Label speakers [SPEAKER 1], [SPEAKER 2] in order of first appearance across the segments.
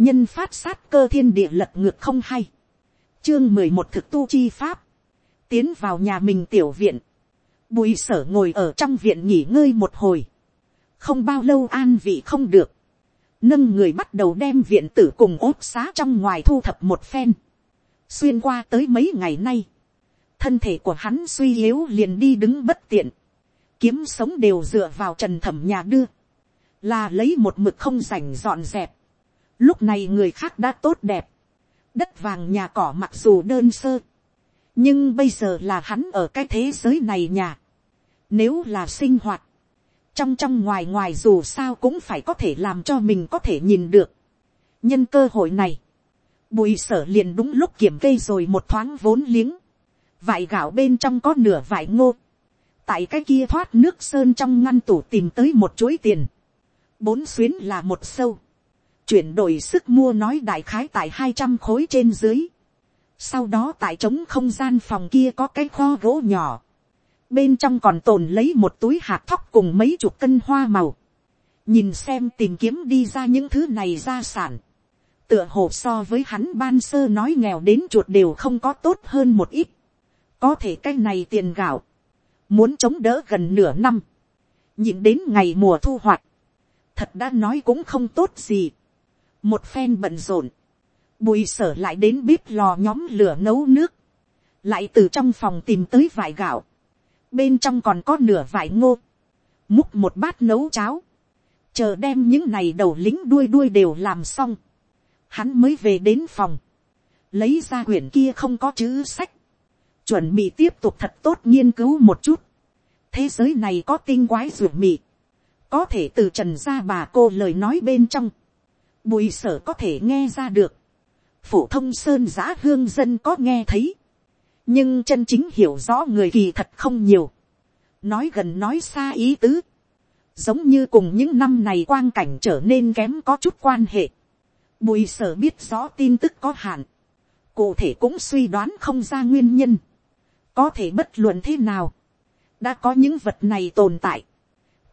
[SPEAKER 1] nhân phát sát cơ thiên địa lật ngược không hay, chương mười một thực tu chi pháp, tiến vào nhà mình tiểu viện, bùi sở ngồi ở trong viện nghỉ ngơi một hồi, không bao lâu an vị không được, nâng người bắt đầu đem viện tử cùng ốt xá trong ngoài thu thập một phen, xuyên qua tới mấy ngày nay, thân thể của hắn suy yếu liền đi đứng bất tiện, kiếm sống đều dựa vào trần thẩm nhà đưa, là lấy một mực không rảnh dọn dẹp, lúc này người khác đã tốt đẹp, đất vàng nhà cỏ mặc dù đơn sơ, nhưng bây giờ là hắn ở cái thế giới này nhà, nếu là sinh hoạt, trong trong ngoài ngoài dù sao cũng phải có thể làm cho mình có thể nhìn được. nhân cơ hội này, bùi sở liền đúng lúc kiểm kê rồi một thoáng vốn liếng, vải gạo bên trong có nửa vải ngô, tại cái kia thoát nước sơn trong ngăn tủ tìm tới một chuỗi tiền, bốn xuyến là một sâu, chuyển đổi sức mua nói đại khái tại hai trăm khối trên dưới, sau đó tại trống không gian phòng kia có cái kho gỗ nhỏ, bên trong còn tồn lấy một túi hạt thóc cùng mấy chục cân hoa màu, nhìn xem tìm kiếm đi ra những thứ này ra sản, tựa hồ so với hắn ban sơ nói nghèo đến chuột đều không có tốt hơn một ít, có thể cái này tiền gạo, muốn chống đỡ gần nửa năm, nhịn đến ngày mùa thu hoạch, thật đã nói cũng không tốt gì, một phen bận rộn, bùi sở lại đến bếp lò nhóm lửa nấu nước, lại từ trong phòng tìm tới vải gạo, bên trong còn có nửa vải ngô, múc một bát nấu cháo, chờ đem những này đầu lính đuôi đuôi đều làm xong, hắn mới về đến phòng, lấy ra quyển kia không có chữ sách, chuẩn bị tiếp tục thật tốt nghiên cứu một chút, thế giới này có tinh quái ruột mị, có thể từ trần gia bà cô lời nói bên trong, bùi sở có thể nghe ra được, phổ thông sơn giã hương dân có nghe thấy, nhưng chân chính hiểu rõ người kỳ thật không nhiều, nói gần nói xa ý tứ, giống như cùng những năm này quang cảnh trở nên kém có chút quan hệ, bùi sở biết rõ tin tức có hạn, cụ thể cũng suy đoán không ra nguyên nhân, có thể bất luận thế nào, đã có những vật này tồn tại,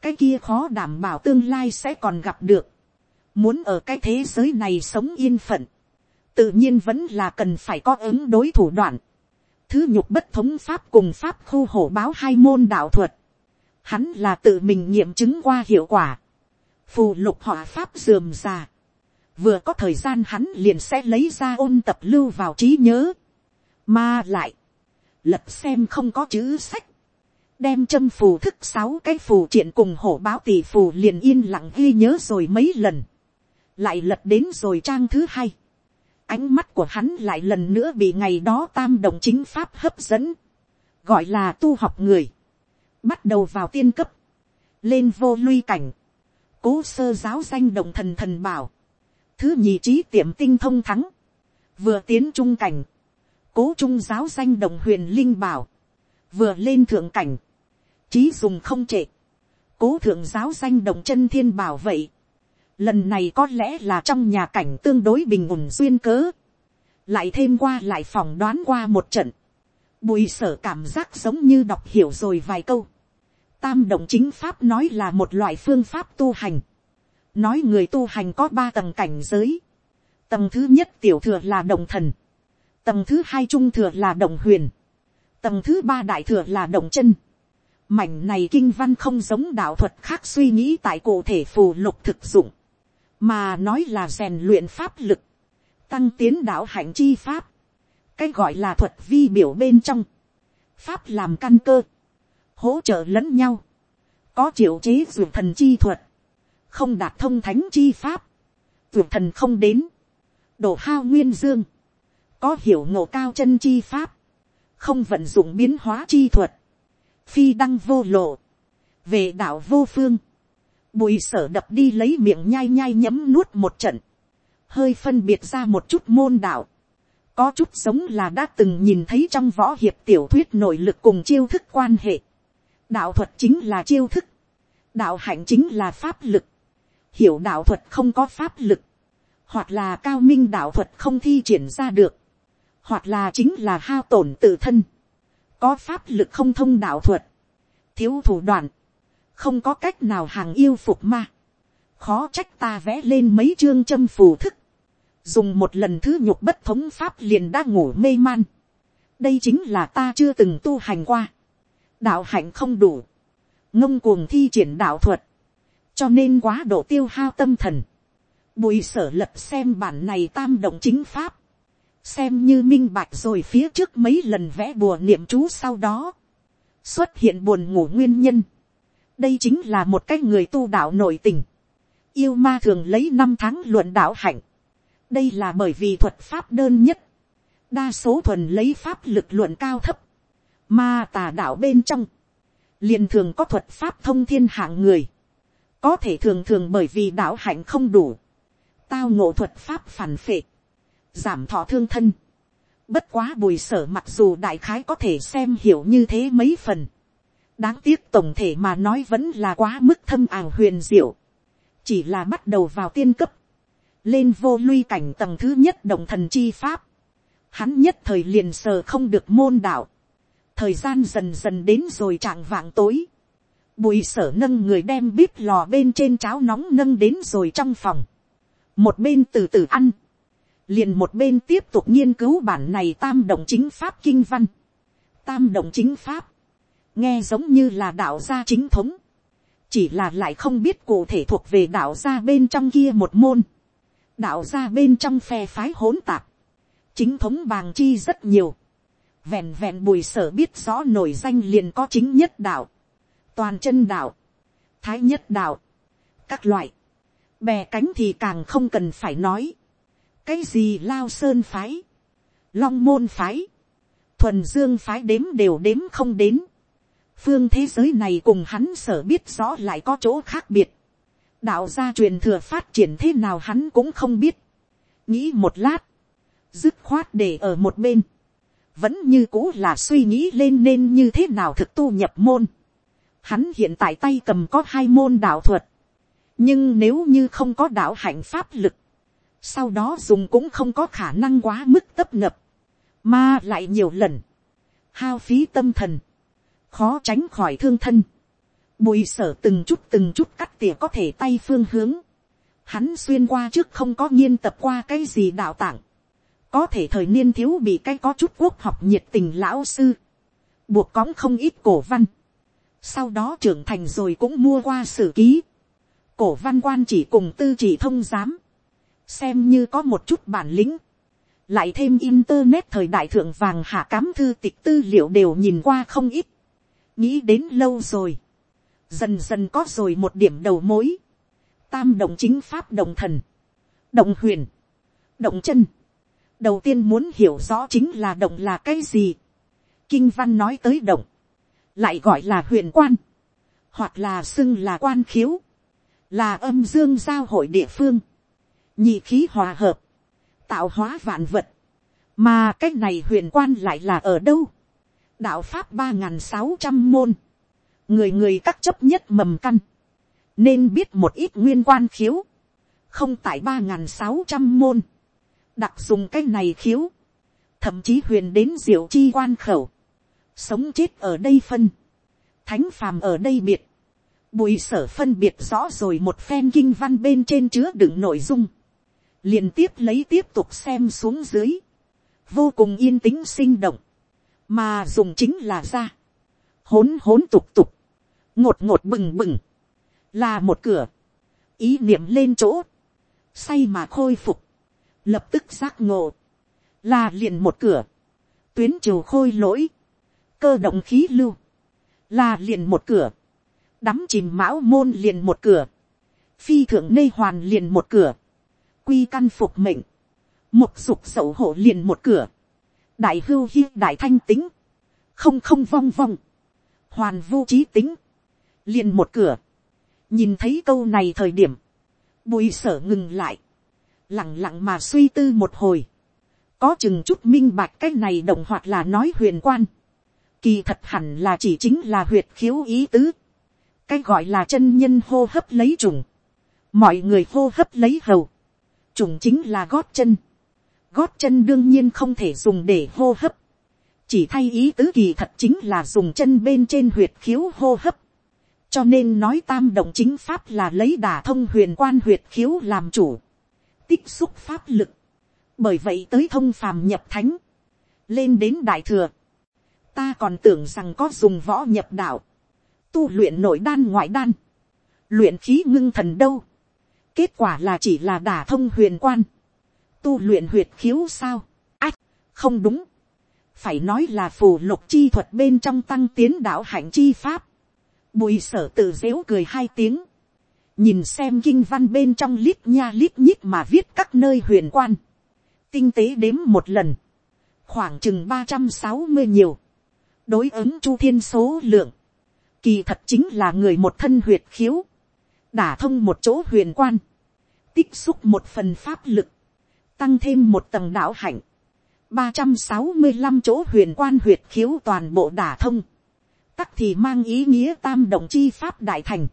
[SPEAKER 1] cái kia khó đảm bảo tương lai sẽ còn gặp được, muốn ở cái thế giới này sống yên phận, tự nhiên vẫn là cần phải có ứng đối thủ đoạn, thứ nhục bất thống pháp cùng pháp khu hổ báo hai môn đạo thuật, hắn là tự mình nghiệm chứng qua hiệu quả, phù lục họa pháp dườm già, vừa có thời gian hắn liền sẽ lấy ra ôn tập lưu vào trí nhớ, mà lại, lật xem không có chữ sách, đem châm phù thức sáu cái phù triện cùng hổ báo tỷ phù liền yên lặng ghi nhớ rồi mấy lần, lại lật đến rồi trang thứ hai, ánh mắt của hắn lại lần nữa bị ngày đó tam đồng chính pháp hấp dẫn, gọi là tu học người, bắt đầu vào tiên cấp, lên vô luy cảnh, cố sơ giáo danh đồng thần thần bảo, thứ nhị trí tiệm tinh thông thắng, vừa tiến trung cảnh, cố trung giáo danh đồng huyền linh bảo, vừa lên thượng cảnh, trí dùng không trệ, cố thượng giáo danh đồng chân thiên bảo vậy, lần này có lẽ là trong nhà cảnh tương đối bình ổn duyên cớ, lại thêm qua lại phỏng đoán qua một trận, bùi sở cảm giác giống như đọc hiểu rồi vài câu. Tam động chính pháp nói là một loại phương pháp tu hành, nói người tu hành có ba tầng cảnh giới, tầng thứ nhất tiểu thừa là đồng thần, tầng thứ hai trung thừa là đồng huyền, tầng thứ ba đại thừa là đồng chân. Mảnh này kinh văn không giống đạo thuật khác suy nghĩ tại cụ thể phù lục thực dụng, mà nói là rèn luyện pháp lực, tăng tiến đạo hạnh chi pháp, cái gọi là thuật vi biểu bên trong, pháp làm căn cơ, hỗ trợ lẫn nhau, có triệu chế ruột thần chi thuật, không đạt thông thánh chi pháp, ruột thần không đến, đổ hao nguyên dương, có hiểu ngộ cao chân chi pháp, không vận dụng biến hóa chi thuật, phi đăng vô lộ, về đạo vô phương, bùi sở đập đi lấy miệng nhai nhai nhấm nuốt một trận, hơi phân biệt ra một chút môn đạo, có chút giống là đã từng nhìn thấy trong võ hiệp tiểu thuyết nội lực cùng chiêu thức quan hệ. đạo thuật chính là chiêu thức, đạo hạnh chính là pháp lực, hiểu đạo thuật không có pháp lực, hoặc là cao minh đạo thuật không thi triển ra được, hoặc là chính là hao tổn tự thân, có pháp lực không thông đạo thuật, thiếu thủ đoạn, không có cách nào hàng yêu phục ma, khó trách ta vẽ lên mấy chương châm phù thức, dùng một lần thứ nhục bất thống pháp liền đã ngủ mê man. đây chính là ta chưa từng tu hành qua. đạo hạnh không đủ, ngông cuồng thi triển đạo thuật, cho nên quá độ tiêu hao tâm thần. bùi sở lập xem bản này tam động chính pháp, xem như minh bạch rồi phía trước mấy lần vẽ bùa niệm chú sau đó, xuất hiện buồn ngủ nguyên nhân đây chính là một cái người tu đạo nội tình. yêu ma thường lấy năm tháng luận đạo hạnh. đây là bởi vì thuật pháp đơn nhất. đa số thuần lấy pháp lực luận cao thấp. ma tà đạo bên trong. liền thường có thuật pháp thông thiên hạng người. có thể thường thường bởi vì đạo hạnh không đủ. tao ngộ thuật pháp phản phệ. giảm thọ thương thân Bất quá bùi sở mặc dù đại khái có thể xem hiểu như thế mấy phần. Đáng tiếc tổng thể mà nói vẫn là quá mức thâm ảo huyền diệu. Chỉ là bắt đầu vào tiên cấp. Lên vô luy cảnh tầng thứ nhất đồng thần chi pháp. Hắn nhất thời liền sờ không được môn đạo. Thời gian dần dần đến rồi trạng vạng tối. Bùi sở nâng người đem bếp lò bên trên cháo nóng nâng đến rồi trong phòng. Một bên từ từ ăn liền một bên tiếp tục nghiên cứu bản này tam động chính pháp kinh văn. Tam động chính pháp, nghe giống như là đạo gia chính thống, chỉ là lại không biết cụ thể thuộc về đạo gia bên trong kia một môn. đạo gia bên trong phe phái hỗn tạp, chính thống bàng chi rất nhiều, vẹn vẹn bùi sở biết rõ nổi danh liền có chính nhất đạo, toàn chân đạo, thái nhất đạo, các loại, bè cánh thì càng không cần phải nói, cái gì lao sơn phái, long môn phái, thuần dương phái đếm đều đếm không đến phương thế giới này cùng hắn sở biết rõ lại có chỗ khác biệt. đạo gia truyền thừa phát triển thế nào hắn cũng không biết. nghĩ một lát, dứt khoát để ở một bên. vẫn như cũ là suy nghĩ lên nên như thế nào thực tu nhập môn. Hắn hiện tại tay cầm có hai môn đạo thuật. nhưng nếu như không có đạo hạnh pháp lực, sau đó dùng cũng không có khả năng quá mức tấp nập, mà lại nhiều lần, hao phí tâm thần, khó tránh khỏi thương thân, bùi sở từng chút từng chút cắt tỉa có thể tay phương hướng, hắn xuyên qua trước không có nghiên tập qua cái gì đạo tảng. có thể thời niên thiếu bị cái có chút quốc học nhiệt tình lão sư, buộc cóng không ít cổ văn, sau đó trưởng thành rồi cũng mua qua sử ký, cổ văn quan chỉ cùng tư chỉ thông giám, xem như có một chút bản lĩnh, lại thêm internet thời đại thượng vàng hạ cám thư tịch tư liệu đều nhìn qua không ít, nghĩ đến lâu rồi, dần dần có rồi một điểm đầu mối, tam động chính pháp động thần, động huyền, động chân, đầu tiên muốn hiểu rõ chính là động là cái gì, kinh văn nói tới động, lại gọi là huyền quan, hoặc là xưng là quan khiếu, là âm dương giao hội địa phương, nhị khí hòa hợp, tạo hóa vạn vật, mà cái này huyền quan lại là ở đâu, đạo pháp ba n g h n sáu trăm môn, người người các chấp nhất mầm căn, nên biết một ít nguyên quan khiếu, không tại ba n g h n sáu trăm môn, đặc dùng cái này khiếu, thậm chí huyền đến diệu chi quan khẩu, sống chết ở đây phân, thánh phàm ở đây biệt, bùi sở phân biệt rõ rồi một phen kinh văn bên trên chứa đựng nội dung, liền tiếp lấy tiếp tục xem xuống dưới, vô cùng yên tĩnh sinh động, mà dùng chính là ra, hỗn hỗn tục tục, ngột ngột bừng bừng, là một cửa, ý niệm lên chỗ, say mà khôi phục, lập tức giác ngộ, là liền một cửa, tuyến chiều khôi lỗi, cơ động khí lưu, là liền một cửa, đắm chìm mão môn liền một cửa, phi thượng nê hoàn liền một cửa, quy căn phục mệnh, một dục sậu hộ liền một cửa, đại hưu hi đại thanh tính, không không vong vong, hoàn vô trí tính, liền một cửa, nhìn thấy câu này thời điểm, bùi sở ngừng lại, lẳng lặng mà suy tư một hồi, có chừng chút minh bạch cái này động hoặc là nói huyền quan, kỳ thật hẳn là chỉ chính là huyệt khiếu ý tứ, cái gọi là chân nhân hô hấp lấy trùng, mọi người hô hấp lấy hầu, trùng chính là gót chân gót chân đương nhiên không thể dùng để hô hấp. chỉ thay ý tứ kỳ thật chính là dùng chân bên trên huyệt khiếu hô hấp. cho nên nói tam động chính pháp là lấy đả thông huyền quan huyệt khiếu làm chủ. tích xúc pháp lực. bởi vậy tới thông phàm nhập thánh, lên đến đại thừa, ta còn tưởng rằng có dùng võ nhập đạo, tu luyện nội đan ngoại đan, luyện khí ngưng thần đâu, kết quả là chỉ là đả thông huyền quan, tu luyện huyệt khiếu sao, ách, không đúng, phải nói là phù lục chi thuật bên trong tăng tiến đạo hạnh chi pháp, bùi sở tự dễu cười hai tiếng, nhìn xem kinh văn bên trong lít nha lít nhít mà viết các nơi huyền quan, tinh tế đếm một lần, khoảng chừng ba trăm sáu mươi nhiều, đối ứng chu thiên số lượng, kỳ thật chính là người một thân huyệt khiếu, đả thông một chỗ huyền quan, tích xúc một phần pháp lực, tăng thêm một tầng đạo hạnh, ba trăm sáu mươi 365 chỗ huyền quan huyệt khiếu toàn bộ đả thông, tắc thì mang ý nghĩa tam động chi pháp đại thành,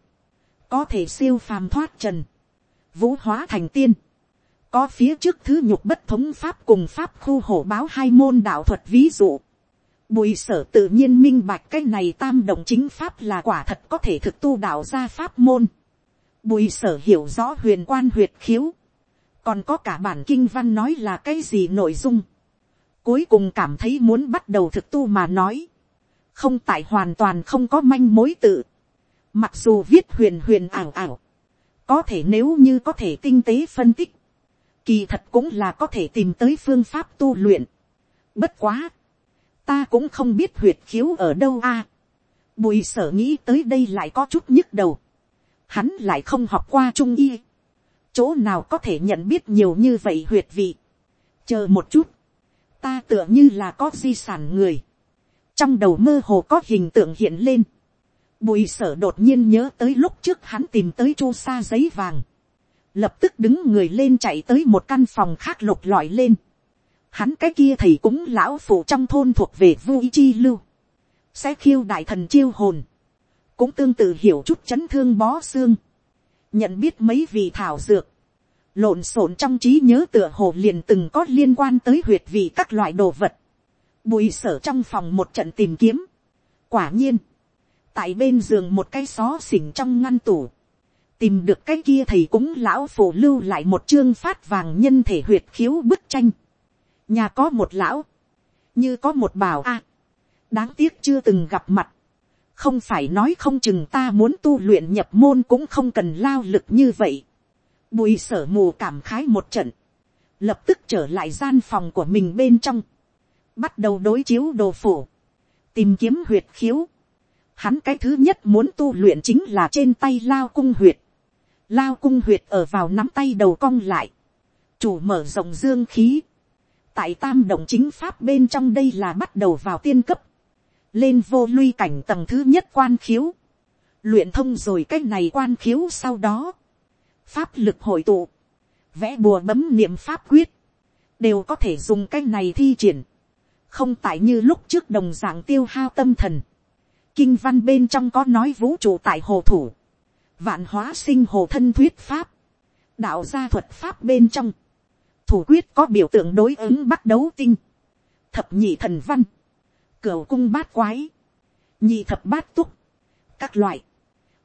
[SPEAKER 1] có thể siêu phàm thoát trần, vũ hóa thành tiên, có phía trước thứ nhục bất thống pháp cùng pháp khu hổ báo hai môn đạo thuật ví dụ, bùi sở tự nhiên minh bạch cái này tam động chính pháp là quả thật có thể thực tu đạo ra pháp môn, bùi sở hiểu rõ huyền quan huyệt khiếu, còn có cả bản kinh văn nói là cái gì nội dung, cuối cùng cảm thấy muốn bắt đầu thực tu mà nói, không tại hoàn toàn không có manh mối tự, mặc dù viết huyền huyền ảo ảo, có thể nếu như có thể tinh tế phân tích, kỳ thật cũng là có thể tìm tới phương pháp tu luyện. Bất quá, ta cũng không biết huyệt khiếu ở đâu a. bùi sở nghĩ tới đây lại có chút nhức đầu. Hắn lại không học qua trung y chỗ nào có thể nhận biết nhiều như vậy huyệt vị. chờ một chút, ta tựa như là có di sản người. trong đầu mơ hồ có hình tượng hiện lên. bùi sở đột nhiên nhớ tới lúc trước hắn tìm tới chu sa giấy vàng lập tức đứng người lên chạy tới một căn phòng khác lục lọi lên. Hắn cái kia thầy cũng lão phụ trong thôn thuộc về vui chi lưu. Sẽ khiêu đại thần chiêu hồn. Cũng tương tự hiểu chút chấn thương bó xương. Nhận biết mấy vị thảo dược. Lộn xộn trong trí nhớ tựa hồ liền từng có liên quan tới huyệt vị các loại đồ vật. Bùi sở trong phòng một trận tìm kiếm. Quả nhiên. Tại bên giường một cái xó xỉnh trong ngăn tủ tìm được cái kia thầy cũng lão phổ lưu lại một chương phát vàng nhân thể huyệt khiếu bức tranh. nhà có một lão, như có một bảo a, đáng tiếc chưa từng gặp mặt, không phải nói không chừng ta muốn tu luyện nhập môn cũng không cần lao lực như vậy. bùi sở mù cảm khái một trận, lập tức trở lại gian phòng của mình bên trong, bắt đầu đối chiếu đồ phủ, tìm kiếm huyệt khiếu. Hắn cái thứ nhất muốn tu luyện chính là trên tay lao cung huyệt. Lao cung huyệt ở vào nắm tay đầu cong lại, chủ mở rộng dương khí, tại tam động chính pháp bên trong đây là bắt đầu vào tiên cấp, lên vô luy cảnh tầng thứ nhất quan khiếu, luyện thông rồi cái này quan khiếu sau đó, pháp lực hội tụ, vẽ bùa bấm niệm pháp quyết, đều có thể dùng cái này thi triển, không tại như lúc trước đồng d ạ n g tiêu hao tâm thần, kinh văn bên trong có nói vũ trụ tại hồ thủ, vạn hóa sinh hồ thân thuyết pháp, đạo gia thuật pháp bên trong, thủ quyết có biểu tượng đối ứng bắt đấu tinh, thập nhị thần văn, cửa cung bát quái, nhị thập bát túc, các loại,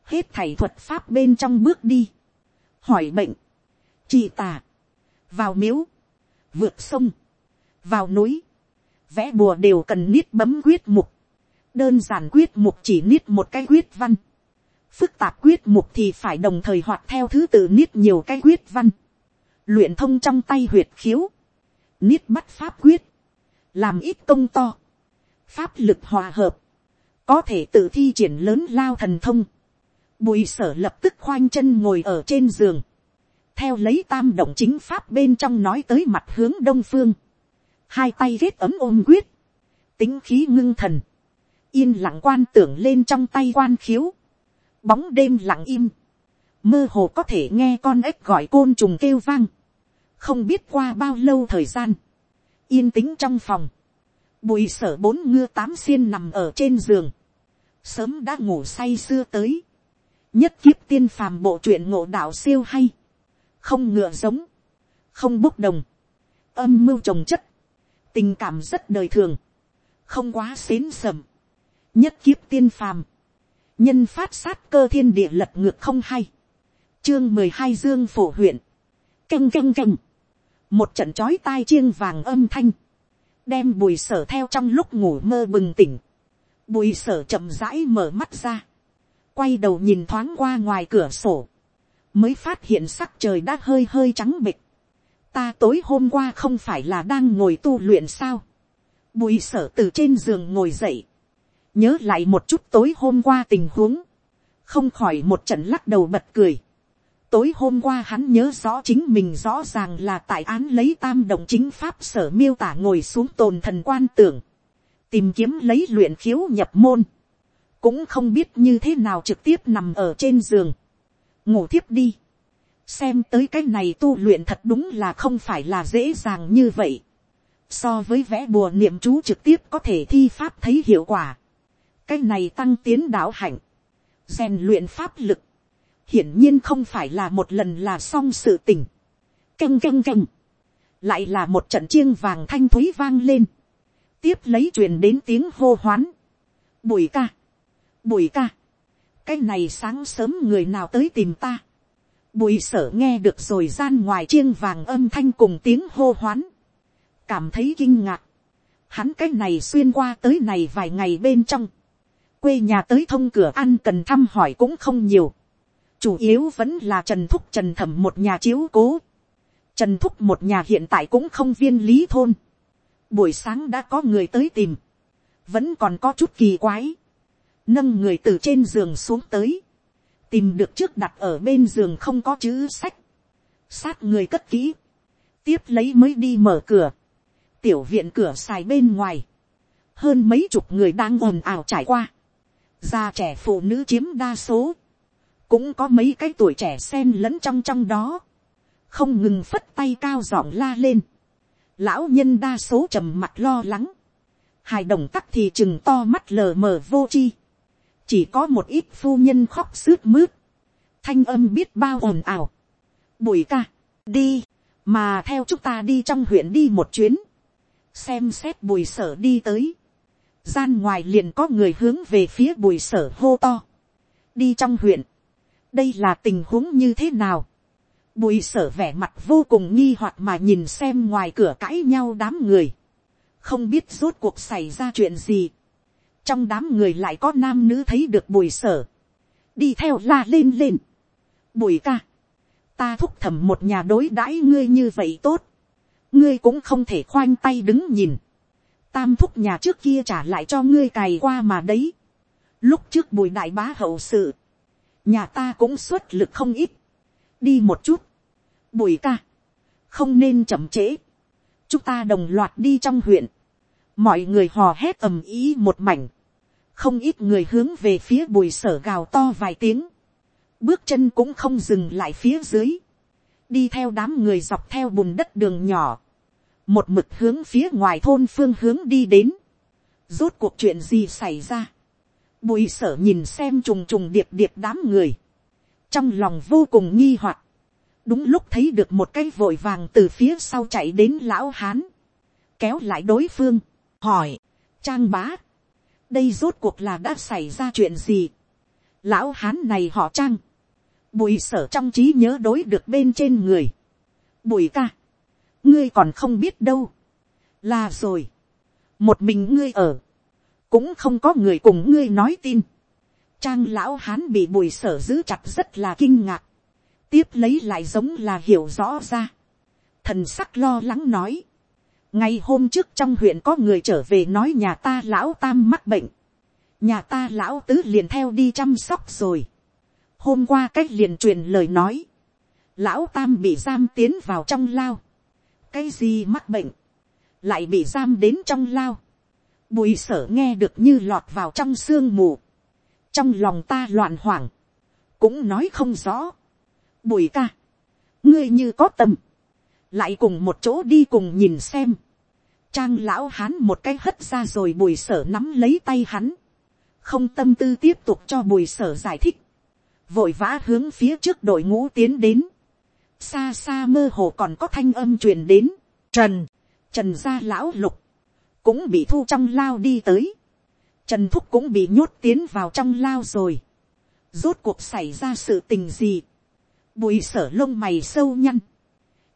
[SPEAKER 1] hết thảy thuật pháp bên trong bước đi, hỏi bệnh, trị tà, vào miếu, vượt sông, vào núi, vẽ bùa đều cần niết bấm quyết mục, đơn giản quyết mục chỉ niết một cái quyết văn, phức tạp quyết mục thì phải đồng thời hoạt theo thứ tự niết nhiều cái quyết văn, luyện thông trong tay huyệt khiếu, niết bắt pháp quyết, làm ít công to, pháp lực hòa hợp, có thể tự thi triển lớn lao thần thông, bùi sở lập tức khoanh chân ngồi ở trên giường, theo lấy tam động chính pháp bên trong nói tới mặt hướng đông phương, hai tay ghét ấm ôm quyết, tính khí ngưng thần, yên lặng quan tưởng lên trong tay quan khiếu, bóng đêm lặng im, mơ hồ có thể nghe con ếch gọi côn trùng kêu vang, không biết qua bao lâu thời gian, yên tĩnh trong phòng, bùi sở bốn ngư tám xiên nằm ở trên giường, sớm đã ngủ say xưa tới, nhất kiếp tiên phàm bộ truyện ngộ đạo siêu hay, không ngựa giống, không bốc đồng, âm mưu trồng chất, tình cảm rất đời thường, không quá xến sầm, nhất kiếp tiên phàm, nhân phát sát cơ thiên địa lật ngược không hay, chương mười hai dương phổ huyện, căng căng căng một trận chói tai chiêng vàng âm thanh, đem bùi sở theo trong lúc ngủ mơ bừng tỉnh, bùi sở chậm rãi mở mắt ra, quay đầu nhìn thoáng qua ngoài cửa sổ, mới phát hiện sắc trời đã hơi hơi trắng bịch, ta tối hôm qua không phải là đang ngồi tu luyện sao, bùi sở từ trên giường ngồi dậy, nhớ lại một chút tối hôm qua tình huống, không khỏi một trận lắc đầu bật cười, Tối hôm qua hắn nhớ rõ chính mình rõ ràng là tại án lấy tam động chính pháp sở miêu tả ngồi xuống tồn thần quan tưởng. Tìm kiếm lấy luyện khiếu nhập môn. Cũng không biết như thế nào trực tiếp nằm ở trên giường. Ngủ thiếp đi. Xem tới cái này tu luyện thật đúng là không phải là dễ dàng như vậy. So với vẽ bùa niệm chú trực tiếp có thể thi pháp thấy hiệu quả. Cái này tăng tiến đạo hạnh. rèn luyện pháp lực hiển nhiên không phải là một lần là xong sự tình. Căng căng căng. lại là một trận chiêng vàng thanh thúy vang lên, tiếp lấy truyền đến tiếng hô hoán, bùi ca, bùi ca, cái này sáng sớm người nào tới tìm ta, bùi sở nghe được rồi gian ngoài chiêng vàng âm thanh cùng tiếng hô hoán, cảm thấy kinh ngạc, hắn cái này xuyên qua tới này vài ngày bên trong, quê nhà tới thông cửa ăn cần thăm hỏi cũng không nhiều, chủ yếu vẫn là trần thúc trần thẩm một nhà chiếu cố. trần thúc một nhà hiện tại cũng không viên lý thôn. buổi sáng đã có người tới tìm. vẫn còn có chút kỳ quái. nâng người từ trên giường xuống tới. tìm được trước đặt ở bên giường không có chữ sách. sát người cất kỹ. tiếp lấy mới đi mở cửa. tiểu viện cửa xài bên ngoài. hơn mấy chục người đang ồn ào trải qua. già trẻ phụ nữ chiếm đa số cũng có mấy cái tuổi trẻ sen lẫn trong trong đó, không ngừng phất tay cao giọng la lên, lão nhân đa số trầm mặt lo lắng, hài đồng tắc thì chừng to mắt lờ mờ vô chi, chỉ có một ít phu nhân khóc sướt mướt, thanh âm biết bao ồn ào, bùi ca, đi, mà theo chúng ta đi trong huyện đi một chuyến, xem xét bùi sở đi tới, gian ngoài liền có người hướng về phía bùi sở hô to, đi trong huyện, đây là tình huống như thế nào. bùi sở vẻ mặt vô cùng nghi hoặc mà nhìn xem ngoài cửa cãi nhau đám người. không biết rốt cuộc xảy ra chuyện gì. trong đám người lại có nam nữ thấy được bùi sở. đi theo la lên lên. bùi ca. ta thúc thầm một nhà đối đãi ngươi như vậy tốt. ngươi cũng không thể khoanh tay đứng nhìn. tam thúc nhà trước kia trả lại cho ngươi cày qua mà đấy. lúc trước bùi đại bá hậu sự nhà ta cũng xuất lực không ít, đi một chút, bùi ca, không nên chậm trễ, chúng ta đồng loạt đi trong huyện, mọi người hò hét ầm ý một mảnh, không ít người hướng về phía bùi sở gào to vài tiếng, bước chân cũng không dừng lại phía dưới, đi theo đám người dọc theo bùn đất đường nhỏ, một mực hướng phía ngoài thôn phương hướng đi đến, rốt cuộc chuyện gì xảy ra, Bùi sở nhìn xem trùng trùng điệp điệp đám người. Trong lòng vô cùng nghi hoặc Đúng lúc thấy được một cái vội vàng từ phía sau chạy đến lão hán. Kéo lại đối phương. Hỏi. Trang bá. Đây rốt cuộc là đã xảy ra chuyện gì? Lão hán này họ trang. Bùi sở trong trí nhớ đối được bên trên người. Bùi ca. Ngươi còn không biết đâu. Là rồi. Một mình ngươi ở cũng không có người cùng ngươi nói tin. Trang lão hán bị bùi sở giữ chặt rất là kinh ngạc. Tiếp lấy lại giống là hiểu rõ ra. Thần sắc lo lắng nói. Ngày hôm trước trong huyện có người trở về nói nhà ta lão tam mắc bệnh. Nhà ta lão tứ liền theo đi chăm sóc rồi. Hôm qua cách liền truyền lời nói. Lão tam bị giam tiến vào trong lao. Cái gì mắc bệnh. Lại bị giam đến trong lao Bùi sở nghe được như lọt vào trong sương mù. Trong lòng ta loạn hoảng. Cũng nói không rõ. Bùi ca. Ngươi như có tâm. Lại cùng một chỗ đi cùng nhìn xem. Trang lão hán một cái hất ra rồi bùi sở nắm lấy tay hắn. Không tâm tư tiếp tục cho bùi sở giải thích. Vội vã hướng phía trước đội ngũ tiến đến. Xa xa mơ hồ còn có thanh âm truyền đến. Trần. Trần gia lão lục cũng bị thu trong lao đi tới. Trần Thúc cũng bị nhốt tiến vào trong lao rồi. Rốt cuộc xảy ra sự tình gì. Bùi sở lông mày sâu nhăn.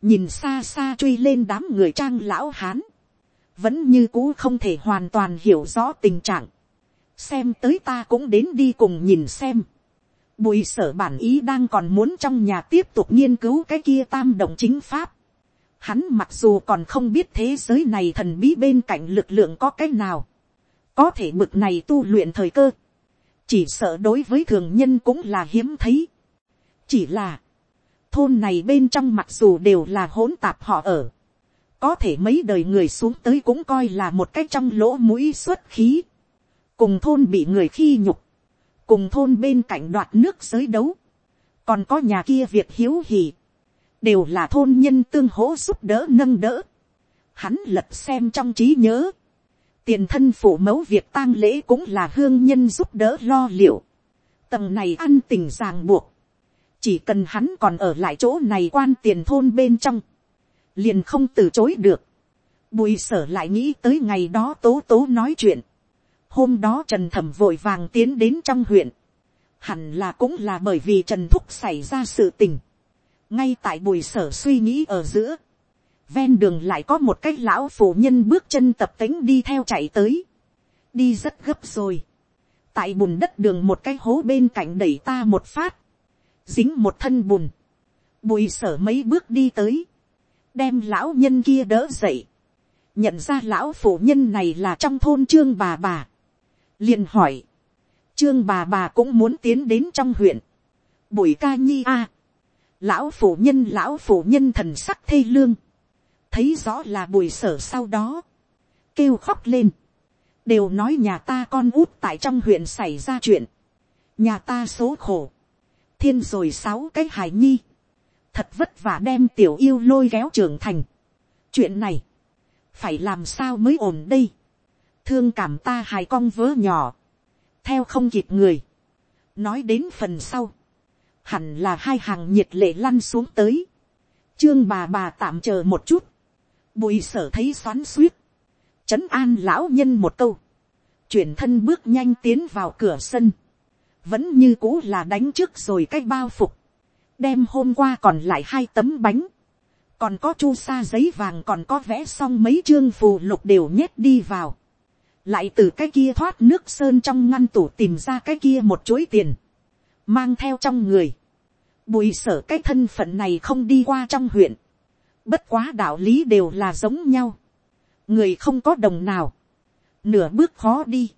[SPEAKER 1] nhìn xa xa truy lên đám người trang lão hán, vẫn như cũ không thể hoàn toàn hiểu rõ tình trạng, xem tới ta cũng đến đi cùng nhìn xem, bùi sở bản ý đang còn muốn trong nhà tiếp tục nghiên cứu cái kia tam động chính pháp, hắn mặc dù còn không biết thế giới này thần bí bên cạnh lực lượng có cái nào, có thể bực này tu luyện thời cơ, chỉ sợ đối với thường nhân cũng là hiếm thấy, chỉ là, thôn này bên trong mặc dù đều là hỗn tạp họ ở, có thể mấy đời người xuống tới cũng coi là một cách trong lỗ mũi xuất khí, cùng thôn bị người khi nhục, cùng thôn bên cạnh đoạt nước giới đấu, còn có nhà kia việc hiếu hỉ, đều là thôn nhân tương hỗ giúp đỡ nâng đỡ. Hắn lật xem trong trí nhớ, tiền thân phủ mẫu việc tang lễ cũng là hương nhân giúp đỡ lo liệu. Tầng này ăn tình ràng buộc, chỉ cần hắn còn ở lại chỗ này quan tiền thôn bên trong, liền không từ chối được. Bùi sở lại nghĩ tới ngày đó tố tố nói chuyện. Hôm đó Trần Thẩm vội vàng tiến đến trong huyện. Hẳn là cũng là bởi vì Trần Thúc xảy ra sự tình. Ngay tại bùi sở suy nghĩ ở giữa. Ven đường lại có một cái lão phụ nhân bước chân tập tính đi theo chạy tới. Đi rất gấp rồi. Tại bùn đất đường một cái hố bên cạnh đẩy ta một phát. Dính một thân bùn. Bùi sở mấy bước đi tới. Đem lão nhân kia đỡ dậy. Nhận ra lão phụ nhân này là trong thôn trương bà bà liền hỏi, trương bà bà cũng muốn tiến đến trong huyện, bùi ca nhi a, lão phủ nhân lão phủ nhân thần sắc thê lương, thấy rõ là bùi sở sau đó, kêu khóc lên, đều nói nhà ta con út tại trong huyện xảy ra chuyện, nhà ta số khổ, thiên rồi sáu cái hài nhi, thật vất vả đem tiểu yêu lôi kéo trưởng thành, chuyện này, phải làm sao mới ổn đây, thương cảm ta hài cong vớ nhỏ, theo không kịp người, nói đến phần sau, hẳn là hai hàng nhiệt lệ lăn xuống tới, trương bà bà tạm chờ một chút, bùi sở thấy xoắn suýt, trấn an lão nhân một câu, chuyển thân bước nhanh tiến vào cửa sân, vẫn như cũ là đánh trước rồi cái bao phục, đem hôm qua còn lại hai tấm bánh, còn có chu sa giấy vàng còn có vẽ xong mấy chương phù lục đều nhét đi vào, lại từ cái kia thoát nước sơn trong ngăn tủ tìm ra cái kia một chuỗi tiền, mang theo trong người, bùi sở cái thân phận này không đi qua trong huyện, bất quá đạo lý đều là giống nhau, người không có đồng nào, nửa bước khó đi,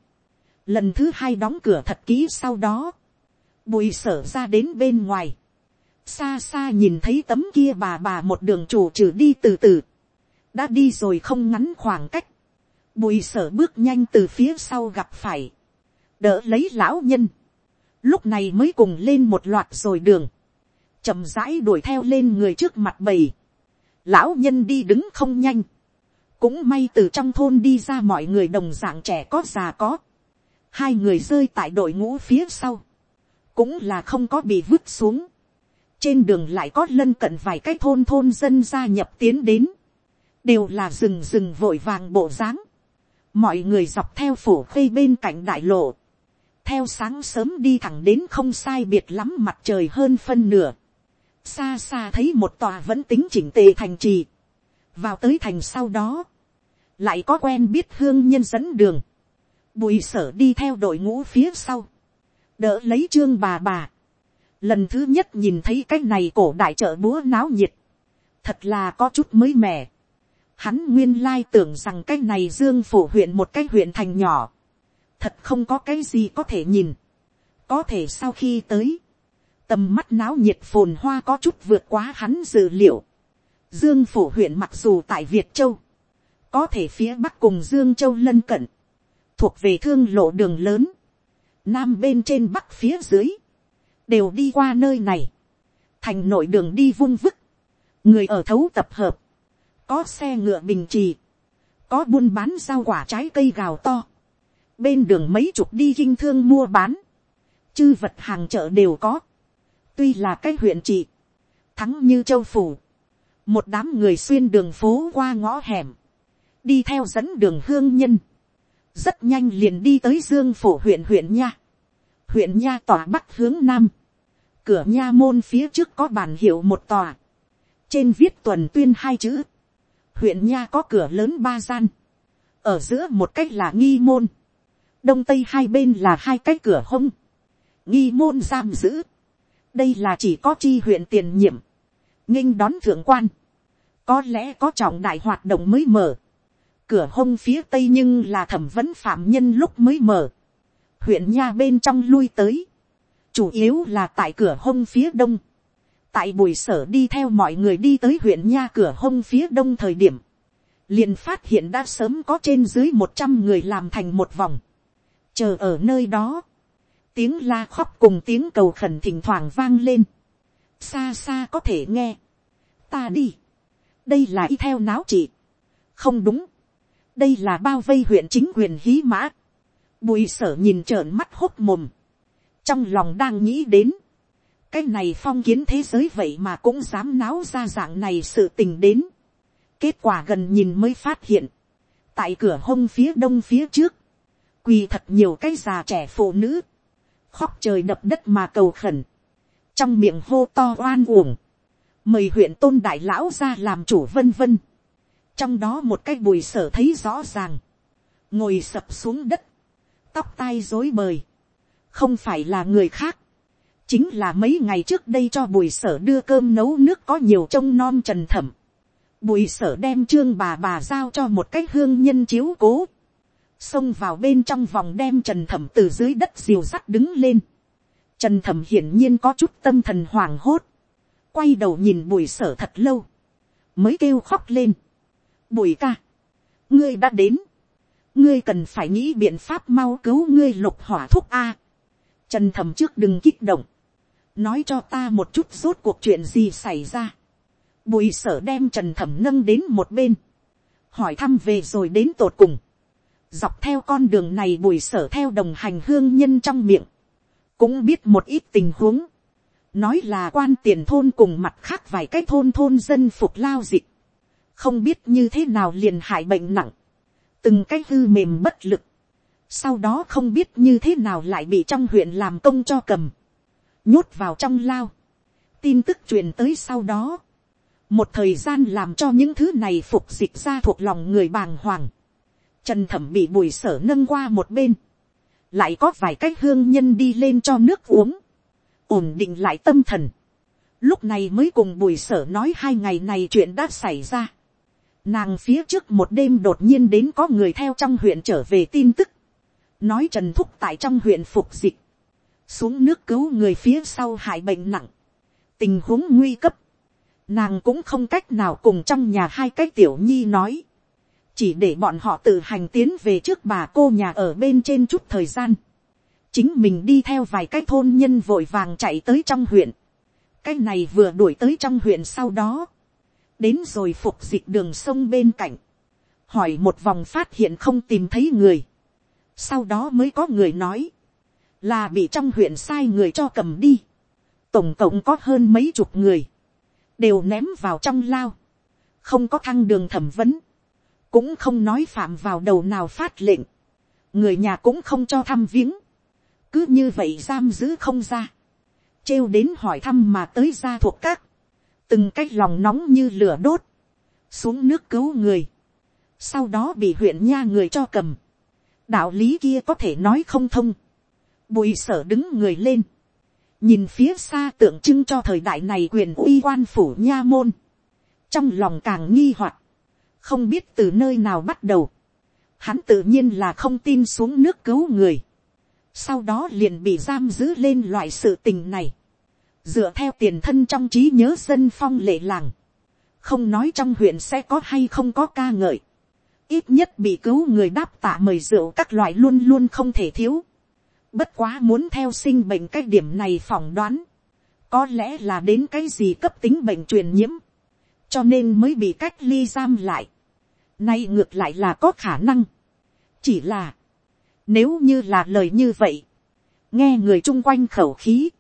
[SPEAKER 1] lần thứ hai đóng cửa thật kỹ sau đó, bùi sở ra đến bên ngoài, xa xa nhìn thấy tấm kia bà bà một đường chủ trừ đi từ từ, đã đi rồi không ngắn khoảng cách, bùi sở bước nhanh từ phía sau gặp phải, đỡ lấy lão nhân, lúc này mới cùng lên một loạt rồi đường, chậm rãi đuổi theo lên người trước mặt bầy, lão nhân đi đứng không nhanh, cũng may từ trong thôn đi ra mọi người đồng dạng trẻ có già có, hai người rơi tại đội ngũ phía sau, cũng là không có bị vứt xuống, trên đường lại có lân cận vài cái thôn thôn dân gia nhập tiến đến, đều là rừng rừng vội vàng bộ dáng, mọi người dọc theo phủ khê bên cạnh đại lộ, theo sáng sớm đi thẳng đến không sai biệt lắm mặt trời hơn phân nửa, xa xa thấy một tòa vẫn tính chỉnh tề thành trì, vào tới thành sau đó, lại có quen biết hương nhân dẫn đường, bùi sở đi theo đội ngũ phía sau, đỡ lấy trương bà bà, lần thứ nhất nhìn thấy cái này cổ đại chợ búa náo nhiệt, thật là có chút mới mẻ, Hắn nguyên lai tưởng rằng cái này dương phủ huyện một cái huyện thành nhỏ. Thật không có cái gì có thể nhìn. Có thể sau khi tới. Tầm mắt náo nhiệt phồn hoa có chút vượt quá hắn dự liệu. Dương phủ huyện mặc dù tại Việt Châu. Có thể phía bắc cùng Dương Châu lân cận. Thuộc về thương lộ đường lớn. Nam bên trên bắc phía dưới. Đều đi qua nơi này. Thành nội đường đi vung vức. Người ở thấu tập hợp có xe ngựa bình trì, có buôn bán rau quả trái cây gào to, bên đường mấy chục đi kinh thương mua bán, chư vật hàng chợ đều có, tuy là cái huyện trị, thắng như châu phủ, một đám người xuyên đường phố qua ngõ hẻm, đi theo dẫn đường hương nhân, rất nhanh liền đi tới dương phủ huyện huyện nha, huyện nha tòa bắc hướng nam, cửa nha môn phía trước có bản hiệu một tòa, trên viết tuần tuyên hai chữ, huyện nha có cửa lớn ba gian, ở giữa một cách là nghi môn, đông tây hai bên là hai cái cửa hông, nghi môn giam giữ, đây là chỉ có chi huyện tiền nhiệm, nghinh đón thượng quan, có lẽ có trọng đại hoạt động mới mở, cửa hông phía tây nhưng là thẩm vấn phạm nhân lúc mới mở, huyện nha bên trong lui tới, chủ yếu là tại cửa hông phía đông, tại buổi sở đi theo mọi người đi tới huyện nha cửa hông phía đông thời điểm, liền phát hiện đã sớm có trên dưới một trăm người làm thành một vòng, chờ ở nơi đó, tiếng la khóc cùng tiếng cầu khẩn thỉnh thoảng vang lên, xa xa có thể nghe, ta đi, đây là y theo náo chị. không đúng, đây là bao vây huyện chính quyền hí mã, bùi sở nhìn trợn mắt hốt mồm, trong lòng đang nghĩ đến, cái này phong kiến thế giới vậy mà cũng dám náo ra dạng này sự tình đến, kết quả gần nhìn mới phát hiện, tại cửa hông phía đông phía trước, quỳ thật nhiều cái già trẻ phụ nữ, khóc trời đập đất mà cầu khẩn, trong miệng hô to oan uổng, mời huyện tôn đại lão ra làm chủ vân vân, trong đó một cái bùi sở thấy rõ ràng, ngồi sập xuống đất, tóc tai dối bời, không phải là người khác, chính là mấy ngày trước đây cho bùi sở đưa cơm nấu nước có nhiều trông non trần thẩm, bùi sở đem trương bà bà giao cho một cái hương nhân chiếu cố, xông vào bên trong vòng đem trần thẩm từ dưới đất diều sắt đứng lên, trần thẩm hiển nhiên có chút tâm thần hoảng hốt, quay đầu nhìn bùi sở thật lâu, mới kêu khóc lên, bùi ca, ngươi đã đến, ngươi cần phải nghĩ biện pháp mau cứu ngươi lục hỏa thuốc a. Trần Thẩm trước đừng kích động, nói cho ta một chút rốt cuộc chuyện gì xảy ra. Bùi sở đem trần thẩm nâng đến một bên, hỏi thăm về rồi đến tột cùng. Dọc theo con đường này bùi sở theo đồng hành hương nhân trong miệng, cũng biết một ít tình huống. Nói là quan tiền thôn cùng mặt khác vài cái thôn thôn dân phục lao dịch. Không biết như thế nào liền hại bệnh nặng. Từng cái hư mềm bất lực, sau đó không biết như thế nào lại bị trong huyện làm công cho cầm, nhốt vào trong lao, tin tức truyền tới sau đó, một thời gian làm cho những thứ này phục dịch ra thuộc lòng người bàng hoàng, trần thẩm bị bùi sở nâng qua một bên, lại có vài cái hương nhân đi lên cho nước uống, ổn định lại tâm thần, lúc này mới cùng bùi sở nói hai ngày này chuyện đã xảy ra, Nàng phía trước một đêm đột nhiên đến có người theo trong huyện trở về tin tức. Nói Trần Thúc tại trong huyện phục dịch. Xuống nước cứu người phía sau hại bệnh nặng. Tình huống nguy cấp. Nàng cũng không cách nào cùng trong nhà hai cái tiểu nhi nói. Chỉ để bọn họ tự hành tiến về trước bà cô nhà ở bên trên chút thời gian. Chính mình đi theo vài cái thôn nhân vội vàng chạy tới trong huyện. Cái này vừa đuổi tới trong huyện sau đó. Đến rồi phục dịch đường sông bên cạnh, hỏi một vòng phát hiện không tìm thấy người, sau đó mới có người nói, là bị trong huyện sai người cho cầm đi, tổng cộng có hơn mấy chục người, đều ném vào trong lao, không có thăng đường thẩm vấn, cũng không nói phạm vào đầu nào phát lệnh, người nhà cũng không cho thăm viếng, cứ như vậy giam giữ không ra, trêu đến hỏi thăm mà tới ra thuộc các, từng cái lòng nóng như lửa đốt, xuống nước cứu người, sau đó bị huyện nha người cho cầm, đạo lý kia có thể nói không thông, bùi sở đứng người lên, nhìn phía xa tượng trưng cho thời đại này quyền uy quan phủ nha môn, trong lòng càng nghi hoặc, không biết từ nơi nào bắt đầu, hắn tự nhiên là không tin xuống nước cứu người, sau đó liền bị giam giữ lên loại sự tình này, dựa theo tiền thân trong trí nhớ dân phong lệ làng, không nói trong huyện sẽ có hay không có ca ngợi, ít nhất bị cứu người đáp tạ mời rượu các loại luôn luôn không thể thiếu, bất quá muốn theo sinh bệnh cái điểm này phỏng đoán, có lẽ là đến cái gì cấp tính bệnh truyền nhiễm, cho nên mới bị cách ly giam lại, nay ngược lại là có khả năng, chỉ là, nếu như là lời như vậy, nghe người chung quanh khẩu khí,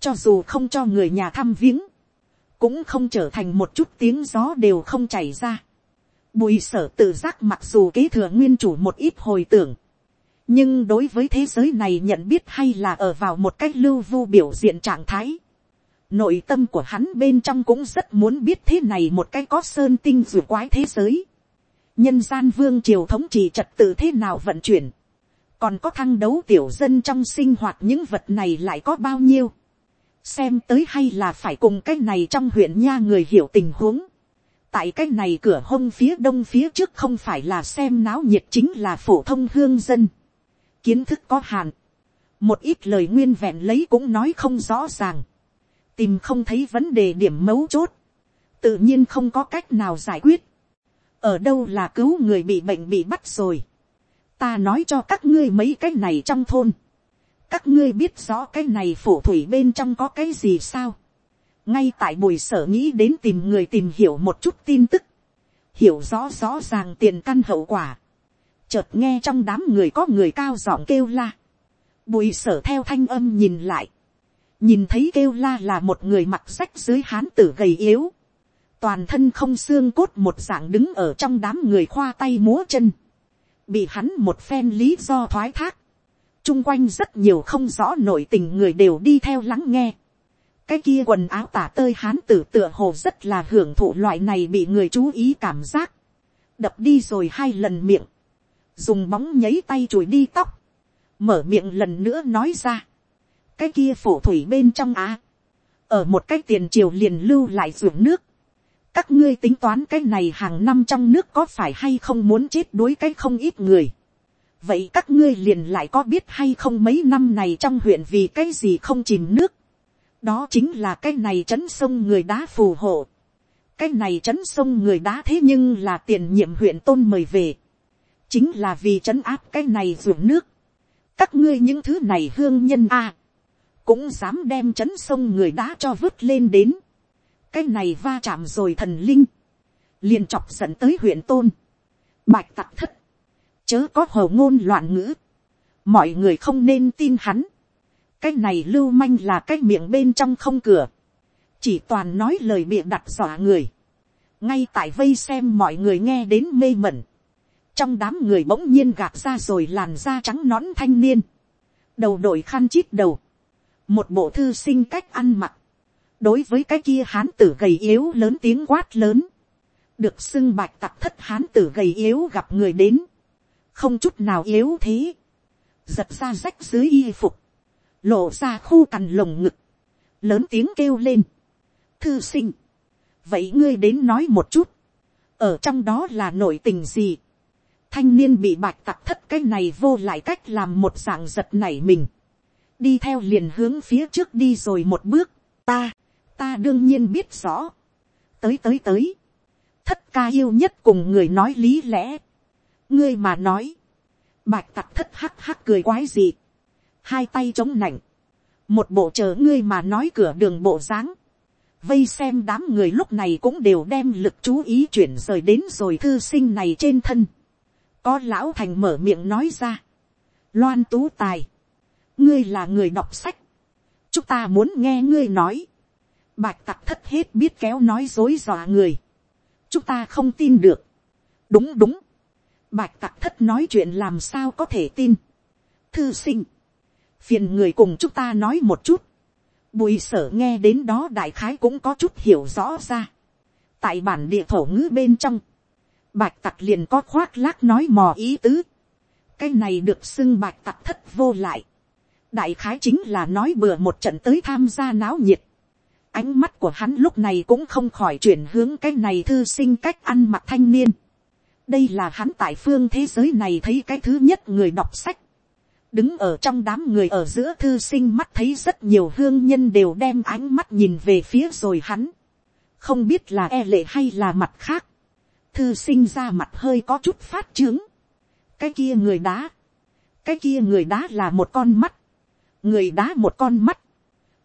[SPEAKER 1] cho dù không cho người nhà thăm viếng, cũng không trở thành một chút tiếng gió đều không chảy ra. Bùi sở tự giác mặc dù kế thừa nguyên chủ một ít hồi tưởng, nhưng đối với thế giới này nhận biết hay là ở vào một cách lưu vu biểu diện trạng thái. nội tâm của hắn bên trong cũng rất muốn biết thế này một cái có sơn tinh dù quái thế giới nhân gian vương triều thống trị trật tự thế nào vận chuyển. còn có thăng đấu tiểu dân trong sinh hoạt những vật này lại có bao nhiêu. xem tới hay là phải cùng cái này trong huyện nha người hiểu tình huống. tại cái này cửa hông phía đông phía trước không phải là xem náo nhiệt chính là phổ thông hương dân. kiến thức có hạn. một ít lời nguyên vẹn lấy cũng nói không rõ ràng tìm không thấy vấn đề điểm mấu chốt, tự nhiên không có cách nào giải quyết ở đâu là cứu người bị bệnh bị bắt rồi. ta nói cho các ngươi mấy cái này trong thôn. các ngươi biết rõ cái này phủ thủy bên trong có cái gì sao. ngay tại buổi sở nghĩ đến tìm người tìm hiểu một chút tin tức. hiểu rõ rõ ràng tiền căn hậu quả. chợt nghe trong đám người có người cao giọng kêu la. bùi sở theo thanh âm nhìn lại nhìn thấy kêu la là một người mặc sách dưới hán tử gầy yếu, toàn thân không xương cốt một dạng đứng ở trong đám người khoa tay múa chân, bị hắn một phen lý do thoái thác, chung quanh rất nhiều không rõ nội tình người đều đi theo lắng nghe, cái kia quần áo tả tơi hán tử tựa hồ rất là hưởng thụ loại này bị người chú ý cảm giác, đập đi rồi hai lần miệng, dùng bóng nháy tay chùi đi tóc, mở miệng lần nữa nói ra, cái kia phổ thủy bên trong á, ở một cái tiền triều liền lưu lại ruộng nước, các ngươi tính toán cái này hàng năm trong nước có phải hay không muốn chết đuối cái không ít người. vậy các ngươi liền lại có biết hay không mấy năm này trong huyện vì cái gì không chìm nước. đó chính là cái này trấn sông người đá phù hộ. cái này trấn sông người đá thế nhưng là tiền nhiệm huyện tôn mời về. chính là vì trấn áp cái này ruộng nước. các ngươi những thứ này hương nhân a cũng dám đem chấn sông người đá cho vứt lên đến cái này va chạm rồi thần linh, liền chọc dẫn tới huyện tôn, bạch tặc thất, chớ có hầu ngôn loạn ngữ, mọi người không nên tin hắn, cái này lưu manh là cái miệng bên trong không cửa, chỉ toàn nói lời bịa đặt dọa người, ngay tại vây xem mọi người nghe đến mê mẩn, trong đám người bỗng nhiên gạt ra rồi làn da trắng nõn thanh niên, đầu đội khăn chít đầu, một bộ thư sinh cách ăn mặc, đối với cái kia hán tử gầy yếu lớn tiếng quát lớn, được xưng bạch tặc thất hán tử gầy yếu gặp người đến, không chút nào yếu thế, giật ra rách dưới y phục, lộ ra khu cằn lồng ngực, lớn tiếng kêu lên, thư sinh, vậy ngươi đến nói một chút, ở trong đó là nội tình gì, thanh niên bị bạch tặc thất cái này vô lại cách làm một dạng giật nảy mình, đi theo liền hướng phía trước đi rồi một bước, ta, ta đương nhiên biết rõ, tới tới tới, thất ca yêu nhất cùng người nói lý lẽ, ngươi mà nói, bạch tặc thất hắc hắc cười quái gì, hai tay chống nảnh, một bộ chờ ngươi mà nói cửa đường bộ dáng, vây xem đám người lúc này cũng đều đem lực chú ý chuyển rời đến rồi thư sinh này trên thân, có lão thành mở miệng nói ra, loan tú tài, ngươi là người đọc sách, chúng ta muốn nghe ngươi nói, bạch tặc thất hết biết kéo nói dối dọa người, chúng ta không tin được, đúng đúng, bạch tặc thất nói chuyện làm sao có thể tin, thư sinh, phiền người cùng chúng ta nói một chút, bùi sở nghe đến đó đại khái cũng có chút hiểu rõ ra, tại bản địa thổ ngữ bên trong, bạch tặc liền có khoác lác nói mò ý tứ, cái này được xưng bạch tặc thất vô lại, đại khái chính là nói bừa một trận tới tham gia náo nhiệt ánh mắt của hắn lúc này cũng không khỏi chuyển hướng cái này thư sinh cách ăn mặc thanh niên. đây là hắn tại phương thế giới này thấy cái thứ nhất người đọc sách. đứng ở trong đám người ở giữa thư sinh mắt thấy rất nhiều hương nhân đều đem ánh mắt nhìn về phía rồi hắn. không biết là e lệ hay là mặt khác. thư sinh ra mặt hơi có chút phát trướng. cái kia người đá. cái kia người đá là một con mắt người đá một con mắt,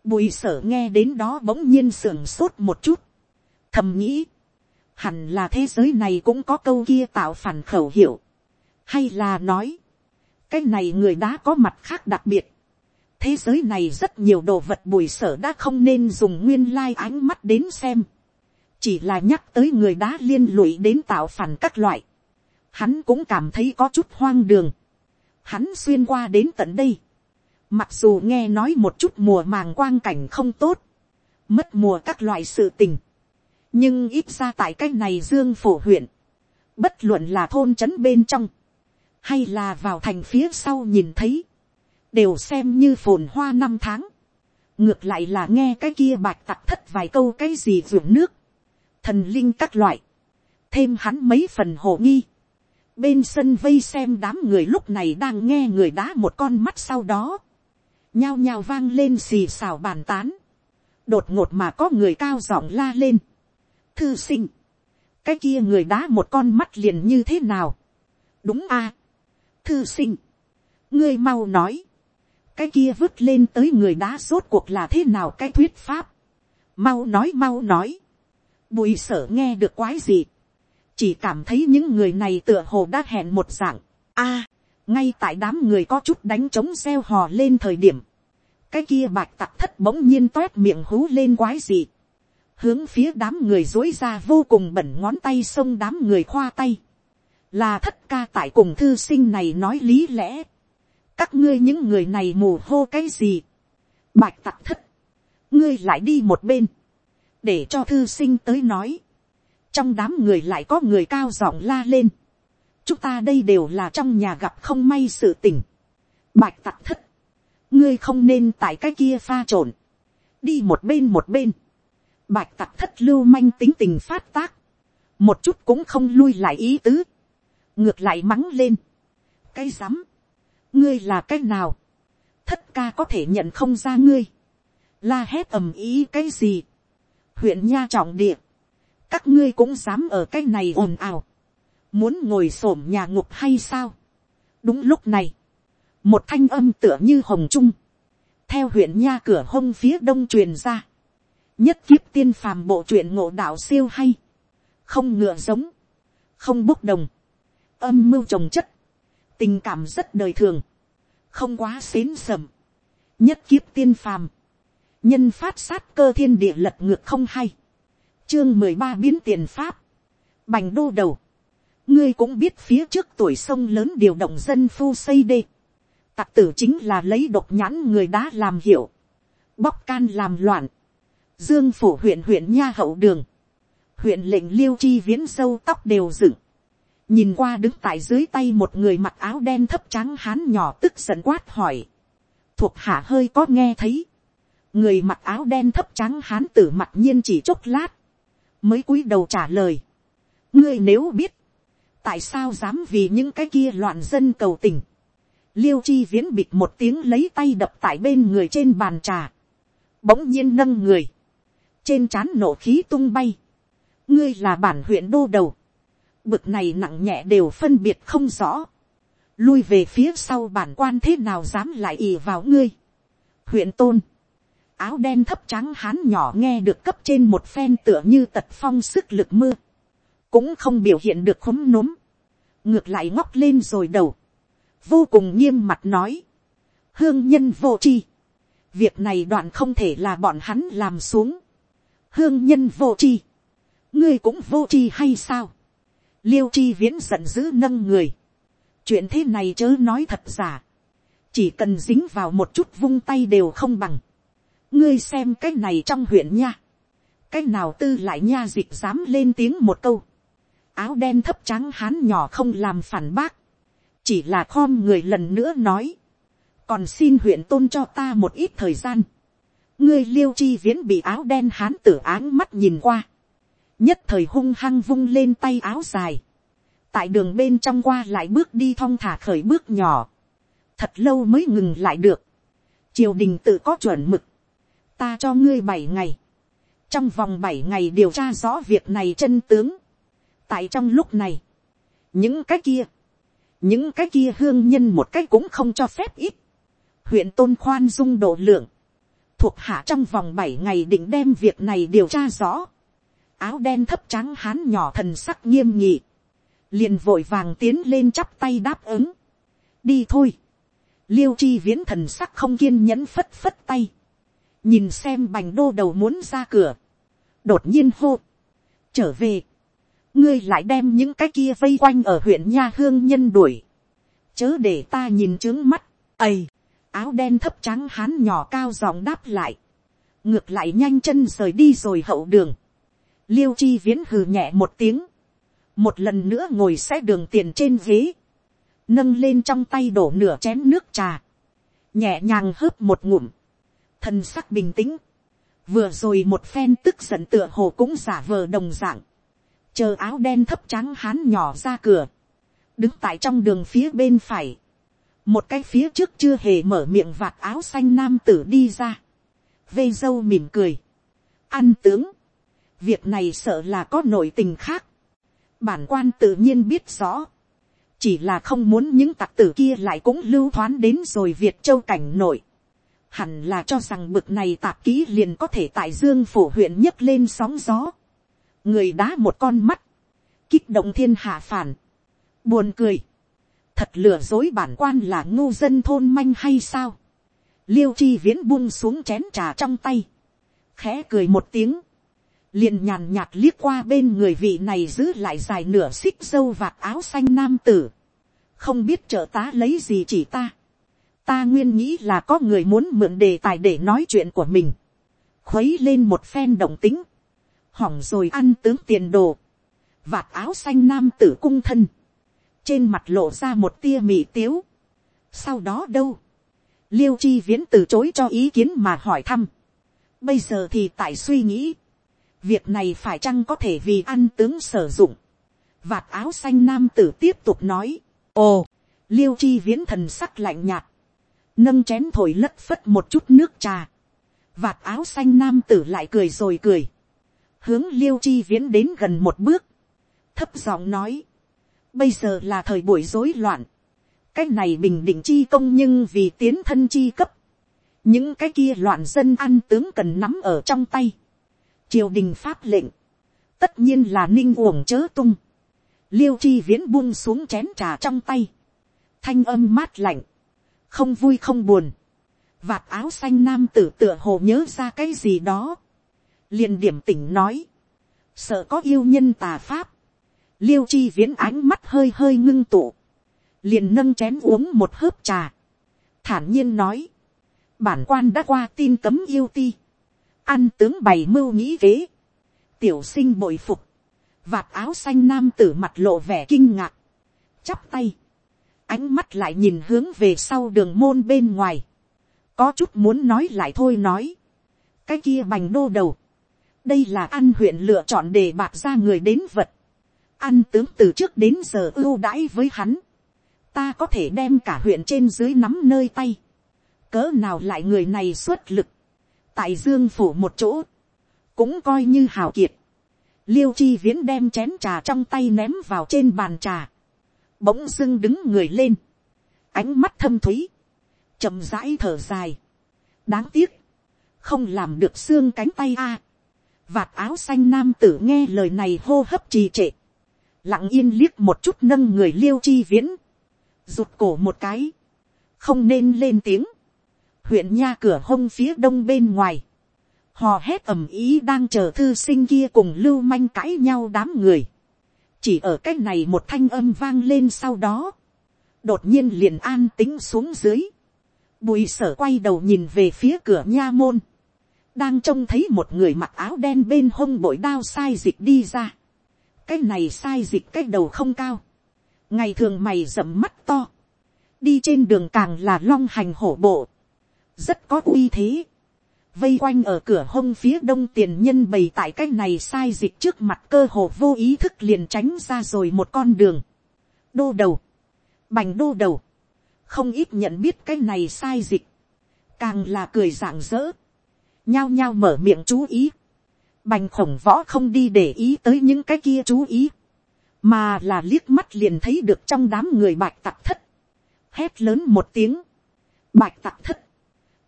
[SPEAKER 1] bùi sở nghe đến đó bỗng nhiên sưởng sốt một chút, thầm nghĩ, hẳn là thế giới này cũng có câu kia tạo phản khẩu hiệu, hay là nói, cái này người đá có mặt khác đặc biệt, thế giới này rất nhiều đồ vật bùi sở đã không nên dùng nguyên lai ánh mắt đến xem, chỉ là nhắc tới người đá liên lụy đến tạo phản các loại, hắn cũng cảm thấy có chút hoang đường, hắn xuyên qua đến tận đây, Mặc dù nghe nói một chút mùa màng quang cảnh không tốt. mất mùa các loại sự tình, nhưng ít ra tại cái này dương phổ huyện, bất luận là thôn trấn bên trong, hay là vào thành phía sau nhìn thấy, đều xem như phồn hoa năm tháng, ngược lại là nghe cái kia bạch tặc thất vài câu cái gì ruộng nước, thần linh các loại, thêm hắn mấy phần hồ nghi, bên sân vây xem đám người lúc này đang nghe người đá một con mắt sau đó, nhao nhao vang lên xì xào bàn tán, đột ngột mà có người cao giọng la lên, thư sinh, cái kia người đá một con mắt liền như thế nào, đúng a, à. thư sinh, ngươi mau nói, cái kia vứt lên tới người đá rốt cuộc là thế nào cái thuyết pháp, mau nói mau nói, bùi sở nghe được quái gì, chỉ cảm thấy những người này tựa hồ đã hẹn một dạng, a, à ngay tại đám người có chút đánh trống xeo hò lên thời điểm, cái kia bạch tặc thất bỗng nhiên toét miệng hú lên quái gì, hướng phía đám người dối ra vô cùng bẩn ngón tay xông đám người khoa tay, là thất ca tại cùng thư sinh này nói lý lẽ, các ngươi những người này mù hô cái gì, bạch tặc thất, ngươi lại đi một bên, để cho thư sinh tới nói, trong đám người lại có người cao giọng la lên, chúng ta đây đều là trong nhà gặp không may sự tình, bạch tặc thất, ngươi không nên tại cái kia pha trộn, đi một bên một bên, bạch tặc thất lưu manh tính tình phát tác, một chút cũng không lui lại ý tứ, ngược lại mắng lên, cái rắm, ngươi là cái nào, thất ca có thể nhận không ra ngươi, la hét ầm ý cái gì, huyện nha trọng địa, các ngươi cũng dám ở cái này ồn ào, muốn ngồi s ổ m nhà ngục hay sao. đúng lúc này, một thanh âm tựa như hồng trung, theo huyện nha cửa hông phía đông truyền ra, nhất kiếp tiên phàm bộ truyện ngộ đạo siêu hay, không ngựa giống, không bốc đồng, âm mưu trồng chất, tình cảm rất đời thường, không quá xến sầm, nhất kiếp tiên phàm, nhân phát sát cơ thiên địa lật ngược không hay, chương mười ba biến tiền pháp, bành đô đầu, ngươi cũng biết phía trước tuổi sông lớn điều động dân phu xây đê, tặc tử chính là lấy độc nhãn người đá làm hiểu, bóc can làm loạn, dương phủ huyện huyện nha hậu đường, huyện lệnh liêu chi viễn sâu tóc đều dựng, nhìn qua đứng tại dưới tay một người mặc áo đen thấp trắng hán nhỏ tức giận quát hỏi, thuộc hạ hơi có nghe thấy, người mặc áo đen thấp trắng hán tử mặt nhiên chỉ chốc lát, mới cúi đầu trả lời, ngươi nếu biết, tại sao dám vì những cái kia loạn dân cầu tình, liêu chi viễn bịt một tiếng lấy tay đập tại bên người trên bàn trà, bỗng nhiên nâng người, trên trán nổ khí tung bay, ngươi là bản huyện đô đầu, bực này nặng nhẹ đều phân biệt không rõ, lui về phía sau bản quan thế nào dám lại ì vào ngươi, huyện tôn, áo đen thấp trắng hán nhỏ nghe được cấp trên một phen tựa như tật phong sức lực mưa, cũng không biểu hiện được khúm núm, ngược lại ngóc lên rồi đầu, vô cùng nghiêm mặt nói, hương nhân vô chi, việc này đoạn không thể là bọn hắn làm xuống, hương nhân vô chi, ngươi cũng vô chi hay sao, liêu chi viễn giận dữ nâng người, chuyện thế này chớ nói thật giả, chỉ cần dính vào một chút vung tay đều không bằng, ngươi xem cái này trong huyện nha, cái nào tư lại nha dịch dám lên tiếng một câu, áo đen thấp trắng hán nhỏ không làm phản bác, chỉ là khom người lần nữa nói, còn xin huyện tôn cho ta một ít thời gian, ngươi liêu chi viễn bị áo đen hán tử áng mắt nhìn qua, nhất thời hung hăng vung lên tay áo dài, tại đường bên trong qua lại bước đi thong thả khởi bước nhỏ, thật lâu mới ngừng lại được, triều đình tự có chuẩn mực, ta cho ngươi bảy ngày, trong vòng bảy ngày điều tra rõ việc này chân tướng, tại trong lúc này, những cái kia, những cái kia hương nhân một cái cũng không cho phép ít, huyện tôn khoan dung độ lượng, thuộc hạ trong vòng bảy ngày định đem việc này điều tra rõ, áo đen thấp trắng hán nhỏ thần sắc nghiêm nhị, liền vội vàng tiến lên chắp tay đáp ứng, đi thôi, liêu chi viễn thần sắc không kiên nhẫn phất phất tay, nhìn xem bành đô đầu muốn ra cửa, đột nhiên hô, trở về, ngươi lại đem những cái kia vây quanh ở huyện nha hương nhân đuổi, chớ để ta nhìn trướng mắt, ầy, áo đen thấp trắng hán nhỏ cao giọng đáp lại, ngược lại nhanh chân rời đi rồi hậu đường, liêu chi viễn hừ nhẹ một tiếng, một lần nữa ngồi xe đường tiền trên ghế, nâng lên trong tay đổ nửa chén nước trà, nhẹ nhàng hớp một ngụm, thần sắc bình tĩnh, vừa rồi một phen tức giận tựa hồ cũng giả vờ đồng dạng, chờ áo đen thấp trắng hán nhỏ ra cửa, đứng tại trong đường phía bên phải, một cái phía trước chưa hề mở miệng vạt áo xanh nam tử đi ra, vây dâu mỉm cười, ăn tướng, việc này sợ là có nội tình khác, bản quan tự nhiên biết rõ, chỉ là không muốn những tặc tử kia lại cũng lưu thoán đến rồi việt châu cảnh nội, hẳn là cho rằng bực này tạp kỹ liền có thể tại dương phổ huyện nhấc lên sóng gió, người đá một con mắt, kích động thiên hạ phản, buồn cười, thật lừa dối bản quan là ngu dân thôn manh hay sao, liêu chi viễn buông xuống chén trà trong tay, khẽ cười một tiếng, liền nhàn nhạt liếc qua bên người vị này giữ lại dài nửa xích dâu vạt áo xanh nam tử, không biết trợ tá lấy gì chỉ ta, ta nguyên nghĩ là có người muốn mượn đề tài để nói chuyện của mình, khuấy lên một phen động tính, hỏng rồi ăn tướng tiền đồ, vạt áo xanh nam tử cung thân, trên mặt lộ ra một tia mì tiếu. sau đó đâu, liêu chi viễn từ chối cho ý kiến mà hỏi thăm. bây giờ thì tại suy nghĩ, việc này phải chăng có thể vì ăn tướng sử dụng. vạt áo xanh nam tử tiếp tục nói, ồ, liêu chi viễn thần sắc lạnh nhạt, nâng chén thổi lất phất một chút nước trà, vạt áo xanh nam tử lại cười rồi cười, hướng liêu chi viễn đến gần một bước, thấp giọng nói, bây giờ là thời buổi rối loạn, cái này bình định chi công nhưng vì tiến thân chi cấp, những cái kia loạn dân ăn tướng cần nắm ở trong tay, triều đình pháp lệnh, tất nhiên là ninh uổng chớ tung, liêu chi viễn buông xuống chén trà trong tay, thanh âm mát lạnh, không vui không buồn, vạt áo xanh nam tử tựa hồ nhớ ra cái gì đó, liền điểm tỉnh nói, sợ có yêu nhân tà pháp, liêu chi viễn ánh mắt hơi hơi ngưng tụ, liền nâng chén uống một hớp trà, thản nhiên nói, bản quan đã qua tin cấm yêu ti, ăn tướng bày mưu nghĩ vế, tiểu sinh bội phục, vạt áo xanh nam tử mặt lộ vẻ kinh ngạc, chắp tay, ánh mắt lại nhìn hướng về sau đường môn bên ngoài, có chút muốn nói lại thôi nói, cái kia bành đô đầu, đây là ăn huyện lựa chọn để bạc ra người đến vật, ăn tướng từ trước đến giờ ưu đãi với hắn, ta có thể đem cả huyện trên dưới nắm nơi tay, cỡ nào lại người này xuất lực, tại dương phủ một chỗ, cũng coi như hào kiệt, liêu chi viễn đem chén trà trong tay ném vào trên bàn trà, bỗng dưng đứng người lên, ánh mắt thâm thúy, chậm rãi thở dài, đáng tiếc, không làm được xương cánh tay a, vạt áo xanh nam tử nghe lời này hô hấp trì trệ, lặng yên liếc một chút nâng người liêu chi viễn, rụt cổ một cái, không nên lên tiếng, huyện nha cửa hông phía đông bên ngoài, hò hét ầm ý đang chờ thư sinh kia cùng lưu manh cãi nhau đám người, chỉ ở cách này một thanh âm vang lên sau đó, đột nhiên liền an tính xuống dưới, bùi sở quay đầu nhìn về phía cửa nha môn, đang trông thấy một người mặc áo đen bên hông bội đao sai dịch đi ra, cái này sai dịch cái đầu không cao, ngày thường mày rậm mắt to, đi trên đường càng là long hành hổ bộ, rất có uy thế, vây quanh ở cửa hông phía đông tiền nhân bày tại cái này sai dịch trước mặt cơ hồ vô ý thức liền tránh ra rồi một con đường, đô đầu, bành đô đầu, không ít nhận biết cái này sai dịch, càng là cười rạng rỡ, nhao nhao mở miệng chú ý, bành khổng võ không đi để ý tới những cái kia chú ý, mà là liếc mắt liền thấy được trong đám người bạch tặc thất, hét lớn một tiếng, bạch tặc thất,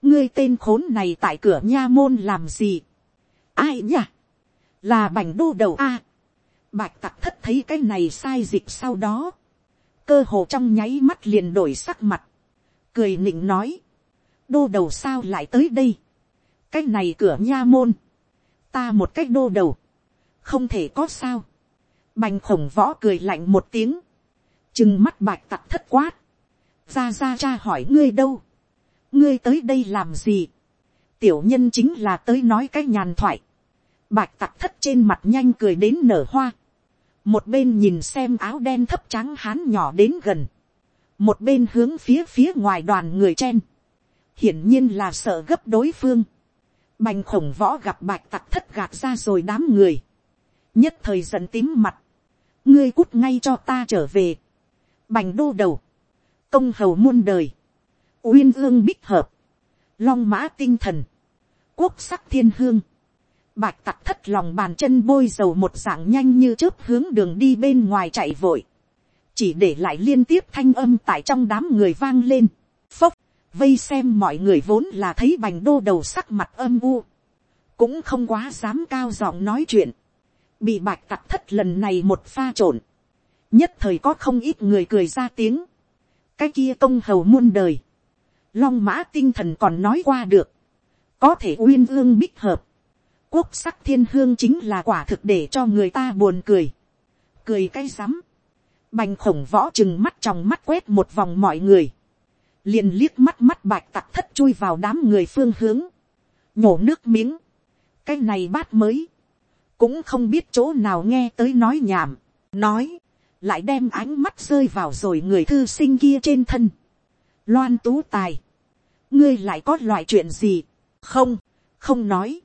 [SPEAKER 1] ngươi tên khốn này tại cửa nha môn làm gì, ai nhỉ, là bành đô đầu a, bạch tặc thất thấy cái này sai dịch sau đó, cơ hồ trong nháy mắt liền đổi sắc mặt, cười nịnh nói, đô đầu sao lại tới đây, cái này cửa nha môn, ta một cách đô đầu, không thể có sao, bành khổng võ cười lạnh một tiếng, chừng mắt bạch tặc thất quát, ra ra cha hỏi ngươi đâu, ngươi tới đây làm gì, tiểu nhân chính là tới nói cái nhàn thoại, bạch tặc thất trên mặt nhanh cười đến nở hoa, một bên nhìn xem áo đen thấp trắng hán nhỏ đến gần, một bên hướng phía phía ngoài đoàn người chen, hiển nhiên là sợ gấp đối phương, bành khổng võ gặp bạch tặc thất gạt ra rồi đám người, nhất thời giận tím mặt, ngươi cút ngay cho ta trở về, bành đô đầu, công hầu muôn đời, uyên ương bích hợp, long mã tinh thần, quốc sắc thiên hương, bạch tặc thất lòng bàn chân bôi dầu một dạng nhanh như chớp hướng đường đi bên ngoài chạy vội, chỉ để lại liên tiếp thanh âm tại trong đám người vang lên, phốc, vây xem mọi người vốn là thấy bành đô đầu sắc mặt âm u, cũng không quá dám cao giọng nói chuyện, bị bạch tặc thất lần này một pha trộn, nhất thời có không ít người cười ra tiếng, cái kia công hầu muôn đời, long mã tinh thần còn nói qua được, có thể uyên ương bích hợp, quốc sắc thiên hương chính là quả thực để cho người ta buồn cười, cười cay rắm, bành khổng võ chừng mắt trong mắt quét một vòng mọi người, liền liếc mắt mắt bạch tặc thất chui vào đám người phương hướng, nhổ nước miếng, cái này bát mới, cũng không biết chỗ nào nghe tới nói nhảm, nói, lại đem ánh mắt rơi vào rồi người thư sinh kia trên thân. Loan tú tài, ngươi lại có loại chuyện gì, không, không nói.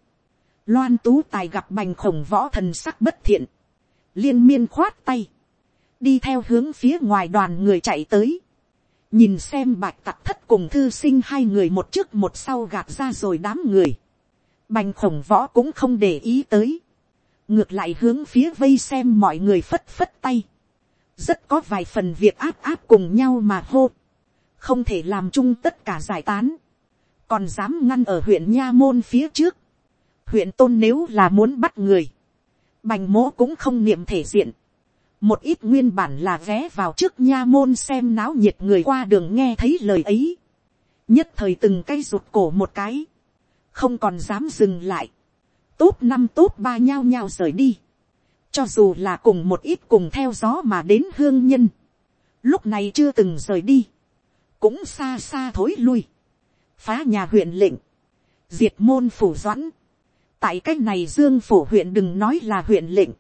[SPEAKER 1] Loan tú tài gặp bành khổng võ thần sắc bất thiện, liên miên khoát tay, đi theo hướng phía ngoài đoàn người chạy tới, nhìn xem bạch tặc thất cùng thư sinh hai người một trước một sau gạt ra rồi đám người, bành khổng võ cũng không để ý tới, ngược lại hướng phía vây xem mọi người phất phất tay, rất có vài phần việc áp áp cùng nhau mà hô, không thể làm chung tất cả giải tán, còn dám ngăn ở huyện nha môn phía trước, huyện tôn nếu là muốn bắt người, bành mố cũng không niệm thể diện, một ít nguyên bản là ghé vào trước nha môn xem náo nhiệt người qua đường nghe thấy lời ấy, nhất thời từng cây rụt cổ một cái, không còn dám dừng lại, tốt năm tốt ba nhao nhao rời đi, cho dù là cùng một ít cùng theo gió mà đến hương nhân, lúc này chưa từng rời đi, cũng xa xa thối lui, phá nhà huyện lệnh, diệt môn phủ doãn, tại cái này dương phủ huyện đừng nói là huyện lệnh,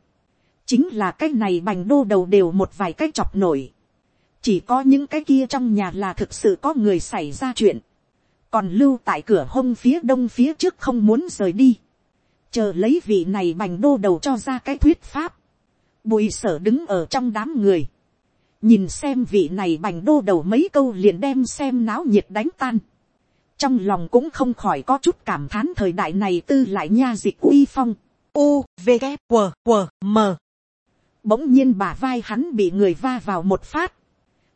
[SPEAKER 1] chính là cái này bành đô đầu đều một vài cái chọc nổi, chỉ có những cái kia trong nhà là thực sự có người xảy ra chuyện, còn lưu tại cửa hông phía đông phía trước không muốn rời đi, chờ lấy vị này bành đô đầu cho ra cái thuyết pháp, bùi sở đứng ở trong đám người, nhìn xem vị này bành đô đầu mấy câu liền đem xem náo nhiệt đánh tan, trong lòng cũng không khỏi có chút cảm thán thời đại này tư lại nha dịch uy phong, u v g W, W, m bỗng nhiên bà vai hắn bị người va vào một phát,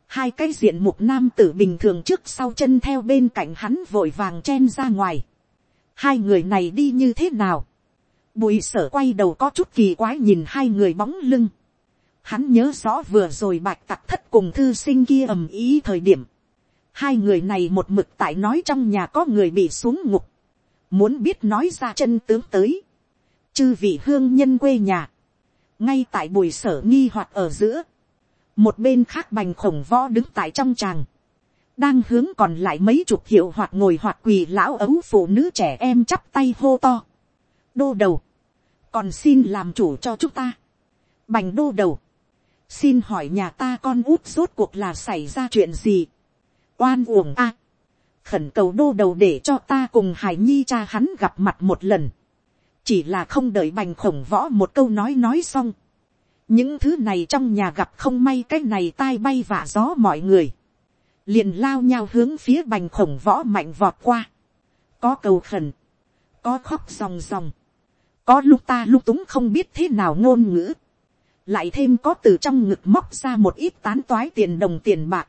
[SPEAKER 1] hai cái diện mục nam tử bình thường trước sau chân theo bên cạnh hắn vội vàng chen ra ngoài, hai người này đi như thế nào, Bùi sở quay đầu có chút kỳ quái nhìn hai người bóng lưng. Hắn nhớ rõ vừa rồi bạch tặc thất cùng thư sinh kia ầm ý thời điểm. Hai người này một mực tại nói trong nhà có người bị xuống ngục. Muốn biết nói ra chân tướng tới. Chư vị hương nhân quê nhà. Ngay tại bùi sở nghi hoặc ở giữa. Một bên khác bành khổng võ đứng tại trong tràng. Đang hướng còn lại mấy chục hiệu hoặc ngồi hoặc quỳ lão ấu phụ nữ trẻ em chắp tay hô to. Đô đầu còn xin làm chủ cho chúng ta. bành đô đầu, xin hỏi nhà ta con út rốt cuộc là xảy ra chuyện gì. oan uổng a. khẩn cầu đô đầu để cho ta cùng hải nhi cha hắn gặp mặt một lần chỉ là không đợi bành khổng võ một câu nói nói xong. những thứ này trong nhà gặp không may cái này tai bay vả gió mọi người. liền lao nhau hướng phía bành khổng võ mạnh vọt qua. có cầu khẩn, có khóc ròng ròng có lúc ta lúc túng không biết thế nào ngôn ngữ, lại thêm có từ trong ngực móc ra một ít tán toái tiền đồng tiền bạc,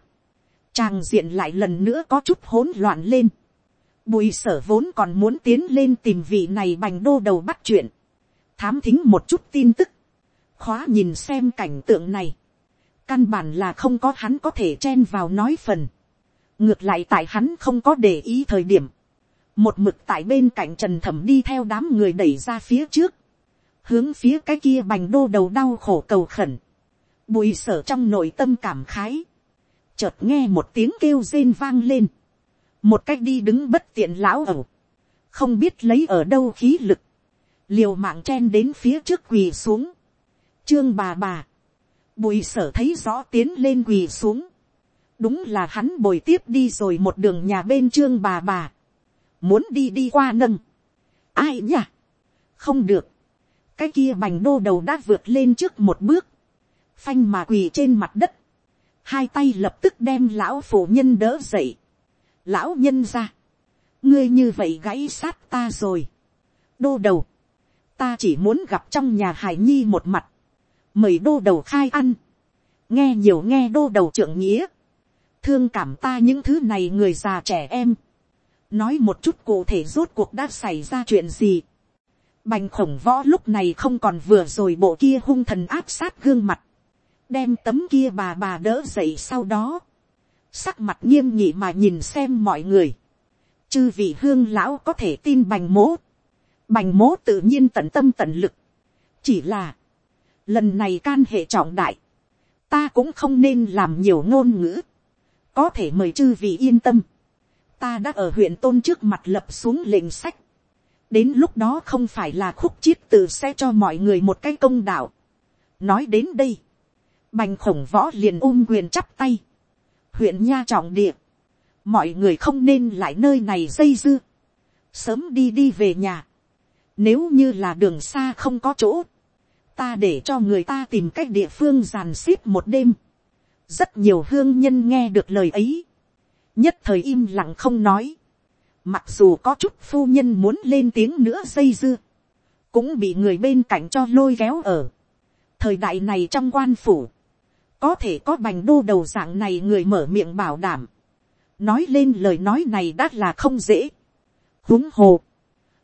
[SPEAKER 1] tràng diện lại lần nữa có chút hỗn loạn lên, bùi sở vốn còn muốn tiến lên tìm vị này bành đô đầu bắt chuyện, thám thính một chút tin tức, khóa nhìn xem cảnh tượng này, căn bản là không có hắn có thể chen vào nói phần, ngược lại tại hắn không có để ý thời điểm, một mực tại bên cạnh trần thẩm đi theo đám người đẩy ra phía trước, hướng phía cái kia bành đô đầu đau khổ cầu khẩn, bùi sở trong nội tâm cảm khái, chợt nghe một tiếng kêu rên vang lên, một cách đi đứng bất tiện lão ẩu, không biết lấy ở đâu khí lực, liều mạng chen đến phía trước quỳ xuống, trương bà bà, bùi sở thấy rõ tiến lên quỳ xuống, đúng là hắn bồi tiếp đi rồi một đường nhà bên trương bà bà, muốn đi đi qua nâng, ai nhỉ, không được, cái kia bành đô đầu đã vượt lên trước một bước, phanh mà quỳ trên mặt đất, hai tay lập tức đem lão phụ nhân đỡ dậy, lão nhân ra, ngươi như vậy gãy sát ta rồi, đô đầu, ta chỉ muốn gặp trong nhà hải nhi một mặt, mời đô đầu khai ăn, nghe nhiều nghe đô đầu trưởng nghĩa, thương cảm ta những thứ này người già trẻ em, nói một chút cụ thể rốt cuộc đã xảy ra chuyện gì, bành khổng võ lúc này không còn vừa rồi bộ kia hung thần áp sát gương mặt, đem tấm kia bà bà đỡ dậy sau đó, sắc mặt nghiêm nhị mà nhìn xem mọi người, chư vị hương lão có thể tin bành mố, bành mố tự nhiên tận tâm tận lực, chỉ là, lần này can hệ trọng đại, ta cũng không nên làm nhiều ngôn ngữ, có thể mời chư vị yên tâm, ta đã ở huyện tôn trước mặt lập xuống lệnh sách, đến lúc đó không phải là khúc chiết tự sẽ cho mọi người một cái công đạo. nói đến đây, bành khổng võ liền ôm quyền chắp tay, huyện nha trọng địa, mọi người không nên lại nơi này dây dưa, sớm đi đi về nhà, nếu như là đường xa không có chỗ, ta để cho người ta tìm cách địa phương giàn xếp một đêm. rất nhiều hương nhân nghe được lời ấy, nhất thời im lặng không nói, mặc dù có chút phu nhân muốn lên tiếng nữa dây dưa, cũng bị người bên cạnh cho lôi kéo ở. thời đại này trong quan phủ, có thể có bành đô đầu dạng này người mở miệng bảo đảm, nói lên lời nói này đã là không dễ. huống hồ,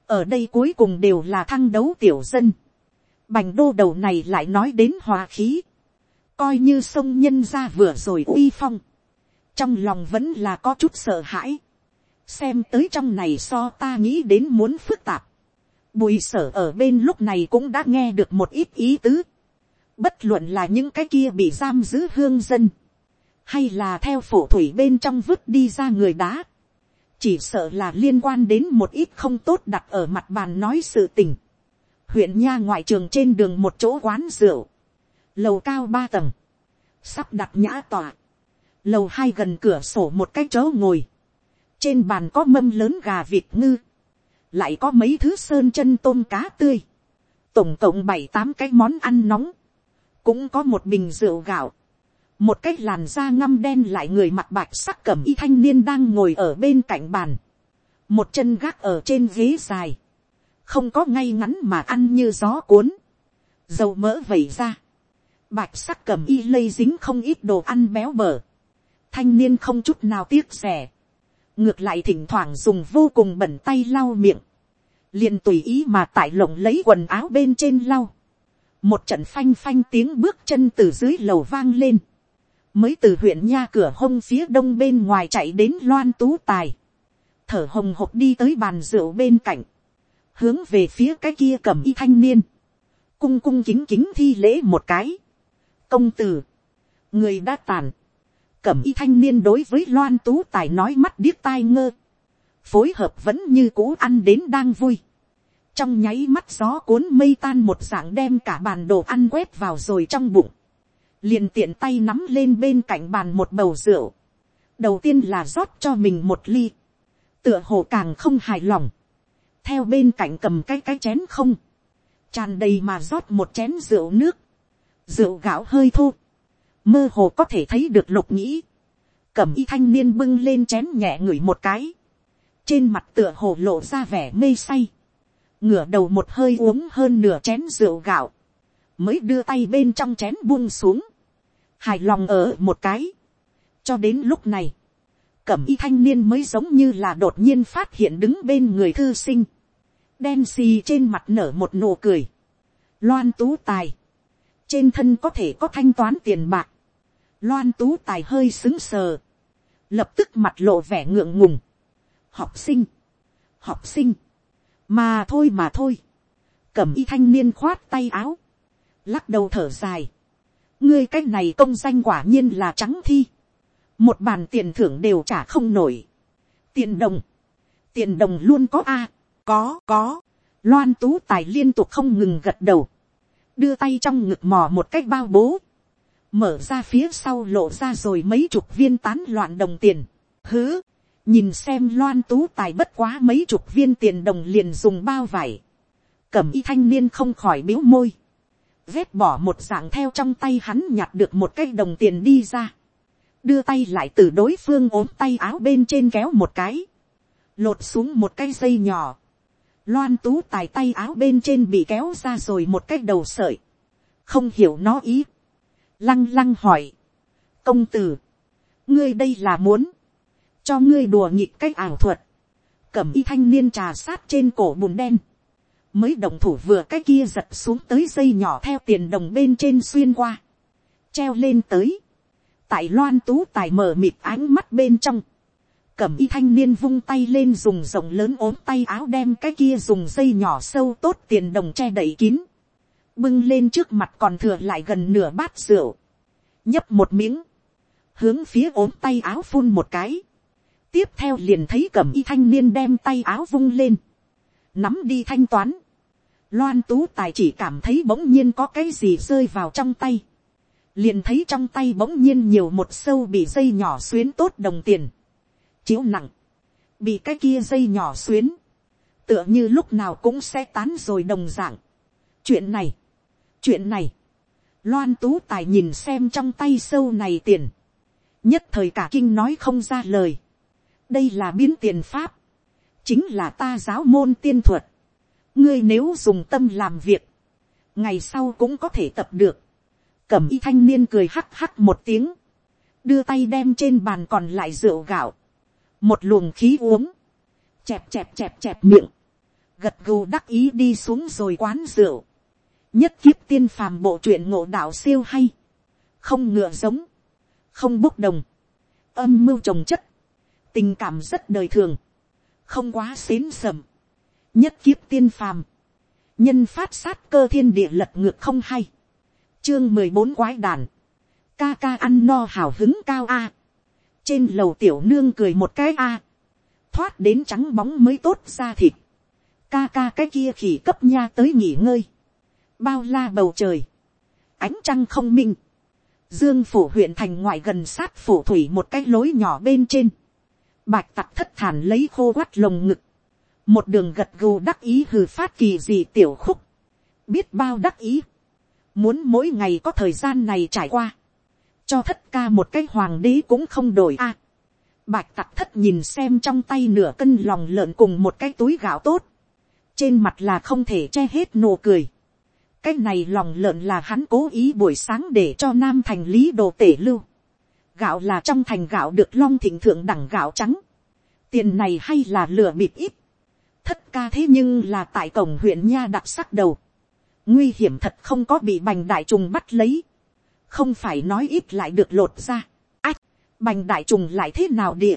[SPEAKER 1] ở đây cuối cùng đều là thăng đấu tiểu dân, bành đô đầu này lại nói đến hòa khí, coi như sông nhân ra vừa rồi uy phong, trong lòng vẫn là có chút sợ hãi, xem tới trong này so ta nghĩ đến muốn phức tạp, bùi sở ở bên lúc này cũng đã nghe được một ít ý tứ, bất luận là những cái kia bị giam giữ hương dân, hay là theo phổ thủy bên trong vứt đi ra người đá, chỉ sợ là liên quan đến một ít không tốt đặt ở mặt bàn nói sự tình. huyện nha ngoại trường trên đường một chỗ quán rượu, lầu cao ba tầng, sắp đặt nhã tọa, lầu hai gần cửa sổ một cái chỗ ngồi, trên bàn có mâm lớn gà vịt ngư, lại có mấy thứ sơn chân tôm cá tươi, tổng cộng bảy tám cái món ăn nóng, cũng có một bình rượu gạo, một cái làn da ngăm đen lại người mặt bạch sắc cẩm y thanh niên đang ngồi ở bên cạnh bàn, một chân gác ở trên ghế dài, không có ngay ngắn mà ăn như gió cuốn, dầu mỡ vẩy ra, bạch sắc cẩm y lây dính không ít đồ ăn béo bở, thanh niên không chút nào tiếc rẻ, ngược lại thỉnh thoảng dùng vô cùng bẩn tay lau miệng, liền tùy ý mà tại lộng lấy quần áo bên trên lau, một trận phanh phanh tiếng bước chân từ dưới lầu vang lên, mới từ huyện nha cửa hông phía đông bên ngoài chạy đến loan tú tài, thở hồng hộc đi tới bàn rượu bên cạnh, hướng về phía cái kia cầm y thanh niên, cung cung kính kính thi lễ một cái, công tử, người đã tàn, cẩm y thanh niên đối với loan tú tài nói mắt điếc tai ngơ, phối hợp vẫn như cũ ăn đến đang vui, trong nháy mắt gió cuốn mây tan một dạng đem cả bàn đồ ăn quét vào rồi trong bụng, liền tiện tay nắm lên bên cạnh bàn một bầu rượu, đầu tiên là rót cho mình một ly, tựa hồ càng không hài lòng, theo bên cạnh cầm cái cái chén không, tràn đầy mà rót một chén rượu nước, rượu gạo hơi thô, mơ hồ có thể thấy được lục nghĩ, cầm y thanh niên bưng lên chén nhẹ ngửi một cái, trên mặt tựa hồ lộ ra vẻ mê say, ngửa đầu một hơi uống hơn nửa chén rượu gạo, mới đưa tay bên trong chén buông xuống, hài lòng ở một cái. cho đến lúc này, cẩm y thanh niên mới giống như là đột nhiên phát hiện đứng bên người thư sinh, đen xì trên mặt nở một nụ cười, loan tú tài, trên thân có thể có thanh toán tiền bạc, loan tú tài hơi xứng sờ, lập tức mặt lộ vẻ ngượng ngùng, học sinh, học sinh, mà thôi mà thôi, cẩm y thanh niên khoát tay áo, lắc đầu thở dài, ngươi cái này công danh quả nhiên là trắng thi, một bàn tiền thưởng đều trả không nổi, tiền đồng, tiền đồng luôn có a, có có, loan tú tài liên tục không ngừng gật đầu, đưa tay trong ngực mò một cách bao bố, mở ra phía sau lộ ra rồi mấy chục viên tán loạn đồng tiền, hứ, nhìn xem loan tú tài bất quá mấy chục viên tiền đồng liền dùng bao vải, cẩm y thanh niên không khỏi biếu môi, vét bỏ một dạng theo trong tay hắn nhặt được một cái đồng tiền đi ra, đưa tay lại từ đối phương ốm tay áo bên trên kéo một cái, lột xuống một cái dây nhỏ, loan tú tài tay áo bên trên bị kéo ra rồi một cái đầu sợi, không hiểu nó ý, lăng lăng hỏi, công tử, ngươi đây là muốn, cho ngươi đùa nhịp cái ảo thuật, cẩm y thanh niên trà sát trên cổ bùn đen, mới đồng thủ vừa cái kia giật xuống tới dây nhỏ theo tiền đồng bên trên xuyên qua, treo lên tới, tại loan tú tài mở mịt ánh mắt bên trong, cẩm y thanh niên vung tay lên dùng rộng lớn ốm tay áo đem cái kia dùng dây nhỏ sâu tốt tiền đồng che đậy kín, bưng lên trước mặt còn thừa lại gần nửa bát rượu, nhấp một miếng, hướng phía ốm tay áo phun một cái, tiếp theo liền thấy cẩm y thanh niên đem tay áo vung lên, nắm đi thanh toán, loan tú tài chỉ cảm thấy bỗng nhiên có cái gì rơi vào trong tay, liền thấy trong tay bỗng nhiên nhiều một sâu bị dây nhỏ xuyến tốt đồng tiền, chiếu nặng, bị cái kia dây nhỏ xuyến, tựa như lúc nào cũng sẽ tán rồi đồng dạng. chuyện này, chuyện này, loan tú tài nhìn xem trong tay sâu này tiền, nhất thời cả kinh nói không ra lời, đây là biến tiền pháp, chính là ta giáo môn tiên thuật, ngươi nếu dùng tâm làm việc, ngày sau cũng có thể tập được, cẩm y thanh niên cười hắc hắc một tiếng, đưa tay đem trên bàn còn lại rượu gạo, một luồng khí uống, chẹp chẹp chẹp chẹp miệng, gật gù đắc ý đi xuống rồi quán rượu, nhất kiếp tiên phàm bộ truyện ngộ đạo siêu hay, không ngựa giống, không bốc đồng, âm mưu trồng chất, tình cảm rất đời thường, không quá xến sầm, nhất kiếp tiên phàm, nhân phát sát cơ thiên địa lật ngược không hay, chương mười bốn quái đàn, ca ca ăn no hào hứng cao a, trên lầu tiểu nương cười một cái a, thoát đến trắng bóng mới tốt ra thịt, ca ca cái kia khỉ cấp nha tới nghỉ ngơi, bao la bầu trời, ánh trăng không minh, dương phủ huyện thành ngoại gần sát phủ thủy một cái lối nhỏ bên trên, bạch tặc thất thản lấy khô quắt lồng ngực, một đường gật gù đắc ý hừ phát kỳ gì tiểu khúc, biết bao đắc ý, muốn mỗi ngày có thời gian này trải qua, cho thất ca một cái hoàng đế cũng không đổi a. bạch tặc thất nhìn xem trong tay nửa cân lòng lợn cùng một cái túi gạo tốt, trên mặt là không thể che hết nụ cười. cái này lòng lợn là hắn cố ý buổi sáng để cho nam thành lý đồ tể lưu gạo là trong thành gạo được long thịnh thượng đẳng gạo trắng. tiền này hay là lừa bịp ít. thất ca thế nhưng là tại cổng huyện nha đặc sắc đầu. nguy hiểm thật không có bị bành đại trùng bắt lấy không phải nói ít lại được lột ra. ách, bành đại trùng lại thế nào địa.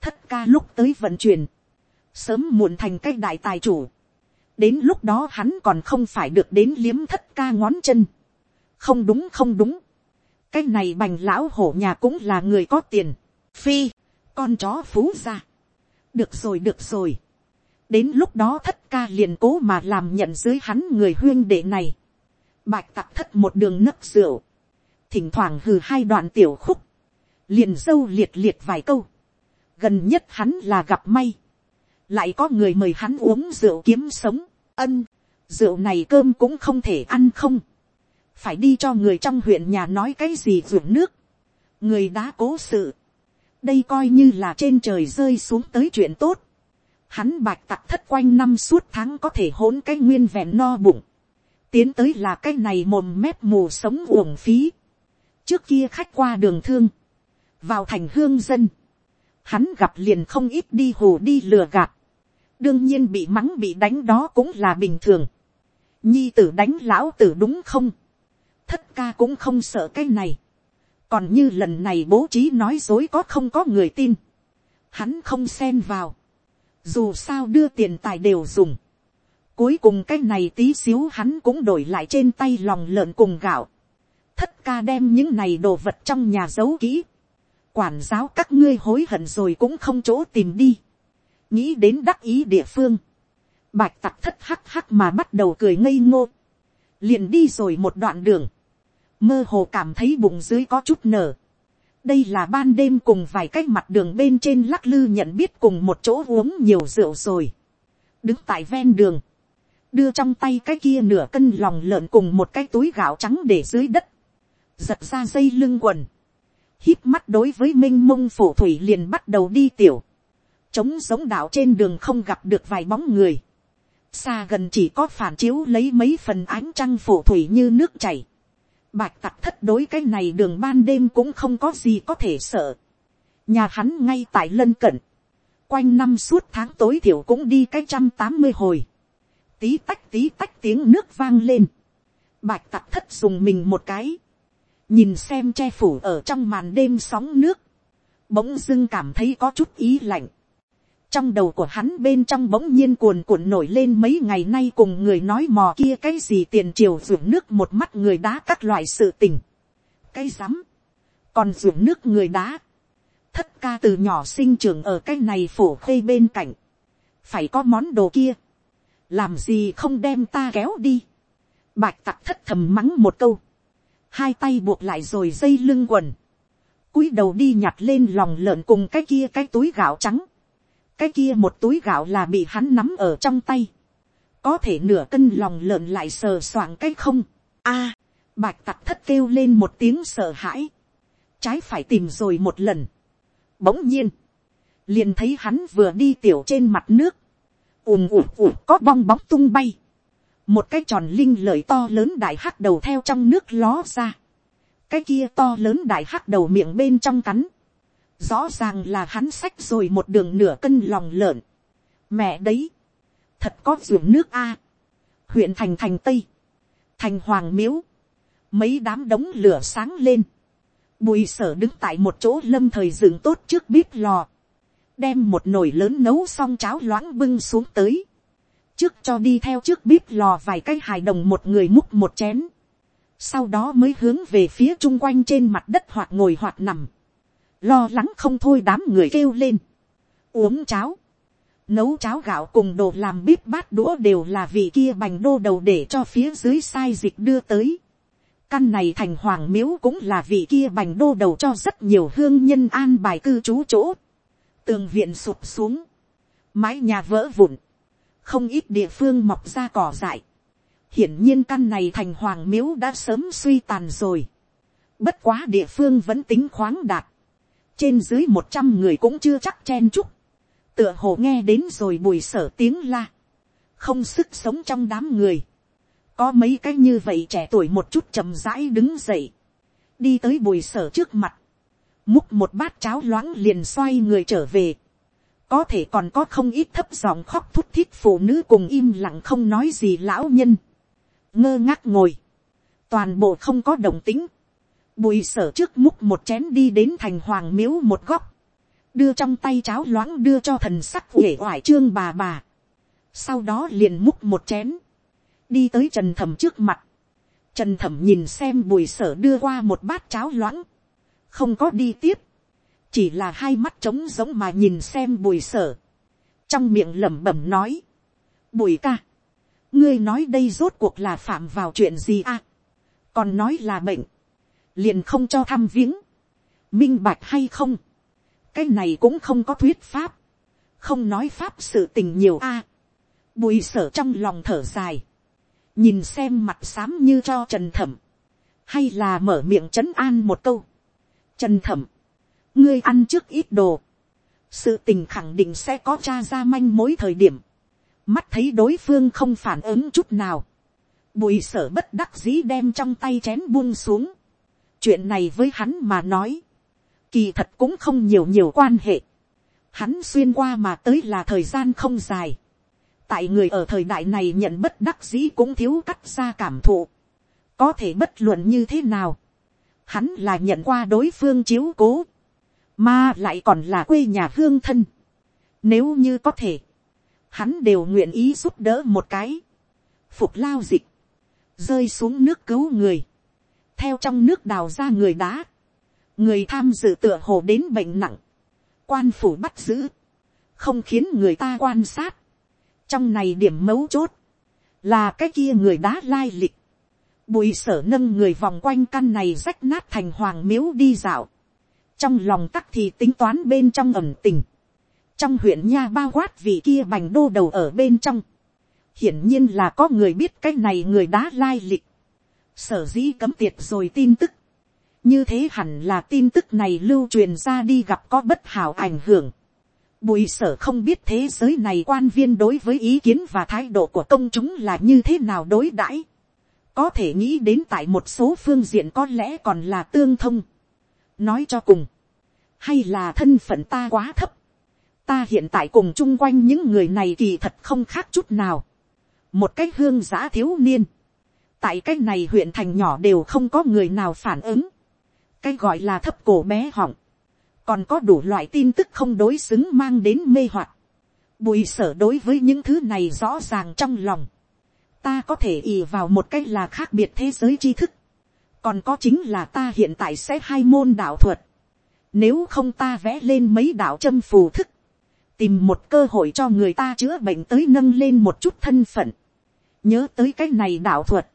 [SPEAKER 1] thất ca lúc tới vận chuyển, sớm muộn thành cái đại tài chủ. đến lúc đó hắn còn không phải được đến liếm thất ca ngón chân. không đúng không đúng cái này bành lão hổ nhà cũng là người có tiền. phi, con chó phú ra. được rồi được rồi. đến lúc đó thất ca liền cố mà làm nhận dưới hắn người huyên đệ này. bạch tặc thất một đường nấc rượu thỉnh thoảng hừ hai đoạn tiểu khúc, liền dâu liệt liệt vài câu, gần nhất hắn là gặp may, lại có người mời hắn uống rượu kiếm sống, ân, rượu này cơm cũng không thể ăn không, phải đi cho người trong huyện nhà nói cái gì ruộng nước, người đã cố sự, đây coi như là trên trời rơi xuống tới chuyện tốt, hắn bạch tặc thất quanh năm suốt tháng có thể hỗn cái nguyên vẹn no bụng, tiến tới là cái này mồm mép mù sống uổng phí, trước kia khách qua đường thương, vào thành hương dân, hắn gặp liền không ít đi hồ đi lừa gạt, đương nhiên bị mắng bị đánh đó cũng là bình thường, nhi tử đánh lão tử đúng không, thất ca cũng không sợ cái này, còn như lần này bố trí nói dối có không có người tin, hắn không xen vào, dù sao đưa tiền tài đều dùng, cuối cùng cái này tí xíu hắn cũng đổi lại trên tay lòng lợn cùng gạo, thất ca đem những này đồ vật trong nhà giấu kỹ, quản giáo các ngươi hối hận rồi cũng không chỗ tìm đi, nghĩ đến đắc ý địa phương, bạch tặc thất hắc hắc mà bắt đầu cười ngây ngô, liền đi rồi một đoạn đường, mơ hồ cảm thấy bụng dưới có chút nở, đây là ban đêm cùng vài cái mặt đường bên trên lắc lư nhận biết cùng một chỗ uống nhiều rượu rồi, đứng tại ven đường, đưa trong tay cái kia nửa cân lòng lợn cùng một cái túi gạo trắng để dưới đất, giật ra dây lưng quần, hít mắt đối với m i n h mông phổ thủy liền bắt đầu đi tiểu, trống giống đạo trên đường không gặp được vài bóng người, xa gần chỉ có phản chiếu lấy mấy phần ánh trăng phổ thủy như nước chảy, bạch tặc thất đối cái này đường ban đêm cũng không có gì có thể sợ, nhà hắn ngay tại lân cận, quanh năm suốt tháng tối thiểu cũng đi cái trăm tám mươi hồi, tí tách tí tách tiếng nước vang lên, bạch tặc thất dùng mình một cái, nhìn xem che phủ ở trong màn đêm sóng nước, bỗng dưng cảm thấy có chút ý lạnh trong đầu của hắn bên trong bỗng nhiên cuồn cuộn nổi lên mấy ngày nay cùng người nói mò kia cái gì tiền triều ruộng nước một mắt người đá các loại sự tình. cái rắm, còn ruộng nước người đá. thất ca từ nhỏ sinh trưởng ở cái này phổ khê bên cạnh. phải có món đồ kia. làm gì không đem ta kéo đi. bạch tặc thất thầm mắng một câu hai tay buộc lại rồi dây lưng quần, cúi đầu đi nhặt lên lòng lợn cùng cái kia cái túi gạo trắng, cái kia một túi gạo là bị hắn nắm ở trong tay, có thể nửa cân lòng lợn lại sờ soạng cái không, a, bạch tặc thất kêu lên một tiếng sợ hãi, trái phải tìm rồi một lần, bỗng nhiên, liền thấy hắn vừa đi tiểu trên mặt nước, ùm ùm ùm có bong bóng tung bay, một cái tròn linh lợi to lớn đại hắc đầu theo trong nước ló ra, cái kia to lớn đại hắc đầu miệng bên trong cắn, rõ ràng là hắn sách rồi một đường nửa cân lòng lợn, mẹ đấy, thật có ruộng nước a, huyện thành thành tây, thành hoàng miếu, mấy đám đống lửa sáng lên, bùi sở đứng tại một chỗ lâm thời dựng tốt trước bếp lò, đem một nồi lớn nấu xong cháo loãng bưng xuống tới, trước cho đi theo trước bếp lò vài cái hài đồng một người múc một chén, sau đó mới hướng về phía chung quanh trên mặt đất hoặc ngồi hoặc nằm, lo lắng không thôi đám người kêu lên, uống cháo, nấu cháo gạo cùng đồ làm bếp bát đũa đều là vị kia bành đô đầu để cho phía dưới sai dịch đưa tới. Căn này thành hoàng miếu cũng là vị kia bành đô đầu cho rất nhiều hương nhân an bài cư trú chỗ. Tường viện sụp xuống. Mái nhà vỡ vụn không ít địa phương mọc ra cỏ dại. hiển nhiên căn này thành hoàng miếu đã sớm suy tàn rồi. bất quá địa phương vẫn tính khoáng đạt trên dưới một trăm người cũng chưa chắc chen chúc. tựa hồ nghe đến rồi bùi sở tiếng la. không sức sống trong đám người. có mấy cái như vậy trẻ tuổi một chút chậm rãi đứng dậy. đi tới bùi sở trước mặt. múc một bát cháo loãng liền xoay người trở về có thể còn có không ít thấp giọng khóc thút thít phụ nữ cùng im lặng không nói gì lão nhân, ngơ ngác ngồi, toàn bộ không có đồng tính, bùi sở trước múc một chén đi đến thành hoàng miếu một góc, đưa trong tay cháo loãng đưa cho thần sắc uể oải trương bà bà, sau đó liền múc một chén, đi tới trần thẩm trước mặt, trần thẩm nhìn xem bùi sở đưa qua một bát cháo loãng, không có đi tiếp, chỉ là hai mắt trống giống mà nhìn xem bùi sở, trong miệng lẩm bẩm nói, bùi ca, ngươi nói đây rốt cuộc là phạm vào chuyện gì à, còn nói là bệnh, liền không cho thăm viếng, minh bạch hay không, cái này cũng không có thuyết pháp, không nói pháp sự tình nhiều a, bùi sở trong lòng thở dài, nhìn xem mặt xám như cho trần thẩm, hay là mở miệng trấn an một câu, trần thẩm, ngươi ăn trước ít đồ, sự tình khẳng định sẽ có cha ra manh mối thời điểm, mắt thấy đối phương không phản ứng chút nào, bùi sở bất đắc dĩ đem trong tay chén buông xuống, chuyện này với hắn mà nói, kỳ thật cũng không nhiều nhiều quan hệ, hắn xuyên qua mà tới là thời gian không dài, tại người ở thời đại này nhận bất đắc dĩ cũng thiếu cắt ra cảm thụ, có thể bất luận như thế nào, hắn là nhận qua đối phương chiếu cố, mà lại còn là quê nhà hương thân. Nếu như có thể, hắn đều nguyện ý giúp đỡ một cái, phục lao dịch, rơi xuống nước cứu người, theo trong nước đào ra người đá, người tham dự tựa hồ đến bệnh nặng, quan phủ bắt giữ, không khiến người ta quan sát, trong này điểm mấu chốt, là cái kia người đá lai lịch, bùi sở nâng người vòng quanh căn này rách nát thành hoàng miếu đi dạo, trong lòng tắc thì tính toán bên trong ẩm tình, trong huyện nha bao quát vị kia bành đô đầu ở bên trong, hiển nhiên là có người biết cái này người đá lai lịch, sở dĩ cấm tiệt rồi tin tức, như thế hẳn là tin tức này lưu truyền ra đi gặp có bất hảo ảnh hưởng. Bùi sở không biết thế giới này quan viên đối với ý kiến và thái độ của công chúng là như thế nào đối đãi. Có thể nghĩ đến tại một số phương diện có lẽ còn là tương thông. Nói cho cùng. Hay là thân phận ta quá thấp. Ta hiện tại cùng chung quanh những người này kỳ thật không khác chút nào. Một cách hương giã thiếu niên. Tại cách này huyện thành nhỏ đều không có người nào phản ứng cái gọi là thấp cổ bé họng, còn có đủ loại tin tức không đối xứng mang đến mê hoặc. Bùi sở đối với những thứ này rõ ràng trong lòng. Ta có thể ì vào một cách là khác biệt thế giới tri thức. Còn có chính là ta hiện tại sẽ hai môn đạo thuật. Nếu không ta vẽ lên mấy đạo châm phù thức. Tìm một cơ hội cho người ta chữa bệnh tới nâng lên một chút thân phận. Nhớ tới cái này đạo thuật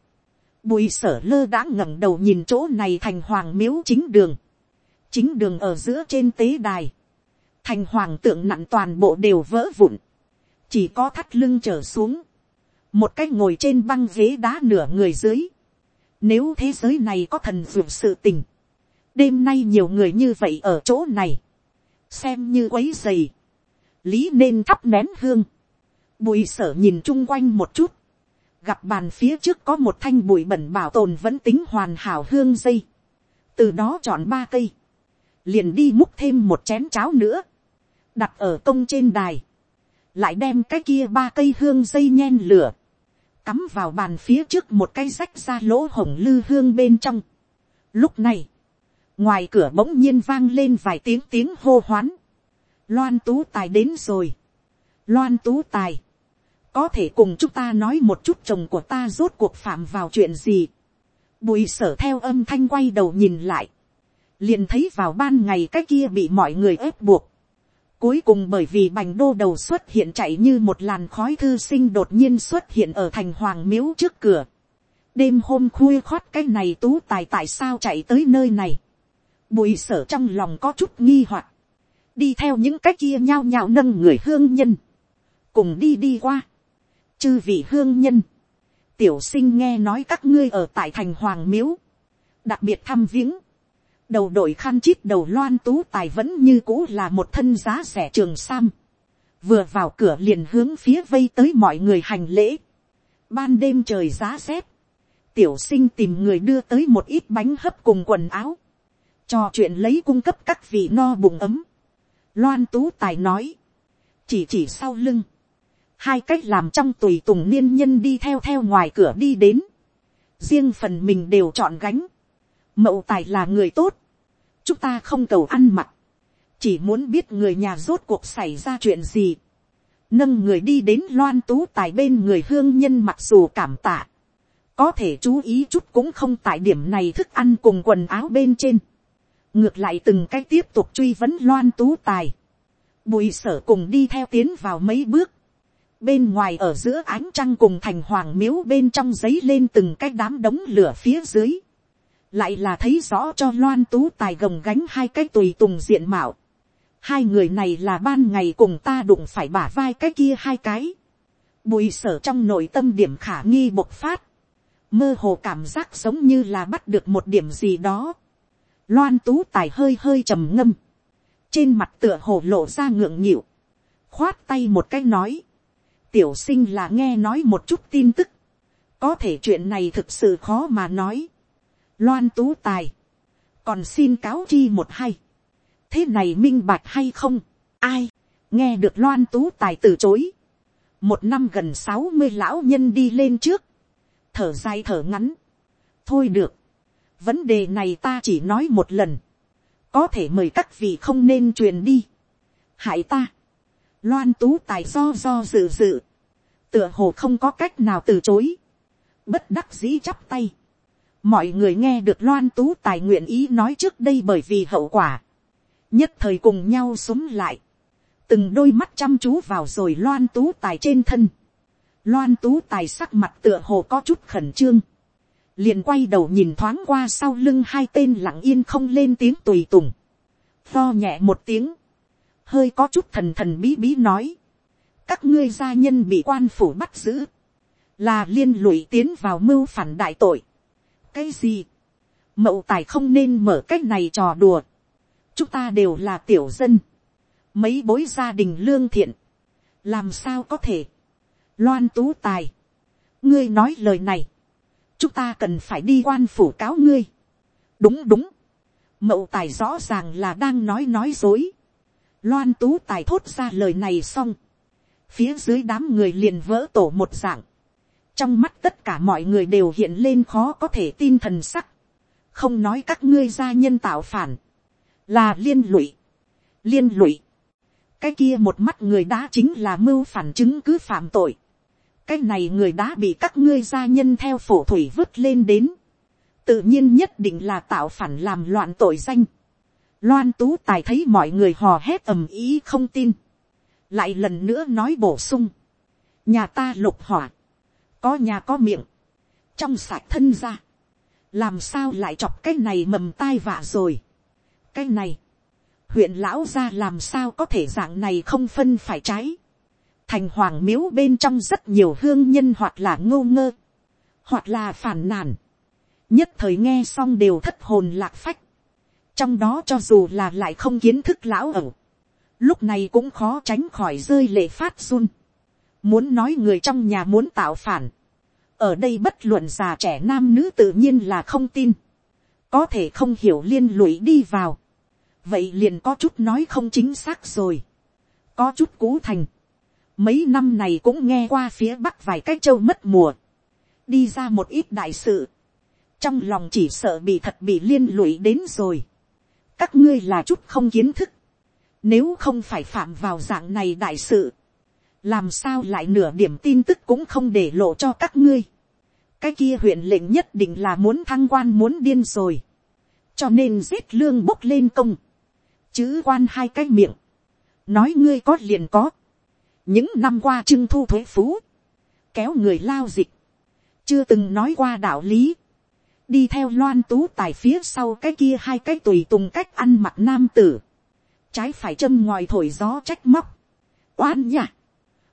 [SPEAKER 1] Bùi sở lơ đã ngẩng đầu nhìn chỗ này thành hoàng miếu chính đường. Chính đường ở giữa trên tế đài. Thành hoàng tượng nặng toàn bộ đều vỡ vụn. Chỉ có thắt lưng trở xuống. Một cái ngồi trên băng ghế đá nửa người dưới. Nếu thế giới này có thần vượt sự tình. Đêm nay nhiều người như vậy ở chỗ này. Xem như quấy dày. Lý nên thắp nén hương. Bùi sở nhìn chung quanh một chút gặp bàn phía trước có một thanh bụi bẩn bảo tồn vẫn tính hoàn hảo hương dây, từ đó chọn ba cây, liền đi múc thêm một chén cháo nữa, đặt ở công trên đài, lại đem cái kia ba cây hương dây nhen lửa, cắm vào bàn phía trước một cái rách ra lỗ hổng lư hương bên trong. Lúc này, ngoài cửa bỗng nhiên vang lên vài tiếng tiếng hô hoán, loan tú tài đến rồi, loan tú tài, có thể cùng chúng ta nói một chút chồng của ta rốt cuộc phạm vào chuyện gì. Bùi sở theo âm thanh quay đầu nhìn lại. Liền thấy vào ban ngày cái kia bị mọi người ép buộc. Cuối cùng bởi vì bành đô đầu xuất hiện chạy như một làn khói thư sinh đột nhiên xuất hiện ở thành hoàng miếu trước cửa. Đêm hôm khuya khoát cái này tú tài tại sao chạy tới nơi này. Bùi sở trong lòng có chút nghi hoặc Đi theo những cái kia nhao nhao nâng người hương nhân. Cùng đi đi qua chư vị hương nhân, tiểu sinh nghe nói các ngươi ở tại thành hoàng miếu, đặc biệt thăm viếng, đầu đội khăn chít đầu loan tú tài vẫn như cũ là một thân giá rẻ trường sam, vừa vào cửa liền hướng phía vây tới mọi người hành lễ, ban đêm trời giá rét, tiểu sinh tìm người đưa tới một ít bánh hấp cùng quần áo, trò chuyện lấy cung cấp các vị no bụng ấm, loan tú tài nói, chỉ chỉ sau lưng, hai cách làm trong tùy tùng niên nhân đi theo theo ngoài cửa đi đến, riêng phần mình đều chọn gánh, mậu tài là người tốt, chúng ta không cầu ăn mặc, chỉ muốn biết người nhà rốt cuộc xảy ra chuyện gì, nâng người đi đến loan tú tài bên người hương nhân mặc dù cảm tạ, có thể chú ý chút cũng không tại điểm này thức ăn cùng quần áo bên trên, ngược lại từng cái tiếp tục truy vấn loan tú tài, bùi sở cùng đi theo tiến vào mấy bước, bên ngoài ở giữa ánh trăng cùng thành hoàng miếu bên trong giấy lên từng cái đám đống lửa phía dưới, lại là thấy rõ cho loan tú tài gồng gánh hai cái tùy tùng diện mạo. hai người này là ban ngày cùng ta đụng phải bả vai cái kia hai cái. bùi sở trong nội tâm điểm khả nghi bộc phát, mơ hồ cảm giác giống như là bắt được một điểm gì đó. loan tú tài hơi hơi trầm ngâm, trên mặt tựa hồ lộ ra ngượng nghịu, khoát tay một cái nói, tiểu sinh là nghe nói một chút tin tức, có thể chuyện này thực sự khó mà nói. Loan tú tài, còn xin cáo chi một hay, thế này minh bạch hay không, ai, nghe được loan tú tài từ chối, một năm gần sáu mươi lão nhân đi lên trước, thở dài thở ngắn, thôi được, vấn đề này ta chỉ nói một lần, có thể mời các vị không nên truyền đi, hại ta, loan tú tài do do dự dự, tựa hồ không có cách nào từ chối, bất đắc dĩ chắp tay, mọi người nghe được loan tú tài nguyện ý nói trước đây bởi vì hậu quả, nhất thời cùng nhau súng lại, từng đôi mắt chăm chú vào rồi loan tú tài trên thân, loan tú tài sắc mặt tựa hồ có chút khẩn trương, liền quay đầu nhìn thoáng qua sau lưng hai tên lặng yên không lên tiếng tùy tùng, lo nhẹ một tiếng, hơi có chút thần thần bí bí nói, các ngươi gia nhân bị quan phủ bắt giữ, là liên lụy tiến vào mưu phản đại tội. cái gì, mậu tài không nên mở cách này trò đùa, chúng ta đều là tiểu dân, mấy bối gia đình lương thiện, làm sao có thể, loan tú tài, ngươi nói lời này, chúng ta cần phải đi quan phủ cáo ngươi, đúng đúng, mậu tài rõ ràng là đang nói nói dối, loan tú tài thốt ra lời này xong, phía dưới đám người liền vỡ tổ một dạng, trong mắt tất cả mọi người đều hiện lên khó có thể tin thần sắc, không nói các ngươi gia nhân tạo phản, là liên lụy, liên lụy, cái kia một mắt người đá chính là mưu phản chứng cứ phạm tội, cái này người đá bị các ngươi gia nhân theo phổ thủy vứt lên đến, tự nhiên nhất định là tạo phản làm loạn tội danh. Loan tú tài thấy mọi người hò hét ầm ý không tin, lại lần nữa nói bổ sung, nhà ta lục hỏa, có nhà có miệng, trong sạch thân ra, làm sao lại chọc cái này mầm tai vạ rồi. cái này, huyện lão ra làm sao có thể dạng này không phân phải trái. thành hoàng miếu bên trong rất nhiều hương nhân hoặc là ngô ngơ, hoặc là phản nàn. nhất thời nghe xong đều thất hồn lạc phách trong đó cho dù là lại không kiến thức lão ẩu, lúc này cũng khó tránh khỏi rơi lệ phát run. muốn nói người trong nhà muốn tạo phản, ở đây bất luận già trẻ nam nữ tự nhiên là không tin, có thể không hiểu liên lụy đi vào, vậy liền có chút nói không chính xác rồi, có chút cú thành, mấy năm này cũng nghe qua phía bắc vài cái châu mất mùa, đi ra một ít đại sự, trong lòng chỉ sợ bị thật bị liên lụy đến rồi, các ngươi là chút không kiến thức, nếu không phải phạm vào dạng này đại sự, làm sao lại nửa điểm tin tức cũng không để lộ cho các ngươi. cái kia huyện lệnh nhất định là muốn thăng quan muốn điên rồi. cho nên giết lương bốc lên công. chứ quan hai cái miệng. nói ngươi có liền có. những năm qua trưng thu thuế phú. kéo người lao dịch. chưa từng nói qua đạo lý đi theo loan tú tài phía sau cái kia hai cái tùy tùng cách ăn mặc nam tử. Trái phải châm ngoài thổi gió trách móc, oan nhỉ,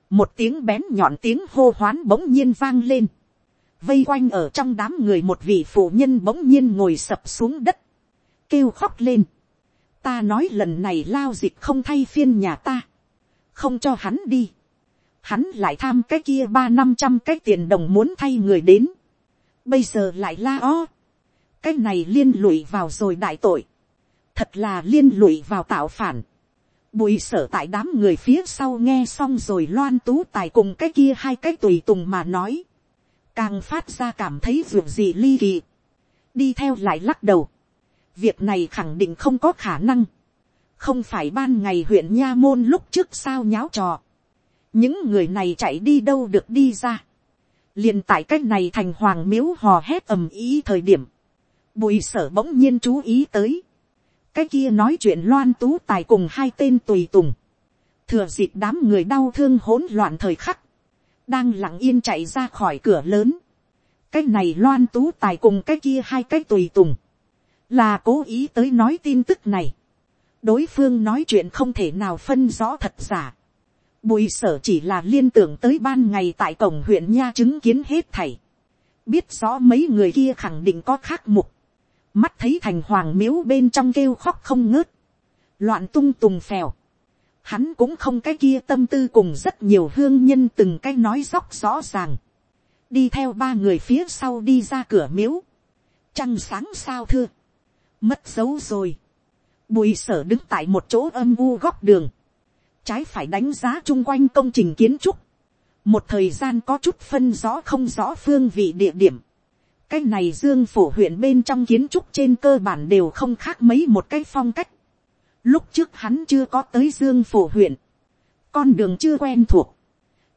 [SPEAKER 1] một tiếng bén nhọn tiếng hô hoán bỗng nhiên vang lên, vây quanh ở trong đám người một vị phụ nhân bỗng nhiên ngồi sập xuống đất, kêu khóc lên, ta nói lần này lao dịch không thay phiên nhà ta, không cho hắn đi, hắn lại tham cái kia ba năm trăm cái tiền đồng muốn thay người đến, bây giờ lại la o, cái này liên lụy vào rồi đại tội, thật là liên lụy vào tạo phản. Bùi sở tại đám người phía sau nghe xong rồi loan tú tài cùng cái kia hai cái tùy tùng mà nói. Càng phát ra cảm thấy vượt gì ly kỳ. Đi theo lại lắc đầu. Việc này khẳng định không có khả năng. Không phải ban ngày huyện Nha Môn lúc trước sao nháo trò. Những người này chạy đi đâu được đi ra liền tại cách này thành hoàng miếu hò hét ầm ý thời điểm. Bùi sở bỗng nhiên chú ý tới. Cái kia nói chuyện loan tú tài cùng hai tên tùy tùng, thừa dịp đám người đau thương hỗn loạn thời khắc, đang lặng yên chạy ra khỏi cửa lớn, cái này loan tú tài cùng cái kia hai cái tùy tùng, là cố ý tới nói tin tức này, đối phương nói chuyện không thể nào phân rõ thật giả, bùi sở chỉ là liên tưởng tới ban ngày tại cổng huyện nha chứng kiến hết thảy, biết rõ mấy người kia khẳng định có khác mục, mắt thấy thành hoàng miếu bên trong kêu khóc không ngớt, loạn tung tùng phèo, hắn cũng không cái kia tâm tư cùng rất nhiều hương nhân từng cái nói róc rõ ràng, đi theo ba người phía sau đi ra cửa miếu, trăng sáng sao thưa, mất dấu rồi, bùi sở đứng tại một chỗ âm u góc đường, trái phải đánh giá chung quanh công trình kiến trúc, một thời gian có chút phân rõ không rõ phương vị địa điểm, cái này dương phủ huyện bên trong kiến trúc trên cơ bản đều không khác mấy một cái phong cách. Lúc trước hắn chưa có tới dương phủ huyện. Con đường chưa quen thuộc.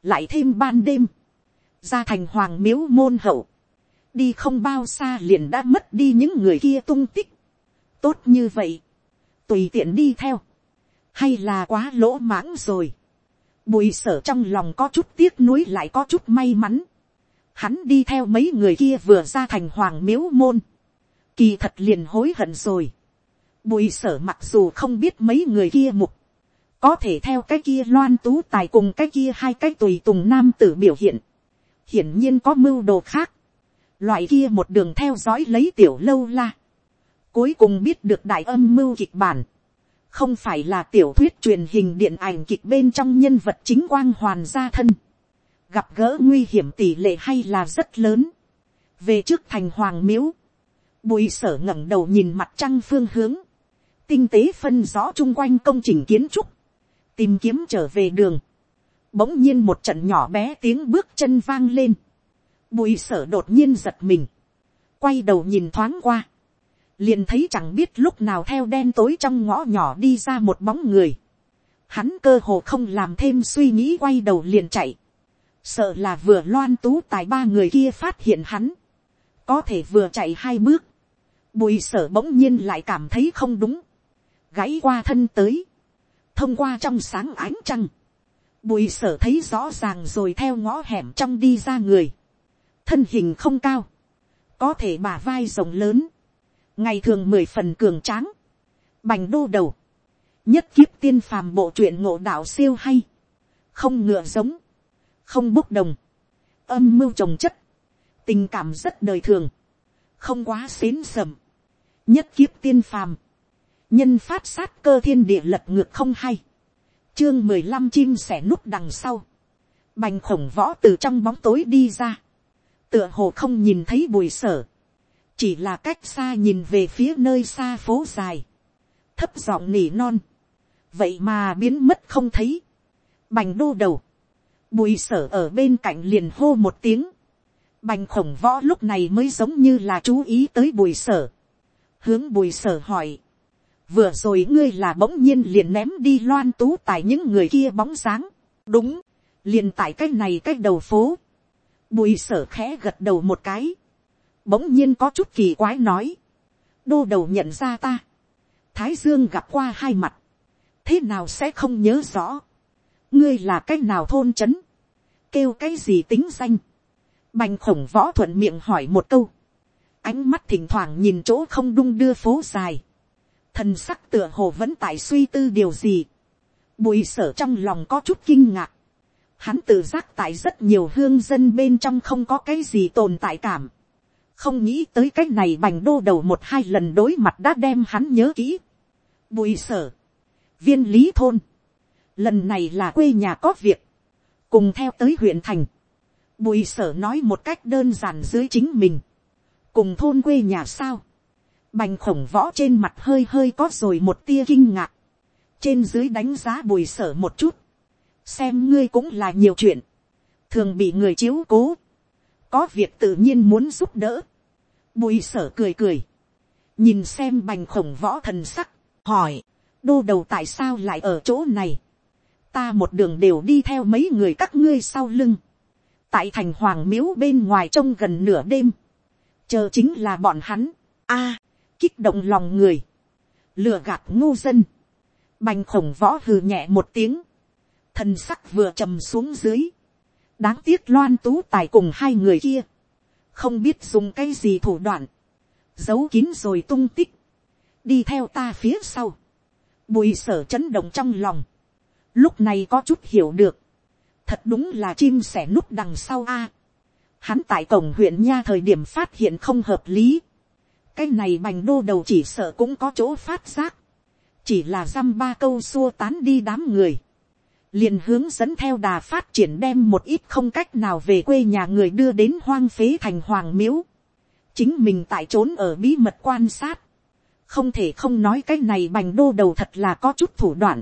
[SPEAKER 1] Lại thêm ban đêm. Ra thành hoàng miếu môn hậu. Đi không bao xa liền đã mất đi những người kia tung tích. Tốt như vậy. Tùy tiện đi theo. Hay là quá lỗ mãng rồi. bùi sở trong lòng có chút tiếc nuối lại có chút may mắn. hắn đi theo mấy người kia vừa ra thành hoàng miếu môn. kỳ thật liền hối hận rồi. bùi sở mặc dù không biết mấy người kia mục. có thể theo cái kia loan tú tài cùng cái kia hai cái tùy tùng nam tử biểu hiện. hiển nhiên có mưu đồ khác. loại kia một đường theo dõi lấy tiểu lâu la. cuối cùng biết được đại âm mưu kịch bản không phải là tiểu thuyết truyền hình điện ảnh kịch bên trong nhân vật chính quang hoàn gia thân, gặp gỡ nguy hiểm tỷ lệ hay là rất lớn, về trước thành hoàng miếu, bùi sở ngẩng đầu nhìn mặt trăng phương hướng, tinh tế phân rõ chung quanh công trình kiến trúc, tìm kiếm trở về đường, bỗng nhiên một trận nhỏ bé tiếng bước chân vang lên, bùi sở đột nhiên giật mình, quay đầu nhìn thoáng qua, liền thấy chẳng biết lúc nào theo đen tối trong ngõ nhỏ đi ra một bóng người. Hắn cơ hồ không làm thêm suy nghĩ quay đầu liền chạy. Sợ là vừa loan tú tài ba người kia phát hiện hắn. Có thể vừa chạy hai bước. Bùi sở bỗng nhiên lại cảm thấy không đúng. Gãy qua thân tới. Thông qua trong sáng ánh trăng. Bùi sở thấy rõ ràng rồi theo ngõ hẻm trong đi ra người. Thân hình không cao. Có thể bả vai rộng lớn ngày thường mười phần cường tráng, bành đô đầu, nhất kiếp tiên phàm bộ truyện ngộ đạo siêu hay, không ngựa giống, không bốc đồng, âm mưu trồng chất, tình cảm rất đời thường, không quá xến sầm, nhất kiếp tiên phàm, nhân phát sát cơ thiên địa lật ngược không hay, chương mười lăm chim sẻ núp đằng sau, bành khổng võ từ trong bóng tối đi ra, tựa hồ không nhìn thấy bùi sở, chỉ là cách xa nhìn về phía nơi xa phố dài, thấp giọng nỉ non, vậy mà biến mất không thấy, bành đô đầu, bùi sở ở bên cạnh liền hô một tiếng, bành khổng võ lúc này mới giống như là chú ý tới bùi sở, hướng bùi sở hỏi, vừa rồi ngươi là bỗng nhiên liền ném đi loan tú tại những người kia bóng dáng, đúng, liền tại cái này cái đầu phố, bùi sở khẽ gật đầu một cái, bỗng nhiên có chút kỳ quái nói, đô đầu nhận ra ta, thái dương gặp qua hai mặt, thế nào sẽ không nhớ rõ, ngươi là cái nào thôn c h ấ n kêu cái gì tính danh, bành khổng võ thuận miệng hỏi một câu, ánh mắt thỉnh thoảng nhìn chỗ không đung đưa phố dài, thần sắc tựa hồ vẫn tại suy tư điều gì, bùi sở trong lòng có chút kinh ngạc, hắn tự giác tại rất nhiều hương dân bên trong không có cái gì tồn tại cảm, không nghĩ tới cái này bành đô đầu một hai lần đối mặt đã đem hắn nhớ kỹ. bùi sở, viên lý thôn, lần này là quê nhà có việc, cùng theo tới huyện thành. bùi sở nói một cách đơn giản dưới chính mình, cùng thôn quê nhà sao. bành khổng võ trên mặt hơi hơi có rồi một tia kinh ngạc, trên dưới đánh giá bùi sở một chút, xem ngươi cũng là nhiều chuyện, thường bị người chiếu cố, có việc tự nhiên muốn giúp đỡ, Bùi sở cười cười. Nhìn xem bành khổng võ thần sắc. Hỏi. Đô đầu tại sao lại ở chỗ này. Ta một đường đều đi theo mấy người các ngươi sau lưng. Tại thành hoàng miếu bên ngoài trông gần nửa đêm. Chờ chính là bọn hắn. a, kích động lòng người. Lừa gạt ngu dân. Bành khổng võ hừ nhẹ một tiếng. Thần sắc vừa trầm xuống dưới. Đáng tiếc loan tú tài cùng hai người kia không biết dùng cái gì thủ đoạn, giấu kín rồi tung tích, đi theo ta phía sau, bùi sở chấn động trong lòng, lúc này có chút hiểu được, thật đúng là chim sẻ núp đằng sau a, hắn tại cổng huyện nha thời điểm phát hiện không hợp lý, cái này bành đô đầu chỉ sợ cũng có chỗ phát giác, chỉ là dăm ba câu xua tán đi đám người, liền hướng dẫn theo đà phát triển đem một ít không cách nào về quê nhà người đưa đến hoang phế thành hoàng miếu. chính mình tại trốn ở bí mật quan sát. không thể không nói cái này bành đô đầu thật là có chút thủ đoạn.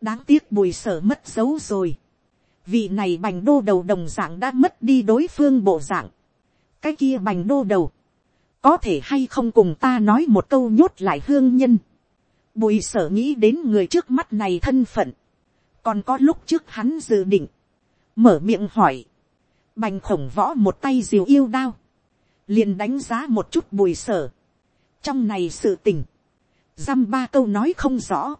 [SPEAKER 1] đáng tiếc bùi sở mất dấu rồi. vị này bành đô đầu đồng dạng đã mất đi đối phương bộ dạng. cái kia bành đô đầu. có thể hay không cùng ta nói một câu nhốt lại hương nhân. bùi sở nghĩ đến người trước mắt này thân phận còn có lúc trước hắn dự định, mở miệng hỏi, bành khổng võ một tay diều yêu đao, liền đánh giá một chút bùi sở, trong này sự tình, dăm ba câu nói không rõ,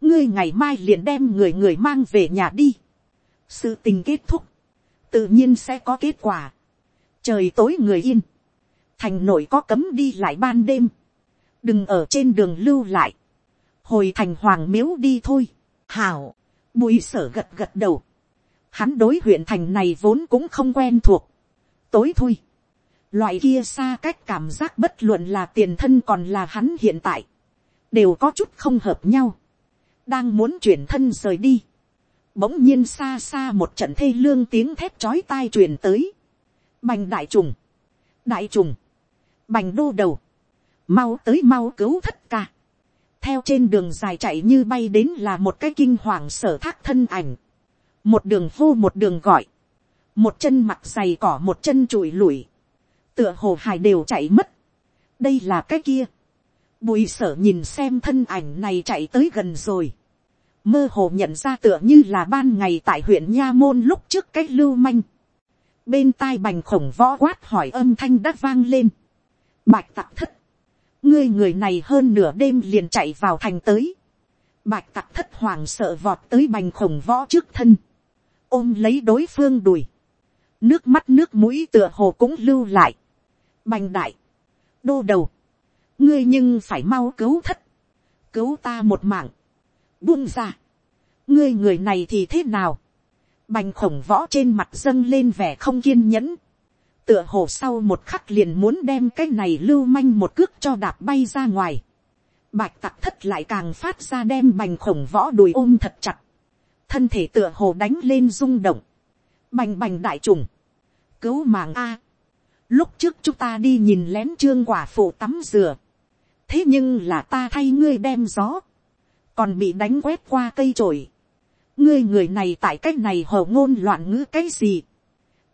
[SPEAKER 1] ngươi ngày mai liền đem người người mang về nhà đi, sự tình kết thúc, tự nhiên sẽ có kết quả. trời tối người yên, thành nội có cấm đi lại ban đêm, đừng ở trên đường lưu lại, hồi thành hoàng miếu đi thôi, hảo, bùi sở gật gật đầu, hắn đối huyện thành này vốn cũng không quen thuộc, tối thôi, loại kia xa cách cảm giác bất luận là tiền thân còn là hắn hiện tại, đều có chút không hợp nhau, đang muốn chuyển thân rời đi, bỗng nhiên xa xa một trận thê lương tiếng thép chói tai truyền tới, bành đại trùng, đại trùng, bành đô đầu, mau tới mau cứu thất ca, theo trên đường dài chạy như bay đến là một cái kinh hoàng sở thác thân ảnh, một đường vô một đường gọi, một chân mặt dày cỏ một chân trụi lủi, tựa hồ hài đều chạy mất, đây là cái kia, bùi sở nhìn xem thân ảnh này chạy tới gần rồi, mơ hồ nhận ra tựa như là ban ngày tại huyện nha môn lúc trước cái lưu manh, bên tai bành khổng võ quát hỏi âm thanh đã vang lên, bạch tặc thất, ngươi người này hơn nửa đêm liền chạy vào thành tới, bạch tặc thất hoàng sợ vọt tới bành khổng võ trước thân, ôm lấy đối phương đùi, nước mắt nước mũi tựa hồ cũng lưu lại, bành đại, đô đầu, ngươi nhưng phải mau cứu thất, cứu ta một mạng, buông ra, ngươi người này thì thế nào, bành khổng võ trên mặt dâng lên vẻ không kiên nhẫn, tựa hồ sau một khắc liền muốn đem cái này lưu manh một cước cho đạp bay ra ngoài, bạch tặc thất lại càng phát ra đem bành khổng võ đùi ôm thật chặt, thân thể tựa hồ đánh lên rung động, bành bành đại trùng, cứu mạng a, lúc trước chúng ta đi nhìn lén trương quả phụ tắm dừa, thế nhưng là ta thay ngươi đem gió, còn bị đánh quét qua cây trổi, ngươi người này tại cách này hồ ngôn loạn ngữ cái gì,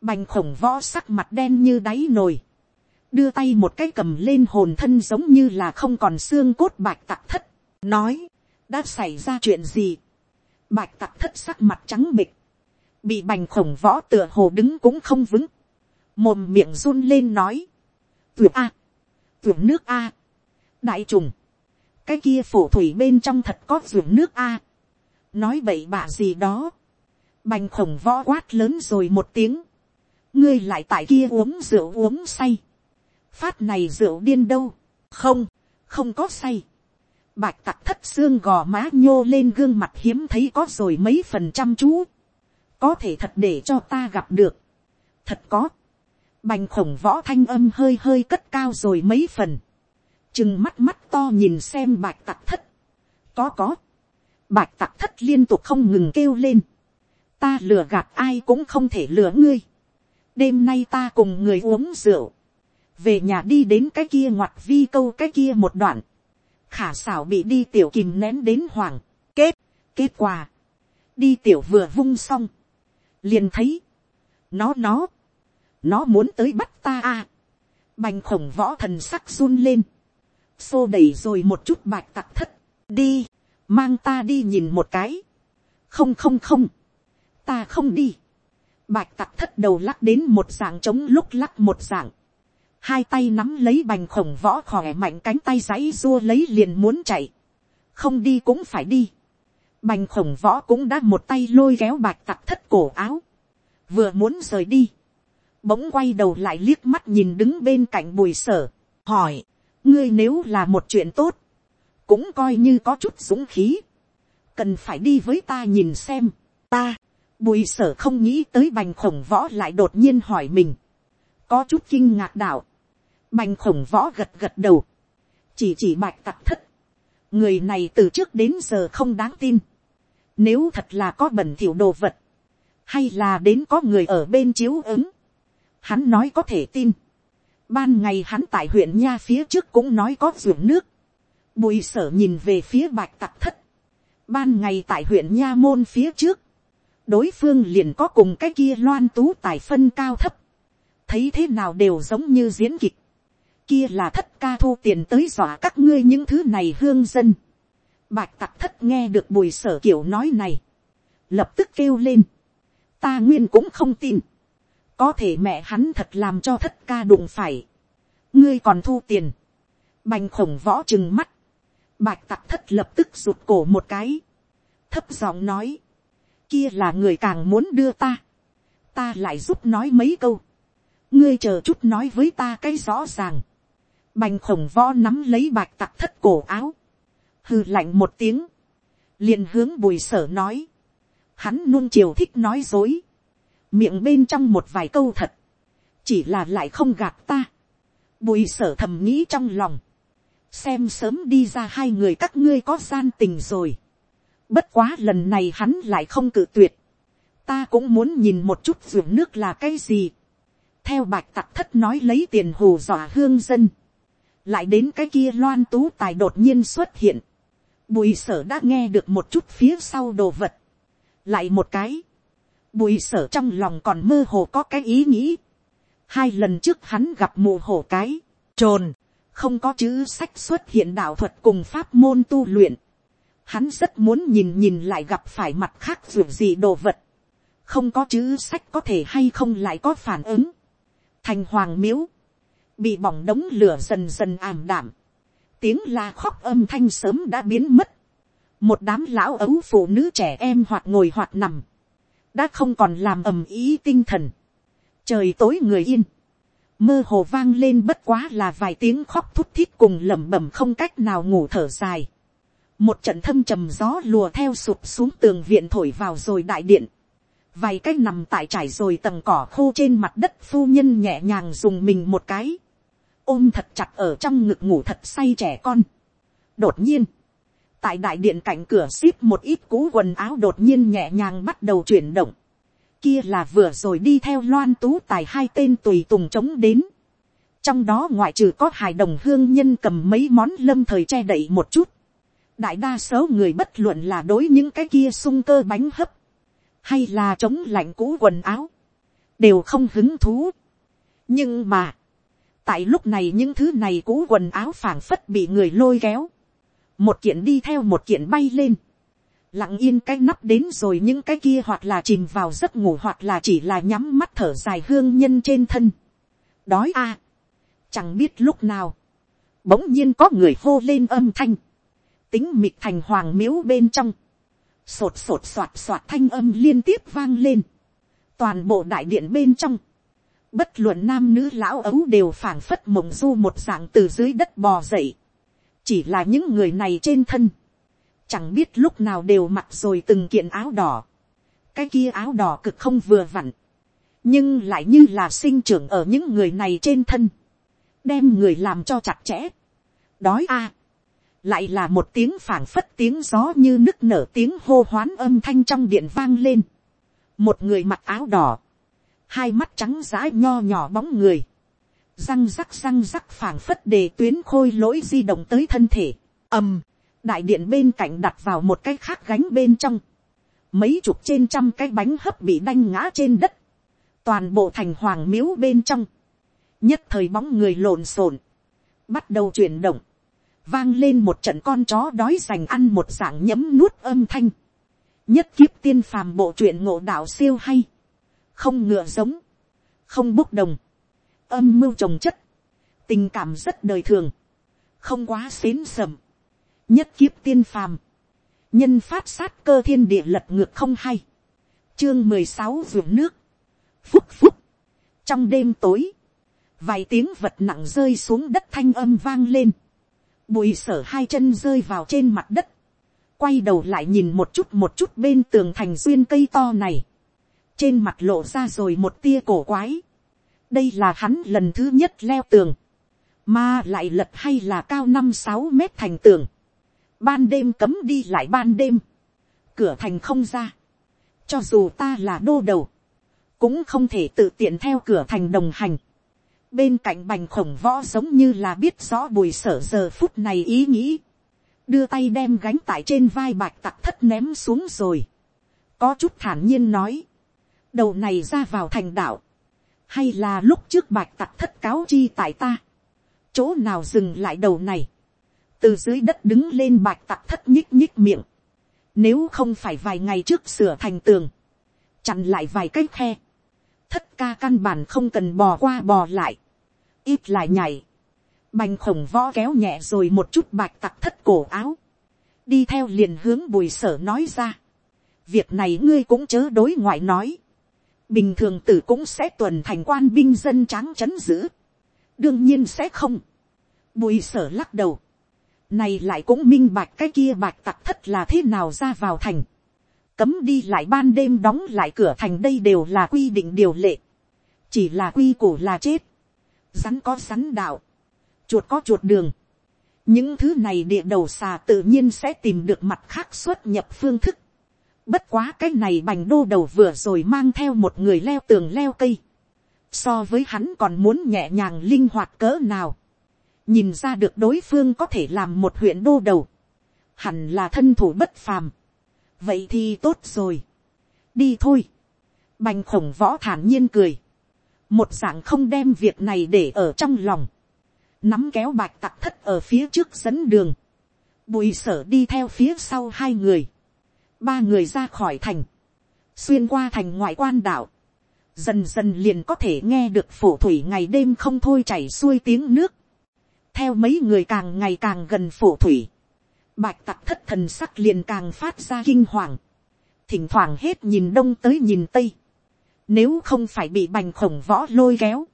[SPEAKER 1] bành khổng võ sắc mặt đen như đáy nồi, đưa tay một cái cầm lên hồn thân giống như là không còn xương cốt bạch tặc thất, nói, đã xảy ra chuyện gì, bạch tặc thất sắc mặt trắng bịch, bị bành khổng võ tựa hồ đứng cũng không vững, mồm miệng run lên nói, tuyệt a, tuyệt nước a, đại trùng, cái kia phổ thủy bên trong thật có ruộng nước a, nói bậy bạ gì đó, bành khổng võ quát lớn rồi một tiếng, ngươi lại tại kia uống rượu uống say, phát này rượu điên đâu, không, không có say, bạch tặc thất xương gò má nhô lên gương mặt hiếm thấy có rồi mấy phần trăm chú, có thể thật để cho ta gặp được, thật có, bành khổng võ thanh âm hơi hơi cất cao rồi mấy phần, chừng mắt mắt to nhìn xem bạch tặc thất, có có, bạch tặc thất liên tục không ngừng kêu lên, ta lừa gạt ai cũng không thể lừa ngươi, đêm nay ta cùng người uống rượu, về nhà đi đến cái kia ngoặt vi câu cái kia một đoạn, khả xảo bị đi tiểu kìm nén đến hoàng, kết, kết quả, đi tiểu vừa vung xong, liền thấy, nó nó, nó muốn tới bắt ta à, bành khổng võ thần sắc run lên, xô đẩy rồi một chút bạch tặc thất, đi, mang ta đi nhìn một cái, không không không, ta không đi, bạch tặc thất đầu lắc đến một dạng trống lúc lắc một dạng, hai tay nắm lấy bành khổng võ khỏe mạnh cánh tay giấy dua lấy liền muốn chạy, không đi cũng phải đi, bành khổng võ cũng đã một tay lôi kéo bạch tặc thất cổ áo, vừa muốn rời đi, bỗng quay đầu lại liếc mắt nhìn đứng bên cạnh bùi sở, hỏi, ngươi nếu là một chuyện tốt, cũng coi như có chút dũng khí, cần phải đi với ta nhìn xem, ta, bùi sở không nghĩ tới bành khổng võ lại đột nhiên hỏi mình, có chút kinh ngạc đạo, bành khổng võ gật gật đầu, chỉ chỉ bạch tặc thất, người này từ trước đến giờ không đáng tin, nếu thật là có bẩn thỉu đồ vật, hay là đến có người ở bên chiếu ứng, hắn nói có thể tin, ban ngày hắn tại huyện nha phía trước cũng nói có ruộng nước, bùi sở nhìn về phía bạch tặc thất, ban ngày tại huyện nha môn phía trước, đối phương liền có cùng cái kia loan tú tài phân cao thấp, thấy thế nào đều giống như diễn kịch, kia là thất ca thu tiền tới dọa các ngươi những thứ này hương dân. Bạch tặc thất nghe được bùi sở kiểu nói này, lập tức kêu lên, ta nguyên cũng không tin, có thể mẹ hắn thật làm cho thất ca đụng phải, ngươi còn thu tiền, bành khổng võ chừng mắt, bạch tặc thất lập tức rụt cổ một cái, thấp giọng nói, kia là người càng muốn đưa ta, ta lại giúp nói mấy câu, ngươi chờ chút nói với ta cái rõ ràng, bành khổng võ nắm lấy bạch tặc thất cổ áo, hư lạnh một tiếng, liền hướng bùi sở nói, hắn luôn chiều thích nói dối, miệng bên trong một vài câu thật, chỉ là lại không gạt ta, bùi sở thầm nghĩ trong lòng, xem sớm đi ra hai người các ngươi có gian tình rồi, bất quá lần này hắn lại không cự tuyệt, ta cũng muốn nhìn một chút ruộng nước là cái gì, theo bạch tặc thất nói lấy tiền hù dọa hương dân, lại đến cái kia loan tú tài đột nhiên xuất hiện, bùi sở đã nghe được một chút phía sau đồ vật, lại một cái, bùi sở trong lòng còn mơ hồ có cái ý nghĩ, hai lần trước hắn gặp mù hồ cái, trồn, không có chữ sách xuất hiện đạo thuật cùng pháp môn tu luyện, hắn rất muốn nhìn nhìn lại gặp phải mặt khác dù gì đồ vật, không có chữ sách có thể hay không lại có phản ứng, thành hoàng miếu, bị bỏng đống lửa dần dần ảm đảm, tiếng la khóc âm thanh sớm đã biến mất, một đám lão ấu phụ nữ trẻ em hoặc ngồi hoặc nằm, đã không còn làm ầm ý tinh thần, trời tối người yên, mơ hồ vang lên bất quá là vài tiếng khóc thút thít cùng lẩm bẩm không cách nào ngủ thở dài, một trận thâm trầm gió lùa theo sụp xuống tường viện thổi vào rồi đại điện, vài cái nằm tại trải rồi tầng cỏ khô trên mặt đất phu nhân nhẹ nhàng dùng mình một cái, ôm thật chặt ở trong ngực ngủ thật say trẻ con. đột nhiên, tại đại điện cạnh cửa ship một ít cú quần áo đột nhiên nhẹ nhàng bắt đầu chuyển động. kia là vừa rồi đi theo loan tú tài hai tên tùy tùng chống đến. trong đó ngoại trừ có hài đồng hương nhân cầm mấy món lâm thời che đậy một chút đại đa số người bất luận là đối những cái kia sung cơ bánh hấp, hay là chống lạnh cũ quần áo, đều không hứng thú. nhưng mà, tại lúc này những thứ này cũ quần áo phảng phất bị người lôi kéo, một kiện đi theo một kiện bay lên, lặng yên cái nắp đến rồi những cái kia hoặc là chìm vào giấc ngủ hoặc là chỉ là nhắm mắt thở dài hương nhân trên thân. đói a, chẳng biết lúc nào, bỗng nhiên có người hô lên âm thanh, tính mịt thành hoàng miếu bên trong, sột sột soạt soạt thanh âm liên tiếp vang lên, toàn bộ đại điện bên trong, bất luận nam nữ lão ấu đều phảng phất mộng du một dạng từ dưới đất bò dậy, chỉ là những người này trên thân, chẳng biết lúc nào đều mặc rồi từng kiện áo đỏ, cái kia áo đỏ cực không vừa vặn, nhưng lại như là sinh trưởng ở những người này trên thân, đem người làm cho chặt chẽ, đói a, lại là một tiếng phảng phất tiếng gió như nức nở tiếng hô hoán âm thanh trong điện vang lên, một người mặc áo đỏ, hai mắt trắng rãi nho nhỏ bóng người, răng rắc răng rắc phảng phất đề tuyến khôi lỗi di động tới thân thể, ầm, đại điện bên cạnh đặt vào một cái khác gánh bên trong, mấy chục trên trăm cái bánh hấp bị đanh ngã trên đất, toàn bộ thành hoàng miếu bên trong, nhất thời bóng người lộn xộn, bắt đầu chuyển động, vang lên một trận con chó đói dành ăn một dạng nhấm nuốt âm thanh, nhất kiếp tiên phàm bộ truyện ngộ đạo siêu hay, không ngựa giống, không bốc đồng, âm mưu trồng chất, tình cảm rất đời thường, không quá xến sầm, nhất kiếp tiên phàm, nhân phát sát cơ thiên địa lật ngược không hay, chương mười sáu ruộng nước, phúc phúc, trong đêm tối, vài tiếng vật nặng rơi xuống đất thanh âm vang lên, bùi sở hai chân rơi vào trên mặt đất, quay đầu lại nhìn một chút một chút bên tường thành duyên cây to này, trên mặt lộ ra rồi một tia cổ quái. đây là hắn lần thứ nhất leo tường, mà lại lật hay là cao năm sáu mét thành tường, ban đêm cấm đi lại ban đêm, cửa thành không ra, cho dù ta là đô đầu, cũng không thể tự tiện theo cửa thành đồng hành bên cạnh bành khổng võ giống như là biết rõ bùi sở giờ phút này ý nghĩ, đưa tay đem gánh tại trên vai bạch tặc thất ném xuống rồi, có chút thản nhiên nói, đầu này ra vào thành đạo, hay là lúc trước bạch tặc thất cáo chi tại ta, chỗ nào dừng lại đầu này, từ dưới đất đứng lên bạch tặc thất nhích nhích miệng, nếu không phải vài ngày trước sửa thành tường, chặn lại vài cái khe, thất ca căn bản không cần bò qua bò lại, ít lại nhảy, bành khổng võ kéo nhẹ rồi một chút bạch tặc thất cổ áo, đi theo liền hướng bùi sở nói ra, việc này ngươi cũng chớ đối ngoại nói, bình thường tử cũng sẽ tuần thành quan binh dân tráng chấn giữ, đương nhiên sẽ không, bùi sở lắc đầu, này lại cũng minh bạch cái kia bạch tặc thất là thế nào ra vào thành, cấm đi lại ban đêm đóng lại cửa thành đây đều là quy định điều lệ, chỉ là quy củ là chết, rắn có rắn đạo, chuột có chuột đường, những thứ này địa đầu xà tự nhiên sẽ tìm được mặt khác xuất nhập phương thức. Bất quá cái này bành đô đầu vừa rồi mang theo một người leo tường leo cây. So với hắn còn muốn nhẹ nhàng linh hoạt cỡ nào. Nhìn ra được đối phương có thể làm một huyện đô đầu. Hẳn là thân thủ bất phàm. Vậy thì tốt rồi. Đi thôi. Bành khổng võ thản nhiên cười. Một dạng không đem việc này để ở trong lòng. Nắm kéo bạch tặc thất ở phía trước dẫn đường, bùi sở đi theo phía sau hai người, ba người ra khỏi thành, xuyên qua thành ngoại quan đảo, dần dần liền có thể nghe được phổ thủy ngày đêm không thôi chảy xuôi tiếng nước, theo mấy người càng ngày càng gần phổ thủy, bạch tặc thất thần sắc liền càng phát ra kinh hoàng, thỉnh thoảng hết nhìn đông tới nhìn tây, nếu không phải bị bành khổng võ lôi kéo,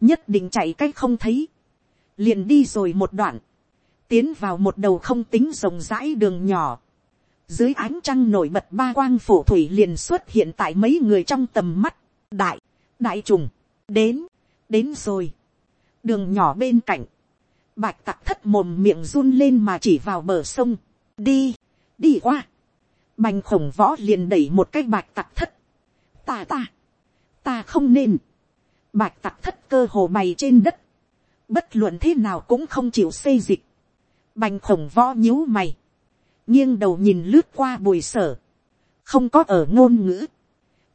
[SPEAKER 1] nhất định chạy cách không thấy, liền đi rồi một đoạn, tiến vào một đầu không tính rộng rãi đường nhỏ, dưới ánh trăng nổi bật ba quang phổ thủy liền xuất hiện tại mấy người trong tầm mắt, đại, đại trùng, đến, đến rồi, đường nhỏ bên cạnh, bạch tặc thất mồm miệng run lên mà chỉ vào bờ sông, đi, đi qua, bành khổng võ liền đẩy một cái bạch tặc thất, ta ta, ta không nên, bạch tặc thất cơ hồ bày trên đất, bất luận thế nào cũng không chịu xây dịch, bành khổng võ nhíu mày, nghiêng đầu nhìn lướt qua bùi sở, không có ở ngôn ngữ,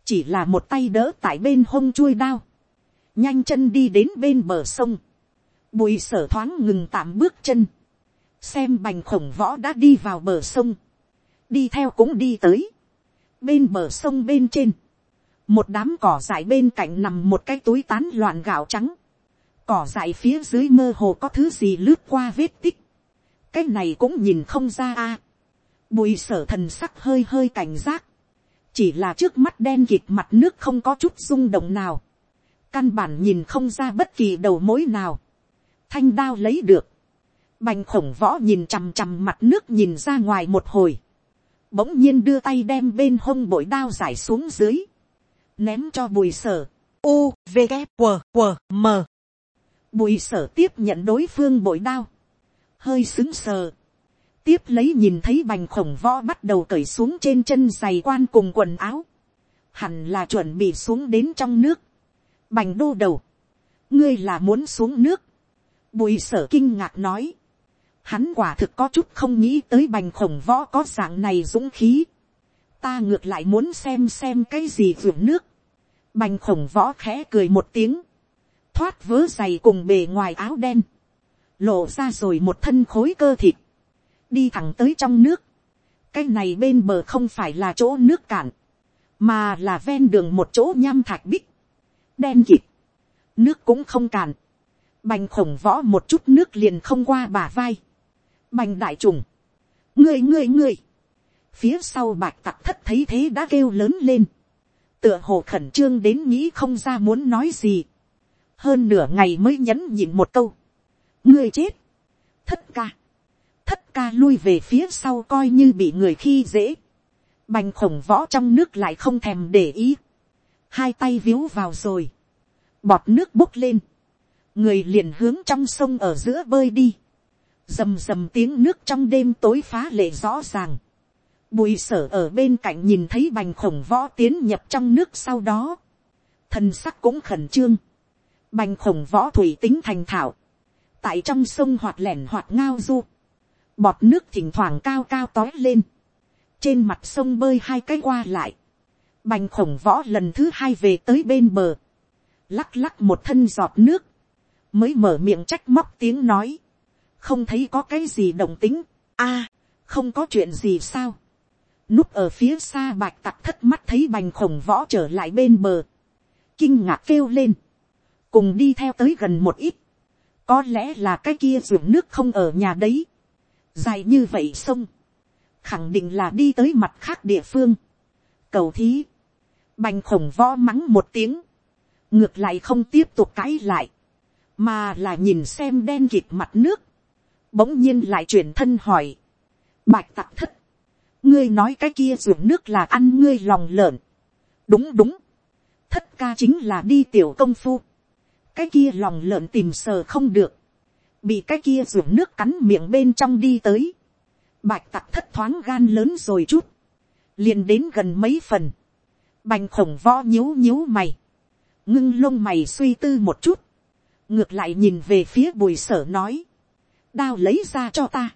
[SPEAKER 1] chỉ là một tay đỡ tại bên hông chuôi đao, nhanh chân đi đến bên bờ sông, bùi sở thoáng ngừng tạm bước chân, xem bành khổng võ đã đi vào bờ sông, đi theo cũng đi tới, bên bờ sông bên trên, một đám cỏ dại bên cạnh nằm một cái túi tán loạn gạo trắng, cỏ dại phía dưới mơ hồ có thứ gì lướt qua vết tích, cái này cũng nhìn không ra a. bùi sở thần sắc hơi hơi cảnh giác, chỉ là trước mắt đen kịt mặt nước không có chút rung động nào, căn bản nhìn không ra bất kỳ đầu mối nào, thanh đao lấy được, bành khổng võ nhìn chằm chằm mặt nước nhìn ra ngoài một hồi, bỗng nhiên đưa tay đem bên hông bội đao giải xuống dưới, ném cho bùi sở, u v g q q m Bùi sở tiếp nhận đối phương bội đao. Hơi xứng sờ. Tiếp lấy nhìn thấy bành khổng võ bắt đầu cởi xuống trên chân giày quan cùng quần áo. Hẳn là chuẩn bị xuống đến trong nước. Bành đô đầu. Ngươi là muốn xuống nước. Bùi sở kinh ngạc nói. Hắn quả thực có chút không nghĩ tới bành khổng võ có dạng này dũng khí. Ta ngược lại muốn xem xem cái gì vượt nước. Bành khổng võ khẽ cười một tiếng. Thoát vớ giày cùng bề ngoài áo đen, lộ ra rồi một thân khối cơ thịt, đi thẳng tới trong nước, cái này bên bờ không phải là chỗ nước cạn, mà là ven đường một chỗ nham thạch bích, đen kịt, nước cũng không cạn, bành khổng võ một chút nước liền không qua bả vai, bành đại trùng, ngươi ngươi ngươi, phía sau bạch tặc thất thấy thế đã kêu lớn lên, tựa hồ khẩn trương đến nghĩ không ra muốn nói gì, hơn nửa ngày mới nhấn nhịn một câu, ngươi chết, thất ca, thất ca lui về phía sau coi như bị người khi dễ, bành khổng võ trong nước lại không thèm để ý, hai tay víu vào rồi, bọt nước bốc lên, người liền hướng trong sông ở giữa bơi đi, rầm rầm tiếng nước trong đêm tối phá lệ rõ ràng, bùi sở ở bên cạnh nhìn thấy bành khổng võ tiến nhập trong nước sau đó, thần sắc cũng khẩn trương, bành khổng võ thủy tính thành thảo, tại trong sông hoạt lẻn hoạt ngao du, bọt nước thỉnh thoảng cao cao tói lên, trên mặt sông bơi hai cái qua lại, bành khổng võ lần thứ hai về tới bên bờ, lắc lắc một thân giọt nước, mới mở miệng trách móc tiếng nói, không thấy có cái gì đồng tính, a, không có chuyện gì sao, núp ở phía xa bạch tặc thất mắt thấy bành khổng võ trở lại bên bờ, kinh ngạc kêu lên, cùng đi theo tới gần một ít, có lẽ là cái kia ruộng nước không ở nhà đấy, dài như vậy sông, khẳng định là đi tới mặt khác địa phương, cầu thí, bành khổng võ mắng một tiếng, ngược lại không tiếp tục cãi lại, mà là nhìn xem đen kịp mặt nước, bỗng nhiên lại chuyển thân hỏi, bạch tặc thất, ngươi nói cái kia ruộng nước là ăn ngươi lòng lợn, đúng đúng, thất ca chính là đi tiểu công phu, cái kia lòng lợn tìm sờ không được, bị cái kia ruộng nước cắn miệng bên trong đi tới, bạch tặc thất thoáng gan lớn rồi chút, liền đến gần mấy phần, bành khổng võ nhíu nhíu mày, ngưng lông mày suy tư một chút, ngược lại nhìn về phía bùi sở nói, đao lấy ra cho ta,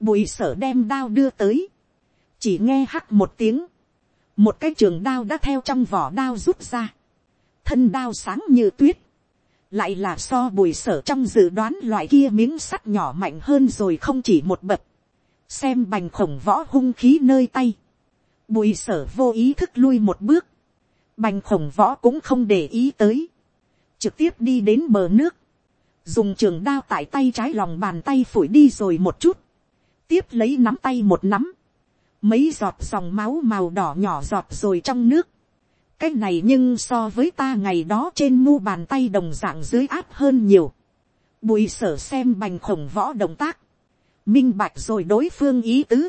[SPEAKER 1] bùi sở đem đao đưa tới, chỉ nghe hắc một tiếng, một cái trường đao đã theo trong vỏ đao rút ra, thân đao sáng như tuyết, lại là so bùi sở trong dự đoán loại kia miếng sắt nhỏ mạnh hơn rồi không chỉ một bậc, xem bành khổng võ hung khí nơi tay, bùi sở vô ý thức lui một bước, bành khổng võ cũng không để ý tới, trực tiếp đi đến bờ nước, dùng trường đao tại tay trái lòng bàn tay phủi đi rồi một chút, tiếp lấy nắm tay một nắm, mấy giọt dòng máu màu đỏ nhỏ giọt rồi trong nước, cái này nhưng so với ta ngày đó trên mu bàn tay đồng dạng dưới áp hơn nhiều, bùi sở xem bành khổng võ động tác, minh bạch rồi đối phương ý tứ,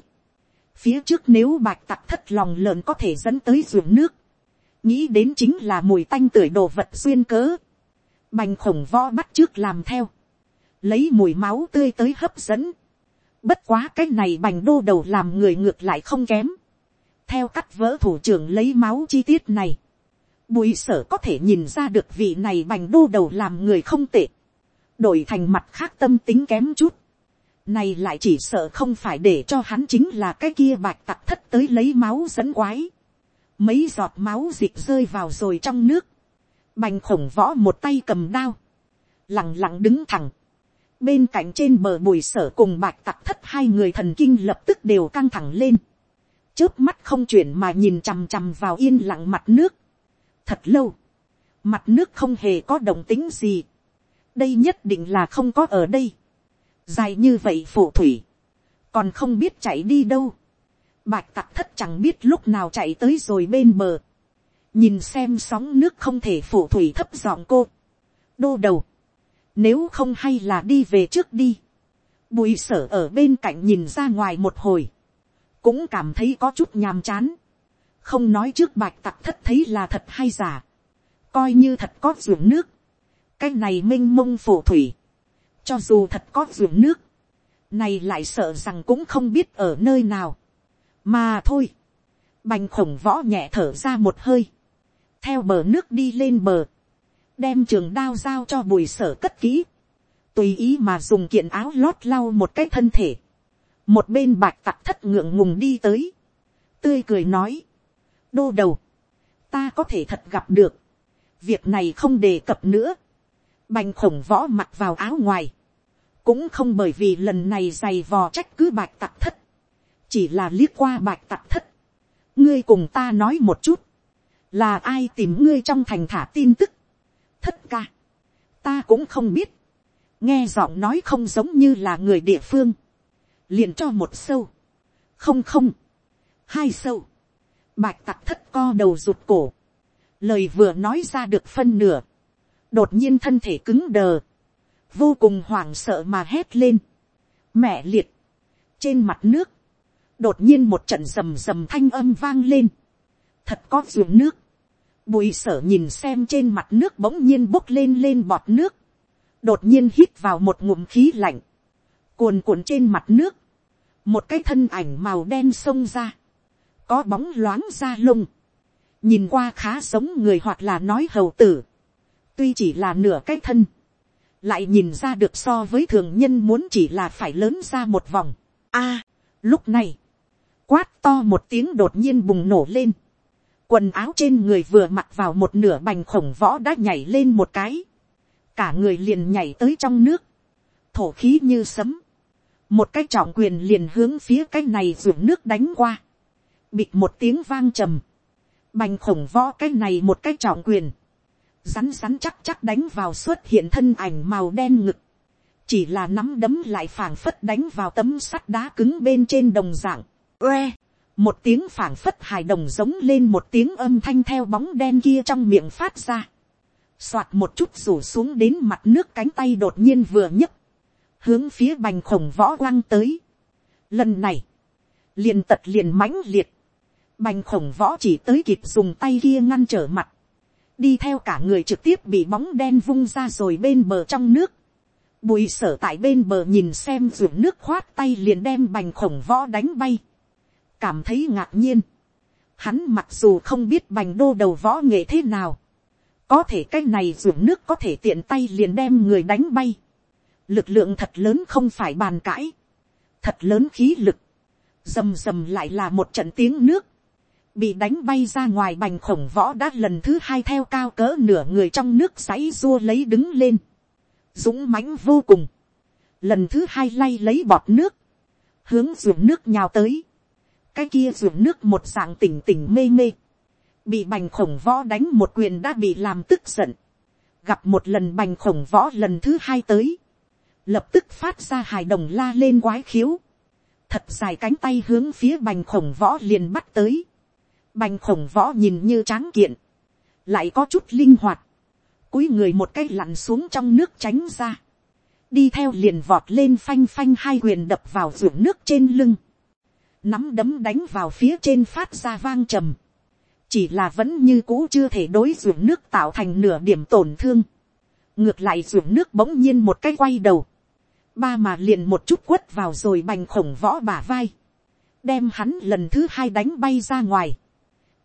[SPEAKER 1] phía trước nếu bạch tặc thất lòng lợn có thể dẫn tới ruộng nước, nghĩ đến chính là mùi tanh tưởi đồ vật xuyên cớ, bành khổng võ bắt trước làm theo, lấy mùi máu tươi tới hấp dẫn, bất quá cái này bành đô đầu làm người ngược lại không kém, theo cắt vỡ thủ trưởng lấy máu chi tiết này, bùi sở có thể nhìn ra được vị này bành đô đầu làm người không tệ, đổi thành mặt khác tâm tính kém chút, này lại chỉ sợ không phải để cho hắn chính là cái kia bạch tặc thất tới lấy máu dẫn quái. Mấy giọt máu dịch rơi vào rồi trong nước. Bành khổng võ một tay cầm đao. Lặng lặng đứng thẳng. Bên cạnh trên bờ bùi sở cùng bạch tặc thất hai người thần kinh lập tức đều căng thẳng lên. Chớp mắt không chuyển mà nhìn chằm chằm vào yên lặng mặt nước. Thật lâu. Mặt nước không hề có động tính gì. Đây nhất định là không có ở đây dài như vậy phổ thủy, còn không biết chạy đi đâu. Bạch tặc thất chẳng biết lúc nào chạy tới rồi bên bờ, nhìn xem sóng nước không thể phụ thủy thấp giọng cô. đô đầu, nếu không hay là đi về trước đi. Bùi sở ở bên cạnh nhìn ra ngoài một hồi, cũng cảm thấy có chút nhàm chán. không nói trước bạch tặc thất thấy là thật hay giả, coi như thật có ruộng nước, cái này m i n h mông phổ thủy, cho dù thật có ruộng nước, này lại sợ rằng cũng không biết ở nơi nào. mà thôi, bành khổng võ nhẹ thở ra một hơi, theo bờ nước đi lên bờ, đem trường đao giao cho bùi sở cất kỹ, tùy ý mà dùng kiện áo lót lau một cái thân thể, một bên bạch tặc thất ngượng ngùng đi tới, tươi cười nói, đô đầu, ta có thể thật gặp được, việc này không đề cập nữa, bành khổng võ mặc vào áo ngoài, cũng không bởi vì lần này giày vò trách cứ bạch tặc thất, chỉ là liếc qua bạch tặc thất, ngươi cùng ta nói một chút, là ai tìm ngươi trong thành thả tin tức, thất ca, ta cũng không biết, nghe giọng nói không giống như là người địa phương, liền cho một sâu, không không, hai sâu, bạch tặc thất co đầu rụt cổ, lời vừa nói ra được phân nửa, đột nhiên thân thể cứng đờ, vô cùng hoảng sợ mà hét lên. Mẹ liệt, trên mặt nước, đột nhiên một trận rầm rầm thanh âm vang lên. Thật có ruộng nước. Bùi sở nhìn xem trên mặt nước bỗng nhiên bốc lên lên bọt nước. Đột nhiên hít vào một ngụm khí lạnh. Cuồn cuộn trên mặt nước. Một cái thân ảnh màu đen xông ra. Có bóng loáng da lông. Nhìn qua khá giống người hoặc là nói hầu tử. Tuy chỉ là nửa cái thân lại nhìn ra được so với thường nhân muốn chỉ là phải lớn ra một vòng. A, lúc này, quát to một tiếng đột nhiên bùng nổ lên. Quần áo trên người vừa mặc vào một nửa bành khổng võ đã nhảy lên một cái. Cả người liền nhảy tới trong nước. Thổ khí như sấm. Một cái trọng quyền liền hướng phía cái này ruộng nước đánh qua. Bịt một tiếng vang trầm. Bành khổng võ cái này một cái trọng quyền rắn rắn chắc chắc đánh vào xuất hiện thân ảnh màu đen ngực, chỉ là nắm đấm lại phảng phất đánh vào tấm sắt đá cứng bên trên đồng dạng, oe, một tiếng phảng phất hài đồng giống lên một tiếng âm thanh theo bóng đen kia trong miệng phát ra, soạt một chút rủ xuống đến mặt nước cánh tay đột nhiên vừa nhấc, hướng phía bành khổng võ quăng tới. Lần này, liền tật liền mãnh liệt, bành khổng võ chỉ tới kịp dùng tay kia ngăn trở mặt, đi theo cả người trực tiếp bị bóng đen vung ra rồi bên bờ trong nước, bùi sở tại bên bờ nhìn xem ruộng nước khoát tay liền đem bành khổng võ đánh bay, cảm thấy ngạc nhiên, hắn mặc dù không biết bành đô đầu võ nghệ thế nào, có thể cái này ruột nước có thể tiện tay liền đem người đánh bay, lực lượng thật lớn không phải bàn cãi, thật lớn khí lực, dầm dầm lại là một trận tiếng nước, bị đánh bay ra ngoài bành khổng võ đã lần thứ hai theo cao cỡ nửa người trong nước giấy rua lấy đứng lên, dũng mãnh vô cùng, lần thứ hai lay lấy bọt nước, hướng ruộng nước nhào tới, cái kia ruộng nước một dạng tỉnh tỉnh mê mê, bị bành khổng võ đánh một quyền đã bị làm tức giận, gặp một lần bành khổng võ lần thứ hai tới, lập tức phát ra hài đồng la lên quái khiếu, thật dài cánh tay hướng phía bành khổng võ liền bắt tới, bành khổng võ nhìn như tráng kiện, lại có chút linh hoạt, cúi người một cái lặn xuống trong nước tránh ra, đi theo liền vọt lên phanh phanh hai quyền đập vào ruộng nước trên lưng, nắm đấm đánh vào phía trên phát ra vang trầm, chỉ là vẫn như cũ chưa thể đối ruộng nước tạo thành nửa điểm tổn thương, ngược lại ruộng nước bỗng nhiên một cái quay đầu, ba mà liền một chút quất vào rồi bành khổng võ bả vai, đem hắn lần thứ hai đánh bay ra ngoài,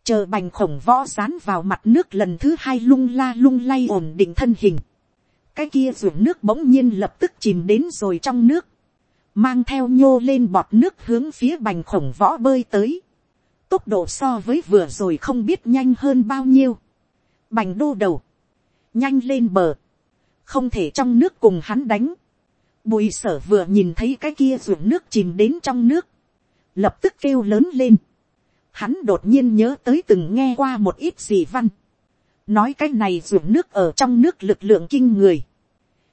[SPEAKER 1] chờ bành khổng võ dán vào mặt nước lần thứ hai lung la lung lay ổn định thân hình, cái kia ruộng nước bỗng nhiên lập tức chìm đến rồi trong nước, mang theo nhô lên bọt nước hướng phía bành khổng võ bơi tới, tốc độ so với vừa rồi không biết nhanh hơn bao nhiêu, bành đô đầu, nhanh lên bờ, không thể trong nước cùng hắn đánh, bùi sở vừa nhìn thấy cái kia ruộng nước chìm đến trong nước, lập tức kêu lớn lên, hắn đột nhiên nhớ tới từng nghe qua một ít gì văn, nói cái này ruộng nước ở trong nước lực lượng kinh người,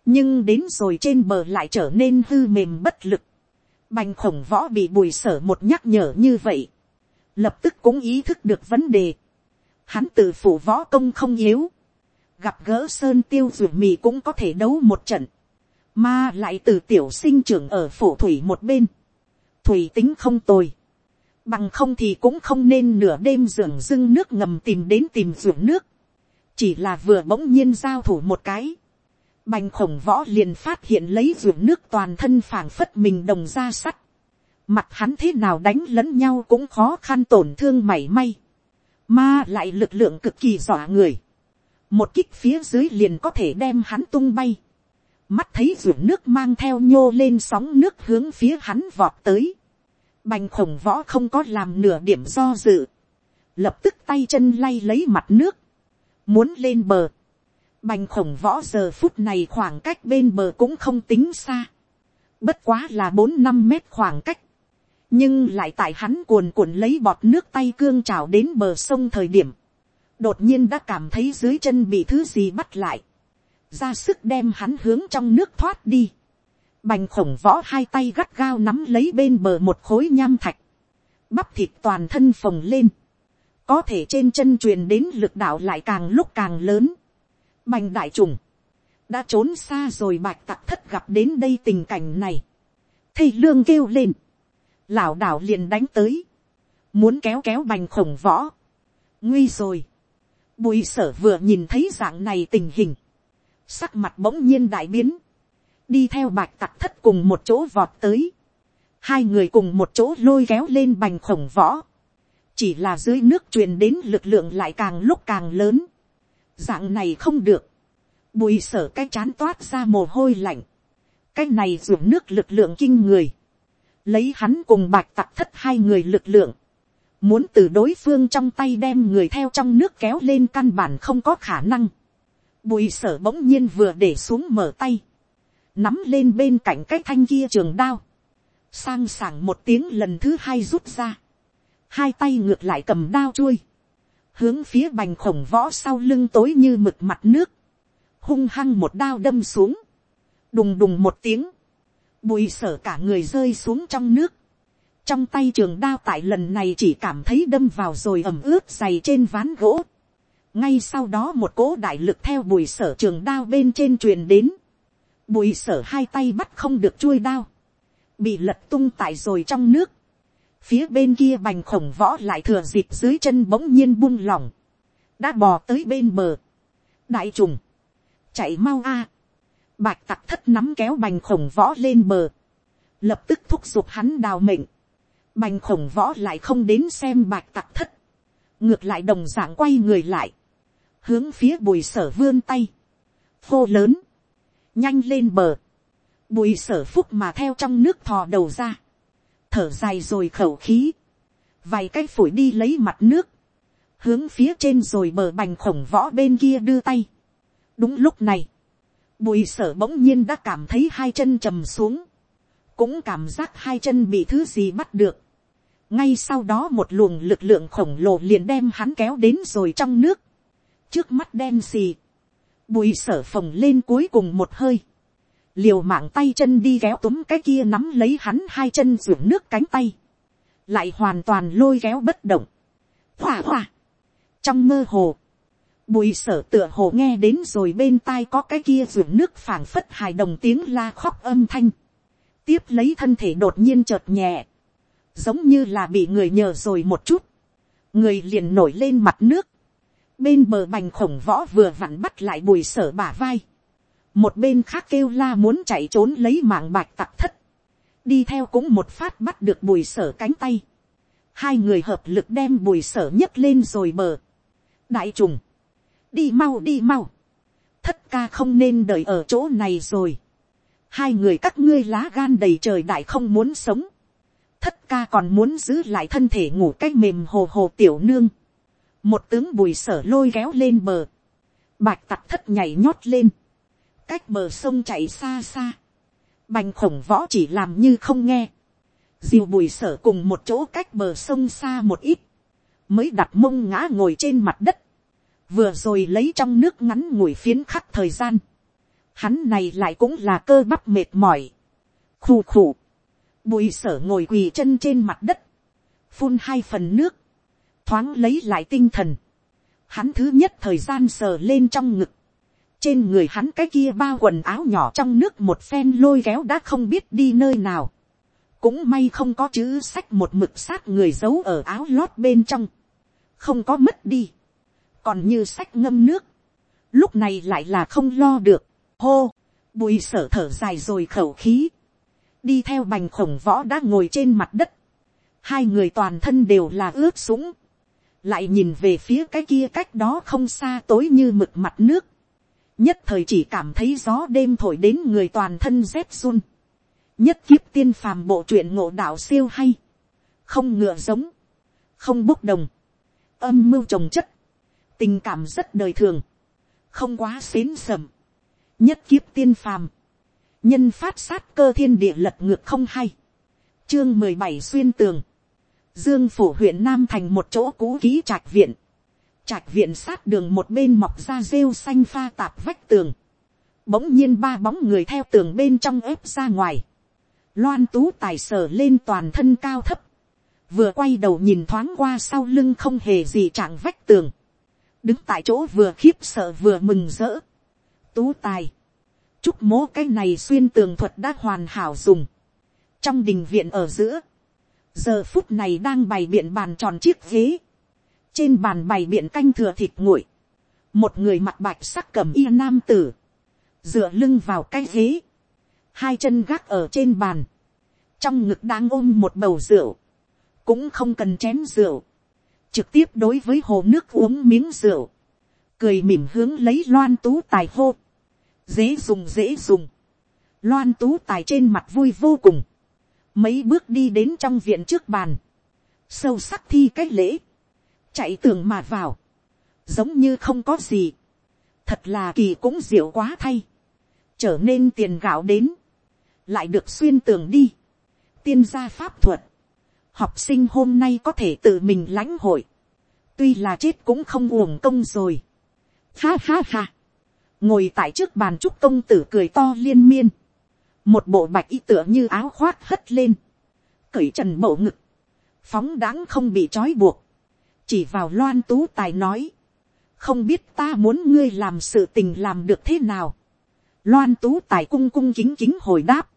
[SPEAKER 1] nhưng đến rồi trên bờ lại trở nên hư mềm bất lực, bành khổng võ bị bùi sở một nhắc nhở như vậy, lập tức cũng ý thức được vấn đề, hắn tự phủ võ công không yếu, gặp gỡ sơn tiêu ruột mì cũng có thể đấu một trận, mà lại từ tiểu sinh trưởng ở phủ thủy một bên, thủy tính không tồi, bằng không thì cũng không nên nửa đêm dưỡng dưng nước ngầm tìm đến tìm ruộng nước, chỉ là vừa bỗng nhiên giao thủ một cái, bành khổng võ liền phát hiện lấy ruộng nước toàn thân phảng phất mình đồng ra sắt, mặt hắn thế nào đánh lẫn nhau cũng khó khăn tổn thương mảy may, mà lại lực lượng cực kỳ dọa người, một kích phía dưới liền có thể đem hắn tung bay, mắt thấy ruộng nước mang theo nhô lên sóng nước hướng phía hắn vọt tới, bành khổng võ không có làm nửa điểm do dự, lập tức tay chân lay lấy mặt nước, muốn lên bờ, bành khổng võ giờ phút này khoảng cách bên bờ cũng không tính xa, bất quá là bốn năm mét khoảng cách, nhưng lại tại hắn cuồn cuộn lấy bọt nước tay cương trào đến bờ sông thời điểm, đột nhiên đã cảm thấy dưới chân bị thứ gì bắt lại, ra sức đem hắn hướng trong nước thoát đi, bành khổng võ hai tay gắt gao nắm lấy bên bờ một khối nham thạch, bắp thịt toàn thân phồng lên, có thể trên chân truyền đến lực đạo lại càng lúc càng lớn, bành đại trùng, đã trốn xa rồi bạch tặc thất gặp đến đây tình cảnh này, thầy lương kêu lên, lảo đảo liền đánh tới, muốn kéo kéo bành khổng võ, nguy rồi, bùi sở vừa nhìn thấy dạng này tình hình, sắc mặt bỗng nhiên đại biến, đi theo bạch tặc thất cùng một chỗ vọt tới, hai người cùng một chỗ lôi kéo lên bành khổng võ, chỉ là dưới nước truyền đến lực lượng lại càng lúc càng lớn, dạng này không được, bùi sở cái chán toát ra mồ hôi lạnh, cái này dùng nước lực lượng kinh người, lấy hắn cùng bạch tặc thất hai người lực lượng, muốn từ đối phương trong tay đem người theo trong nước kéo lên căn bản không có khả năng. Bùi sở bỗng nhiên vừa để xuống mở tay, nắm lên bên cạnh cái thanh kia trường đao, sang sảng một tiếng lần thứ hai rút ra, hai tay ngược lại cầm đao chui hướng phía bành khổng võ sau lưng tối như mực mặt nước, hung hăng một đao đâm xuống, đùng đùng một tiếng, bùi sở cả người rơi xuống trong nước, trong tay trường đao tại lần này chỉ cảm thấy đâm vào rồi ẩm ướt dày trên ván gỗ. ngay sau đó một cỗ đại lực theo bùi sở trường đao bên trên truyền đến. bùi sở hai tay bắt không được chuôi đao. bị lật tung tại rồi trong nước phía bên kia bành khổng võ lại thừa dịp dưới chân bỗng nhiên buông lỏng. đã bò tới bên bờ. đại trùng. chạy mau a. bạch tặc thất nắm kéo bành khổng võ lên bờ. lập tức thúc giục hắn đào mệnh bành khổng võ lại không đến xem bạch tặc thất, ngược lại đồng d ạ n g quay người lại, hướng phía bùi sở vươn tay, hô lớn, nhanh lên bờ, bùi sở phúc mà theo trong nước thò đầu ra, thở dài rồi khẩu khí, vài cái phổi đi lấy mặt nước, hướng phía trên rồi bờ bành khổng võ bên kia đưa tay. đúng lúc này, bùi sở bỗng nhiên đã cảm thấy hai chân trầm xuống, cũng cảm giác hai chân bị thứ gì bắt được, ngay sau đó một luồng lực lượng khổng lồ liền đem hắn kéo đến rồi trong nước, trước mắt đen xì, bùi sở phồng lên cuối cùng một hơi, liều mạng tay chân đi kéo túm cái kia nắm lấy hắn hai chân ruộng nước cánh tay, lại hoàn toàn lôi kéo bất động, hỏa hỏa, trong mơ hồ, bùi sở tựa hồ nghe đến rồi bên tai có cái kia ruộng nước phảng phất hài đồng tiếng la khóc âm thanh, tiếp lấy thân thể đột nhiên chợt nhẹ, giống như là bị người nhờ rồi một chút, người liền nổi lên mặt nước, bên bờ bành khổng võ vừa vặn bắt lại bùi sở bả vai, một bên khác kêu la muốn chạy trốn lấy mạng bạch tặc thất, đi theo cũng một phát bắt được bùi sở cánh tay, hai người hợp lực đem bùi sở nhấc lên rồi bờ, đại trùng, đi mau đi mau, thất ca không nên đợi ở chỗ này rồi, hai người các ngươi lá gan đầy trời đại không muốn sống, thất ca còn muốn giữ lại thân thể ngủ cách mềm hồ hồ tiểu nương. một tướng bùi sở lôi kéo lên bờ. bạch tặc thất nhảy nhót lên cách bờ sông chạy xa xa. bành khổng võ chỉ làm như không nghe. diều bùi sở cùng một chỗ cách bờ sông xa một ít. mới đặt mông ngã ngồi trên mặt đất. vừa rồi lấy trong nước ngắn ngủi phiến khắc thời gian. hắn này lại cũng là cơ bắp mệt mỏi. khù khù Bùi sở ngồi quỳ chân trên mặt đất. Phun hai phần nước. Thoáng lấy lại tinh thần. Hắn thứ nhất thời gian sờ lên trong ngực. Trên người hắn cái kia bao quần áo nhỏ trong nước một phen lôi kéo đã không biết đi nơi nào. Cũng may không có chữ sách một mực sát người giấu ở áo lót bên trong. Không có mất đi. Còn như sách ngâm nước. Lúc này lại là không lo được. Hô! Bùi sở thở dài rồi khẩu khí đi theo bành khổng võ đã ngồi trên mặt đất, hai người toàn thân đều là ướt sũng, lại nhìn về phía cái kia cách đó không xa tối như mực mặt nước, nhất thời chỉ cảm thấy gió đêm thổi đến người toàn thân rét run, nhất kiếp tiên phàm bộ truyện ngộ đạo siêu hay, không ngựa giống, không bốc đồng, âm mưu trồng chất, tình cảm rất đời thường, không quá xến sầm, nhất kiếp tiên phàm, nhân phát sát cơ thiên địa lật ngược không hay. chương mười bảy xuyên tường. Dương phủ huyện Nam thành một chỗ cũ ký trạch viện. Trạch viện sát đường một bên mọc ra rêu xanh pha tạp vách tường. Bỗng nhiên ba bóng người theo tường bên trong ép ra ngoài. Loan tú tài sở lên toàn thân cao thấp. Vừa quay đầu nhìn thoáng qua sau lưng không hề gì chẳng vách tường. Đứng tại chỗ vừa khiếp sợ vừa mừng rỡ. Tú tài Chúc mố cái này xuyên tường thuật đã hoàn hảo dùng. Trong đình viện ở giữa. Giờ phút này đang bày biện bàn tròn chiếc ghế. Trên bàn bày biện canh thừa thịt nguội. Một người mặt bạch sắc cầm y nam tử. Dựa lưng vào cái ghế. Hai chân gác ở trên bàn. Trong ngực đang ôm một bầu rượu. Cũng không cần chén rượu. Trực tiếp đối với hồ nước uống miếng rượu. Cười mỉm hướng lấy loan tú tài hô dễ dùng dễ dùng, loan tú tài trên mặt vui vô cùng, mấy bước đi đến trong viện trước bàn, sâu sắc thi cái lễ, chạy tường mà vào, giống như không có gì, thật là kỳ cũng diệu quá thay, trở nên tiền gạo đến, lại được xuyên tường đi, tiên gia pháp thuật, học sinh hôm nay có thể tự mình lãnh hội, tuy là chết cũng không uổng công rồi, ha ha ha, ngồi tại trước bàn trúc công tử cười to liên miên, một bộ bạch y tựa như áo khoác hất lên, cởi trần bộ ngực, phóng đáng không bị trói buộc, chỉ vào loan tú tài nói, không biết ta muốn ngươi làm sự tình làm được thế nào. loan tú tài cung cung chính chính hồi đáp,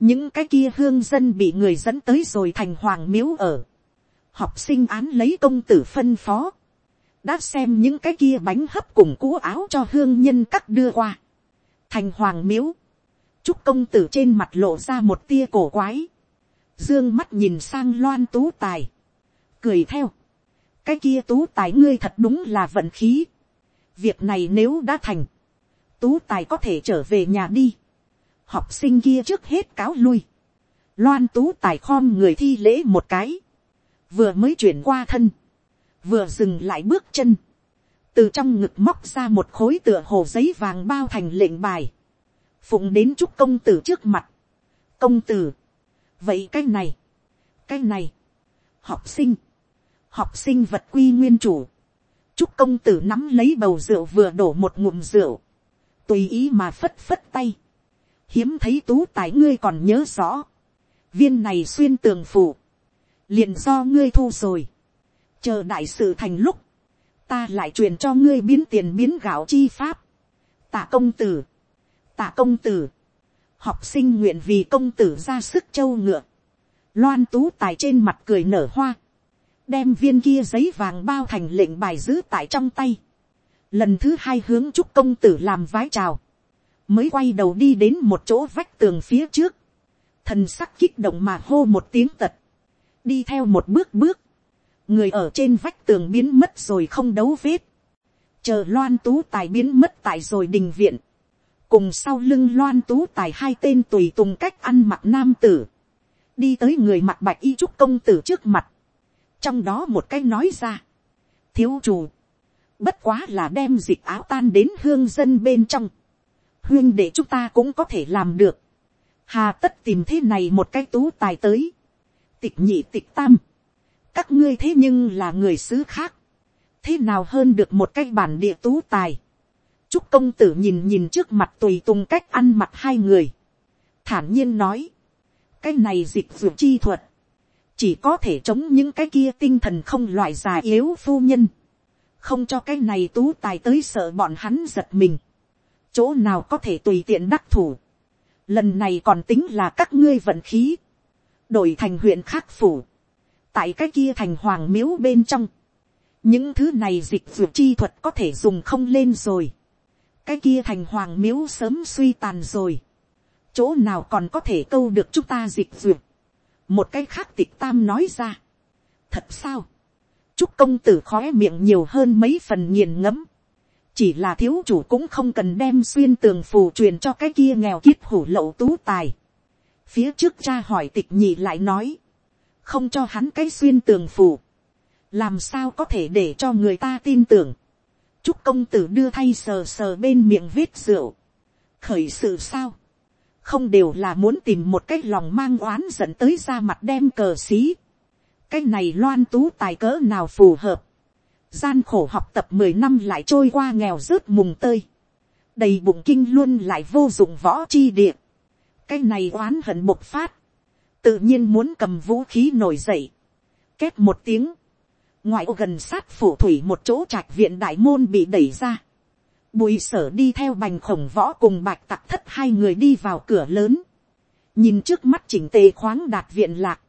[SPEAKER 1] những cái kia hương dân bị người dẫn tới rồi thành hoàng miếu ở, học sinh án lấy công tử phân phó, đã xem những cái kia bánh hấp cùng cú áo cho hương nhân cắt đưa qua, thành hoàng miếu, chúc công tử trên mặt lộ ra một tia cổ quái, dương mắt nhìn sang loan tú tài, cười theo, cái kia tú tài ngươi thật đúng là vận khí, việc này nếu đã thành, tú tài có thể trở về nhà đi, học sinh kia trước hết cáo lui, loan tú tài khom người thi lễ một cái, vừa mới chuyển qua thân, vừa dừng lại bước chân, từ trong ngực móc ra một khối tựa hồ giấy vàng bao thành lệnh bài, phụng đến chúc công tử trước mặt, công tử, vậy cái này, cái này, học sinh, học sinh vật quy nguyên chủ, chúc công tử nắm lấy bầu rượu vừa đổ một ngụm rượu, tùy ý mà phất phất tay, hiếm thấy tú tài ngươi còn nhớ rõ, viên này xuyên tường phủ, liền do ngươi thu rồi, chờ đại sự thành lúc, ta lại truyền cho ngươi biến tiền biến gạo chi pháp, tạ công tử, tạ công tử, học sinh nguyện vì công tử ra sức châu ngựa, loan tú tài trên mặt cười nở hoa, đem viên kia giấy vàng bao thành lệnh bài giữ tại trong tay, lần thứ hai hướng chúc công tử làm vái chào, mới quay đầu đi đến một chỗ vách tường phía trước, thần sắc kích động mà hô một tiếng tật, đi theo một bước bước, người ở trên vách tường biến mất rồi không đấu vết, chờ loan tú tài biến mất tại rồi đình viện, cùng sau lưng loan tú tài hai tên tùy tùng cách ăn mặc nam tử, đi tới người mặc bạch y trúc công tử trước mặt, trong đó một cái nói ra, thiếu chủ, bất quá là đem dịch áo tan đến hương dân bên trong, huyên để chúng ta cũng có thể làm được, hà tất tìm thế này một cái tú tài tới, tịch nhị tịch tam, các ngươi thế nhưng là người xứ khác, thế nào hơn được một cái bản địa tú tài, Trúc công tử nhìn nhìn trước mặt tùy tùng cách ăn mặc hai người. Thản nhiên nói. Cái này dịch vượt chi thuật. Chỉ có thể chống những cái kia tinh thần không loại già yếu phu nhân. Không cho cái này tú tài tới sợ bọn hắn giật mình. Chỗ nào có thể tùy tiện đắc thủ. Lần này còn tính là các ngươi vận khí. Đổi thành huyện khác phủ. Tại cái kia thành hoàng miếu bên trong. Những thứ này dịch vượt chi thuật có thể dùng không lên rồi cái kia thành hoàng miếu sớm suy tàn rồi, chỗ nào còn có thể câu được chúng ta dịch duyệt một cái khác tịch tam nói ra, thật sao, chúc công tử khói miệng nhiều hơn mấy phần nghiền ngẫm, chỉ là thiếu chủ cũng không cần đem xuyên tường phù truyền cho cái kia nghèo kiết hủ lậu tú tài. phía trước cha hỏi tịch nhị lại nói, không cho hắn cái xuyên tường phù, làm sao có thể để cho người ta tin tưởng, Trúc công tử đưa thay sờ sờ bên miệng vết rượu. Khởi sự sao? Không đều là muốn tìm một cách lòng mang oán dẫn tới ra mặt đem cờ xí. Cái này loan tú tài cỡ nào phù hợp. Gian khổ học tập mười năm lại trôi qua nghèo rớt mùng tơi. Đầy bụng kinh luôn lại vô dụng võ chi địa. Cái này oán hận bộc phát. Tự nhiên muốn cầm vũ khí nổi dậy. Két một tiếng ngoại ô gần sát phủ thủy một chỗ trạch viện đại môn bị đẩy ra. Bùi sở đi theo bành khổng võ cùng bạch tặc thất hai người đi vào cửa lớn. Nhìn trước mắt chỉnh tề khoáng đạt viện lạc.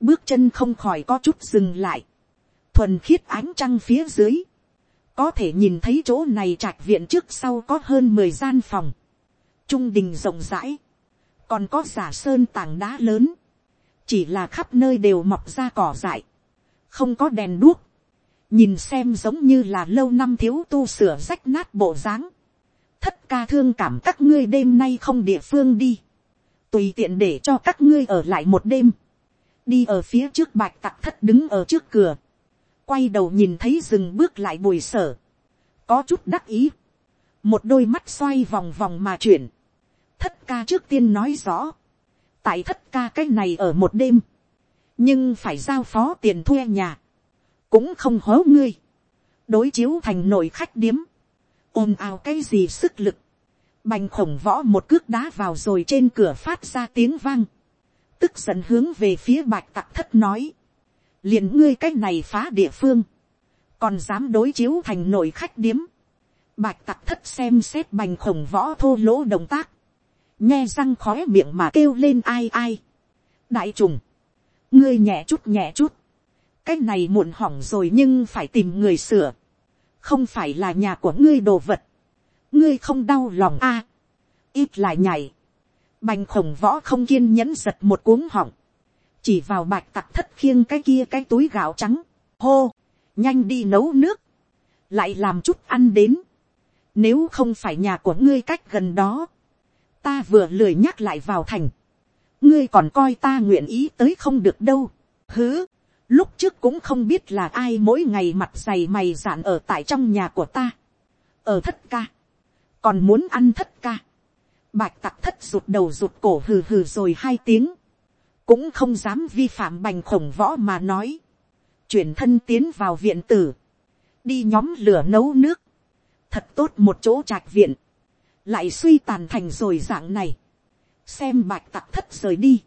[SPEAKER 1] Bước chân không khỏi có chút dừng lại. Thuần khiết ánh trăng phía dưới. Có thể nhìn thấy chỗ này trạch viện trước sau có hơn mười gian phòng. Trung đình rộng rãi. Còn có giả sơn tảng đá lớn. Chỉ là khắp nơi đều mọc ra cỏ dại không có đèn đuốc, nhìn xem giống như là lâu năm thiếu tu sửa rách nát bộ dáng, thất ca thương cảm các ngươi đêm nay không địa phương đi, tùy tiện để cho các ngươi ở lại một đêm, đi ở phía trước bạch tặc thất đứng ở trước cửa, quay đầu nhìn thấy dừng bước lại bùi sở, có chút đắc ý, một đôi mắt xoay vòng vòng mà chuyển, thất ca trước tiên nói rõ, tại thất ca cái này ở một đêm, nhưng phải giao phó tiền thuê nhà, cũng không hố ngươi, đối chiếu thành nội khách điếm, ồn ào cái gì sức lực, bành khổng võ một cước đá vào rồi trên cửa phát ra tiếng vang, tức giận hướng về phía bạch tặc thất nói, liền ngươi cái này phá địa phương, còn dám đối chiếu thành nội khách điếm, bạch tặc thất xem xét bành khổng võ thô lỗ động tác, nghe răng khói miệng mà kêu lên ai ai, đại trùng, ngươi nhẹ chút nhẹ chút, cái này muộn hỏng rồi nhưng phải tìm người sửa, không phải là nhà của ngươi đồ vật, ngươi không đau lòng a, ít lại nhảy, bành khổng võ không kiên nhẫn giật một cuống họng, chỉ vào bạch tặc thất khiêng cái kia cái túi gạo trắng, hô, nhanh đi nấu nước, lại làm chút ăn đến, nếu không phải nhà của ngươi cách gần đó, ta vừa lười nhắc lại vào thành, ngươi còn coi ta nguyện ý tới không được đâu, hứ, lúc trước cũng không biết là ai mỗi ngày mặt dày mày dạn ở tại trong nhà của ta, ở thất ca, còn muốn ăn thất ca, Bạch tặc thất rụt đầu rụt cổ hừ hừ rồi hai tiếng. Cũng không dám vi phạm bành khổng võ mà nói. Chuyển thân tiến vào viện tử. Đi nhóm lửa nấu nước. Thật tốt một chỗ trạch viện. Lại suy tàn thành rồi dạng này. Xem bạch tặc thất rời đi.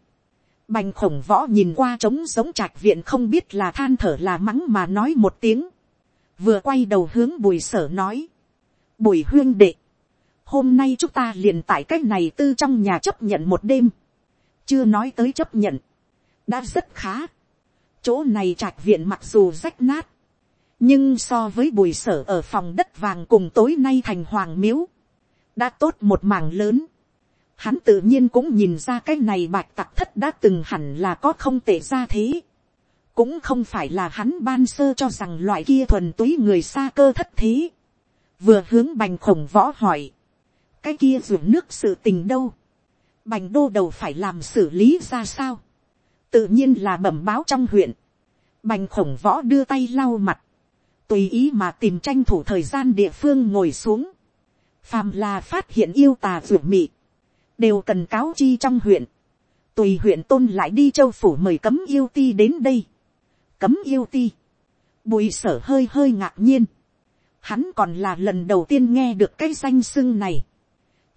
[SPEAKER 1] Bành khổng võ nhìn qua trống giống trạch viện không biết là than thở là mắng mà nói một tiếng. Vừa quay đầu hướng bùi sở nói. Bùi huyên đệ hôm nay chúng ta liền tại cách này tư trong nhà chấp nhận một đêm, chưa nói tới chấp nhận, đã rất khá. chỗ này trạch viện mặc dù rách nát, nhưng so với bùi sở ở phòng đất vàng cùng tối nay thành hoàng miếu, đã tốt một mảng lớn. Hắn tự nhiên cũng nhìn ra cái này bạch tặc thất đã từng hẳn là có không tệ ra thế. Cũng không phải là hắn ban sơ cho rằng loại kia thuần túy người xa cơ thất thế. Vừa hướng bành khổng võ hỏi. Cái kia ruộng nước sự tình đâu, bành đô đầu phải làm xử lý ra sao, tự nhiên là bẩm báo trong huyện, bành khổng võ đưa tay lau mặt, tùy ý mà tìm tranh thủ thời gian địa phương ngồi xuống, phàm là phát hiện yêu tà ruộng mị, đều cần cáo chi trong huyện, tùy huyện tôn lại đi châu phủ mời cấm yêu ti đến đây, cấm yêu ti, bùi sở hơi hơi ngạc nhiên, hắn còn là lần đầu tiên nghe được cái danh xưng này,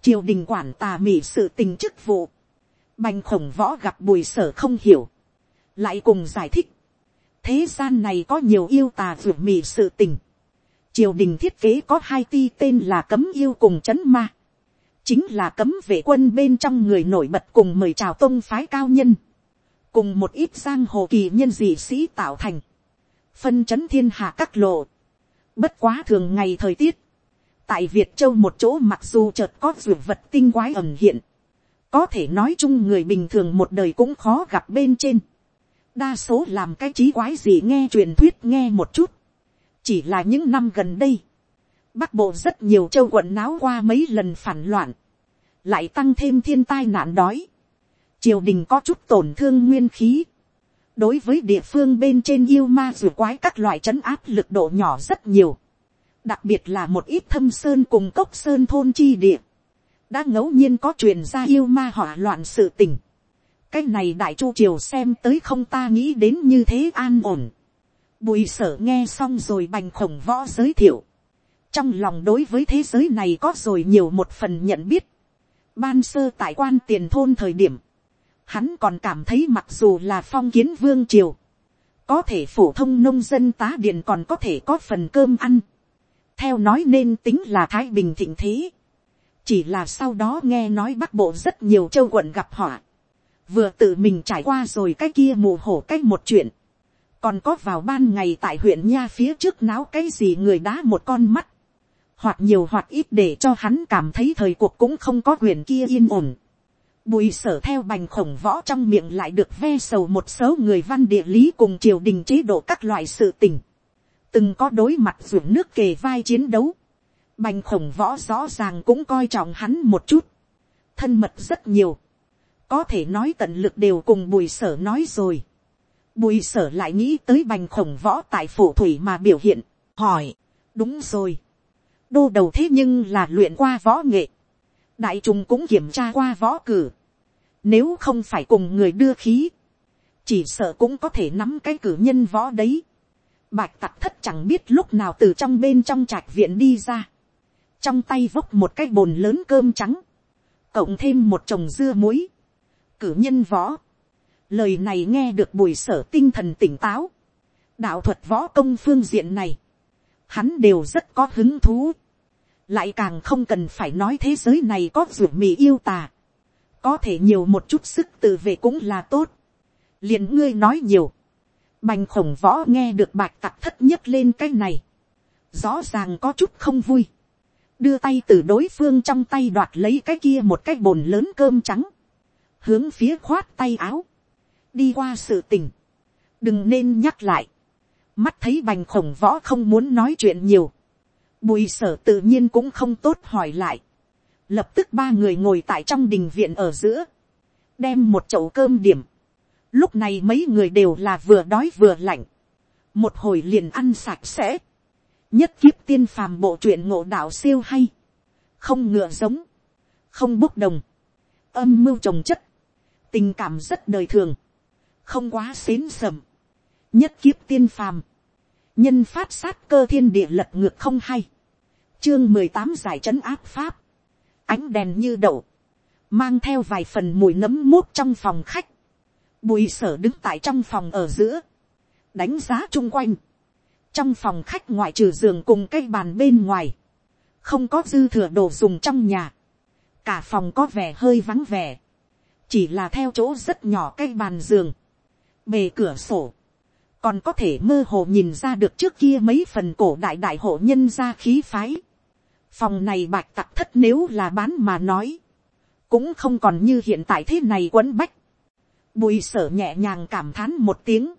[SPEAKER 1] triều đình quản tà mị sự tình chức vụ, bành khổng võ gặp bùi sở không hiểu, lại cùng giải thích, thế gian này có nhiều yêu tà vượt mị sự tình, triều đình thiết kế có hai ti tên là cấm yêu cùng c h ấ n ma, chính là cấm vệ quân bên trong người nổi bật cùng mời chào tôn phái cao nhân, cùng một ít giang hồ kỳ nhân dị sĩ tạo thành, phân c h ấ n thiên hạ các lộ, bất quá thường ngày thời tiết, tại việt châu một chỗ mặc dù chợt có ruột vật tinh quái ẩm hiện, có thể nói chung người bình thường một đời cũng khó gặp bên trên, đa số làm cái trí quái gì nghe truyền thuyết nghe một chút, chỉ là những năm gần đây, bắc bộ rất nhiều châu quận náo qua mấy lần phản loạn, lại tăng thêm thiên tai nạn đói, triều đình có chút tổn thương nguyên khí, đối với địa phương bên trên yêu ma rùa quái các loại trấn áp lực độ nhỏ rất nhiều, đặc biệt là một ít thâm sơn cùng cốc sơn thôn chi địa, đã ngẫu nhiên có truyền ra yêu ma hỏa loạn sự tình. cái này đại chu triều xem tới không ta nghĩ đến như thế an ổn. bùi sở nghe xong rồi bành khổng võ giới thiệu trong lòng đối với thế giới này có rồi nhiều một phần nhận biết. ban sơ tại quan tiền thôn thời điểm, hắn còn cảm thấy mặc dù là phong kiến vương triều, có thể phổ thông nông dân tá điện còn có thể có phần cơm ăn theo nói nên tính là thái bình thịnh thế. chỉ là sau đó nghe nói bắc bộ rất nhiều châu quận gặp họa. vừa tự mình trải qua rồi cái kia mù hổ cái một chuyện. còn có vào ban ngày tại huyện nha phía trước náo cái gì người đá một con mắt hoặc nhiều hoặc ít để cho hắn cảm thấy thời cuộc cũng không có quyền kia yên ổn. Bùi sở theo bành khổng võ trong miệng lại được ve sầu một số người văn địa lý cùng triều đình chế độ các loại sự tình. Từng có đối mặt ruộng nước kề vai chiến đấu, bành khổng võ rõ ràng cũng coi trọng hắn một chút, thân mật rất nhiều, có thể nói tận lực đều cùng bùi sở nói rồi, bùi sở lại nghĩ tới bành khổng võ tại phủ thủy mà biểu hiện, hỏi, đúng rồi, đô đầu thế nhưng là luyện qua võ nghệ, đại trùng cũng kiểm tra qua võ cử, nếu không phải cùng người đưa khí, chỉ sợ cũng có thể nắm cái cử nhân võ đấy. Bạch tặc thất chẳng biết lúc nào từ trong bên trong trạch viện đi ra. Trong tay vốc một cái bồn lớn cơm trắng. Cộng thêm một chồng dưa muối. Cử nhân võ. lời này nghe được bùi sở tinh thần tỉnh táo, đạo thuật võ công phương diện này, hắn đều rất có hứng thú, lại càng không cần phải nói thế giới này có ruột mì yêu tà, có thể nhiều một chút sức tự vệ cũng là tốt, liền ngươi nói nhiều, bành khổng võ nghe được bạch tặc thất nhất lên cái này, rõ ràng có chút không vui, đưa tay từ đối phương trong tay đoạt lấy cái kia một cái bồn lớn cơm trắng, hướng phía khoát tay áo, đi qua sự tình, đừng nên nhắc lại, mắt thấy bành khổng võ không muốn nói chuyện nhiều, bùi sở tự nhiên cũng không tốt hỏi lại, lập tức ba người ngồi tại trong đình viện ở giữa, đem một chậu cơm điểm, lúc này mấy người đều là vừa đói vừa lạnh, một hồi liền ăn sạch sẽ, nhất kiếp tiên phàm bộ truyện ngộ đạo siêu hay, không ngựa giống, không bốc đồng, âm mưu trồng chất, tình cảm rất đời thường, không quá xến sầm, nhất kiếp tiên phàm, nhân phát sát cơ thiên địa lật ngược không hay, chương mười tám giải trấn áp pháp, ánh đèn như đậu, mang theo vài phần mùi nấm mốt trong phòng khách, bùi sở đứng tại trong phòng ở giữa, đánh giá chung quanh, trong phòng khách ngoại trừ giường cùng cây bàn bên ngoài, không có dư thừa đồ dùng trong nhà, cả phòng có vẻ hơi vắng vẻ, chỉ là theo chỗ rất nhỏ cây bàn giường, bề cửa sổ, còn có thể mơ hồ nhìn ra được trước kia mấy phần cổ đại đại hộ nhân ra khí phái. phòng này bạch tặc thất nếu là bán mà nói, cũng không còn như hiện tại thế này quấn bách. bùi sở nhẹ nhàng cảm thán một tiếng,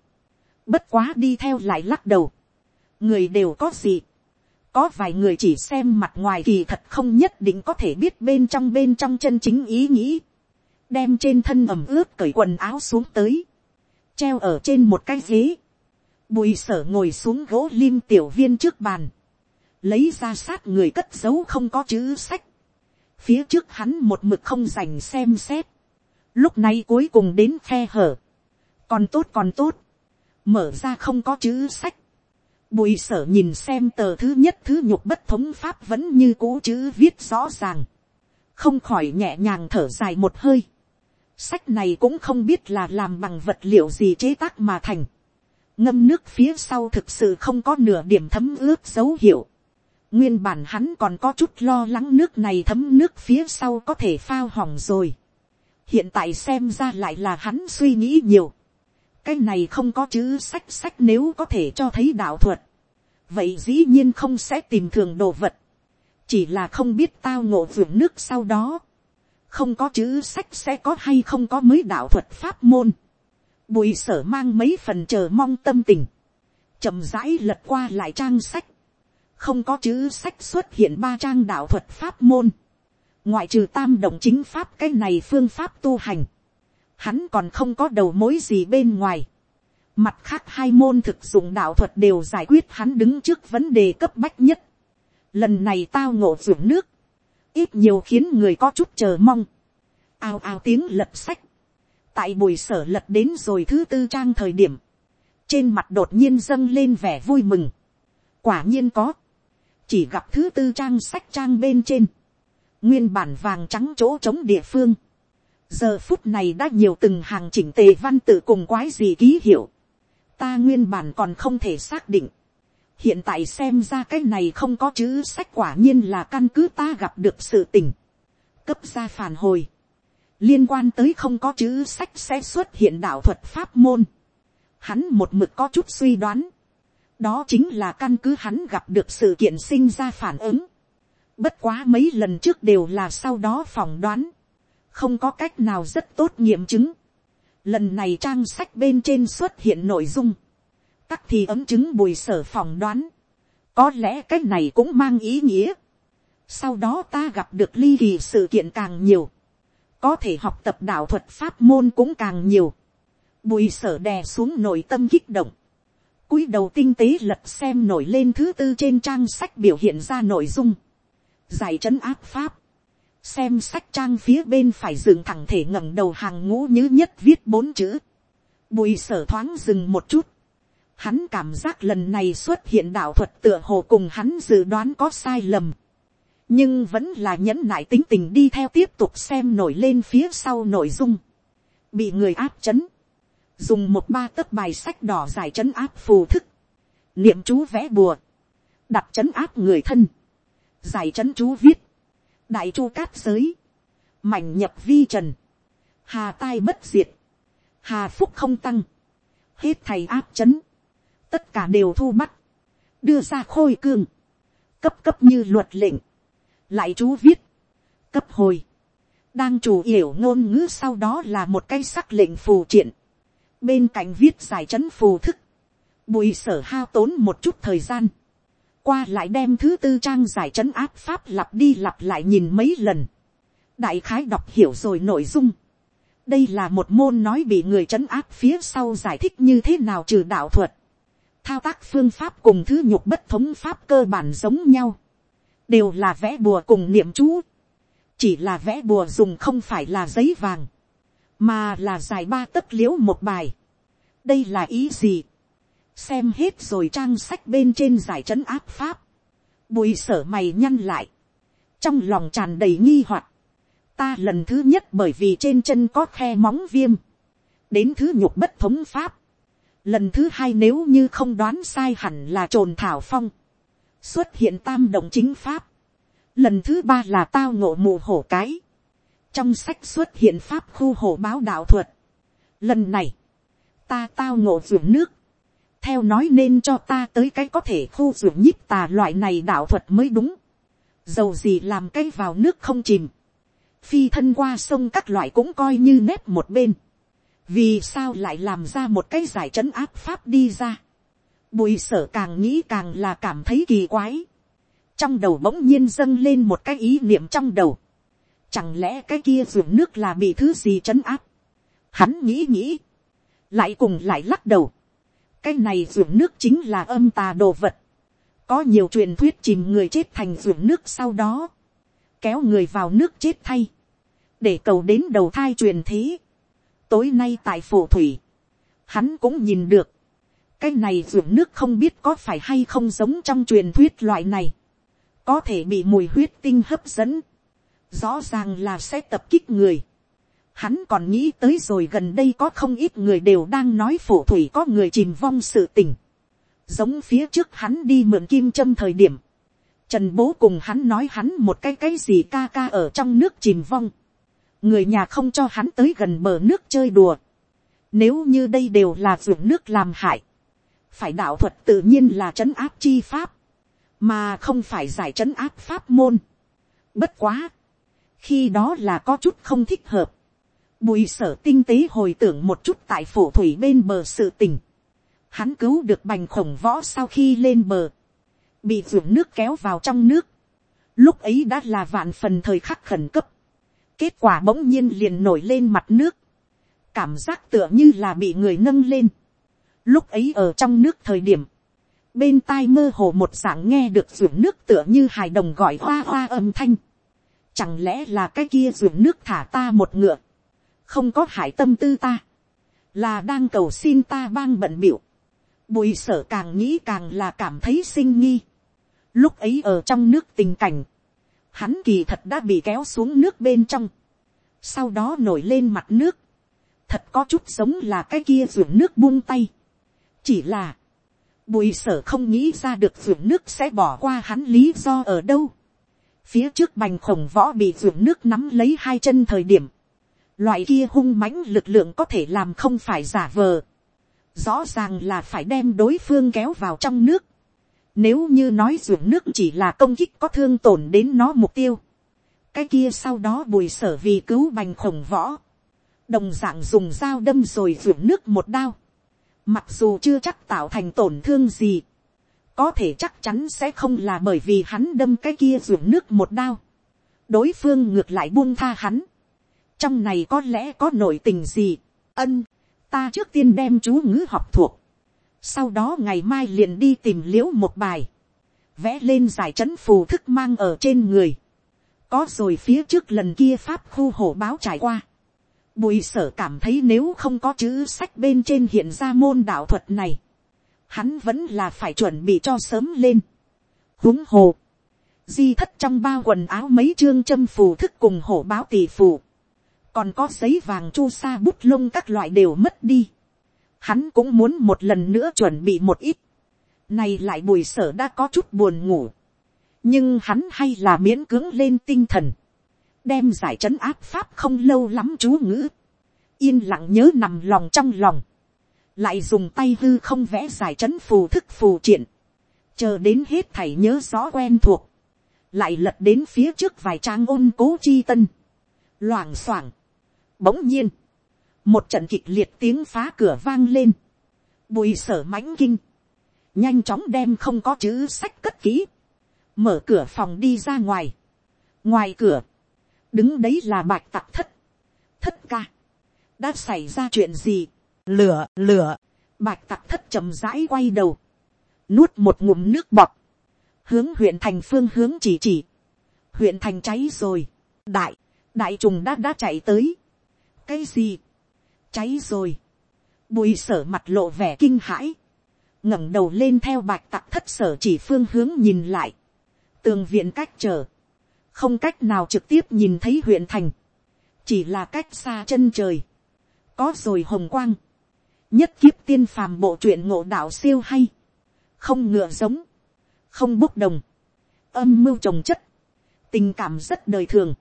[SPEAKER 1] bất quá đi theo lại lắc đầu, người đều có gì, có vài người chỉ xem mặt ngoài kỳ thật không nhất định có thể biết bên trong bên trong chân chính ý nghĩ, đem trên thân ẩm ướt cởi quần áo xuống tới, treo ở trên một cái ghế, bùi sở ngồi xuống gỗ lim tiểu viên trước bàn, lấy ra sát người cất giấu không có chữ sách, phía trước hắn một mực không dành xem xét, lúc này cuối cùng đến khe hở, còn tốt còn tốt, mở ra không có chữ sách, bùi sở nhìn xem tờ thứ nhất thứ nhục bất thống pháp vẫn như cũ chữ viết rõ ràng, không khỏi nhẹ nhàng thở dài một hơi, sách này cũng không biết là làm bằng vật liệu gì chế tác mà thành, ngâm nước phía sau thực sự không có nửa điểm thấm ướt dấu hiệu. Nguyên bản hắn còn có chút lo lắng nước này thấm nước phía sau có thể phao hỏng rồi. Hiện tại xem ra lại là hắn suy nghĩ nhiều. Cái này không có chữ sách sách nếu có thể cho thấy đạo thuật. Vậy dĩ nhiên không sẽ tìm thường đồ vật. Chỉ là không biết tao ngộ vườn nước sau đó. Không có chữ sách sẽ có hay không có mới đạo thuật pháp môn Bùi sở mang mấy phần chờ mong tâm tình. chậm rãi lật qua lại trang sách. Không có chữ sách xuất hiện ba trang đạo thuật pháp môn. Ngoại trừ tam động chính pháp cái này phương pháp tu hành. Hắn còn không có đầu mối gì bên ngoài. Mặt khác hai môn thực dụng đạo thuật đều giải quyết hắn đứng trước vấn đề cấp bách nhất. Lần này tao ngộ ruộng nước. Ít nhiều khiến người có chút chờ mong. Ao ao tiếng lật sách tại bùi sở lật đến rồi thứ tư trang thời điểm, trên mặt đột nhiên dâng lên vẻ vui mừng. quả nhiên có, chỉ gặp thứ tư trang sách trang bên trên, nguyên bản vàng trắng chỗ trống địa phương, giờ phút này đã nhiều từng hàng chỉnh tề văn tự cùng quái gì ký hiệu, ta nguyên bản còn không thể xác định, hiện tại xem ra cái này không có chữ sách quả nhiên là căn cứ ta gặp được sự tình, cấp ra phản hồi, liên quan tới không có chữ sách sẽ xuất hiện đạo thuật pháp môn. Hắn một mực có chút suy đoán. Đó chính là căn cứ hắn gặp được sự kiện sinh ra phản ứng. Bất quá mấy lần trước đều là sau đó phỏng đoán. Không có cách nào rất tốt nghiệm chứng. Lần này trang sách bên trên xuất hiện nội dung. Tắc thì ấm chứng bùi sở phỏng đoán. Có lẽ cách này cũng mang ý nghĩa. Sau đó ta gặp được ly kỳ sự kiện càng nhiều có thể học tập đạo thuật pháp môn cũng càng nhiều. Bùi sở đè xuống nội tâm kích động. cúi đầu tinh tế lật xem nổi lên thứ tư trên trang sách biểu hiện ra nội dung. Giải trấn áp pháp. Xem sách trang phía bên phải dựng thẳng thể ngẩng đầu hàng ngũ như nhất viết bốn chữ. Bùi sở thoáng dừng một chút. Hắn cảm giác lần này xuất hiện đạo thuật tựa hồ cùng hắn dự đoán có sai lầm nhưng vẫn là nhẫn nại tính tình đi theo tiếp tục xem nổi lên phía sau nội dung, bị người áp c h ấ n dùng một ba tấc bài sách đỏ giải n áp phù thức, niệm chú vẽ bùa, đặt trấn áp người thân, giải n chú viết, đại chu cát giới, mảnh nhập vi trần, hà tai bất diệt, hà phúc không tăng, hết thầy áp chấn, tất cả đều thu bắt, đưa ra khôi cương, cấp cấp như luật lệnh, lại chú viết, cấp hồi, đang chủ yểu ngôn ngữ sau đó là một cái sắc lệnh phù triện, bên cạnh viết giải chấn phù thức, bùi sở hao tốn một chút thời gian, qua lại đem thứ tư trang giải chấn áp pháp lặp đi lặp lại nhìn mấy lần, đại khái đọc hiểu rồi nội dung, đây là một môn nói bị người chấn áp phía sau giải thích như thế nào trừ đạo thuật, thao tác phương pháp cùng thứ nhục bất thống pháp cơ bản giống nhau, đều là vẽ bùa cùng niệm chú, chỉ là vẽ bùa dùng không phải là giấy vàng, mà là dài ba tấc l i ễ u một bài. đây là ý gì, xem hết rồi trang sách bên trên giải trấn áp pháp, bùi sở mày nhăn lại, trong lòng tràn đầy nghi hoặc, ta lần thứ nhất bởi vì trên chân có khe móng viêm, đến thứ nhục bất thống pháp, lần thứ hai nếu như không đoán sai hẳn là trồn thảo phong, xuất hiện tam động chính pháp, lần thứ ba là tao ngộ mù hổ cái, trong sách xuất hiện pháp khu hổ báo đạo thuật, lần này, ta tao ngộ ruộng nước, theo nói nên cho ta tới cái có thể khu ruộng nhíp tà loại này đạo thuật mới đúng, dầu gì làm cái vào nước không chìm, phi thân qua sông các loại cũng coi như nếp một bên, vì sao lại làm ra một cái giải trấn áp pháp đi ra, bùi sở càng nghĩ càng là cảm thấy kỳ quái, trong đầu bỗng nhiên dâng lên một cái ý niệm trong đầu. Chẳng lẽ cái kia ruộng nước là bị thứ gì trấn áp. Hắn nghĩ nghĩ. Lại cùng lại lắc đầu. Cái này ruộng nước chính là âm tà đồ vật. Có nhiều truyền thuyết chìm người chết thành ruộng nước sau đó. Kéo người vào nước chết thay. Để cầu đến đầu thai truyền thế. Tối nay tại phổ thủy. Hắn cũng nhìn được. Cái này ruộng nước không biết có phải hay không giống trong truyền thuyết loại này có thể bị mùi huyết tinh hấp dẫn, rõ ràng là sẽ tập kích người. Hắn còn nghĩ tới rồi gần đây có không ít người đều đang nói phổ thủy có người chìm vong sự tình. Giống phía trước hắn đi mượn kim châm thời điểm. Trần bố cùng hắn nói hắn một cái cái gì ca ca ở trong nước chìm vong. Người nhà không cho hắn tới gần bờ nước chơi đùa. Nếu như đây đều là ruộng nước làm hại. Phải đạo thuật tự nhiên là trấn áp chi pháp mà không phải giải trấn áp pháp môn. Bất quá, khi đó là có chút không thích hợp. Bùi sở tinh tế hồi tưởng một chút tại phổ thủy bên bờ sự tình. Hắn cứu được bành khổng võ sau khi lên bờ. Bị ruộng nước kéo vào trong nước. Lúc ấy đã là vạn phần thời khắc khẩn cấp. Kết quả bỗng nhiên liền nổi lên mặt nước. Cảm giác tựa như là bị người nâng lên. Lúc ấy ở trong nước thời điểm, bên tai mơ hồ một dạng nghe được ruộng nước tựa như hài đồng gọi hoa hoa âm thanh. Chẳng lẽ là cái kia ruộng nước thả ta một ngựa. Không có hải tâm tư ta. Là đang cầu xin ta bang bận biểu. Bùi sở càng nghĩ càng là cảm thấy sinh nghi. Lúc ấy ở trong nước tình cảnh. Hắn kỳ thật đã bị kéo xuống nước bên trong. Sau đó nổi lên mặt nước. Thật có chút giống là cái kia ruộng nước buông tay. Chỉ là, Bùi sở không nghĩ ra được ruộng nước sẽ bỏ qua hắn lý do ở đâu. Phía trước bành khổng võ bị ruộng nước nắm lấy hai chân thời điểm. Loại kia hung mãnh lực lượng có thể làm không phải giả vờ. Rõ ràng là phải đem đối phương kéo vào trong nước. Nếu như nói ruộng nước chỉ là công kích có thương tổn đến nó mục tiêu. Cái kia sau đó bùi sở vì cứu bành khổng võ. Đồng dạng dùng dao đâm rồi ruộng nước một đao mặc dù chưa chắc tạo thành tổn thương gì, có thể chắc chắn sẽ không là bởi vì hắn đâm cái kia ruộng nước một đao, đối phương ngược lại buông tha hắn, trong này có lẽ có nội tình gì, ân, ta trước tiên đem chú ngữ học thuộc, sau đó ngày mai liền đi tìm l i ễ u một bài, vẽ lên giải trấn phù thức mang ở trên người, có rồi phía trước lần kia pháp khu hổ báo trải qua, Bùi sở cảm thấy nếu không có chữ sách bên trên hiện ra môn đạo thuật này. Hắn vẫn là phải chuẩn bị cho sớm lên. huống hồ. Di thất trong bao quần áo mấy chương châm phù thức cùng hổ báo tỷ phù. Còn có giấy vàng chu sa bút lông các loại đều mất đi. hắn cũng muốn một lần nữa chuẩn bị một ít, này lại bùi sở đã có chút buồn ngủ, nhưng hắn hay là miễn cưỡng lên tinh thần, đem giải trấn áp pháp không lâu lắm chú ngữ, yên lặng nhớ nằm lòng trong lòng, lại dùng tay hư không vẽ giải trấn phù thức phù triển, chờ đến hết thảy nhớ rõ quen thuộc, lại lật đến phía trước vài trang ôn cố chi tân, loảng xoảng, bỗng nhiên, một trận kịch liệt tiếng phá cửa vang lên, bùi sở mãnh kinh, nhanh chóng đem không có chữ sách cất kỹ, mở cửa phòng đi ra ngoài, ngoài cửa, đứng đấy là bạch tặc thất, thất ca, đã xảy ra chuyện gì, lửa lửa, bạch tặc thất chậm rãi quay đầu, nuốt một ngụm nước bọt, hướng huyện thành phương hướng chỉ chỉ, huyện thành cháy rồi, đại, đại trùng đã đã chạy tới, cái gì, cháy rồi, bùi sở mặt lộ vẻ kinh hãi, ngẩng đầu lên theo bạch tặc thất sở chỉ phương hướng nhìn lại, tường viện cách chờ, không cách nào trực tiếp nhìn thấy huyện thành, chỉ là cách xa chân trời, có rồi hồng quang, nhất kiếp tiên phàm bộ truyện ngộ đạo siêu hay, không ngựa giống, không bốc đồng, âm mưu trồng chất, tình cảm rất đời thường,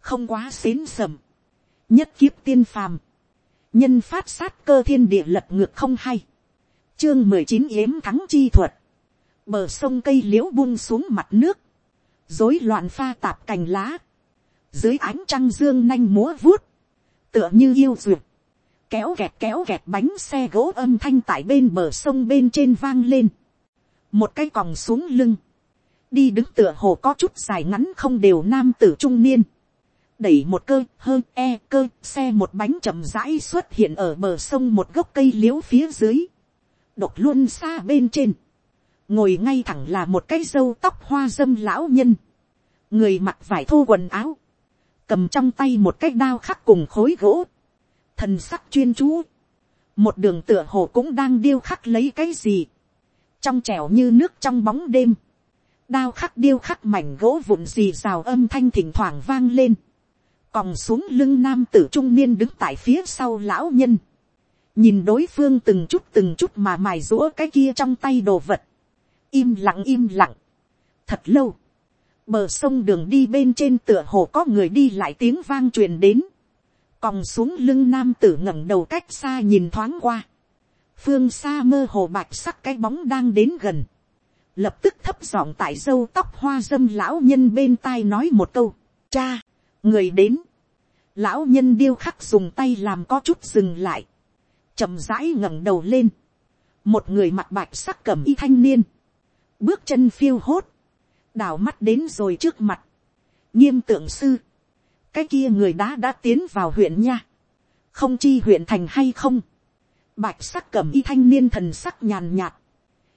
[SPEAKER 1] không quá xến sầm, nhất kiếp tiên phàm, nhân phát sát cơ thiên địa lật ngược không hay, chương mười chín yếm thắng chi thuật, bờ sông cây l i ễ u buông xuống mặt nước, dối loạn pha tạp cành lá, dưới ánh trăng dương nanh múa vuốt, tựa như yêu duyệt, kéo kẹt kéo kẹt bánh xe gỗ âm thanh tại bên bờ sông bên trên vang lên, một cái còng xuống lưng, đi đứng tựa hồ có chút dài ngắn không đều nam tử trung niên, đẩy một cơ hơn e cơ xe một bánh chậm rãi xuất hiện ở bờ sông một gốc cây l i ễ u phía dưới, độc luôn xa bên trên, ngồi ngay thẳng là một cái râu tóc hoa dâm lão nhân, người mặc vải thô quần áo, cầm trong tay một cái đao khắc cùng khối gỗ, thần sắc chuyên chú, một đường tựa hồ cũng đang điêu khắc lấy cái gì, trong trẻo như nước trong bóng đêm, đao khắc điêu khắc mảnh gỗ vụn gì rào âm thanh thỉnh thoảng vang lên, còng xuống lưng nam tử trung niên đứng tại phía sau lão nhân, nhìn đối phương từng chút từng chút mà mài rũa cái kia trong tay đồ vật, im lặng im lặng, thật lâu, bờ sông đường đi bên trên tựa hồ có người đi lại tiếng vang truyền đến, còng xuống lưng nam tử ngẩng đầu cách xa nhìn thoáng qua, phương xa mơ hồ bạch sắc cái bóng đang đến gần, lập tức thấp giọng tại dâu tóc hoa dâm lão nhân bên tai nói một câu, cha, người đến, lão nhân điêu khắc dùng tay làm có chút dừng lại, chậm rãi ngẩng đầu lên, một người mặt bạch sắc cầm y thanh niên, bước chân phiêu hốt, đào mắt đến rồi trước mặt, nghiêm tượng sư, cái kia người đã đã tiến vào huyện nha, không chi huyện thành hay không, bạch sắc cẩm y thanh niên thần sắc nhàn nhạt,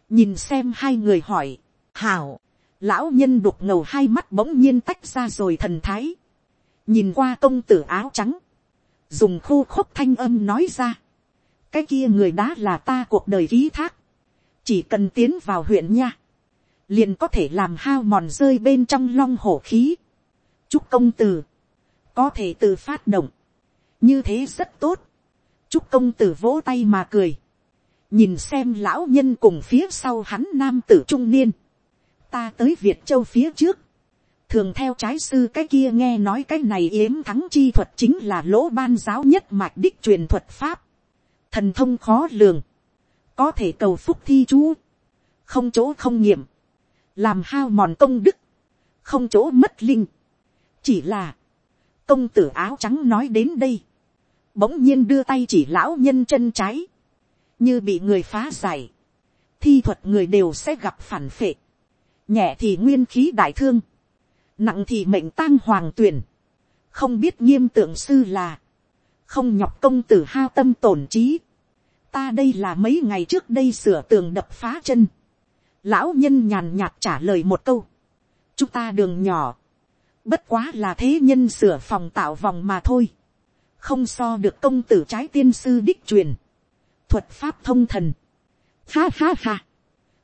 [SPEAKER 1] nhìn xem hai người hỏi, hảo, lão nhân đục ngầu hai mắt bỗng nhiên tách ra rồi thần thái, nhìn qua công tử áo trắng, dùng khô khốc thanh âm nói ra, cái kia người đã là ta cuộc đời ký thác, chỉ cần tiến vào huyện nha, liền có thể làm hao mòn rơi bên trong long hổ khí. chúc công tử, có thể tự phát động, như thế rất tốt. chúc công tử vỗ tay mà cười, nhìn xem lão nhân cùng phía sau hắn nam tử trung niên, ta tới việt châu phía trước, thường theo trái sư cái kia nghe nói cái này yếm thắng chi thuật chính là lỗ ban giáo nhất mạch đích truyền thuật pháp. Thần thông khó lường, có thể cầu phúc thi chú, không chỗ không nghiệm, làm hao mòn công đức, không chỗ mất linh. chỉ là, công tử áo trắng nói đến đây, bỗng nhiên đưa tay chỉ lão nhân chân trái, như bị người phá giải, thi thuật người đều sẽ gặp phản phệ, nhẹ thì nguyên khí đại thương, nặng thì mệnh tang hoàng tuyển, không biết nghiêm tượng sư là, không nhọc công tử hao tâm tổn trí. ta đây là mấy ngày trước đây sửa tường đập phá chân lão nhân nhàn nhạt trả lời một câu. chúng ta đường nhỏ. bất quá là thế nhân sửa phòng tạo vòng mà thôi. không so được công tử trái tiên sư đích truyền. thuật pháp thông thần. ha ha ha.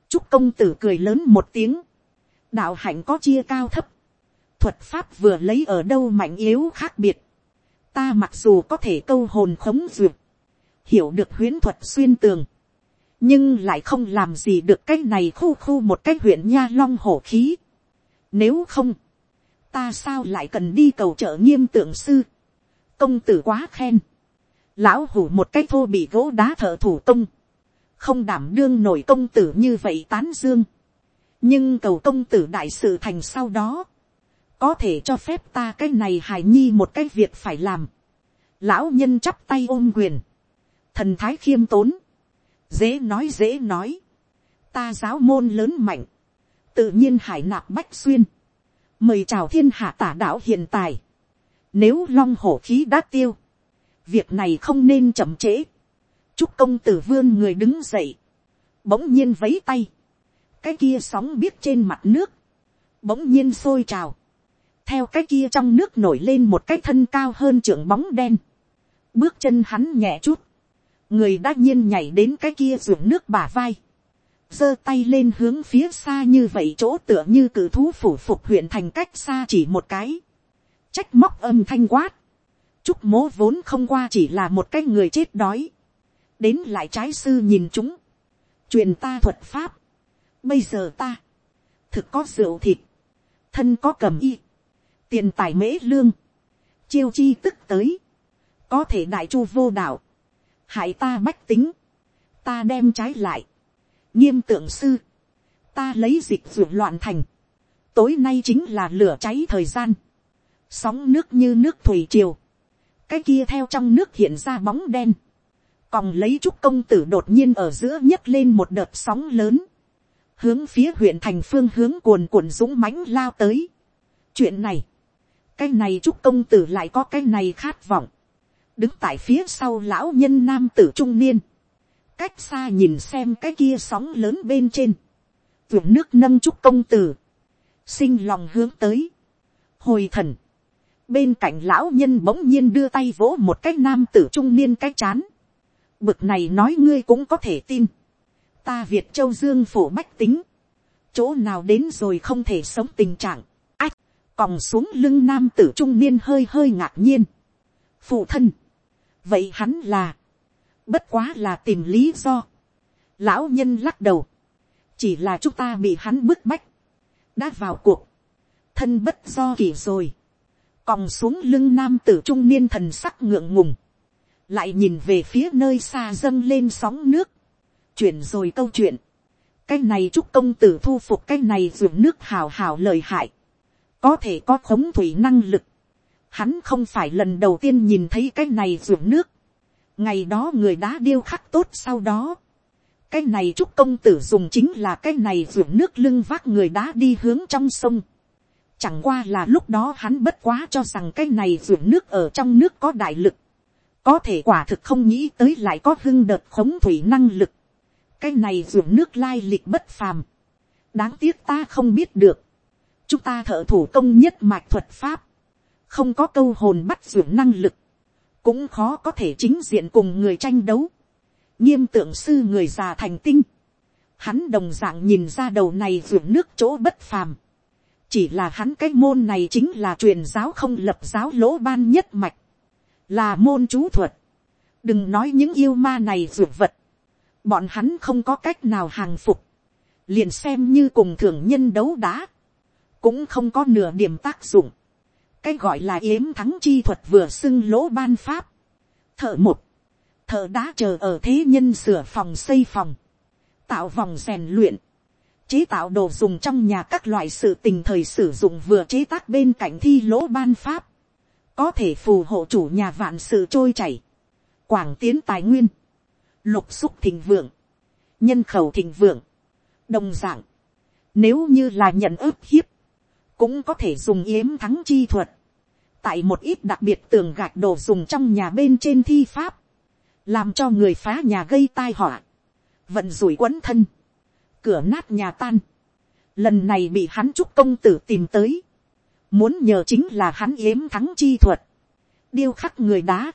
[SPEAKER 1] chúc công tử cười lớn một tiếng. đạo hạnh có chia cao thấp. thuật pháp vừa lấy ở đâu mạnh yếu khác biệt ta mặc dù có thể câu hồn khống duyệt, hiểu được huyễn thuật xuyên tường, nhưng lại không làm gì được cái này khu khu một cái huyện nha long hổ khí. Nếu không, ta sao lại cần đi cầu trợ nghiêm tượng sư, công tử quá khen, lão hủ một cái thô bị gỗ đá thợ thủ công, không đảm đương nổi công tử như vậy tán dương, nhưng cầu công tử đại sự thành sau đó, có thể cho phép ta cái này hài nhi một cái việc phải làm, lão nhân chắp tay ôm quyền, thần thái khiêm tốn, dễ nói dễ nói, ta giáo môn lớn mạnh, tự nhiên hải nạp bách xuyên, mời chào thiên hạ tả đạo hiện tại, nếu long hổ khí đã tiêu, việc này không nên chậm trễ, chúc công tử vương người đứng dậy, bỗng nhiên vấy tay, cái kia sóng biết trên mặt nước, bỗng nhiên sôi trào, theo cái kia trong nước nổi lên một cái thân cao hơn trưởng bóng đen, bước chân hắn nhẹ chút, người đã nhiên nhảy đến cái kia ruộng nước bả vai, giơ tay lên hướng phía xa như vậy chỗ tựa như cử thú phủ phục huyện thành cách xa chỉ một cái, trách móc âm thanh quát, chúc mố vốn không qua chỉ là một cái người chết đói, đến lại trái sư nhìn chúng, truyền ta thuật pháp, bây giờ ta, thực có rượu thịt, thân có cầm y, tiền tài mễ lương, chiêu chi tức tới, có thể đại chu vô đạo, hại ta bách tính, ta đem trái lại, nghiêm tượng sư, ta lấy dịch ruột loạn thành, tối nay chính là lửa cháy thời gian, sóng nước như nước thủy triều, cái kia theo trong nước hiện ra bóng đen, còn lấy trúc công tử đột nhiên ở giữa nhấc lên một đợt sóng lớn, hướng phía huyện thành phương hướng cuồn cuộn dũng mãnh lao tới. chuyện này, cái này trúc công tử lại có cái này khát vọng, đứng tại phía sau lão nhân nam tử trung niên, cách xa nhìn xem cái kia sóng lớn bên trên, vườn nước nâng trúc công tử, sinh lòng hướng tới, hồi thần, bên cạnh lão nhân bỗng nhiên đưa tay vỗ một cái nam tử trung niên cái chán, bực này nói ngươi cũng có thể tin, ta việt châu dương phổ bách tính, chỗ nào đến rồi không thể sống tình trạng, ách, còng xuống lưng nam tử trung niên hơi hơi ngạc nhiên, phụ thân, vậy hắn là, bất quá là tìm lý do, lão nhân lắc đầu, chỉ là chúng ta bị hắn bức bách, đã vào cuộc, thân bất do kỳ rồi, còng xuống lưng nam tử trung niên thần sắc ngượng ngùng, lại nhìn về phía nơi xa dâng lên sóng nước, chuyển rồi câu chuyện, cái này chúc công tử thu phục cái này ruộng nước hào hào lời hại, có thể có khống thủy năng lực, hắn không phải lần đầu tiên nhìn thấy cái này ruộng nước, ngày đó người đã điêu khắc tốt sau đó, cái này chúc công tử dùng chính là cái này ruộng nước lưng vác người đã đi hướng trong sông, chẳng qua là lúc đó hắn bất quá cho rằng cái này ruộng nước ở trong nước có đại lực, có thể quả thực không nghĩ tới lại có hưng đợt khống thủy năng lực, cái này ruộng nước lai lịch bất phàm, đáng tiếc ta không biết được, chúng ta thợ thủ công nhất mạch thuật pháp, không có câu hồn bắt ruộng năng lực, cũng khó có thể chính diện cùng người tranh đấu, nghiêm tượng sư người già thành tinh, hắn đồng d ạ n g nhìn ra đầu này ruộng nước chỗ bất phàm, chỉ là hắn cái môn này chính là truyền giáo không lập giáo lỗ ban nhất mạch, là môn chú thuật, đừng nói những yêu ma này ruột vật, bọn hắn không có cách nào hàng phục, liền xem như cùng thường nhân đấu đá, cũng không có nửa điểm tác dụng cái gọi là yếm thắng chi thuật vừa xưng lỗ ban pháp. thợ một, thợ đã chờ ở thế nhân sửa phòng xây phòng, tạo vòng rèn luyện, chế tạo đồ dùng trong nhà các loại sự tình thời sử dụng vừa chế tác bên cạnh thi lỗ ban pháp, có thể phù hộ chủ nhà vạn sự trôi chảy, quảng tiến tài nguyên, lục xúc thịnh vượng, nhân khẩu thịnh vượng, đồng dạng, nếu như là nhận ức hiếp, cũng có thể dùng yếm thắng chi thuật, tại một ít đặc biệt tường gạch đồ dùng trong nhà bên trên thi pháp, làm cho người phá nhà gây tai họa, vận rủi quấn thân, cửa nát nhà tan, lần này bị hắn trúc công tử tìm tới, muốn nhờ chính là hắn yếm thắng chi thuật, điêu khắc người đá,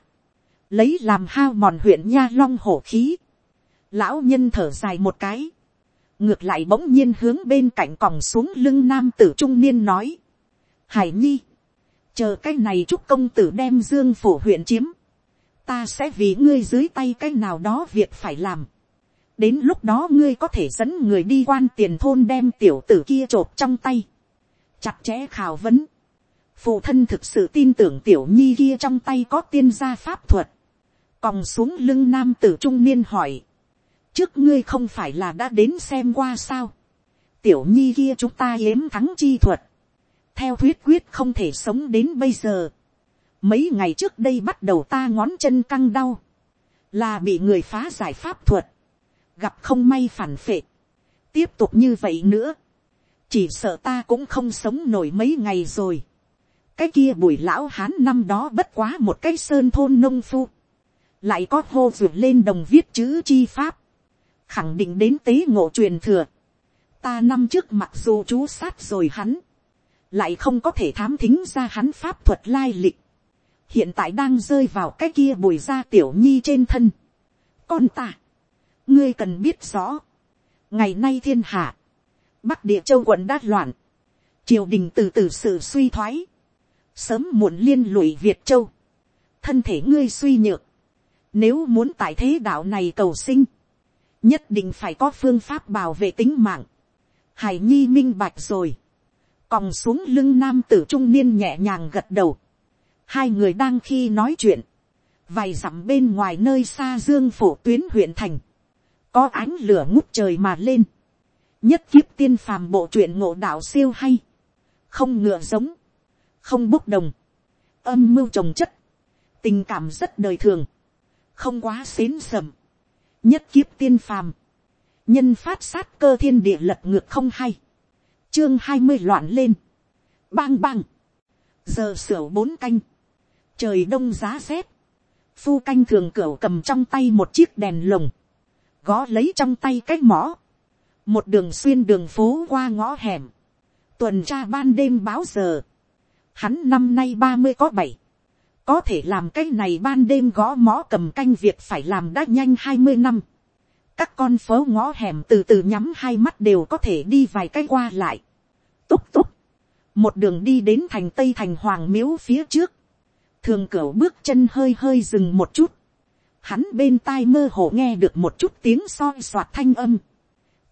[SPEAKER 1] lấy làm hao mòn huyện nha long hổ khí. Lão nhân thở dài một cái, ngược lại bỗng nhiên hướng bên cạnh còng xuống lưng nam tử trung niên nói. Hải nhi, chờ cái này chúc công tử đem dương phủ huyện chiếm, ta sẽ vì ngươi dưới tay cái nào đó việc phải làm. đến lúc đó ngươi có thể dẫn người đi quan tiền thôn đem tiểu tử kia trộp trong tay. chặt chẽ khảo vấn. phụ thân thực sự tin tưởng tiểu nhi kia trong tay có tiên gia pháp thuật. còng xuống lưng nam tử trung niên hỏi trước ngươi không phải là đã đến xem qua sao. tiểu nhi kia chúng ta yếm thắng chi thuật. theo thuyết quyết không thể sống đến bây giờ Mấy ngày trước đây bắt đầu ta ngón chân căng đau. Là bị người phá giải pháp thuật. Gặp không may phản phệ. Tiếp tục như vậy nữa. Chỉ sợ ta cũng không sống nổi mấy ngày rồi. Cái kia bùi lão hán năm đó bất quá một cái sơn thôn nông phu. Lại có hô vượt lên đồng viết chữ chi pháp. Khẳng định đến tế ngộ truyền thừa. Ta năm trước mặc dù chú sát rồi hắn lại không có thể thám thính ra hắn pháp thuật lai lịch. Hiện tại đang rơi vào cái kia bùi ra tiểu nhi trên thân. con ta, ngươi cần biết rõ, ngày nay thiên hạ, bắc địa châu quận đát loạn, triều đình từ từ sự suy thoái, sớm muộn liên lụy việt châu, thân thể ngươi suy nhược, nếu muốn tại thế đạo này cầu sinh, nhất định phải có phương pháp bảo vệ tính mạng, hải nhi minh bạch rồi, còng xuống lưng nam tử trung niên nhẹ nhàng gật đầu, hai người đang khi nói chuyện, vài dặm bên ngoài nơi xa dương phổ tuyến huyện thành, có ánh lửa ngút trời mà lên, nhất kiếp tiên phàm bộ truyện ngộ đạo siêu hay, không ngựa giống, không bốc đồng, âm mưu trồng chất, tình cảm rất đời thường, không quá xến sầm, nhất kiếp tiên phàm, nhân phát sát cơ thiên địa lật ngược không hay, chương hai mươi loạn lên, bang bang, giờ sửa bốn canh, trời đông giá rét, phu canh thường cửa cầm trong tay một chiếc đèn lồng, gõ lấy trong tay cái mõ, một đường xuyên đường phố qua ngõ hẻm, tuần tra ban đêm báo giờ, hắn năm nay ba mươi có bảy, có thể làm cái này ban đêm gõ mõ cầm canh việc phải làm đã nhanh hai mươi năm, các con phố ngõ hẻm từ từ nhắm hai mắt đều có thể đi vài cái qua lại, túc túc, một đường đi đến thành tây thành hoàng miếu phía trước, thường cửa bước chân hơi hơi dừng một chút, hắn bên tai mơ hồ nghe được một chút tiếng soi soạt thanh âm,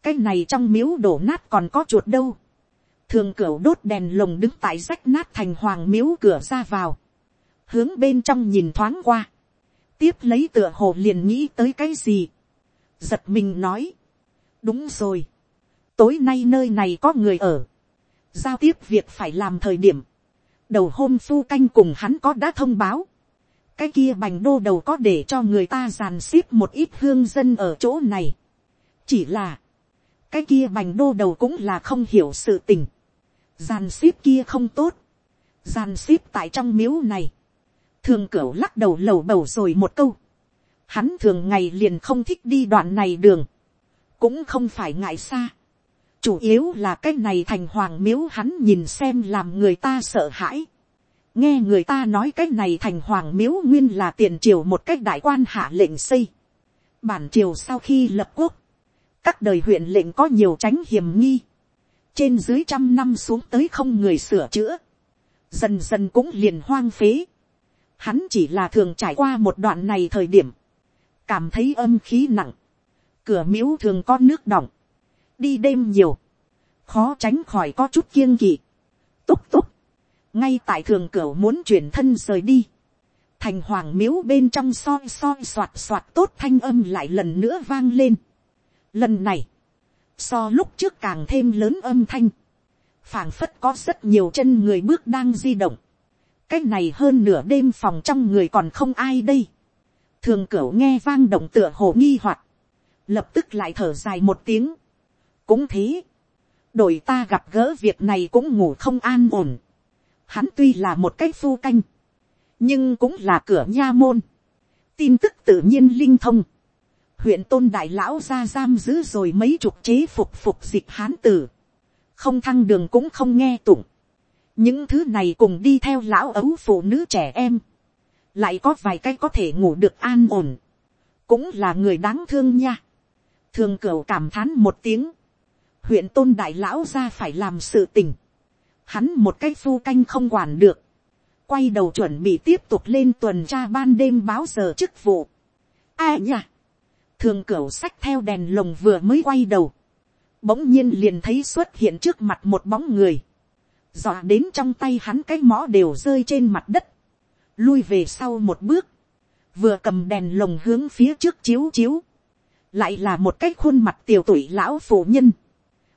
[SPEAKER 1] cái này trong miếu đổ nát còn có chuột đâu, thường cửa đốt đèn lồng đứng tại rách nát thành hoàng miếu cửa ra vào, hướng bên trong nhìn thoáng qua, tiếp lấy tựa hồ liền nghĩ tới cái gì, giật mình nói, đúng rồi, tối nay nơi này có người ở, giao tiếp việc phải làm thời điểm, đầu hôm phu canh cùng hắn có đã thông báo, cái kia bành đô đầu có để cho người ta giàn xếp một ít hương dân ở chỗ này. chỉ là, cái kia bành đô đầu cũng là không hiểu sự tình. giàn xếp kia không tốt. giàn xếp tại trong miếu này thường cửu lắc đầu lầu bầu rồi một câu. hắn thường ngày liền không thích đi đoạn này đường. cũng không phải ngại xa chủ yếu là cái này thành hoàng miếu hắn nhìn xem làm người ta sợ hãi. nghe người ta nói cái này thành hoàng miếu nguyên là tiền triều một cách đại quan hạ lệnh xây. bản triều sau khi lập quốc, các đời huyện lệnh có nhiều tránh hiểm nghi. trên dưới trăm năm xuống tới không người sửa chữa. dần dần cũng liền hoang phế hắn chỉ là thường trải qua một đoạn này thời điểm, cảm thấy âm khí nặng, cửa miếu thường có nước đọng. Đi đêm nhiều, khó tránh khỏi có chút kiêng kỵ. Túc túc, ngay tại thường cửa muốn chuyển thân rời đi, thành hoàng miếu bên trong soi soi soạt soạt tốt thanh âm lại lần nữa vang lên. Lần này, so lúc trước càng thêm lớn âm thanh, phảng phất có rất nhiều chân người bước đang di động cái này hơn nửa đêm phòng trong người còn không ai đây. thường cửu nghe vang động tựa hồ nghi hoặc, lập tức lại thở dài một tiếng cũng thế, đội ta gặp gỡ việc này cũng ngủ không an ổn. Hắn tuy là một cái phu canh, nhưng cũng là cửa nha môn. tin tức tự nhiên linh thông. huyện tôn đại lão ra giam giữ rồi mấy chục chế phục phục dịch hán tử. không thăng đường cũng không nghe tụng những thứ này cùng đi theo lão ấu phụ nữ trẻ em. lại có vài cái có thể ngủ được an ổn. cũng là người đáng thương nha. thường cửu cảm thán một tiếng huyện tôn đại lão ra phải làm sự tình. Hắn một cái phu canh không quản được. quay đầu chuẩn bị tiếp tục lên tuần tra ban đêm báo giờ chức vụ. ai nha thường cửu sách theo đèn lồng vừa mới quay đầu, bỗng nhiên liền thấy xuất hiện trước mặt một bóng người, dọa đến trong tay hắn cái mõ đều rơi trên mặt đất, lui về sau một bước, vừa cầm đèn lồng hướng phía trước chiếu chiếu, lại là một cái khuôn mặt tiều tuổi lão phụ nhân,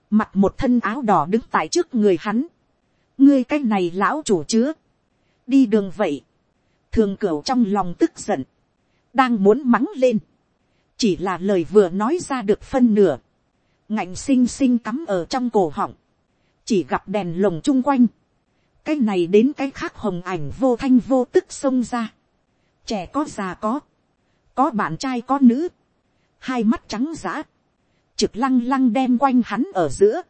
[SPEAKER 1] mặc một thân áo đỏ đứng tại trước người hắn, ngươi cái này lão chủ chứa, đi đường vậy, thường cửu trong lòng tức giận, đang muốn mắng lên, chỉ là lời vừa nói ra được phân nửa, ngạnh xinh xinh cắm ở trong cổ họng, chỉ gặp đèn lồng chung quanh, cái này đến cái khác hồng ảnh vô thanh vô tức xông ra, trẻ có già có, có bạn trai có nữ, hai mắt trắng giã, trực lăng lăng đem quanh hắn ở giữa,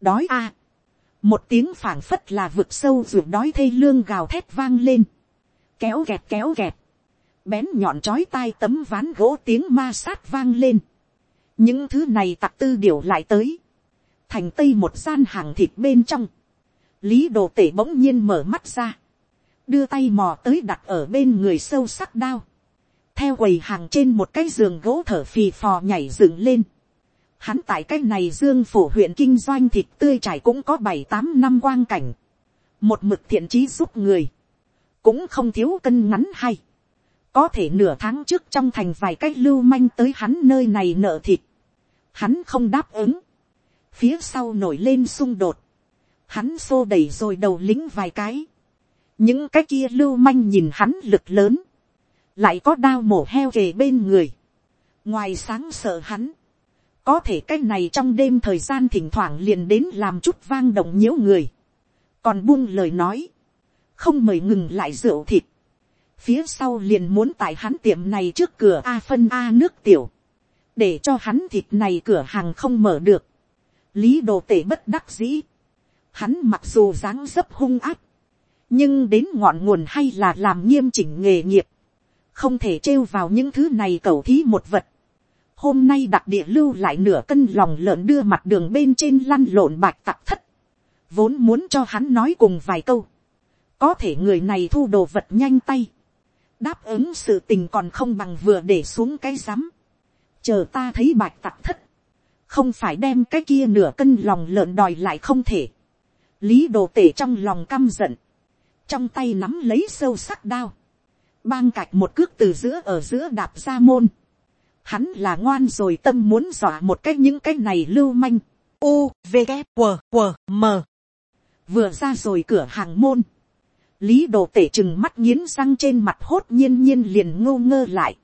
[SPEAKER 1] đói a, một tiếng phảng phất là vực sâu ruột đói thê lương gào thét vang lên, kéo gẹt kéo gẹt, bén nhọn chói tai tấm ván gỗ tiếng ma sát vang lên, những thứ này tặc tư điều lại tới, thành tây một gian hàng thịt bên trong, lý đồ tể bỗng nhiên mở mắt ra, đưa tay mò tới đặt ở bên người sâu sắc đao, theo quầy hàng trên một cái giường gỗ thở phì phò nhảy dựng lên, Hắn tại cái này dương phủ huyện kinh doanh thịt tươi chảy cũng có bảy tám năm quang cảnh. Một mực thiện trí giúp người. Cũng không thiếu cân ngắn hay. Có thể nửa tháng trước trong thành vài cách lưu manh tới hắn nơi này nợ thịt. Hắn không đáp ứng. Phía sau nổi lên xung đột. Hắn xô đẩy rồi đầu lính vài cái. Những cái kia lưu manh nhìn hắn lực lớn. Lại có đao mổ heo kề bên người. Ngoài sáng sợ hắn có thể cái này trong đêm thời gian thỉnh thoảng liền đến làm chút vang động nhiễu người, còn buông lời nói, không mời ngừng lại rượu thịt, phía sau liền muốn tại hắn tiệm này trước cửa a phân a nước tiểu, để cho hắn thịt này cửa hàng không mở được, lý đồ tể bất đắc dĩ, hắn mặc dù dáng dấp hung áp, nhưng đến ngọn nguồn hay là làm nghiêm chỉnh nghề nghiệp, không thể trêu vào những thứ này cầu thí một vật, hôm nay đặc địa lưu lại nửa cân lòng lợn đưa mặt đường bên trên lăn lộn bạch tặc thất, vốn muốn cho hắn nói cùng vài câu, có thể người này thu đồ vật nhanh tay, đáp ứng sự tình còn không bằng vừa để xuống cái rắm, chờ ta thấy bạch tặc thất, không phải đem cái kia nửa cân lòng lợn đòi lại không thể, lý đồ tể trong lòng căm giận, trong tay nắm lấy sâu sắc đao, bang cạch một cước từ giữa ở giữa đạp ra môn, hắn là ngoan rồi tâm muốn dọa một cái những cái này lưu manh. U, V, G, W, W, M. Vừa ra rồi cửa hàng môn. Lý đồ tể chừng mắt nghiến răng trên mặt hốt nhiên nhiên liền ngô ngơ lại.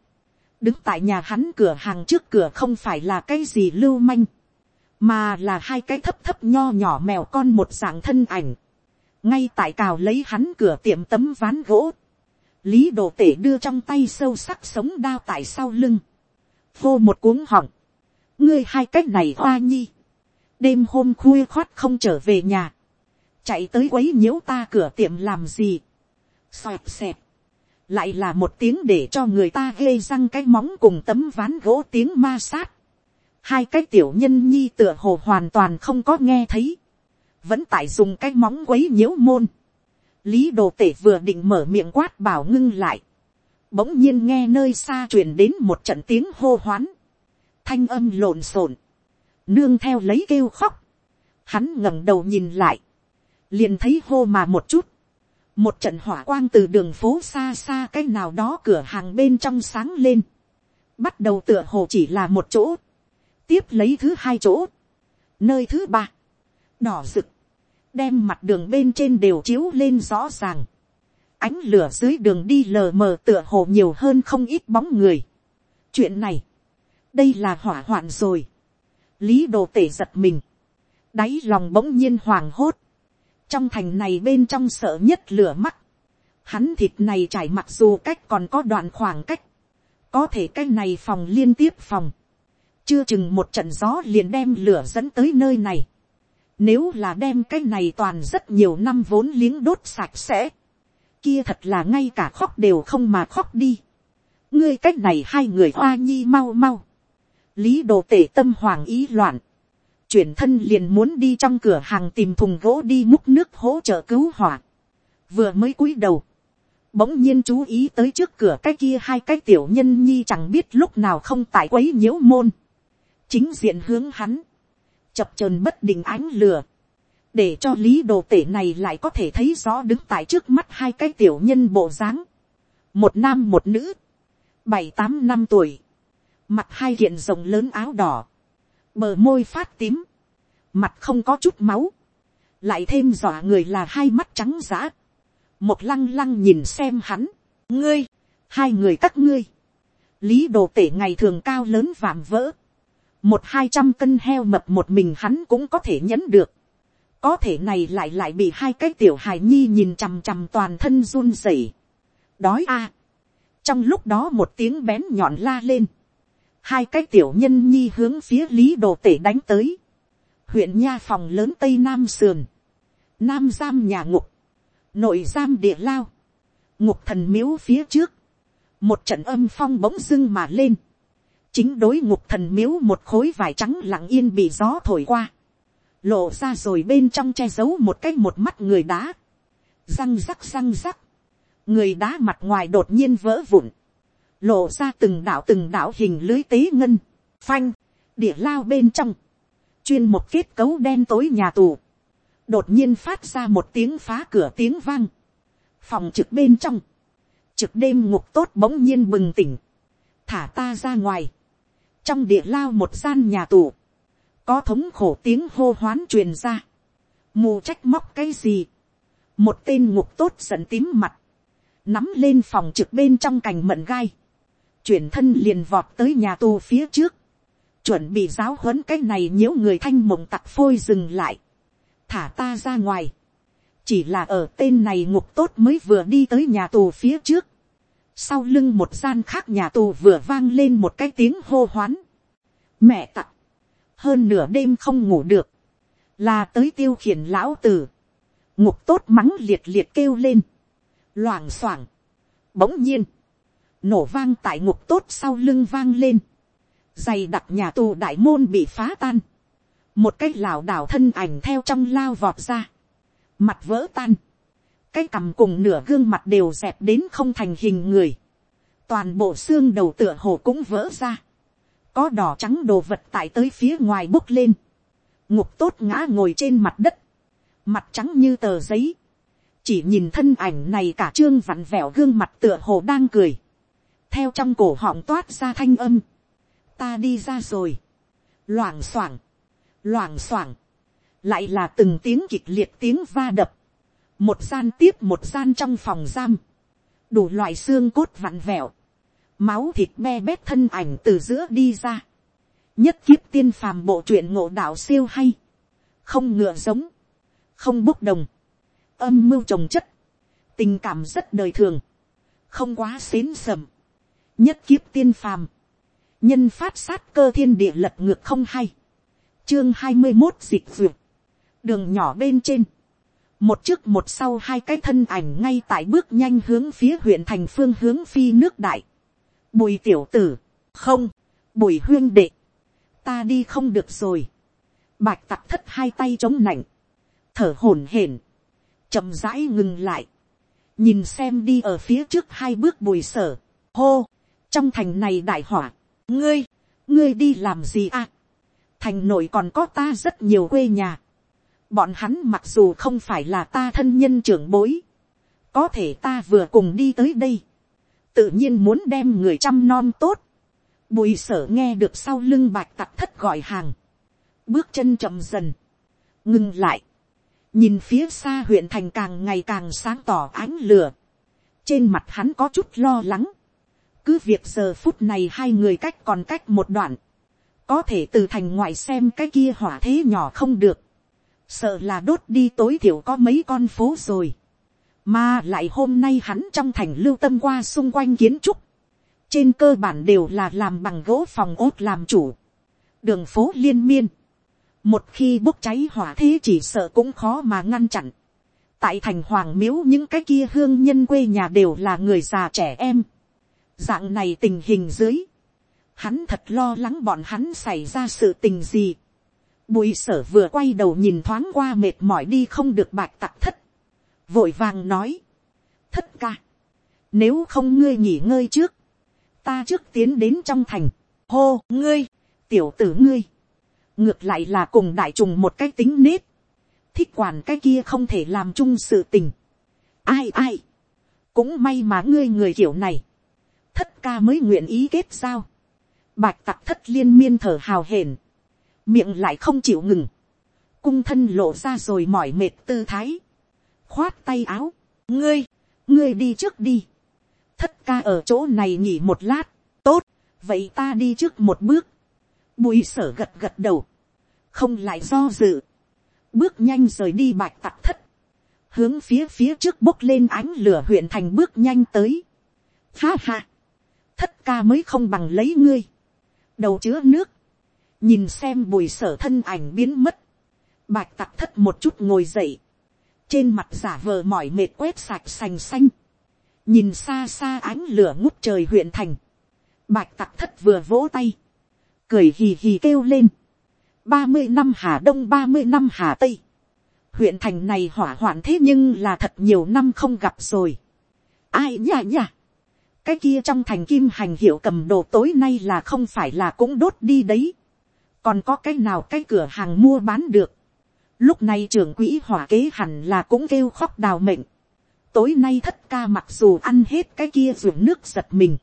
[SPEAKER 1] Đứng tại nhà hắn cửa hàng trước cửa không phải là cái gì lưu manh. Mà là hai cái thấp thấp nho nhỏ mèo con một dạng thân ảnh. Ngay tại cào lấy hắn cửa tiệm tấm ván gỗ. Lý đồ tể đưa trong tay sâu sắc sống đao tại sau lưng vô một cuống họng, ngươi hai cách này hoa nhi, đêm hôm khuya khoát không trở về nhà, chạy tới quấy nhiễu ta cửa tiệm làm gì, xoẹt xẹt, lại là một tiếng để cho người ta ghê răng cái móng cùng tấm ván gỗ tiếng ma sát, hai cái tiểu nhân nhi tựa hồ hoàn toàn không có nghe thấy, vẫn tại dùng cái móng quấy nhiễu môn, lý đồ tể vừa định mở miệng quát bảo ngưng lại, bỗng nhiên nghe nơi xa truyền đến một trận tiếng hô hoán, thanh âm lộn xộn, nương theo lấy kêu khóc, hắn ngẩng đầu nhìn lại, liền thấy hô mà một chút, một trận hỏa quang từ đường phố xa xa cái nào đó cửa hàng bên trong sáng lên, bắt đầu tựa hồ chỉ là một chỗ, tiếp lấy thứ hai chỗ, nơi thứ ba, đỏ rực, đem mặt đường bên trên đều chiếu lên rõ ràng, ánh lửa dưới đường đi lờ mờ tựa hồ nhiều hơn không ít bóng người. chuyện này, đây là hỏa hoạn rồi. lý đồ tể giật mình, đáy lòng bỗng nhiên hoàng hốt trong thành này bên trong sợ nhất lửa mắt, hắn thịt này trải mặc dù cách còn có đoạn khoảng cách, có thể cái này phòng liên tiếp phòng, chưa chừng một trận gió liền đem lửa dẫn tới nơi này. Nếu là đem cái này toàn rất nhiều năm vốn liếng đốt sạch sẽ kia thật là ngay cả khóc đều không mà khóc đi. ngươi cách này hai người hoa nhi mau mau. lý đồ tể tâm hoàng ý loạn chuyển thân liền muốn đi trong cửa hàng tìm thùng gỗ đi múc nước hỗ trợ cứu hỏa. vừa mới cúi đầu, bỗng nhiên chú ý tới trước cửa cái kia hai cái tiểu nhân nhi chẳng biết lúc nào không tại quấy nhiễu môn, chính diện hướng hắn, chập chờn bất định ánh lửa, để cho lý đồ tể này lại có thể thấy rõ đứng tại trước mắt hai cái tiểu nhân bộ dáng, một nam một nữ, bảy tám năm tuổi, mặt hai kiện rồng lớn áo đỏ, bờ môi phát tím, mặt không có chút máu, lại thêm dọa người là hai mắt trắng giã, một lăng lăng nhìn xem hắn, ngươi, hai người các ngươi, lý đồ tể ngày thường cao lớn vạm vỡ, một hai trăm cân heo mập một mình hắn cũng có thể nhẫn được, có thể này lại lại bị hai cái tiểu hài nhi nhìn chằm chằm toàn thân run rẩy, đói a, trong lúc đó một tiếng bén nhọn la lên, hai cái tiểu nhân nhi hướng phía lý đồ tể đánh tới, huyện nha phòng lớn tây nam sườn, nam giam nhà ngục, nội giam địa lao, ngục thần miếu phía trước, một trận âm phong bỗng dưng mà lên, chính đối ngục thần miếu một khối vải trắng lặng yên bị gió thổi qua, lộ ra rồi bên trong che giấu một cái một mắt người đá, răng rắc răng rắc, người đá mặt ngoài đột nhiên vỡ vụn, lộ ra từng đạo từng đạo hình lưới tế ngân, phanh, địa lao bên trong, chuyên một kết cấu đen tối nhà tù, đột nhiên phát ra một tiếng phá cửa tiếng vang, phòng trực bên trong, trực đêm ngục tốt bỗng nhiên bừng tỉnh, thả ta ra ngoài, trong địa lao một gian nhà tù, có thống khổ tiếng hô hoán truyền ra, mù trách móc cái gì, một tên ngục tốt giận tím mặt, nắm lên phòng trực bên trong cành mận gai, chuyển thân liền vọt tới nhà tù phía trước, chuẩn bị giáo huấn cái này nhiễu người thanh mộng tặc phôi dừng lại, thả ta ra ngoài, chỉ là ở tên này ngục tốt mới vừa đi tới nhà tù phía trước, sau lưng một gian khác nhà tù vừa vang lên một cái tiếng hô hoán, mẹ tặc, hơn nửa đêm không ngủ được, là tới tiêu khiển lão tử, ngục tốt mắng liệt liệt kêu lên, loảng xoảng, bỗng nhiên, nổ vang tại ngục tốt sau lưng vang lên, dày đặc nhà tù đại môn bị phá tan, một cái lảo đảo thân ảnh theo trong lao vọt ra, mặt vỡ tan, cái cằm cùng nửa gương mặt đều dẹp đến không thành hình người, toàn bộ xương đầu tựa hồ cũng vỡ ra, có đỏ trắng đồ vật tại tới phía ngoài bốc lên, ngục tốt ngã ngồi trên mặt đất, mặt trắng như tờ giấy, chỉ nhìn thân ảnh này cả trương vặn vẹo gương mặt tựa hồ đang cười, theo trong cổ họng toát ra thanh âm, ta đi ra rồi, loảng xoảng, loảng xoảng, lại là từng tiếng kịch liệt tiếng va đập, một gian tiếp một gian trong phòng giam, đủ loại xương cốt vặn vẹo, máu thịt me bét thân ảnh từ giữa đi ra, nhất kiếp tiên phàm bộ truyện ngộ đạo siêu hay, không ngựa giống, không bốc đồng, âm mưu trồng chất, tình cảm rất đời thường, không quá xến sầm, nhất kiếp tiên phàm, nhân phát sát cơ thiên địa lật ngược không hay, chương hai mươi một dịch duyệt, đường nhỏ bên trên, một trước một sau hai cái thân ảnh ngay tại bước nhanh hướng phía huyện thành phương hướng phi nước đại, bùi tiểu tử, không, bùi huyên đệ, ta đi không được rồi, bạch tặc thất hai tay chống nạnh, thở hổn hển, chậm rãi ngừng lại, nhìn xem đi ở phía trước hai bước bùi sở, hô, trong thành này đại hỏa, ngươi, ngươi đi làm gì à, thành nội còn có ta rất nhiều quê nhà, bọn hắn mặc dù không phải là ta thân nhân trưởng bối, có thể ta vừa cùng đi tới đây, tự nhiên muốn đem người chăm nom tốt, bùi sở nghe được sau lưng bạch tặc thất gọi hàng, bước chân chậm dần, ngừng lại, nhìn phía xa huyện thành càng ngày càng sáng tỏ ánh lửa, trên mặt hắn có chút lo lắng, cứ việc giờ phút này hai người cách còn cách một đoạn, có thể từ thành ngoại xem cái kia hỏa thế nhỏ không được, sợ là đốt đi tối thiểu có mấy con phố rồi, mà lại hôm nay hắn trong thành lưu tâm qua xung quanh kiến trúc, trên cơ bản đều là làm bằng gỗ phòng ốt làm chủ, đường phố liên miên, một khi bốc cháy hỏa thế chỉ sợ cũng khó mà ngăn chặn. tại thành hoàng miếu những cái kia hương nhân quê nhà đều là người già trẻ em dạng này tình hình dưới, hắn thật lo lắng bọn hắn xảy ra sự tình gì. bùi sở vừa quay đầu nhìn thoáng qua mệt mỏi đi không được bạch tặc thất. vội vàng nói, thất ca, nếu không ngươi nghỉ ngơi trước, ta trước tiến đến trong thành, hô ngươi, tiểu tử ngươi, ngược lại là cùng đại trùng một cái tính nết, thích quản cái kia không thể làm chung sự tình. ai ai, cũng may mà ngươi người kiểu này, thất ca mới nguyện ý kết sao, bạch tặc thất liên miên thở hào hển, miệng lại không chịu ngừng, cung thân lộ ra rồi mỏi mệt tư thái, khoát tay áo, ngươi, ngươi đi trước đi, thất ca ở chỗ này nghỉ một lát, tốt, vậy ta đi trước một bước, bùi sở gật gật đầu, không lại do dự, bước nhanh rời đi bạch tặc thất, hướng phía phía trước bốc lên ánh lửa huyện thành bước nhanh tới. Ha ha, thất ca mới không bằng lấy ngươi, đầu chứa nước, nhìn xem bùi sở thân ảnh biến mất, bạch tặc thất một chút ngồi dậy, trên mặt giả vờ mỏi mệt quét sạch sành xanh, nhìn xa xa ánh lửa ngút trời huyện thành, bạch tặc thất vừa vỗ tay, cười hì hì kêu lên, ba mươi năm hà đông ba mươi năm hà tây, huyện thành này hỏa hoạn thế nhưng là thật nhiều năm không gặp rồi. ai nhả nhả, cái kia trong thành kim hành hiệu cầm đồ tối nay là không phải là cũng đốt đi đấy, còn có cái nào cái cửa hàng mua bán được, lúc này trưởng quỹ hỏa kế hẳn là cũng kêu khóc đào mệnh, tối nay thất ca mặc dù ăn hết cái kia ruộng nước giật mình,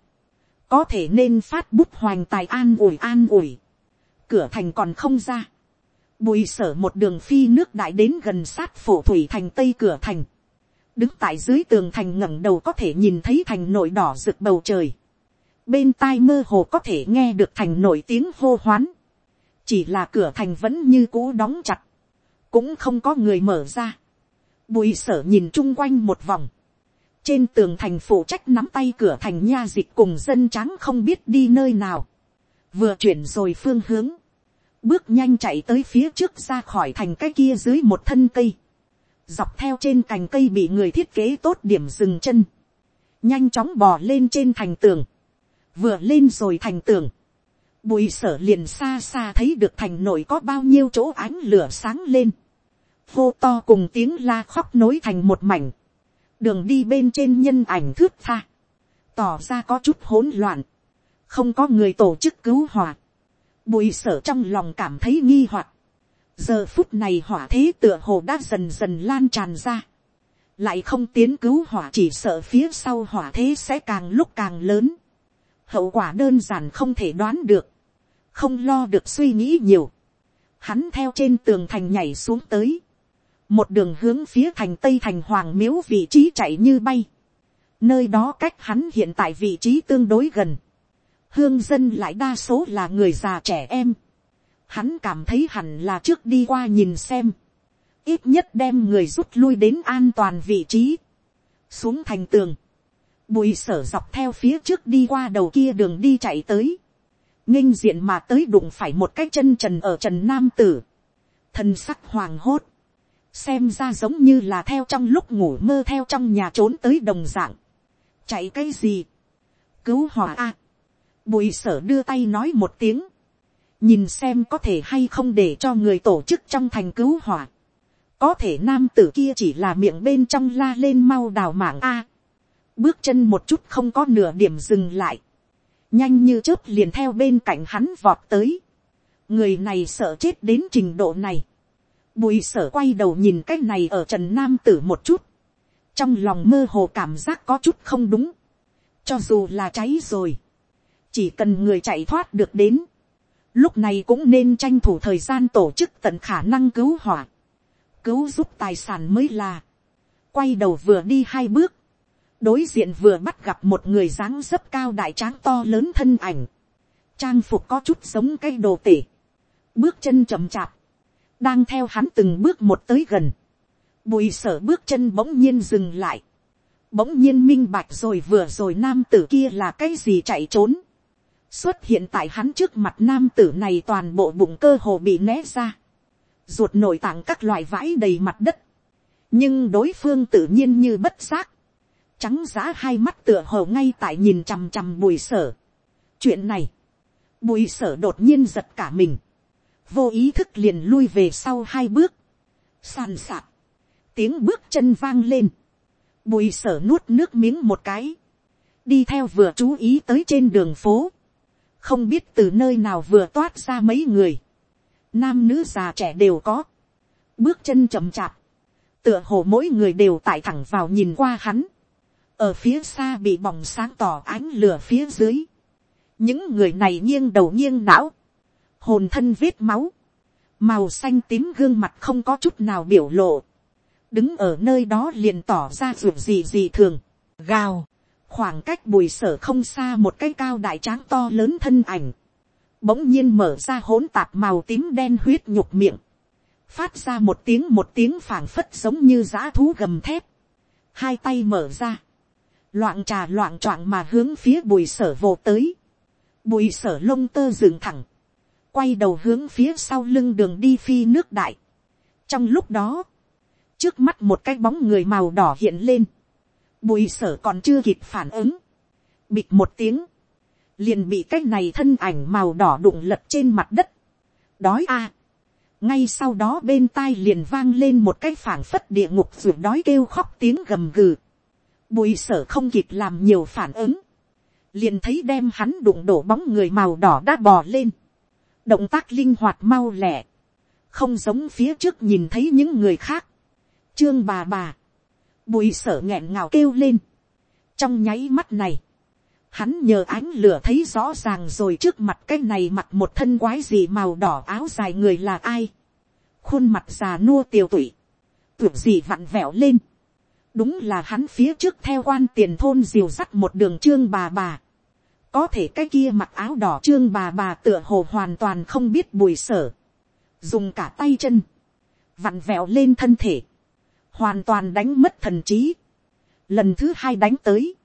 [SPEAKER 1] có thể nên phát bút hoành tài an ủi an ủi, cửa thành còn không ra, bùi sở một đường phi nước đại đến gần sát phổ thủy thành tây cửa thành, đứng tại dưới tường thành ngẩng đầu có thể nhìn thấy thành nội đỏ rực bầu trời, bên tai mơ hồ có thể nghe được thành nội tiếng hô hoán, chỉ là cửa thành vẫn như cũ đóng chặt, cũng không có người mở ra, bùi sở nhìn chung quanh một vòng, trên tường thành phụ trách nắm tay cửa thành nha dịch cùng dân trắng không biết đi nơi nào, vừa chuyển rồi phương hướng, bước nhanh chạy tới phía trước ra khỏi thành cái kia dưới một thân cây, dọc theo trên cành cây bị người thiết kế tốt điểm dừng chân, nhanh chóng bò lên trên thành tường, vừa lên rồi thành tường, bùi sở liền xa xa thấy được thành nội có bao nhiêu chỗ ánh lửa sáng lên, hô to cùng tiếng la khóc nối thành một mảnh, đường đi bên trên nhân ảnh thước tha, tỏ ra có chút hỗn loạn, không có người tổ chức cứu hỏa, bùi sở trong lòng cảm thấy nghi hoặc, giờ phút này hỏa thế tựa hồ đã dần dần lan tràn ra, lại không tiến cứu hỏa chỉ sợ phía sau hỏa thế sẽ càng lúc càng lớn, hậu quả đơn giản không thể đoán được, không lo được suy nghĩ nhiều, hắn theo trên tường thành nhảy xuống tới, một đường hướng phía thành tây thành hoàng miếu vị trí chạy như bay, nơi đó cách hắn hiện tại vị trí tương đối gần, hương dân lại đa số là người già trẻ em, hắn cảm thấy hẳn là trước đi qua nhìn xem, ít nhất đem người rút lui đến an toàn vị trí, xuống thành tường, bùi sở dọc theo phía trước đi qua đầu kia đường đi chạy tới, nghinh diện mà tới đụng phải một cái chân trần ở trần nam tử, thân sắc hoàng hốt, xem ra giống như là theo trong lúc ngủ mơ theo trong nhà trốn tới đồng dạng, chạy cái gì, cứu hỏa a, bùi sở đưa tay nói một tiếng, nhìn xem có thể hay không để cho người tổ chức trong thành cứu hỏa, có thể nam tử kia chỉ là miệng bên trong la lên mau đào mạng a, bước chân một chút không có nửa điểm dừng lại, nhanh như chớp liền theo bên cạnh hắn vọt tới, người này sợ chết đến trình độ này, bùi sở quay đầu nhìn cái này ở trần nam tử một chút, trong lòng mơ hồ cảm giác có chút không đúng, cho dù là cháy rồi, chỉ cần người chạy thoát được đến, lúc này cũng nên tranh thủ thời gian tổ chức tận khả năng cứu hỏa, cứu giúp tài sản mới là, quay đầu vừa đi hai bước, đối diện vừa bắt gặp một người dáng dấp cao đại tráng to lớn thân ảnh, trang phục có chút giống cái đồ tể, bước chân chậm chạp, đang theo hắn từng bước một tới gần, bùi sở bước chân bỗng nhiên dừng lại, bỗng nhiên minh bạch rồi vừa rồi nam tử kia là cái gì chạy trốn, xuất hiện tại hắn trước mặt nam tử này toàn bộ bụng cơ hồ bị né ra, ruột nội tạng các loại vãi đầy mặt đất, nhưng đối phương tự nhiên như bất giác, trắng giá hai mắt tựa hồ ngay tại nhìn chằm chằm bùi sở. chuyện này, bùi sở đột nhiên giật cả mình, vô ý thức liền lui về sau hai bước, sàn sạp, tiếng bước chân vang lên, bùi sở nuốt nước miếng một cái, đi theo vừa chú ý tới trên đường phố, không biết từ nơi nào vừa toát ra mấy người, nam nữ già trẻ đều có, bước chân chậm chạp, tựa hồ mỗi người đều tại thẳng vào nhìn qua hắn, ở phía xa bị bỏng sáng tỏ ánh lửa phía dưới, những người này nghiêng đầu nghiêng não, hồn thân vết máu, màu xanh tím gương mặt không có chút nào biểu lộ, đứng ở nơi đó liền tỏ ra ruột gì gì thường, gào, khoảng cách bùi sở không xa một cái cao đại tráng to lớn thân ảnh, bỗng nhiên mở ra hỗn tạp màu tím đen huyết nhục miệng, phát ra một tiếng một tiếng phảng phất giống như dã thú gầm thép, hai tay mở ra, loạn trà loạn choạng mà hướng phía bùi sở vồ tới, bùi sở lông tơ dựng thẳng, quay đầu hướng phía sau lưng đường đi phi nước đại. trong lúc đó, trước mắt một cái bóng người màu đỏ hiện lên, bùi sở còn chưa kịp phản ứng, bịt một tiếng, liền bị cái này thân ảnh màu đỏ đụng lật trên mặt đất, đói a, ngay sau đó bên tai liền vang lên một cái phảng phất địa ngục ruột đói kêu khóc tiếng gầm gừ, bùi sở không kịp làm nhiều phản ứng, liền thấy đem hắn đụng đổ bóng người màu đỏ đã bò lên, động tác linh hoạt mau lẹ, không giống phía trước nhìn thấy những người khác, trương bà bà, bùi sở nghẹn ngào kêu lên, trong nháy mắt này, hắn nhờ ánh lửa thấy rõ ràng rồi trước mặt cái này mặc một thân quái gì màu đỏ áo dài người là ai, khuôn mặt già nua tiều tụy, tưởng gì vặn vẹo lên, đúng là hắn phía trước theo quan tiền thôn diều dắt một đường trương bà bà, có thể cái kia mặc áo đỏ trương bà bà tựa hồ hoàn toàn không biết bùi sở, dùng cả tay chân, vặn vẹo lên thân thể, hoàn toàn đánh mất thần trí, lần thứ hai đánh tới,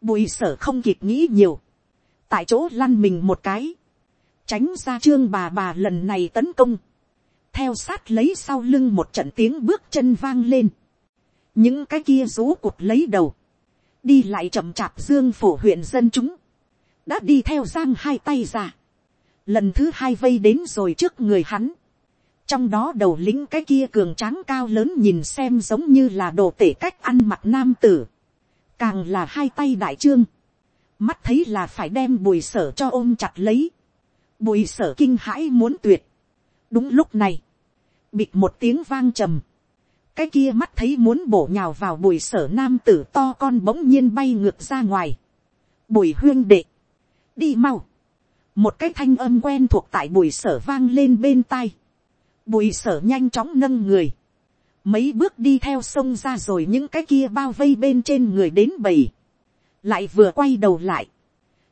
[SPEAKER 1] bùi sở không kịp nghĩ nhiều, tại chỗ lăn mình một cái, tránh ra trương bà bà lần này tấn công, theo sát lấy sau lưng một trận tiếng bước chân vang lên, những cái kia rú cụt lấy đầu, đi lại chậm chạp dương phổ huyện dân chúng, đã đi theo giang hai tay ra, lần thứ hai vây đến rồi trước người hắn, trong đó đầu lính cái kia cường tráng cao lớn nhìn xem giống như là đồ tể cách ăn mặc nam tử, càng là hai tay đại trương, mắt thấy là phải đem bùi sở cho ôm chặt lấy, bùi sở kinh hãi muốn tuyệt, đúng lúc này, bịt một tiếng vang trầm, cái kia mắt thấy muốn bổ nhào vào bùi sở nam tử to con bỗng nhiên bay ngược ra ngoài, bùi huyên đệ, đi mau. một cái thanh âm quen thuộc tại bùi sở vang lên bên tai bùi sở nhanh chóng nâng người. mấy bước đi theo sông ra rồi những cái kia bao vây bên trên người đến bầy. lại vừa quay đầu lại.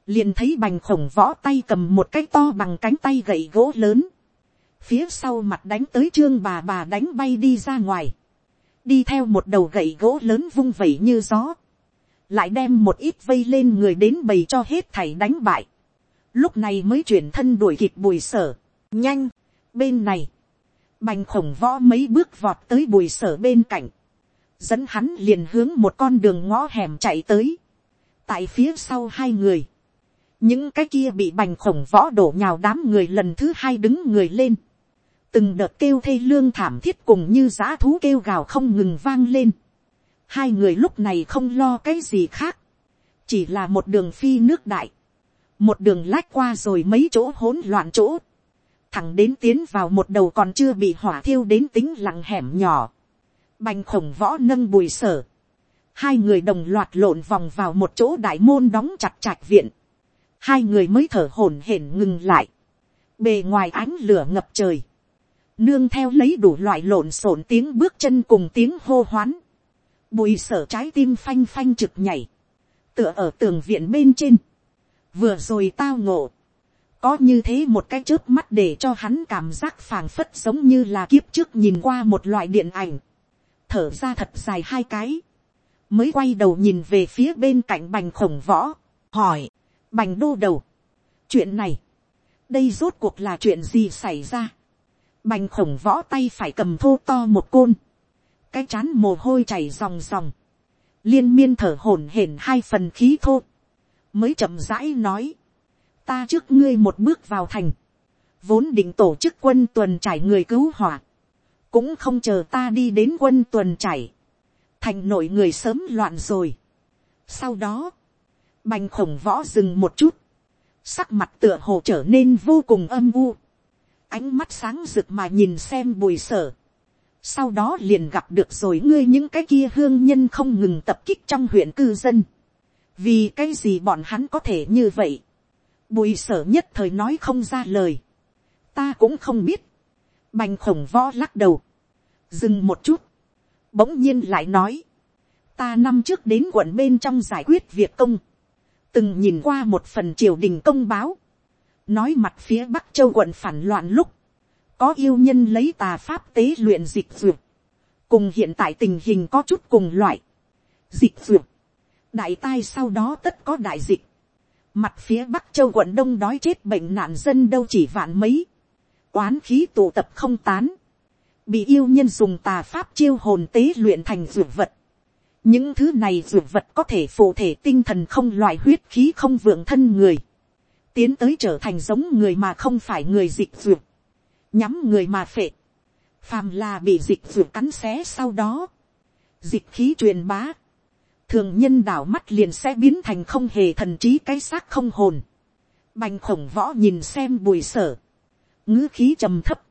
[SPEAKER 1] liền thấy bành khổng võ tay cầm một cái to bằng cánh tay gậy gỗ lớn. phía sau mặt đánh tới trương bà bà đánh bay đi ra ngoài. đi theo một đầu gậy gỗ lớn vung vẩy như gió lại đem một ít vây lên người đến bầy cho hết thảy đánh bại, lúc này mới chuyển thân đuổi kịp bùi sở, nhanh, bên này, bành khổng võ mấy bước vọt tới bùi sở bên cạnh, dẫn hắn liền hướng một con đường ngõ hẻm chạy tới, tại phía sau hai người, những cái kia bị bành khổng võ đổ nhào đám người lần thứ hai đứng người lên, từng đợt kêu thê lương thảm thiết cùng như giã thú kêu gào không ngừng vang lên, Hai người lúc này không lo cái gì khác. Chỉ là một đường phi nước đại. Một đường lách qua rồi mấy chỗ hỗn loạn chỗ. Thẳng đến tiến vào một đầu còn chưa bị hỏa thiêu đến tính lặng hẻm nhỏ. Bành khổng võ nâng bùi sở. Hai người đồng loạt lộn vòng vào một chỗ đại môn đóng chặt chặt viện. Hai người mới thở hổn hển ngừng lại. Bề ngoài ánh lửa ngập trời nương theo lấy đủ loại lộn xộn tiếng bước chân cùng tiếng hô hoán, bùi sở trái tim phanh phanh trực nhảy, tựa ở tường viện bên trên, vừa rồi tao ngộ, có như thế một cái trước mắt để cho hắn cảm giác phảng phất giống như là kiếp trước nhìn qua một loại điện ảnh, thở ra thật dài hai cái, mới quay đầu nhìn về phía bên cạnh bành khổng võ, hỏi, bành đô đầu, chuyện này, đây rốt cuộc là chuyện gì xảy ra, bành khổng võ tay phải cầm thô to một côn, cái chán mồ hôi chảy ròng ròng, liên miên thở hổn hển hai phần khí thô, mới chậm rãi nói, ta trước ngươi một bước vào thành, vốn định tổ chức quân tuần trải người cứu hỏa, cũng không chờ ta đi đến quân tuần trải, thành nội người sớm loạn rồi. sau đó, bành khổng võ dừng một chút, sắc mặt tựa hồ trở nên vô cùng âm u, ánh mắt sáng rực mà nhìn xem bùi sở, sau đó liền gặp được rồi ngươi những cái kia hương nhân không ngừng tập kích trong huyện cư dân, vì cái gì bọn hắn có thể như vậy, bùi sở nhất thời nói không ra lời, ta cũng không biết, bành khổng võ lắc đầu, dừng một chút, bỗng nhiên lại nói, ta năm trước đến quận bên trong giải quyết việc công, từng nhìn qua một phần triều đình công báo, nói mặt phía bắc châu quận phản loạn lúc, có yêu nhân lấy tà pháp tế luyện dịch dược, cùng hiện tại tình hình có chút cùng loại, dịch dược, đại tai sau đó tất có đại dịch, mặt phía bắc châu quận đông đói chết bệnh nạn dân đâu chỉ vạn mấy, oán khí tụ tập không tán, bị yêu nhân dùng tà pháp chiêu hồn tế luyện thành dược vật. những thứ này dược vật có thể phụ thể tinh thần không loại huyết khí không vượng thân người, tiến tới trở thành giống người mà không phải người dịch dược, nhắm người mà phệ, phàm là bị dịch dược cắn xé sau đó, dịch khí truyền bá, thường nhân đảo mắt liền sẽ biến thành không hề thần trí cái xác không hồn, bành khổng võ nhìn xem bùi sở, ngữ khí trầm thấp,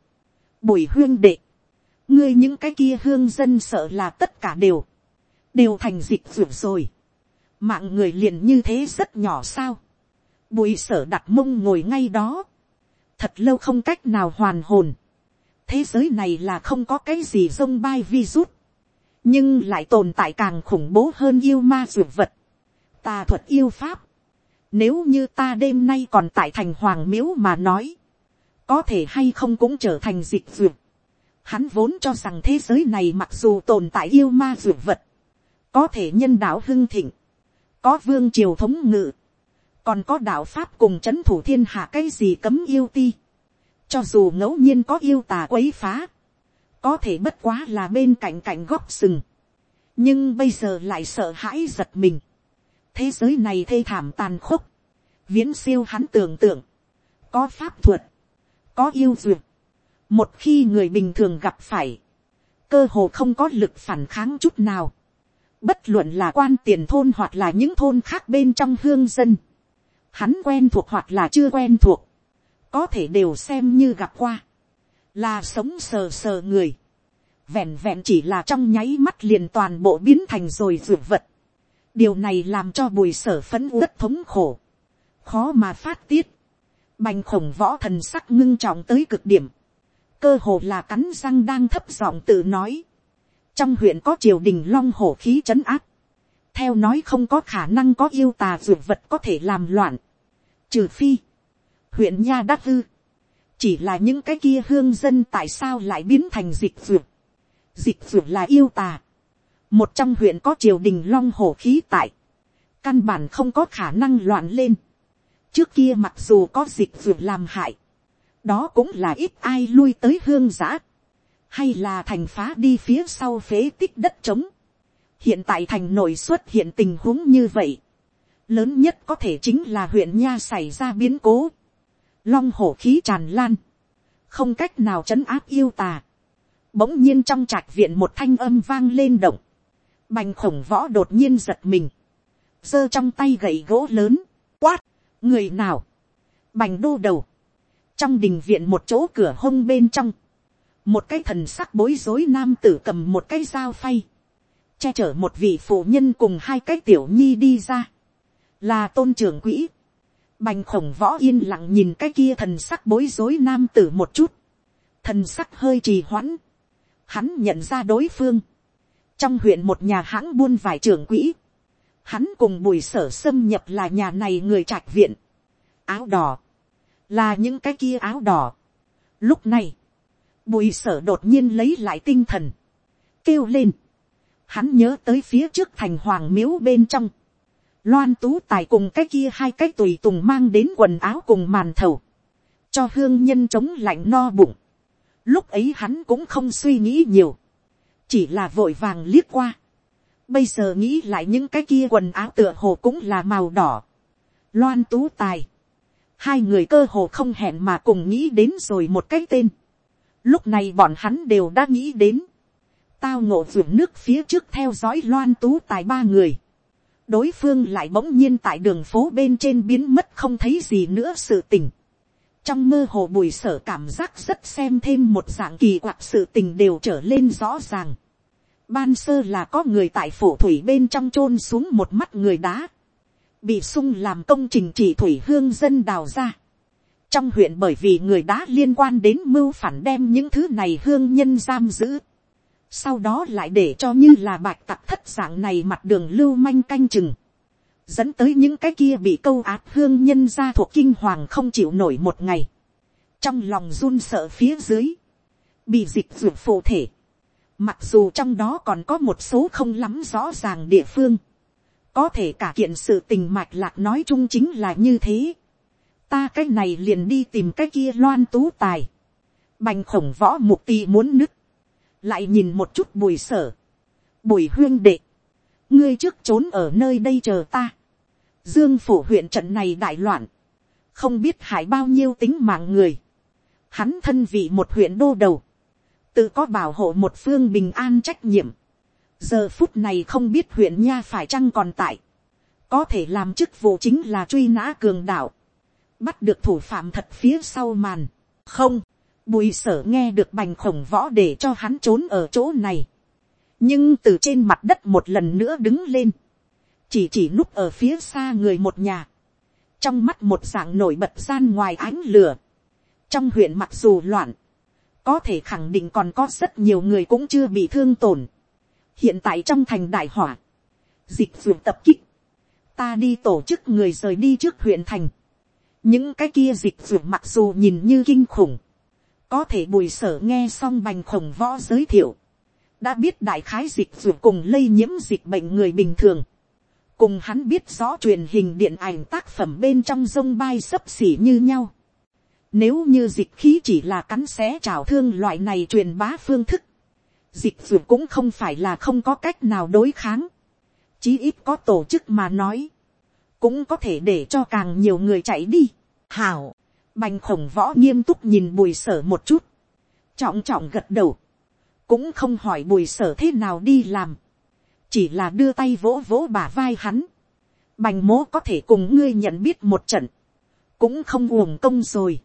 [SPEAKER 1] bùi huyên đệ, ngươi những cái kia hương dân sợ là tất cả đều, đều thành dịch ruột rồi, mạng người liền như thế rất nhỏ sao, bùi sở đặt mông ngồi ngay đó, thật lâu không cách nào hoàn hồn, thế giới này là không có cái gì dông bay virus, nhưng lại tồn tại càng khủng bố hơn yêu ma dược vật, tà thuật yêu pháp, nếu như ta đêm nay còn tại thành hoàng miếu mà nói, có thể hay không cũng trở thành dịch dược. Hắn vốn cho rằng thế giới này mặc dù tồn tại yêu ma dược vật, có thể nhân đạo hưng thịnh, có vương triều thống ngự, còn có đạo pháp cùng c h ấ n thủ thiên hạ cái gì cấm yêu ti. cho dù ngẫu nhiên có yêu tà quấy phá, có thể bất quá là bên cạnh cạnh góc sừng, nhưng bây giờ lại sợ hãi giật mình. thế giới này thê thảm tàn khốc, viễn siêu hắn tưởng tượng, có pháp thuật, có yêu duyệt. Một khi người bình thường gặp phải, cơ hồ không có lực phản kháng chút nào. Bất luận là quan tiền thôn hoặc là những thôn khác bên trong hương dân. Hắn quen thuộc hoặc là chưa quen thuộc. Có thể đều xem như gặp qua. Là sống sờ sờ người. Vẹn vẹn chỉ là trong nháy mắt liền toàn bộ biến thành rồi dược vật. Điều này làm cho bùi sở phấn uất thống khổ. Khó mà phát tiết Bành khổng võ thần sắc ngưng trọng tới cực điểm. Cơ hồ là cắn răng đang thấp giọng tự nói. Trong huyện có triều đình long hổ khí trấn áp. Theo nói không có khả năng có yêu tà dược vật có thể làm loạn. Trừ phi. Huyện Nha Đắc Hư. Chỉ là những cái kia hương dân tại sao lại biến thành dịch vượt. Dịch vượt là yêu tà. Một trong huyện có triều đình long hổ khí tại. Căn bản không có khả năng loạn lên trước kia mặc dù có dịch vượt làm hại, đó cũng là ít ai lui tới hương giã, hay là thành phá đi phía sau phế tích đất trống. hiện tại thành nội xuất hiện tình huống như vậy, lớn nhất có thể chính là huyện nha xảy ra biến cố, long hổ khí tràn lan, không cách nào trấn áp yêu tà. Bỗng nhiên trong trạch viện một thanh âm vang lên động, bành khổng võ đột nhiên giật mình, giơ trong tay gậy gỗ lớn, quát, người nào, bành đô đầu, trong đình viện một chỗ cửa hông bên trong, một cái thần sắc bối rối nam tử cầm một cái dao phay, che chở một vị phụ nhân cùng hai cái tiểu nhi đi ra, là tôn trưởng quỹ, bành khổng võ yên lặng nhìn cái kia thần sắc bối rối nam tử một chút, thần sắc hơi trì hoãn, hắn nhận ra đối phương, trong huyện một nhà hãng buôn vải trưởng quỹ, Hắn cùng bùi sở xâm nhập là nhà này người trạch viện. Áo đỏ. Là những cái kia áo đỏ. Lúc này. Bùi sở đột nhiên lấy lại tinh thần. Kêu lên. Hắn nhớ tới phía trước thành hoàng miếu bên trong. Loan tú tài cùng cái kia hai cái tùy tùng mang đến quần áo cùng màn thầu. Cho hương nhân chống lạnh no bụng. Lúc ấy hắn cũng không suy nghĩ nhiều. Chỉ là vội vàng liếc qua Bây giờ nghĩ lại những cái kia quần áo tựa hồ cũng là màu đỏ. Loan tú tài. Hai người cơ hồ không hẹn mà cùng nghĩ đến rồi một cái tên. Lúc này bọn hắn đều đã nghĩ đến. tao ngộ ruộng nước phía trước theo dõi loan tú tài ba người, đối phương lại bỗng nhiên tại đường phố bên trên biến mất không thấy gì nữa sự tình. trong mơ hồ bùi sở cảm giác rất xem thêm một dạng kỳ quặc sự tình đều trở lên rõ ràng. ban sơ là có người tại phủ thủy bên trong chôn xuống một mắt người đá, bị sung làm công trình chỉ thủy hương dân đào ra. trong huyện bởi vì người đá liên quan đến mưu phản đem những thứ này hương nhân giam giữ sau đó lại để cho như là bạch tặc thất dạng này mặt đường lưu manh canh chừng, dẫn tới những cái kia bị câu át hương nhân ra thuộc kinh hoàng không chịu nổi một ngày, trong lòng run sợ phía dưới, bị dịch ruột phụ thể, mặc dù trong đó còn có một số không lắm rõ ràng địa phương, có thể cả kiện sự tình mạch lạc nói chung chính là như thế, ta cái này liền đi tìm cái kia loan tú tài, bành khổng võ mục tì muốn nứt, lại nhìn một chút bùi sở, bùi huyên đệ, ngươi trước trốn ở nơi đây chờ ta, dương phủ huyện trận này đại loạn, không biết hại bao nhiêu tính mạng người, hắn thân vị một huyện đô đầu, tự có bảo hộ một phương bình an trách nhiệm, giờ phút này không biết huyện nha phải chăng còn tại, có thể làm chức vụ chính là truy nã cường đạo, bắt được thủ phạm thật phía sau màn, không, Bùi sở nghe được bành khổng võ để cho hắn trốn ở chỗ này. Nhưng từ trên mặt đất một lần nữa đứng lên. Chỉ chỉ núp ở phía xa người một nhà. Trong mắt một dạng nổi bật gian ngoài ánh lửa. Trong huyện mặc dù loạn. Có thể khẳng định còn có rất nhiều người cũng chưa bị thương tổn. Hiện tại trong thành đại hỏa. Dịch dụng tập kích. Ta đi tổ chức người rời đi trước huyện thành. Những cái kia dịch dụng mặc dù nhìn như kinh khủng có thể bùi sở nghe xong bành khổng võ giới thiệu, đã biết đại khái dịch ruột cùng lây nhiễm dịch bệnh người bình thường, cùng hắn biết rõ truyền hình điện ảnh tác phẩm bên trong sông bay sấp xỉ như nhau. Nếu như dịch khí chỉ là cắn xé trào thương loại này truyền bá phương thức, dịch ruột cũng không phải là không có cách nào đối kháng. Chí ít có tổ chức mà nói, cũng có thể để cho càng nhiều người chạy đi. Hảo, Bành khổng võ nghiêm túc nhìn bùi sở một chút. Trọng trọng gật đầu. Cũng không hỏi bùi sở thế nào đi làm. Chỉ là đưa tay vỗ vỗ bả vai hắn. Bành mố có thể cùng ngươi nhận biết một trận. Cũng không uổng công rồi.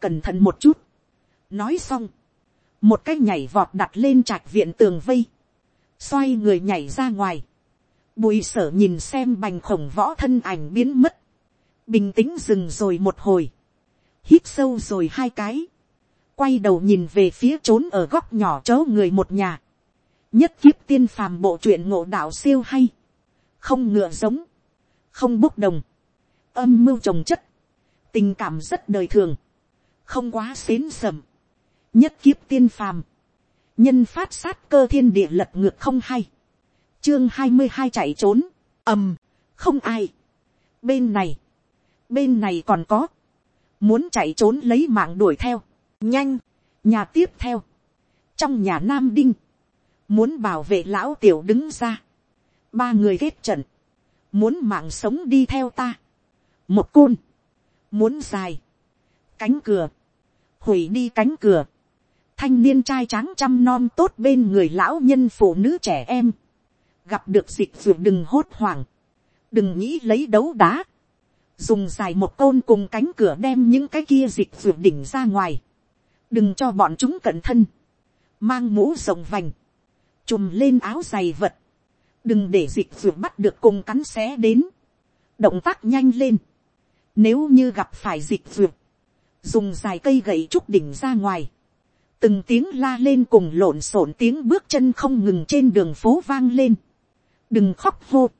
[SPEAKER 1] Cẩn thận một chút. Nói xong. Một cái nhảy vọt đặt lên trạch viện tường vây. Xoay người nhảy ra ngoài. Bùi sở nhìn xem bành khổng võ thân ảnh biến mất. Bình tĩnh dừng rồi một hồi hít sâu rồi hai cái, quay đầu nhìn về phía trốn ở góc nhỏ chớ người một nhà, nhất kiếp tiên phàm bộ truyện ngộ đạo siêu hay, không ngựa giống, không bốc đồng, âm mưu trồng chất, tình cảm rất đời thường, không quá xến sầm, nhất kiếp tiên phàm, nhân phát sát cơ thiên địa lật ngược không hay, chương hai mươi hai chạy trốn, ầm, không ai, bên này, bên này còn có, muốn chạy trốn lấy mạng đuổi theo, nhanh, nhà tiếp theo, trong nhà nam đinh, muốn bảo vệ lão tiểu đứng ra, ba người kết trận, muốn mạng sống đi theo ta, một côn, muốn dài, cánh cửa, hủy đi cánh cửa, thanh niên trai tráng chăm nom tốt bên người lão nhân phụ nữ trẻ em, gặp được dịch ruột đừng hốt hoảng, đừng nghĩ lấy đấu đá, dùng dài một côn cùng cánh cửa đem những cái kia dịch ruột đỉnh ra ngoài, đừng cho bọn chúng cẩn thân, mang mũ rộng vành, chùm lên áo dày vật, đừng để dịch ruột bắt được cùng cắn xé đến, động tác nhanh lên, nếu như gặp phải dịch ruột, dùng dài cây gậy trúc đỉnh ra ngoài, từng tiếng la lên cùng lộn xộn tiếng bước chân không ngừng trên đường phố vang lên, đừng khóc hô,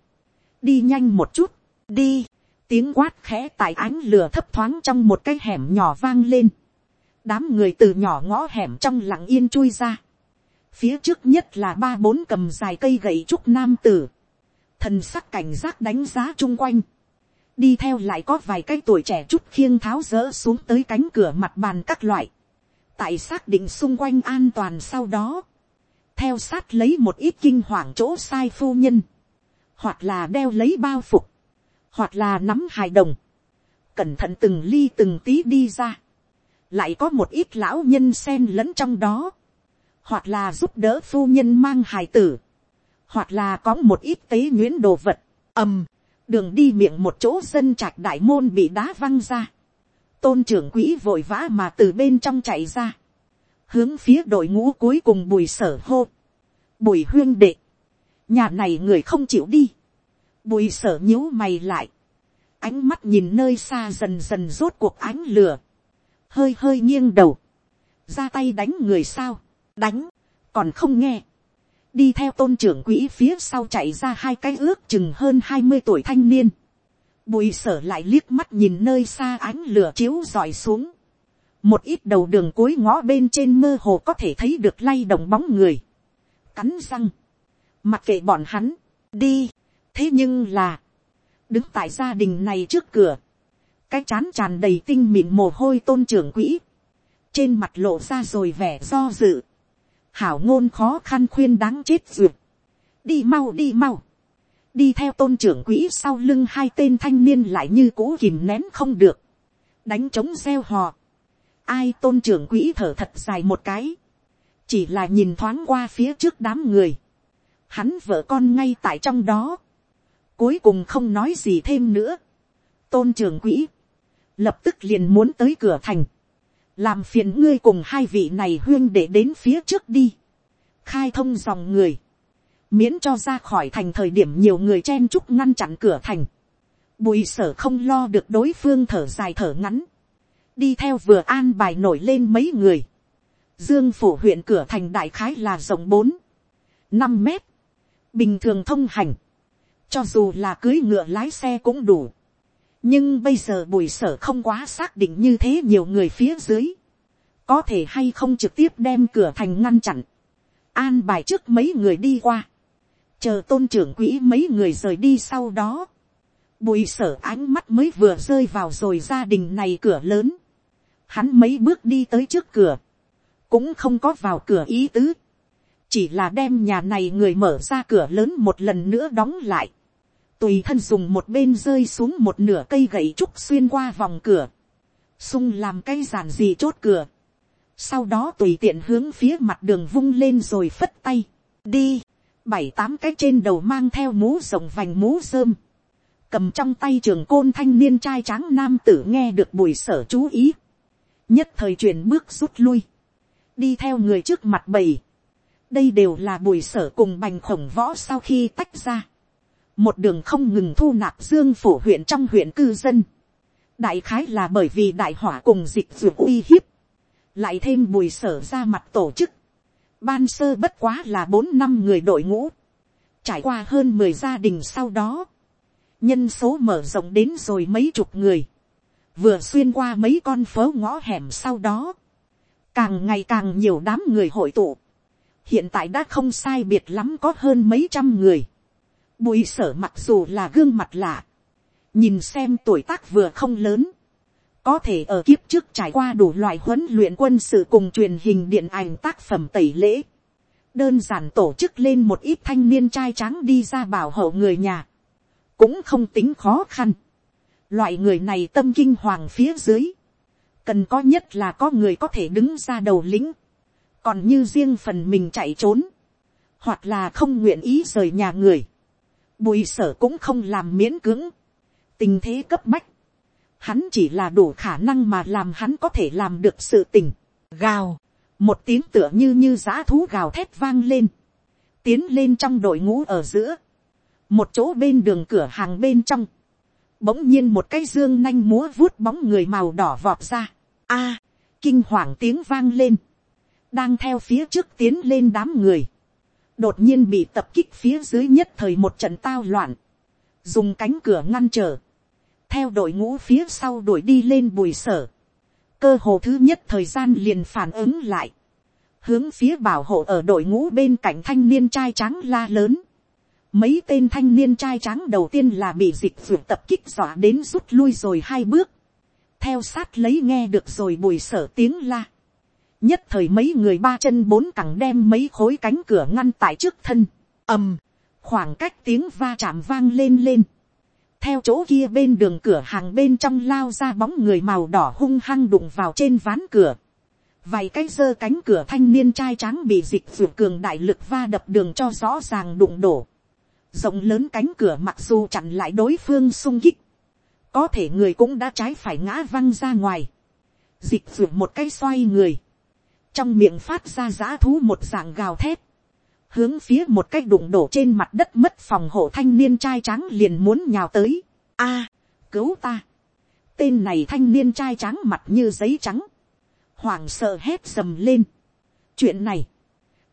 [SPEAKER 1] đi nhanh một chút, đi, tiếng quát khẽ tại ánh lửa thấp thoáng trong một cái hẻm nhỏ vang lên. đám người từ nhỏ ngõ hẻm trong lặng yên chui ra. phía trước nhất là ba bốn cầm dài cây gậy trúc nam tử. thần sắc cảnh giác đánh giá chung quanh. đi theo lại có vài cái tuổi trẻ chút khiêng tháo rỡ xuống tới cánh cửa mặt bàn các loại. tại xác định xung quanh an toàn sau đó. theo sát lấy một ít kinh hoàng chỗ sai phu nhân. hoặc là đeo lấy bao phục hoặc là nắm hài đồng, cẩn thận từng ly từng tí đi ra, lại có một ít lão nhân sen lẫn trong đó, hoặc là giúp đỡ phu nhân mang hài tử, hoặc là có một ít tế nhuyễn đồ vật, ầm, đường đi miệng một chỗ dân trạch đại môn bị đá văng ra, tôn trưởng quỹ vội vã mà từ bên trong chạy ra, hướng phía đội ngũ cuối cùng bùi sở hô, bùi huyên đệ, nhà này người không chịu đi, bùi sở nhíu mày lại, ánh mắt nhìn nơi xa dần dần rốt cuộc ánh lửa, hơi hơi nghiêng đầu, ra tay đánh người sao, đánh, còn không nghe, đi theo tôn trưởng quỹ phía sau chạy ra hai cái ước chừng hơn hai mươi tuổi thanh niên, bùi sở lại liếc mắt nhìn nơi xa ánh lửa chiếu dọi xuống, một ít đầu đường cuối ngõ bên trên mơ hồ có thể thấy được lay động bóng người, cắn răng, mặc kệ bọn hắn, đi, thế nhưng là, đứng tại gia đình này trước cửa, cái chán tràn đầy tinh mịn mồ hôi tôn trưởng quỹ, trên mặt lộ ra rồi vẻ do dự, hảo ngôn khó khăn khuyên đáng chết duyệt, đi mau đi mau, đi theo tôn trưởng quỹ sau lưng hai tên thanh niên lại như cũ kìm nén không được, đánh trống gieo hò, ai tôn trưởng quỹ thở thật dài một cái, chỉ là nhìn thoáng qua phía trước đám người, hắn vợ con ngay tại trong đó, cuối cùng không nói gì thêm nữa, tôn trưởng quỹ, lập tức liền muốn tới cửa thành, làm phiền ngươi cùng hai vị này huyên để đến phía trước đi, khai thông dòng người, miễn cho ra khỏi thành thời điểm nhiều người chen chúc ngăn chặn cửa thành, bùi sở không lo được đối phương thở dài thở ngắn, đi theo vừa an bài nổi lên mấy người, dương phủ huyện cửa thành đại khái là rộng bốn, năm mét, bình thường thông hành, cho dù là cưới ngựa lái xe cũng đủ, nhưng bây giờ bùi sở không quá xác định như thế nhiều người phía dưới, có thể hay không trực tiếp đem cửa thành ngăn chặn, an bài trước mấy người đi qua, chờ tôn trưởng quỹ mấy người rời đi sau đó, bùi sở ánh mắt mới vừa rơi vào rồi gia đình này cửa lớn, hắn mấy bước đi tới trước cửa, cũng không có vào cửa ý tứ, chỉ là đem nhà này người mở ra cửa lớn một lần nữa đóng lại, tùy thân dùng một bên rơi xuống một nửa cây gậy trúc xuyên qua vòng cửa, sung làm cây giản gì chốt cửa, sau đó tùy tiện hướng phía mặt đường vung lên rồi phất tay, đi, bảy tám cái trên đầu mang theo mũ rồng vành mũ rơm, cầm trong tay trường côn thanh niên trai tráng nam tử nghe được bùi sở chú ý, nhất thời chuyển bước rút lui, đi theo người trước mặt bầy, đây đều là bùi sở cùng bành khổng võ sau khi tách ra, một đường không ngừng thu nạp dương phủ huyện trong huyện cư dân, đại khái là bởi vì đại hỏa cùng dịch ruột uy hiếp, lại thêm bùi sở ra mặt tổ chức, ban sơ bất quá là bốn năm người đội ngũ, trải qua hơn mười gia đình sau đó, nhân số mở rộng đến rồi mấy chục người, vừa xuyên qua mấy con phố ngõ hẻm sau đó, càng ngày càng nhiều đám người hội tụ, hiện tại đã không sai biệt lắm có hơn mấy trăm người, bùi sở mặc dù là gương mặt lạ, nhìn xem tuổi tác vừa không lớn, có thể ở kiếp trước trải qua đủ loại huấn luyện quân sự cùng truyền hình điện ảnh tác phẩm tẩy lễ, đơn giản tổ chức lên một ít thanh niên trai trắng đi ra bảo hộ người nhà, cũng không tính khó khăn. Loại người này tâm kinh hoàng phía dưới, cần có nhất là có người có thể đứng ra đầu lĩnh, còn như riêng phần mình chạy trốn, hoặc là không nguyện ý rời nhà người, bùi sở cũng không làm miễn cưỡng, tình thế cấp bách, hắn chỉ là đủ khả năng mà làm hắn có thể làm được sự tình, gào, một tiếng tựa như như giã thú gào thét vang lên, tiến lên trong đội ngũ ở giữa, một chỗ bên đường cửa hàng bên trong, bỗng nhiên một cái dương nanh múa vuốt bóng người màu đỏ vọt ra, a, kinh hoàng tiếng vang lên, đang theo phía trước tiến lên đám người, đột nhiên bị tập kích phía dưới nhất thời một trận tao loạn, dùng cánh cửa ngăn trở, theo đội ngũ phía sau đuổi đi lên bùi sở, cơ hồ thứ nhất thời gian liền phản ứng lại, hướng phía bảo hộ ở đội ngũ bên cạnh thanh niên trai trắng la lớn, mấy tên thanh niên trai trắng đầu tiên là bị dịch vượt tập kích dọa đến rút lui rồi hai bước, theo sát lấy nghe được rồi bùi sở tiếng la, nhất thời mấy người ba chân bốn cẳng đem mấy khối cánh cửa ngăn tại trước thân, ầm, khoảng cách tiếng va chạm vang lên lên, theo chỗ kia bên đường cửa hàng bên trong lao ra bóng người màu đỏ hung hăng đụng vào trên ván cửa, vài cái giơ cánh cửa thanh niên trai tráng bị dịch vượt cường đại lực va đập đường cho rõ ràng đụng đổ. rộng lớn cánh cửa mặc dù chặn lại đối phương sung kích, có thể người cũng đã trái phải ngã văng ra ngoài. dịch vượt một cái xoay người, trong miệng phát ra giã thú một dạng gào thét, hướng phía một cái đụng đổ trên mặt đất mất phòng hộ thanh niên trai trắng liền muốn nhào tới. a, cứu ta. tên này thanh niên trai trắng mặt như giấy trắng, hoảng sợ hét dầm lên. chuyện này,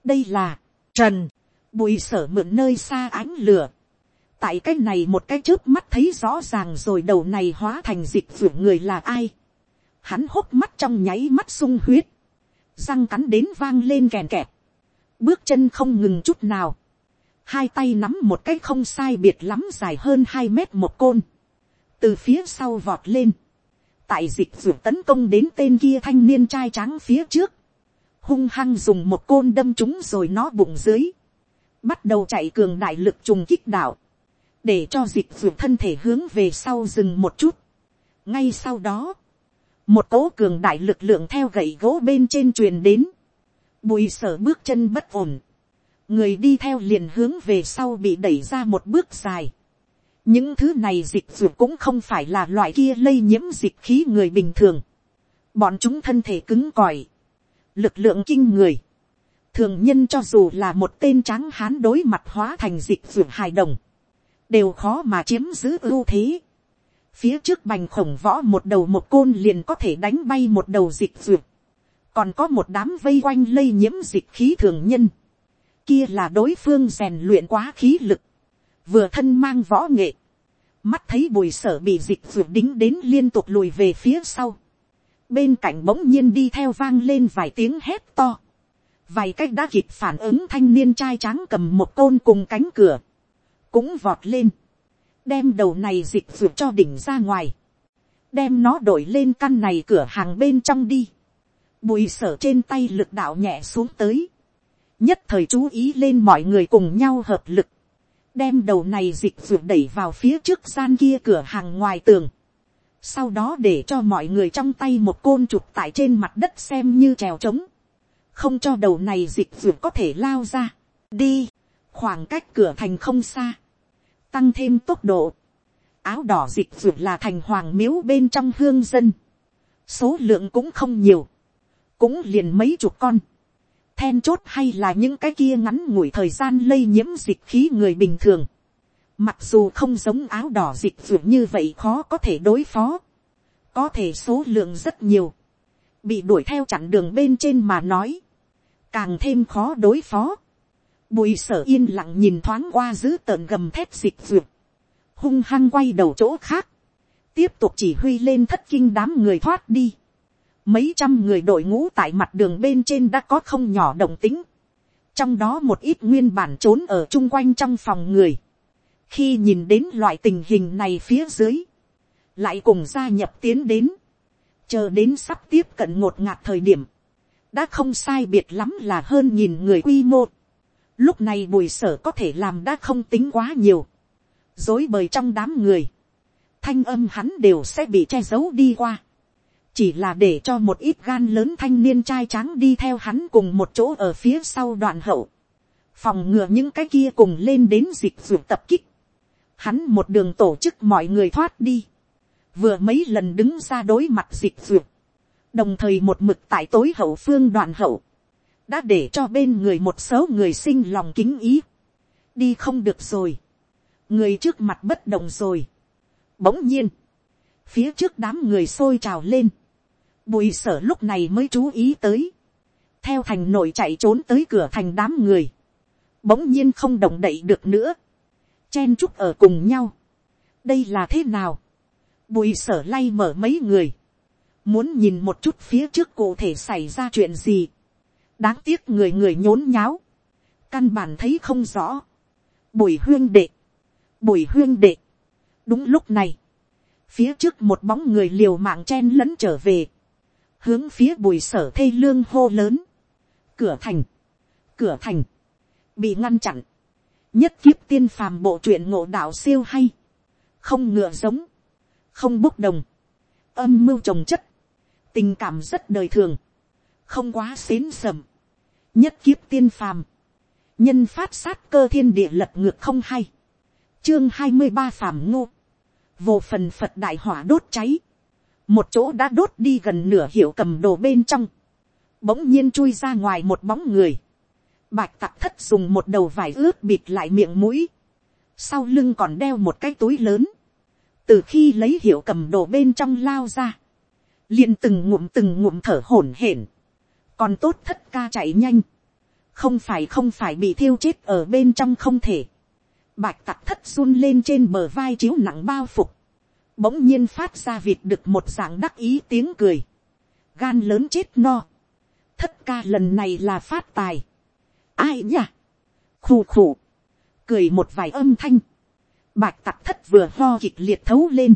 [SPEAKER 1] đây là, trần, bùi sở mượn nơi xa ánh lửa. tại cái này một cái trước mắt thấy rõ ràng rồi đầu này hóa thành dịch vụ người là ai. hắn hốc mắt trong nháy mắt sung huyết, răng cắn đến vang lên kèn kẹt, bước chân không ngừng chút nào, hai tay nắm một cái không sai biệt lắm dài hơn hai mét một côn, từ phía sau vọt lên, tại dịch d tấn công đến tên kia thanh niên trai trắng phía trước, hung hăng dùng một côn đâm chúng rồi nó bụng dưới, bắt đầu chạy cường đại lực trùng kích đạo, để cho dịch d thân thể hướng về sau dừng một chút. ngay sau đó, một cố cường đại lực lượng theo gậy gỗ bên trên truyền đến, bùi sở bước chân bất ổn, người đi theo liền hướng về sau bị đẩy ra một bước dài, những thứ này dịch dù cũng không phải là loại kia lây nhiễm dịch khí người bình thường. bọn chúng thân thể cứng còi, lực lượng kinh người. thường nhân cho dù là một tên tráng hán đối mặt hóa thành dịch dù hài đồng, đều khó mà chiếm giữ ưu thế phía trước bành khổng võ một đầu một côn liền có thể đánh bay một đầu dịch dược. còn có một đám vây quanh lây nhiễm dịch khí thường nhân. kia là đối phương rèn luyện quá khí lực. Vừa thân mang võ nghệ, mắt thấy bùi sở bị dịch vượt đính đến liên tục lùi về phía sau, bên cạnh bỗng nhiên đi theo vang lên vài tiếng hét to, vài cách đã kịp phản ứng thanh niên trai tráng cầm một côn cùng cánh cửa, cũng vọt lên, đem đầu này dịch ruột cho đỉnh ra ngoài, đem nó đổi lên căn này cửa hàng bên trong đi, bùi sở trên tay lực đạo nhẹ xuống tới, nhất thời chú ý lên mọi người cùng nhau hợp lực, đem đầu này dịch ruột đẩy vào phía trước gian kia cửa hàng ngoài tường. Sau đó để cho mọi người trong tay một côn chụp tại trên mặt đất xem như trèo trống. Không cho đầu này dịch ruột có thể lao ra. Đi. Khoảng cách cửa thành không xa. Tăng thêm tốc độ. Áo đỏ dịch ruột là thành hoàng miếu bên trong hương dân. Số lượng cũng không nhiều. Cũng liền mấy chục con then chốt hay là những cái kia ngắn ngủi thời gian lây nhiễm dịch khí người bình thường. Mặc dù không giống áo đỏ dịch vượt như vậy khó có thể đối phó. Có thể số lượng rất nhiều. Bị đuổi theo chặn đường bên trên mà nói. Càng thêm khó đối phó. Bùi sở yên lặng nhìn thoáng qua giữ tợn gầm thép dịch dược. Hung hăng quay đầu chỗ khác. Tiếp tục chỉ huy lên thất kinh đám người thoát đi mấy trăm người đội ngũ tại mặt đường bên trên đã có không nhỏ động tính. trong đó một ít nguyên bản trốn ở chung quanh trong phòng người. khi nhìn đến loại tình hình này phía dưới, lại cùng gia nhập tiến đến, chờ đến sắp tiếp cận ngột ngạt thời điểm, đã không sai biệt lắm là hơn nghìn người quy mô lúc này bùi sở có thể làm đã không tính quá nhiều, dối bời trong đám người, thanh âm hắn đều sẽ bị che giấu đi qua. Chỉ là để cho một ít gan lớn thanh niên trai tráng đi theo hắn cùng một chỗ ở phía sau đoạn hậu, phòng ngừa những cái kia cùng lên đến dịch ruột tập kích, hắn một đường tổ chức mọi người thoát đi, vừa mấy lần đứng ra đối mặt dịch ruột, đồng thời một mực tại tối hậu phương đoạn hậu, đã để cho bên người một số người sinh lòng kính ý, đi không được rồi, người trước mặt bất động rồi, bỗng nhiên, phía trước đám người xôi trào lên, Bùi sở lúc này mới chú ý tới. Theo thành nội chạy trốn tới cửa thành đám người. Bỗng nhiên không động đậy được nữa. Chen chúc ở cùng nhau. Đây là thế nào? Bùi sở lay mở mấy người. Muốn nhìn một chút phía trước cụ thể xảy ra chuyện gì. Đáng tiếc người người nhốn nháo. Căn bản thấy không rõ. Bùi huyên đệ. Bùi huyên đệ. Đúng lúc này. Phía trước một bóng người liều mạng chen lẫn trở về. Hướng phía bùi sở thê lương hô lớn, cửa thành, cửa thành, bị ngăn chặn, nhất kiếp tiên phàm bộ truyện ngộ đạo siêu hay, không ngựa giống, không bốc đồng, âm mưu trồng chất, tình cảm rất đời thường, không quá xến sầm, nhất kiếp tiên phàm, nhân phát sát cơ thiên địa lật ngược không hay, chương hai mươi ba phàm ngô, vô phần phật đại hỏa đốt cháy, một chỗ đã đốt đi gần nửa hiệu cầm đồ bên trong, bỗng nhiên chui ra ngoài một bóng người, bạch tặc thất dùng một đầu vải ướt bịt lại miệng mũi, sau lưng còn đeo một cái túi lớn, từ khi lấy hiệu cầm đồ bên trong lao ra, liền từng ngụm từng ngụm thở hổn hển, còn tốt thất ca chạy nhanh, không phải không phải bị thiêu chết ở bên trong không thể, bạch tặc thất run lên trên bờ vai chiếu nặng bao phục, bỗng nhiên phát ra vịt được một dạng đắc ý tiếng cười, gan lớn chết no, thất ca lần này là phát tài, ai nhỉ, khù khù, cười một vài âm thanh, bạch tặc thất vừa lo kịch liệt thấu lên,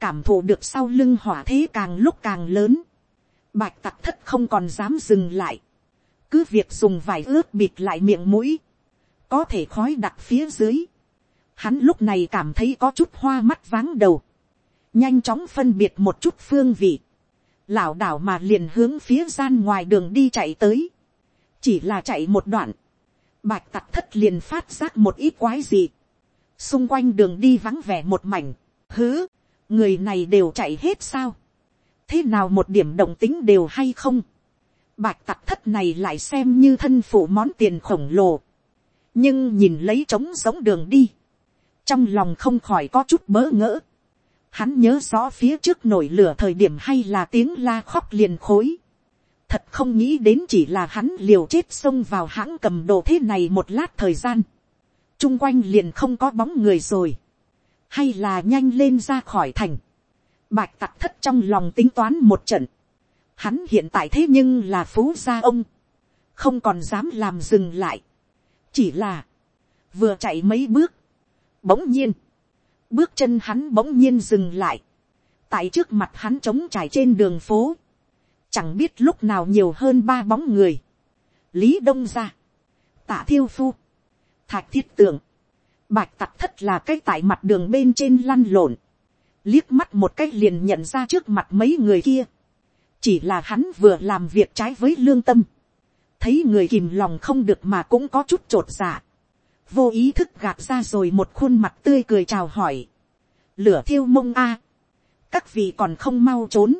[SPEAKER 1] cảm thụ được sau lưng hỏa thế càng lúc càng lớn, bạch tặc thất không còn dám dừng lại, cứ việc dùng vải ướt bịt lại miệng mũi, có thể khói đặt phía dưới, hắn lúc này cảm thấy có chút hoa mắt váng đầu, nhanh chóng phân biệt một chút phương vị, lảo đảo mà liền hướng phía gian ngoài đường đi chạy tới, chỉ là chạy một đoạn, bạch tặc thất liền phát giác một ít quái gì, xung quanh đường đi vắng vẻ một mảnh, hứ, người này đều chạy hết sao, thế nào một điểm động tính đều hay không, bạch tặc thất này lại xem như thân phụ món tiền khổng lồ, nhưng nhìn lấy trống giống đường đi, trong lòng không khỏi có chút bỡ ngỡ, hắn nhớ rõ phía trước nổi lửa thời điểm hay là tiếng la khóc liền khối, thật không nghĩ đến chỉ là hắn liều chết xông vào hãng cầm đồ thế này một lát thời gian, trung quanh liền không có bóng người rồi, hay là nhanh lên ra khỏi thành, bạch tặc thất trong lòng tính toán một trận, hắn hiện tại thế nhưng là phú gia ông, không còn dám làm dừng lại, chỉ là, vừa chạy mấy bước, bỗng nhiên, bước chân hắn bỗng nhiên dừng lại, tại trước mặt hắn trống trải trên đường phố, chẳng biết lúc nào nhiều hơn ba bóng người, lý đông ra, Tạ thiêu phu, thạch thiết tượng, bạch tặc thất là cái tại mặt đường bên trên lăn lộn, liếc mắt một cái liền nhận ra trước mặt mấy người kia, chỉ là hắn vừa làm việc trái với lương tâm, thấy người kìm lòng không được mà cũng có chút t r ộ t dạ, vô ý thức gạt ra rồi một khuôn mặt tươi cười chào hỏi, lửa thiêu mông a, các vị còn không mau trốn,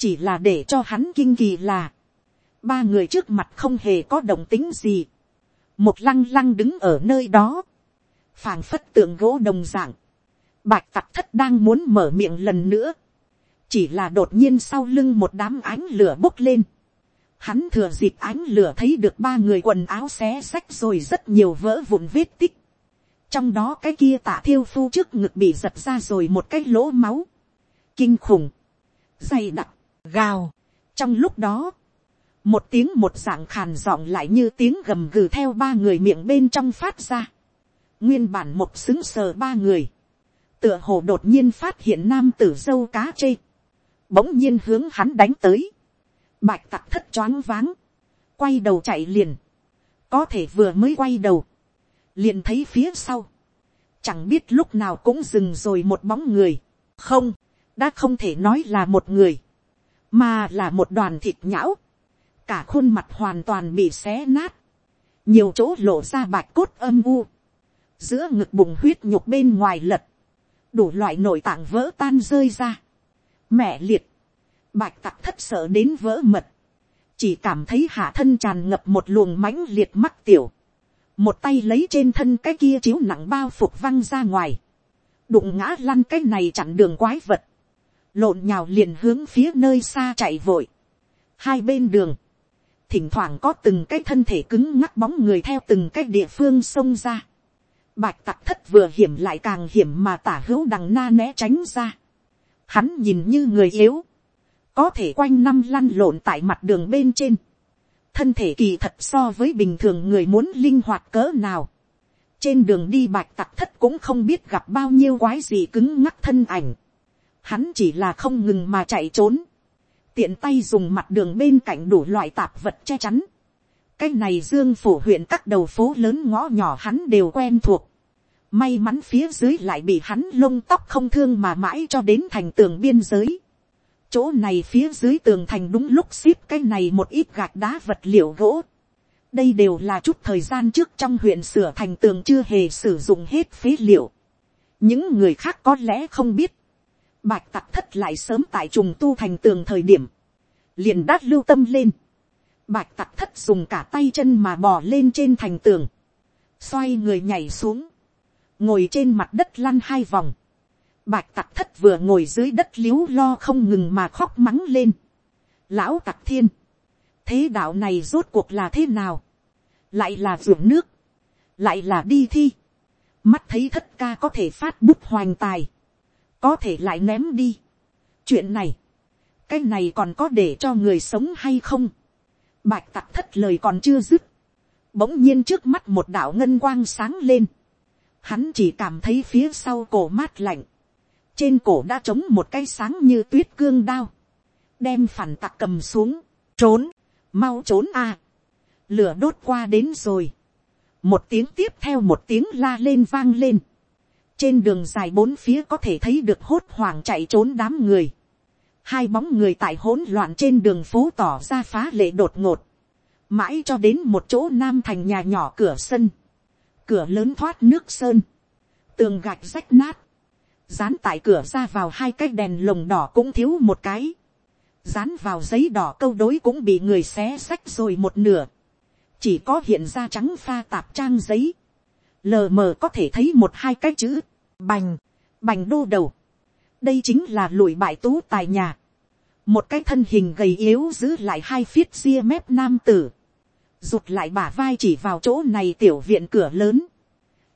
[SPEAKER 1] chỉ là để cho hắn kinh kỳ là, ba người trước mặt không hề có động tính gì, một lăng lăng đứng ở nơi đó, phảng phất tượng gỗ đồng dạng, bạch tặc thất đang muốn mở miệng lần nữa, chỉ là đột nhiên sau lưng một đám ánh lửa bốc lên. Hắn thừa dịp ánh lửa thấy được ba người quần áo xé xách rồi rất nhiều vỡ vụn vết tích. Trong đó cái kia tả thiêu phu trước ngực bị giật ra rồi một cái lỗ máu. Kinh khủng. Dày đặc. Gào. Trong lúc đó. Một tiếng một dạng khàn giọng lại như tiếng gầm gừ theo ba người miệng bên trong phát ra. Nguyên bản một xứng sờ ba người. Tựa hồ đột nhiên phát hiện nam tử dâu cá chê. Bỗng nhiên hướng hắn đánh tới, bạch tặc thất choáng váng, quay đầu chạy liền, có thể vừa mới quay đầu, liền thấy phía sau, chẳng biết lúc nào cũng dừng rồi một bóng người, không, đã không thể nói là một người, mà là một đoàn thịt nhão, cả khuôn mặt hoàn toàn bị xé nát, nhiều chỗ lộ ra bạch cốt âm u, giữa ngực bụng huyết nhục bên ngoài lật, đủ loại nội tạng vỡ tan rơi ra, mẹ liệt, bạch tặc thất sợ đến vỡ mật, chỉ cảm thấy hạ thân tràn ngập một luồng mãnh liệt mắc tiểu, một tay lấy trên thân cái kia chiếu nặng bao phục văng ra ngoài, đụng ngã lăn cái này chặn đường quái vật, lộn nhào liền hướng phía nơi xa chạy vội, hai bên đường, thỉnh thoảng có từng cái thân thể cứng ngắc bóng người theo từng cái địa phương xông ra, bạch tặc thất vừa hiểm lại càng hiểm mà tả hữu đằng na né tránh ra, hắn nhìn như người yếu, có thể quanh năm lăn lộn tại mặt đường bên trên, thân thể kỳ thật so với bình thường người muốn linh hoạt cỡ nào, trên đường đi bạch tặc thất cũng không biết gặp bao nhiêu quái gì cứng ngắc thân ảnh, hắn chỉ là không ngừng mà chạy trốn, tiện tay dùng mặt đường bên cạnh đủ loại tạp vật che chắn, cái này dương phủ huyện các đầu phố lớn ngõ nhỏ hắn đều quen thuộc, may mắn phía dưới lại bị hắn lông tóc không thương mà mãi cho đến thành tường biên giới, chỗ này phía dưới tường thành đúng lúc ship cái này một ít gạch đá vật liệu gỗ. đây đều là chút thời gian trước trong huyện sửa thành tường chưa hề sử dụng hết phế liệu. những người khác có lẽ không biết. bạch tặc thất lại sớm tại trùng tu thành tường thời điểm. liền đát lưu tâm lên bạch tặc thất dùng cả tay chân mà bò lên trên thành tường. xoay người nhảy xuống. ngồi trên mặt đất lăn hai vòng Bạch tặc thất vừa ngồi dưới đất liếu lo không ngừng mà khóc mắng lên. Lão tặc thiên. Thế đạo này rốt cuộc là thế nào? Lại là ruộng nước. Lại là đi thi. Mắt thấy thất ca có thể phát bút hoành tài. Có thể lại ném đi. Chuyện này. Cái này còn có để cho người sống hay không? Bạch tặc thất lời còn chưa dứt. Bỗng nhiên trước mắt một đạo ngân quang sáng lên. Hắn chỉ cảm thấy phía sau cổ mát lạnh. Trên cổ đã trống một cái sáng như tuyết cương đao, đem phản tặc cầm xuống, trốn, mau trốn a, lửa đốt qua đến rồi, một tiếng tiếp theo một tiếng la lên vang lên, trên đường dài bốn phía có thể thấy được hốt hoảng chạy trốn đám người, hai bóng người tại hỗn loạn trên đường phố tỏ ra phá lệ đột ngột, mãi cho đến một chỗ nam thành nhà nhỏ cửa sân, cửa lớn thoát nước sơn, tường gạch rách nát, dán tại cửa ra vào hai cái đèn lồng đỏ cũng thiếu một cái, dán vào giấy đỏ câu đối cũng bị người xé xách rồi một nửa, chỉ có hiện ra trắng pha tạp trang giấy, lờ mờ có thể thấy một hai cái chữ, bành, bành đô đầu, đây chính là lùi bại tú tài nhà, một cái thân hình gầy yếu giữ lại hai phiết ria mép nam tử, rụt lại bả vai chỉ vào chỗ này tiểu viện cửa lớn,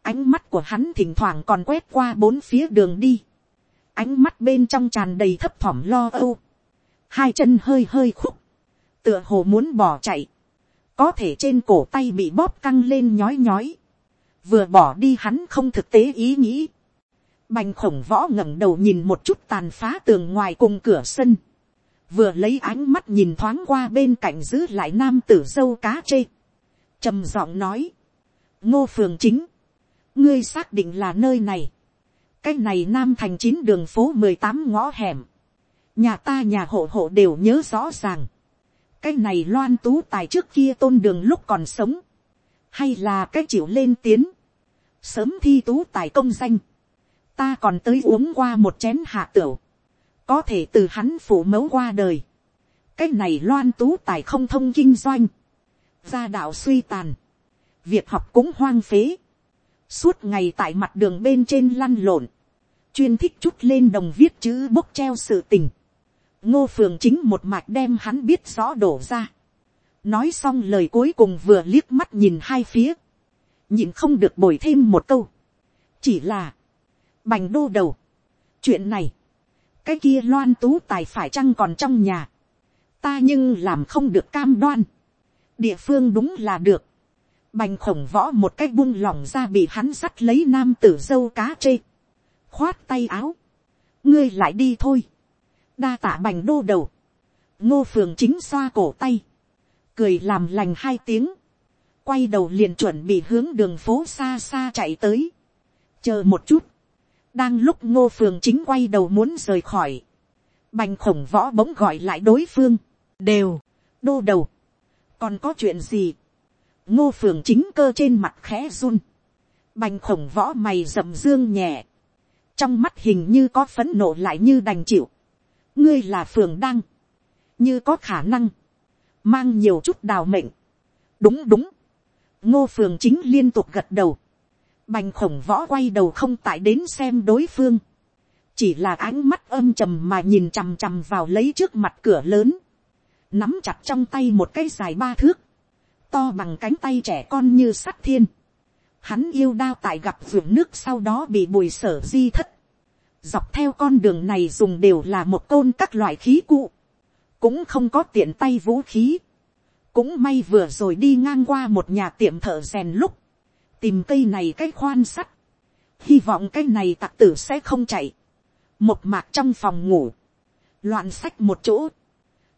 [SPEAKER 1] Ánh mắt của hắn thỉnh thoảng còn quét qua bốn phía đường đi. Ánh mắt bên trong tràn đầy thấp thỏm lo âu. Hai chân hơi hơi khúc. Tựa hồ muốn bỏ chạy. Có thể trên cổ tay bị bóp căng lên nhói nhói. Vừa bỏ đi hắn không thực tế ý nghĩ. Bành khổng võ ngẩng đầu nhìn một chút tàn phá tường ngoài cùng cửa sân. Vừa lấy ánh mắt nhìn thoáng qua bên cạnh giữ lại nam tử dâu cá chê. trầm giọng nói. Ngô phường chính ngươi xác định là nơi này. cái này nam thành chín đường phố mười tám ngõ hẻm. nhà ta nhà hộ hộ đều nhớ rõ ràng. cái này loan tú tài trước kia tôn đường lúc còn sống. hay là cái chịu lên tiến. sớm thi tú tài công danh ta còn tới uống qua một chén hạ tửu. có thể từ hắn phủ mẫu qua đời. cái này loan tú tài không thông kinh doanh. gia đạo suy tàn. việc học cũng hoang phế suốt ngày tại mặt đường bên trên lăn lộn, chuyên thích chút lên đồng viết chữ bốc treo sự tình, ngô phường chính một mạch đem hắn biết rõ đổ ra, nói xong lời cuối cùng vừa liếc mắt nhìn hai phía, nhìn không được bồi thêm một câu, chỉ là, bành đô đầu, chuyện này, cái kia loan tú tài phải chăng còn trong nhà, ta nhưng làm không được cam đoan, địa phương đúng là được, bành khổng võ một cách buông lỏng ra bị hắn sắt lấy nam tử dâu cá chê. khoát tay áo. ngươi lại đi thôi. đa tạ bành đô đầu. ngô phường chính xoa cổ tay. cười làm lành hai tiếng. quay đầu liền chuẩn bị hướng đường phố xa xa chạy tới. chờ một chút đang lúc ngô phường chính quay đầu muốn rời khỏi. bành khổng võ bỗng gọi lại đối phương. đều, đô đầu. còn có chuyện gì? Ngô phường chính cơ trên mặt khẽ run, bành khổng võ mày rậm dương nhẹ, trong mắt hình như có phấn nộ lại như đành chịu, ngươi là phường đăng, như có khả năng, mang nhiều chút đào mệnh, đúng đúng, ngô phường chính liên tục gật đầu, bành khổng võ quay đầu không tại đến xem đối phương, chỉ là ánh mắt âm trầm mà nhìn chằm chằm vào lấy trước mặt cửa lớn, nắm chặt trong tay một cái dài ba thước, to bằng cánh tay trẻ con như sắt thiên. Hắn yêu đao tại gặp ruộng nước sau đó bị bùi sở di thất. Dọc theo con đường này dùng đều là một côn các loại khí cụ. Cũng không có tiện tay vũ khí. Cũng may vừa rồi đi ngang qua một nhà tiệm thợ rèn lúc. Tìm cây này cái khoan sắt. Hy vọng cái này tặc tử sẽ không chạy. Một mạc trong phòng ngủ. Loạn sách một chỗ.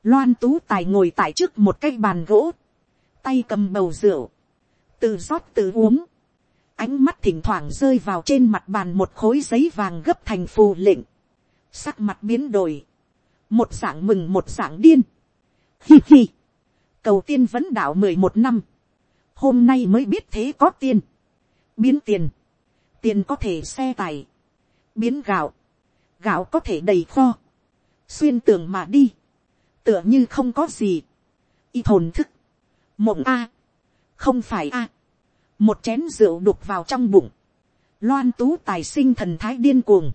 [SPEAKER 1] Loan tú tài ngồi tại trước một cái bàn gỗ. Tay cầm bầu rượu, từ rót từ uống, ánh mắt thỉnh thoảng rơi vào trên mặt bàn một khối giấy vàng gấp thành phù lệnh, sắc mặt biến đổi, một dạng mừng một dạng điên, hi hi, cầu tiên vẫn đạo mười một năm, hôm nay mới biết thế có tiên, biến tiền, tiền có thể xe tải, biến gạo, gạo có thể đầy kho, xuyên tường mà đi, tựa như không có gì, y thồn thức, mộng a, không phải a, một chén rượu đục vào trong bụng, loan tú tài sinh thần thái điên cuồng,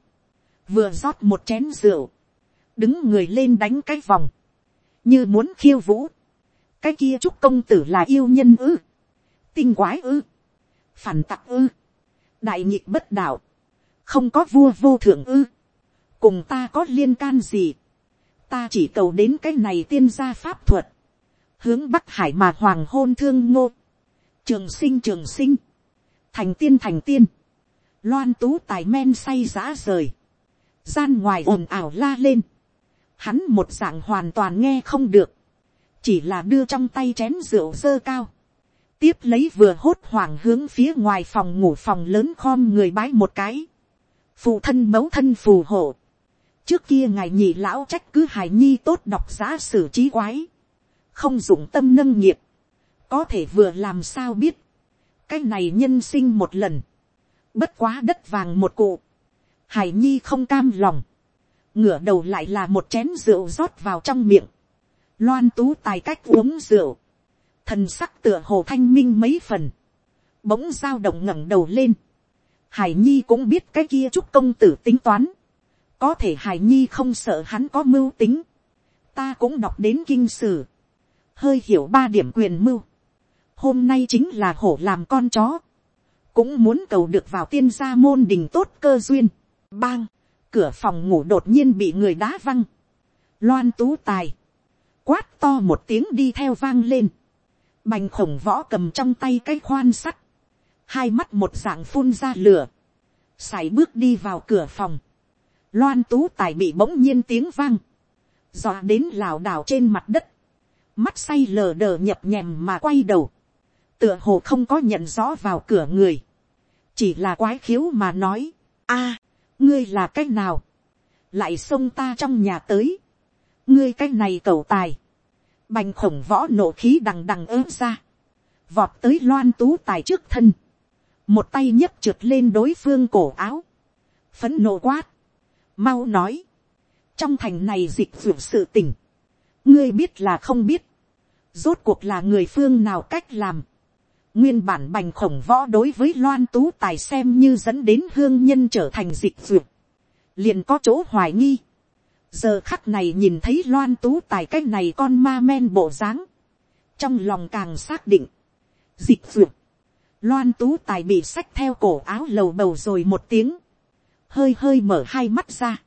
[SPEAKER 1] vừa rót một chén rượu, đứng người lên đánh cái vòng, như muốn khiêu vũ, cái kia chúc công tử là yêu nhân ư, tinh quái ư, phản tặc ư, đại nhịp bất đạo, không có vua vô thượng ư, cùng ta có liên can gì, ta chỉ cầu đến cái này tiên gia pháp thuật, hướng bắc hải mà hoàng hôn thương ngô, trường sinh trường sinh, thành tiên thành tiên, loan tú tài men say giã rời, gian ngoài ồn ào la lên, hắn một dạng hoàn toàn nghe không được, chỉ là đưa trong tay chén rượu dơ cao, tiếp lấy vừa hốt hoảng hướng phía ngoài phòng ngủ phòng lớn khom người bái một cái, phụ thân mẫu thân phù hộ, trước kia ngài nhị lão trách cứ hài nhi tốt đọc giá sử trí quái, không dụng tâm nâng nghiệp, có thể vừa làm sao biết, cái này nhân sinh một lần, bất quá đất vàng một cụ, hải nhi không cam lòng, ngửa đầu lại là một chén rượu rót vào trong miệng, loan tú tài cách uống rượu, thần sắc tựa hồ thanh minh mấy phần, bỗng dao động ngẩng đầu lên, hải nhi cũng biết cái kia chúc công tử tính toán, có thể hải nhi không sợ hắn có mưu tính, ta cũng đọc đến kinh sử, hơi hiểu ba điểm quyền mưu, hôm nay chính là hổ làm con chó, cũng muốn cầu được vào tiên gia môn đình tốt cơ duyên, bang, cửa phòng ngủ đột nhiên bị người đá văng, loan tú tài, quát to một tiếng đi theo vang lên, bành khổng võ cầm trong tay cái khoan sắt, hai mắt một dạng phun ra lửa, sải bước đi vào cửa phòng, loan tú tài bị bỗng nhiên tiếng vang, dọa đến lảo đảo trên mặt đất, mắt say lờ đờ nhập nhèm mà quay đầu, tựa hồ không có nhận rõ vào cửa người, chỉ là quái khiếu mà nói, a, ngươi là c á c h nào, lại xông ta trong nhà tới, ngươi c á c h này cầu tài, bành khổng võ nổ khí đằng đằng ớ ra, vọt tới loan tú tài trước thân, một tay nhấc trượt lên đối phương cổ áo, phấn nộ quát, mau nói, trong thành này dịch d sự tình, ngươi biết là không biết, rốt cuộc là người phương nào cách làm, Nguyên bản bành khổng võ đối với loan tú tài xem như dẫn đến hương nhân trở thành dịch duyệt. Liền có chỗ hoài nghi. Giờ khắc này nhìn thấy loan tú tài cái này con ma men bộ dáng Trong lòng càng xác định. Dịch duyệt. Loan tú tài bị xách theo cổ áo lầu bầu rồi một tiếng. Hơi hơi mở hai mắt ra.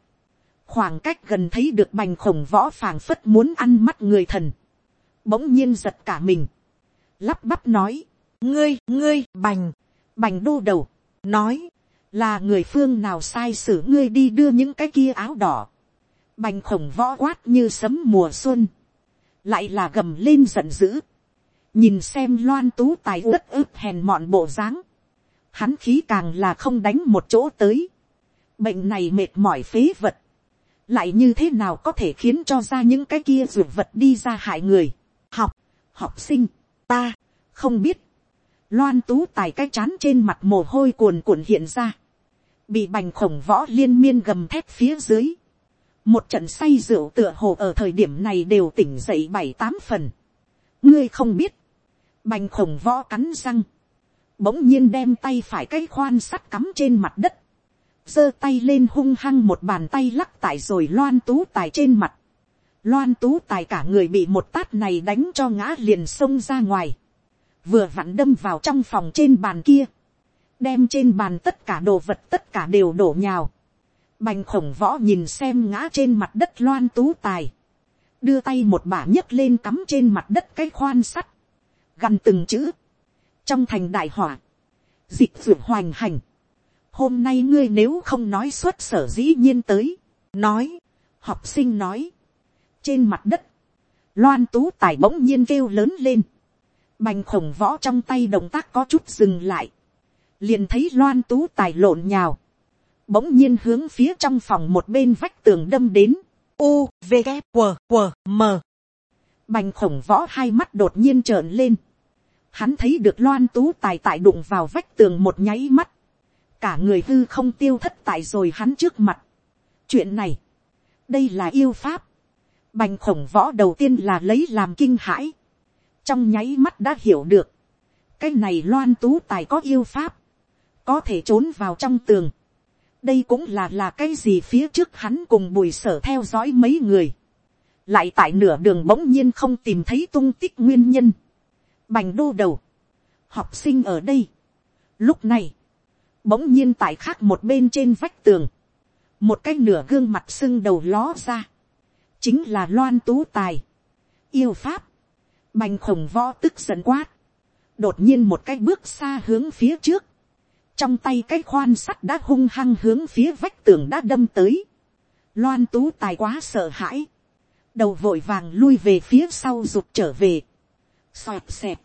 [SPEAKER 1] Khoảng cách gần thấy được bành khổng võ phàng phất muốn ăn mắt người thần. Bỗng nhiên giật cả mình. Lắp bắp nói ngươi, ngươi, bành, bành đô đầu, nói, là người phương nào sai sử ngươi đi đưa những cái kia áo đỏ, bành khổng võ quát như sấm mùa xuân, lại là gầm lên giận dữ, nhìn xem loan tú tài đất ức hèn mọn bộ dáng, hắn khí càng là không đánh một chỗ tới, bệnh này mệt mỏi phế vật, lại như thế nào có thể khiến cho ra những cái kia ruột vật đi ra hại người, học, học sinh, ta, không biết, Loan tú tài cái chán trên mặt mồ hôi cuồn cuộn hiện ra. Bị bành khổng võ liên miên gầm thép phía dưới. Một trận say rượu tựa hồ ở thời điểm này đều tỉnh dậy bảy tám phần. Ngươi không biết. Bành khổng võ cắn răng. Bỗng nhiên đem tay phải cái khoan sắt cắm trên mặt đất. giơ tay lên hung hăng một bàn tay lắc tại rồi loan tú tài trên mặt. Loan tú tài cả người bị một tát này đánh cho ngã liền xông ra ngoài vừa vặn đâm vào trong phòng trên bàn kia, đem trên bàn tất cả đồ vật tất cả đều đổ nhào, bành khổng võ nhìn xem ngã trên mặt đất loan tú tài, đưa tay một bả nhấc lên cắm trên mặt đất cái khoan sắt, gần từng chữ, trong thành đại hỏa, dịch d hoành hành, hôm nay ngươi nếu không nói xuất sở dĩ nhiên tới, nói, học sinh nói, trên mặt đất, loan tú tài bỗng nhiên kêu lớn lên, Bành khổng võ trong tay động tác có chút dừng lại. Liền thấy loan tú tài lộn nhào. Bỗng nhiên hướng phía trong phòng một bên vách tường đâm đến.
[SPEAKER 2] u v g q q m.
[SPEAKER 1] Bành khổng võ hai mắt đột nhiên trợn lên, hắn thấy được loan tú tài tại đụng vào vách tường một nháy mắt, cả người hư không tiêu thất tại rồi hắn trước mặt. chuyện này, đây là yêu pháp, bành khổng võ đầu tiên là lấy làm kinh hãi, trong nháy mắt đã hiểu được, cái này loan tú tài có yêu pháp, có thể trốn vào trong tường đây cũng là là cái gì phía trước hắn cùng bùi sở theo dõi mấy người, lại tại nửa đường bỗng nhiên không tìm thấy tung tích nguyên nhân, bành đô đầu, học sinh ở đây. lúc này, bỗng nhiên tại khác một bên trên vách tường, một cái nửa gương mặt sưng đầu ló ra, chính là loan tú tài, yêu pháp, bành khổng võ tức giận quát, đột nhiên một cái bước xa hướng phía trước, trong tay cái khoan sắt đã hung hăng hướng phía vách tường đã đâm tới, loan tú tài quá sợ hãi, đầu vội vàng lui về phía sau rụt trở về, xoẹt xẹt,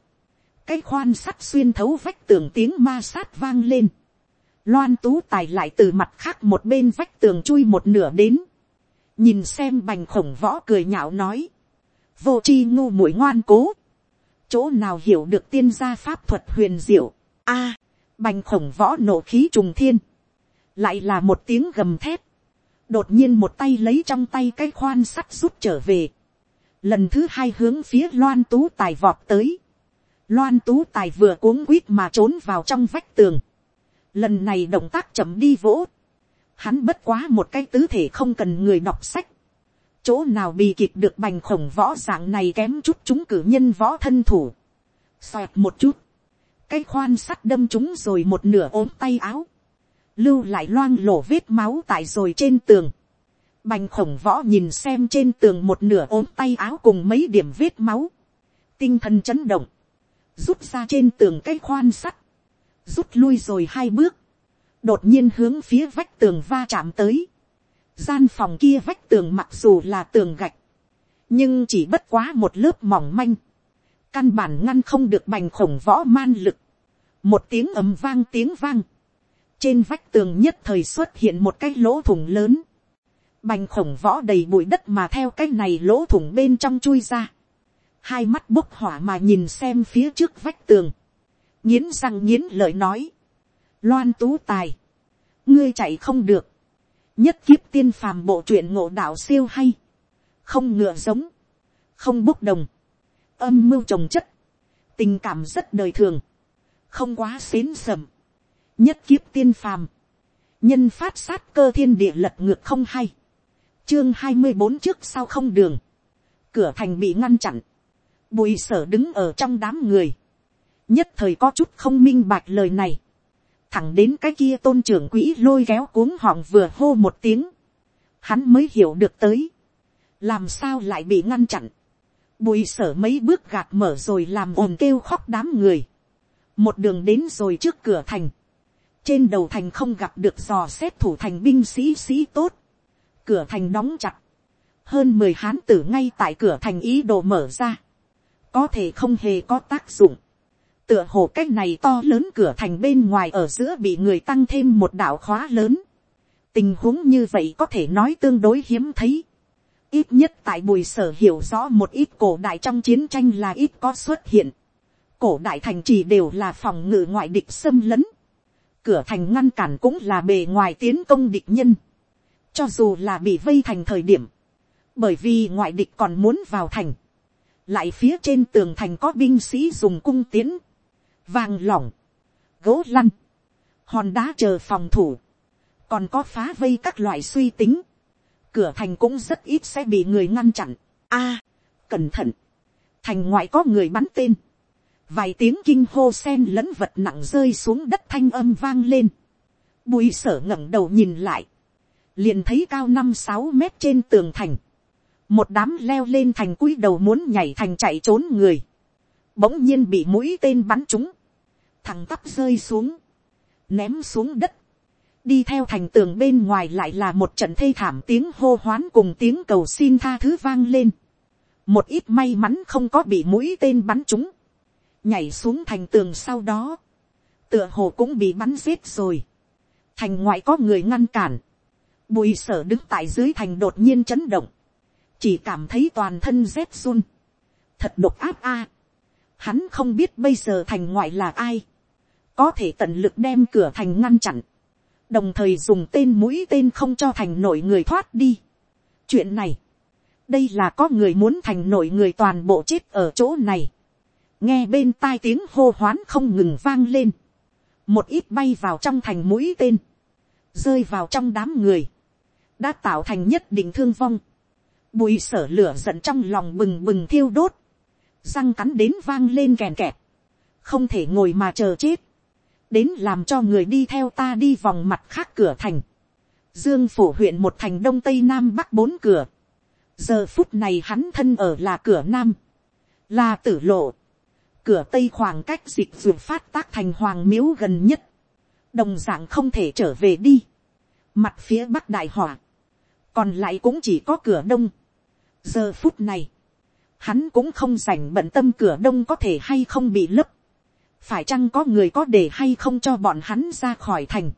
[SPEAKER 1] cái khoan sắt xuyên thấu vách tường tiếng ma sát vang lên, loan tú tài lại từ mặt khác một bên vách tường chui một nửa đến, nhìn xem bành khổng võ cười nhạo nói, vô chi ngu muội ngoan cố, chỗ nào hiểu được tiên gia pháp thuật huyền diệu, a, bành khổng võ nổ khí trùng thiên, lại là một tiếng gầm thép, đột nhiên một tay lấy trong tay cái khoan sắt rút trở về, lần thứ hai hướng phía loan tú tài vọt tới, loan tú tài vừa cuống quýt mà trốn vào trong vách tường, lần này động tác chậm đi vỗ, hắn bất quá một cái tứ thể không cần người đọc sách, chỗ nào bị kịp được bành khổng võ dạng này kém chút chúng cử nhân võ thân thủ, xoẹt một chút, cái khoan sắt đâm chúng rồi một nửa ốm tay áo, lưu lại loang lổ vết máu tại rồi trên tường, bành khổng võ nhìn xem trên tường một nửa ốm tay áo cùng mấy điểm vết máu, tinh thần chấn động, rút ra trên tường cái khoan sắt, rút lui rồi hai bước, đột nhiên hướng phía vách tường va chạm tới. gian phòng kia vách tường mặc dù là tường gạch, nhưng chỉ bất quá một lớp mỏng manh, căn bản ngăn không được bành khổng võ man lực, một tiếng ầm vang tiếng vang, trên vách tường nhất thời xuất hiện một cái lỗ thủng lớn, bành khổng võ đầy bụi đất mà theo cái này lỗ thủng bên trong chui ra, hai mắt bốc hỏa mà nhìn xem phía trước vách tường, nghiến răng nghiến lợi nói, loan tú tài, ngươi chạy không được, nhất kiếp tiên phàm bộ truyện ngộ đạo siêu hay, không ngựa giống, không bốc đồng, âm mưu trồng chất, tình cảm rất đời thường, không quá xến sầm, nhất kiếp tiên phàm, nhân phát sát cơ thiên địa lật ngược không hay, chương hai mươi bốn trước sau không đường, cửa thành bị ngăn chặn, bùi sở đứng ở trong đám người, nhất thời có chút không minh bạch lời này, thẳng đến cái kia tôn trưởng quỹ lôi kéo cuống họng vừa hô một tiếng, hắn mới hiểu được tới, làm sao lại bị ngăn chặn, bùi sở mấy bước gạt mở rồi làm ồn kêu khóc đám người, một đường đến rồi trước cửa thành, trên đầu thành không gặp được dò xét thủ thành binh sĩ sĩ tốt, cửa thành đóng chặt, hơn mười hán tử ngay tại cửa thành ý đồ mở ra, có thể không hề có tác dụng, tựa hồ cách này to lớn cửa thành bên ngoài ở giữa bị người tăng thêm một đạo khóa lớn. tình huống như vậy có thể nói tương đối hiếm thấy ít nhất tại bùi sở hiểu rõ một ít cổ đại trong chiến tranh là ít có xuất hiện. cổ đại thành trì đều là phòng ngự ngoại địch xâm lấn. cửa thành ngăn cản cũng là bề ngoài tiến công địch nhân. cho dù là bị vây thành thời điểm. bởi vì ngoại địch còn muốn vào thành lại phía trên tường thành có binh sĩ dùng cung tiến, vàng lỏng, gỗ lăn, hòn đá chờ phòng thủ, còn có phá vây các loại suy tính, cửa thành cũng rất ít sẽ bị người ngăn chặn. A, à, cẩn thận, thành ngoại có người bắn tên, vài tiếng kinh hô sen lẫn vật nặng rơi xuống đất thanh âm vang lên, bùi sở ngẩng đầu nhìn lại, liền thấy cao năm sáu mét trên tường thành, một đám leo lên thành cúi đầu muốn nhảy thành chạy trốn người, bỗng nhiên bị mũi tên bắn trúng, thằng tắp rơi xuống, ném xuống đất, đi theo thành tường bên ngoài lại là một trận thê thảm tiếng hô hoán cùng tiếng cầu xin tha thứ vang lên. một ít may mắn không có bị mũi tên bắn trúng, nhảy xuống thành tường sau đó, tựa hồ cũng bị bắn giết rồi. thành ngoại có người ngăn cản, bùi sở đứng tại dưới thành đột nhiên chấn động, chỉ cảm thấy toàn thân rét run, thật độc áp a. Hắn không biết bây giờ thành ngoại là ai, có thể tận lực đem cửa thành ngăn chặn, đồng thời dùng tên mũi tên không cho thành nội người thoát đi. chuyện này, đây là có người muốn thành nội người toàn bộ chết ở chỗ này. nghe bên tai tiếng hô hoán không ngừng vang lên, một ít bay vào trong thành mũi tên, rơi vào trong đám người, đã tạo thành nhất định thương vong. Bùi sở lửa giận trong lòng bừng bừng thiêu đốt, răng cắn đến vang lên kèn kẹt, không thể ngồi mà chờ chết, đến làm cho người đi theo ta đi vòng mặt khác cửa thành, dương phủ huyện một thành đông tây nam bắc bốn cửa, giờ phút này hắn thân ở là cửa nam, là tử lộ, cửa tây khoảng cách dịch dược phát tác thành hoàng miếu gần nhất, đồng dạng không thể trở về đi, mặt phía bắc đại hỏa, còn lại cũng chỉ có cửa đông. giờ phút này, hắn cũng không dành bận tâm cửa đông có thể hay không bị lấp, phải chăng có người có để hay không cho bọn hắn ra khỏi thành,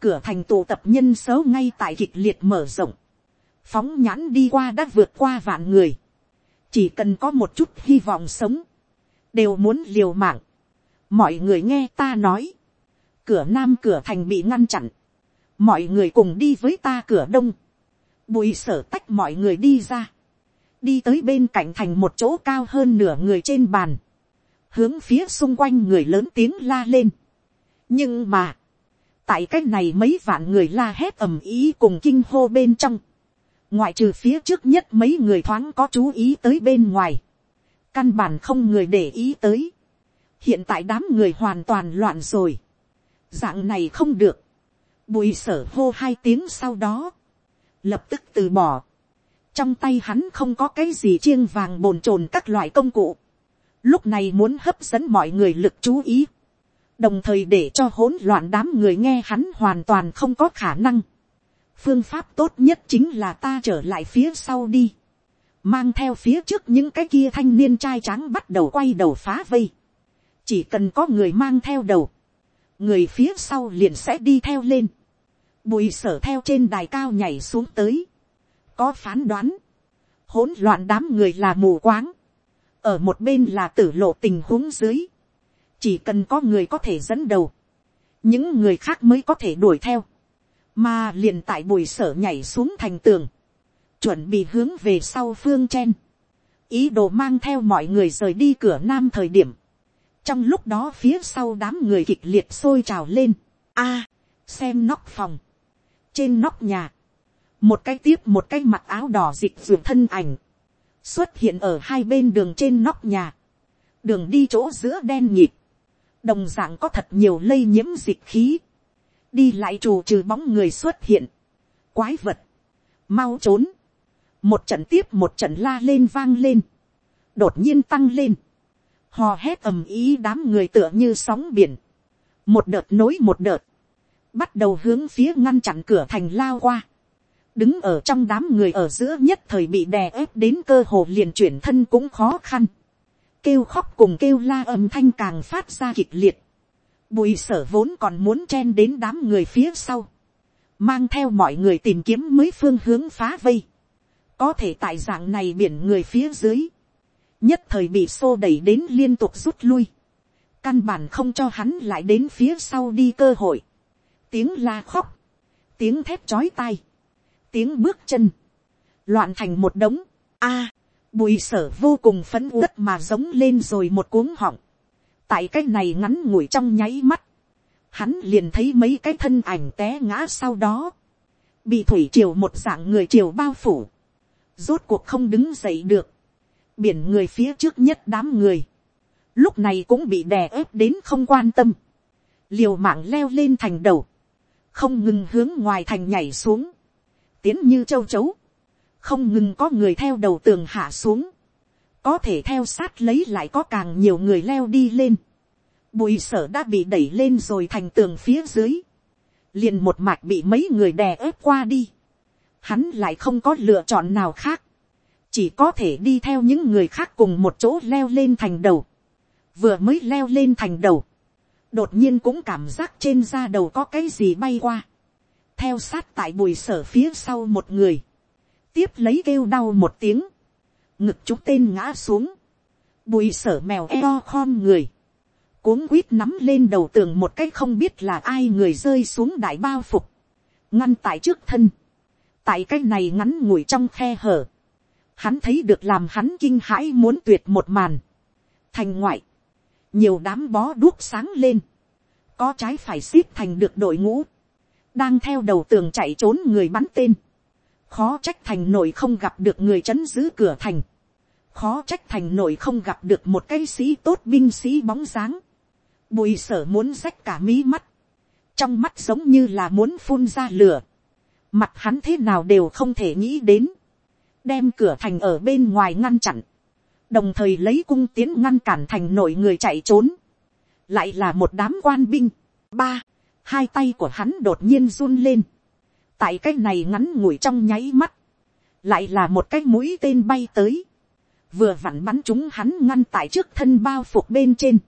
[SPEAKER 1] cửa thành tụ tập nhân số ngay tại kịch liệt mở rộng, phóng nhãn đi qua đã vượt qua vạn người, chỉ cần có một chút hy vọng sống, đều muốn liều mạng. mọi người nghe ta nói, cửa nam cửa thành bị ngăn chặn, mọi người cùng đi với ta cửa đông, bùi sở tách mọi người đi ra, đi tới bên cạnh thành một chỗ cao hơn nửa người trên bàn, hướng phía xung quanh người lớn tiếng la lên. nhưng mà, tại cái này mấy vạn người la hét ầm ý cùng kinh hô bên trong, ngoại trừ phía trước nhất mấy người thoáng có chú ý tới bên ngoài, căn bản không người để ý tới, hiện tại đám người hoàn toàn loạn rồi, dạng này không được, bùi sở hô hai tiếng sau đó, lập tức từ bỏ, trong tay hắn không có cái gì chiêng vàng bồn chồn các loại công cụ, lúc này muốn hấp dẫn mọi người lực chú ý, đồng thời để cho hỗn loạn đám người nghe hắn hoàn toàn không có khả năng, phương pháp tốt nhất chính là ta trở lại phía sau đi, mang theo phía trước những cái kia thanh niên trai tráng bắt đầu quay đầu phá vây, chỉ cần có người mang theo đầu, người phía sau liền sẽ đi theo lên, bùi sở theo trên đài cao nhảy xuống tới, có phán đoán, hỗn loạn đám người là mù quáng, ở một bên là tử lộ tình huống dưới, chỉ cần có người có thể dẫn đầu, những người khác mới có thể đuổi theo, mà liền tại bùi sở nhảy xuống thành tường, chuẩn bị hướng về sau phương chen, ý đồ mang theo mọi người rời đi cửa nam thời điểm, trong lúc đó phía sau đám người kịch liệt sôi trào lên, a, xem nóc phòng, trên nóc nhà, một cái tiếp một cái mặc áo đỏ dịch ruột thân ảnh, xuất hiện ở hai bên đường trên nóc nhà, đường đi chỗ giữa đen nhịp, đồng d ạ n g có thật nhiều lây nhiễm dịch khí, đi lại trù trừ bóng người xuất hiện, quái vật, mau trốn, một trận tiếp một trận la lên vang lên, đột nhiên tăng lên, hò hét ầm ý đám người tựa như sóng biển, một đợt nối một đợt, bắt đầu hướng phía ngăn chặn cửa thành lao qua, đứng ở trong đám người ở giữa nhất thời bị đè ép đến cơ hồ liền chuyển thân cũng khó khăn, kêu khóc cùng kêu la âm thanh càng phát ra kịch liệt, Bùi sở vốn còn muốn chen đến đám người phía sau. Mang theo mọi người tìm kiếm mới phương hướng phá vây. Có thể tại dạng này biển người phía dưới. Nhất thời bị xô đẩy đến liên tục rút lui. Căn bản không cho hắn lại đến phía sau đi cơ hội. Tiếng la khóc. Tiếng thép chói tai. Tiếng bước chân. Loạn thành một đống. a bùi sở vô cùng phấn uất mà giống lên rồi một cuống họng. Tại cái này ngắn ngủi trong nháy mắt, hắn liền thấy mấy cái thân ảnh té ngã sau đó, bị thủy triều một dạng người triều bao phủ, rốt cuộc không đứng dậy được, biển người phía trước nhất đám người, lúc này cũng bị đè ép đến không quan tâm, liều mạng leo lên thành đầu, không ngừng hướng ngoài thành nhảy xuống, tiến như châu chấu, không ngừng có người theo đầu tường hạ xuống, có thể theo sát lấy lại có càng nhiều người leo đi lên. Bùi sở đã bị đẩy lên rồi thành tường phía dưới. liền một mạch bị mấy người đè ép qua đi. Hắn lại không có lựa chọn nào khác. Chỉ có thể đi theo những người khác cùng một chỗ leo lên thành đầu. Vừa mới leo lên thành đầu. Đột nhiên cũng cảm giác trên da đầu có cái gì bay qua. Theo sát tại bùi sở phía sau một người. tiếp lấy kêu đau một tiếng, ngực chúng tên ngã xuống, bùi sở mèo eo khom người, cuống quýt nắm lên đầu tường một cách không biết là ai người rơi xuống đại bao phục, ngăn tại trước thân, tại cái này ngắn ngủi trong khe hở, hắn thấy được làm hắn kinh hãi muốn tuyệt một màn, thành ngoại, nhiều đám bó đuốc sáng lên, có trái phải xếp thành được đội ngũ, đang theo đầu tường chạy trốn người bắn tên, khó trách thành nội không gặp được người c h ấ n giữ cửa thành, khó trách thành nội không gặp được một cái sĩ tốt binh sĩ bóng dáng, bùi sở muốn rách cả mí mắt, trong mắt giống như là muốn phun ra lửa, mặt hắn thế nào đều không thể nghĩ đến, đem cửa thành ở bên ngoài ngăn chặn, đồng thời lấy cung tiến ngăn cản thành nội người chạy trốn, lại là một đám quan binh, ba, hai tay của hắn đột nhiên run lên, tại cái này ngắn ngủi trong nháy mắt, lại là một cái mũi tên bay tới, vừa vặn bắn chúng hắn ngăn tại trước thân bao phục bên trên,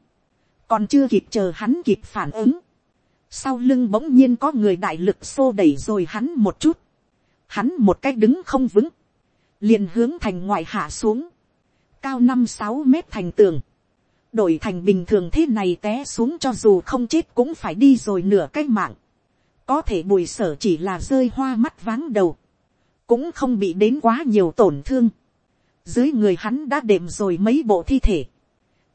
[SPEAKER 1] còn chưa kịp chờ hắn kịp phản ứng, sau lưng bỗng nhiên có người đại lực xô đẩy rồi hắn một chút, hắn một cái đứng không vững, liền hướng thành ngoại hạ xuống, cao năm sáu mét thành tường, đổi thành bình thường thế này té xuống cho dù không chết cũng phải đi rồi nửa cái mạng, có thể bùi sở chỉ là rơi hoa mắt váng đầu, cũng không bị đến quá nhiều tổn thương. dưới người hắn đã đệm rồi mấy bộ thi thể,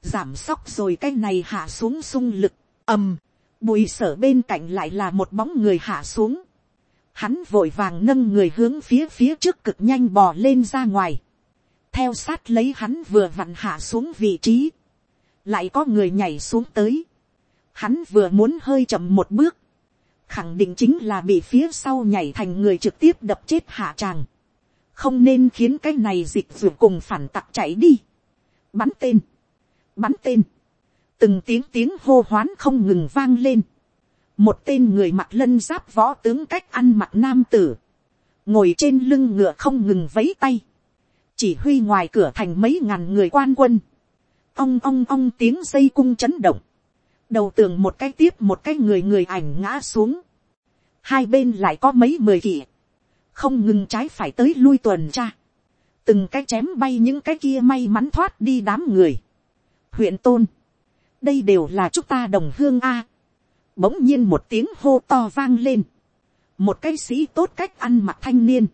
[SPEAKER 1] giảm sóc rồi cái này hạ xuống sung lực, ầm, bùi sở bên cạnh lại là một bóng người hạ xuống. Hắn vội vàng nâng người hướng phía phía trước cực nhanh bò lên ra ngoài. Theo sát lấy hắn vừa vặn hạ xuống vị trí. Lại có người nhảy xuống tới. Hắn vừa muốn hơi chậm một bước khẳng định chính là bị phía sau nhảy thành người trực tiếp đập chết hạ tràng. không nên khiến cái này dịch d cùng phản tặc chạy đi. bắn tên, bắn tên, từng tiếng tiếng hô hoán không ngừng vang lên. một tên người mặc lân giáp võ tướng cách ăn mặc nam tử, ngồi trên lưng ngựa không ngừng vấy tay, chỉ huy ngoài cửa thành mấy ngàn người quan quân, ong ong ong tiếng dây cung chấn động, đầu tường một cái tiếp một cái người người ảnh ngã xuống, hai bên lại có mấy mười kỷ, không ngừng trái phải tới lui tuần tra, từng cái chém bay những cái kia may mắn thoát đi đám người. huyện tôn, đây đều là chúng ta đồng hương a. bỗng nhiên một tiếng hô to vang lên, một cái sĩ tốt cách ăn mặc thanh niên,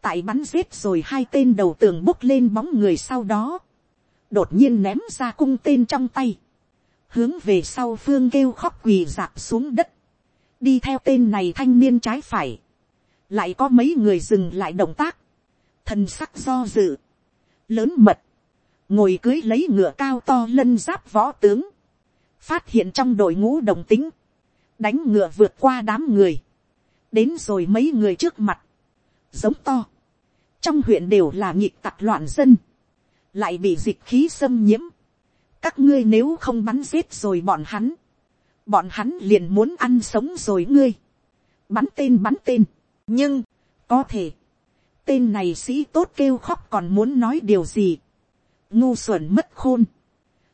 [SPEAKER 1] tại bắn giết rồi hai tên đầu tường bốc lên bóng người sau đó, đột nhiên ném ra cung tên trong tay, hướng về sau phương kêu khóc quỳ dạp xuống đất, đi theo tên này thanh niên trái phải, lại có mấy người dừng lại động tác, thần sắc do dự, lớn mật, ngồi cưới lấy ngựa cao to lân giáp võ tướng, phát hiện trong đội ngũ đồng tính, đánh ngựa vượt qua đám người, đến rồi mấy người trước mặt, giống to, trong huyện đều là nhịp tặc loạn dân, lại bị dịch khí xâm nhiễm, các ngươi nếu không bắn giết rồi bọn hắn, bọn hắn liền muốn ăn sống rồi ngươi, bắn tên bắn tên, nhưng, có thể, tên này sĩ tốt kêu khóc còn muốn nói điều gì, ngu xuẩn mất khôn,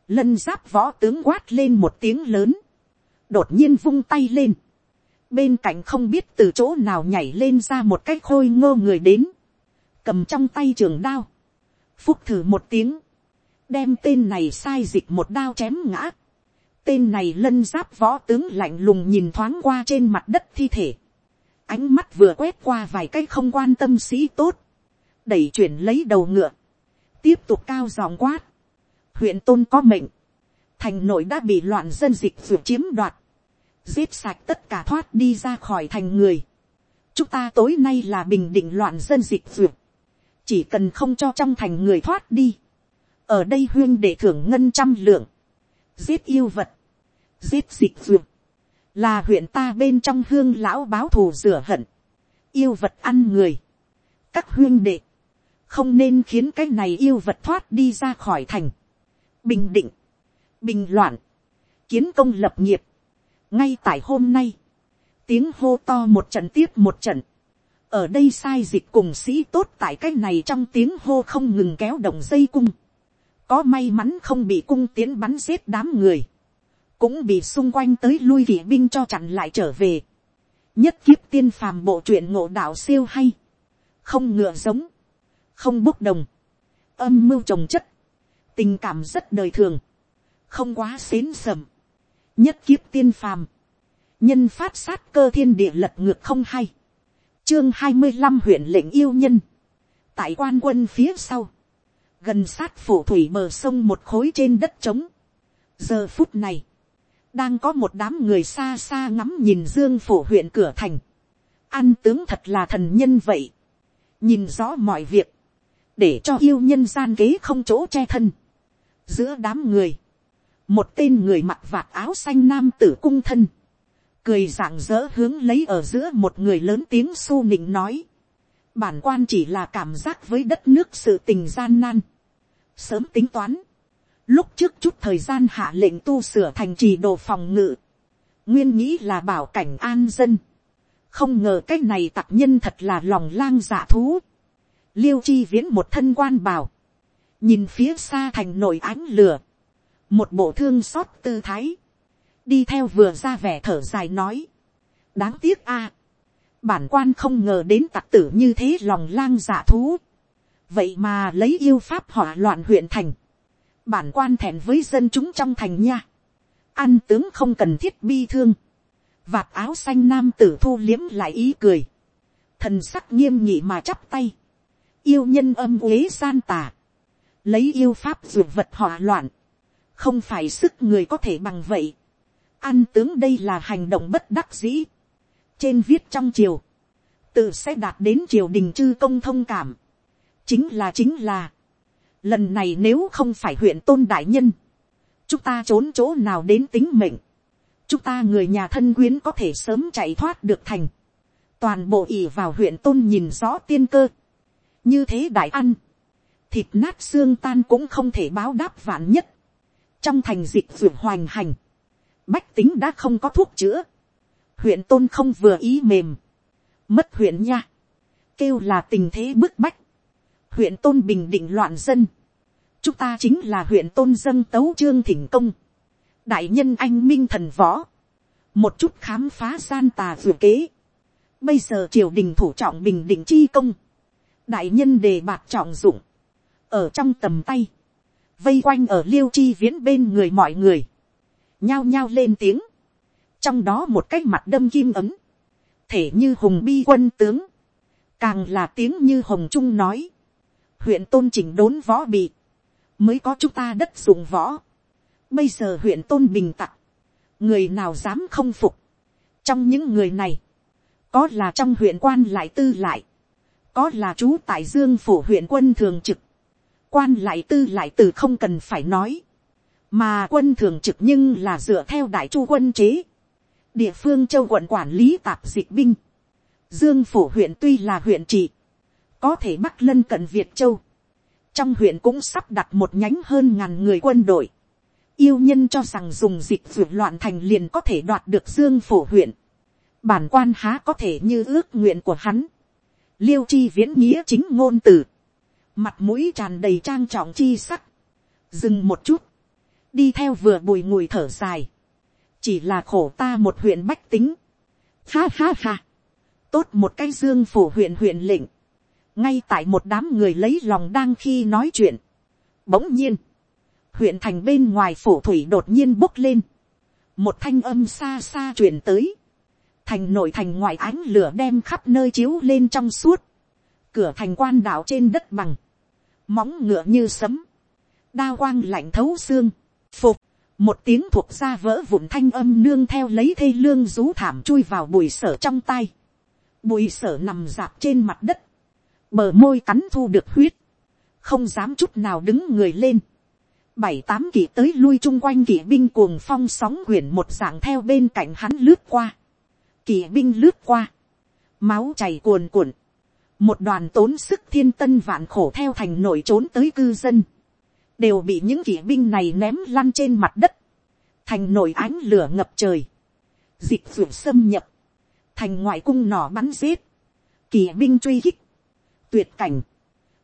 [SPEAKER 1] lân giáp võ tướng quát lên một tiếng lớn, đột nhiên vung tay lên, bên cạnh không biết từ chỗ nào nhảy lên ra một cái khôi ngô người đến, cầm trong tay trường đao, phúc thử một tiếng, đem tên này sai dịch một đao chém ngã. Tên này lân giáp võ tướng lạnh lùng nhìn thoáng qua trên mặt đất thi thể. Ánh mắt vừa quét qua vài cái không quan tâm sĩ tốt. Đẩy chuyển lấy đầu ngựa. Tiếp tục cao giọng quát. Huyện tôn có mệnh. Thành nội đã bị loạn dân dịch vượt chiếm đoạt. Giết sạch tất cả thoát đi ra khỏi thành người. Chúng ta tối nay là bình định loạn dân dịch vượt. Chỉ cần không cho trong thành người thoát đi. Ở đây huyên để thưởng ngân trăm lượng, giết yêu vật, giết dịch duyệt, là huyện ta bên trong hương lão báo thù rửa hận, yêu vật ăn người, các huyên đệ, không nên khiến cái này yêu vật thoát đi ra khỏi thành, bình định, bình loạn, kiến công lập nghiệp, ngay tại hôm nay, tiếng hô to một trận tiếp một trận, ở đây sai dịch cùng sĩ tốt tại cái này trong tiếng hô không ngừng kéo động dây cung, có may mắn không bị cung tiến bắn giết đám người, cũng bị xung quanh tới lui kỵ binh cho chặn lại trở về. nhất kiếp tiên phàm bộ truyện ngộ đạo siêu hay, không ngựa giống, không bốc đồng, âm mưu trồng chất, tình cảm rất đời thường, không quá xến sầm, nhất kiếp tiên phàm, nhân phát sát cơ thiên địa lật ngược không hay, chương hai mươi năm huyện lệnh yêu nhân, tại quan quân phía sau, gần sát phủ thủy bờ sông một khối trên đất trống. giờ phút này, đang có một đám người xa xa ngắm nhìn dương phủ huyện cửa thành, ăn tướng thật là thần nhân vậy, nhìn rõ mọi việc, để cho yêu nhân gian kế không chỗ che thân. giữa đám người, một tên người mặc vạt áo xanh nam tử cung thân, cười rạng rỡ hướng lấy ở giữa một người lớn tiếng su nịnh nói, bản quan chỉ là cảm giác với đất nước sự tình gian nan, sớm tính toán, lúc trước chút thời gian hạ lệnh tu sửa thành trì đồ phòng ngự, nguyên nghĩ là bảo cảnh an dân, không ngờ cái này tặc nhân thật là lòng lang dạ thú, liêu chi viễn một thân quan bảo. Nhìn phía xa thành nội ánh lửa, một bộ thương xót tư thái, đi theo vừa ra vẻ thở dài nói, đáng tiếc a, bản quan không ngờ đến tặc tử như thế lòng lang dạ thú, vậy mà lấy yêu pháp hỏa loạn huyện thành, bản quan thẹn với dân chúng trong thành nha, ăn tướng không cần thiết bi thương, vạt áo xanh nam tử thu liếm lại ý cười, thần sắc nghiêm nhị mà chắp tay, yêu nhân âm uế gian tà, lấy yêu pháp ruột vật hỏa loạn, không phải sức người có thể bằng vậy, ăn tướng đây là hành động bất đắc dĩ, trên viết trong triều, tự sẽ đạt đến triều đình chư công thông cảm, chính là chính là, lần này nếu không phải huyện tôn đại nhân, chúng ta trốn chỗ nào đến tính mệnh, chúng ta người nhà thân quyến có thể sớm chạy thoát được thành, toàn bộ ỉ vào huyện tôn nhìn rõ tiên cơ, như thế đại ăn, thịt nát xương tan cũng không thể báo đáp vạn nhất, trong thành dịch ruột hoành hành, bách tính đã không có thuốc chữa, huyện tôn không vừa ý mềm, mất huyện nha, kêu là tình thế bức bách, huyện tôn bình định loạn dân, chúng ta chính là huyện tôn dân tấu trương thỉnh công, đại nhân anh minh thần võ, một chút khám phá gian tà vừa kế, bây giờ triều đình thủ trọng bình định chi công, đại nhân đề bạc trọng dụng, ở trong tầm tay, vây quanh ở liêu chi viễn bên người mọi người, nhao nhao lên tiếng, trong đó một cái mặt đâm kim ấm, thể như hùng bi quân tướng, càng là tiếng như hồng trung nói, huyện tôn chỉnh đốn võ bị, mới có chúng ta đất dùng võ, bây giờ huyện tôn bình tặng, người nào dám không phục, trong những người này, có là trong huyện quan lại tư lại, có là chú tại dương phủ huyện quân thường trực, quan lại tư lại từ không cần phải nói, mà quân thường trực nhưng là dựa theo đại chu quân chế, địa phương châu quận quản lý tạp dịch binh, dương phủ huyện tuy là huyện trị, có thể bắt lân cận việt châu, trong huyện cũng sắp đặt một nhánh hơn ngàn người quân đội, yêu nhân cho rằng dùng dịch vượt loạn thành liền có thể đoạt được dương phủ huyện, bản quan há có thể như ước nguyện của hắn, liêu chi viễn nghĩa chính ngôn từ, mặt mũi tràn đầy trang trọng chi sắc, dừng một chút, đi theo vừa bùi ngùi thở dài, chỉ là khổ ta một huyện bách tính, ha ha ha, tốt một cái dương phủ huyện huyện lệnh, ngay tại một đám người lấy lòng đang khi nói chuyện, bỗng nhiên, huyện thành bên ngoài phủ thủy đột nhiên bốc lên, một thanh âm xa xa chuyển tới, thành nội thành ngoài ánh lửa đem khắp nơi chiếu lên trong suốt, cửa thành quan đạo trên đất bằng, móng ngựa như sấm, đao quang lạnh thấu xương, một tiếng thuộc ra vỡ vụn thanh âm nương theo lấy thê lương rú thảm chui vào bùi sở trong tay, bùi sở nằm dạp trên mặt đất, bờ môi cắn thu được huyết, không dám chút nào đứng người lên, bảy tám kỵ tới lui chung quanh kỵ binh cuồng phong sóng quyển một dạng theo bên cạnh hắn lướt qua, kỵ binh lướt qua, máu chảy cuồn cuộn, một đoàn tốn sức thiên tân vạn khổ theo thành nổi trốn tới cư dân, đều bị những kỵ binh này ném lăn trên mặt đất, thành nổi ánh lửa ngập trời, dịch ruột xâm nhập, thành ngoại cung nỏ bắn giết, kỵ binh truy hích, tuyệt cảnh,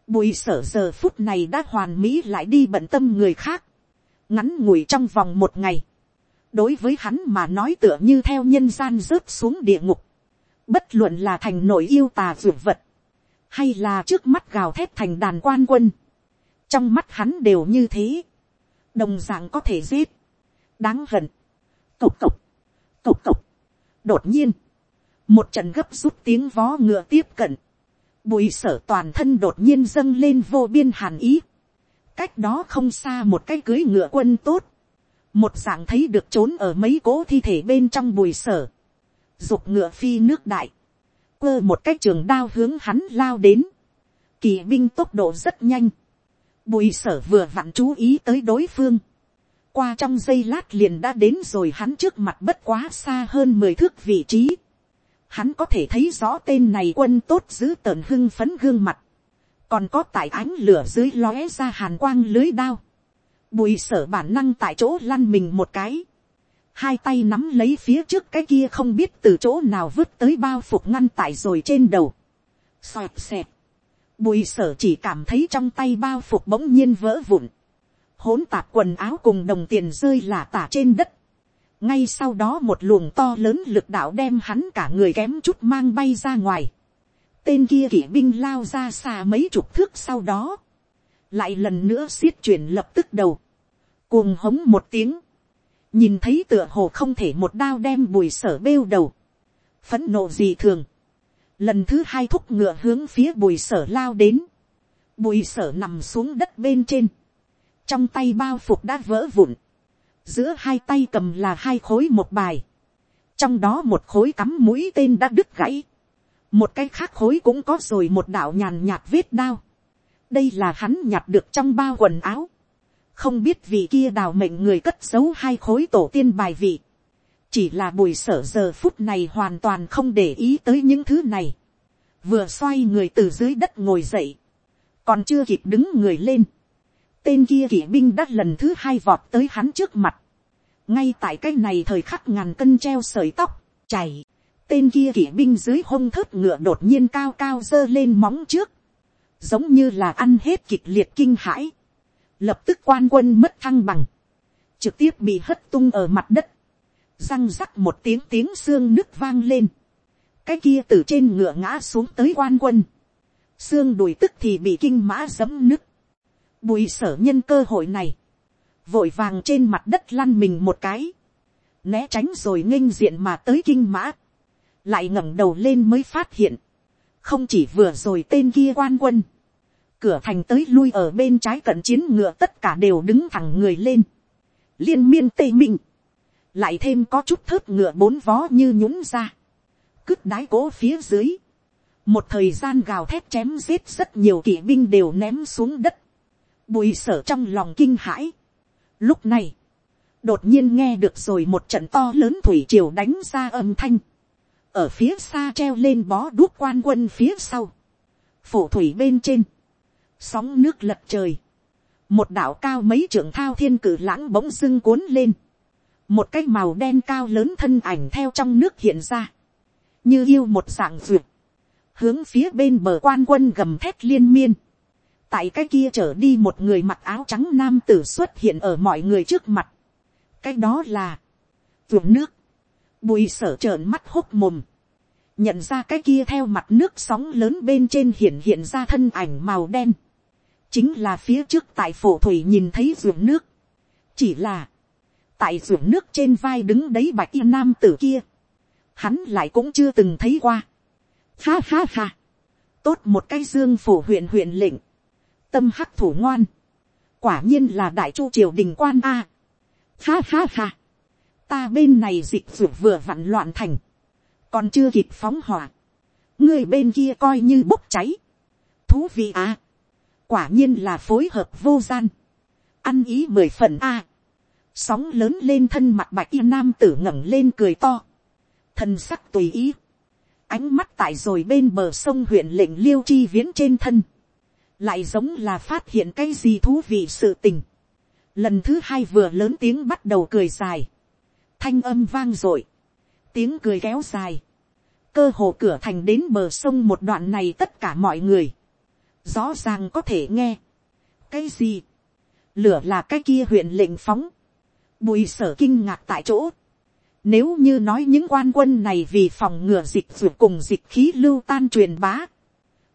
[SPEAKER 1] bùi sở giờ phút này đã hoàn mỹ lại đi bận tâm người khác, ngắn ngủi trong vòng một ngày, đối với hắn mà nói tựa như theo nhân gian rớt xuống địa ngục, bất luận là thành nội yêu tà ruột vật, hay là trước mắt gào thét thành đàn quan quân, trong mắt hắn đều như thế, đồng d ạ n g có thể giết, đáng hận, cộc cộc, cộc cộc, đột nhiên, một trận gấp rút tiếng vó ngựa tiếp cận, bùi sở toàn thân đột nhiên dâng lên vô biên hàn ý, cách đó không xa một cái cưới ngựa quân tốt, một dạng thấy được trốn ở mấy cỗ thi thể bên trong bùi sở, dục ngựa phi nước đại, quơ một cái trường đao hướng hắn lao đến, kỳ binh tốc độ rất nhanh, Bùi sở vừa vặn chú ý tới đối phương. Qua trong giây lát liền đã đến rồi hắn trước mặt bất quá xa hơn mười thước vị trí. Hắn có thể thấy rõ tên này quân tốt giữ tợn hưng phấn gương mặt. Còn có tại ánh lửa dưới lóe ra hàn quang lưới đao. Bùi sở bản năng tại chỗ lăn mình một cái. Hai tay nắm lấy phía trước cái kia không biết từ chỗ nào vứt tới bao phục ngăn tại rồi trên đầu. Xoẹt xẹt Bùi sở chỉ cảm thấy trong tay bao phục bỗng nhiên vỡ vụn. Hỗn tạp quần áo cùng đồng tiền rơi lả tả trên đất. Ngay sau đó một luồng to lớn lực đạo đem hắn cả người kém chút mang bay ra ngoài. Tên kia kỵ binh lao ra xa mấy chục thước sau đó. Lại lần nữa xiết chuyển lập tức đầu. Cuồng hống một tiếng. Nhìn thấy tựa hồ không thể một đao đem bùi sở bêu đầu. Phấn nộ gì thường lần thứ hai thúc ngựa hướng phía bùi sở lao đến, bùi sở nằm xuống đất bên trên, trong tay bao phục đã vỡ vụn, giữa hai tay cầm là hai khối một bài, trong đó một khối cắm mũi tên đã đứt gãy, một cái khác khối cũng có rồi một đạo nhàn nhạt vết đao, đây là hắn nhặt được trong bao quần áo, không biết vì kia đào mệnh người cất giấu hai khối tổ tiên bài vị, chỉ là bùi sở giờ phút này hoàn toàn không để ý tới những thứ này, vừa xoay người từ dưới đất ngồi dậy, còn chưa kịp đứng người lên, tên kia kỵ binh đã lần thứ hai vọt tới hắn trước mặt, ngay tại cái này thời khắc ngàn cân treo sợi tóc, chảy, tên kia kỵ binh dưới hông thớt ngựa đột nhiên cao cao giơ lên móng trước, giống như là ăn hết kịch liệt kinh hãi, lập tức quan quân mất thăng bằng, trực tiếp bị hất tung ở mặt đất, răng rắc một tiếng tiếng xương nứt vang lên, cái kia từ trên ngựa ngã xuống tới quan quân, xương đùi tức thì bị kinh mã giấm nứt, bùi sở nhân cơ hội này, vội vàng trên mặt đất lăn mình một cái, né tránh rồi nghênh diện mà tới kinh mã, lại ngẩng đầu lên mới phát hiện, không chỉ vừa rồi tên kia quan quân, cửa thành tới lui ở bên trái cận chiến ngựa tất cả đều đứng thẳng người lên, liên miên tê minh, lại thêm có chút thớt ngựa bốn vó như nhũng ra, cứt đái cố phía dưới, một thời gian gào thét chém giết rất nhiều kỵ binh đều ném xuống đất, bùi sở trong lòng kinh hãi. Lúc này, đột nhiên nghe được rồi một trận to lớn thủy triều đánh ra âm thanh, ở phía xa treo lên bó đuốc quan quân phía sau, phủ thủy bên trên, sóng nước lật trời, một đảo cao mấy trưởng thao thiên cử lãng bỗng dưng cuốn lên, một cái màu đen cao lớn thân ảnh theo trong nước hiện ra, như yêu một dạng duyệt, hướng phía bên bờ quan quân gầm thét liên miên, tại cái kia trở đi một người mặc áo trắng nam tử xuất hiện ở mọi người trước mặt, cái đó là, ruộng nước, bùi sở trợn mắt hốc mồm, nhận ra cái kia theo mặt nước sóng lớn bên trên hiện hiện ra thân ảnh màu đen, chính là phía trước tại phổ thủy nhìn thấy ruộng nước, chỉ là, tại ruộng nước trên vai đứng đấy bạch y nam tử kia, hắn lại cũng chưa từng thấy qua. Ha ha ha, tốt một cái dương phủ huyện huyện lệnh, tâm hắc thủ ngoan, quả nhiên là đại chu triều đình quan a. Ha ha ha, ta bên này dịch ruột vừa vặn loạn thành, còn chưa kịp phóng hỏa, người bên kia coi như bốc cháy, thú vị à, quả nhiên là phối hợp vô gian, ăn ý mười phần a sóng lớn lên thân mặt bạch y nam tử ngẩng lên cười to, thân sắc tùy ý, ánh mắt tại rồi bên bờ sông huyện lệnh liêu chi viễn trên thân, lại giống là phát hiện cái gì thú vị sự tình. Lần thứ hai vừa lớn tiếng bắt đầu cười dài, thanh âm vang r ộ i tiếng cười kéo dài, cơ hồ cửa thành đến bờ sông một đoạn này tất cả mọi người, rõ ràng có thể nghe, cái gì, lửa là cái kia huyện lệnh phóng, bùi sở kinh ngạc tại chỗ. Nếu như nói những quan quân này vì phòng ngừa dịch ruột cùng dịch khí lưu tan truyền bá.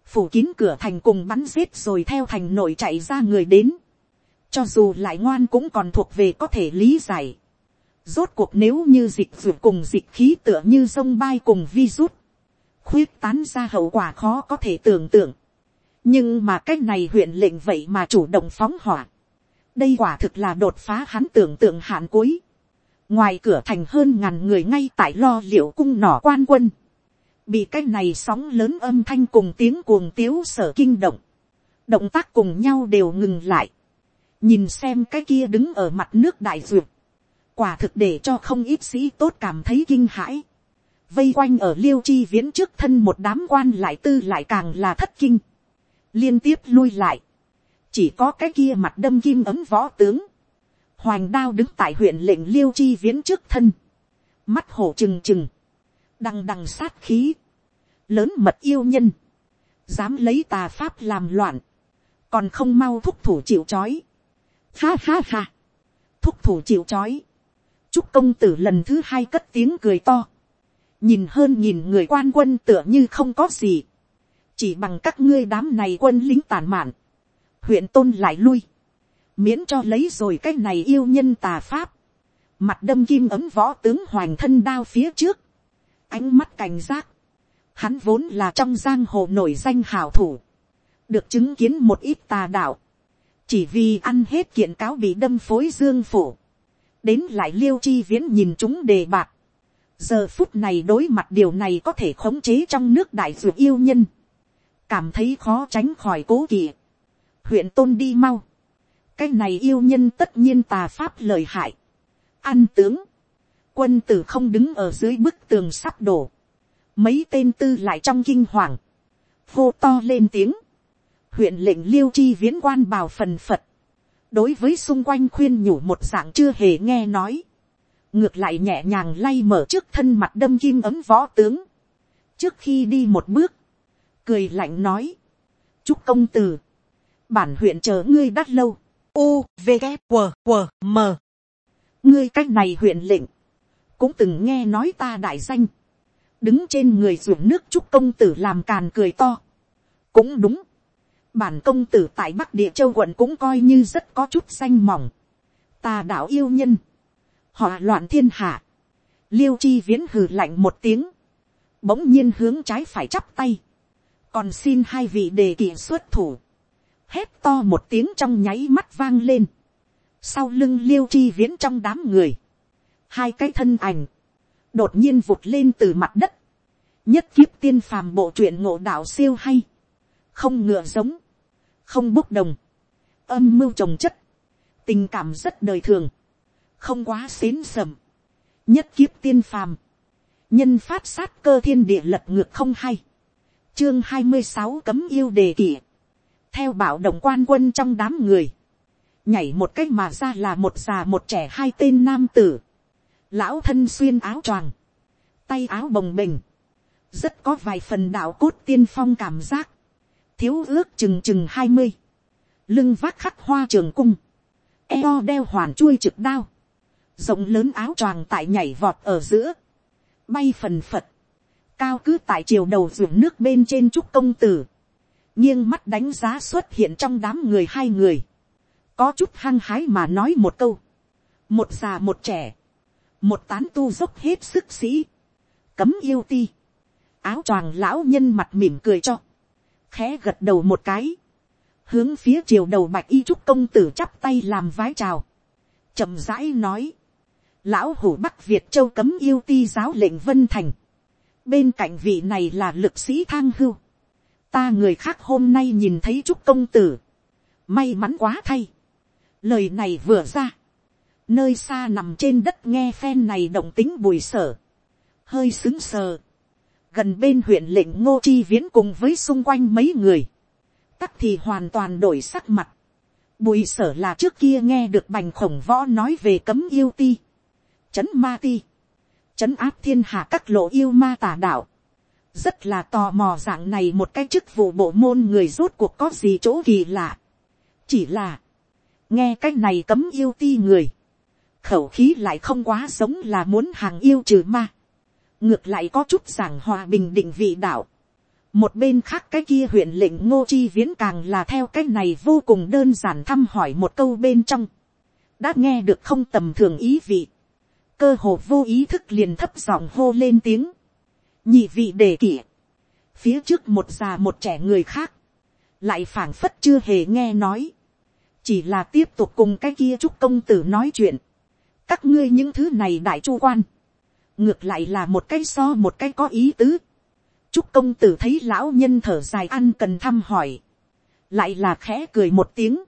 [SPEAKER 1] phủ kín cửa thành cùng bắn giết rồi theo thành nội chạy ra người đến, cho dù lại ngoan cũng còn thuộc về có thể lý giải. Rốt cuộc nếu như dịch ruột cùng dịch khí tựa như sông bay cùng virus, khuyết tán ra hậu quả khó có thể tưởng tượng. nhưng mà cách này huyện lệnh vậy mà chủ động phóng hỏa đây quả thực là đột phá hắn tưởng tượng hạn cuối. ngoài cửa thành hơn ngàn người ngay tại lo liệu cung nỏ quan quân. bị cái này sóng lớn âm thanh cùng tiếng cuồng tiếu sở kinh động. động tác cùng nhau đều ngừng lại. nhìn xem cái kia đứng ở mặt nước đại duyệt. quả thực để cho không ít sĩ tốt cảm thấy kinh hãi vây quanh ở liêu chi viễn trước thân một đám quan lại tư lại càng là thất kinh, liên tiếp lui lại, chỉ có cái kia mặt đâm kim ấm võ tướng, hoành đao đứng tại huyện lệnh liêu chi viễn trước thân, mắt hổ trừng trừng, đằng đằng sát khí, lớn mật yêu nhân, dám lấy tà pháp làm loạn, còn không mau thúc thủ chịu c h ó i ha ha ha, thúc thủ chịu c h ó i chúc công tử lần thứ hai cất tiếng cười to, nhìn hơn nhìn người quan quân tựa như không có gì, chỉ bằng các ngươi đám này quân lính tàn mạn, huyện tôn lại lui, miễn cho lấy rồi cái này yêu nhân tà pháp, mặt đâm kim ấm võ tướng hoàng thân đao phía trước, ánh mắt cảnh giác, hắn vốn là trong giang hồ nổi danh hào thủ, được chứng kiến một ít tà đạo, chỉ vì ăn hết kiện cáo bị đâm phối dương phủ, đến lại liêu chi viễn nhìn chúng đề bạc, giờ phút này đối mặt điều này có thể khống chế trong nước đại dược yêu nhân, cảm thấy khó tránh khỏi cố kỵ huyện tôn đi mau, cái này yêu nhân tất nhiên tà pháp lời hại, ăn tướng, quân tử không đứng ở dưới bức tường sắp đổ, mấy tên tư lại trong kinh hoàng, hô to lên tiếng, huyện lệnh liêu chi viễn quan bào phần phật, đối với xung quanh khuyên nhủ một dạng chưa hề nghe nói, ngược lại nhẹ nhàng lay mở trước thân mặt đâm kim ấm võ tướng, trước khi đi một bước, cười lạnh nói, chúc công tử, bản huyện chờ ngươi đắt lâu, u v g q q m. Ngươi cách này huyện lệnh, cũng từng nghe nói ta đại danh, đứng trên người ruộng nước chúc công tử làm càn cười to, cũng đúng, bản công tử tại bắc địa châu quận cũng coi như rất có chút xanh mỏng, ta đạo yêu nhân, họ loạn thiên hạ, liêu chi viễn hừ lạnh một tiếng, bỗng nhiên hướng trái phải chắp tay, còn xin hai vị đề kỷ xuất thủ, hét to một tiếng trong nháy mắt vang lên, sau lưng liêu chi viễn trong đám người, hai cái thân ảnh, đột nhiên vụt lên từ mặt đất, nhất kiếp tiên phàm bộ truyện ngộ đạo siêu hay, không ngựa giống, không bốc đồng, âm mưu trồng chất, tình cảm rất đời thường, không quá xến sầm, nhất kiếp tiên phàm, nhân phát sát cơ thiên địa lật ngược không hay, chương hai mươi sáu cấm yêu đề kỷ, theo bảo động quan quân trong đám người, nhảy một cách mà ra là một già một trẻ hai tên nam tử, lão thân xuyên áo choàng, tay áo bồng bềnh, rất có vài phần đạo cốt tiên phong cảm giác, thiếu ước chừng chừng hai mươi, lưng vác khắc hoa trường cung, eo đeo hoàn chuôi trực đao, rộng lớn áo choàng tại nhảy vọt ở giữa, bay phần phật, cao cứ tại chiều đầu ruộng nước bên trên trúc công tử, nghiêng mắt đánh giá xuất hiện trong đám người hai người, có chút hăng hái mà nói một câu, một già một trẻ, một tán tu dốc hết sức sĩ, cấm yêu ti, áo choàng lão nhân mặt mỉm cười cho, khẽ gật đầu một cái, hướng phía chiều đầu bạch y trúc công tử chắp tay làm vái chào, chậm rãi nói, lão hủ bắc việt châu cấm yêu ti giáo lệnh vân thành, bên cạnh vị này là lực sĩ thang hưu, ta người khác hôm nay nhìn thấy trúc công tử, may mắn quá thay, lời này vừa ra, nơi xa nằm trên đất nghe phen này động tính bùi sở, hơi xứng sờ, gần bên huyện lệnh ngô chi viễn cùng với xung quanh mấy người, tắc thì hoàn toàn đổi sắc mặt, bùi sở là trước kia nghe được bành khổng võ nói về cấm yêu ti, chấn ma ti, chấn áp thiên hạ các lộ yêu ma tà đạo, rất là tò mò dạng này một cái chức vụ bộ môn người rốt cuộc có gì chỗ kỳ lạ. chỉ là, nghe cái này cấm yêu ti người, khẩu khí lại không quá giống là muốn hàng yêu trừ ma, ngược lại có chút giảng hòa bình định vị đạo, một bên khác cái kia huyện lệnh ngô chi viễn càng là theo cái này vô cùng đơn giản thăm hỏi một câu bên trong, đã nghe được không tầm thường ý vị, cơ hồ vô ý thức liền thấp giọng hô lên tiếng, nhị vị đề kỷ, phía trước một già một trẻ người khác, lại phảng phất chưa hề nghe nói, chỉ là tiếp tục cùng cái kia chúc công tử nói chuyện, các ngươi những thứ này đại chu quan, ngược lại là một cái so một cái có ý tứ, chúc công tử thấy lão nhân thở dài ăn cần thăm hỏi, lại là khẽ cười một tiếng,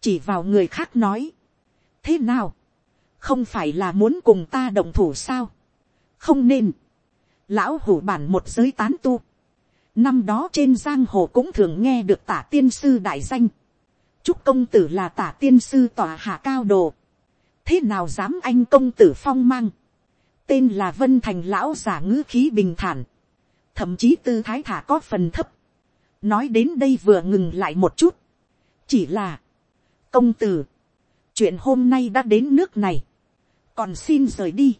[SPEAKER 1] chỉ vào người khác nói, thế nào, không phải là muốn cùng ta động thủ sao, không nên, lão hủ bản một giới tán tu, năm đó trên giang hồ cũng thường nghe được tả tiên sư đại danh, chúc công tử là tả tiên sư tòa hạ cao đồ, thế nào dám anh công tử phong mang, tên là vân thành lão giả ngữ khí bình thản, thậm chí tư thái thả có phần thấp, nói đến đây vừa ngừng lại một chút, chỉ là, công tử, chuyện hôm nay đã đến nước này, còn xin rời đi,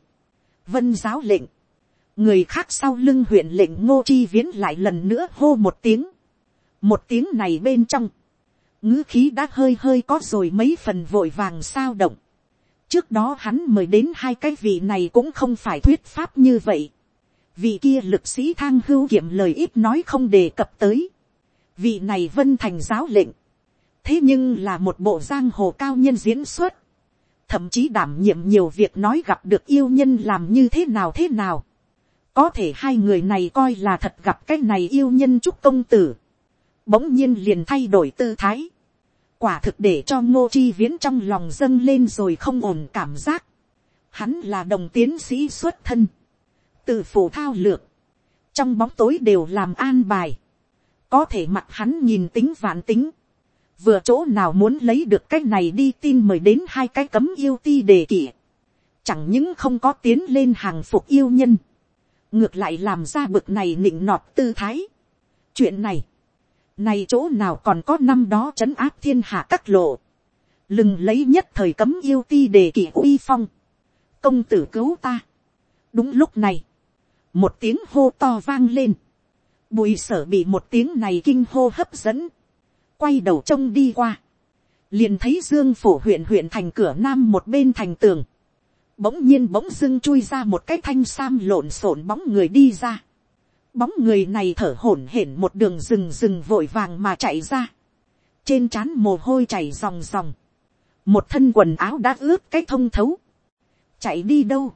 [SPEAKER 1] vân giáo lệnh, người khác sau lưng huyện lệnh ngô chi viễn lại lần nữa hô một tiếng, một tiếng này bên trong, ngữ khí đã hơi hơi có rồi mấy phần vội vàng sao động, trước đó hắn mời đến hai cái vị này cũng không phải thuyết pháp như vậy, vị kia lực sĩ thang hưu kiệm lời ít nói không đề cập tới, vị này vân thành giáo lệnh, thế nhưng là một bộ giang hồ cao nhân diễn xuất, thậm chí đảm nhiệm nhiều việc nói gặp được yêu nhân làm như thế nào thế nào, có thể hai người này coi là thật gặp cái này yêu nhân trúc công tử, bỗng nhiên liền thay đổi tư thái, quả thực để cho ngô chi viễn trong lòng dâng lên rồi không ổn cảm giác, hắn là đồng tiến sĩ xuất thân, từ phủ thao lược, trong bóng tối đều làm an bài, có thể mặt hắn nhìn tính vạn tính, vừa chỗ nào muốn lấy được cái này đi tin mời đến hai cái cấm yêu ti đề kỷ, chẳng những không có tiến lên hàng phục yêu nhân, ngược lại làm ra bực này nịnh nọt tư thái. chuyện này, này chỗ nào còn có năm đó trấn áp thiên hạ các lộ, lừng lấy nhất thời cấm yêu ti đề kỷ uy phong, công tử cứu ta. đúng lúc này, một tiếng hô to vang lên, bùi sở bị một tiếng này kinh hô hấp dẫn, quay đầu trông đi qua, liền thấy dương phổ huyện huyện thành cửa nam một bên thành tường, bỗng nhiên bỗng dưng chui ra một cái thanh sam lộn xộn bóng người đi ra, bóng người này thở hổn hển một đường rừng rừng vội vàng mà chạy ra, trên trán mồ hôi chảy ròng ròng, một thân quần áo đã ướt cái thông thấu, chạy đi đâu,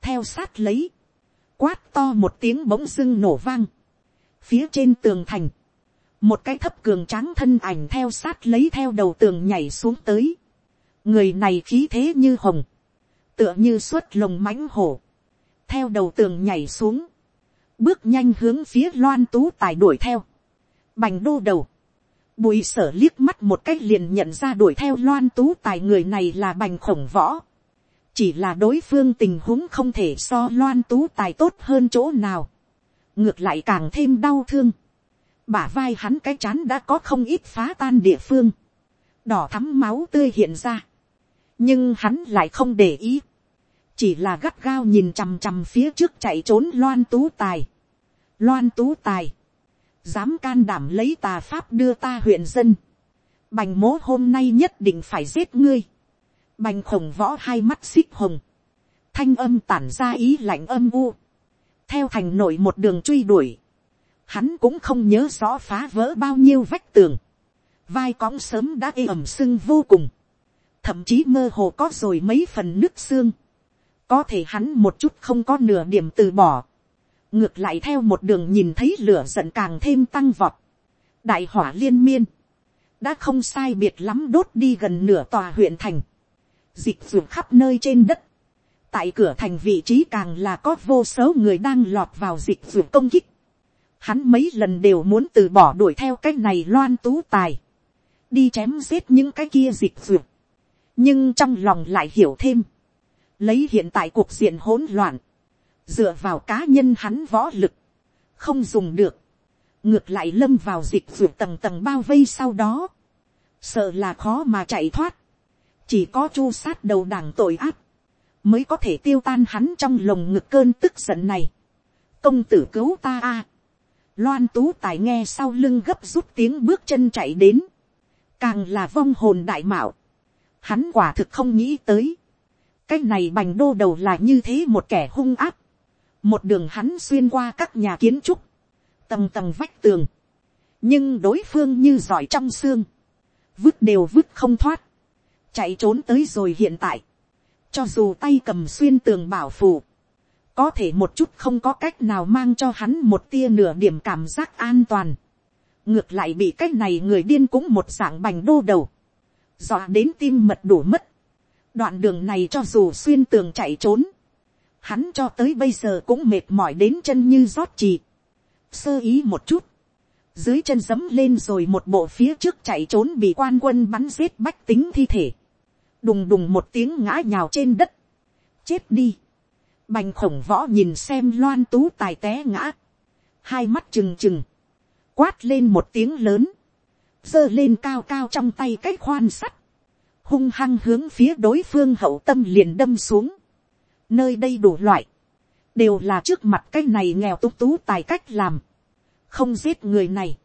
[SPEAKER 1] theo sát lấy, quát to một tiếng bỗng dưng nổ vang, phía trên tường thành, một cái thấp cường tráng thân ảnh theo sát lấy theo đầu tường nhảy xuống tới, người này khí thế như hồng, tựa như suốt lồng mãnh hổ, theo đầu tường nhảy xuống, bước nhanh hướng phía loan tú tài đuổi theo, bành đô đầu, bùi sở liếc mắt một cách liền nhận ra đuổi theo loan tú tài người này là bành khổng võ, chỉ là đối phương tình huống không thể so loan tú tài tốt hơn chỗ nào, ngược lại càng thêm đau thương, bả vai hắn cái chán đã có không ít phá tan địa phương, đỏ thắm máu tươi hiện ra, nhưng hắn lại không để ý, chỉ là gắt gao nhìn chằm chằm phía trước chạy trốn loan tú tài. loan tú tài, dám can đảm lấy tà pháp đưa ta huyện dân, bành mố hôm nay nhất định phải giết ngươi, bành khổng võ hai mắt xích hồng, thanh âm tản ra ý lạnh âm u, theo thành nội một đường truy đuổi, hắn cũng không nhớ rõ phá vỡ bao nhiêu vách tường, vai cõng sớm đã ê ẩm sưng vô cùng, thậm chí mơ hồ có rồi mấy phần nước xương, có thể hắn một chút không có nửa điểm từ bỏ, ngược lại theo một đường nhìn thấy lửa giận càng thêm tăng vọt, đại hỏa liên miên, đã không sai biệt lắm đốt đi gần nửa tòa huyện thành, dịch ruột khắp nơi trên đất, tại cửa thành vị trí càng là có vô số người đang lọt vào dịch ruột công kích, hắn mấy lần đều muốn từ bỏ đuổi theo cái này loan tú tài, đi chém giết những cái kia dịch ruột, nhưng trong lòng lại hiểu thêm, lấy hiện tại cuộc diện hỗn loạn, dựa vào cá nhân hắn võ lực, không dùng được, ngược lại lâm vào dịch ruột tầng tầng bao vây sau đó, sợ là khó mà chạy thoát, chỉ có chu sát đầu đảng tội ác, mới có thể tiêu tan hắn trong lồng ngực cơn tức giận này. công tử cứu ta a, loan tú tài nghe sau lưng gấp rút tiếng bước chân chạy đến, càng là vong hồn đại mạo, hắn quả thực không nghĩ tới, cái này bành đô đầu là như thế một kẻ hung áp, một đường hắn xuyên qua các nhà kiến trúc, tầng tầng vách tường, nhưng đối phương như giỏi trong xương, vứt đều vứt không thoát, chạy trốn tới rồi hiện tại, cho dù tay cầm xuyên tường bảo phủ có thể một chút không có cách nào mang cho hắn một tia nửa điểm cảm giác an toàn, ngược lại bị cái này người điên cũng một dạng bành đô đầu, dọa đến tim mật đủ mất, đoạn đường này cho dù xuyên tường chạy trốn, hắn cho tới bây giờ cũng mệt mỏi đến chân như rót trì, sơ ý một chút, dưới chân dấm lên rồi một bộ phía trước chạy trốn bị quan quân bắn giết bách tính thi thể, đùng đùng một tiếng ngã nhào trên đất, chết đi, bành khổng võ nhìn xem loan tú tài té ngã, hai mắt trừng trừng, quát lên một tiếng lớn, giơ lên cao cao trong tay cái khoan sắt, hung hăng hướng phía đối phương hậu tâm liền đâm xuống, nơi đây đủ loại, đều là trước mặt cái này nghèo túc tú tài cách làm, không giết người này,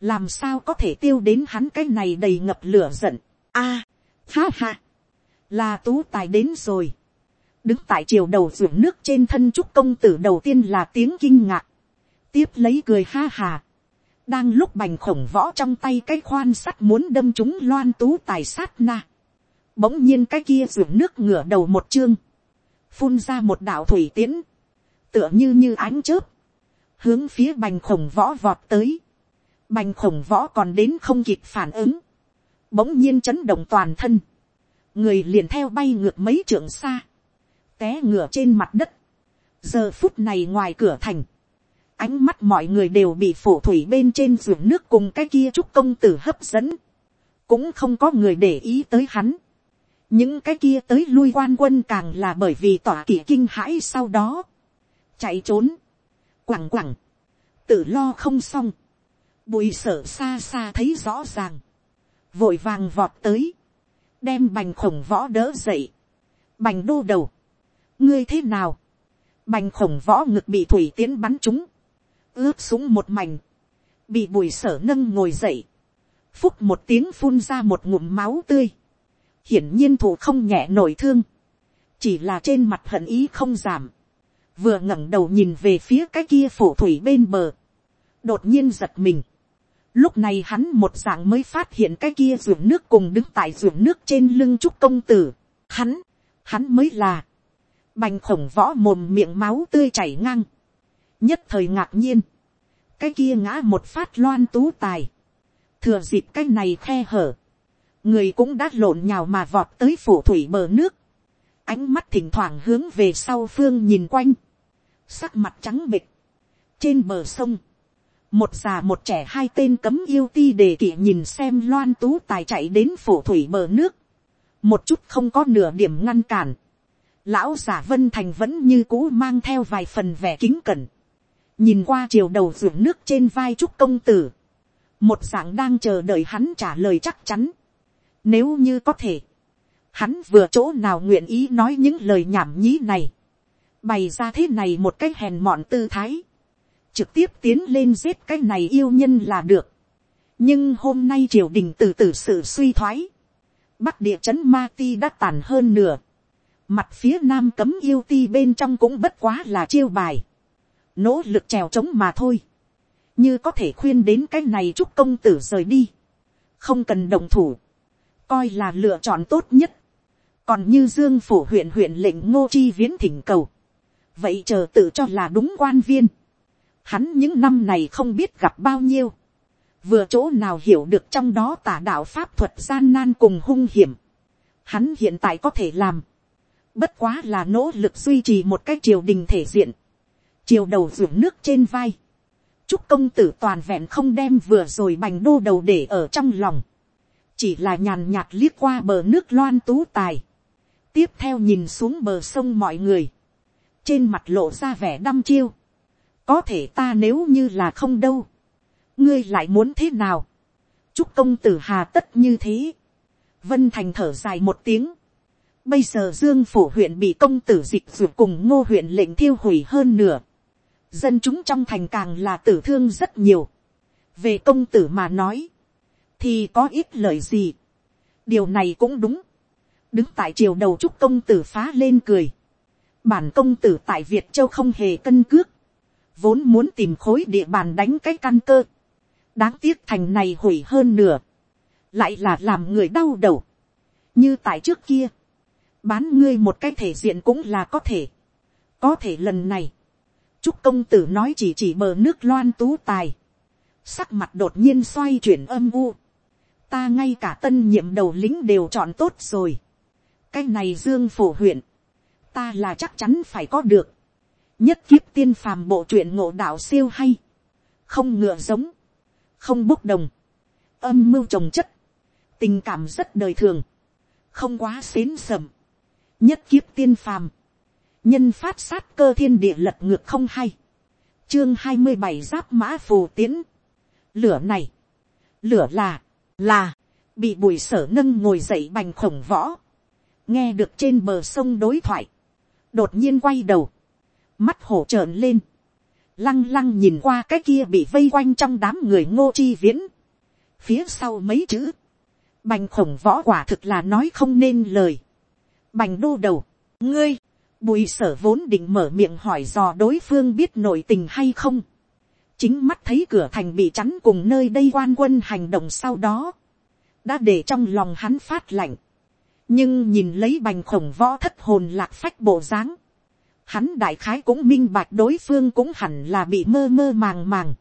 [SPEAKER 1] làm sao có thể tiêu đến hắn cái này đầy ngập lửa giận. a, à, ha ha, là tú tài đến rồi, đứng tại chiều đầu ruộng nước trên thân trúc công tử đầu tiên là tiếng kinh ngạc, tiếp lấy cười ha hà, đang lúc bành khổng võ trong tay cái khoan sắt muốn đâm chúng loan tú tài sát na, bỗng nhiên cái kia ruộng nước ngửa đầu một chương, phun ra một đạo thủy tiễn, tựa như như ánh chớp, hướng phía bành khổng võ vọt tới, bành khổng võ còn đến không kịp phản ứng, bỗng nhiên chấn động toàn thân, người liền theo bay ngược mấy trượng xa, té ngửa trên mặt đất, giờ phút này ngoài cửa thành, ánh mắt mọi người đều bị phổ thủy bên trên ruộng nước cùng cái kia trúc công tử hấp dẫn, cũng không có người để ý tới hắn, những cái kia tới lui quan quân càng là bởi vì tỏa kỷ kinh hãi sau đó, chạy trốn, quẳng quẳng, tự lo không xong, bùi sở xa xa thấy rõ ràng, vội vàng vọt tới, đem bành khổng võ đỡ dậy, bành đô đầu, ngươi thế nào, bành khổng võ ngực bị thủy tiến bắn trúng, ướp súng một mảnh, bị bùi sở nâng ngồi dậy, phúc một tiếng phun ra một ngụm máu tươi, hiển nhiên thủ không nhẹ nổi thương, chỉ là trên mặt hận ý không giảm, vừa ngẩng đầu nhìn về phía cái kia phổ thủy bên bờ, đột nhiên giật mình. Lúc này hắn một dạng mới phát hiện cái kia ruộng nước cùng đứng tại ruộng nước trên lưng trúc công tử. Hắn, hắn mới là. Bành khổng võ mồm miệng máu tươi chảy ngang. Nhất thời ngạc nhiên. Cái kia ngã một phát loan tú tài. Thừa dịp cái này khe hở. Người cũng đã lộn nhào mà vọt tới phủ thủy bờ nước. Ánh mắt thỉnh thoảng hướng về sau phương nhìn quanh, sắc mặt trắng bịch, trên bờ sông, một già một trẻ hai tên cấm yêu ti đề kỵ nhìn xem loan tú tài chạy đến phổ thủy bờ nước, một chút không có nửa điểm ngăn cản, lão giả vân thành vẫn như cũ mang theo vài phần vẻ kính cẩn, nhìn qua chiều đầu ruộng nước trên vai trúc công tử, một dạng đang chờ đợi hắn trả lời chắc chắn, nếu như có thể, hắn vừa chỗ nào nguyện ý nói những lời nhảm nhí này, bày ra thế này một cái hèn mọn tư thái, trực tiếp tiến lên giết cái này yêu nhân là được. nhưng hôm nay triều đình từ từ sự suy thoái, bắc địa chấn ma ti đã tàn hơn nửa, mặt phía nam cấm yêu ti bên trong cũng bất quá là chiêu bài, nỗ lực trèo trống mà thôi, như có thể khuyên đến cái này chúc công tử rời đi, không cần đồng thủ, coi là lựa chọn tốt nhất, còn như dương phủ huyện huyện lệnh ngô chi viễn thỉnh cầu, vậy chờ tự cho là đúng quan viên, hắn những năm này không biết gặp bao nhiêu, vừa chỗ nào hiểu được trong đó tả đạo pháp thuật gian nan cùng hung hiểm, hắn hiện tại có thể làm, bất quá là nỗ lực duy trì một cái triều đình thể diện, triều đầu ruộng nước trên vai, chúc công tử toàn vẹn không đem vừa rồi bành đô đầu để ở trong lòng, chỉ là nhàn nhạt liếc qua bờ nước loan tú tài, tiếp theo nhìn xuống bờ sông mọi người, trên mặt lộ ra vẻ đăm chiêu, có thể ta nếu như là không đâu, ngươi lại muốn thế nào, chúc công tử hà tất như thế, vân thành thở dài một tiếng, bây giờ dương phủ huyện bị công tử dịch ruột cùng ngô huyện lệnh thiêu hủy hơn nửa, dân chúng trong thành càng là tử thương rất nhiều. về công tử mà nói, thì có ít lời gì. điều này cũng đúng. đứng tại triều đầu chúc công tử phá lên cười. bản công tử tại việt châu không hề cân cước. vốn muốn tìm khối địa bàn đánh cái căn cơ. đáng tiếc thành này hủy hơn nửa. lại là làm người đau đầu. như tại trước kia. bán ngươi một cái thể diện cũng là có thể. có thể lần này Trúc công tử nói chỉ chỉ bờ nước loan tú tài. Sắc mặt đột nhiên xoay chuyển âm u. Ta ngay cả tân nhiệm đầu lính đều chọn tốt rồi. Cái này dương phổ huyện. Ta là chắc chắn phải có được. Nhất kiếp tiên phàm bộ truyện ngộ đạo siêu hay. Không ngựa giống. Không bốc đồng. Âm mưu trồng chất. Tình cảm rất đời thường. Không quá xến sầm. Nhất kiếp tiên phàm nhân phát sát cơ thiên địa lật ngược không hay. chương hai mươi bảy giáp mã phù tiến. lửa này, lửa là, là, bị bùi sở nâng ngồi dậy bành khổng võ. nghe được trên bờ sông đối thoại, đột nhiên quay đầu, mắt hổ trợn lên, lăng lăng nhìn qua cái kia bị vây quanh trong đám người ngô chi viễn. phía sau mấy chữ, bành khổng võ quả thực là nói không nên lời. bành đô đầu, ngươi, Bùi sở vốn định mở miệng hỏi dò đối phương biết nội tình hay không. Chính mắt thấy cửa thành bị chắn cùng nơi đây quan quân hành động sau đó. Đã để trong lòng hắn phát lạnh. Nhưng nhìn lấy bành khổng võ thất hồn lạc phách bộ dáng, Hắn đại khái cũng minh bạch đối phương cũng hẳn là bị mơ mơ màng màng.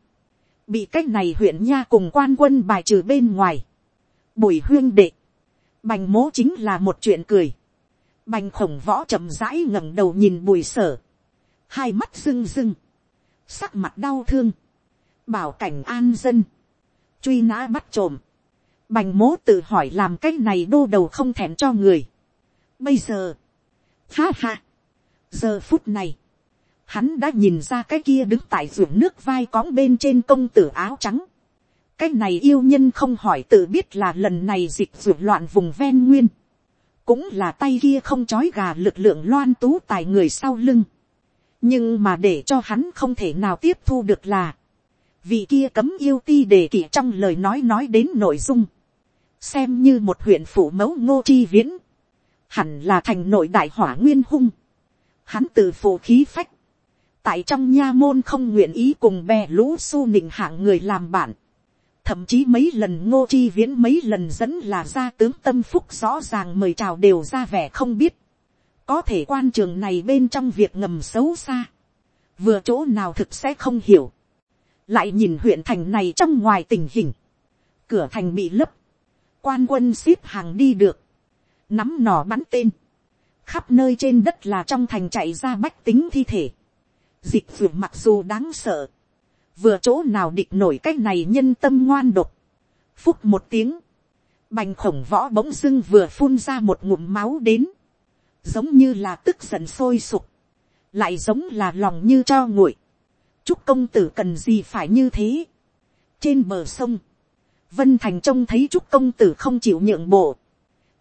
[SPEAKER 1] Bị cách này huyện nha cùng quan quân bài trừ bên ngoài. Bùi huyên đệ. Bành mố chính là một chuyện cười Bành khổng võ chậm rãi ngẩng đầu nhìn bùi sở. Hai mắt rưng rưng. Sắc mặt đau thương. Bảo cảnh an dân. Truy nã bắt trộm. Bành mố tự hỏi làm cái này đô đầu không thèm cho người. Bây giờ. Ha ha. Giờ phút này. Hắn đã nhìn ra cái kia đứng tại ruộng nước vai cóng bên trên công tử áo trắng. Cái này yêu nhân không hỏi tự biết là lần này dịch ruộng loạn vùng ven nguyên cũng là tay kia không trói gà lực lượng loan tú tài người sau lưng. nhưng mà để cho hắn không thể nào tiếp thu được là, vì kia cấm yêu ti đề kỷ trong lời nói nói đến nội dung, xem như một huyện phủ mẫu ngô chi viễn, hẳn là thành nội đại hỏa nguyên hung, hắn từ phụ khí phách, tại trong nha môn không nguyện ý cùng bè lũ su nịnh hạng người làm bạn, thậm chí mấy lần ngô chi viễn mấy lần dẫn là gia tướng tâm phúc rõ ràng mời chào đều ra vẻ không biết. có thể quan trường này bên trong việc ngầm xấu xa. vừa chỗ nào thực sẽ không hiểu lại nhìn huyện thành này trong ngoài tình hình. cửa thành bị lấp. quan quân ship hàng đi được. nắm nỏ bắn tên. khắp nơi trên đất là trong thành chạy ra bách tính thi thể. dịch vụ mặc dù đáng sợ vừa chỗ nào địch nổi cái này nhân tâm ngoan độc. phúc một tiếng, bành khổng võ bỗng dưng vừa phun ra một ngụm máu đến, giống như là tức giận sôi sục, lại giống là lòng như cho nguội chúc công tử cần gì phải như thế. trên bờ sông, vân thành trông thấy chúc công tử không chịu nhượng bộ,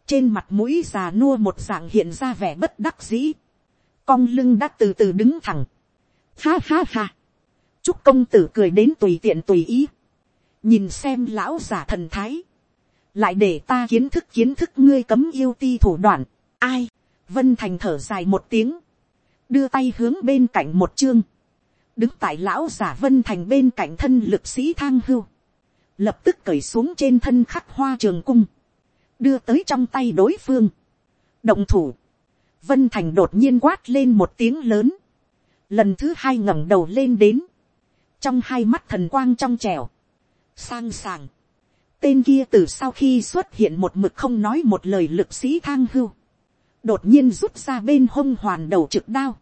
[SPEAKER 1] trên mặt mũi già nua một dạng hiện ra vẻ bất đắc dĩ, cong lưng đã từ từ đứng thẳng. Ha ha ha chúc công tử cười đến tùy tiện tùy ý. Nhìn xem lão giả thần thái. Lại để ta kiến thức kiến thức ngươi cấm yêu ti thủ đoạn. Ai? Vân Thành thở dài một tiếng. Đưa tay hướng bên cạnh một chương. Đứng tại lão giả Vân Thành bên cạnh thân lực sĩ thang hưu. Lập tức cởi xuống trên thân khắc hoa trường cung. Đưa tới trong tay đối phương. Động thủ. Vân Thành đột nhiên quát lên một tiếng lớn. Lần thứ hai ngẩng đầu lên đến trong hai mắt thần quang trong trèo, sang sàng, tên kia từ sau khi xuất hiện một mực không nói một lời lực sĩ thang hưu, đột nhiên rút ra bên hông hoàn đầu trực đao,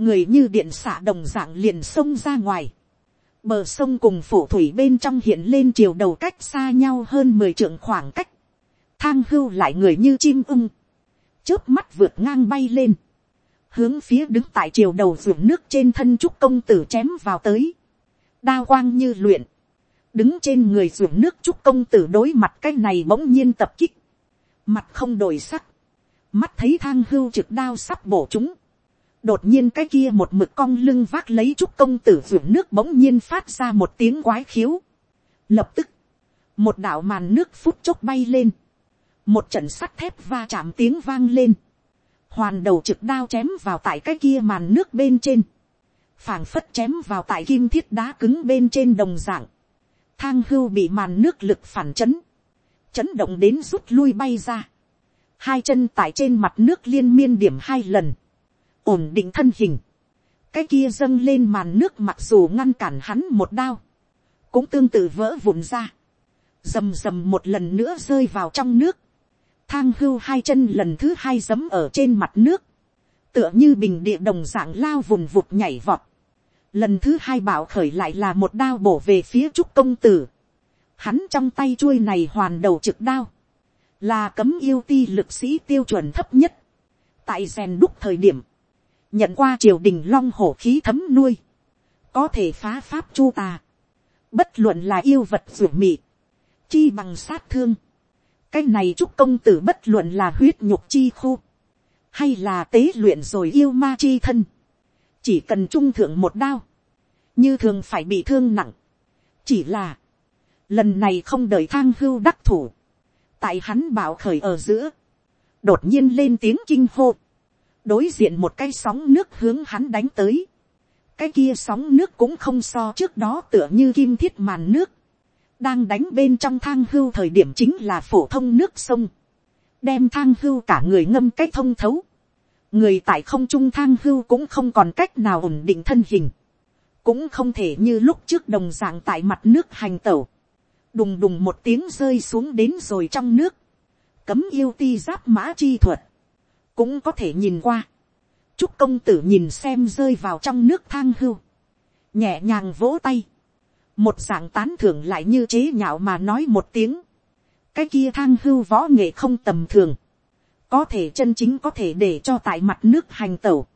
[SPEAKER 1] người như điện xả đồng dạng liền xông ra ngoài, bờ sông cùng phủ thủy bên trong hiện lên chiều đầu cách xa nhau hơn mười trượng khoảng cách, thang hưu lại người như chim ưng, trước mắt vượt ngang bay lên, hướng phía đứng tại chiều đầu ruộng nước trên thân trúc công tử chém vào tới, đao quang như luyện, đứng trên người ruộng nước trúc công tử đối mặt cái này bỗng nhiên tập kích, mặt không đổi sắc, mắt thấy thang hưu trực đao sắp bổ chúng, đột nhiên cái kia một mực cong lưng vác lấy chút công tử ruộng nước bỗng nhiên phát ra một tiếng quái khiếu. lập tức, một đạo màn nước phút chốc bay lên, một trận sắt thép va chạm tiếng vang lên, hoàn đầu trực đao chém vào tại cái kia màn nước bên trên, phảng phất chém vào tại kim thiết đá cứng bên trên đồng dạng, thang hưu bị màn nước lực phản chấn, chấn động đến rút lui bay ra, hai chân tại trên mặt nước liên miên điểm hai lần, ổn định thân hình, cái kia dâng lên màn nước mặc dù ngăn cản hắn một đao, cũng tương tự vỡ vụn ra, rầm rầm một lần nữa rơi vào trong nước, thang hưu hai chân lần thứ hai giấm ở trên mặt nước, tựa như bình địa đồng dạng lao vùng vụt nhảy vọt, lần thứ hai bảo khởi lại là một đao bổ về phía trúc công tử, hắn trong tay chuôi này hoàn đầu trực đao, là cấm yêu ti lực sĩ tiêu chuẩn thấp nhất, tại rèn đúc thời điểm, nhận qua triều đình long hổ khí thấm nuôi, có thể phá pháp chu tà, bất luận là yêu vật ruột mị, chi bằng sát thương, cái này chúc công tử bất luận là huyết nhục chi khu, hay là tế luyện rồi yêu ma chi thân, chỉ cần trung thượng một đao, như thường phải bị thương nặng, chỉ là, lần này không đợi thang hưu đắc thủ, tại hắn bảo khởi ở giữa, đột nhiên lên tiếng kinh hô, đối diện một cái sóng nước hướng hắn đánh tới, cái kia sóng nước cũng không so trước đó tựa như kim thiết màn nước, đang đánh bên trong thang hưu thời điểm chính là phổ thông nước sông, đem thang hưu cả người ngâm cách thông thấu, người tại không trung thang hưu cũng không còn cách nào ổn định thân hình, cũng không thể như lúc trước đồng d ạ n g tại mặt nước hành tẩu, đùng đùng một tiếng rơi xuống đến rồi trong nước, cấm yêu ti giáp mã chi thuật, cũng có thể nhìn qua, chúc công tử nhìn xem rơi vào trong nước thang hưu, nhẹ nhàng vỗ tay, một dạng tán thưởng lại như chế nhạo mà nói một tiếng, cái kia thang hưu võ nghệ không tầm thường, có thể chân chính có thể để cho tại mặt nước hành tẩu,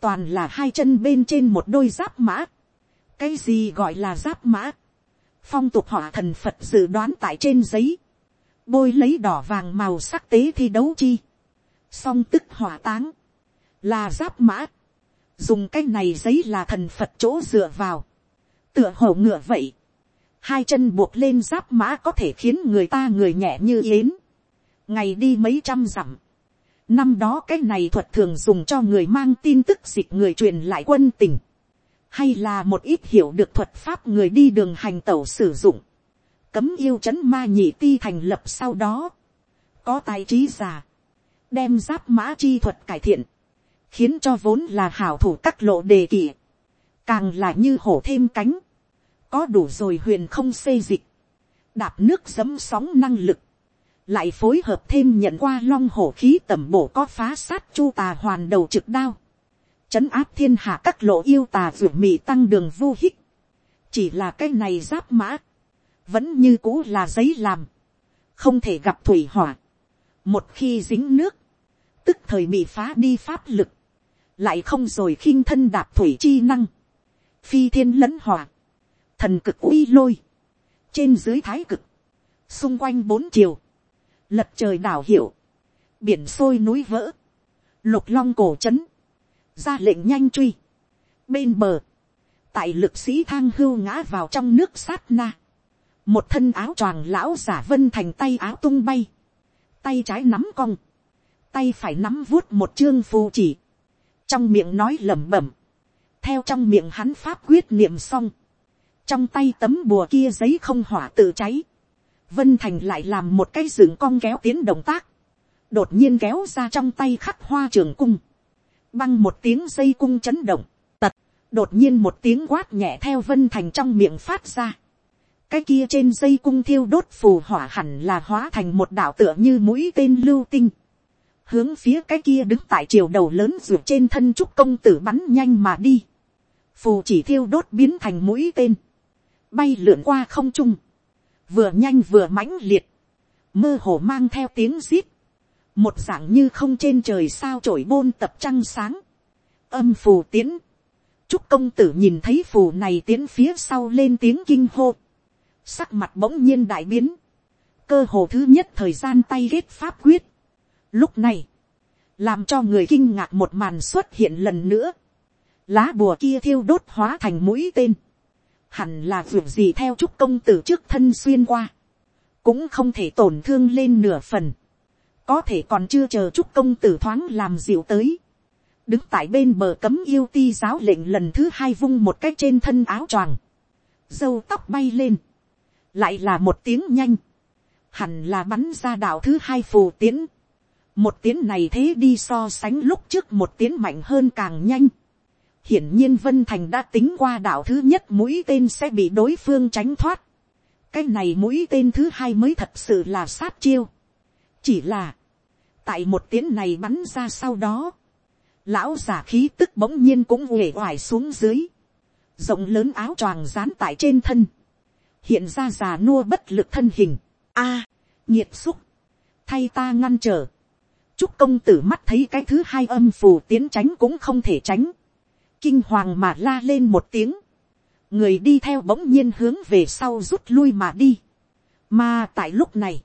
[SPEAKER 1] toàn là hai chân bên trên một đôi giáp mã, cái gì gọi là giáp mã, phong tục họa thần phật dự đoán tại trên giấy, bôi lấy đỏ vàng màu sắc tế thi đấu chi, song tức hỏa táng, là giáp mã, dùng cái này giấy là thần phật chỗ dựa vào, tựa hổ ngựa vậy, hai chân buộc lên giáp mã có thể khiến người ta người nhẹ như yến, ngày đi mấy trăm dặm, năm đó cái này thuật thường dùng cho người mang tin tức dịch người truyền lại quân tình, hay là một ít hiểu được thuật pháp người đi đường hành tẩu sử dụng, cấm yêu c ma nhị ti thành lập sau đó, có tài trí già, đem giáp mã chi thuật cải thiện, khiến cho vốn là hảo thủ các lộ đề kỷ, càng là như hổ thêm cánh, có đủ rồi huyền không xây dịch, đạp nước giấm sóng năng lực, lại phối hợp thêm nhận qua long hổ khí tẩm bổ có phá sát chu tà hoàn đầu trực đao, chấn áp thiên hạ các lộ yêu tà ruột mì tăng đường vô hích, chỉ là cái này giáp mã, vẫn như cũ là giấy làm, không thể gặp thủy hỏa, một khi dính nước, tức thời bị phá đi pháp lực, lại không rồi khinh thân đạp thủy chi năng, phi thiên lẫn hòa, thần cực uy lôi, trên dưới thái cực, xung quanh bốn chiều, lật trời đảo hiệu, biển sôi núi vỡ, lục long cổ c h ấ n ra lệnh nhanh truy, bên bờ, tại lực sĩ thang hưu ngã vào trong nước sát na, một thân áo choàng lão giả vân thành tay áo tung bay, tay trái nắm cong, tay phải nắm vuốt một chương phù chỉ, trong miệng nói lẩm bẩm, theo trong miệng hắn pháp quyết niệm xong, trong tay tấm bùa kia giấy không hỏa tự cháy, vân thành lại làm một cái rừng cong kéo tiến động tác, đột nhiên kéo ra trong tay khắc hoa trường cung, băng một tiếng dây cung chấn động, tật, đột nhiên một tiếng quát nhẹ theo vân thành trong miệng phát ra, cái kia trên dây cung thiêu đốt phù hỏa hẳn là hóa thành một đạo tựa như mũi tên lưu tinh, hướng phía cái kia đứng tại triều đầu lớn ruột trên thân trúc công tử bắn nhanh mà đi, phù chỉ thiêu đốt biến thành mũi tên, bay lượn qua không trung, vừa nhanh vừa mãnh liệt, mơ hồ mang theo tiếng zip, một dạng như không trên trời sao trổi bôn tập trăng sáng, âm phù tiến, chúc công tử nhìn thấy phù này tiến phía sau lên tiếng kinh hô, sắc mặt bỗng nhiên đại biến, cơ hồ thứ nhất thời gian tay ghét pháp quyết, lúc này, làm cho người kinh ngạc một màn xuất hiện lần nữa, lá bùa kia thiêu đốt hóa thành mũi tên, hẳn là vượt gì theo chúc công tử trước thân xuyên qua, cũng không thể tổn thương lên nửa phần, có thể còn chưa chờ chúc công tử thoáng làm dịu tới, đứng tại bên bờ cấm yêu ti giáo lệnh lần thứ hai vung một cách trên thân áo choàng, dâu tóc bay lên, lại là một tiếng nhanh, hẳn là bắn ra đạo thứ hai phù tiến, một tiếng này thế đi so sánh lúc trước một tiếng mạnh hơn càng nhanh, hiển nhiên vân thành đã tính qua đạo thứ nhất mũi tên sẽ bị đối phương tránh thoát, cái này mũi tên thứ hai mới thật sự là sát chiêu, chỉ là, tại một tiếng này bắn ra sau đó, lão giả khí tức bỗng nhiên cũng uể oải xuống dưới, rộng lớn áo choàng dán tại trên thân, hiện ra già nua bất lực thân hình, a, nhiệt xúc, thay ta ngăn trở, chúc công tử mắt thấy cái thứ hai âm phù tiến tránh cũng không thể tránh, kinh hoàng mà la lên một tiếng, người đi theo bỗng nhiên hướng về sau rút lui mà đi, mà tại lúc này,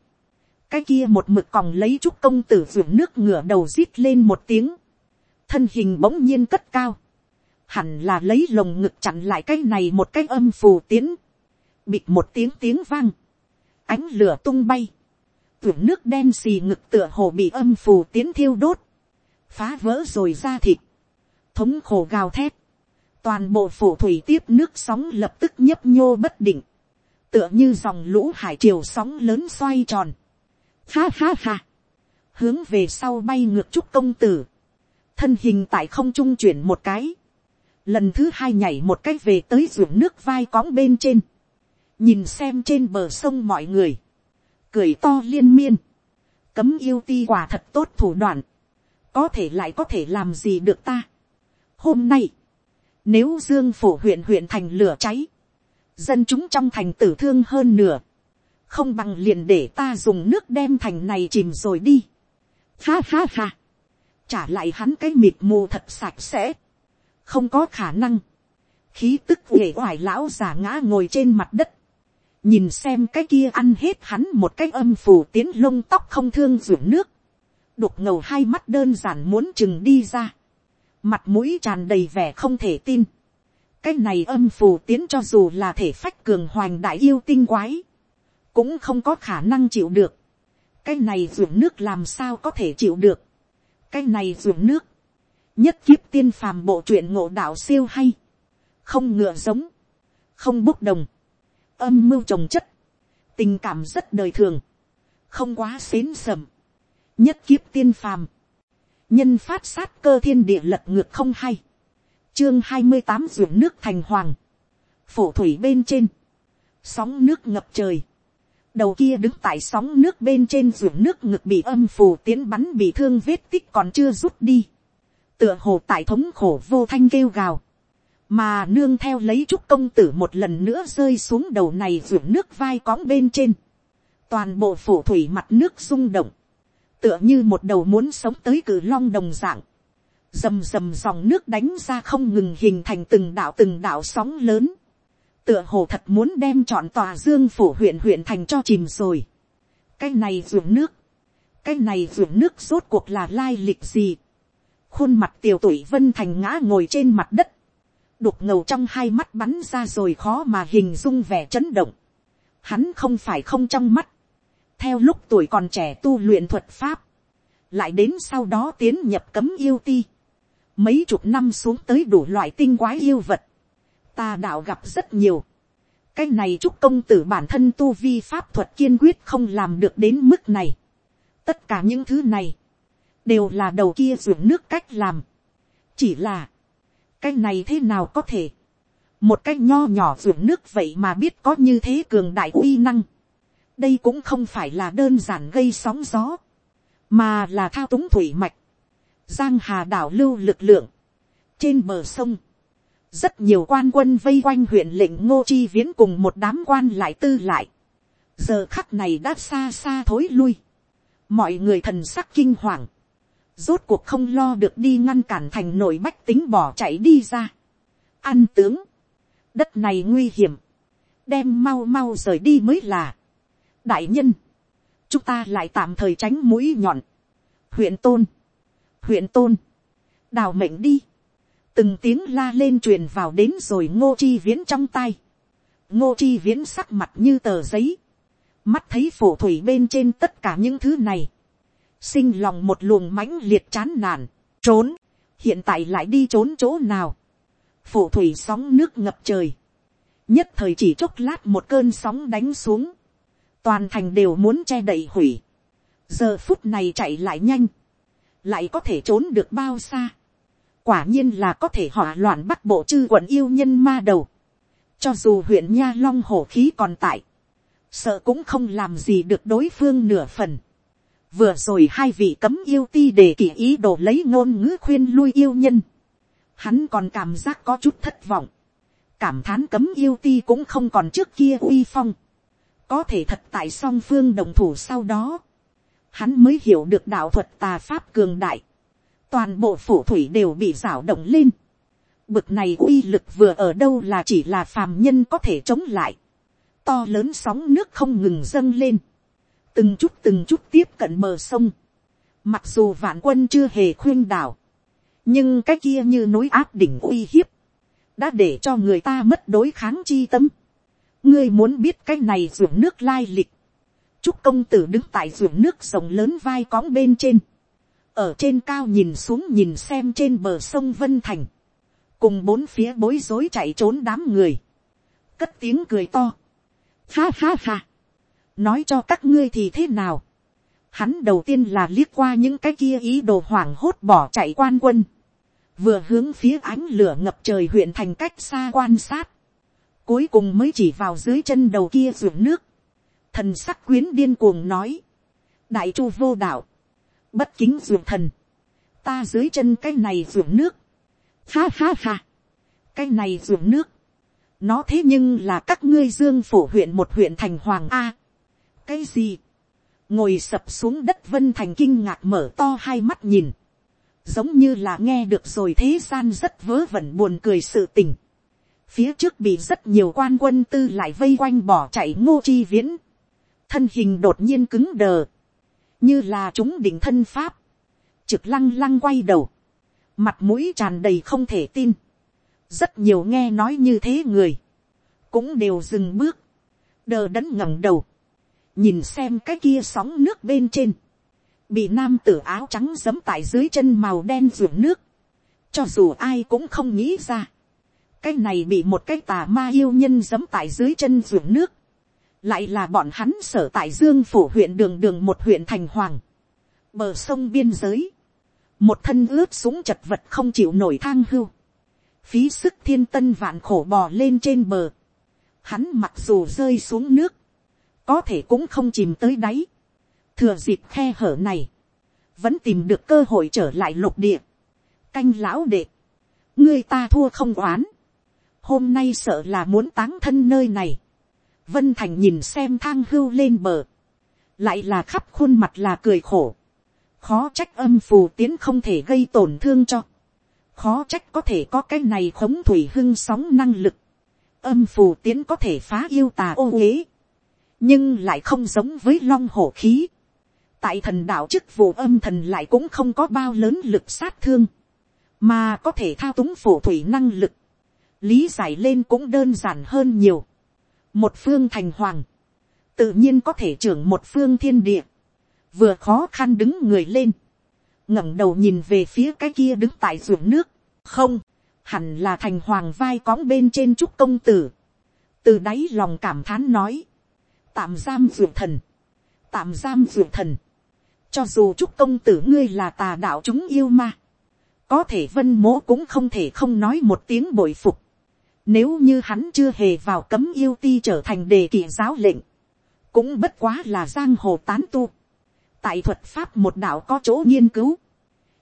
[SPEAKER 1] cái kia một mực còn lấy chúc công tử ruộng nước ngửa đầu rít lên một tiếng, thân hình bỗng nhiên cất cao, hẳn là lấy lồng ngực chặn lại cái này một cái âm phù tiến, bịt một tiếng tiếng vang, ánh lửa tung bay, tưởng nước đen xì ngực tựa hồ bị âm phù tiến thiêu đốt, phá vỡ rồi ra thịt, thống khổ gào thét, toàn bộ phủ thủy tiếp nước sóng lập tức nhấp nhô bất định, tựa như dòng lũ hải triều sóng lớn xoay tròn, ha ha ha, hướng về sau bay ngược trúc công tử, thân hình tại không trung chuyển một cái, lần thứ hai nhảy một cách về tới ruộng nước vai cóng bên trên, nhìn xem trên bờ sông mọi người, cười to liên miên, cấm yêu ti quả thật tốt thủ đoạn, có thể lại có thể làm gì được ta. Hôm nay, nếu dương phủ huyện huyện thành lửa cháy, dân chúng trong thành tử thương hơn nửa, không bằng liền để ta dùng nước đem thành này chìm rồi đi. Ha ha ha, trả lại hắn cái mịt mù thật sạch sẽ, không có khả năng, khí tức uể oải lão già ngã ngồi trên mặt đất, nhìn xem cái kia ăn hết hắn một cái âm phù tiến lông tóc không thương ruộng nước, đục ngầu hai mắt đơn giản muốn chừng đi ra, mặt mũi tràn đầy vẻ không thể tin, cái này âm phù tiến cho dù là thể phách cường hoành đại yêu tinh quái, cũng không có khả năng chịu được, cái này ruộng nước làm sao có thể chịu được, cái này ruộng nước, nhất kiếp tiên phàm bộ truyện ngộ đạo siêu hay, không ngựa giống, không bốc đồng, âm mưu trồng chất, tình cảm rất đời thường, không quá xến sầm, nhất kiếp tiên phàm, nhân phát sát cơ thiên địa lật ngược không hay, chương hai mươi tám ruộng nước thành hoàng, phổ thủy bên trên, sóng nước ngập trời, đầu kia đứng tại sóng nước bên trên ruộng nước ngực bị âm phù tiến bắn bị thương vết tích còn chưa rút đi, tựa hồ tại thống khổ vô thanh kêu gào, mà nương theo lấy chúc công tử một lần nữa rơi xuống đầu này ruộng nước vai cóng bên trên, toàn bộ phủ thủy mặt nước rung động, tựa như một đầu muốn sống tới cử long đồng dạng, rầm rầm dòng nước đánh ra không ngừng hình thành từng đạo từng đạo sóng lớn, tựa hồ thật muốn đem chọn tòa dương phủ huyện huyện thành cho chìm rồi. cái này ruộng nước, cái này ruộng nước rốt cuộc là lai lịch gì. khuôn mặt tiều tuổi vân thành ngã ngồi trên mặt đất, đục ngầu trong hai mắt bắn ra rồi khó mà hình dung vẻ chấn động. Hắn không phải không trong mắt. Theo lúc tuổi còn trẻ tu luyện thuật pháp. Lại đến sau đó tiến nhập cấm yêu ti. Mấy chục năm xuống tới đủ loại tinh quái yêu vật. Ta đạo gặp rất nhiều. Cái này chúc công tử bản thân tu vi pháp thuật kiên quyết không làm được đến mức này. Tất cả những thứ này. Đều là đầu kia ruộng nước cách làm. Chỉ là cái này thế nào có thể, một cái nho nhỏ ruộng nước vậy mà biết có như thế cường đại uy năng, đây cũng không phải là đơn giản gây sóng gió, mà là thao túng thủy mạch, giang hà đảo lưu lực lượng, trên bờ sông, rất nhiều quan quân vây quanh huyện lệnh ngô chi viễn cùng một đám quan lại tư lại, giờ khắc này đã xa xa thối lui, mọi người thần sắc kinh hoàng, rốt cuộc không lo được đi ngăn cản thành nổi bách tính bỏ chạy đi ra. Ăn tướng, đất này nguy hiểm, đem mau mau rời đi mới là. Đại nhân, chúng ta lại tạm thời tránh mũi nhọn. huyện tôn, huyện tôn, đào mệnh đi, từng tiếng la lên truyền vào đến rồi ngô chi viễn trong tay, ngô chi viễn sắc mặt như tờ giấy, mắt thấy phổ thủy bên trên tất cả những thứ này, sinh lòng một luồng mãnh liệt chán nản, trốn, hiện tại lại đi trốn chỗ nào, phổ thủy sóng nước ngập trời, nhất thời chỉ chốc lát một cơn sóng đánh xuống, toàn thành đều muốn che đậy hủy, giờ phút này chạy lại nhanh, lại có thể trốn được bao xa, quả nhiên là có thể hỏa loạn bắt bộ chư quận yêu nhân ma đầu, cho dù huyện nha long hổ khí còn tại, sợ cũng không làm gì được đối phương nửa phần vừa rồi hai vị cấm yêu ti để kỷ ý đồ lấy ngôn ngữ khuyên lui yêu nhân, hắn còn cảm giác có chút thất vọng, cảm thán cấm yêu ti cũng không còn trước kia uy phong, có thể thật tại song phương đồng thủ sau đó, hắn mới hiểu được đạo thuật tà pháp cường đại, toàn bộ phủ thủy đều bị rảo động lên, bực này uy lực vừa ở đâu là chỉ là phàm nhân có thể chống lại, to lớn sóng nước không ngừng dâng lên, từng chút từng chút tiếp cận bờ sông, mặc dù vạn quân chưa hề khuyên đảo, nhưng cái kia như núi áp đỉnh uy hiếp, đã để cho người ta mất đối kháng chi tâm. ngươi muốn biết cái này ruộng nước lai lịch, chúc công tử đứng tại ruộng nước rồng lớn vai cóng bên trên, ở trên cao nhìn xuống nhìn xem trên bờ sông vân thành, cùng bốn phía bối rối chạy trốn đám người, cất tiếng cười to, ha ha ha, nói cho các ngươi thì thế nào, hắn đầu tiên là liếc qua những cái kia ý đồ hoảng hốt bỏ chạy quan quân, vừa hướng phía ánh lửa ngập trời huyện thành cách xa quan sát, cuối cùng mới chỉ vào dưới chân đầu kia ruộng nước, thần sắc quyến điên cuồng nói, đại chu vô đạo, bất kính ruộng thần, ta dưới chân cái này ruộng nước, ha ha ha, cái này ruộng nước, nó thế nhưng là các ngươi dương phủ huyện một huyện thành hoàng a, cái gì, ngồi sập xuống đất vân thành kinh ngạc mở to hai mắt nhìn, giống như là nghe được rồi thế gian rất vớ vẩn buồn cười sự tình. phía trước bị rất nhiều quan quân tư lại vây quanh bỏ chạy ngô chi viễn, thân hình đột nhiên cứng đờ, như là chúng định thân pháp, trực lăng lăng quay đầu, mặt mũi tràn đầy không thể tin, rất nhiều nghe nói như thế người, cũng đều dừng bước, đờ đẫn ngẩng đầu, nhìn xem cái kia sóng nước bên trên, bị nam tử áo trắng giấm tại dưới chân màu đen ruộng nước, cho dù ai cũng không nghĩ ra, cái này bị một cái tà ma yêu nhân giấm tại dưới chân ruộng nước, lại là bọn hắn sở tại dương phủ huyện đường đường một huyện thành hoàng, bờ sông biên giới, một thân ướt súng chật vật không chịu nổi thang hưu, phí sức thiên tân vạn khổ bò lên trên bờ, hắn mặc dù rơi xuống nước, có thể cũng không chìm tới đáy, thừa dịp khe hở này, vẫn tìm được cơ hội trở lại lục địa, canh lão đệ, ngươi ta thua không oán, hôm nay sợ là muốn táng thân nơi này, vân thành nhìn xem thang hưu lên bờ, lại là khắp khuôn mặt là cười khổ, khó trách âm phù tiến không thể gây tổn thương cho, khó trách có thể có cái này khống thủy hưng sóng năng lực, âm phù tiến có thể phá yêu tà ô uế, nhưng lại không giống với long hổ khí, tại thần đạo chức vụ âm thần lại cũng không có bao lớn lực sát thương, mà có thể thao túng phổ thủy năng lực, lý giải lên cũng đơn giản hơn nhiều. một phương thành hoàng, tự nhiên có thể trưởng một phương thiên địa, vừa khó khăn đứng người lên, ngẩng đầu nhìn về phía cái kia đứng tại ruộng nước, không, hẳn là thành hoàng vai cõng bên trên trúc công tử, từ đáy lòng cảm thán nói, tạm giam ruột thần, tạm giam ruột thần, cho dù chúc công tử ngươi là tà đạo chúng yêu ma. Có thể vân mố cũng không thể không nói một tiếng bội phục. Nếu như hắn chưa hề vào cấm yêu ti trở thành đề kỷ giáo lệnh. Cũng bất quá là giang hồ tán tu. Tại thuật pháp một đạo có chỗ nghiên cứu.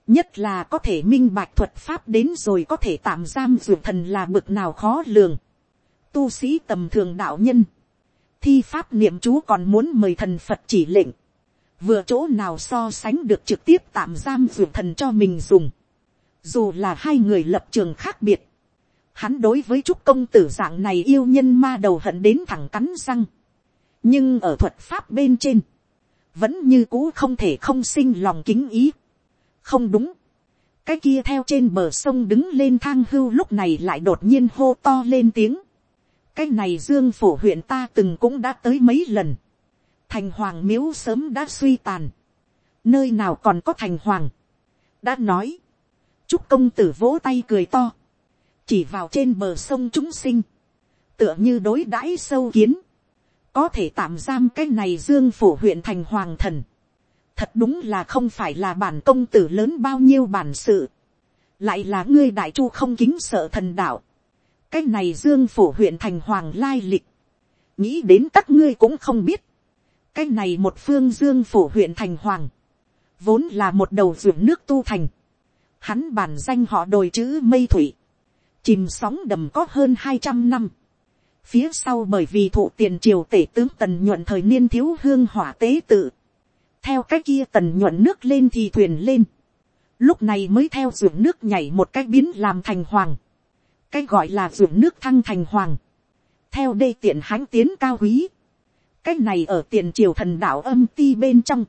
[SPEAKER 1] Nhất là có thể minh bạch thuật pháp đến rồi có thể tạm giam ruột thần là bực nào khó lường. Tu sĩ tầm thường đạo nhân. Thi pháp niệm chú còn muốn mời thần Phật chỉ lệnh vừa chỗ nào so sánh được trực tiếp tạm giam ruột thần cho mình dùng. Dù là hai người lập trường khác biệt, hắn đối với trúc công tử dạng này yêu nhân ma đầu hận đến thẳng cắn răng. nhưng ở thuật pháp bên trên, vẫn như cũ không thể không sinh lòng kính ý. không đúng, cái kia theo trên bờ sông đứng lên thang hưu lúc này lại đột nhiên hô to lên tiếng cái này dương phổ huyện ta từng cũng đã tới mấy lần. thành hoàng miếu sớm đã suy tàn. nơi nào còn có thành hoàng. đã nói. chúc công tử vỗ tay cười to. chỉ vào trên bờ sông chúng sinh. tựa như đối đãi sâu kiến. có thể tạm giam cái này dương phổ huyện thành hoàng thần thật đúng là không phải là bản công tử lớn bao nhiêu bản sự, lại là ngươi đại chu không kính sợ thần đạo, cái này dương phủ huyện thành hoàng lai lịch, nghĩ đến các ngươi cũng không biết, cái này một phương dương phủ huyện thành hoàng, vốn là một đầu ruộng nước tu thành, hắn bản danh họ đồi chữ mây thủy, chìm sóng đầm có hơn hai trăm năm, phía sau bởi vì thụ tiền triều tể tướng tần nhuận thời niên thiếu hương hỏa tế tự, theo cái kia tần nhuận nước lên thì thuyền lên, lúc này mới theo ruộng nước nhảy một cái biến làm thành hoàng, cái gọi là ruộng nước thăng thành hoàng, theo đây tiện hãnh tiến cao quý, cái này ở tiền triều thần đạo âm ti bên trong,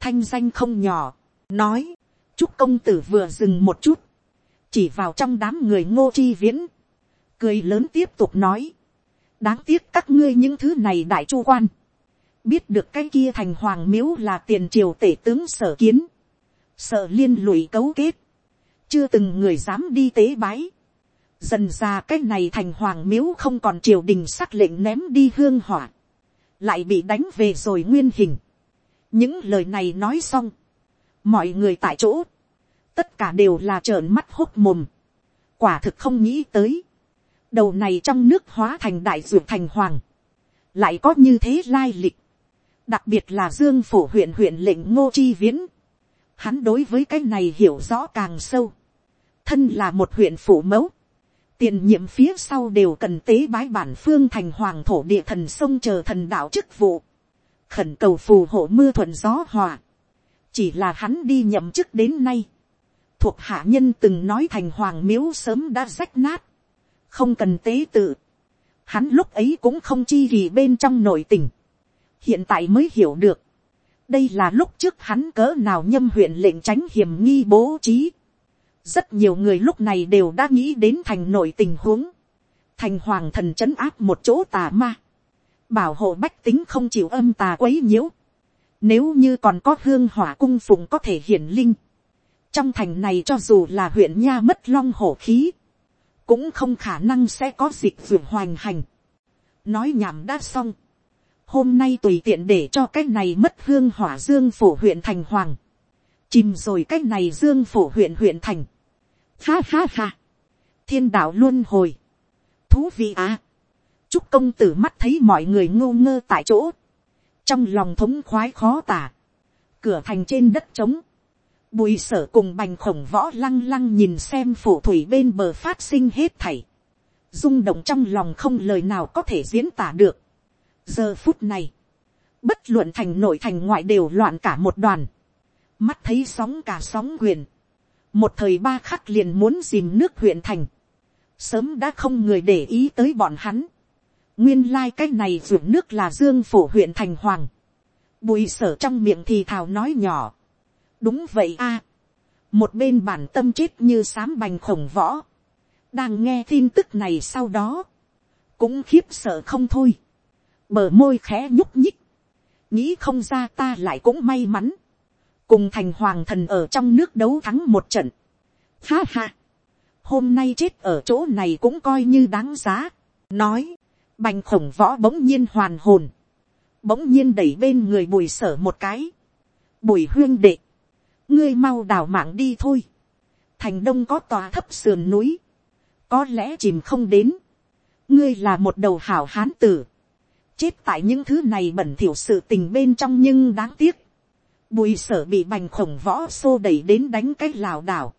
[SPEAKER 1] thanh danh không nhỏ, nói, chúc công tử vừa dừng một chút, chỉ vào trong đám người ngô chi viễn, cười lớn tiếp tục nói, đáng tiếc các ngươi những thứ này đại chu quan, biết được cái kia thành hoàng miếu là tiền triều tể tướng sở kiến, sợ liên lụy cấu kết, chưa từng người dám đi tế bái, dần ra cái này thành hoàng miếu không còn triều đình sắc lệnh ném đi hương hỏa, lại bị đánh về rồi nguyên hình. những lời này nói xong, mọi người tại chỗ, tất cả đều là trợn mắt hốt mồm, quả thực không nghĩ tới, đầu này trong nước hóa thành đại dược thành hoàng, lại có như thế lai lịch, đặc biệt là dương phủ huyện huyện lệnh ngô chi viễn, hắn đối với cái này hiểu rõ càng sâu, thân là một huyện phủ mẫu, tiền nhiệm phía sau đều cần tế bái bản phương thành hoàng thổ địa thần sông chờ thần đạo chức vụ, khẩn cầu phù hộ mưa thuận gió hòa, chỉ là hắn đi nhậm chức đến nay, thuộc hạ nhân từng nói thành hoàng miếu sớm đã rách nát, không cần tế tự, hắn lúc ấy cũng không chi gì bên trong nội tình, hiện tại mới hiểu được, đây là lúc trước hắn cỡ nào nhâm huyện lệnh tránh hiểm nghi bố trí rất nhiều người lúc này đều đã nghĩ đến thành nội tình huống, thành hoàng thần c áp một chỗ tà ma, bảo hộ bách tính không chịu âm tà quấy nhiễu, nếu như còn có hương hỏa cung phụng có thể hiển linh, trong thành này cho dù là huyện nha mất long hổ khí, cũng không khả năng sẽ có dịch vượt hoành hành. nói nhảm đã xong, hôm nay tùy tiện để cho cái này mất hương hỏa dương phổ huyện thành hoàng, chìm rồi cái này dương phổ huyện huyện thành. Ha ha ha, thiên đạo luôn hồi, thú vị à, chúc công tử mắt thấy mọi người ngô ngơ tại chỗ, trong lòng thống khoái khó tả, cửa thành trên đất trống, bùi sở cùng bành khổng võ lăng lăng nhìn xem phủ thủy bên bờ phát sinh hết thảy, rung động trong lòng không lời nào có thể diễn tả được, giờ phút này, bất luận thành nội thành ngoại đều loạn cả một đoàn, mắt thấy sóng cả sóng quyền, một thời ba khắc liền muốn dìm nước huyện thành, sớm đã không người để ý tới bọn hắn, nguyên lai、like、cái này ruộng nước là dương phổ huyện thành hoàng, bùi sở trong miệng thì thào nói nhỏ, đúng vậy a, một bên bản tâm chết như sám bành khổng võ, đang nghe tin tức này sau đó, cũng khiếp sợ không thôi, bờ môi khẽ nhúc nhích, nghĩ không ra ta lại cũng may mắn, cùng thành hoàng thần ở trong nước đấu thắng một trận. Ha ha, hôm nay chết ở chỗ này cũng coi như đáng giá, nói, bành khổng võ bỗng nhiên hoàn hồn, bỗng nhiên đẩy bên người bùi sở một cái, bùi huyên đệ, ngươi mau đào mạng đi thôi, thành đông có tòa thấp sườn núi, có lẽ chìm không đến, ngươi là một đầu hảo hán tử, chết tại những thứ này bẩn thỉu sự tình bên trong nhưng đáng tiếc. Bùi sở bị bành khổng võ xô đẩy đến đánh cái lào đảo.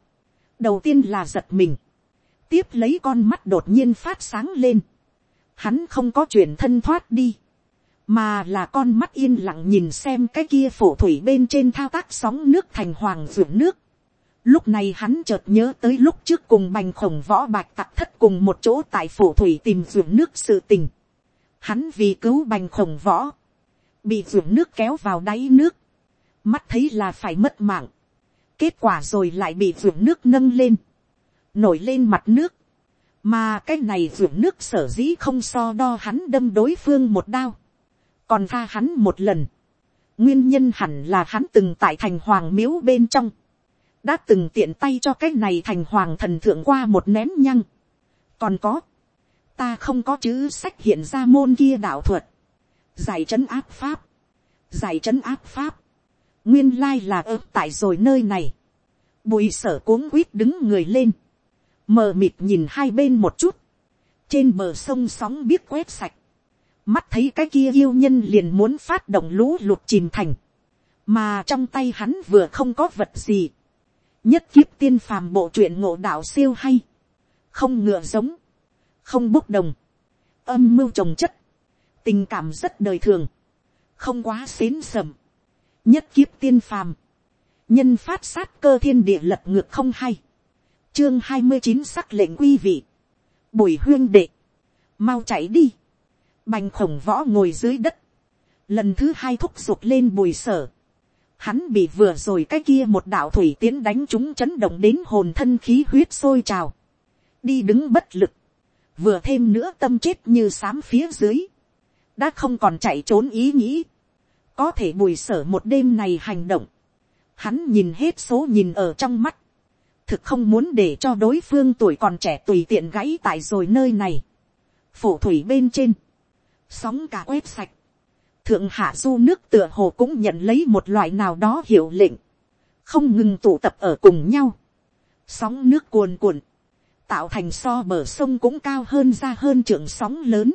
[SPEAKER 1] Đầu tiên là giật mình. Tiếp lấy con mắt đột nhiên phát sáng lên. Hắn không có chuyển thân thoát đi. Mà là con mắt yên lặng nhìn xem cái kia phổ thủy bên trên thao tác sóng nước thành hoàng ruộng nước. Lúc này hắn chợt nhớ tới lúc trước cùng bành khổng võ bạch tặc thất cùng một chỗ tại phổ thủy tìm ruộng nước sự tình Hắn vì cứu bành khổng võ. Bị ruộng nước kéo vào đáy nước. Mắt thấy là phải mất mạng. kết quả rồi lại bị ruộng nước nâng lên, nổi lên mặt nước, mà cái này ruộng nước sở dĩ không so đo hắn đâm đối phương một đao, còn tha hắn một lần, nguyên nhân hẳn là hắn từng tại thành hoàng miếu bên trong, đã từng tiện tay cho cái này thành hoàng thần thượng qua một nén nhăng. còn có, ta không có chữ sách hiện ra môn kia đạo thuật, giải trấn áp pháp, giải trấn áp pháp, nguyên lai là ớt tại rồi nơi này, bùi sở cuống quýt đứng người lên, mờ mịt nhìn hai bên một chút, trên bờ sông sóng biết quét sạch, mắt thấy cái kia yêu nhân liền muốn phát động lũ lụt chìm thành, mà trong tay hắn vừa không có vật gì, nhất kiếp tiên phàm bộ truyện ngộ đạo siêu hay, không ngựa giống, không bốc đồng, âm mưu trồng chất, tình cảm rất đời thường, không quá xến sầm, nhất kiếp tiên phàm, nhân phát sát cơ thiên địa lật ngược không hay, chương hai mươi chín sắc lệnh quy vị, bùi huyên đệ, mau chạy đi, bành khổng võ ngồi dưới đất, lần thứ hai thúc giục lên bùi sở, hắn bị vừa rồi cái kia một đạo thủy tiến đánh chúng chấn động đến hồn thân khí huyết sôi trào, đi đứng bất lực, vừa thêm nữa tâm chết như sám phía dưới, đã không còn chạy trốn ý nghĩ, có thể bùi sở một đêm này hành động, hắn nhìn hết số nhìn ở trong mắt, thực không muốn để cho đối phương tuổi còn trẻ tùy tiện gãy tại rồi nơi này, phổ thủy bên trên, sóng cả quét sạch, thượng hạ du nước tựa hồ cũng nhận lấy một loại nào đó hiệu lệnh, không ngừng tụ tập ở cùng nhau, sóng nước cuồn cuộn, tạo thành so bờ sông cũng cao hơn ra hơn trường sóng lớn,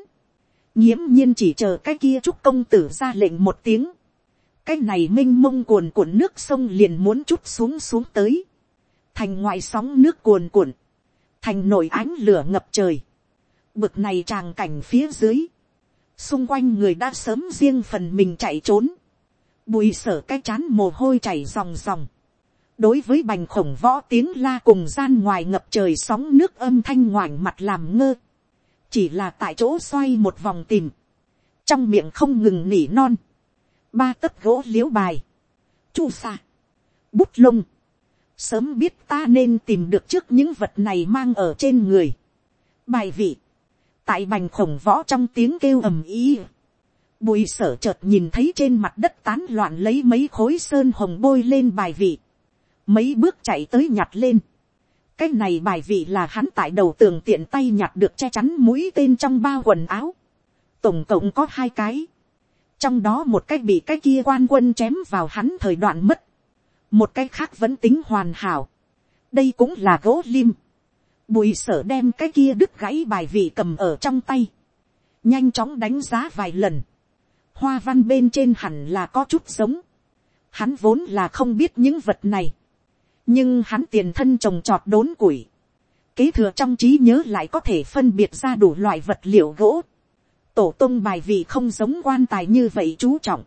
[SPEAKER 1] nghiễm nhiên chỉ chờ cái kia chúc công tử ra lệnh một tiếng, cái này m i n h mông cuồn cuộn nước sông liền muốn chút xuống xuống tới, thành ngoài sóng nước cuồn cuộn, thành nổi ánh lửa ngập trời, bực này tràng cảnh phía dưới, xung quanh người đã sớm riêng phần mình chạy trốn, bùi sở cái chán mồ hôi chảy ròng ròng, đối với bành khổng võ tiếng la cùng gian ngoài ngập trời sóng nước âm thanh ngoảnh mặt làm ngơ, chỉ là tại chỗ xoay một vòng tìm, trong miệng không ngừng nỉ non, ba tấc gỗ l i ễ u bài, chu sa, bút lông, sớm biết ta nên tìm được trước những vật này mang ở trên người, bài vị, tại bành khổng võ trong tiếng kêu ầm ý, bùi sở chợt nhìn thấy trên mặt đất tán loạn lấy mấy khối sơn hồng bôi lên bài vị, mấy bước chạy tới nhặt lên, cái này bài vị là hắn tại đầu tường tiện tay nhặt được che chắn mũi tên trong bao quần áo, tổng cộng có hai cái, trong đó một cái bị cái kia quan quân chém vào hắn thời đoạn mất, một cái khác vẫn tính hoàn hảo, đây cũng là gỗ lim, Bùi sở đem cái kia đứt gãy bài vị cầm ở trong tay. Nhanh chóng đánh giá vài lần. Hoa văn bên trên hẳn là có chút giống. Hắn vốn là không biết những vật này. Nhưng hắn tiền thân trồng trọt đốn củi. Kế thừa trong trí nhớ lại có thể phân biệt ra đủ loại vật liệu gỗ. Tổ tông bài vị không giống quan tài như vậy chú trọng.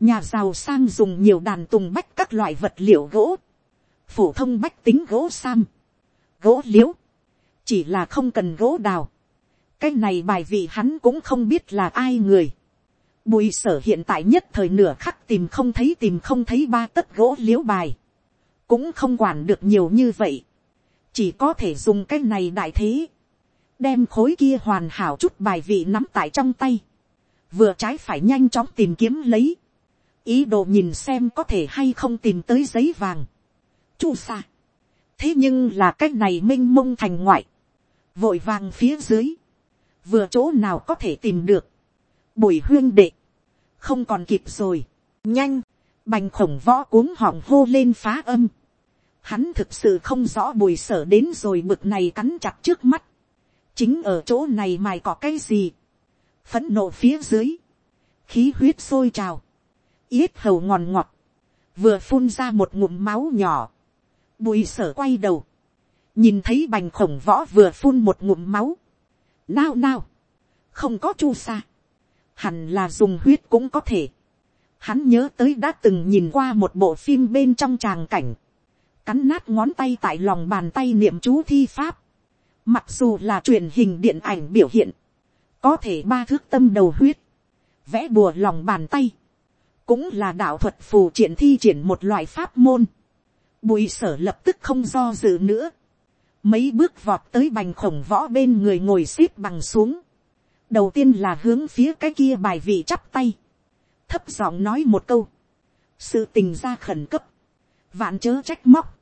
[SPEAKER 1] Nhà giàu sang dùng nhiều đàn tùng bách các loại vật liệu gỗ. Phổ thông bách tính gỗ sam. Gỗ liễu chỉ là không cần gỗ đào. cái này bài vị hắn cũng không biết là ai người. bùi sở hiện tại nhất thời nửa khắc tìm không thấy tìm không thấy ba tấc gỗ l i ễ u bài cũng không quản được nhiều như vậy. chỉ có thể dùng cái này đại thế. đem khối kia hoàn hảo chút bài vị nắm tại trong tay. vừa trái phải nhanh chóng tìm kiếm lấy. ý đồ nhìn xem có thể hay không tìm tới giấy vàng. chu sa thế nhưng là cái này m i n h mông thành ngoại, vội vàng phía dưới, vừa chỗ nào có thể tìm được, bùi huyên đệ, không còn kịp rồi, nhanh, bành khổng võ cuống họng hô lên phá âm, hắn thực sự không rõ bùi sở đến rồi bực này cắn chặt trước mắt, chính ở chỗ này mài có cái gì, phẫn nộ phía dưới, khí huyết sôi trào, yết hầu ngòn ngọt, vừa phun ra một ngụm máu nhỏ, bùi sở quay đầu, nhìn thấy bành khổng võ vừa phun một ngụm máu, nao nao, không có chu sa, hẳn là dùng huyết cũng có thể. Hắn nhớ tới đã từng nhìn qua một bộ phim bên trong tràng cảnh, cắn nát ngón tay tại lòng bàn tay niệm chú thi pháp, mặc dù là truyền hình điện ảnh biểu hiện, có thể ba thước tâm đầu huyết, vẽ bùa lòng bàn tay, cũng là đạo thuật phù triển thi triển một loại pháp môn. bùi sở lập tức không do dự nữa, mấy bước vọt tới bành khổng võ bên người ngồi x ế p bằng xuống, đầu tiên là hướng phía cái kia bài vị chắp tay, thấp giọng nói một câu, sự tình ra khẩn cấp, vạn chớ trách móc,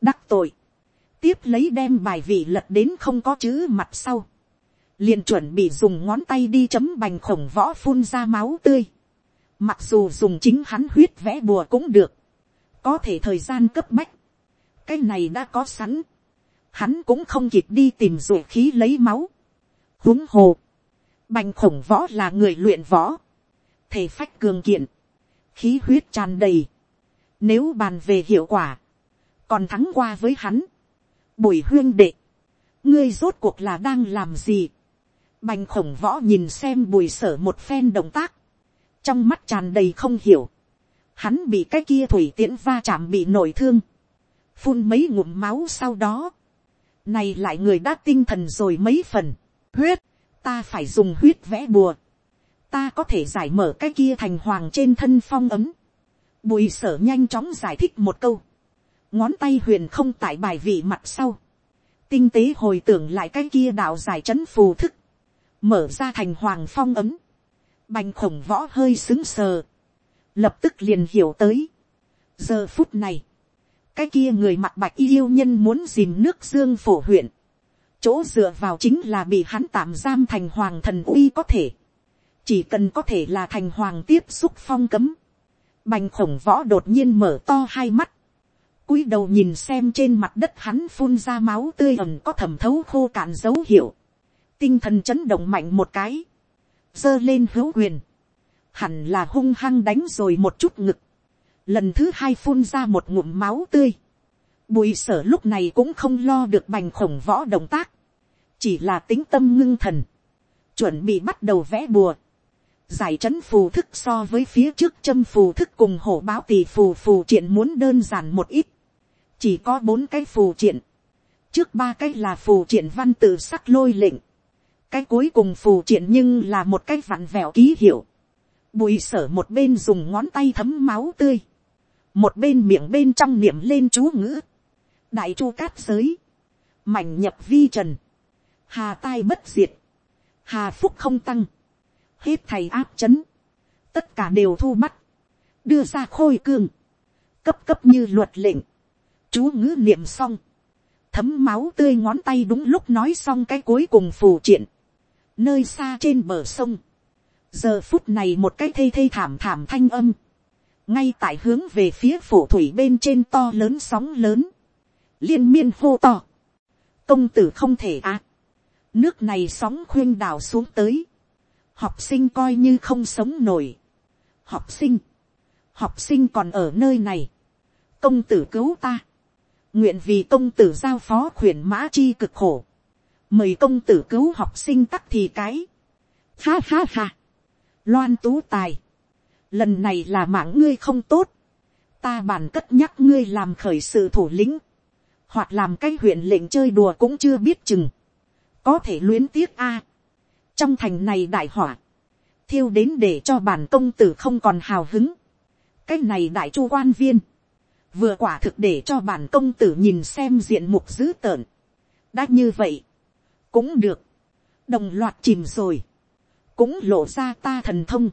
[SPEAKER 1] đắc tội, tiếp lấy đem bài vị lật đến không có chữ mặt sau, liền chuẩn bị dùng ngón tay đi chấm bành khổng võ phun ra máu tươi, mặc dù dùng chính hắn huyết vẽ bùa cũng được, có thể thời gian cấp bách, cái này đã có sẵn, hắn cũng không kịp đi tìm ruột khí lấy máu, huống hồ, bành khổng võ là người luyện võ, thể phách cường kiện, khí huyết tràn đầy, nếu bàn về hiệu quả, còn thắng qua với hắn, bùi huyên đệ, ngươi rốt cuộc là đang làm gì, bành khổng võ nhìn xem bùi sở một phen động tác, trong mắt tràn đầy không hiểu, hắn bị cái kia thủy tiễn va chạm bị nổi thương, phun mấy ngụm máu sau đó, này lại người đã tinh thần rồi mấy phần, huyết, ta phải dùng huyết vẽ bùa, ta có thể giải mở cái kia thành hoàng trên thân phong ấm, bùi sở nhanh chóng giải thích một câu, ngón tay huyền không tại bài vị mặt sau, tinh tế hồi tưởng lại cái kia đạo giải c h ấ n phù thức, mở ra thành hoàng phong ấm, bành khổng võ hơi xứng sờ, lập tức liền hiểu tới. giờ phút này, cái kia người mặt bạch yêu nhân muốn dìm nước dương phổ huyện, chỗ dựa vào chính là bị hắn tạm giam thành hoàng thần uy có thể, chỉ cần có thể là thành hoàng tiếp xúc phong cấm, bành khổng võ đột nhiên mở to hai mắt, cúi đầu nhìn xem trên mặt đất hắn phun ra máu tươi ẩm có thẩm thấu khô cạn dấu hiệu, tinh thần chấn động mạnh một cái, dơ lên hữu quyền, hẳn là hung hăng đánh rồi một chút ngực, lần thứ hai phun ra một ngụm máu tươi, bùi sở lúc này cũng không lo được bành khổng võ động tác, chỉ là tính tâm ngưng thần, chuẩn bị bắt đầu vẽ bùa, giải trấn phù thức so với phía trước châm phù thức cùng hổ báo tỷ phù phù triện muốn đơn giản một ít. Chỉ có bốn cái phù triện, trước ba cái là phù triện văn tự sắc lôi lệnh, cái cuối cùng phù triện nhưng là một cái vặn vẹo ký hiệu, bùi sở một bên dùng ngón tay thấm máu tươi, một bên miệng bên trong niệm lên chú ngữ, đại chu cát giới, mảnh nhập vi trần, hà tai bất diệt, hà phúc không tăng, hết thầy áp c h ấ n tất cả đều thu bắt, đưa ra khôi cương, cấp cấp như luật lệnh, chú ngữ niệm xong, thấm máu tươi ngón tay đúng lúc nói xong cái cuối cùng phù triện, nơi xa trên bờ sông, giờ phút này một cái thây thây thảm thảm thanh âm, ngay tại hướng về phía phủ thủy bên trên to lớn sóng lớn, liên miên hô to, công tử không thể á, nước này sóng khuyên đào xuống tới, học sinh coi như không sống nổi, học sinh, học sinh còn ở nơi này, công tử cứu ta, nguyện vì công tử giao phó khuyển mã chi cực khổ, mời công tử cứu học sinh tắc thì cái, ha ha ha, loan tú tài, lần này là mạng ngươi không tốt, ta bàn cất nhắc ngươi làm khởi sự thủ lĩnh, hoặc làm cái huyện lệnh chơi đùa cũng chưa biết chừng, có thể luyến tiếc a, trong thành này đại hỏa. Thiêu đến để cho bản công tử không còn hào hứng, cái này đại chu quan viên, vừa quả thực để cho bản công tử nhìn xem diện mục dữ tợn. đã như vậy, cũng được, đồng loạt chìm rồi, cũng lộ ra ta thần thông,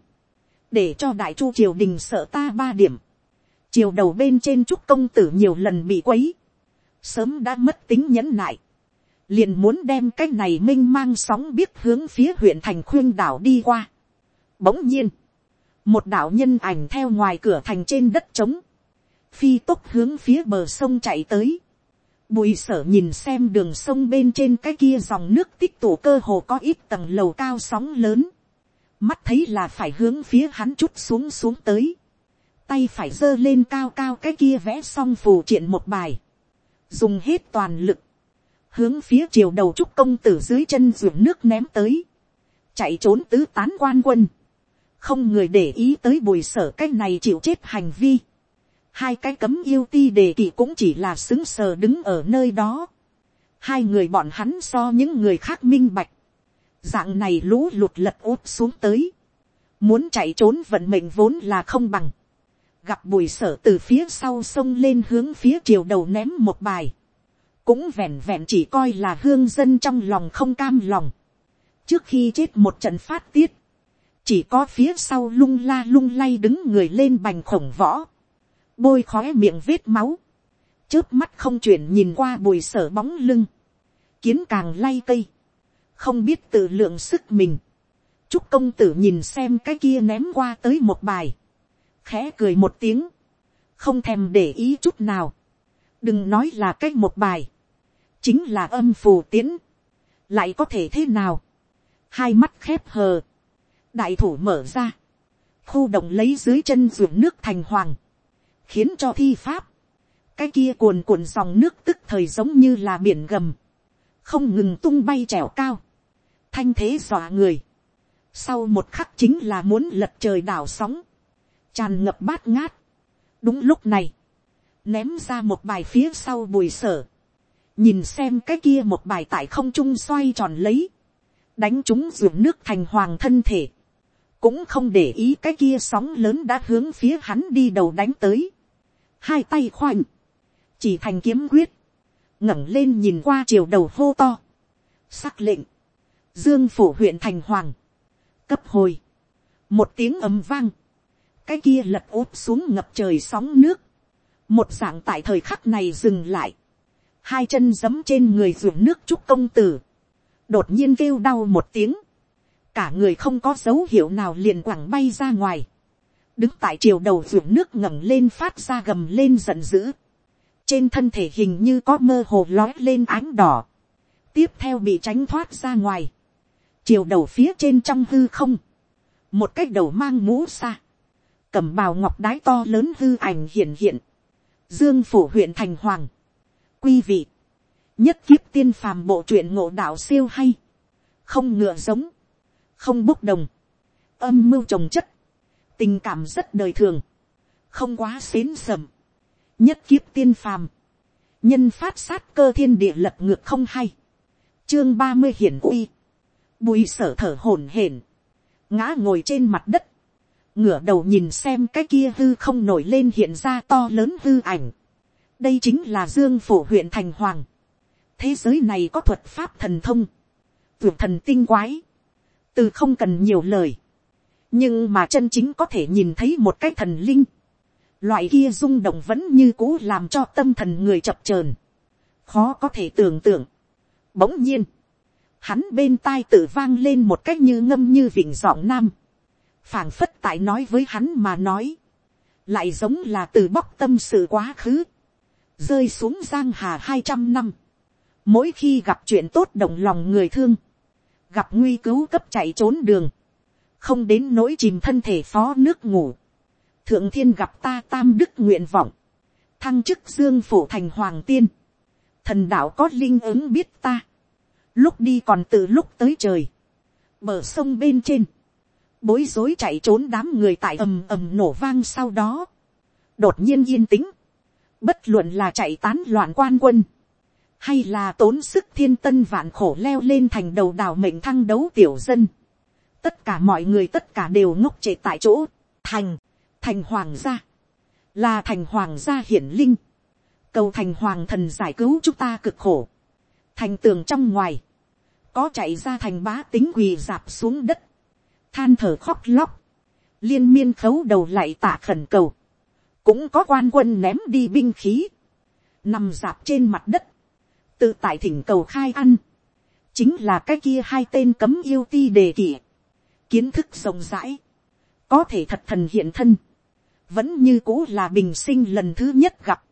[SPEAKER 1] để cho đại chu triều đình sợ ta ba điểm, chiều đầu bên trên chúc công tử nhiều lần bị quấy, sớm đã mất tính nhẫn nại, liền muốn đem cái này m i n h mang sóng biết hướng phía huyện thành khuyên đảo đi qua. Bỗng nhiên, một đạo nhân ảnh theo ngoài cửa thành trên đất trống, phi tốc hướng phía bờ sông chạy tới. Bùi sở nhìn xem đường sông bên trên cái kia dòng nước tích tụ cơ hồ có ít tầng lầu cao sóng lớn. Mắt thấy là phải hướng phía hắn chút xuống xuống tới. Tay phải giơ lên cao cao cái kia vẽ xong phù triện một bài. Dùng hết toàn lực. Hướng phía chiều đầu trúc công tử dưới chân ruộng nước ném tới. Chạy trốn tứ tán quan quân. Không người để ý tới bùi sở cái này chịu chết hành vi hai cái cấm yêu ti đề kỵ cũng chỉ là xứng sờ đứng ở nơi đó. hai người bọn hắn so những người khác minh bạch. dạng này lũ lụt lật út xuống tới. muốn chạy trốn vận mệnh vốn là không bằng. gặp bùi sở từ phía sau sông lên hướng phía chiều đầu ném một bài, cũng vẹn vẹn chỉ coi là hương dân trong lòng không cam lòng, trước khi chết một trận phát tiết, chỉ có phía sau lung la lung lay đứng người lên bành khổng võ, bôi khói miệng vết máu, chớp mắt không chuyển nhìn qua bùi sở bóng lưng, kiến càng lay cây, không biết tự lượng sức mình, chúc công tử nhìn xem cái kia ném qua tới một bài, khẽ cười một tiếng, không thèm để ý chút nào, đừng nói là cái một bài, chính là âm phù tiến, lại có thể thế nào, hai mắt khép hờ, đại thủ mở ra, khu động lấy dưới chân ruộng nước thành hoàng, khiến cho thi pháp, cái kia cuồn cuộn dòng nước tức thời giống như là biển gầm, không ngừng tung bay trèo cao, thanh thế dọa người, sau một khắc chính là muốn lật trời đảo sóng, tràn ngập bát ngát. đúng lúc này, ném ra một bài phía sau bùi sở, nhìn xem cái kia một bài tại không trung xoay tròn lấy, đánh chúng ruộng nước thành hoàng thân thể, cũng không để ý cái kia sóng lớn đã hướng phía hắn đi đầu đánh tới, hai tay khoanh, chỉ thành kiếm quyết, ngẩng lên nhìn qua chiều đầu hô to, sắc lệnh, dương phủ huyện thành hoàng, cấp hồi, một tiếng ầm vang, cái kia lật úp xuống ngập trời sóng nước, một dạng tại thời khắc này dừng lại, hai chân giấm trên người ruộng nước trúc công tử, đột nhiên kêu đau một tiếng, cả người không có dấu hiệu nào liền quẳng bay ra ngoài, đứng tại chiều đầu ruộng nước ngẩng lên phát ra gầm lên giận dữ, trên thân thể hình như có mơ hồ lói lên ánh đỏ, tiếp theo bị tránh thoát ra ngoài, chiều đầu phía trên trong hư không, một cái đầu mang mũ xa, cầm bào ngọc đái to lớn hư ảnh hiện hiện, dương phủ huyện thành hoàng, quý vị, nhất kiếp tiên phàm bộ truyện ngộ đạo siêu hay, không ngựa giống, không bốc đồng, âm mưu trồng chất, tình cảm rất đời thường, không quá xến sầm, nhất kiếp tiên phàm, nhân phát sát cơ thiên địa lật ngược không hay, chương ba mươi hiển uy, bùi sở thở hổn hển, ngã ngồi trên mặt đất, ngửa đầu nhìn xem cái kia hư không nổi lên hiện ra to lớn hư ảnh đây chính là dương phổ huyện thành hoàng. thế giới này có thuật pháp thần thông, vượt thần tinh quái, từ không cần nhiều lời, nhưng mà chân chính có thể nhìn thấy một cái thần linh, loại kia rung động vẫn như cũ làm cho tâm thần người chập chờn, khó có thể tưởng tượng. Bỗng nhiên, hắn bên tai tự vang lên một cách như ngâm như vịnh giọng nam, phảng phất tại nói với hắn mà nói, lại giống là từ bóc tâm sự quá khứ, rơi xuống giang hà hai trăm năm, mỗi khi gặp chuyện tốt động lòng người thương, gặp nguy cứu cấp chạy trốn đường, không đến nỗi chìm thân thể phó nước ngủ, thượng thiên gặp ta tam đức nguyện vọng, thăng chức dương phủ thành hoàng tiên, thần đạo có linh ứng biết ta, lúc đi còn từ lúc tới trời, bờ sông bên trên, bối rối chạy trốn đám người tại ầm ầm nổ vang sau đó, đột nhiên yên tĩnh, bất luận là chạy tán loạn quan quân, hay là tốn sức thiên tân vạn khổ leo lên thành đầu đảo mệnh thăng đấu tiểu dân, tất cả mọi người tất cả đều ngốc trệ tại chỗ, thành, thành hoàng gia, là thành hoàng gia hiển linh, cầu thành hoàng thần giải cứu chúng ta cực khổ, thành tường trong ngoài, có chạy ra thành bá tính quỳ dạp xuống đất, than thở khóc lóc, liên miên khấu đầu lại tạ khẩn cầu, cũng có quan quân ném đi binh khí, nằm dạp trên mặt đất, tự tại thỉnh cầu khai ăn, chính là cái kia hai tên cấm yêu ti đề kỷ, kiến thức rộng rãi, có thể thật thần hiện thân, vẫn như cũ là bình sinh lần thứ nhất gặp,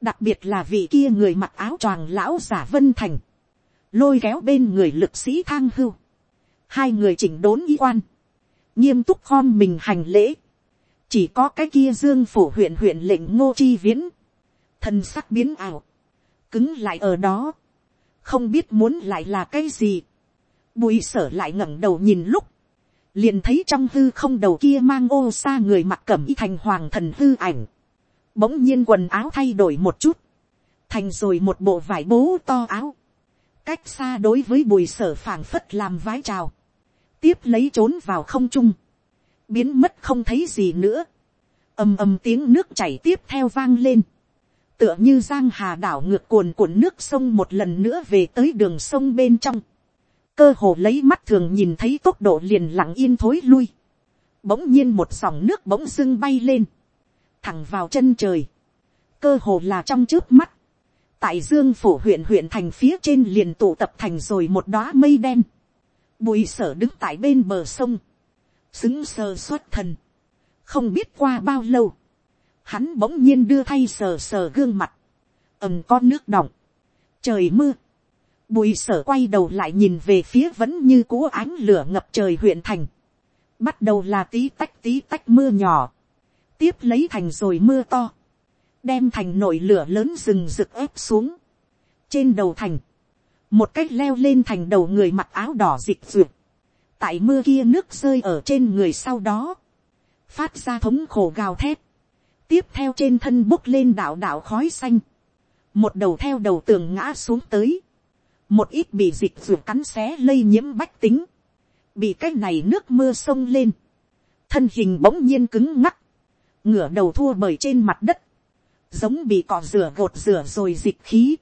[SPEAKER 1] đặc biệt là vị kia người mặc áo choàng lão giả vân thành, lôi kéo bên người lực sĩ thang hưu, hai người chỉnh đốn y quan, nghiêm túc khom mình hành lễ, chỉ có cái kia dương phủ huyện huyện lệnh ngô chi viễn, thân sắc biến ảo, cứng lại ở đó, không biết muốn lại là cái gì, bùi sở lại ngẩng đầu nhìn lúc, liền thấy trong hư không đầu kia mang ô xa người mặc cẩm y thành hoàng thần hư ảnh, bỗng nhiên quần áo thay đổi một chút, thành rồi một bộ vải bố to áo, cách xa đối với bùi sở phảng phất làm vái trào, tiếp lấy trốn vào không trung, biến mất không thấy gì nữa, ầm ầm tiếng nước chảy tiếp theo vang lên, tựa như giang hà đảo ngược cuồn cuộn nước sông một lần nữa về tới đường sông bên trong, cơ hồ lấy mắt thường nhìn thấy tốc độ liền lặng yên thối lui, bỗng nhiên một dòng nước bỗng dưng bay lên, thẳng vào chân trời, cơ hồ là trong trước mắt, tại dương phủ huyện huyện thành phía trên liền tụ tập thành rồi một đoá mây đen, bùi sở đứng tại bên bờ sông, xứng sờ xuất thần, không biết qua bao lâu, hắn bỗng nhiên đưa thay sờ sờ gương mặt, ầm con nước đọng, trời mưa, bùi sở quay đầu lại nhìn về phía vẫn như cố ánh lửa ngập trời huyện thành, bắt đầu là tí tách tí tách mưa nhỏ, tiếp lấy thành rồi mưa to, đem thành nổi lửa lớn rừng rực ép xuống. trên đầu thành, một cách leo lên thành đầu người mặc áo đỏ dịch ruột tại mưa kia nước rơi ở trên người sau đó, phát ra thống khổ gào thét, tiếp theo trên thân bốc lên đạo đạo khói xanh, một đầu theo đầu tường ngã xuống tới, một ít bị dịch ruột cắn xé lây nhiễm bách tính, bị cái này nước mưa sông lên, thân hình bỗng nhiên cứng ngắc, ngửa đầu thua bởi trên mặt đất, giống bị cọ rửa gột rửa rồi dịch khí.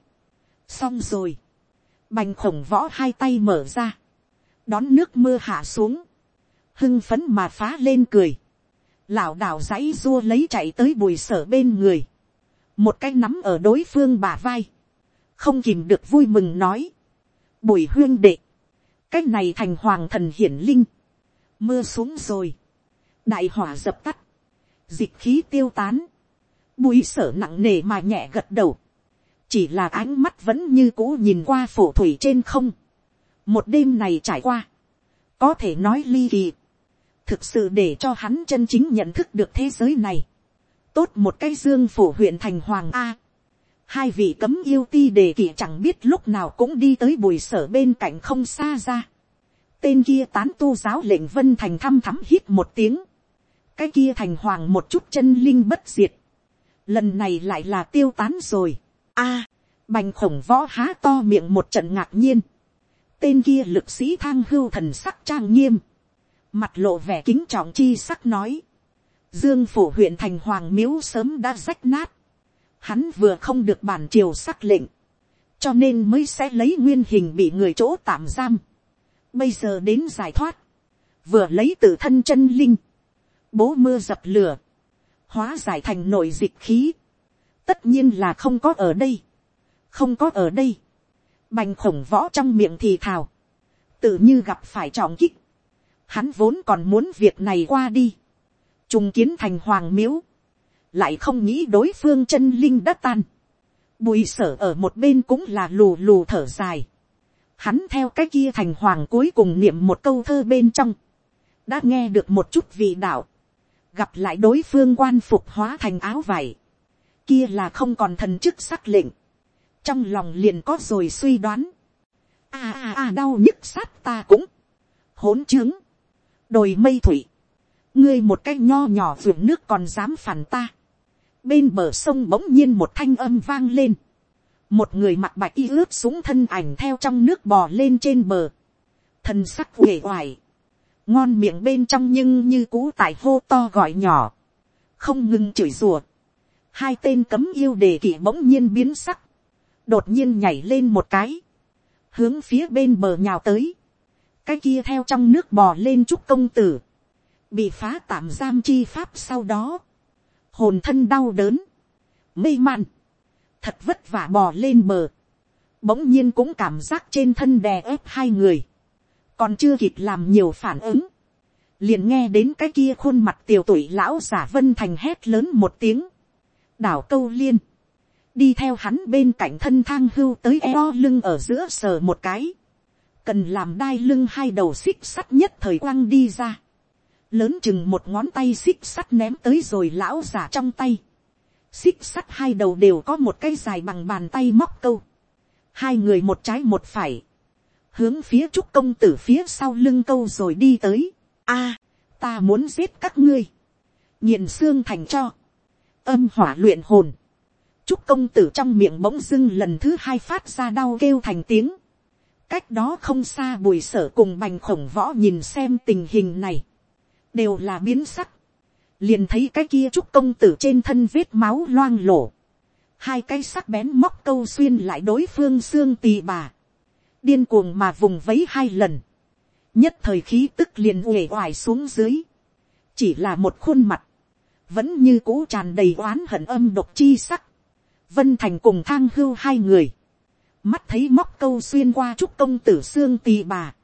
[SPEAKER 1] xong rồi, bành khổng võ hai tay mở ra, đón nước mưa hạ xuống, hưng phấn mà phá lên cười, lảo đảo dãy dua lấy chạy tới bùi sở bên người, một cái nắm ở đối phương bà vai, không kìm được vui mừng nói, bùi huyên đệ, cái này thành hoàng thần hiển linh, mưa xuống rồi, đại hỏa dập tắt, dịch khí tiêu tán, bùi sở nặng nề mà nhẹ gật đầu, chỉ là ánh mắt vẫn như cũ nhìn qua phổ thủy trên không, một đêm này trải qua, có thể nói ly kỳ, thực sự để cho hắn chân chính nhận thức được thế giới này, tốt một cái dương phủ huyện thành hoàng a, hai vị cấm yêu ti đề kỵ chẳng biết lúc nào cũng đi tới bùi sở bên cạnh không xa ra, tên kia tán tu giáo lệnh vân thành thăm thắm hít một tiếng, cái kia thành hoàng một chút chân linh bất diệt, lần này lại là tiêu tán rồi, a, bành khổng võ há to miệng một trận ngạc nhiên, tên kia lực sĩ thang hưu thần sắc trang nghiêm, mặt lộ vẻ kính trọng chi sắc nói, dương phủ huyện thành hoàng miếu sớm đã rách nát, hắn vừa không được bản triều sắc lệnh, cho nên mới sẽ lấy nguyên hình bị người chỗ tạm giam, bây giờ đến giải thoát, vừa lấy từ thân chân linh, bố mưa dập lửa, hóa giải thành nội dịch khí, tất nhiên là không có ở đây, không có ở đây, bành khổng võ trong miệng thì thào, tự như gặp phải trọng kích, hắn vốn còn muốn việc này qua đi, trùng kiến thành hoàng miếu, lại không nghĩ đối phương chân linh đất tan, bùi sở ở một bên cũng là lù lù thở dài, hắn theo cái kia thành hoàng cuối cùng niệm một câu thơ bên trong, đã nghe được một chút vị đạo, gặp lại đối phương quan phục hóa thành áo vải, kia là không còn thần chức sắc lệnh, trong lòng liền có rồi suy đoán, a a a đau nhức sát ta cũng, hỗn chứng, đồi mây thủy, ngươi một cái nho nhỏ vườn nước còn dám phản ta, bên bờ sông bỗng nhiên một thanh âm vang lên, một người mặc bạch y ướp súng thân ảnh theo trong nước bò lên trên bờ, thần sắc uể oải, ngon miệng bên trong nhưng như cũ tại hô to gọi nhỏ, không ngừng chửi rùa, hai tên cấm yêu đề kỵ bỗng nhiên biến sắc, đột nhiên nhảy lên một cái, hướng phía bên bờ nhào tới, cái kia theo trong nước bò lên chúc công tử, bị phá tạm giam chi pháp sau đó, hồn thân đau đớn, mê man, thật vất vả bò lên bờ, bỗng nhiên cũng cảm giác trên thân đè ép hai người, còn chưa kịp làm nhiều phản ứng, liền nghe đến cái kia khuôn mặt tiều tuổi lão giả vân thành hét lớn một tiếng, đảo câu liên, đi theo hắn bên cạnh thân thang hưu tới eo lưng ở giữa sờ một cái, cần làm đai lưng hai đầu xích sắt nhất thời quăng đi ra, lớn chừng một ngón tay xích sắt ném tới rồi lão giả trong tay, xích sắt hai đầu đều có một cái dài bằng bàn tay móc câu, hai người một trái một phải, hướng phía trúc công tử phía sau lưng câu rồi đi tới, a, ta muốn giết các ngươi, nhìn xương thành cho, âm hỏa luyện hồn, trúc công tử trong miệng bỗng dưng lần thứ hai phát ra đau kêu thành tiếng, cách đó không xa bùi sở cùng bành khổng võ nhìn xem tình hình này, đều là biến sắc, liền thấy cái kia trúc công tử trên thân vết máu loang lổ, hai cái sắc bén móc câu xuyên lại đối phương xương tì bà, điên cuồng mà vùng vấy hai lần, nhất thời khí tức liền uể oải xuống dưới, chỉ là một khuôn mặt, vẫn như cũ tràn đầy oán hận âm độc chi sắc, vân thành cùng thang hưu hai người, mắt thấy móc câu xuyên qua trúc công tử xương tì bà,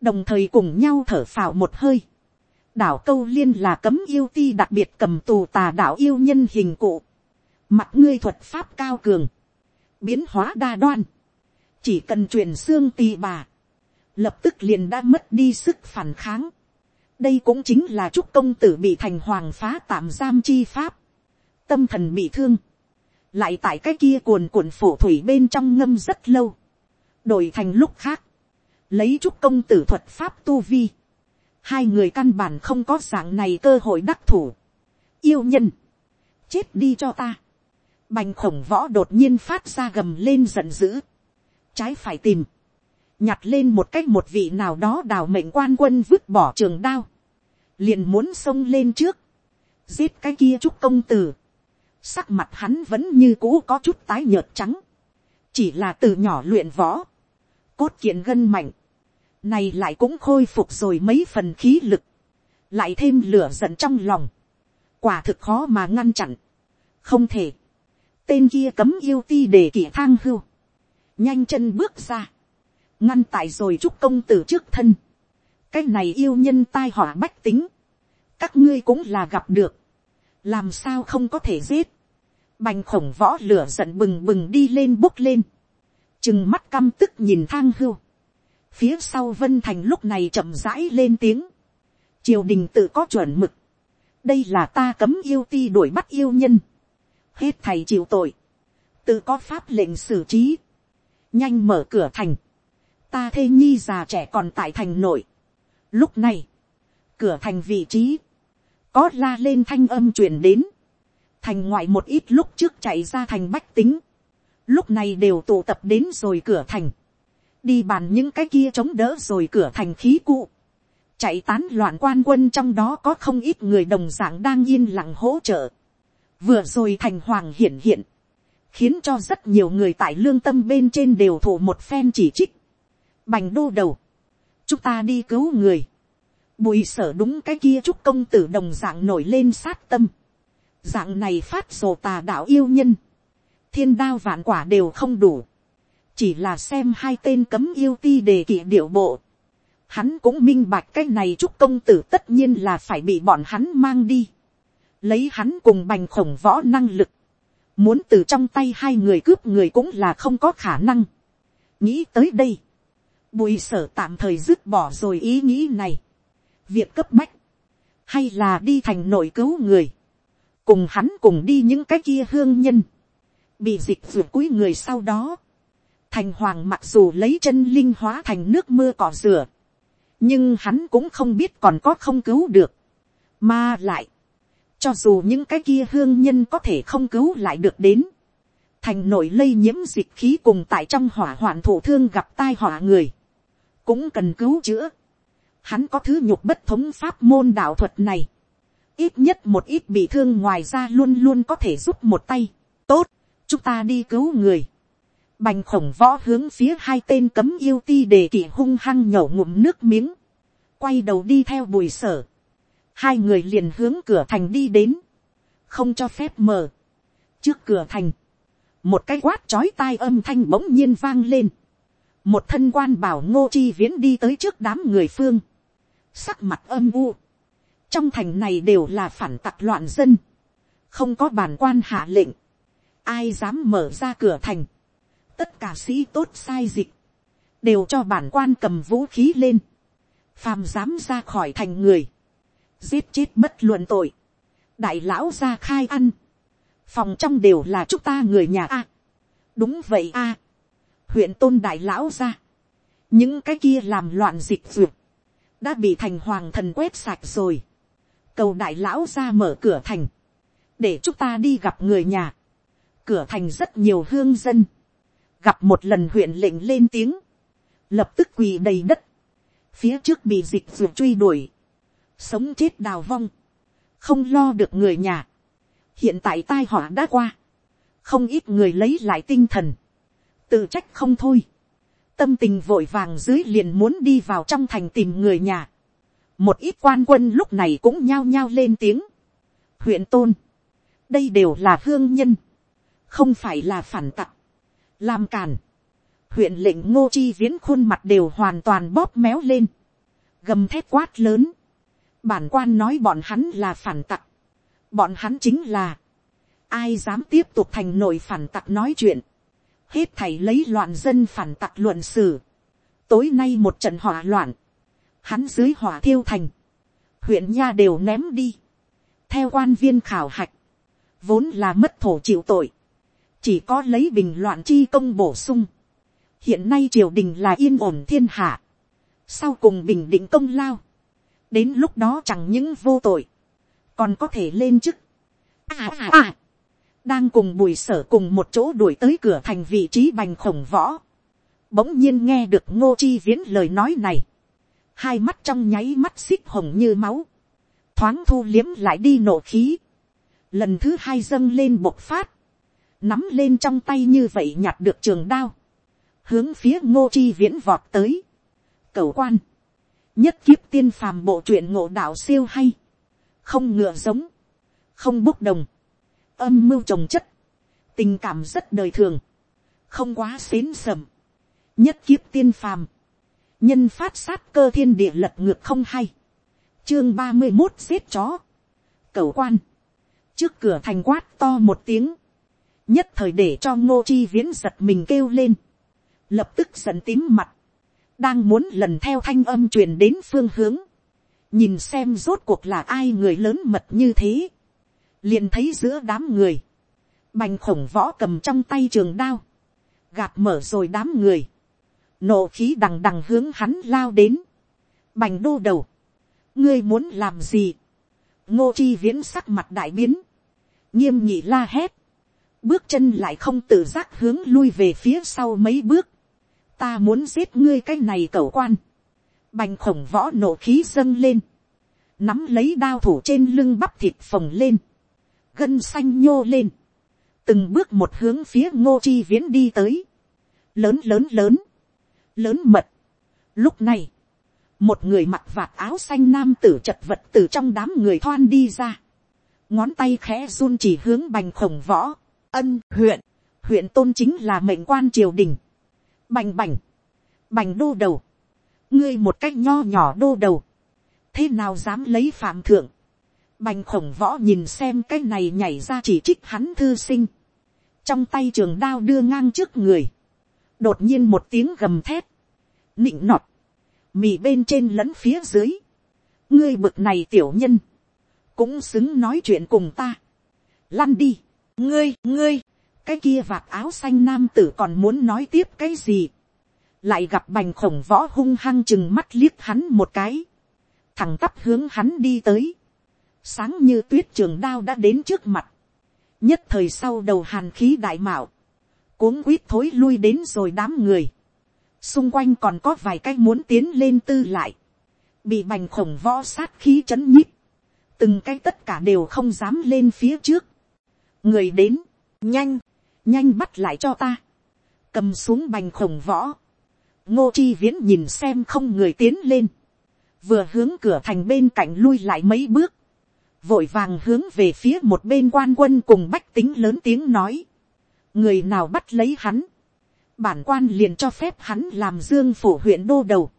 [SPEAKER 1] đồng thời cùng nhau thở phào một hơi, đảo câu liên là cấm yêu ti đặc biệt cầm tù tà đảo yêu nhân hình cụ, mặt ngươi thuật pháp cao cường, biến hóa đa đoan, chỉ cần truyền xương tì bà, lập tức liền đã mất đi sức phản kháng. đây cũng chính là chúc công tử bị thành hoàng phá tạm giam chi pháp, tâm thần bị thương, lại tại cái kia cuồn cuộn phủ thủy bên trong ngâm rất lâu, đổi thành lúc khác, lấy chúc công tử thuật pháp tu vi, hai người căn bản không có dạng này cơ hội đắc thủ, yêu nhân, chết đi cho ta, bành khổng võ đột nhiên phát ra gầm lên giận dữ, trái phải tìm, nhặt lên một cách một vị nào đó đào mệnh quan quân vứt bỏ trường đao, liền muốn xông lên trước, giết cái kia chúc công tử, sắc mặt hắn vẫn như cũ có chút tái nhợt trắng, chỉ là từ nhỏ luyện võ, cốt kiện gân mạnh, này lại cũng khôi phục rồi mấy phần khí lực, lại thêm lửa giận trong lòng, quả thực khó mà ngăn chặn, không thể, tên kia cấm yêu ti để kỷ thang hưu, nhanh chân bước ra, ngăn tại rồi chúc công tử trước thân, cái này yêu nhân tai họa bách tính, các ngươi cũng là gặp được, làm sao không có thể giết, bành khổng võ lửa giận bừng bừng đi lên bốc lên, chừng mắt căm tức nhìn thang hưu, phía sau vân thành lúc này chậm rãi lên tiếng, triều đình tự có chuẩn mực, đây là ta cấm yêu ti đuổi bắt yêu nhân, hết thầy chịu tội, tự có pháp lệnh xử trí, nhanh mở cửa thành, ta thê nhi già trẻ còn tại thành nội. Lúc này, cửa thành vị trí, có la lên thanh âm truyền đến, thành ngoại một ít lúc trước chạy ra thành bách tính, lúc này đều tụ tập đến rồi cửa thành, đi bàn những cái kia chống đỡ rồi cửa thành khí cụ, chạy tán loạn quan quân trong đó có không ít người đồng d ạ n g đang yên lặng hỗ trợ, vừa rồi thành hoàng hiển hiện, khiến cho rất nhiều người tại lương tâm bên trên đều thụ một phen chỉ trích, bành đô đầu, chúng ta đi cứu người, bùi sở đúng cái kia chúc công tử đồng dạng nổi lên sát tâm, dạng này phát rồ tà đạo yêu nhân, thiên đao vạn quả đều không đủ, chỉ là xem hai tên cấm yêu ti đề kỵ điệu bộ, hắn cũng minh bạch cái này chúc công tử tất nhiên là phải bị bọn hắn mang đi, lấy hắn cùng bành khổng võ năng lực, muốn từ trong tay hai người cướp người cũng là không có khả năng. nghĩ tới đây, Bùi sở tạm thời dứt bỏ rồi ý nghĩ này. Việc cấp bách. Hay là đi thành nội cứu người. Cùng hắn cùng đi những cái kia hương nhân. Bị dịch ruột cuối người sau đó. Thành hoàng mặc dù lấy chân linh hóa thành nước mưa cỏ rửa. Nhưng hắn cũng không biết còn có không cứu được. Mà lại. Cho dù những cái kia hương nhân có thể không cứu lại được đến, thành nội lây nhiễm dịch khí cùng tại trong hỏa hoạn thổ thương gặp tai họa người, cũng cần cứu chữa. Hắn có thứ nhục bất thống pháp môn đạo thuật này. Ít nhất một ít bị thương ngoài ra luôn luôn có thể giúp một tay. Tốt, chúng ta đi cứu người. Bành khổng võ hướng phía hai tên cấm yêu ti đề kỷ hung hăng nhổ ngụm nước miếng. Quay đầu đi theo bùi sở. Hai người liền hướng cửa thành đi đến. Không cho phép mở. Trước cửa thành. Một cái quát chói tai âm thanh bỗng nhiên vang lên một thân quan bảo ngô chi viễn đi tới trước đám người phương, sắc mặt âm u, trong thành này đều là phản tặc loạn dân, không có bản quan hạ lệnh, ai dám mở ra cửa thành, tất cả sĩ tốt sai dịch, đều cho bản quan cầm vũ khí lên, phàm dám ra khỏi thành người, giết chết bất luận tội, đại lão ra khai ăn, phòng trong đều là chúng ta người nhà a, đúng vậy a, huyện tôn đại lão ra, những cái kia làm loạn dịch dược đã bị thành hoàng thần quét sạch rồi, cầu đại lão ra mở cửa thành, để chúng ta đi gặp người nhà, cửa thành rất nhiều hương dân, gặp một lần huyện lệnh lên tiếng, lập tức quỳ đầy đất, phía trước bị dịch duyệt truy đuổi, sống chết đào vong, không lo được người nhà, hiện tại tai họa đã qua, không ít người lấy lại tinh thần, tự trách không thôi, tâm tình vội vàng dưới liền muốn đi vào trong thành tìm người nhà, một ít quan quân lúc này cũng nhao nhao lên tiếng, huyện tôn, đây đều là hương nhân, không phải là phản tặc, làm càn, huyện lệnh ngô chi viễn khuôn mặt đều hoàn toàn bóp méo lên, gầm thép quát lớn, bản quan nói bọn hắn là phản tặc, bọn hắn chính là, ai dám tiếp tục thành nội phản tặc nói chuyện, hết thảy lấy loạn dân phản tặc luận xử, tối nay một trận hỏa loạn, hắn dưới hỏa thiêu thành, huyện nha đều ném đi, theo quan viên khảo hạch, vốn là mất thổ chịu tội, chỉ có lấy bình loạn chi công bổ sung, hiện nay triều đình là yên ổn thiên hạ, sau cùng bình định công lao, đến lúc đó chẳng những vô tội, còn có thể lên chức. À, à, à đang cùng bùi sở cùng một chỗ đuổi tới cửa thành vị trí bành khổng võ, bỗng nhiên nghe được ngô chi viễn lời nói này, hai mắt trong nháy mắt xích hồng như máu, thoáng thu liếm lại đi nổ khí, lần thứ hai dâng lên bộc phát, nắm lên trong tay như vậy nhặt được trường đao, hướng phía ngô chi viễn vọt tới, cầu quan, nhất kiếp tiên phàm bộ truyện ngộ đạo siêu hay, không ngựa giống, không bốc đồng, âm mưu trồng chất, tình cảm rất đời thường, không quá xến sầm, nhất kiếp tiên phàm, nhân phát sát cơ thiên địa lật ngược không hay, chương ba mươi một xếp chó, cầu quan, trước cửa thành quát to một tiếng, nhất thời để cho ngô chi viễn giật mình kêu lên, lập tức giận tím mặt, đang muốn lần theo thanh âm truyền đến phương hướng, nhìn xem rốt cuộc là ai người lớn mật như thế, liền thấy giữa đám người, bành khổng võ cầm trong tay trường đao, gạt mở rồi đám người, nộ khí đằng đằng hướng hắn lao đến, bành đô đầu, ngươi muốn làm gì, ngô chi viễn sắc mặt đại biến, nghiêm nhị la hét, bước chân lại không tự giác hướng lui về phía sau mấy bước, ta muốn giết ngươi cái này cẩu quan, bành khổng võ nổ khí dâng lên, nắm lấy đao thủ trên lưng bắp thịt phồng lên, gân xanh nhô lên, từng bước một hướng phía ngô chi viễn đi tới, lớn lớn lớn, lớn mật. Lúc này, một người mặc vạt áo xanh nam tử chật vật từ trong đám người thoan đi ra, ngón tay khẽ run chỉ hướng bành khổng võ, ân huyện, huyện tôn chính là mệnh quan triều đình, bành bành, bành đô đầu, ngươi một cách nho nhỏ đô đầu, thế nào dám lấy phạm thượng, bành khổng võ nhìn xem cái này nhảy ra chỉ trích hắn thư sinh, trong tay trường đao đưa ngang trước người, đột nhiên một tiếng gầm thét, nịnh nọt, mì bên trên lẫn phía dưới, ngươi bực này tiểu nhân, cũng xứng nói chuyện cùng ta, lăn đi, ngươi, ngươi, cái kia vạt áo xanh nam tử còn muốn nói tiếp cái gì, lại gặp bành khổng võ hung hăng chừng mắt liếc hắn một cái, thằng tắp hướng hắn đi tới, sáng như tuyết trường đao đã đến trước mặt, nhất thời sau đầu hàn khí đại mạo, cuống quýt thối lui đến rồi đám người, xung quanh còn có vài cái muốn tiến lên tư lại, bị bành khổng võ sát khí chấn nhíp, từng cái tất cả đều không dám lên phía trước, người đến, nhanh, nhanh bắt lại cho ta, cầm xuống bành khổng võ, ngô chi viễn nhìn xem không người tiến lên, vừa hướng cửa thành bên cạnh lui lại mấy bước, vội vàng hướng về phía một bên quan quân cùng bách tính lớn tiếng nói, người nào bắt lấy hắn, bản quan liền cho phép hắn làm dương phủ huyện đô đầu,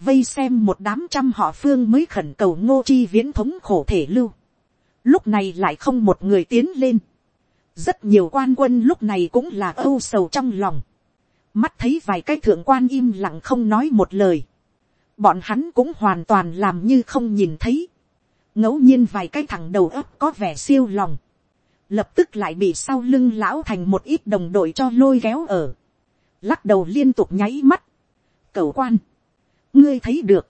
[SPEAKER 1] vây xem một đám trăm họ phương mới khẩn cầu ngô chi viễn thống khổ thể lưu, lúc này lại không một người tiến lên, rất nhiều quan quân lúc này cũng là âu sầu trong lòng, mắt thấy vài cái thượng quan im lặng không nói một lời, bọn hắn cũng hoàn toàn làm như không nhìn thấy, ngẫu nhiên vài cái thằng đầu ấp có vẻ siêu lòng, lập tức lại bị sau lưng lão thành một ít đồng đội cho lôi kéo ở, lắc đầu liên tục nháy mắt, cầu quan, ngươi thấy được,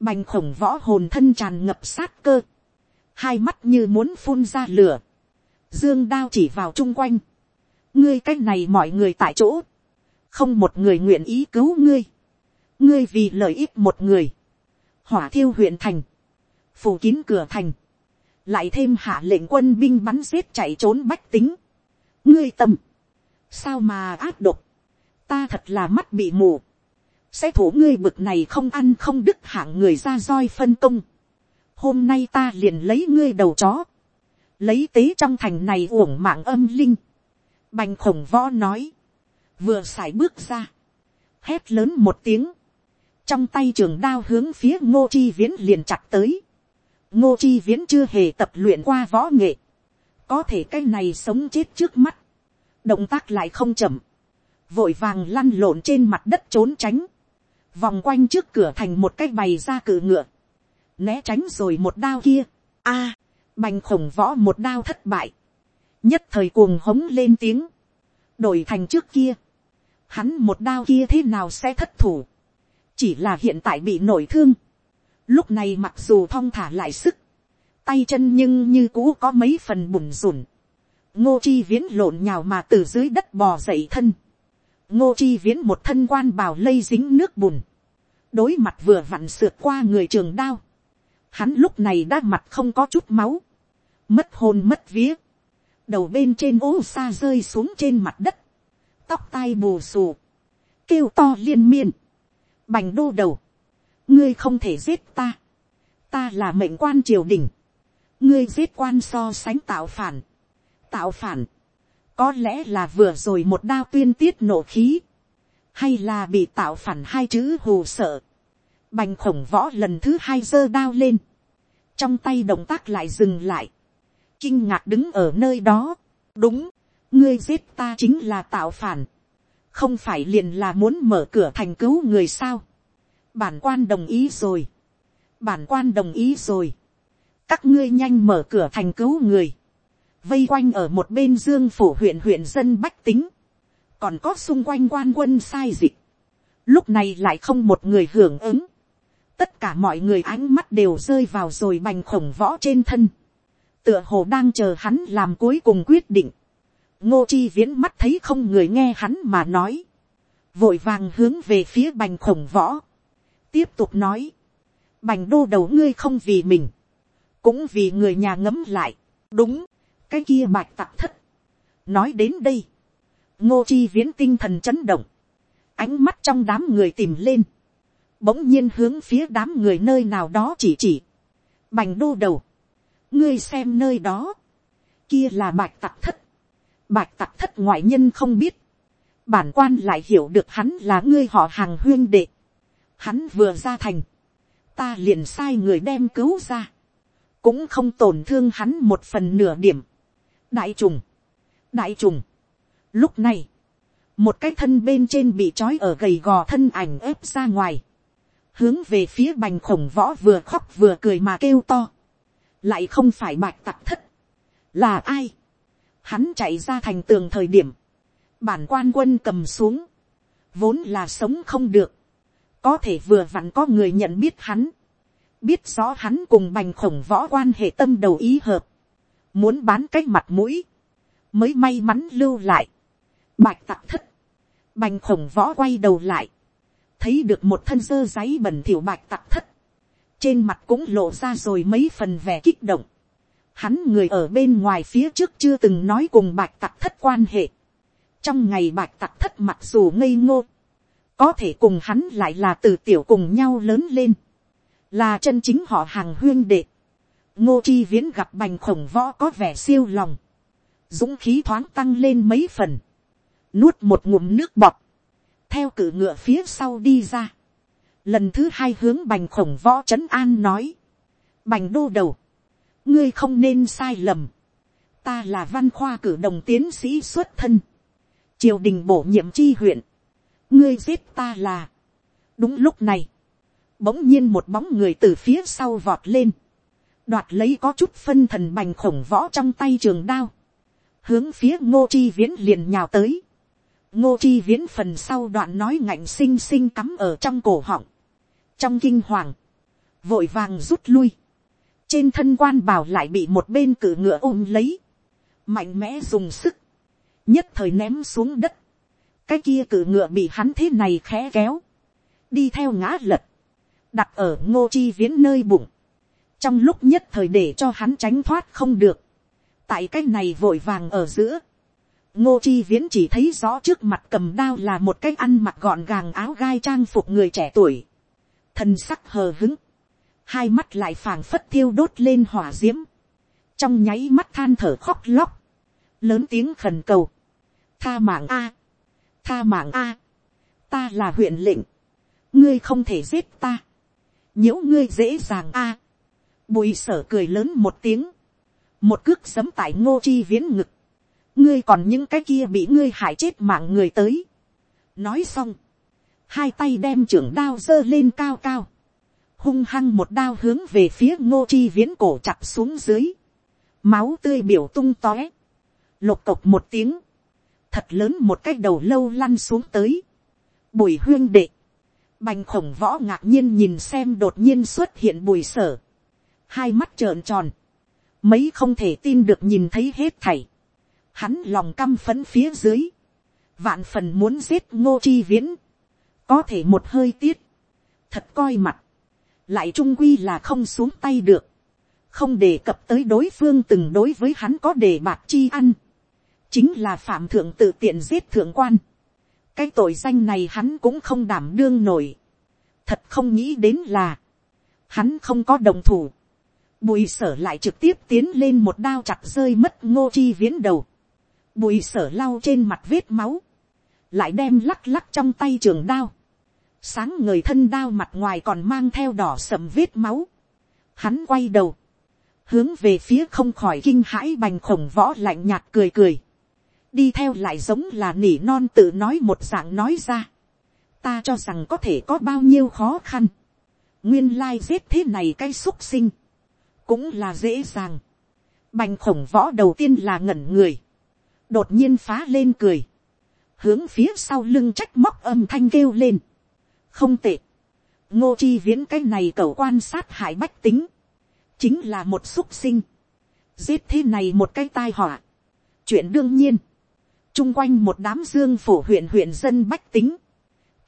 [SPEAKER 1] bành khổng võ hồn thân tràn ngập sát cơ, hai mắt như muốn phun ra lửa, dương đao chỉ vào chung quanh, ngươi cái này mọi người tại chỗ, không một người nguyện ý cứu ngươi, ngươi vì lợi ích một người, hỏa thiêu huyện thành, phủ kín cửa thành, lại thêm hạ lệnh quân binh bắn giết chạy trốn bách tính, ngươi tâm, sao mà áp độc, ta thật là mắt bị mù, sẽ thủ ngươi bực này không ăn không đức hạng người ra roi phân công, hôm nay ta liền lấy ngươi đầu chó, lấy tế trong thành này uổng mạng âm linh, bành khổng võ nói, vừa x bước ra, hét lớn một tiếng, trong tay trường đao hướng phía ngô chi viễn liền chặt tới, ngô chi viễn chưa hề tập luyện qua võ nghệ, có thể cái này sống chết trước mắt, động tác lại không chậm, vội vàng lăn lộn trên mặt đất trốn tránh, vòng quanh trước cửa thành một cái bày ra cự ngựa, né tránh rồi một đao kia, a, bành khổng võ một đao thất bại, nhất thời cuồng hống lên tiếng, đổi thành trước kia, hắn một đao kia thế nào sẽ thất thủ, chỉ là hiện tại bị nổi thương, lúc này mặc dù thong thả lại sức, tay chân nhưng như cũ có mấy phần bùn rùn, ngô chi viễn lộn nhào mà từ dưới đất bò dậy thân, ngô chi viễn một thân quan bào lây dính nước bùn, đối mặt vừa vặn sượt qua người trường đao, hắn lúc này đã mặt không có chút máu, mất hồn mất vía, đầu bên trên ố xa rơi xuống trên mặt đất, tóc tai bù xù, kêu to liên miên, bành đô đầu, ngươi không thể giết ta, ta là mệnh quan triều đình, ngươi giết quan so sánh tạo phản, tạo phản, có lẽ là vừa rồi một đao tuyên tiết nổ khí, hay là bị tạo phản hai chữ hù sợ, bành khổng võ lần thứ hai giơ đao lên, trong tay động tác lại dừng lại, kinh ngạc đứng ở nơi đó, đúng, ngươi giết ta chính là tạo phản, không phải liền là muốn mở cửa thành cứu người sao, bản quan đồng ý rồi, bản quan đồng ý rồi, các ngươi nhanh mở cửa thành cứu người, vây quanh ở một bên dương phủ huyện huyện dân bách tính, còn có xung quanh quan quân sai dịch, lúc này lại không một người hưởng ứng, tất cả mọi người ánh mắt đều rơi vào rồi bành khổng võ trên thân, tựa hồ đang chờ hắn làm cuối cùng quyết định, ngô chi viễn mắt thấy không người nghe hắn mà nói, vội vàng hướng về phía bành khổng võ, tiếp tục nói, bành đô đầu ngươi không vì mình, cũng vì người nhà ngấm lại, đúng, cái kia bạch tặc thất. nói đến đây, ngô chi viễn tinh thần chấn động, ánh mắt trong đám người tìm lên, bỗng nhiên hướng phía đám người nơi nào đó chỉ chỉ, bành đô đầu, ngươi xem nơi đó, kia là bạch tặc thất, bạch tặc thất ngoại nhân không biết, bản quan lại hiểu được hắn là ngươi họ hàng huyên đệ, hắn vừa ra thành, ta liền sai người đem cứu ra, cũng không tổn thương hắn một phần nửa điểm. đại trùng, đại trùng, lúc này, một cái thân bên trên bị trói ở gầy gò thân ảnh ép ra ngoài, hướng về phía bành khổng võ vừa khóc vừa cười mà kêu to, lại không phải bạch tặc thất, là ai, hắn chạy ra thành tường thời điểm, bản quan quân cầm xuống, vốn là sống không được, có thể vừa vặn có người nhận biết hắn, biết rõ hắn cùng bành khổng võ quan hệ tâm đầu ý hợp, muốn bán cái mặt mũi, mới may mắn lưu lại, bạch tặc thất, bành khổng võ quay đầu lại, thấy được một thân dơ giấy bẩn thỉu bạch tặc thất, trên mặt cũng lộ ra rồi mấy phần vẻ kích động, hắn người ở bên ngoài phía trước chưa từng nói cùng bạch tặc thất quan hệ, trong ngày bạch tặc thất mặc dù ngây ngô, có thể cùng hắn lại là từ tiểu cùng nhau lớn lên, là chân chính họ hàng huyên đệ. ngô chi viễn gặp bành khổng võ có vẻ siêu lòng, dũng khí thoáng tăng lên mấy phần, nuốt một ngụm nước bọt, theo cử ngựa phía sau đi ra, lần thứ hai hướng bành khổng võ trấn an nói, bành đô đầu, ngươi không nên sai lầm, ta là văn khoa cử đồng tiến sĩ xuất thân, triều đình bổ nhiệm chi huyện, ngươi giết ta là, đúng lúc này, bỗng nhiên một bóng người từ phía sau vọt lên, đoạt lấy có chút phân thần bành khổng võ trong tay trường đao, hướng phía ngô chi viễn liền nhào tới, ngô chi viễn phần sau đoạn nói ngạnh xinh xinh cắm ở trong cổ họng, trong kinh hoàng, vội vàng rút lui, trên thân quan bảo lại bị một bên cử ngựa ôm lấy, mạnh mẽ dùng sức, nhất thời ném xuống đất, cái kia cự ngựa bị hắn thế này khẽ kéo, đi theo ngã lật, đặt ở ngô chi viễn nơi bụng, trong lúc nhất thời để cho hắn tránh thoát không được, tại cái này vội vàng ở giữa, ngô chi viễn chỉ thấy rõ trước mặt cầm đao là một cái ăn mặc gọn gàng áo gai trang phục người trẻ tuổi, thân sắc hờ hứng, hai mắt lại phảng phất thiêu đốt lên hỏa d i ễ m trong nháy mắt than thở khóc lóc, lớn tiếng khẩn cầu, tha mạng a, tha mạng a, ta là huyện lệnh, ngươi không thể giết ta, nhiễu ngươi dễ dàng a, bùi sở cười lớn một tiếng, một cước sấm tại ngô chi viễn ngực, ngươi còn những cái kia bị ngươi hại chết mạng người tới. nói xong, hai tay đem trưởng đao giơ lên cao cao, hung hăng một đao hướng về phía ngô chi viễn cổ chặt xuống dưới, máu tươi biểu tung tóe, lục cộc một tiếng, thật lớn một cái đầu lâu lăn xuống tới, bùi huyên đệ, bành khổng võ ngạc nhiên nhìn xem đột nhiên xuất hiện bùi sở, hai mắt trợn tròn, mấy không thể tin được nhìn thấy hết thảy, hắn lòng căm phấn phía dưới, vạn phần muốn giết ngô chi viễn, có thể một hơi tiết, thật coi mặt, lại trung quy là không xuống tay được, không đề cập tới đối phương từng đối với hắn có đề bạc chi ăn, chính là phạm thượng tự tiện giết thượng quan, cái tội danh này hắn cũng không đảm đương nổi, thật không nghĩ đến là, hắn không có đồng thủ, bùi sở lại trực tiếp tiến lên một đao chặt rơi mất ngô chi viễn đầu, bùi sở lau trên mặt vết máu, lại đem lắc lắc trong tay trường đao, sáng người thân đao mặt ngoài còn mang theo đỏ sầm vết máu. Hắn quay đầu, hướng về phía không khỏi kinh hãi bành khổng võ lạnh nhạt cười cười đi theo lại giống là nỉ non tự nói một dạng nói ra. ta cho rằng có thể có bao nhiêu khó khăn. nguyên lai giết thế này cái xúc sinh. cũng là dễ dàng. bành khổng võ đầu tiên là ngẩn người. đột nhiên phá lên cười. hướng phía sau lưng trách móc âm thanh kêu lên không tệ. ngô chi viễn cái này cầu quan sát hại bách tính, chính là một xúc sinh, giết thế này một cái tai họa. chuyện đương nhiên, chung quanh một đám dương phổ huyện huyện dân bách tính,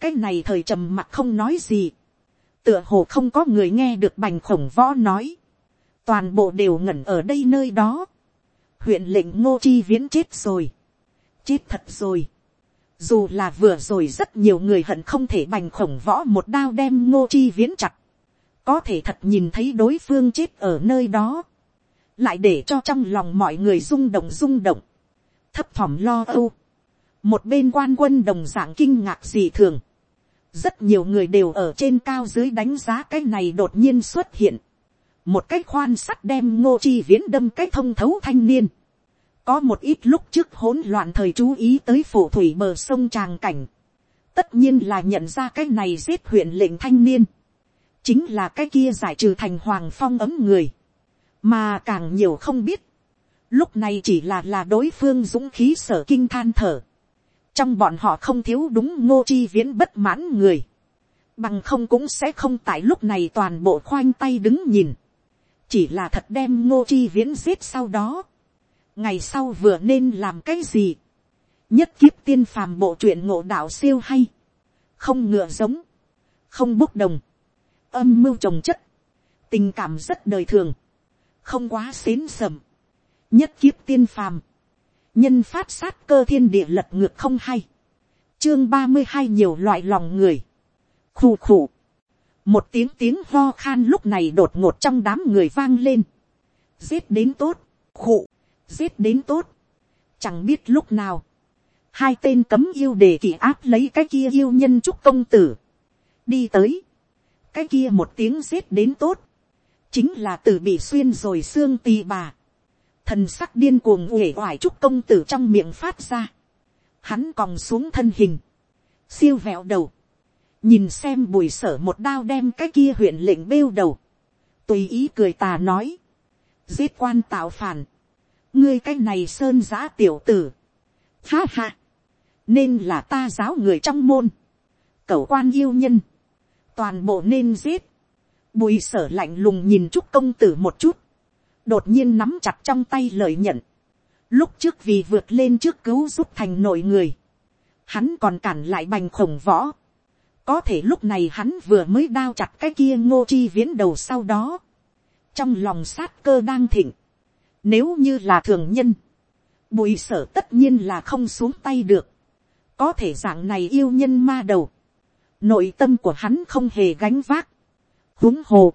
[SPEAKER 1] cái này thời trầm mặc không nói gì, tựa hồ không có người nghe được bành khổng võ nói, toàn bộ đều ngẩn ở đây nơi đó, huyện lệnh ngô chi viễn chết rồi, chết thật rồi, dù là vừa rồi rất nhiều người hận không thể bành khổng võ một đao đem ngô chi viễn chặt. Có thể thật nhìn thấy đối phương chết ở nơi đó. Lại để cho trong lòng mọi người rung động rung động. Thấp thỏm lo âu. Một bên quan quân đồng dạng kinh ngạc dị thường. Rất nhiều người đều ở trên cao dưới đánh giá cái này đột nhiên xuất hiện. Một cái khoan sắt đem ngô chi viễn đâm cái thông thấu thanh niên có một ít lúc trước hỗn loạn thời chú ý tới phổ thủy bờ sông tràng cảnh. tất nhiên là nhận ra cái này giết huyện lệnh thanh niên. chính là cái kia giải trừ thành hoàng phong ấm người. mà càng nhiều không biết lúc này chỉ là là đối phương dũng khí sở kinh than thở. trong bọn họ không thiếu đúng ngô chi viễn bất mãn người. bằng không cũng sẽ không tại lúc này toàn bộ khoanh tay đứng nhìn. chỉ là thật đem ngô chi viễn giết sau đó. Ngày sau vừa nên làm cái gì, nhất kiếp tiên phàm bộ truyện ngộ đạo siêu hay, không ngựa giống, không bốc đồng, âm mưu trồng chất, tình cảm rất đời thường, không quá xến sầm, nhất kiếp tiên phàm, nhân phát sát cơ thiên địa lật ngược không hay, chương ba mươi hai nhiều loại lòng người, khù khù, một tiếng tiếng ho khan lúc này đột ngột trong đám người vang lên, giết đến tốt, khụ, giết đến tốt, chẳng biết lúc nào, hai tên cấm yêu để kỳ áp lấy cái kia yêu nhân trúc công tử, đi tới, cái kia một tiếng giết đến tốt, chính là từ bị xuyên rồi xương tì bà, thần sắc điên cuồng uể oải trúc công tử trong miệng phát ra, hắn còn xuống thân hình, siêu vẹo đầu, nhìn xem bùi sở một đao đem cái kia huyện lệnh bêu đầu, tùy ý cười tà nói, giết quan tạo phản, ngươi cái này sơn giã tiểu tử, ha ha, nên là ta giáo người trong môn, cẩu quan yêu nhân, toàn bộ nên giết, bùi sở lạnh lùng nhìn chúc công tử một chút, đột nhiên nắm chặt trong tay lời nhận, lúc trước vì vượt lên trước cứu giúp thành nội người, hắn còn cản lại bành khổng võ, có thể lúc này hắn vừa mới đao chặt cái kia ngô chi viễn đầu sau đó, trong lòng sát cơ đang thịnh, nếu như là thường nhân, bùi sở tất nhiên là không xuống tay được, có thể dạng này yêu nhân ma đầu, nội tâm của hắn không hề gánh vác, húng hồ,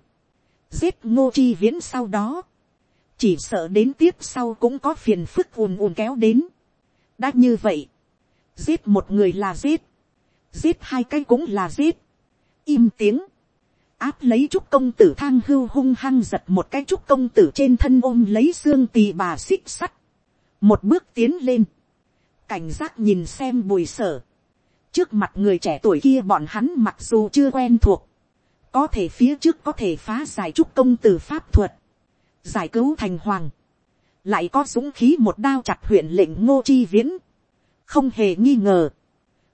[SPEAKER 1] giết ngô chi viễn sau đó, chỉ sợ đến tiếp sau cũng có phiền phức ùn ùn kéo đến. đã như vậy, giết một người là giết, giết hai cái cũng là giết, im tiếng, áp lấy chúc công tử thang hưu hung hăng giật một cái chúc công tử trên thân ôm lấy xương tì bà xích sắt, một bước tiến lên, cảnh giác nhìn xem bùi sở, trước mặt người trẻ tuổi kia bọn hắn mặc dù chưa quen thuộc, có thể phía trước có thể phá giải trúc công tử pháp thuật, giải cứu thành hoàng, lại có dũng khí một đao chặt huyện lệnh ngô chi viễn, không hề nghi ngờ,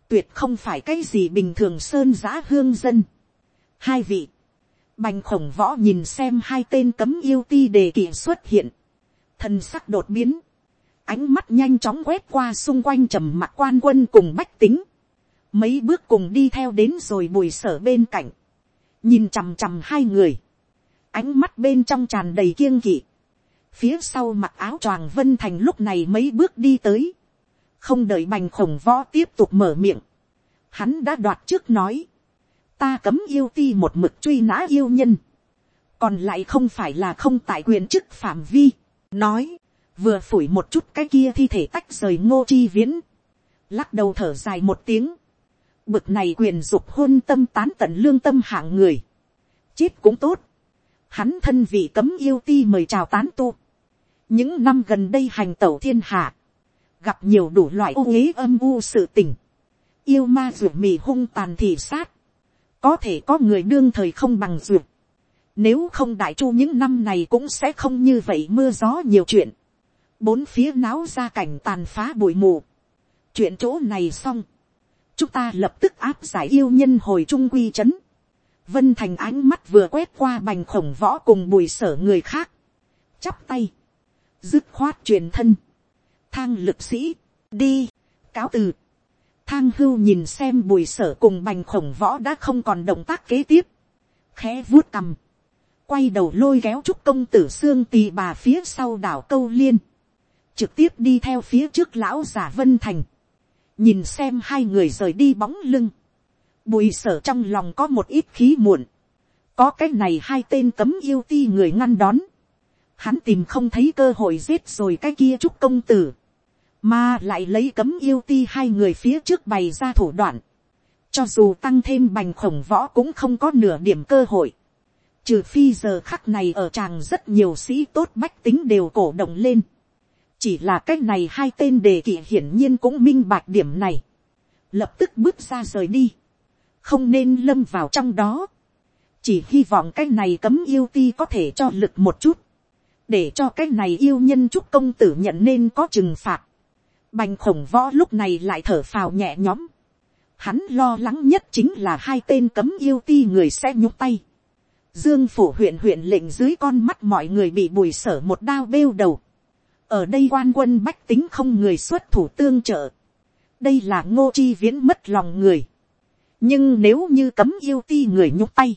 [SPEAKER 1] tuyệt không phải cái gì bình thường sơn giã hương dân. hai vị, bành khổng võ nhìn xem hai tên cấm yêu ti đề kỷ xuất hiện, thân sắc đột biến, ánh mắt nhanh chóng quét qua xung quanh trầm mặt quan quân cùng bách tính, mấy bước cùng đi theo đến rồi bùi sở bên cạnh, nhìn chằm chằm hai người, ánh mắt bên trong tràn đầy kiêng kỵ, phía sau mặc áo choàng vân thành lúc này mấy bước đi tới, không đợi bành khổng võ tiếp tục mở miệng, hắn đã đoạt trước nói, ta cấm yêu ti một mực truy nã yêu nhân, còn lại không phải là không tại quyền chức phạm vi, nói, vừa phủi một chút cái kia thi thể tách rời ngô chi viễn, lắc đầu thở dài một tiếng, bực này quyền dục hôn tâm tán tận lương tâm hạng người, chết cũng tốt, hắn thân vị cấm yêu ti mời chào tán tu, những năm gần đây hành tẩu thiên hạ, gặp nhiều đủ loại ô ế âm u sự tình, yêu ma ruột mì hung tàn thị sát, có thể có người đương thời không bằng ruột, nếu không đại chu những năm này cũng sẽ không như vậy mưa gió nhiều chuyện, bốn phía náo ra cảnh tàn phá bụi mù, chuyện chỗ này xong, chúng ta lập tức áp giải yêu nhân hồi trung quy chấn vân thành ánh mắt vừa quét qua bành khổng võ cùng bùi sở người khác, chắp tay, dứt khoát truyền thân, thang lực sĩ, đi, cáo từ, thang hưu nhìn xem bùi sở cùng bành khổng võ đã không còn động tác kế tiếp, khẽ vuốt cầm, quay đầu lôi kéo trúc công tử xương tì bà phía sau đảo câu liên, trực tiếp đi theo phía trước lão giả vân thành, nhìn xem hai người rời đi bóng lưng, bùi sở trong lòng có một ít khí muộn, có cái này hai tên cấm yêu ti người ngăn đón, hắn tìm không thấy cơ hội giết rồi cái kia chúc công tử, mà lại lấy cấm yêu ti hai người phía trước bày ra thủ đoạn, cho dù tăng thêm bành khổng võ cũng không có nửa điểm cơ hội, trừ phi giờ khắc này ở tràng rất nhiều sĩ tốt bách tính đều cổ động lên, chỉ là cái này hai tên đề kỵ hiển nhiên cũng minh bạch điểm này, lập tức bước ra rời đi, không nên lâm vào trong đó, chỉ hy vọng cái này cấm yêu ti có thể cho lực một chút, để cho cái này yêu nhân chúc công tử nhận nên có trừng phạt. Bành khổng võ lúc này lại thở phào nhẹ nhõm. Hắn lo lắng nhất chính là hai tên cấm yêu ti người sẽ nhúc tay. Dương phủ huyện huyện lệnh dưới con mắt mọi người bị bùi sở một đao bêu đầu. Ở đây quan quân bách tính không người xuất thủ tương trợ. Đây là ngô chi viễn mất lòng người. Nhưng nếu như cấm yêu ti người nhúc tay.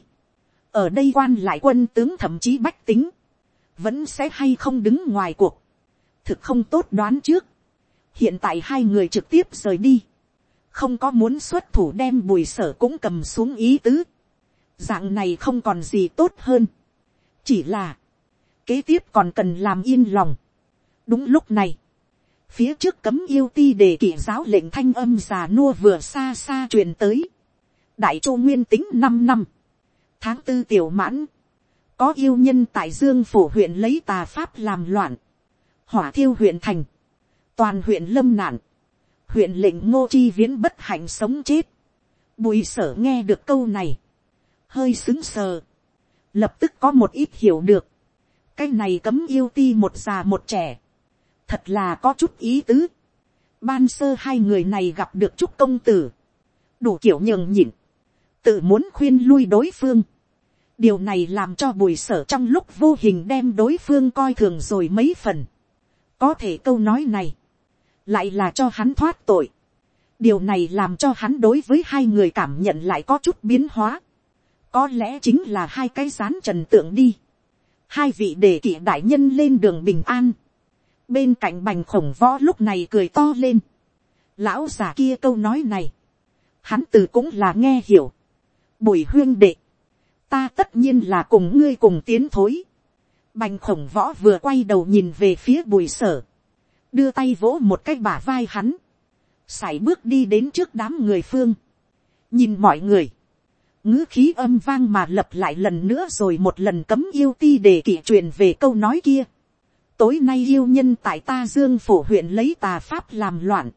[SPEAKER 1] Ở đây quan lại quân tướng thậm chí bách tính vẫn sẽ hay không đứng ngoài cuộc, thực không tốt đoán trước, hiện tại hai người trực tiếp rời đi, không có muốn xuất thủ đem bùi sở cũng cầm xuống ý tứ, dạng này không còn gì tốt hơn, chỉ là, kế tiếp còn cần làm yên lòng. đúng lúc này, phía trước cấm yêu ti đề kỷ giáo lệnh thanh âm già nua vừa xa xa truyền tới, đại châu nguyên tính năm năm, tháng tư tiểu mãn, có yêu nhân tại dương phủ huyện lấy tà pháp làm loạn, hỏa thiêu huyện thành, toàn huyện lâm nạn, huyện lệnh ngô chi viễn bất hạnh sống chết, bùi sở nghe được câu này, hơi xứng sờ, lập tức có một ít hiểu được, cái này cấm yêu ti một già một trẻ, thật là có chút ý tứ, ban sơ hai người này gặp được chút công tử, đủ kiểu nhường nhịn, tự muốn khuyên lui đối phương, điều này làm cho bùi sở trong lúc vô hình đem đối phương coi thường rồi mấy phần. có thể câu nói này, lại là cho hắn thoát tội. điều này làm cho hắn đối với hai người cảm nhận lại có chút biến hóa. có lẽ chính là hai cái rán trần tượng đi. hai vị đề kỵ đại nhân lên đường bình an, bên cạnh bành khổng võ lúc này cười to lên, lão già kia câu nói này, hắn từ cũng là nghe hiểu, bùi huyên đệ, ta tất nhiên là cùng ngươi cùng tiến thối, bành khổng võ vừa quay đầu nhìn về phía bùi sở, đưa tay vỗ một cái bả vai hắn, sải bước đi đến trước đám người phương, nhìn mọi người, ngữ khí âm vang mà lập lại lần nữa rồi một lần cấm yêu ti để kỷ truyền về câu nói kia. tối nay yêu nhân tại ta dương phổ huyện lấy tà pháp làm loạn,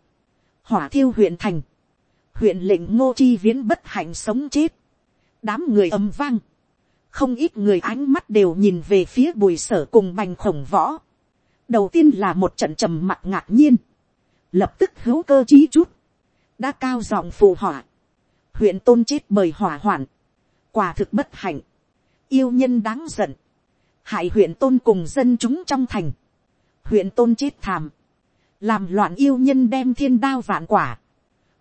[SPEAKER 1] hỏa thiêu huyện thành, huyện lệnh ngô chi viễn bất hạnh sống chết, đám người ầm vang, không ít người ánh mắt đều nhìn về phía bùi sở cùng bành khổng võ. đầu tiên là một trận trầm mặt ngạc nhiên, lập tức hữu cơ chí chút, đã cao giọng phù hỏa, huyện tôn chết bởi hỏa hoạn, quả thực bất hạnh, yêu nhân đáng giận, hại huyện tôn cùng dân chúng trong thành, huyện tôn chết thàm, làm loạn yêu nhân đem thiên đao vạn quả,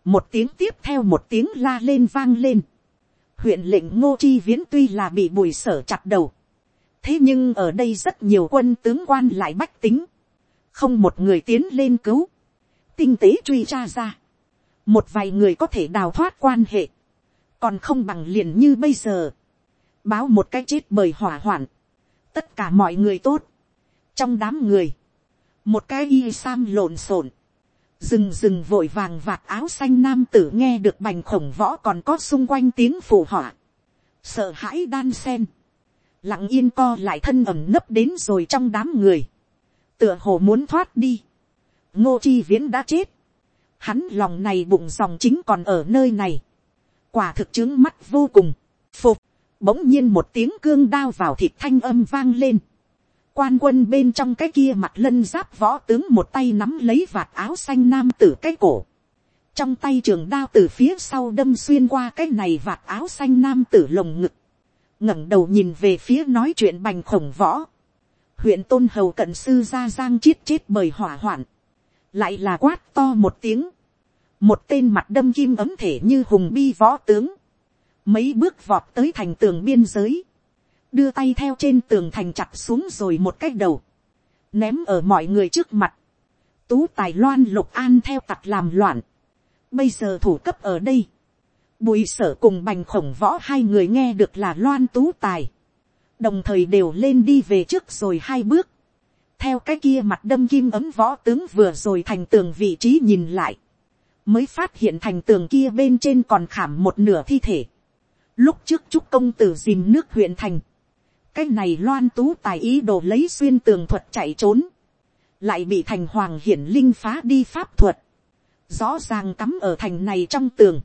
[SPEAKER 1] một tiếng tiếp theo một tiếng la lên vang lên, huyện lệnh ngô chi viễn tuy là bị bùi sở chặt đầu, thế nhưng ở đây rất nhiều quân tướng quan lại bách tính, không một người tiến lên cứu, tinh tế truy tra ra, một vài người có thể đào thoát quan hệ, còn không bằng liền như bây giờ, báo một cái chết bởi hỏa hoạn, tất cả mọi người tốt, trong đám người, một cái y sam lộn xộn, rừng rừng vội vàng vạt áo xanh nam tử nghe được bành khổng võ còn có xung quanh tiếng phù họa, sợ hãi đan sen, lặng yên co lại thân ẩm nấp đến rồi trong đám người, tựa hồ muốn thoát đi, ngô chi viễn đã chết, hắn lòng này bụng dòng chính còn ở nơi này, quả thực chứng mắt vô cùng, phục, bỗng nhiên một tiếng cương đao vào thịt thanh âm vang lên, quan quân bên trong cái kia mặt lân giáp võ tướng một tay nắm lấy vạt áo xanh nam tử cái cổ, trong tay trường đao từ phía sau đâm xuyên qua cái này vạt áo xanh nam tử lồng ngực, ngẩng đầu nhìn về phía nói chuyện bành khổng võ, huyện tôn hầu cận sư ra giang chiết chết bởi hỏa hoạn, lại là quát to một tiếng, một tên mặt đâm kim ấm thể như hùng bi võ tướng, mấy bước vọt tới thành tường biên giới, đưa tay theo trên tường thành chặt xuống rồi một cái đầu, ném ở mọi người trước mặt, tú tài loan lục an theo tặc làm loạn, bây giờ thủ cấp ở đây, bùi sở cùng bành khổng võ hai người nghe được là loan tú tài, đồng thời đều lên đi về trước rồi hai bước, theo cái kia mặt đâm kim ấm võ tướng vừa rồi thành tường vị trí nhìn lại, mới phát hiện thành tường kia bên trên còn khảm một nửa thi thể. Lúc trước chúc công tử dìm nước huyện thành, cái này loan tú tài ý đồ lấy xuyên tường thuật chạy trốn, lại bị thành hoàng hiển linh phá đi pháp thuật, rõ ràng cắm ở thành này trong tường,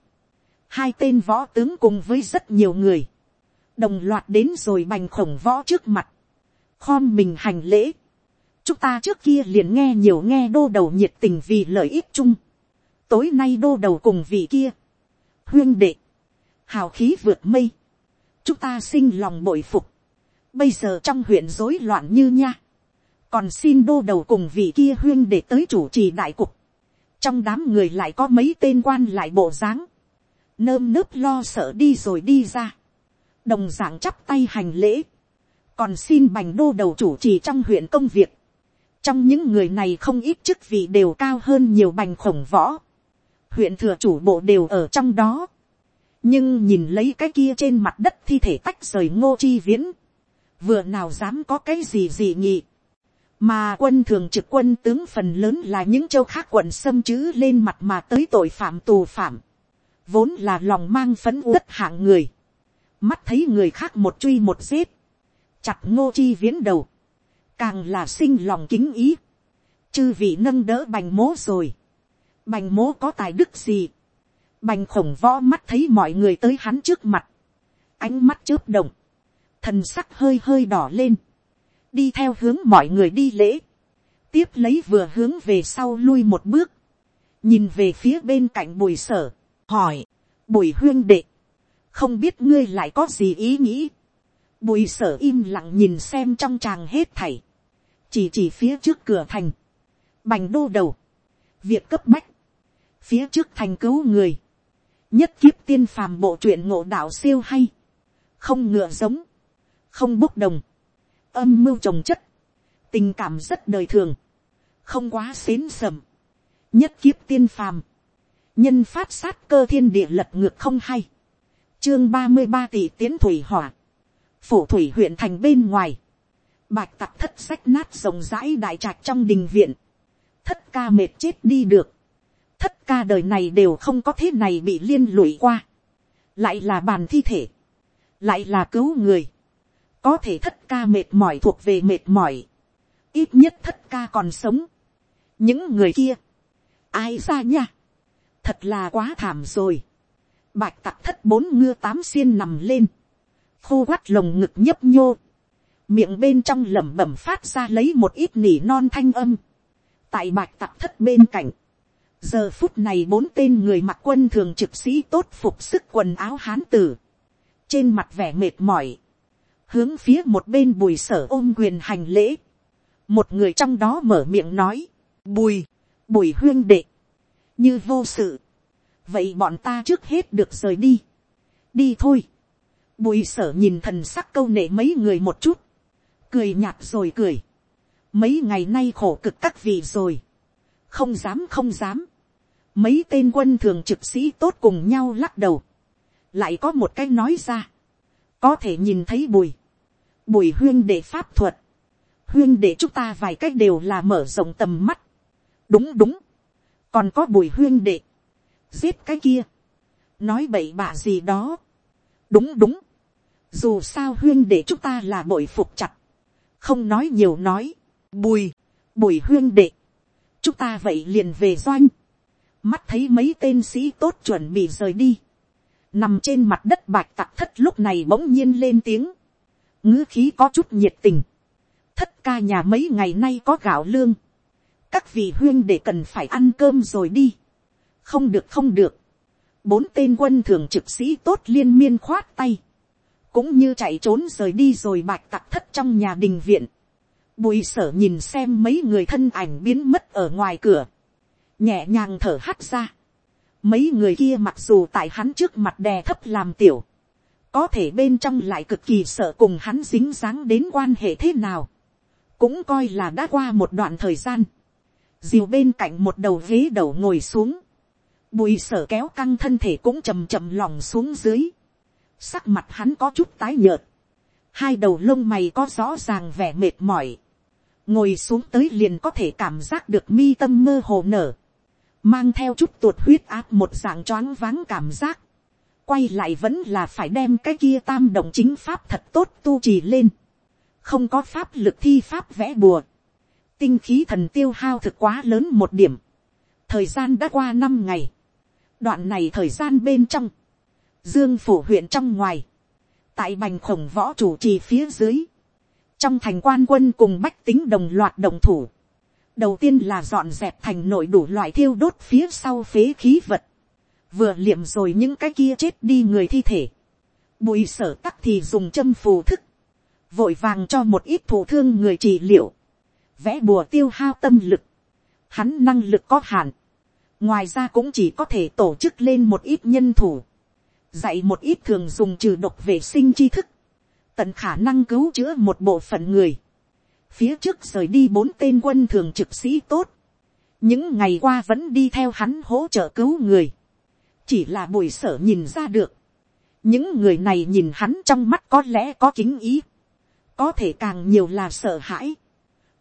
[SPEAKER 1] hai tên võ tướng cùng với rất nhiều người, đồng loạt đến rồi bành khổng võ trước mặt, khom mình hành lễ, chúng ta trước kia liền nghe nhiều nghe đô đầu nhiệt tình vì lợi ích chung, tối nay đô đầu cùng vị kia, huyên đệ, hào khí vượt mây, chúng ta sinh lòng bội phục, bây giờ trong huyện rối loạn như nha, còn xin đô đầu cùng vị kia huyên để tới chủ trì đại cục, trong đám người lại có mấy tên quan lại bộ dáng, nơm nớp lo sợ đi rồi đi ra, đồng d ạ n g chắp tay hành lễ, còn xin bành đô đầu chủ trì trong huyện công việc, trong những người này không ít chức vị đều cao hơn nhiều bành khổng võ, huyện thừa chủ bộ đều ở trong đó, nhưng nhìn lấy cái kia trên mặt đất thi thể tách rời ngô chi viễn, vừa nào dám có cái gì gì nhị, mà quân thường trực quân tướng phần lớn là những châu khác quận xâm chữ lên mặt mà tới tội phạm tù phạm, vốn là lòng mang phấn uất hạng người, mắt thấy người khác một truy một giết, chặt ngô chi viễn đầu, càng là sinh lòng kính ý, chư vị nâng đỡ bành mố rồi, bành mố có tài đức gì, bành khổng võ mắt thấy mọi người tới hắn trước mặt, ánh mắt chớp động, thần sắc hơi hơi đỏ lên, đi theo hướng mọi người đi lễ, tiếp lấy vừa hướng về sau lui một bước, nhìn về phía bên cạnh bùi sở, hỏi, bùi huyên đệ, không biết ngươi lại có gì ý nghĩ, bùi sở im lặng nhìn xem trong tràng hết thảy, chỉ chỉ phía trước cửa thành, bành đô đầu, việc cấp bách, phía trước thành cứu người, nhất kiếp tiên phàm bộ truyện ngộ đạo siêu hay, không ngựa giống, không bốc đồng, âm mưu trồng chất, tình cảm rất đời thường, không quá xến sầm, nhất kiếp tiên phàm, nhân phát sát cơ thiên địa lật ngược không hay, chương ba mươi ba tỷ tiến thủy hỏa, phủ thủy huyện thành bên ngoài, bạch tặc thất sách nát rộng rãi đại trạch trong đình viện, thất ca mệt chết đi được, thất ca đời này đều không có thế này bị liên lụy qua, lại là bàn thi thể, lại là cứu người, có thể thất ca mệt mỏi thuộc về mệt mỏi, ít nhất thất ca còn sống, những người kia, ai ra nha, thật là quá thảm rồi, bạch tặc thất bốn ngư tám xiên nằm lên, khô quát lồng ngực nhấp nhô, miệng bên trong lẩm bẩm phát ra lấy một ít nỉ non thanh âm, tại bạch tặc thất bên cạnh, giờ phút này bốn tên người mặc quân thường trực sĩ tốt phục sức quần áo hán tử, trên mặt vẻ mệt mỏi, hướng phía một bên bùi sở ôm quyền hành lễ, một người trong đó mở miệng nói, bùi, bùi huyên đệ, như vô sự, vậy bọn ta trước hết được rời đi, đi thôi, bùi sở nhìn thần sắc câu nệ mấy người một chút, cười nhạt rồi cười, mấy ngày nay khổ cực các vị rồi, không dám không dám, mấy tên quân thường trực sĩ tốt cùng nhau lắc đầu, lại có một cái nói ra, có thể nhìn thấy bùi, bùi huyên đệ pháp thuật, huyên đệ chúng ta vài cách đều là mở rộng tầm mắt, đúng đúng, còn có bùi huyên đệ, giết cái kia, nói bậy bạ gì đó, đúng đúng, dù sao huyên đệ chúng ta là bội phục chặt, không nói nhiều nói, bùi, bùi huyên đệ, chúng ta vậy liền về doanh, mắt thấy mấy tên sĩ tốt chuẩn bị rời đi, nằm trên mặt đất bạch tặc thất lúc này bỗng nhiên lên tiếng, ngữ khí có chút nhiệt tình, thất ca nhà mấy ngày nay có gạo lương, các vị huyên để cần phải ăn cơm rồi đi, không được không được, bốn tên quân thường trực sĩ tốt liên miên khoát tay, cũng như chạy trốn rời đi rồi bạch tặc thất trong nhà đình viện, bùi sở nhìn xem mấy người thân ảnh biến mất ở ngoài cửa, nhẹ nhàng thở hắt ra, mấy người kia mặc dù tại hắn trước mặt đè thấp làm tiểu, có thể bên trong lại cực kỳ sợ cùng hắn dính dáng đến quan hệ thế nào, cũng coi là đã qua một đoạn thời gian, diều bên cạnh một đầu ghế đầu ngồi xuống, bùi sở kéo căng thân thể cũng chầm chầm lòng xuống dưới, sắc mặt hắn có chút tái nhợt, hai đầu lông mày có rõ ràng vẻ mệt mỏi, ngồi xuống tới liền có thể cảm giác được mi tâm mơ hồ nở, mang theo chút tuột huyết áp một dạng choáng váng cảm giác, quay lại vẫn là phải đem cái kia tam động chính pháp thật tốt tu trì lên, không có pháp lực thi pháp vẽ bùa, tinh khí thần tiêu hao thực quá lớn một điểm, thời gian đã qua năm ngày, đoạn này thời gian bên trong, dương phủ huyện trong ngoài, tại bành khổng võ chủ trì phía dưới, trong thành quan quân cùng bách tính đồng loạt đồng thủ, đầu tiên là dọn dẹp thành nội đủ loại thiêu đốt phía sau phế khí vật, vừa liệm rồi những cái kia chết đi người thi thể, bùi sở tắc thì dùng châm phù thức, vội vàng cho một ít thủ thương người trị liệu, vẽ bùa tiêu hao tâm lực, hắn năng lực có hạn, ngoài ra cũng chỉ có thể tổ chức lên một ít nhân thủ, dạy một ít thường dùng trừ độc vệ sinh tri thức, tận khả năng cứu chữa một bộ phận người, phía trước rời đi bốn tên quân thường trực sĩ tốt, những ngày qua vẫn đi theo hắn hỗ trợ cứu người, chỉ là bùi sở nhìn ra được, những người này nhìn hắn trong mắt có lẽ có kính ý, có thể càng nhiều là sợ hãi.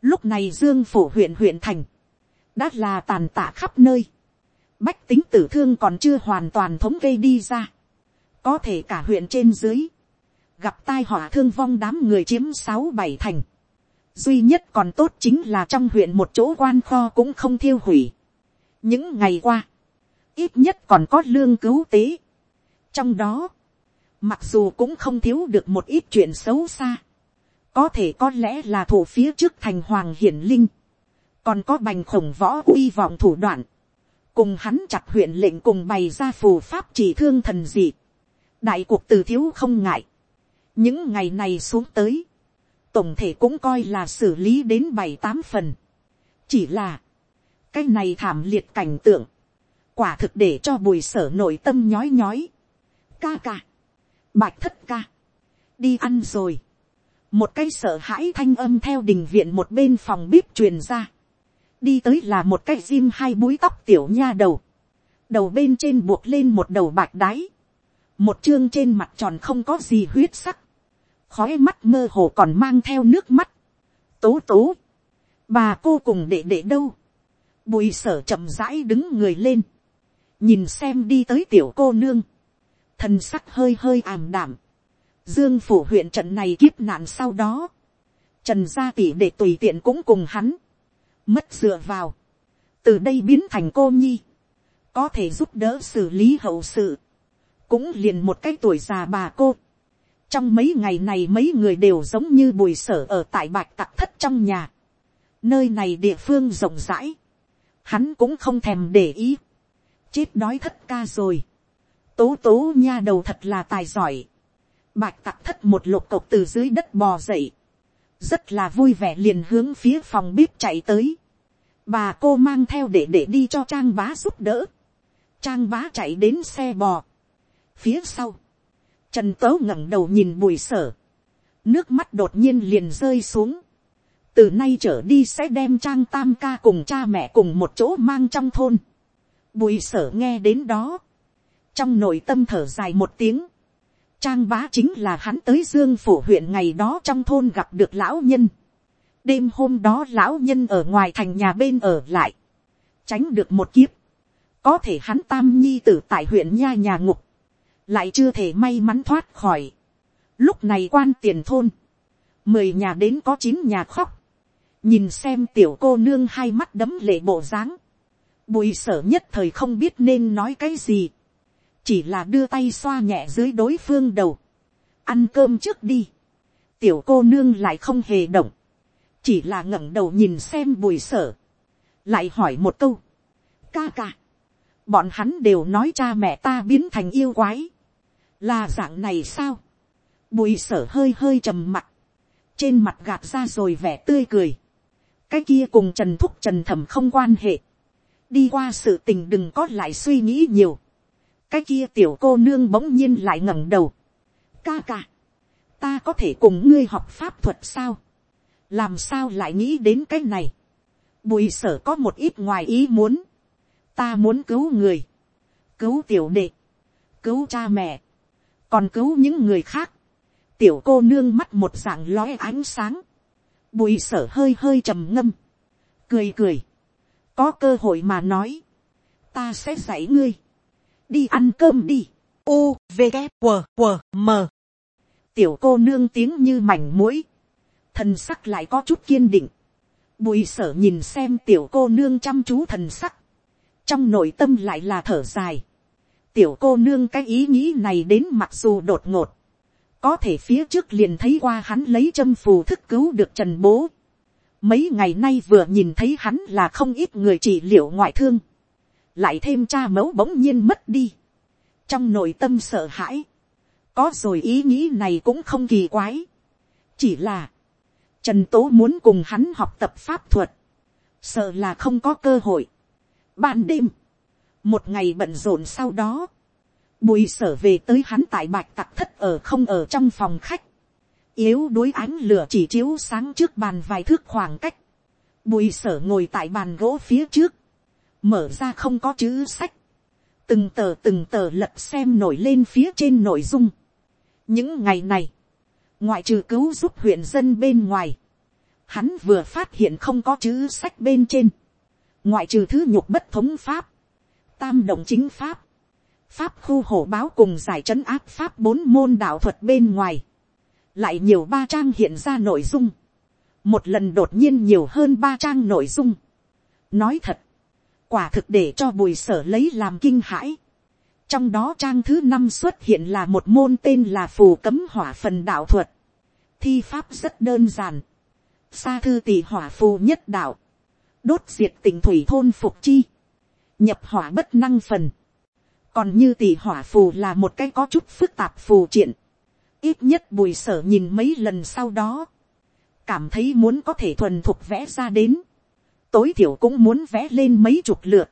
[SPEAKER 1] Lúc này dương phủ huyện huyện thành, đã là tàn tạ khắp nơi, bách tính tử thương còn chưa hoàn toàn thống kê đi ra, có thể cả huyện trên dưới, gặp tai họa thương vong đám người chiếm sáu bảy thành, duy nhất còn tốt chính là trong huyện một chỗ quan kho cũng không thiêu hủy. những ngày qua, ít nhất còn có lương cứu tế. trong đó, mặc dù cũng không thiếu được một ít chuyện xấu xa, có thể có lẽ là thủ phía trước thành hoàng hiển linh, còn có bành khổng võ uy vọng thủ đoạn, cùng hắn chặt huyện lệnh cùng bày ra phù pháp chỉ thương thần dị, đại cuộc từ thiếu không ngại, những ngày này xuống tới, tổng thể cũng coi là xử lý đến bảy tám phần. chỉ là, cái này thảm liệt cảnh tượng, quả thực để cho bùi sở nội tâm nhói nhói. ca ca, bạch thất ca, đi ăn rồi. một cái sợ hãi thanh âm theo đình viện một bên phòng bếp truyền ra, đi tới là một cái diêm hai búi tóc tiểu nha đầu, đầu bên trên buộc lên một đầu bạch đáy, một chương trên mặt tròn không có gì huyết sắc, khói mắt mơ hồ còn mang theo nước mắt, tố tố, bà cô cùng đệ đệ đâu, bùi sở chậm rãi đứng người lên, nhìn xem đi tới tiểu cô nương, thần sắc hơi hơi ảm đảm, dương phủ huyện trận này kiếp nạn sau đó, trần gia tỷ để tùy tiện cũng cùng hắn, mất dựa vào, từ đây biến thành cô nhi, có thể giúp đỡ xử lý hậu sự, cũng liền một cái tuổi già bà cô. trong mấy ngày này mấy người đều giống như bùi sở ở tại bạch tặc thất trong nhà. nơi này địa phương rộng rãi, hắn cũng không thèm để ý chết đói thất ca rồi. tố tố nha đầu thật là tài giỏi. bạch tặc thất một lục cộc từ dưới đất bò dậy. rất là vui vẻ liền hướng phía phòng bếp chạy tới. bà cô mang theo để để đi cho trang bá giúp đỡ. trang bá chạy đến xe bò Phía sau, trần tấu ngẩng đầu nhìn bùi sở, nước mắt đột nhiên liền rơi xuống. từ nay trở đi sẽ đem trang tam ca cùng cha mẹ cùng một chỗ mang trong thôn bùi sở nghe đến đó, trong nội tâm thở dài một tiếng, trang bá chính là hắn tới dương phủ huyện ngày đó trong thôn gặp được lão nhân. đêm hôm đó lão nhân ở ngoài thành nhà bên ở lại, tránh được một kiếp, có thể hắn tam nhi tử tại huyện nha nhà ngục, lại chưa thể may mắn thoát khỏi. Lúc này quan tiền thôn, mười nhà đến có chín nhà khóc, nhìn xem tiểu cô nương hai mắt đấm lệ bộ dáng, bùi sở nhất thời không biết nên nói cái gì, chỉ là đưa tay xoa nhẹ dưới đối phương đầu, ăn cơm trước đi, tiểu cô nương lại không hề động, chỉ là ngẩng đầu nhìn xem bùi sở, lại hỏi một câu, ca ca, bọn hắn đều nói cha mẹ ta biến thành yêu quái, là dạng này sao, bùi sở hơi hơi trầm mặt, trên mặt gạt ra rồi vẻ tươi cười, cái kia cùng trần thúc trần thầm không quan hệ, đi qua sự tình đừng có lại suy nghĩ nhiều, cái kia tiểu cô nương bỗng nhiên lại ngẩng đầu, ca ca, ta có thể cùng ngươi học pháp thuật sao, làm sao lại nghĩ đến cái này, bùi sở có một ít ngoài ý muốn, ta muốn cứu người, cứu tiểu đệ, cứu cha mẹ, còn cứu những người khác, tiểu cô nương mắt một dạng lóe ánh sáng, bùi sở hơi hơi trầm ngâm, cười cười, có cơ hội mà nói, ta sẽ dạy ngươi, đi ăn cơm đi,
[SPEAKER 2] u v g q q m.
[SPEAKER 1] Tiểu cô nương tiếng như mảnh mũi, thần sắc lại có chút kiên định, bùi sở nhìn xem tiểu cô nương chăm chú thần sắc, trong nội tâm lại là thở dài, tiểu cô nương cái ý nghĩ này đến mặc dù đột ngột, có thể phía trước liền thấy qua hắn lấy châm phù thức cứu được trần bố mấy ngày nay vừa nhìn thấy hắn là không ít người trị liệu ngoại thương, lại thêm cha mẫu bỗng nhiên mất đi, trong nội tâm sợ hãi, có rồi ý nghĩ này cũng không kỳ quái, chỉ là, trần tố muốn cùng hắn học tập pháp thuật, sợ là không có cơ hội. ban đêm, một ngày bận rộn sau đó, bùi sở về tới hắn tại bạch tặc thất ở không ở trong phòng khách, yếu đuối ánh lửa chỉ chiếu sáng trước bàn vài thước khoảng cách, bùi sở ngồi tại bàn gỗ phía trước, mở ra không có chữ sách, từng tờ từng tờ lật xem nổi lên phía trên nội dung. những ngày này, ngoại trừ cứu giúp huyện dân bên ngoài, hắn vừa phát hiện không có chữ sách bên trên, ngoại trừ thứ nhục bất thống pháp, tam động chính pháp, pháp khu hổ báo cùng giải trấn áp pháp bốn môn đạo thuật bên ngoài, lại nhiều ba trang hiện ra nội dung, một lần đột nhiên nhiều hơn ba trang nội dung. nói thật, quả thực để cho bùi sở lấy làm kinh hãi. trong đó trang thứ năm xuất hiện là một môn tên là phù cấm hỏa phần đạo thuật. thi pháp rất đơn giản. xa thư tỷ hỏa phù nhất đạo. đốt diệt tỉnh thủy thôn phục chi nhập hỏa bất năng phần. còn như tỷ hỏa phù là một cái có chút phức tạp phù triện ít nhất bùi sở nhìn mấy lần sau đó. cảm thấy muốn có thể thuần thục vẽ ra đến. tối thiểu cũng muốn vẽ lên mấy chục lượt.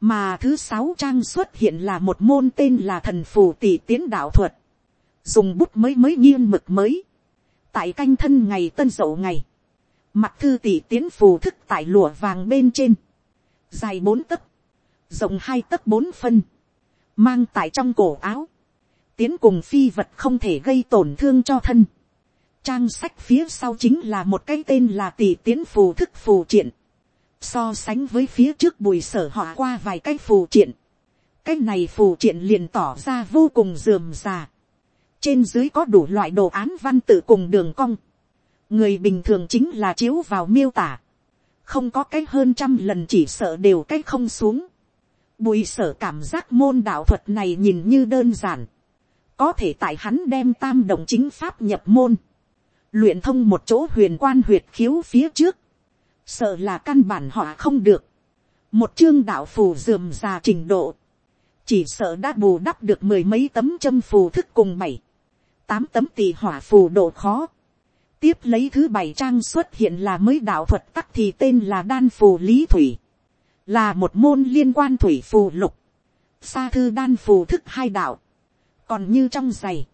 [SPEAKER 1] mà thứ sáu trang xuất hiện là một môn tên là thần phù tỷ tiến đạo thuật. dùng bút mới mới nghiêng mực mới. tại canh thân ngày tân dậu ngày, mặt thư tỷ tiến phù thức tại lụa vàng bên trên, dài bốn tấc, rộng hai tấc bốn phân, mang tại trong cổ áo, tiến cùng phi vật không thể gây tổn thương cho thân. Trang sách phía sau chính là một cái tên là tỷ tiến phù thức phù triện. So sánh với phía trước bùi sở họa qua vài cái phù triện. Cái này phù triện liền tỏ ra vô cùng dườm già. Trên dưới có đủ loại đồ án văn tự cùng đường cong. Người bình thường chính là chiếu vào miêu tả. Không có cái hơn trăm lần chỉ sợ đều cái không xuống. Bùi sở cảm giác môn đạo thuật này nhìn như đơn giản. Có thể tại hắn đem tam đồng chính pháp nhập môn. Luyện thông một chỗ huyền quan huyệt khiếu phía trước. Sợ là căn bản họ không được. Một chương đạo phù dườm già trình độ. Chỉ sợ đã bù đắp được mười mấy tấm châm phù thức cùng bảy. Tám tấm tỷ hỏa phù độ khó. Tiếp lấy thứ bảy trang xuất hiện là mới đạo thuật tắc thì tên là đan phù lý thủy là một môn liên quan thủy phù lục, xa thư đan phù thức hai đạo, còn như trong giày,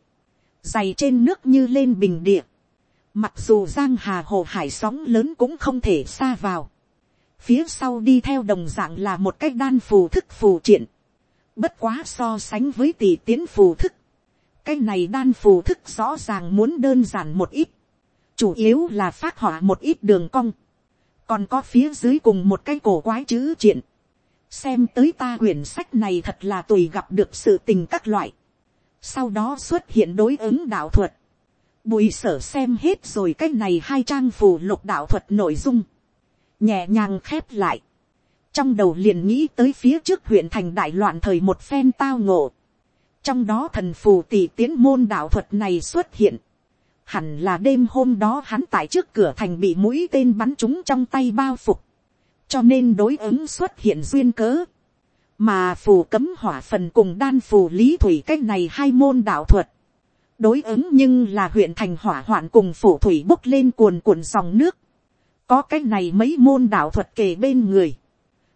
[SPEAKER 1] giày trên nước như lên bình địa, mặc dù giang hà hồ hải sóng lớn cũng không thể xa vào, phía sau đi theo đồng dạng là một cái đan phù thức phù triện, bất quá so sánh với tỷ tiến phù thức, cái này đan phù thức rõ ràng muốn đơn giản một ít, chủ yếu là phát họa một ít đường cong, còn có phía dưới cùng một cái cổ quái chữ triện, xem tới ta quyển sách này thật là tùy gặp được sự tình các loại, sau đó xuất hiện đối ứng đạo thuật, bùi sở xem hết rồi cái này hai trang phù lục đạo thuật nội dung, nhẹ nhàng khép lại, trong đầu liền nghĩ tới phía trước huyện thành đại loạn thời một phen tao ngộ, trong đó thần phù tỷ tiến môn đạo thuật này xuất hiện, hẳn là đêm hôm đó hắn tại trước cửa thành bị mũi tên bắn trúng trong tay bao phục, cho nên đối ứng xuất hiện duyên cớ, mà phù cấm hỏa phần cùng đan phù lý thủy cách này hai môn đạo thuật, đối ứng nhưng là huyện thành hỏa hoạn cùng phủ thủy bốc lên cuồn cuộn dòng nước, có cách này mấy môn đạo thuật kề bên người,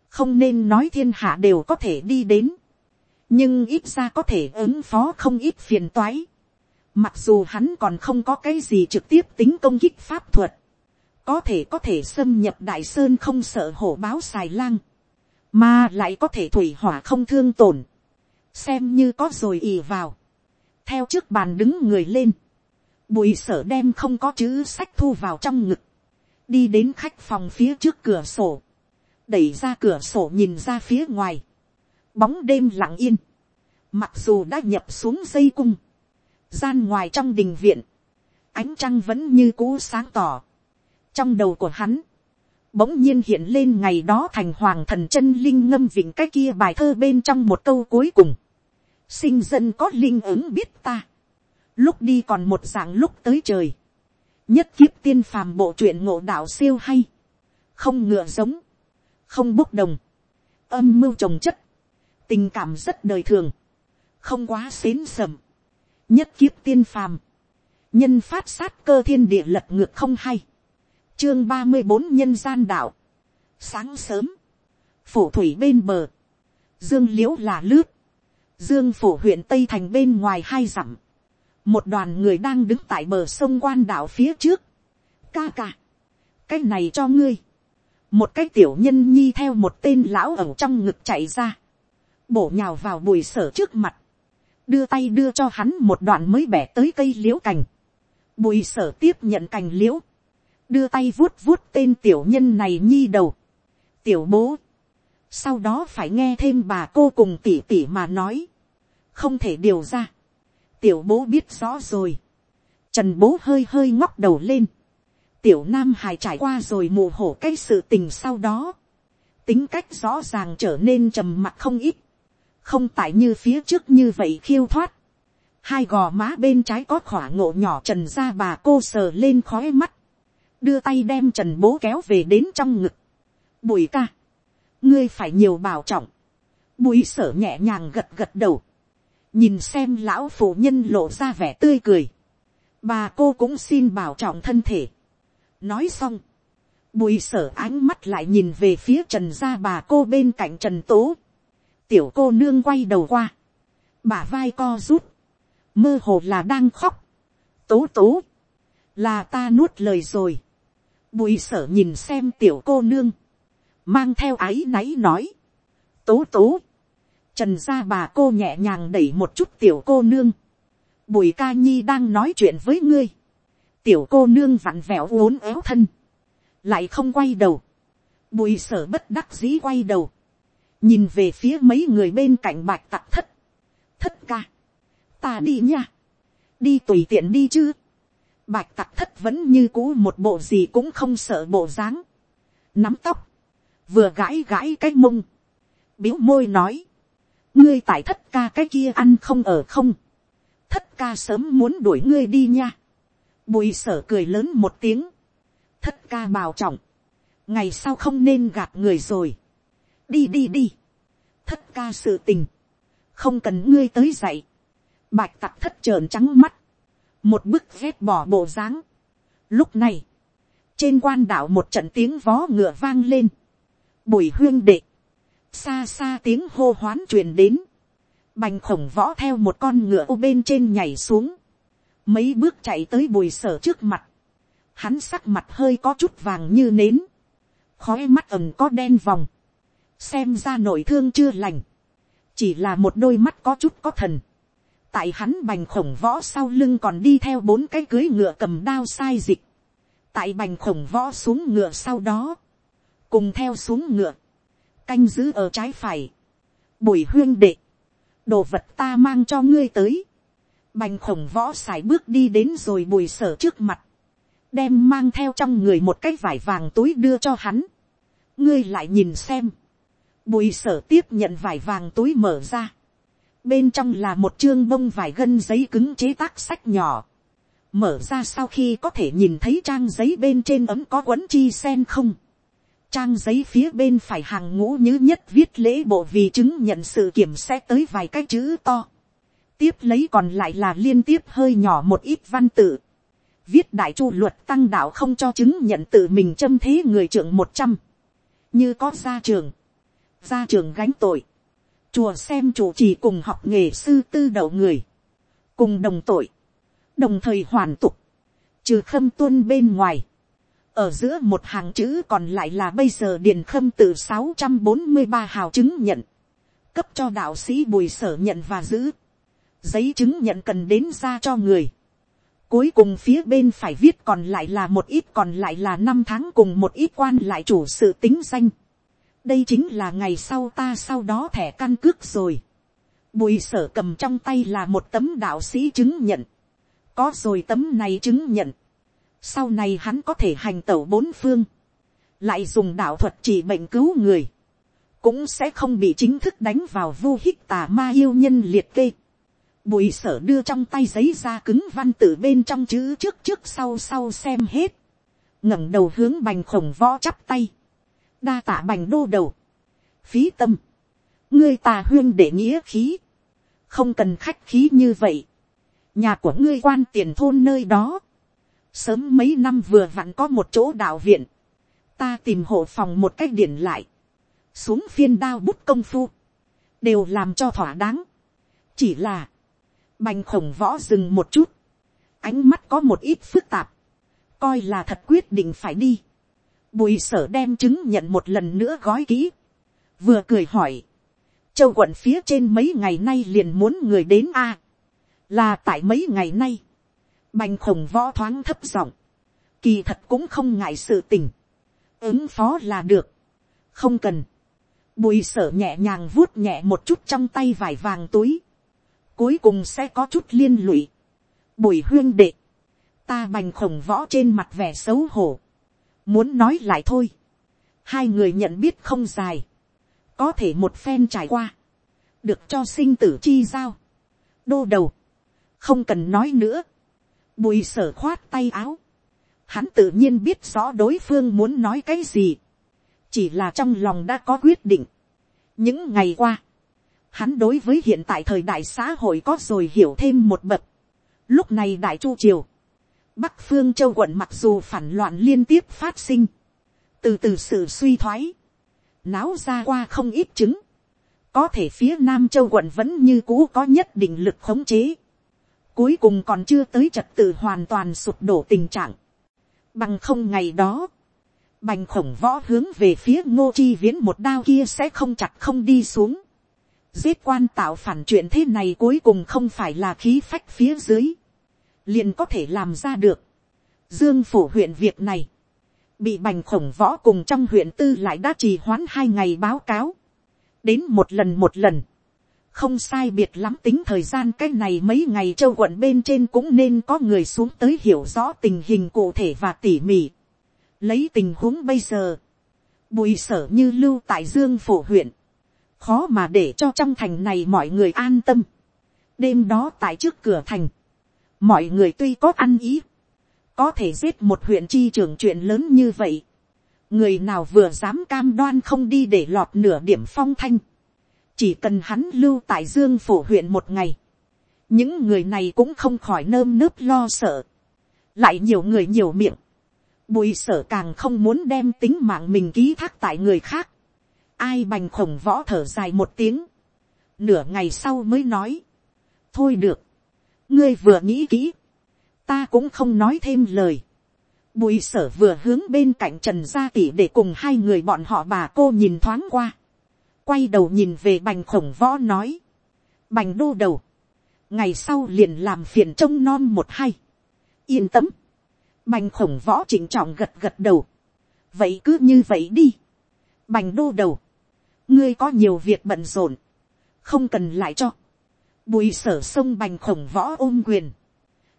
[SPEAKER 1] không nên nói thiên hạ đều có thể đi đến, nhưng ít ra có thể ứng phó không ít phiền toái. Mặc dù hắn còn không có cái gì trực tiếp tính công kích pháp thuật. Có thể có thể xâm nhập đại sơn không sợ hổ báo xài lang. Mà lại có thể thủy hỏa không thương tổn. Xem như có rồi ì vào. Theo trước bàn đứng người lên. Bùi sở đem không có chữ sách thu vào trong ngực. Đi đến khách phòng phía trước cửa sổ. Đẩy ra cửa sổ nhìn ra phía ngoài. Bóng đêm lặng yên. Mặc dù đã nhập xuống dây cung gian ngoài trong đình viện, ánh trăng vẫn như cũ sáng tỏ. trong đầu của hắn, bỗng nhiên hiện lên ngày đó thành hoàng thần chân linh ngâm vịnh cái kia bài thơ bên trong một câu cuối cùng. sinh dân có linh ứng biết ta. lúc đi còn một dạng lúc tới trời. nhất kiếp tiên phàm bộ truyện ngộ đạo siêu hay. không ngựa giống. không bốc đồng. âm mưu trồng chất. tình cảm rất đời thường. không quá xến sầm nhất kiếp tiên phàm, nhân phát sát cơ thiên địa lật ngược không hay, chương ba mươi bốn nhân gian đạo, sáng sớm, phủ thủy bên bờ, dương liễu là lướt, dương phủ huyện tây thành bên ngoài hai dặm, một đoàn người đang đứng tại bờ sông quan đảo phía trước, ca ca, cái này cho ngươi, một cái tiểu nhân nhi theo một tên lão ẩu trong ngực chạy ra, bổ nhào vào bùi sở trước mặt, đưa tay đưa cho hắn một đoạn mới bẻ tới cây l i ễ u cành, bùi sở tiếp nhận cành l i ễ u đưa tay vuốt vuốt tên tiểu nhân này nhi đầu, tiểu bố, sau đó phải nghe thêm bà cô cùng tỉ tỉ mà nói, không thể điều ra, tiểu bố biết rõ rồi, trần bố hơi hơi ngóc đầu lên, tiểu nam hài trải qua rồi mù hổ cái sự tình sau đó, tính cách rõ ràng trở nên trầm mặc không ít, không tại như phía trước như vậy khiêu thoát, hai gò má bên trái có khỏa ngộ nhỏ trần ra bà cô sờ lên khói mắt, đưa tay đem trần bố kéo về đến trong ngực, bùi ca, ngươi phải nhiều bảo trọng, bùi sở nhẹ nhàng gật gật đầu, nhìn xem lão phụ nhân lộ ra vẻ tươi cười, bà cô cũng xin bảo trọng thân thể, nói xong, bùi sở ánh mắt lại nhìn về phía trần gia bà cô bên cạnh trần tố, tiểu cô nương quay đầu qua, bà vai co rút, mơ hồ là đang khóc, tố tố, là ta nuốt lời rồi, bùi sở nhìn xem tiểu cô nương, mang theo áy náy nói, tố tố, trần gia bà cô nhẹ nhàng đẩy một chút tiểu cô nương, bùi ca nhi đang nói chuyện với ngươi, tiểu cô nương vặn vẹo uốn éo thân, lại không quay đầu, bùi sở bất đắc dĩ quay đầu, nhìn về phía mấy người bên cạnh bạch tặc thất, thất ca, ta đi nha, đi tùy tiện đi chứ, bạch tặc thất vẫn như cũ một bộ gì cũng không sợ bộ dáng, nắm tóc, vừa gãi gãi cái mông, biếu môi nói, ngươi tại thất ca cái kia ăn không ở không, thất ca sớm muốn đuổi ngươi đi nha, bùi sở cười lớn một tiếng, thất ca bào trọng, ngày sau không nên gạt người rồi, đi đi đi, thất ca sự tình, không cần ngươi tới dậy, bạch tặc thất trợn trắng mắt, một bức ghét bỏ bộ dáng. Lúc này, trên quan đảo một trận tiếng vó ngựa vang lên, bùi huyên đệ, xa xa tiếng hô hoán truyền đến, bành khổng võ theo một con ngựa ô bên trên nhảy xuống, mấy bước chạy tới bùi sở trước mặt, hắn sắc mặt hơi có chút vàng như nến, khói mắt ẩm có đen vòng, xem ra nội thương chưa lành, chỉ là một đôi mắt có chút có thần, tại hắn bành khổng võ sau lưng còn đi theo bốn cái cưới ngựa cầm đao sai dịch, tại bành khổng võ xuống ngựa sau đó, cùng theo xuống ngựa, canh giữ ở trái phải, bùi huyên đệ, đồ vật ta mang cho ngươi tới, bành khổng võ xài bước đi đến rồi bùi sở trước mặt, đem mang theo trong người một cái vải vàng túi đưa cho hắn, ngươi lại nhìn xem, bùi sở tiếp nhận vải vàng túi mở ra, bên trong là một chương bông vải gân giấy cứng chế tác sách nhỏ, mở ra sau khi có thể nhìn thấy trang giấy bên trên ấm có quấn chi sen không, trang giấy phía bên phải hàng ngũ như nhất viết lễ bộ vì chứng nhận sự kiểm sẽ tới vài cái chữ to, tiếp lấy còn lại là liên tiếp hơi nhỏ một ít văn tự, viết đại chu luật tăng đạo không cho chứng nhận tự mình châm thế người trưởng một trăm, như có gia trường, gia trường gánh tội, chùa xem chủ trì cùng học nghề sư tư đậu người, cùng đồng tội, đồng thời hoàn tục, trừ khâm tuân bên ngoài, ở giữa một hàng chữ còn lại là bây giờ điền khâm từ sáu trăm bốn mươi ba hào chứng nhận, cấp cho đạo sĩ bùi sở nhận và giữ, giấy chứng nhận cần đến ra cho người, cuối cùng phía bên phải viết còn lại là một ít còn lại là năm tháng cùng một ít quan lại chủ sự tính danh, đây chính là ngày sau ta sau đó thẻ căn cước rồi. Bùi sở cầm trong tay là một tấm đạo sĩ chứng nhận. Có rồi tấm này chứng nhận. Sau này hắn có thể hành tẩu bốn phương. Lại dùng đạo thuật trị bệnh cứu người. Cũng sẽ không bị chính thức đánh vào vu hích tà ma yêu nhân liệt kê. Bùi sở đưa trong tay giấy ra cứng văn tự bên trong chữ trước trước sau sau xem hết. ngẩng đầu hướng bành khổng võ chắp tay đa tả bành đô đầu, phí tâm, ngươi tà huyên để nghĩa khí, không cần khách khí như vậy, nhà của ngươi quan tiền thôn nơi đó, sớm mấy năm vừa vặn có một chỗ đạo viện, ta tìm hộ phòng một cách điển lại, xuống phiên đao bút công phu, đều làm cho thỏa đáng, chỉ là, bành khổng võ dừng một chút, ánh mắt có một ít phức tạp, coi là thật quyết định phải đi, Bùi sở đem chứng nhận một lần nữa gói kỹ. Vừa cười hỏi. Châu quận phía trên mấy ngày nay liền muốn người đến a Là tại mấy ngày nay. Bành khổng võ thoáng thấp giọng. Kỳ thật cũng không ngại sự tình. Ứng phó là được. Không cần. Bùi sở nhẹ nhàng vuốt nhẹ một chút trong tay vải vàng túi. Cuối cùng sẽ có chút liên lụy. Bùi huyên đệ. Ta bành khổng võ trên mặt vẻ xấu hổ Muốn nói lại thôi. Hai người nhận biết không dài. Có thể một phen trải qua. Được cho sinh tử chi giao. Đô đầu. Không cần nói nữa. Bùi sở khoát tay áo. Hắn tự nhiên biết rõ đối phương muốn nói cái gì. Chỉ là trong lòng đã có quyết định. Những ngày qua. Hắn đối với hiện tại thời đại xã hội có rồi hiểu thêm một bậc. Lúc này đại chu triều Bắc phương châu quận mặc dù phản loạn liên tiếp phát sinh. Từ từ sự suy thoái. Náo ra qua không ít chứng. Có thể phía Nam châu quận vẫn như cũ có nhất định lực khống chế. cuối cùng còn chưa tới trật tự hoàn toàn sụp đổ tình trạng, bằng không ngày đó, bành khổng võ hướng về phía ngô chi viễn một đao kia sẽ không chặt không đi xuống, giết quan tạo phản chuyện thế này cuối cùng không phải là khí phách phía dưới, liền có thể làm ra được. Dương phủ huyện việc này, bị bành khổng võ cùng trong huyện tư lại đã trì hoãn hai ngày báo cáo, đến một lần một lần, không sai biệt lắm tính thời gian cái này mấy ngày châu quận bên trên cũng nên có người xuống tới hiểu rõ tình hình cụ thể và tỉ mỉ. Lấy tình huống bây giờ, bùi sở như lưu tại dương phủ huyện, khó mà để cho trong thành này mọi người an tâm. đêm đó tại trước cửa thành, mọi người tuy có ăn ý, có thể giết một huyện chi trưởng chuyện lớn như vậy, người nào vừa dám cam đoan không đi để lọt nửa điểm phong thanh, chỉ cần hắn lưu tại dương phủ huyện một ngày, những người này cũng không khỏi nơm nớp lo sợ, lại nhiều người nhiều miệng, bùi sở càng không muốn đem tính mạng mình ký thác tại người khác, ai bành khổng võ thở dài một tiếng, nửa ngày sau mới nói, thôi được, ngươi vừa nghĩ kỹ, ta cũng không nói thêm lời, bùi sở vừa hướng bên cạnh trần gia tỷ để cùng hai người bọn họ bà cô nhìn thoáng qua, quay đầu nhìn về bành khổng võ nói, bành đô đầu, ngày sau liền làm phiền trông non một hai, yên tâm, bành khổng võ chỉnh trọng gật gật đầu, vậy cứ như vậy đi, bành đô đầu, ngươi có nhiều việc bận rộn, không cần lại cho, bùi sở sông bành khổng võ ôm quyền,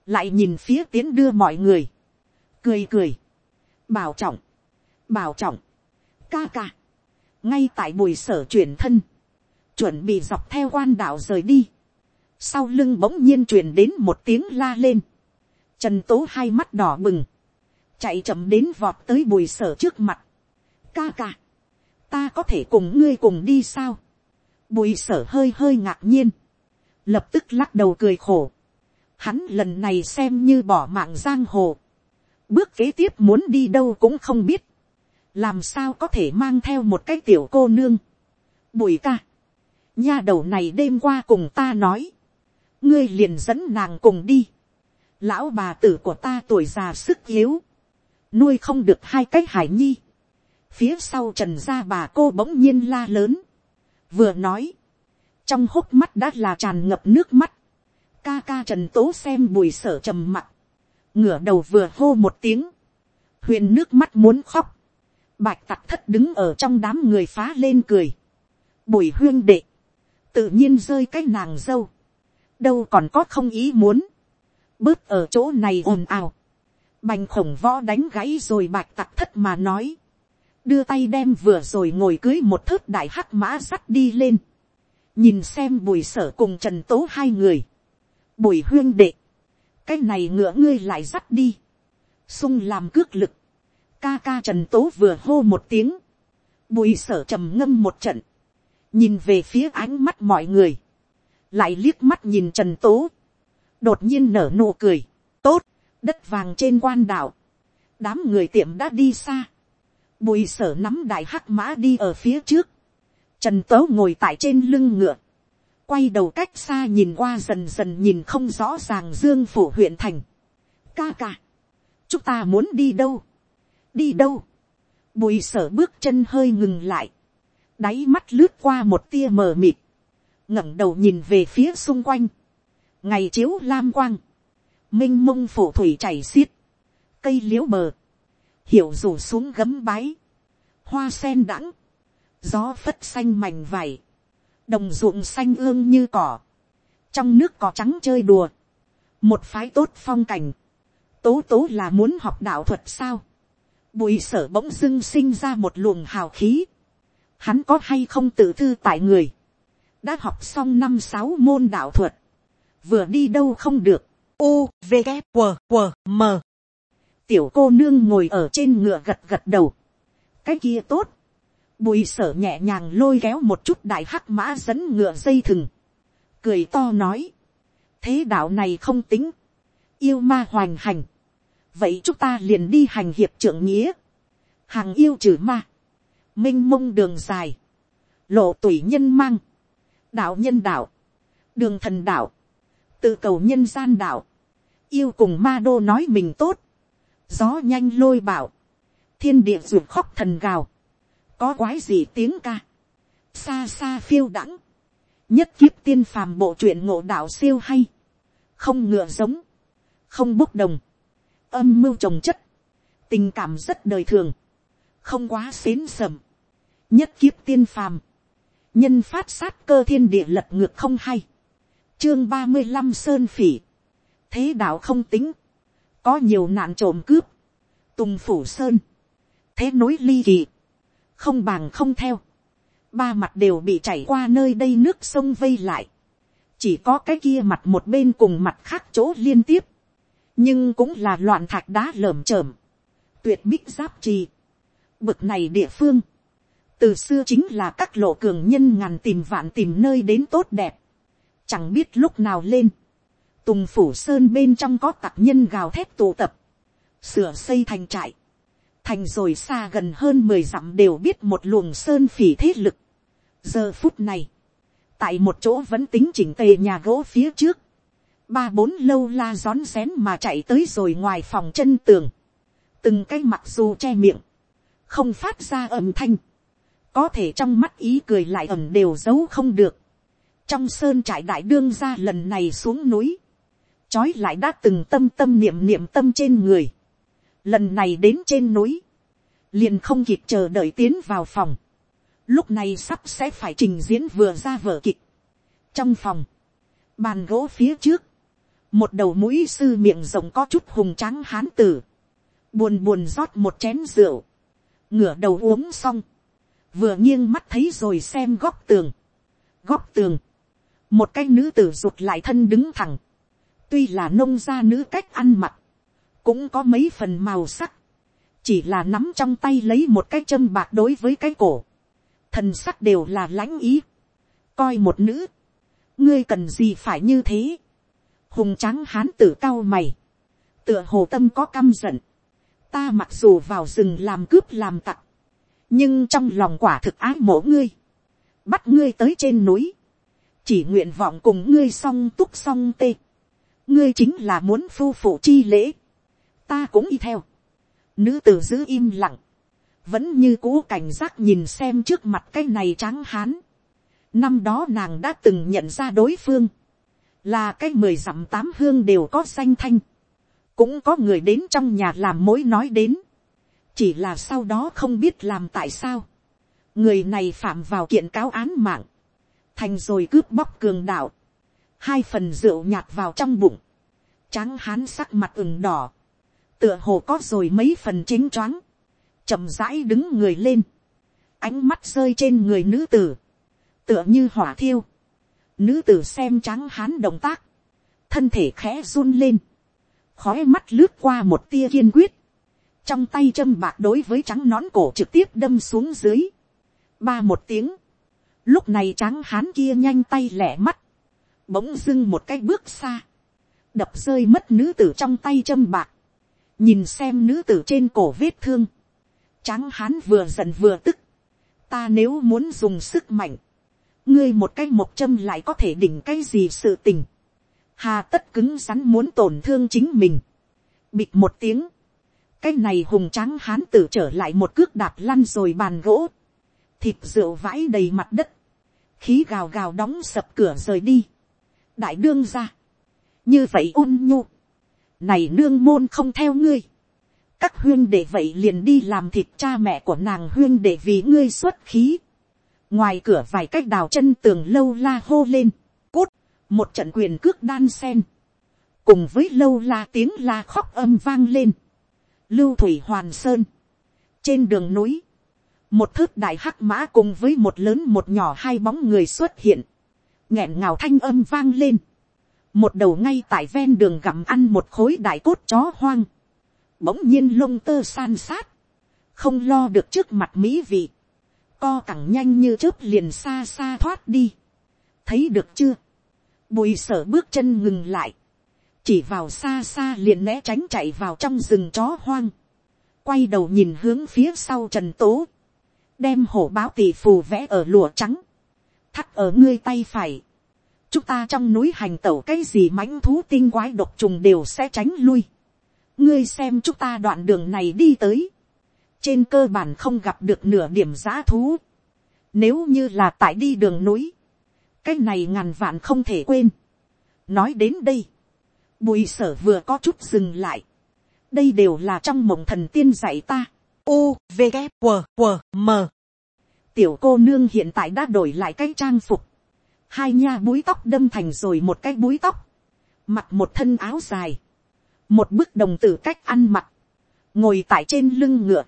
[SPEAKER 1] lại nhìn phía tiến đưa mọi người, cười cười, bảo trọng, bảo trọng, ca ca, ngay tại bùi sở chuyển thân, chuẩn bị dọc theo quan đạo rời đi, sau lưng bỗng nhiên truyền đến một tiếng la lên, trần tố hai mắt đỏ bừng, chạy chậm đến vọt tới bùi sở trước mặt, ca ca, ta có thể cùng ngươi cùng đi sao, bùi sở hơi hơi ngạc nhiên, lập tức lắc đầu cười khổ, hắn lần này xem như bỏ mạng giang hồ, bước kế tiếp muốn đi đâu cũng không biết, làm sao có thể mang theo một cái tiểu cô nương. Bùi ca, nha đầu này đêm qua cùng ta nói, ngươi liền dẫn nàng cùng đi. Lão bà tử của ta tuổi già sức yếu, nuôi không được hai cái hải nhi. Phía sau trần gia bà cô bỗng nhiên la lớn, vừa nói, trong hốc mắt đã là tràn ngập nước mắt, ca ca trần tố xem bùi sở trầm mặt, ngửa đầu vừa hô một tiếng, huyền nước mắt muốn khóc, Bạch tặc thất đứng ở trong đám người phá lên cười. Bùi huyên đệ. Tự nhiên rơi cái nàng dâu. Đâu còn có không ý muốn. Bớt ở chỗ này ồn ào. Bành khổng võ đánh gãy rồi bạch tặc thất mà nói. Đưa tay đem vừa rồi ngồi cưới một thớt đại hắc mã sắt đi lên. Nhìn xem bùi sở cùng trần tố hai người. Bùi huyên đệ. Cái này ngựa ngươi lại dắt đi. sung làm cước lực. Ca ca trần tố vừa hô một tiếng, bùi sở trầm ngâm một trận, nhìn về phía ánh mắt mọi người, lại liếc mắt nhìn trần tố, đột nhiên nở nụ cười, tốt, đất vàng trên quan đảo, đám người tiệm đã đi xa, bùi sở nắm đại hắc mã đi ở phía trước, trần tớ ngồi tại trên lưng ngựa, quay đầu cách xa nhìn qua dần dần nhìn không rõ ràng dương phủ huyện thành, ca ca, chúng ta muốn đi đâu, đi đâu, bùi sở bước chân hơi ngừng lại, đáy mắt lướt qua một tia mờ mịt, ngẩng đầu nhìn về phía xung quanh, ngày chiếu lam quang, minh mông phủ thủy chảy xiết, cây liễu bờ. Hiểu rủ xuống gấm bái, hoa sen đãng, gió phất xanh mảnh vải, đồng ruộng xanh ương như cỏ, trong nước cỏ trắng chơi đùa, một phái tốt phong cảnh, tố tố là muốn học đạo thuật sao, Bùi sở bỗng dưng sinh ra một luồng hào khí. Hắn có hay không tự thư tại người. Đã học xong năm sáu môn đạo thuật. Vừa đi đâu không được. U, V, g W, W, M. Tiểu cô nương ngồi ở trên ngựa gật gật đầu. Cái kia tốt. Bùi sở nhẹ nhàng lôi kéo một chút đại hắc mã dẫn ngựa dây thừng. Cười to nói. Thế đạo này không tính. Yêu ma hoành hành. Vậy chúng ta liền đi hành hiệp trưởng nghĩa, hàng yêu trừ ma, m i n h mông đường dài, lộ tủy nhân mang, đạo nhân đạo, đường thần đạo, tự cầu nhân gian đạo, yêu cùng ma đô nói mình tốt, gió nhanh lôi bảo, thiên địa ruột khóc thần gào, có quái gì tiếng ca, xa xa phiêu đãng, nhất kiếp tiên phàm bộ truyện ngộ đạo siêu hay, không ngựa giống, không bốc đồng, âm mưu trồng chất, tình cảm rất đời thường, không quá xến sầm, nhất kiếp tiên phàm, nhân phát sát cơ thiên địa lật ngược không hay, chương ba mươi năm sơn phỉ, thế đạo không tính, có nhiều nạn trộm cướp, tùng phủ sơn, thế nối ly kỳ, không bằng không theo, ba mặt đều bị chảy qua nơi đây nước sông vây lại, chỉ có cái kia mặt một bên cùng mặt khác chỗ liên tiếp, nhưng cũng là loạn thạch đá lởm chởm, tuyệt bích giáp trì, bực này địa phương, từ xưa chính là các lộ cường nhân ngàn tìm vạn tìm nơi đến tốt đẹp, chẳng biết lúc nào lên, tùng phủ sơn bên trong có tặc nhân gào thép tụ tập, sửa xây thành trại, thành rồi xa gần hơn mười dặm đều biết một luồng sơn phỉ thế lực. giờ phút này, tại một chỗ vẫn tính chỉnh tề nhà gỗ phía trước, ba bốn lâu la rón rén mà chạy tới rồi ngoài phòng chân tường, từng cái mặc dù che miệng, không phát ra âm thanh, có thể trong mắt ý cười lại ẩm đều giấu không được. trong sơn trại đại đương ra lần này xuống núi, trói lại đã từng tâm tâm niệm niệm tâm trên người, lần này đến trên núi, liền không kịp chờ đợi tiến vào phòng, lúc này sắp sẽ phải trình diễn vừa ra vở kịch. trong phòng, bàn gỗ phía trước, một đầu mũi sư miệng rộng có chút hùng tráng hán tử, buồn buồn rót một chén rượu, ngửa đầu uống xong, vừa nghiêng mắt thấy rồi xem góc tường, góc tường, một cái nữ tử rụt lại thân đứng thẳng, tuy là nông gia nữ cách ăn mặc, cũng có mấy phần màu sắc, chỉ là nắm trong tay lấy một cái châm bạc đối với cái cổ, thần sắc đều là lãnh ý, coi một nữ, ngươi cần gì phải như thế, hùng tráng hán tử cao mày, tựa hồ tâm có căm giận, ta mặc dù vào rừng làm cướp làm tặc, nhưng trong lòng quả thực ái mộ ngươi, bắt ngươi tới trên núi, chỉ nguyện vọng cùng ngươi song túc song tê, ngươi chính là muốn phu phụ chi lễ, ta cũng y theo, nữ tử giữ im lặng, vẫn như cũ cảnh giác nhìn xem trước mặt cái này tráng hán. Năm đó nàng đã từng nhận ra đối phương, là cái mười dặm tám hương đều có danh thanh, cũng có người đến trong nhà làm mối nói đến, chỉ là sau đó không biết làm tại sao, người này phạm vào kiện cáo án mạng, thành rồi cướp bóc cường đạo, hai phần rượu nhạt vào trong bụng, tráng hán sắc mặt ửng đỏ, tựa hồ có rồi mấy phần chính choáng, chậm rãi đứng người lên, ánh mắt rơi trên người nữ tử, tựa như hỏa thiêu, nữ tử xem trắng hán động tác, thân thể khẽ run lên, khói mắt lướt qua một tia kiên quyết, trong tay châm bạc đối với trắng nón cổ trực tiếp đâm xuống dưới, ba một tiếng, lúc này trắng hán kia nhanh tay lẻ mắt, bỗng dưng một cái bước xa, đập rơi mất nữ tử trong tay châm bạc, nhìn xem nữ tử trên cổ vết thương, trắng hán vừa giận vừa tức, ta nếu muốn dùng sức mạnh, ngươi một cái một châm lại có thể đỉnh cái gì sự tình, hà tất cứng rắn muốn tổn thương chính mình, bịt một tiếng, cái này hùng trắng hán tử trở lại một cước đạp lăn rồi bàn gỗ, thịt rượu vãi đầy mặt đất, khí gào gào đóng sập cửa rời đi, đại đương ra, như vậy ôn nhu, này nương môn không theo ngươi, các huyên để vậy liền đi làm thịt cha mẹ của nàng huyên để vì ngươi xuất khí, ngoài cửa vài cách đào chân tường lâu la hô lên, cút, một trận quyền cước đan sen, cùng với lâu la tiếng la khóc âm vang lên, lưu thủy hoàn sơn, trên đường núi, một thước đại hắc mã cùng với một lớn một nhỏ hai bóng người xuất hiện, nghẹn ngào thanh âm vang lên, một đầu ngay tại ven đường gặm ăn một khối đại cốt chó hoang, bỗng nhiên lông tơ san sát, không lo được trước mặt mỹ vị, co cẳng nhanh như chớp liền xa xa thoát đi, thấy được chưa, bùi sở bước chân ngừng lại, chỉ vào xa xa liền né tránh chạy vào trong rừng chó hoang, quay đầu nhìn hướng phía sau trần tố, đem hổ báo tỷ phù vẽ ở lụa trắng, thắt ở ngươi tay phải, chúng ta trong núi hành tẩu cái gì mãnh thú tinh quái độc trùng đều sẽ tránh lui. ngươi xem chúng ta đoạn đường này đi tới. trên cơ bản không gặp được nửa điểm giá thú. nếu như là tại đi đường núi, cái này ngàn vạn không thể quên. nói đến đây, bùi sở vừa có chút dừng lại. đây đều là trong mộng thần tiên dạy ta.
[SPEAKER 2] U, V, K, W, W, M.
[SPEAKER 1] tiểu cô nương hiện tại đã đổi lại cái trang phục hai nha búi tóc đâm thành rồi một cái búi tóc, mặc một thân áo dài, một bức đồng tử cách ăn mặc, ngồi tại trên lưng ngựa,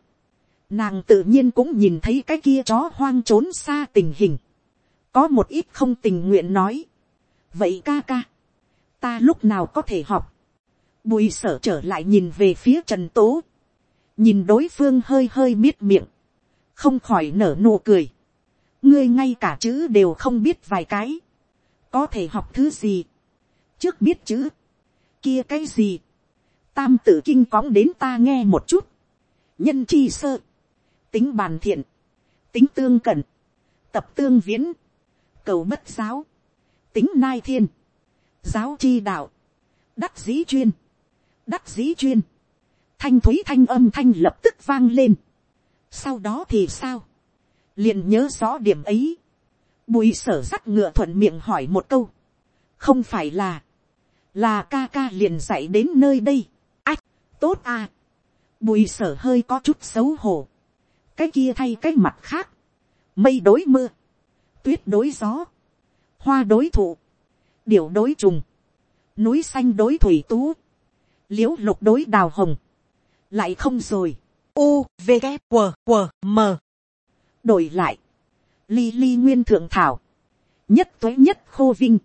[SPEAKER 1] nàng tự nhiên cũng nhìn thấy cái kia chó hoang trốn xa tình hình, có một ít không tình nguyện nói, vậy ca ca, ta lúc nào có thể học, bùi sở trở lại nhìn về phía trần tố, nhìn đối phương hơi hơi miết miệng, không khỏi nở nụ cười, ngươi ngay cả chữ đều không biết vài cái, có thể học thứ gì, trước biết chữ, kia cái gì, tam tử kinh cóng đến ta nghe một chút, nhân chi sơ, tính bàn thiện, tính tương cẩn, tập tương viễn, cầu bất giáo, tính nai thiên, giáo chi đạo, đắc dĩ chuyên, đắc dĩ chuyên, thanh thúy thanh âm thanh lập tức vang lên. sau đó thì sao, liền nhớ rõ điểm ấy, bùi sở dắt ngựa thuận miệng hỏi một câu, không phải là, là ca ca liền dạy đến nơi đây, ách, tốt à, bùi sở hơi có chút xấu hổ, cái kia thay cái mặt khác, mây đối mưa, tuyết đối gió, hoa đối thụ, điểu đối trùng, núi xanh đối thủy tú, liễu lục đối đào hồng, lại không rồi,
[SPEAKER 2] u v g w w m
[SPEAKER 1] đổi lại, ly ly nguyên thượng thảo, nhất tuế nhất khô vinh,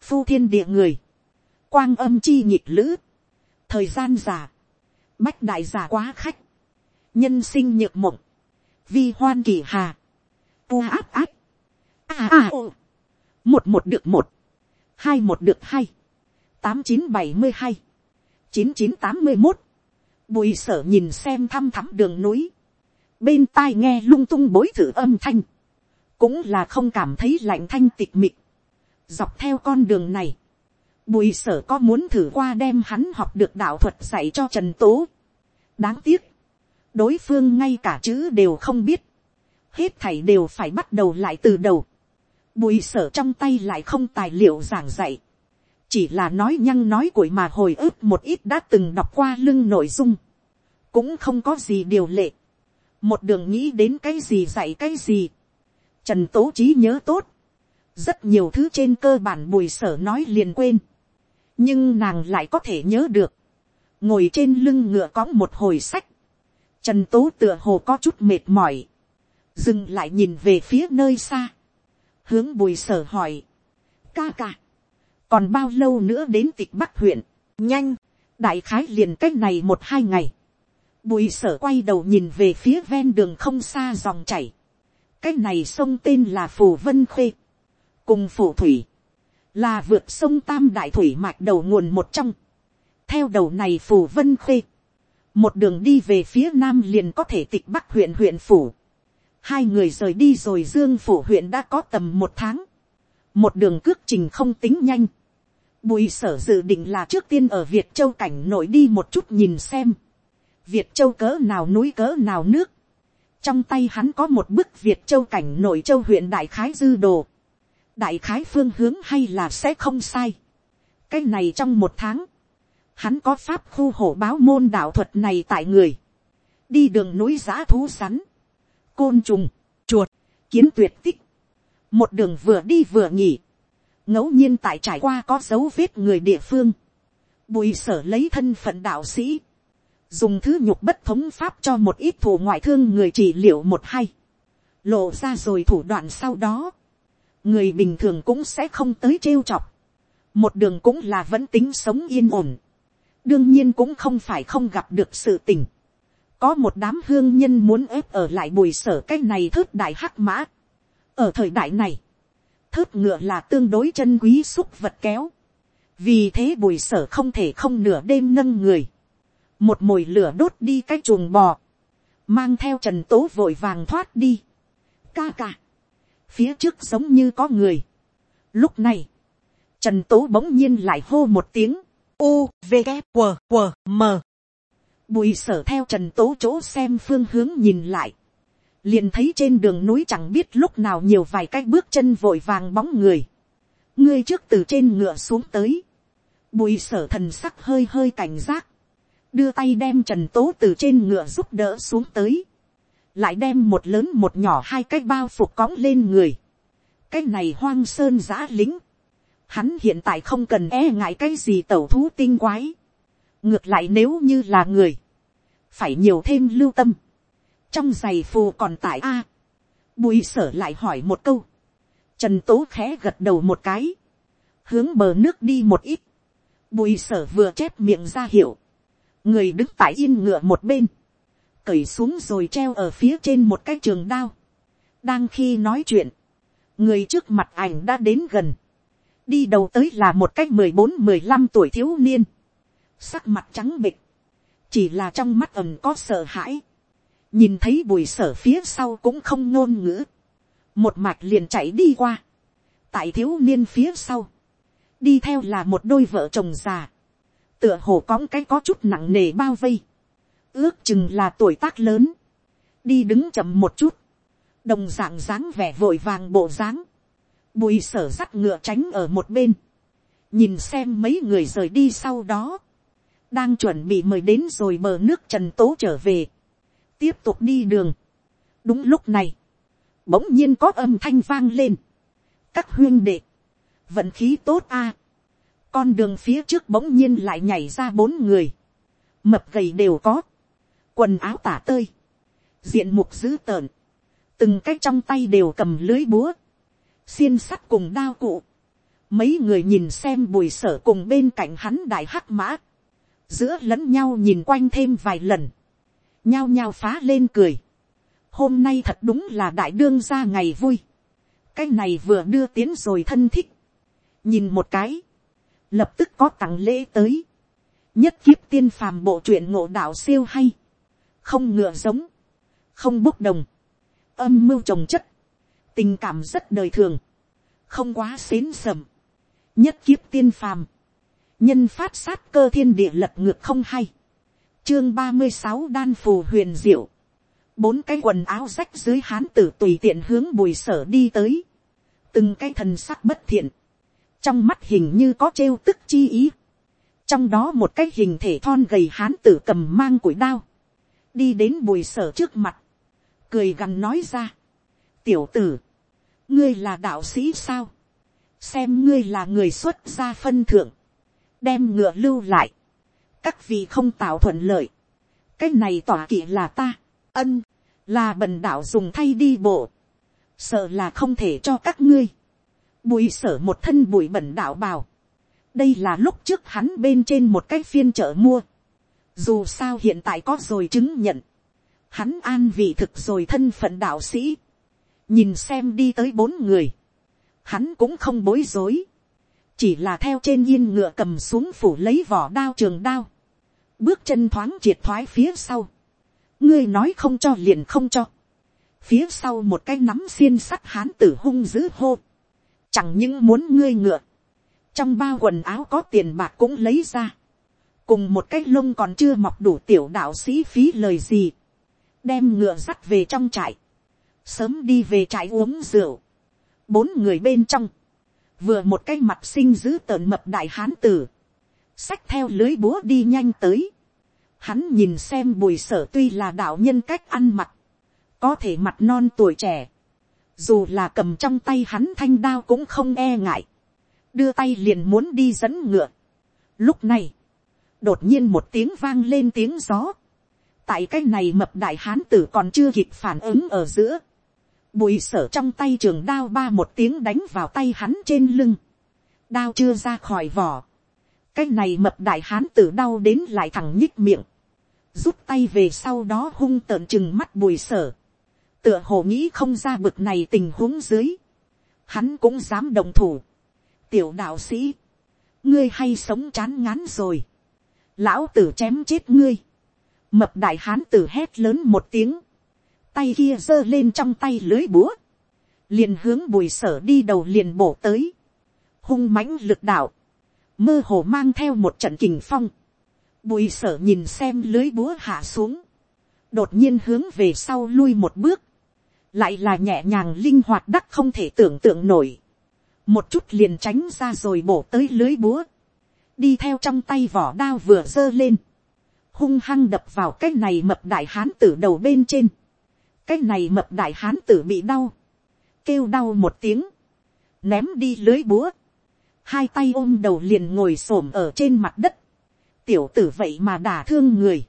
[SPEAKER 1] phu thiên địa người, quang âm chi nhịp lữ, thời gian già, bách đại già quá khách, nhân sinh nhược mộng, vi hoan kỳ hà, u áp áp, a a ô, một một được một, hai một được hai, tám chín bảy mươi hai, chín chín tám mươi một, bùi sở nhìn xem thăm thắm đường núi, bên tai nghe lung tung bối thử âm thanh, cũng là không cảm thấy lạnh thanh tịch mịt Dọc theo con đường này, bùi sở có muốn thử qua đem hắn học được đạo thuật dạy cho trần tố. đáng tiếc, đối phương ngay cả chữ đều không biết, hết thảy đều phải bắt đầu lại từ đầu. bùi sở trong tay lại không tài liệu giảng dạy, chỉ là nói nhăng nói cuội mà hồi ức một ít đã từng đọc qua lưng nội dung, cũng không có gì điều lệ, một đường nghĩ đến cái gì dạy cái gì, Trần tố trí nhớ tốt. Rất nhiều thứ trên cơ bản bùi sở nói liền quên. Nhưng nàng lại có thể nhớ được. Ngồi trên lưng ngựa có một hồi sách. Trần tố tựa hồ có chút mệt mỏi. Dừng lại nhìn về phía nơi xa. Hướng bùi sở hỏi. Ca ca. Còn bao lâu nữa đến tịch bắc huyện. Nhanh. Đại khái liền cách này một hai ngày. Bùi sở quay đầu nhìn về phía ven đường không xa dòng chảy. Cái này sông tên là phù vân khê, cùng phù thủy, là vượt sông tam đại thủy mạch đầu nguồn một trong, theo đầu này phù vân khê, một đường đi về phía nam liền có thể tịch bắc huyện huyện phủ, hai người rời đi rồi dương phủ huyện đã có tầm một tháng, một đường cước trình không tính nhanh, bùi sở dự định là trước tiên ở việt châu cảnh nội đi một chút nhìn xem, việt châu cỡ nào núi cỡ nào nước, trong tay hắn có một bức việt châu cảnh nội châu huyện đại khái dư đồ. đại khái phương hướng hay là sẽ không sai. cái này trong một tháng, hắn có pháp khu hổ báo môn đạo thuật này tại người. đi đường núi giã thú sắn, côn trùng, chuột, kiến tuyệt tích. một đường vừa đi vừa nghỉ. ngẫu nhiên tại trải qua có dấu vết người địa phương. bùi sở lấy thân phận đạo sĩ dùng thứ nhục bất thống pháp cho một ít thủ ngoại thương người trị liệu một hay, lộ ra rồi thủ đoạn sau đó, người bình thường cũng sẽ không tới trêu chọc, một đường cũng là vẫn tính sống yên ổn, đương nhiên cũng không phải không gặp được sự tình, có một đám hương nhân muốn ép ở lại bùi sở cái này thớt đại hắc mã, ở thời đại này, thớt ngựa là tương đối chân quý xúc vật kéo, vì thế bùi sở không thể không nửa đêm nâng người, một mồi lửa đốt đi cái chuồng bò, mang theo trần tố vội vàng thoát đi. ca ca, phía trước giống như có người. lúc này, trần tố bỗng nhiên lại hô một tiếng,
[SPEAKER 2] U, V, g, q, W, M.
[SPEAKER 1] bùi sở theo trần tố chỗ xem phương hướng nhìn lại, liền thấy trên đường núi chẳng biết lúc nào nhiều vài cái bước chân vội vàng bóng người, ngươi trước từ trên ngựa xuống tới, bùi sở thần sắc hơi hơi cảnh giác, đưa tay đem trần tố từ trên ngựa giúp đỡ xuống tới, lại đem một lớn một nhỏ hai cái bao phục cõng lên người, cái này hoang sơn giã lính, hắn hiện tại không cần e ngại cái gì tẩu thú tinh quái, ngược lại nếu như là người, phải nhiều thêm lưu tâm, trong giày phù còn tại a, bùi sở lại hỏi một câu, trần tố khẽ gật đầu một cái, hướng bờ nước đi một ít, bùi sở vừa chép miệng ra hiệu, người đứng tại yên ngựa một bên, cởi xuống rồi treo ở phía trên một cái trường đao, đang khi nói chuyện, người trước mặt ảnh đã đến gần, đi đầu tới là một cái mười bốn mười lăm tuổi thiếu niên, sắc mặt trắng bịch, chỉ là trong mắt ầm có sợ hãi, nhìn thấy bùi sở phía sau cũng không ngôn ngữ, một mạch liền chạy đi qua, tại thiếu niên phía sau, đi theo là một đôi vợ chồng già, tựa hồ cóng cái có chút nặng nề bao vây, ước chừng là tuổi tác lớn, đi đứng chậm một chút, đồng dạng dáng vẻ vội vàng bộ dáng, bùi sở dắt ngựa tránh ở một bên, nhìn xem mấy người rời đi sau đó, đang chuẩn bị mời đến rồi bờ nước trần tố trở về, tiếp tục đi đường. đúng lúc này, bỗng nhiên có âm thanh vang lên, các huyên đệ, vận khí tốt a, con đường phía trước bỗng nhiên lại nhảy ra bốn người, mập gầy đều có, quần áo tả tơi, diện mục dữ tợn, từng cái trong tay đều cầm lưới búa, xiên sắt cùng đao cụ, mấy người nhìn xem bùi sở cùng bên cạnh hắn đại hắc mã, giữa lẫn nhau nhìn quanh thêm vài lần, nhao nhao phá lên cười, hôm nay thật đúng là đại đương ra ngày vui, cái này vừa đưa tiến rồi thân thích, nhìn một cái, lập tức có tặng lễ tới, nhất kiếp tiên phàm bộ truyện ngộ đạo siêu hay, không ngựa giống, không bốc đồng, âm mưu trồng chất, tình cảm rất đời thường, không quá xến sầm, nhất kiếp tiên phàm, nhân phát sát cơ thiên địa lật ngược không hay, chương ba mươi sáu đan phù huyền diệu, bốn cái quần áo rách dưới hán tử tùy tiện hướng bùi sở đi tới, từng cái thần sắc bất thiện, trong mắt hình như có trêu tức chi ý, trong đó một cái hình thể thon gầy hán tử cầm mang củi đao, đi đến bùi sở trước mặt, cười gằn nói ra, tiểu tử, ngươi là đạo sĩ sao, xem ngươi là người xuất gia phân thượng, đem ngựa lưu lại, các vị không tạo thuận lợi, cái này tỏa kỵ là ta, ân, là bần đạo dùng thay đi bộ, sợ là không thể cho các ngươi, bùi sở một thân bụi bẩn đạo bào, đây là lúc trước hắn bên trên một cái phiên chợ mua, dù sao hiện tại có rồi chứng nhận, hắn an vị thực rồi thân phận đạo sĩ, nhìn xem đi tới bốn người, hắn cũng không bối rối, chỉ là theo trên yên ngựa cầm xuống phủ lấy vỏ đao trường đao, bước chân thoáng triệt thoái phía sau, ngươi nói không cho liền không cho, phía sau một cái nắm xiên sắt hán tử hung dữ hô, chẳng những muốn ngươi ngựa, trong bao quần áo có tiền bạc cũng lấy ra, cùng một cái lông còn chưa mọc đủ tiểu đạo sĩ phí lời gì, đem ngựa dắt về trong trại, sớm đi về trại uống rượu, bốn người bên trong, vừa một cái mặt sinh giữ tợn mập đại hán tử, xách theo lưới búa đi nhanh tới, hắn nhìn xem bùi sở tuy là đạo nhân cách ăn mặc, có thể mặt non tuổi trẻ, dù là cầm trong tay hắn thanh đao cũng không e ngại, đưa tay liền muốn đi dẫn ngựa. Lúc này, đột nhiên một tiếng vang lên tiếng gió, tại cái này mập đại hán tử còn chưa kịp phản ứng ở giữa, bùi sở trong tay trường đao ba một tiếng đánh vào tay hắn trên lưng, đao chưa ra khỏi vỏ, cái này mập đại hán tử đau đến lại thẳng nhích miệng, rút tay về sau đó hung tợn chừng mắt bùi sở, tựa hồ nghĩ không ra bực này tình huống dưới, hắn cũng dám đồng thủ, tiểu đạo sĩ, ngươi hay sống chán ngán rồi, lão tử chém chết ngươi, mập đại hán tử hét lớn một tiếng, tay kia giơ lên trong tay lưới búa, liền hướng bùi sở đi đầu liền bổ tới, hung mãnh lực đạo, mơ hồ mang theo một trận kình phong, bùi sở nhìn xem lưới búa hạ xuống, đột nhiên hướng về sau lui một bước, lại là nhẹ nhàng linh hoạt đắc không thể tưởng tượng nổi, một chút liền tránh ra rồi bổ tới lưới búa, đi theo trong tay vỏ đao vừa giơ lên, hung hăng đập vào cái này mập đại hán tử đầu bên trên, cái này mập đại hán tử bị đau, kêu đau một tiếng, ném đi lưới búa, hai tay ôm đầu liền ngồi s ổ m ở trên mặt đất, tiểu tử vậy mà đả thương người,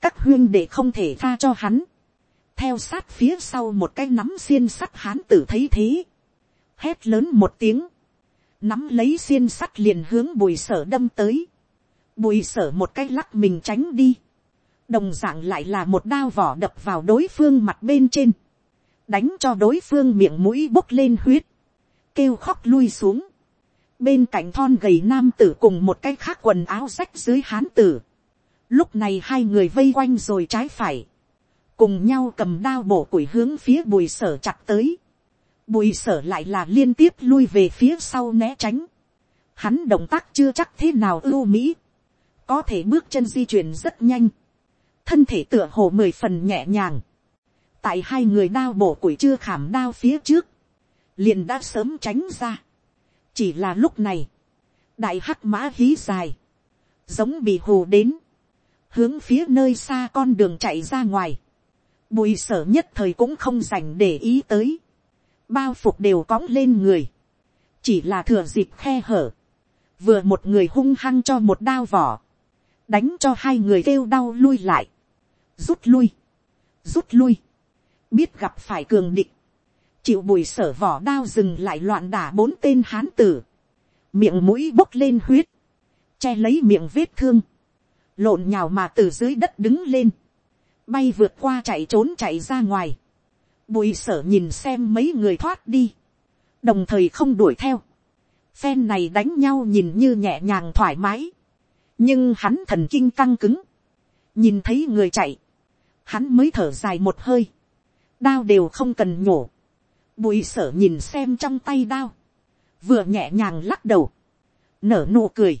[SPEAKER 1] các huyên để không thể tha cho hắn, theo sát phía sau một cái nắm xiên sắt hán tử thấy thế, hét lớn một tiếng, nắm lấy xiên sắt liền hướng bùi sở đâm tới, bùi sở một cái lắc mình tránh đi, đồng d ạ n g lại là một đao vỏ đập vào đối phương mặt bên trên, đánh cho đối phương miệng mũi bốc lên huyết, kêu khóc lui xuống, bên cạnh thon gầy nam tử cùng một cái khác quần áo rách dưới hán tử, lúc này hai người vây quanh rồi trái phải, cùng nhau cầm đao bổ củi hướng phía bùi sở chặt tới, bùi sở lại là liên tiếp lui về phía sau né tránh, hắn động tác chưa chắc thế nào ưu mỹ, có thể bước chân di chuyển rất nhanh, thân thể tựa hồ mười phần nhẹ nhàng, tại hai người đao bổ củi chưa khảm đao phía trước, liền đã sớm tránh ra. chỉ là lúc này, đại hắc mã hí dài, giống bị hù đến, hướng phía nơi xa con đường chạy ra ngoài, bùi sở nhất thời cũng không dành để ý tới, bao phục đều cõng lên người, chỉ là thừa dịp khe hở, vừa một người hung hăng cho một đao vỏ, đánh cho hai người kêu đau lui lại, rút lui, rút lui, biết gặp phải cường địch, chịu bùi sở vỏ đao dừng lại loạn đả bốn tên hán tử, miệng mũi bốc lên huyết, che lấy miệng vết thương, lộn nhào mà từ dưới đất đứng lên, bay vượt qua chạy trốn chạy ra ngoài, bùi sở nhìn xem mấy người thoát đi, đồng thời không đuổi theo, phen này đánh nhau nhìn như nhẹ nhàng thoải mái, nhưng hắn thần kinh căng cứng, nhìn thấy người chạy, hắn mới thở dài một hơi, đao đều không cần nhổ, bùi sở nhìn xem trong tay đao, vừa nhẹ nhàng lắc đầu, nở nụ cười,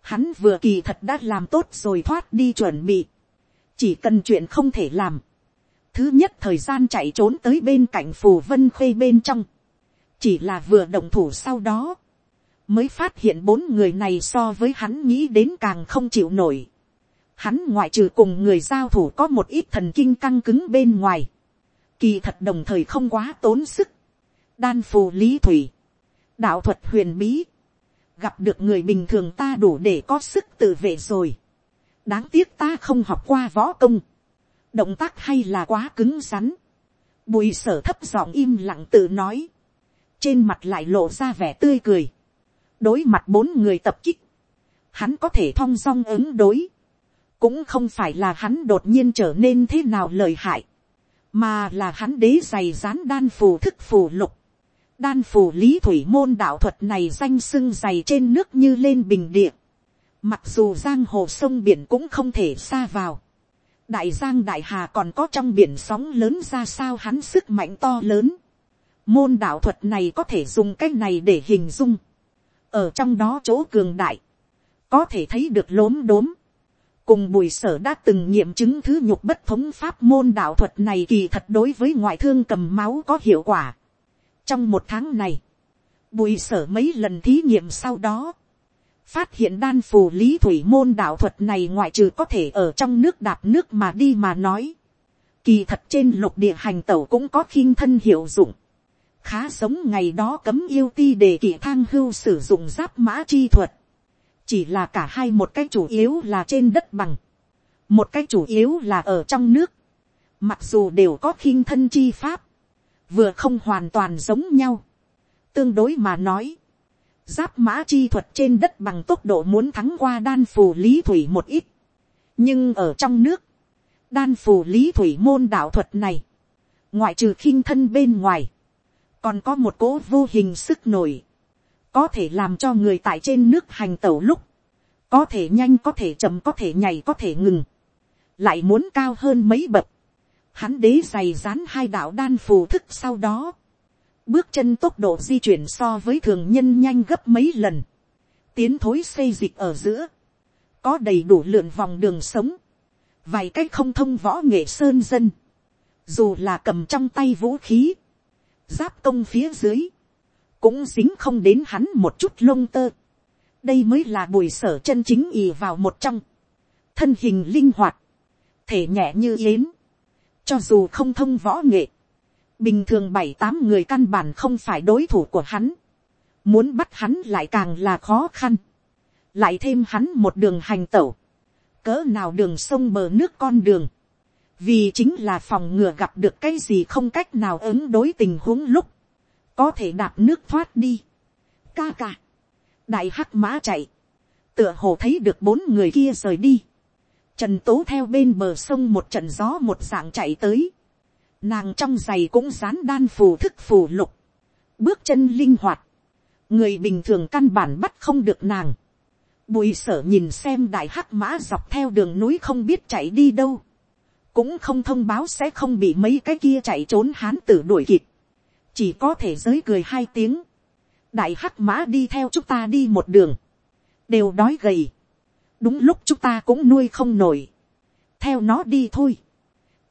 [SPEAKER 1] hắn vừa kỳ thật đã làm tốt rồi thoát đi chuẩn bị, chỉ cần chuyện không thể làm, thứ nhất thời gian chạy trốn tới bên cạnh phù vân khuê bên trong, chỉ là vừa động thủ sau đó, mới phát hiện bốn người này so với hắn nghĩ đến càng không chịu nổi. Hắn ngoại trừ cùng người giao thủ có một ít thần kinh căng cứng bên ngoài. Kỳ thật đồng thời không quá tốn sức. Đan phù lý thủy. Đạo thuật huyền bí. Gặp được người bình thường ta đủ để có sức tự vệ rồi. Đáng tiếc ta không học qua võ công. Động tác hay là quá cứng rắn. Bùi sở thấp giọng im lặng tự nói. Trên mặt lại lộ ra vẻ tươi cười đối mặt bốn người tập kích, hắn có thể thong dong ứng đối, cũng không phải là hắn đột nhiên trở nên thế nào lời hại, mà là hắn đế dày rán đan phù thức phù lục, đan phù lý thủy môn đạo thuật này danh sưng dày trên nước như lên bình địa, mặc dù giang hồ sông biển cũng không thể xa vào, đại giang đại hà còn có trong biển sóng lớn ra sao hắn sức mạnh to lớn, môn đạo thuật này có thể dùng cái này để hình dung, ở trong đó chỗ cường đại, có thể thấy được lốm đốm, cùng bùi sở đã từng nghiệm chứng thứ nhục bất thống pháp môn đạo thuật này kỳ thật đối với ngoại thương cầm máu có hiệu quả. trong một tháng này, bùi sở mấy lần thí nghiệm sau đó, phát hiện đan phù lý thủy môn đạo thuật này ngoại trừ có thể ở trong nước đạp nước mà đi mà nói. Kỳ thật trên lục địa hành tẩu cũng có khinh thân hiệu dụng. Khá giống ngày đó cấm yêu ti để kỷ thang hưu sử dụng giáp mã chi thuật. chỉ là cả hai một cái chủ yếu là trên đất bằng, một cái chủ yếu là ở trong nước, mặc dù đều có khinh thân chi pháp, vừa không hoàn toàn giống nhau, tương đối mà nói, giáp mã chi thuật trên đất bằng tốc độ muốn thắng qua đan phù lý thủy một ít, nhưng ở trong nước, đan phù lý thủy môn đạo thuật này, ngoại trừ khinh thân bên ngoài, còn có một cố vô hình sức nổi, có thể làm cho người tại trên nước hành tẩu lúc, có thể nhanh có thể chậm có thể nhảy có thể ngừng, lại muốn cao hơn mấy bậc, hắn đế giày dán hai đạo đan phù thức sau đó, bước chân tốc độ di chuyển so với thường nhân nhanh gấp mấy lần, tiến thối xây dịch ở giữa, có đầy đủ lượn vòng đường sống, vài cách không thông võ nghệ sơn dân, dù là cầm trong tay vũ khí, giáp công phía dưới, cũng dính không đến hắn một chút lông tơ. đây mới là bùi sở chân chính ì vào một trong, thân hình linh hoạt, thể nhẹ như yến, cho dù không thông võ nghệ, bình thường bảy tám người căn bản không phải đối thủ của hắn, muốn bắt hắn lại càng là khó khăn, lại thêm hắn một đường hành tẩu, cỡ nào đường sông bờ nước con đường, vì chính là phòng ngừa gặp được cái gì không cách nào ứng đối tình huống lúc, có thể đạp nước thoát đi. ca ca, đại hắc mã chạy, tựa hồ thấy được bốn người kia rời đi, trần tố theo bên bờ sông một trận gió một dạng chạy tới, nàng trong giày cũng dán đan phù thức phù lục, bước chân linh hoạt, người bình thường căn bản bắt không được nàng, bùi sở nhìn xem đại hắc mã dọc theo đường núi không biết chạy đi đâu, cũng không thông báo sẽ không bị mấy cái kia chạy trốn hán tử đuổi kịp, chỉ có thể giới cười hai tiếng, đại hắc mã đi theo chúng ta đi một đường, đều đói gầy, đúng lúc chúng ta cũng nuôi không nổi, theo nó đi thôi,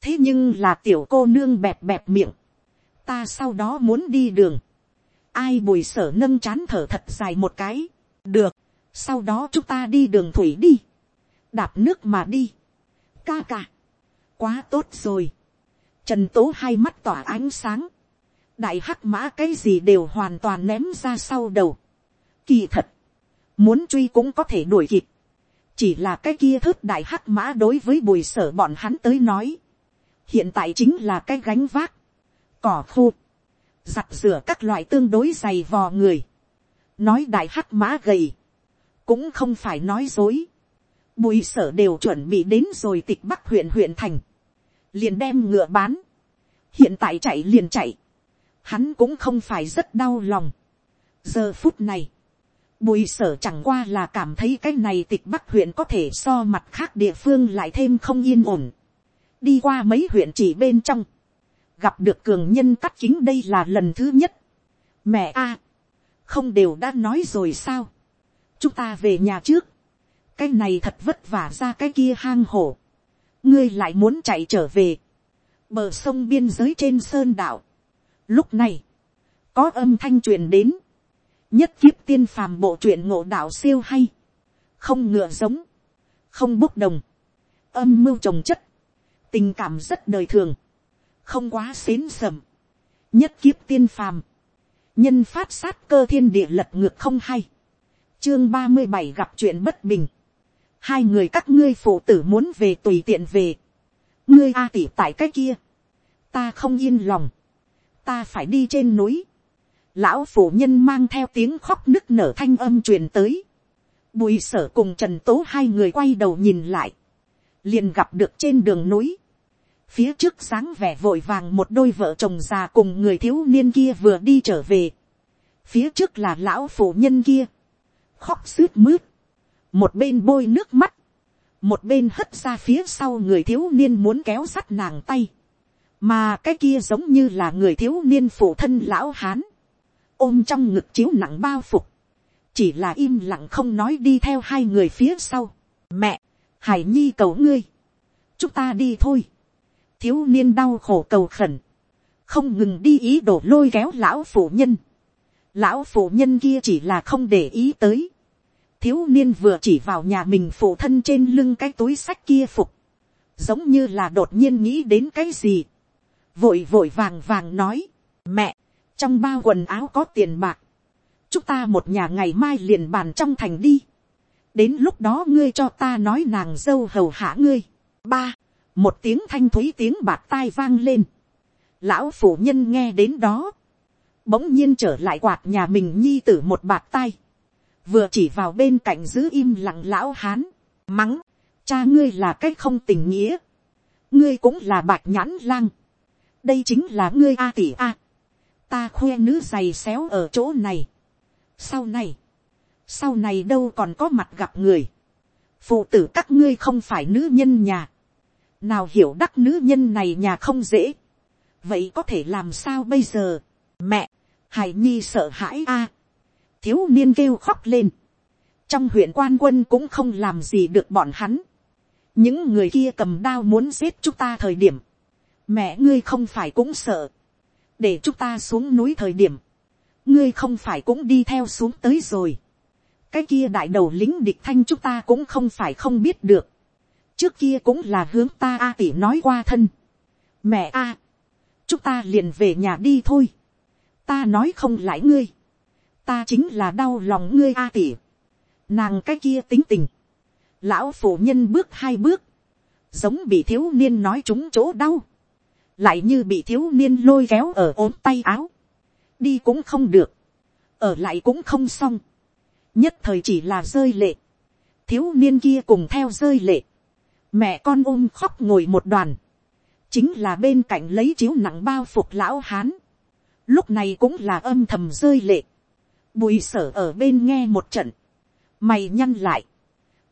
[SPEAKER 1] thế nhưng là tiểu cô nương bẹp bẹp miệng, ta sau đó muốn đi đường, ai bùi sở nâng chán thở thật dài một cái, được, sau đó chúng ta đi đường thủy đi, đạp nước mà đi, ca ca, quá tốt rồi, trần tố hai mắt tỏa ánh sáng, đại hắc mã cái gì đều hoàn toàn ném ra sau đầu, kỳ thật, muốn truy cũng có thể đuổi kịp, chỉ là cái kia thức đại hắc mã đối với bùi sở bọn hắn tới nói, hiện tại chính là cái gánh vác, cỏ khô, giặt rửa các loại tương đối dày vò người, nói đại hắc mã gầy, cũng không phải nói dối, bùi sở đều chuẩn bị đến rồi tịch bắc huyện huyện thành, liền đem ngựa bán, hiện tại chạy liền chạy, hắn cũng không phải rất đau lòng. giờ phút này, bùi sở chẳng qua là cảm thấy cái này tịch bắc huyện có thể so mặt khác địa phương lại thêm không yên ổn đi qua mấy huyện chỉ bên trong, gặp được cường nhân cắt chính đây là lần thứ nhất. mẹ a, không đều đã nói rồi sao. chúng ta về nhà trước. cái này thật vất vả ra cái kia hang hổ. ngươi lại muốn chạy trở về. bờ sông biên giới trên sơn đảo. lúc này, có âm thanh truyền đến nhất kiếp tiên phàm bộ truyện ngộ đạo siêu hay, không ngựa giống, không bốc đồng, âm mưu trồng chất, tình cảm rất đời thường, không quá xến sầm, nhất kiếp tiên phàm, nhân phát sát cơ thiên địa lật ngược không hay, chương ba mươi bảy gặp chuyện bất bình, hai người các ngươi phụ tử muốn về tùy tiện về, ngươi a tỉ tại cái kia, ta không yên lòng, ta phải đi trên núi, lão phụ nhân mang theo tiếng khóc nức nở thanh âm truyền tới. Bùi sở cùng trần tố hai người quay đầu nhìn lại. liền gặp được trên đường núi phía trước sáng vẻ vội vàng một đôi vợ chồng già cùng người thiếu niên kia vừa đi trở về. phía trước là lão phụ nhân kia. khóc sướt mướt. một bên bôi nước mắt. một bên hất ra phía sau người thiếu niên muốn kéo sắt nàng tay. mà cái kia giống như là người thiếu niên phụ thân lão hán ôm trong ngực chiếu nặng bao phục, chỉ là im lặng không nói đi theo hai người phía sau. Mẹ, hải nhi cầu ngươi, chúng ta đi thôi thiếu niên đau khổ cầu khẩn, không ngừng đi ý đổ lôi kéo lão phụ nhân. lão phụ nhân kia chỉ là không để ý tới. thiếu niên vừa chỉ vào nhà mình phụ thân trên lưng cái túi sách kia phục, giống như là đột nhiên nghĩ đến cái gì. vội vội vàng vàng nói, mẹ, trong bao quần áo có tiền bạc, chúng ta một nhà ngày mai liền bàn trong thành đi, đến lúc đó ngươi cho ta nói nàng dâu hầu hạ ngươi, ba, một tiếng thanh thúy tiếng bạc tai vang lên, lão phủ nhân nghe đến đó, bỗng nhiên trở lại quạt nhà mình nhi tử một bạc tai, vừa chỉ vào bên cạnh giữ im lặng lão hán, mắng, cha ngươi là cái không tình nghĩa, ngươi cũng là bạc nhãn lang, đây chính là ngươi a tỷ a, ta khoe nữ giày xéo ở chỗ này. sau này, sau này đâu còn có mặt gặp người. phụ tử các ngươi không phải nữ nhân nhà nào hiểu đắc nữ nhân này nhà không dễ. vậy có thể làm sao bây giờ. mẹ, hải nhi sợ hãi a, thiếu niên kêu khóc lên, trong huyện quan quân cũng không làm gì được bọn hắn, những người kia cầm đao muốn giết chúng ta thời điểm, mẹ ngươi không phải cũng sợ, để chúng ta xuống núi thời điểm, ngươi không phải cũng đi theo xuống tới rồi, cái kia đại đầu lính địch thanh chúng ta cũng không phải không biết được, trước kia cũng là hướng ta a tỷ nói qua thân, mẹ a, chúng ta liền về nhà đi thôi, ta nói không lại ngươi, ta chính là đau lòng ngươi a tỷ, nàng cái kia tính tình, lão phụ nhân bước hai bước, giống bị thiếu niên nói trúng chỗ đau, lại như bị thiếu niên lôi kéo ở ốm tay áo, đi cũng không được, ở lại cũng không xong, nhất thời chỉ là rơi lệ, thiếu niên kia cùng theo rơi lệ, mẹ con ôm khóc ngồi một đoàn, chính là bên cạnh lấy chiếu nặng bao phục lão hán, lúc này cũng là âm thầm rơi lệ, bùi sở ở bên nghe một trận, mày nhăn lại,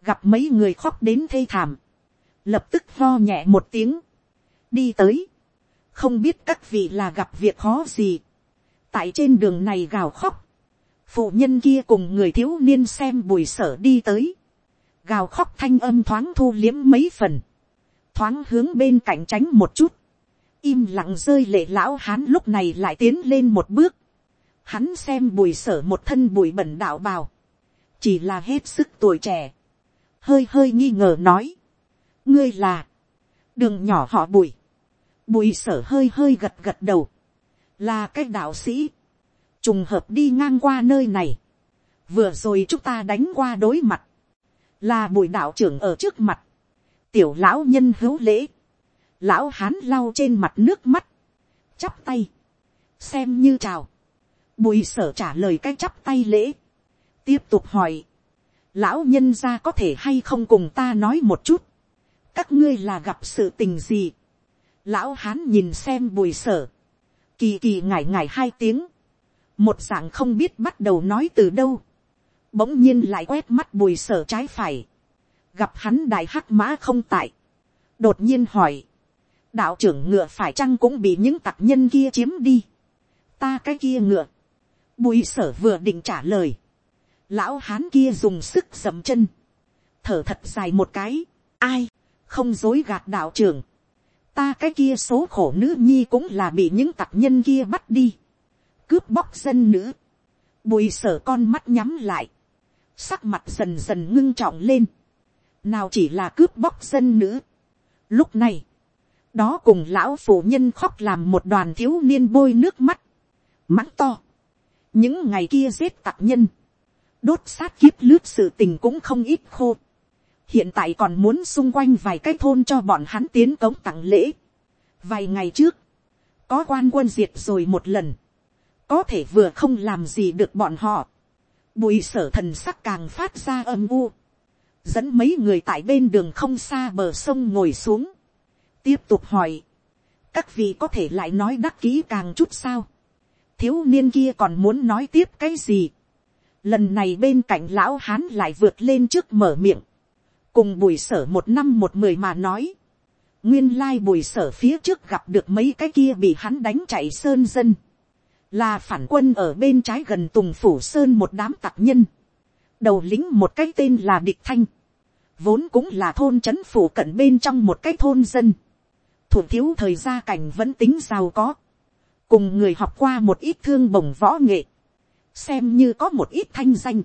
[SPEAKER 1] gặp mấy người khóc đến thê thảm, lập tức lo nhẹ một tiếng, đi tới, không biết các vị là gặp việc khó gì, tại trên đường này gào khóc, phụ nhân kia cùng người thiếu niên xem bùi sở đi tới, gào khóc thanh âm thoáng thu liếm mấy phần, thoáng hướng bên cạnh tránh một chút, im lặng rơi lệ lão hán lúc này lại tiến lên một bước, hắn xem bùi sở một thân bùi bẩn đạo bào, chỉ là hết sức tuổi trẻ, hơi hơi nghi ngờ nói, ngươi là, đường nhỏ họ bùi, bùi sở hơi hơi gật gật đầu, là cái đạo sĩ, trùng hợp đi ngang qua nơi này, vừa rồi chúng ta đánh qua đối mặt, là bùi đạo trưởng ở trước mặt, tiểu lão nhân hữu lễ, lão hán lau trên mặt nước mắt, chắp tay, xem như chào, bùi sở trả lời cái chắp tay lễ, tiếp tục hỏi, lão nhân ra có thể hay không cùng ta nói một chút, các ngươi là gặp sự tình gì, lão hán nhìn xem bùi sở, kỳ kỳ ngải ngải hai tiếng, một dạng không biết bắt đầu nói từ đâu, bỗng nhiên lại quét mắt bùi sở trái phải, gặp hắn đại hắc mã không tại, đột nhiên hỏi, đạo trưởng ngựa phải chăng cũng bị những tặc nhân kia chiếm đi, ta cái kia ngựa, bùi sở vừa định trả lời, lão hán kia dùng sức dậm chân, thở thật dài một cái, ai, không dối gạt đạo trưởng, ta cái kia số khổ nữ nhi cũng là bị những tặc nhân kia bắt đi, cướp bóc dân nữ, bùi sở con mắt nhắm lại, sắc mặt dần dần ngưng trọng lên, nào chỉ là cướp bóc dân nữ. Lúc này, đó cùng lão phụ nhân khóc làm một đoàn thiếu niên bôi nước mắt, mắng to. những ngày kia giết tặc nhân, đốt sát kiếp lướt sự tình cũng không ít khô. hiện tại còn muốn xung quanh vài cái thôn cho bọn hắn tiến cống tặng lễ. vài ngày trước, có quan quân diệt rồi một lần, có thể vừa không làm gì được bọn họ bùi sở thần sắc càng phát ra âm u, dẫn mấy người tại bên đường không xa bờ sông ngồi xuống, tiếp tục hỏi, các vị có thể lại nói đắc kỹ càng chút sao, thiếu niên kia còn muốn nói tiếp cái gì, lần này bên cạnh lão hán lại vượt lên trước mở miệng, cùng bùi sở một năm một mười mà nói, nguyên lai bùi sở phía trước gặp được mấy cái kia bị hắn đánh chạy sơn dân, là phản quân ở bên trái gần tùng phủ sơn một đám tặc nhân, đầu lính một cái tên là địch thanh, vốn cũng là thôn c h ấ n phủ cận bên trong một cái thôn dân, thủ thiếu thời gia cảnh vẫn tính giàu có, cùng người học qua một ít thương bồng võ nghệ, xem như có một ít thanh danh.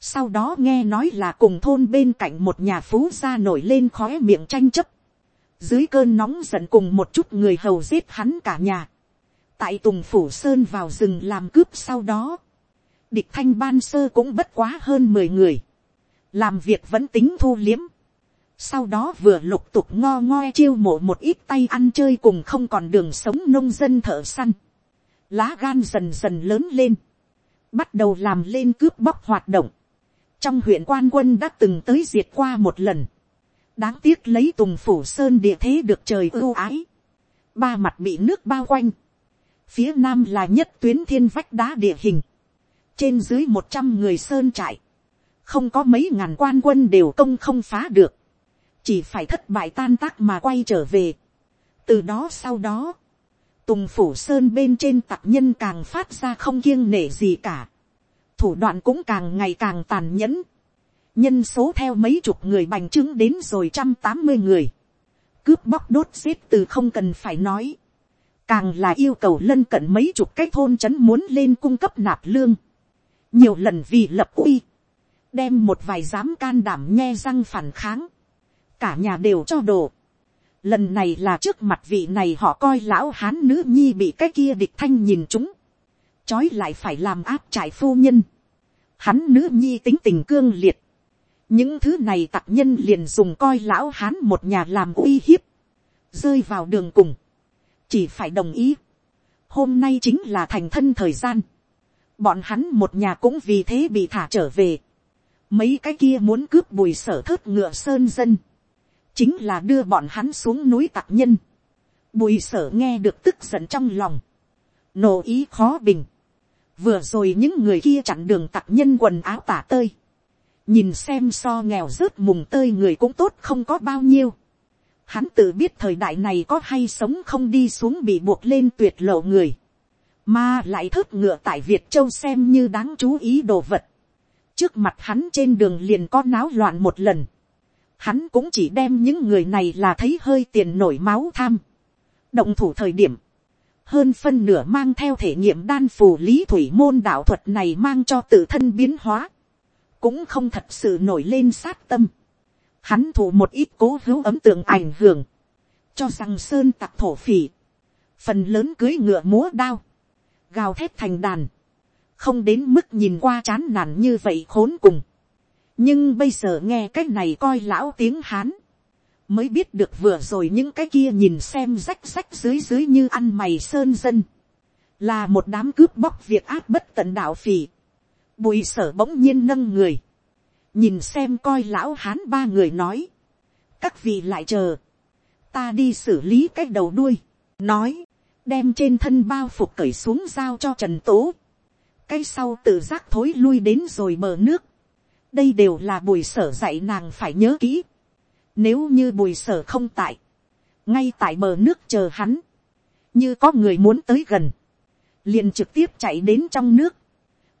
[SPEAKER 1] Sau đó nghe nói là cùng thôn bên cạnh một nhà phú gia nổi lên khói miệng tranh chấp. Dưới cơn nóng giận cùng một chút người hầu giết hắn cả nhà. Tại Tùng Phủ Sơn vào rừng làm cướp sau đó. Địch thanh ban sơ cũng bất quá hơn mười người làm việc vẫn tính thu liếm. Sau đó vừa lục tục ngo ngoe chiêu mộ một ít tay ăn chơi cùng không còn đường sống nông dân thợ săn. Lá gan dần dần lớn lên. Bắt đầu làm lên cướp bóc hoạt động. Trong huyện quan quân đã từng tới diệt qua một lần. Đáng tiếc lấy tùng phủ sơn địa thế được trời ưu ái. Ba mặt bị nước bao quanh. Phía nam là nhất tuyến thiên vách đá địa hình. Trên dưới một trăm người sơn trại. Không có mấy ngàn quan quân đều công không phá được, chỉ phải thất bại tan tác mà quay trở về. từ đó sau đó, tùng phủ sơn bên trên tặc nhân càng phát ra không kiêng nể gì cả, thủ đoạn cũng càng ngày càng tàn nhẫn, nhân số theo mấy chục người bành trướng đến rồi trăm tám mươi người, cướp bóc đốt giết từ không cần phải nói, càng là yêu cầu lân cận mấy chục cái thôn trấn muốn lên cung cấp nạp lương, nhiều lần vì lập uy, đem một vài dám can đảm nhe răng phản kháng, cả nhà đều cho đồ. Lần này là trước mặt vị này họ coi lão hán nữ nhi bị cái kia địch thanh nhìn chúng, chói lại phải làm áp trại phu nhân. Hắn nữ nhi tính tình cương liệt, những thứ này tặc nhân liền dùng coi lão hán một nhà làm uy hiếp, rơi vào đường cùng, chỉ phải đồng ý. Hôm nay chính là thành thân thời gian, bọn hắn một nhà cũng vì thế bị thả trở về. Mấy cái kia muốn cướp bùi sở thớt ngựa sơn dân, chính là đưa bọn hắn xuống núi tặc nhân. Bùi sở nghe được tức giận trong lòng, nổ ý khó bình. Vừa rồi những người kia chặn đường tặc nhân quần áo tả tơi nhìn xem so nghèo rớt mùng tơi người cũng tốt không có bao nhiêu. Hắn tự biết thời đại này có hay sống không đi xuống bị buộc lên tuyệt lộ người. Mà lại thớt ngựa tại Việt Châu xem như đáng chú ý đồ vật. Trước mặt hắn trên đường liền có náo loạn một lần. Hắn cũng chỉ đem những người này là thấy hơi tiền nổi máu tham. Động thủ thời điểm. Hơn phân nửa mang theo thể nghiệm đan phù lý thủy môn đạo thuật này mang cho tự thân biến hóa cũng không thật sự nổi lên sát tâm. Hắn thủ một ít cố hữu ấm tượng ảnh hưởng, cho rằng sơn tặc thổ phỉ, phần lớn cưới ngựa múa đao, gào thét thành đàn, không đến mức nhìn qua chán nản như vậy khốn cùng. nhưng bây giờ nghe cái này coi lão tiếng hán, mới biết được vừa rồi những cái kia nhìn xem rách rách dưới dưới như ăn mày sơn dân, là một đám cướp bóc việc áp bất tận đạo phỉ, Bùi sở bỗng nhiên nâng người. Nhìn xem coi lão hán ba người nói. Các vị lại chờ. Ta đi xử lý cái đầu đuôi. Nói. Đem trên thân bao phục cởi xuống giao cho Trần Tố. Cái sau tự giác thối lui đến rồi bờ nước. Đây đều là bùi sở dạy nàng phải nhớ kỹ. Nếu như bùi sở không tại. Ngay tại bờ nước chờ hắn. Như có người muốn tới gần. Liền trực tiếp chạy đến trong nước.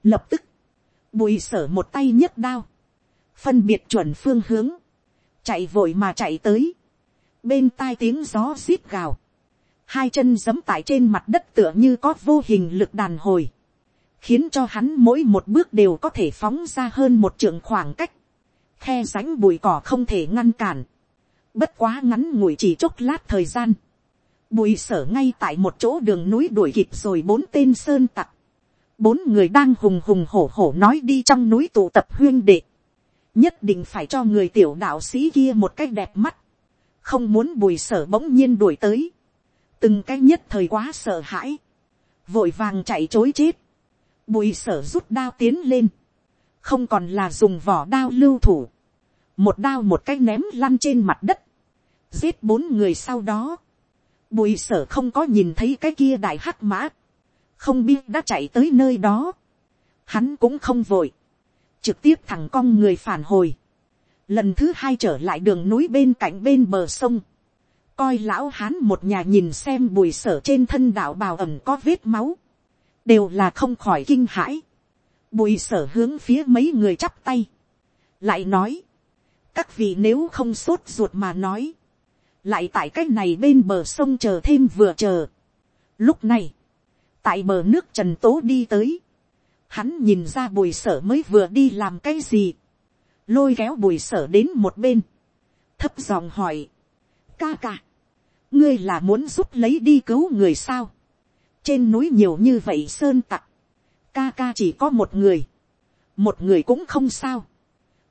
[SPEAKER 1] Lập tức, Bùi sở một tay nhấc đao. Phân biệt chuẩn phương hướng. Chạy vội mà chạy tới. Bên tai tiếng gió zip gào. Hai chân giấm tại trên mặt đất tựa như có vô hình lực đàn hồi. Khiến cho hắn mỗi một bước đều có thể phóng ra hơn một trường khoảng cách. Khe rãnh bụi cỏ không thể ngăn cản. Bất quá ngắn ngủi chỉ chốc lát thời gian. Bùi sở ngay tại một chỗ đường núi đuổi kịp rồi bốn tên sơn tặc bốn người đang hùng hùng hổ hổ nói đi trong núi tụ tập huyên đệ, nhất định phải cho người tiểu đạo sĩ kia một cách đẹp mắt, không muốn bùi sở bỗng nhiên đuổi tới, từng cái nhất thời quá sợ hãi, vội vàng chạy chối chết, bùi sở rút đao tiến lên, không còn là dùng vỏ đao lưu thủ, một đao một cái ném lăn trên mặt đất, giết bốn người sau đó, bùi sở không có nhìn thấy cái kia đại hắc mã, không biết đã chạy tới nơi đó, hắn cũng không vội, trực tiếp thẳng con người phản hồi, lần thứ hai trở lại đường núi bên cạnh bên bờ sông, coi lão hán một nhà nhìn xem bùi sở trên thân đạo bào ẩm có vết máu, đều là không khỏi kinh hãi, bùi sở hướng phía mấy người chắp tay, lại nói, các vị nếu không sốt ruột mà nói, lại tại cái này bên bờ sông chờ thêm vừa chờ. Lúc này, tại bờ nước trần tố đi tới, hắn nhìn ra bùi sở mới vừa đi làm cái gì, lôi kéo bùi sở đến một bên, thấp giọng hỏi, ca ca, ngươi là muốn giúp lấy đi cứu người sao, trên núi nhiều như vậy sơn tặc, ca ca chỉ có một người, một người cũng không sao,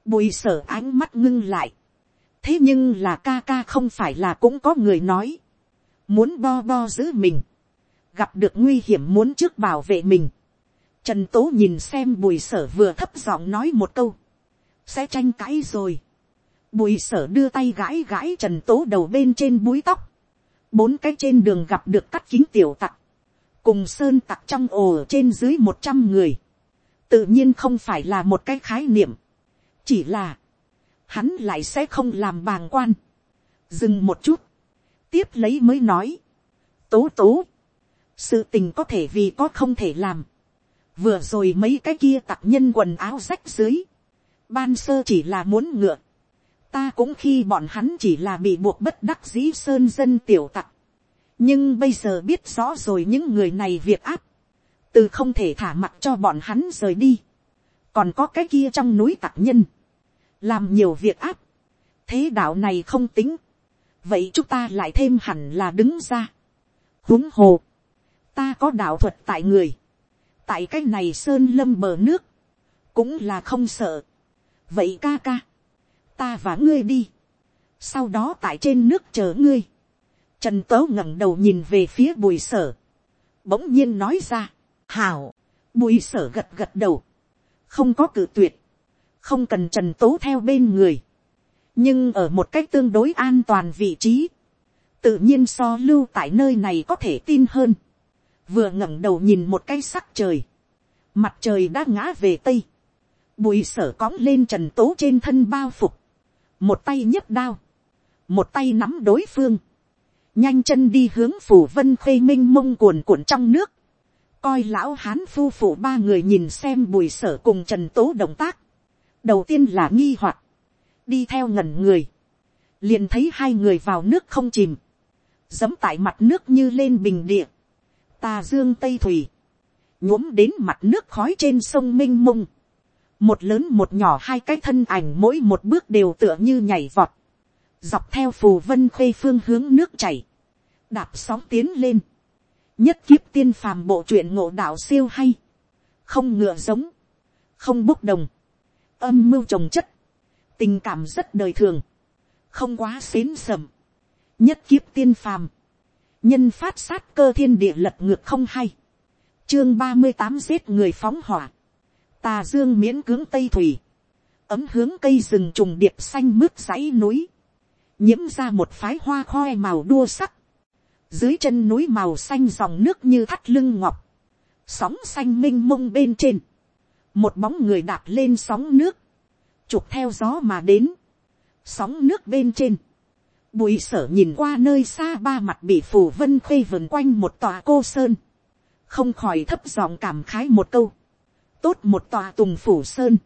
[SPEAKER 1] bùi sở ánh mắt ngưng lại, thế nhưng là ca ca không phải là cũng có người nói, muốn bo bo giữ mình, gặp được nguy hiểm muốn trước bảo vệ mình. Trần tố nhìn xem bùi sở vừa thấp giọng nói một câu, sẽ tranh cãi rồi. Bùi sở đưa tay gãi gãi trần tố đầu bên trên búi tóc, bốn cái trên đường gặp được cắt kính tiểu tặc, cùng sơn tặc trong ổ trên dưới một trăm người, tự nhiên không phải là một cái khái niệm, chỉ là, hắn lại sẽ không làm bàng quan, dừng một chút, tiếp lấy mới nói, tố tố, sự tình có thể vì có không thể làm, vừa rồi mấy cái kia tặc nhân quần áo rách dưới, ban sơ chỉ là muốn ngựa, ta cũng khi bọn hắn chỉ là bị buộc bất đắc dĩ sơn dân tiểu tặc, nhưng bây giờ biết rõ rồi những người này việc áp, từ không thể thả mặt cho bọn hắn rời đi, còn có cái kia trong núi tặc nhân, làm nhiều việc áp, thế đạo này không tính, vậy chúng ta lại thêm hẳn là đứng ra, huống hồ, ta có đạo thuật tại người, tại cái này sơn lâm bờ nước, cũng là không sợ, vậy ca ca, ta và ngươi đi, sau đó tại trên nước chờ ngươi, trần tớ ngẩng đầu nhìn về phía bùi sở, bỗng nhiên nói ra, hảo, bùi sở gật gật đầu, không có cử tuyệt, không cần trần tố theo bên người, nhưng ở một cách tương đối an toàn vị trí, tự nhiên so lưu tại nơi này có thể tin hơn, vừa ngẩng đầu nhìn một cái sắc trời, mặt trời đã ngã về tây, bùi sở cõng lên trần tố trên thân bao phục, một tay nhấc đao, một tay nắm đối phương, nhanh chân đi hướng phủ vân khuê minh mông cuồn cuộn trong nước, coi lão hán phu phụ ba người nhìn xem bùi sở cùng trần tố động tác, đầu tiên là nghi hoặc, đi theo ngẩn người, liền thấy hai người vào nước không chìm, dẫm tại mặt nước như lên bình địa, ta dương tây thủy, nhuốm đến mặt nước khói trên sông m i n h mông, một lớn một nhỏ hai cái thân ảnh mỗi một bước đều tựa như nhảy vọt, dọc theo phù vân khuê phương hướng nước chảy, đạp sóng tiến lên, nhất kiếp tiên phàm bộ truyện ngộ đạo siêu hay, không ngựa giống, không bốc đồng, âm mưu trồng chất, tình cảm rất đời thường, không quá xến sầm, nhất kiếp tiên phàm, nhân phát sát cơ thiên địa lật ngược không hay, chương ba mươi tám giết người phóng hỏa, tà dương miễn cưỡng tây thủy, ấm hướng cây rừng trùng điệp xanh mướt dãy núi, nhiễm ra một phái hoa khoe màu đua sắc, dưới chân núi màu xanh dòng nước như thắt lưng ngọc, sóng xanh m i n h mông bên trên, một bóng người đạp lên sóng nước, chụp theo gió mà đến, sóng nước bên trên, Bùi sở nhìn qua nơi xa ba mặt bị phủ vân khuê vần quanh một tòa cô sơn. Không khỏi thấp giọng cảm khái một câu. Tốt một tòa tùng phủ sơn.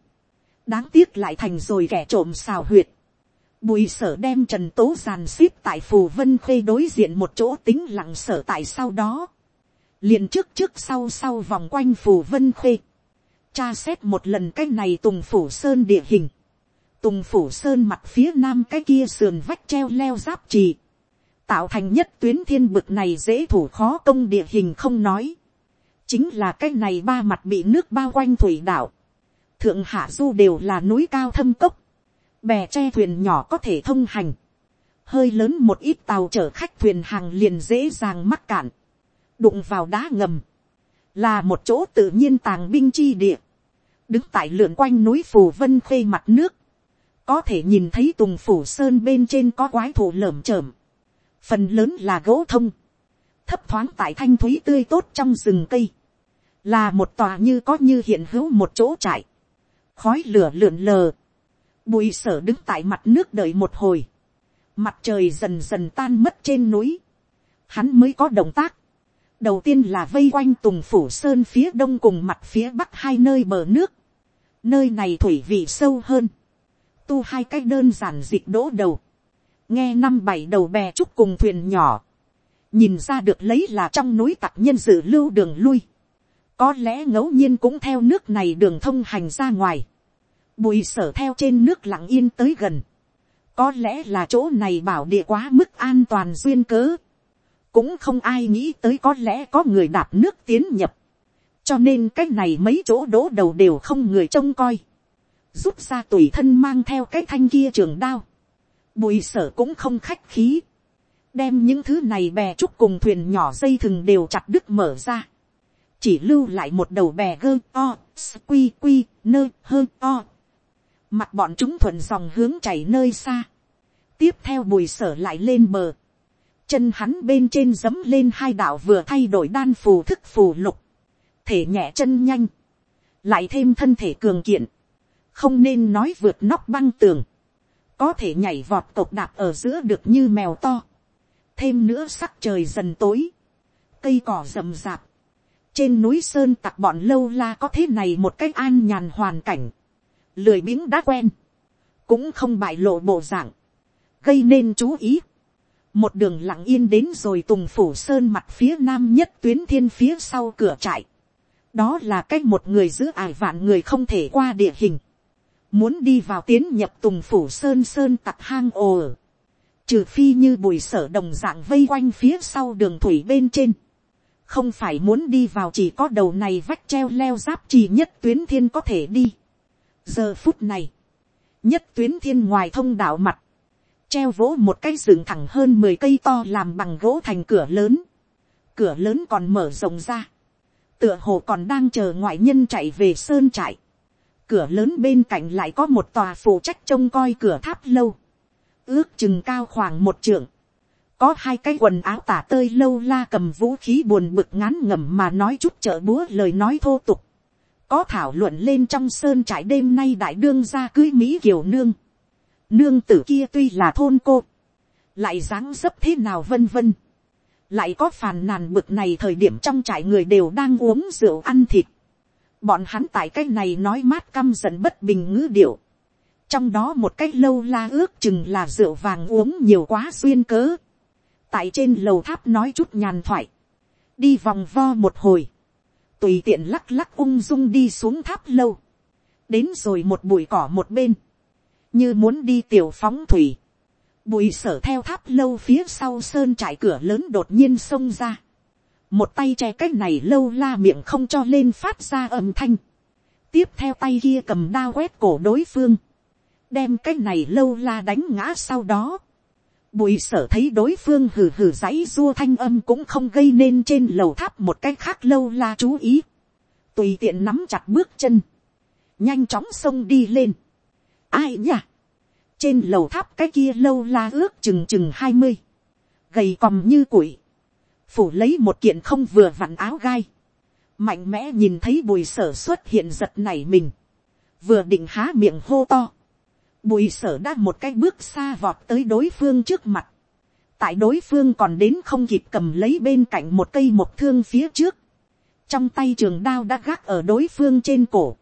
[SPEAKER 1] Đáng tiếc lại thành rồi kẻ trộm xào huyệt. Bùi sở đem trần tố giàn xếp tại phủ vân khuê đối diện một chỗ tính lặng sở tại sau đó. liền trước trước sau sau vòng quanh phủ vân khuê. Cha xét một lần cái này tùng phủ sơn địa hình tùng phủ sơn mặt phía nam cái kia sườn vách treo leo giáp trì, tạo thành nhất tuyến thiên bực này dễ thủ khó công địa hình không nói, chính là cái này ba mặt bị nước bao quanh thủy đảo, thượng hạ du đều là núi cao thâm cốc, bè tre thuyền nhỏ có thể thông hành, hơi lớn một ít tàu chở khách thuyền hàng liền dễ dàng mắc cạn, đụng vào đá ngầm, là một chỗ tự nhiên tàng binh chi địa, đứng tại lượn quanh núi phù vân khuê mặt nước, có thể nhìn thấy tùng phủ sơn bên trên có quái thủ lởm chởm, phần lớn là gỗ thông, thấp thoáng tại thanh thúy tươi tốt trong rừng cây, là một tòa như có như hiện hữu một chỗ trại, khói lửa lượn lờ, bùi sở đứng tại mặt nước đợi một hồi, mặt trời dần dần tan mất trên núi, hắn mới có động tác, đầu tiên là vây quanh tùng phủ sơn phía đông cùng mặt phía bắc hai nơi bờ nước, nơi này thủy vị sâu hơn, tu hai cái đơn giản dịch đỗ đầu, nghe năm bảy đầu bè trúc cùng thuyền nhỏ, nhìn ra được lấy là trong núi tặc nhân dự lưu đường lui, có lẽ ngẫu nhiên cũng theo nước này đường thông hành ra ngoài, bùi sở theo trên nước lặng yên tới gần, có lẽ là chỗ này bảo địa quá mức an toàn duyên cớ, cũng không ai nghĩ tới có lẽ có người đạp nước tiến nhập, cho nên cái này mấy chỗ đỗ đầu đều không người trông coi, rút ra tùy thân mang theo cái thanh kia trường đao. Bùi sở cũng không khách khí. Đem những thứ này bè trúc cùng thuyền nhỏ dây thừng đều chặt đứt mở ra. Chỉ lưu lại một đầu bè gơ o, quy quy, nơ hơ o. Mặt bọn chúng thuận dòng hướng chảy nơi xa. Tiếp theo bùi sở lại lên bờ. Chân hắn bên trên dấm lên hai đạo vừa thay đổi đan phù thức phù lục. Thể nhẹ chân nhanh. Lại thêm thân thể cường kiện không nên nói vượt nóc băng tường, có thể nhảy vọt tộc đạp ở giữa được như mèo to, thêm nữa sắc trời dần tối, cây cỏ rậm rạp, trên núi sơn tặc bọn lâu la có thế này một cách an nhàn hoàn cảnh, lười biếng đã quen, cũng không bại lộ bộ dạng, gây nên chú ý. một đường lặng yên đến rồi tùng phủ sơn mặt phía nam nhất tuyến thiên phía sau cửa trại. đó là cách một người giữ ải vạn người không thể qua địa hình muốn đi vào tiến nhập tùng phủ sơn sơn tặc hang ồ trừ phi như bùi sở đồng dạng vây quanh phía sau đường thủy bên trên. không phải muốn đi vào chỉ có đầu này vách treo leo giáp chỉ nhất tuyến thiên có thể đi. giờ phút này, nhất tuyến thiên ngoài thông đạo mặt, treo vỗ một cái rừng thẳng hơn mười cây to làm bằng gỗ thành cửa lớn. cửa lớn còn mở rộng ra. tựa hồ còn đang chờ ngoại nhân chạy về sơn trại cửa lớn bên cạnh lại có một tòa phụ trách trông coi cửa tháp lâu. ước chừng cao khoảng một trượng. có hai cái quần áo tả tơi lâu la cầm vũ khí buồn bực ngán ngẩm mà nói chút trợ búa lời nói thô tục. có thảo luận lên trong sơn trại đêm nay đại đương ra cưới mỹ kiều nương Nương tử kia tuy là thôn cô. Lại dáng dấp thế nào vân vân. Lại có phàn nàn bực này thời điểm trong trại người đều đang uống rượu ăn thịt. Bọn hắn tại cái này nói mát căm giận bất bình ngữ điệu. Trong đó một cái lâu la ước chừng là rượu vàng uống nhiều quá xuyên cớ. Tại trên lầu tháp nói chút nhàn thoại. Đi vòng vo một hồi. Tùy tiện lắc lắc ung dung đi xuống tháp lâu. Đến rồi một bụi cỏ một bên như muốn đi tiểu phóng thủy, bụi sở theo tháp lâu phía sau sơn trải cửa lớn đột nhiên xông ra, một tay che cái này lâu la miệng không cho lên phát ra âm thanh, tiếp theo tay kia cầm đao quét cổ đối phương, đem cái này lâu la đánh ngã sau đó, bùi sở thấy đối phương hừ hừ dãy dua thanh âm cũng không gây nên trên lầu tháp một cái khác lâu la chú ý, tùy tiện nắm chặt bước chân, nhanh chóng xông đi lên, ai nhỉ? trên lầu tháp cái kia lâu la ước chừng chừng hai mươi, gầy còm như củi, phủ lấy một kiện không vừa vặn áo gai, mạnh mẽ nhìn thấy bùi sở xuất hiện giật này mình, vừa định há miệng hô to, bùi sở đã một cái bước xa vọt tới đối phương trước mặt, tại đối phương còn đến không kịp cầm lấy bên cạnh một cây một thương phía trước, trong tay trường đao đã gác ở đối phương trên cổ,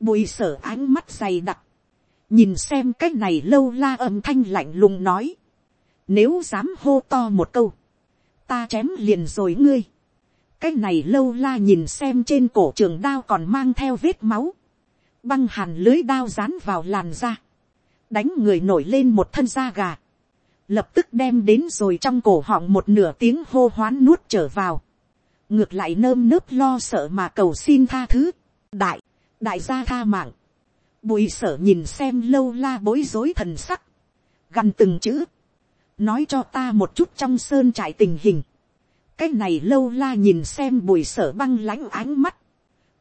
[SPEAKER 1] bùi sở ánh mắt dày đặc, nhìn xem cái này lâu la âm thanh lạnh lùng nói, nếu dám hô to một câu, ta chém liền rồi ngươi, cái này lâu la nhìn xem trên cổ trường đao còn mang theo vết máu, băng hàn lưới đao dán vào làn da, đánh người nổi lên một thân da gà, lập tức đem đến rồi trong cổ họng một nửa tiếng hô hoán nuốt trở vào, ngược lại nơm nớp lo sợ mà cầu xin tha thứ, đại, đại gia tha mạng, Bùi sở nhìn xem lâu la bối rối thần sắc. gằn từng chữ. Nói cho ta một chút trong sơn trại tình hình. Cái này lâu la nhìn xem bùi sở băng lãnh ánh mắt.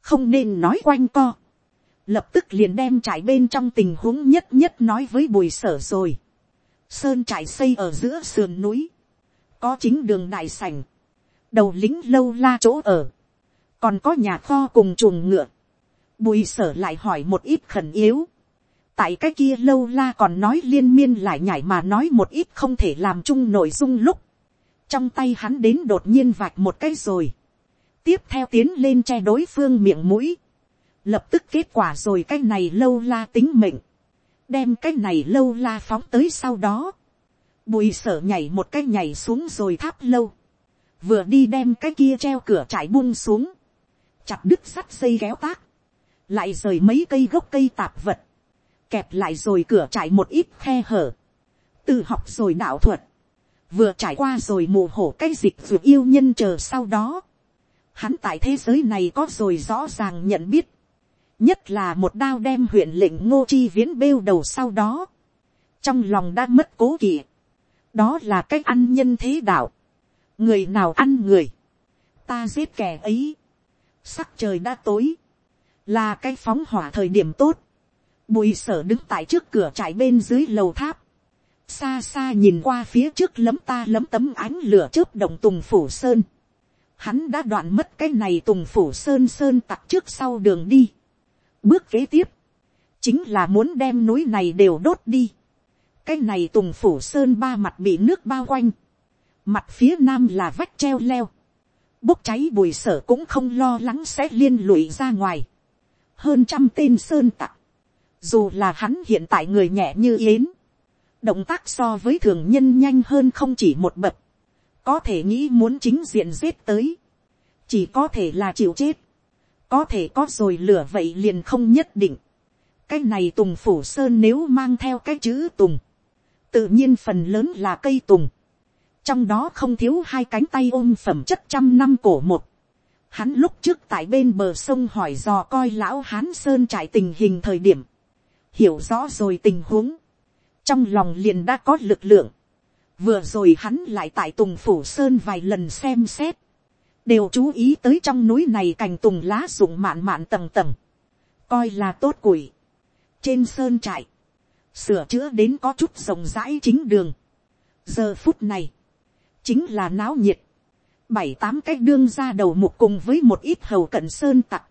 [SPEAKER 1] Không nên nói quanh co. Lập tức liền đem trại bên trong tình huống nhất nhất nói với bùi sở rồi. Sơn trại xây ở giữa sườn núi. Có chính đường đại sảnh. Đầu lính lâu la chỗ ở. Còn có nhà kho cùng chuồng ngựa Bùi sở lại hỏi một ít khẩn yếu. Tại cái kia lâu la còn nói liên miên lại nhảy mà nói một ít không thể làm chung nội dung lúc. Trong tay hắn đến đột nhiên vạch một cái rồi. Tiếp theo tiến lên che đối phương miệng mũi. Lập tức kết quả rồi cái này lâu la tính mệnh. Đem cái này lâu la phóng tới sau đó. Bùi sở nhảy một cái nhảy xuống rồi tháp lâu. Vừa đi đem cái kia treo cửa trải buông xuống. Chặt đứt sắt dây kéo tác lại rời mấy cây gốc cây tạp vật, kẹp lại rồi cửa trải một ít khe hở, tự học rồi đạo thuật, vừa trải qua rồi mù hổ cái dịch ruột yêu nhân chờ sau đó, hắn tại thế giới này có rồi rõ ràng nhận biết, nhất là một đao đem huyện lệnh ngô chi viễn bêu đầu sau đó, trong lòng đã mất cố kỵ, đó là cách ăn nhân thế đạo, người nào ăn người, ta giết kẻ ấy, sắc trời đã tối, là cái phóng hỏa thời điểm tốt, bùi sở đứng tại trước cửa trải bên dưới lầu tháp, xa xa nhìn qua phía trước lấm ta lấm tấm ánh lửa chớp động tùng phủ sơn, hắn đã đoạn mất cái này tùng phủ sơn sơn tặc trước sau đường đi, bước kế tiếp, chính là muốn đem núi này đều đốt đi, cái này tùng phủ sơn ba mặt bị nước bao quanh, mặt phía nam là vách treo leo, bốc cháy bùi sở cũng không lo lắng sẽ liên lụy ra ngoài. hơn trăm tên sơn tặc, dù là hắn hiện tại người nhẹ như yến, động tác so với thường nhân nhanh hơn không chỉ một bậc, có thể nghĩ muốn chính diện giết tới, chỉ có thể là chịu chết, có thể có rồi lửa vậy liền không nhất định. cái này tùng phủ sơn nếu mang theo cái chữ tùng, tự nhiên phần lớn là cây tùng, trong đó không thiếu hai cánh tay ôm phẩm chất trăm năm cổ một. Hắn lúc trước tại bên bờ sông hỏi dò coi lão hán sơn trải tình hình thời điểm, hiểu rõ rồi tình huống, trong lòng liền đã có lực lượng, vừa rồi hắn lại tại tùng phủ sơn vài lần xem xét, đều chú ý tới trong núi này cành tùng lá rụng mạn mạn tầng tầng, coi là tốt củi, trên sơn trại, sửa chữa đến có chút rộng rãi chính đường. giờ phút này, chính là náo nhiệt, bảy tám cái đương ra đầu mục cùng với một ít hầu cận sơn tặc,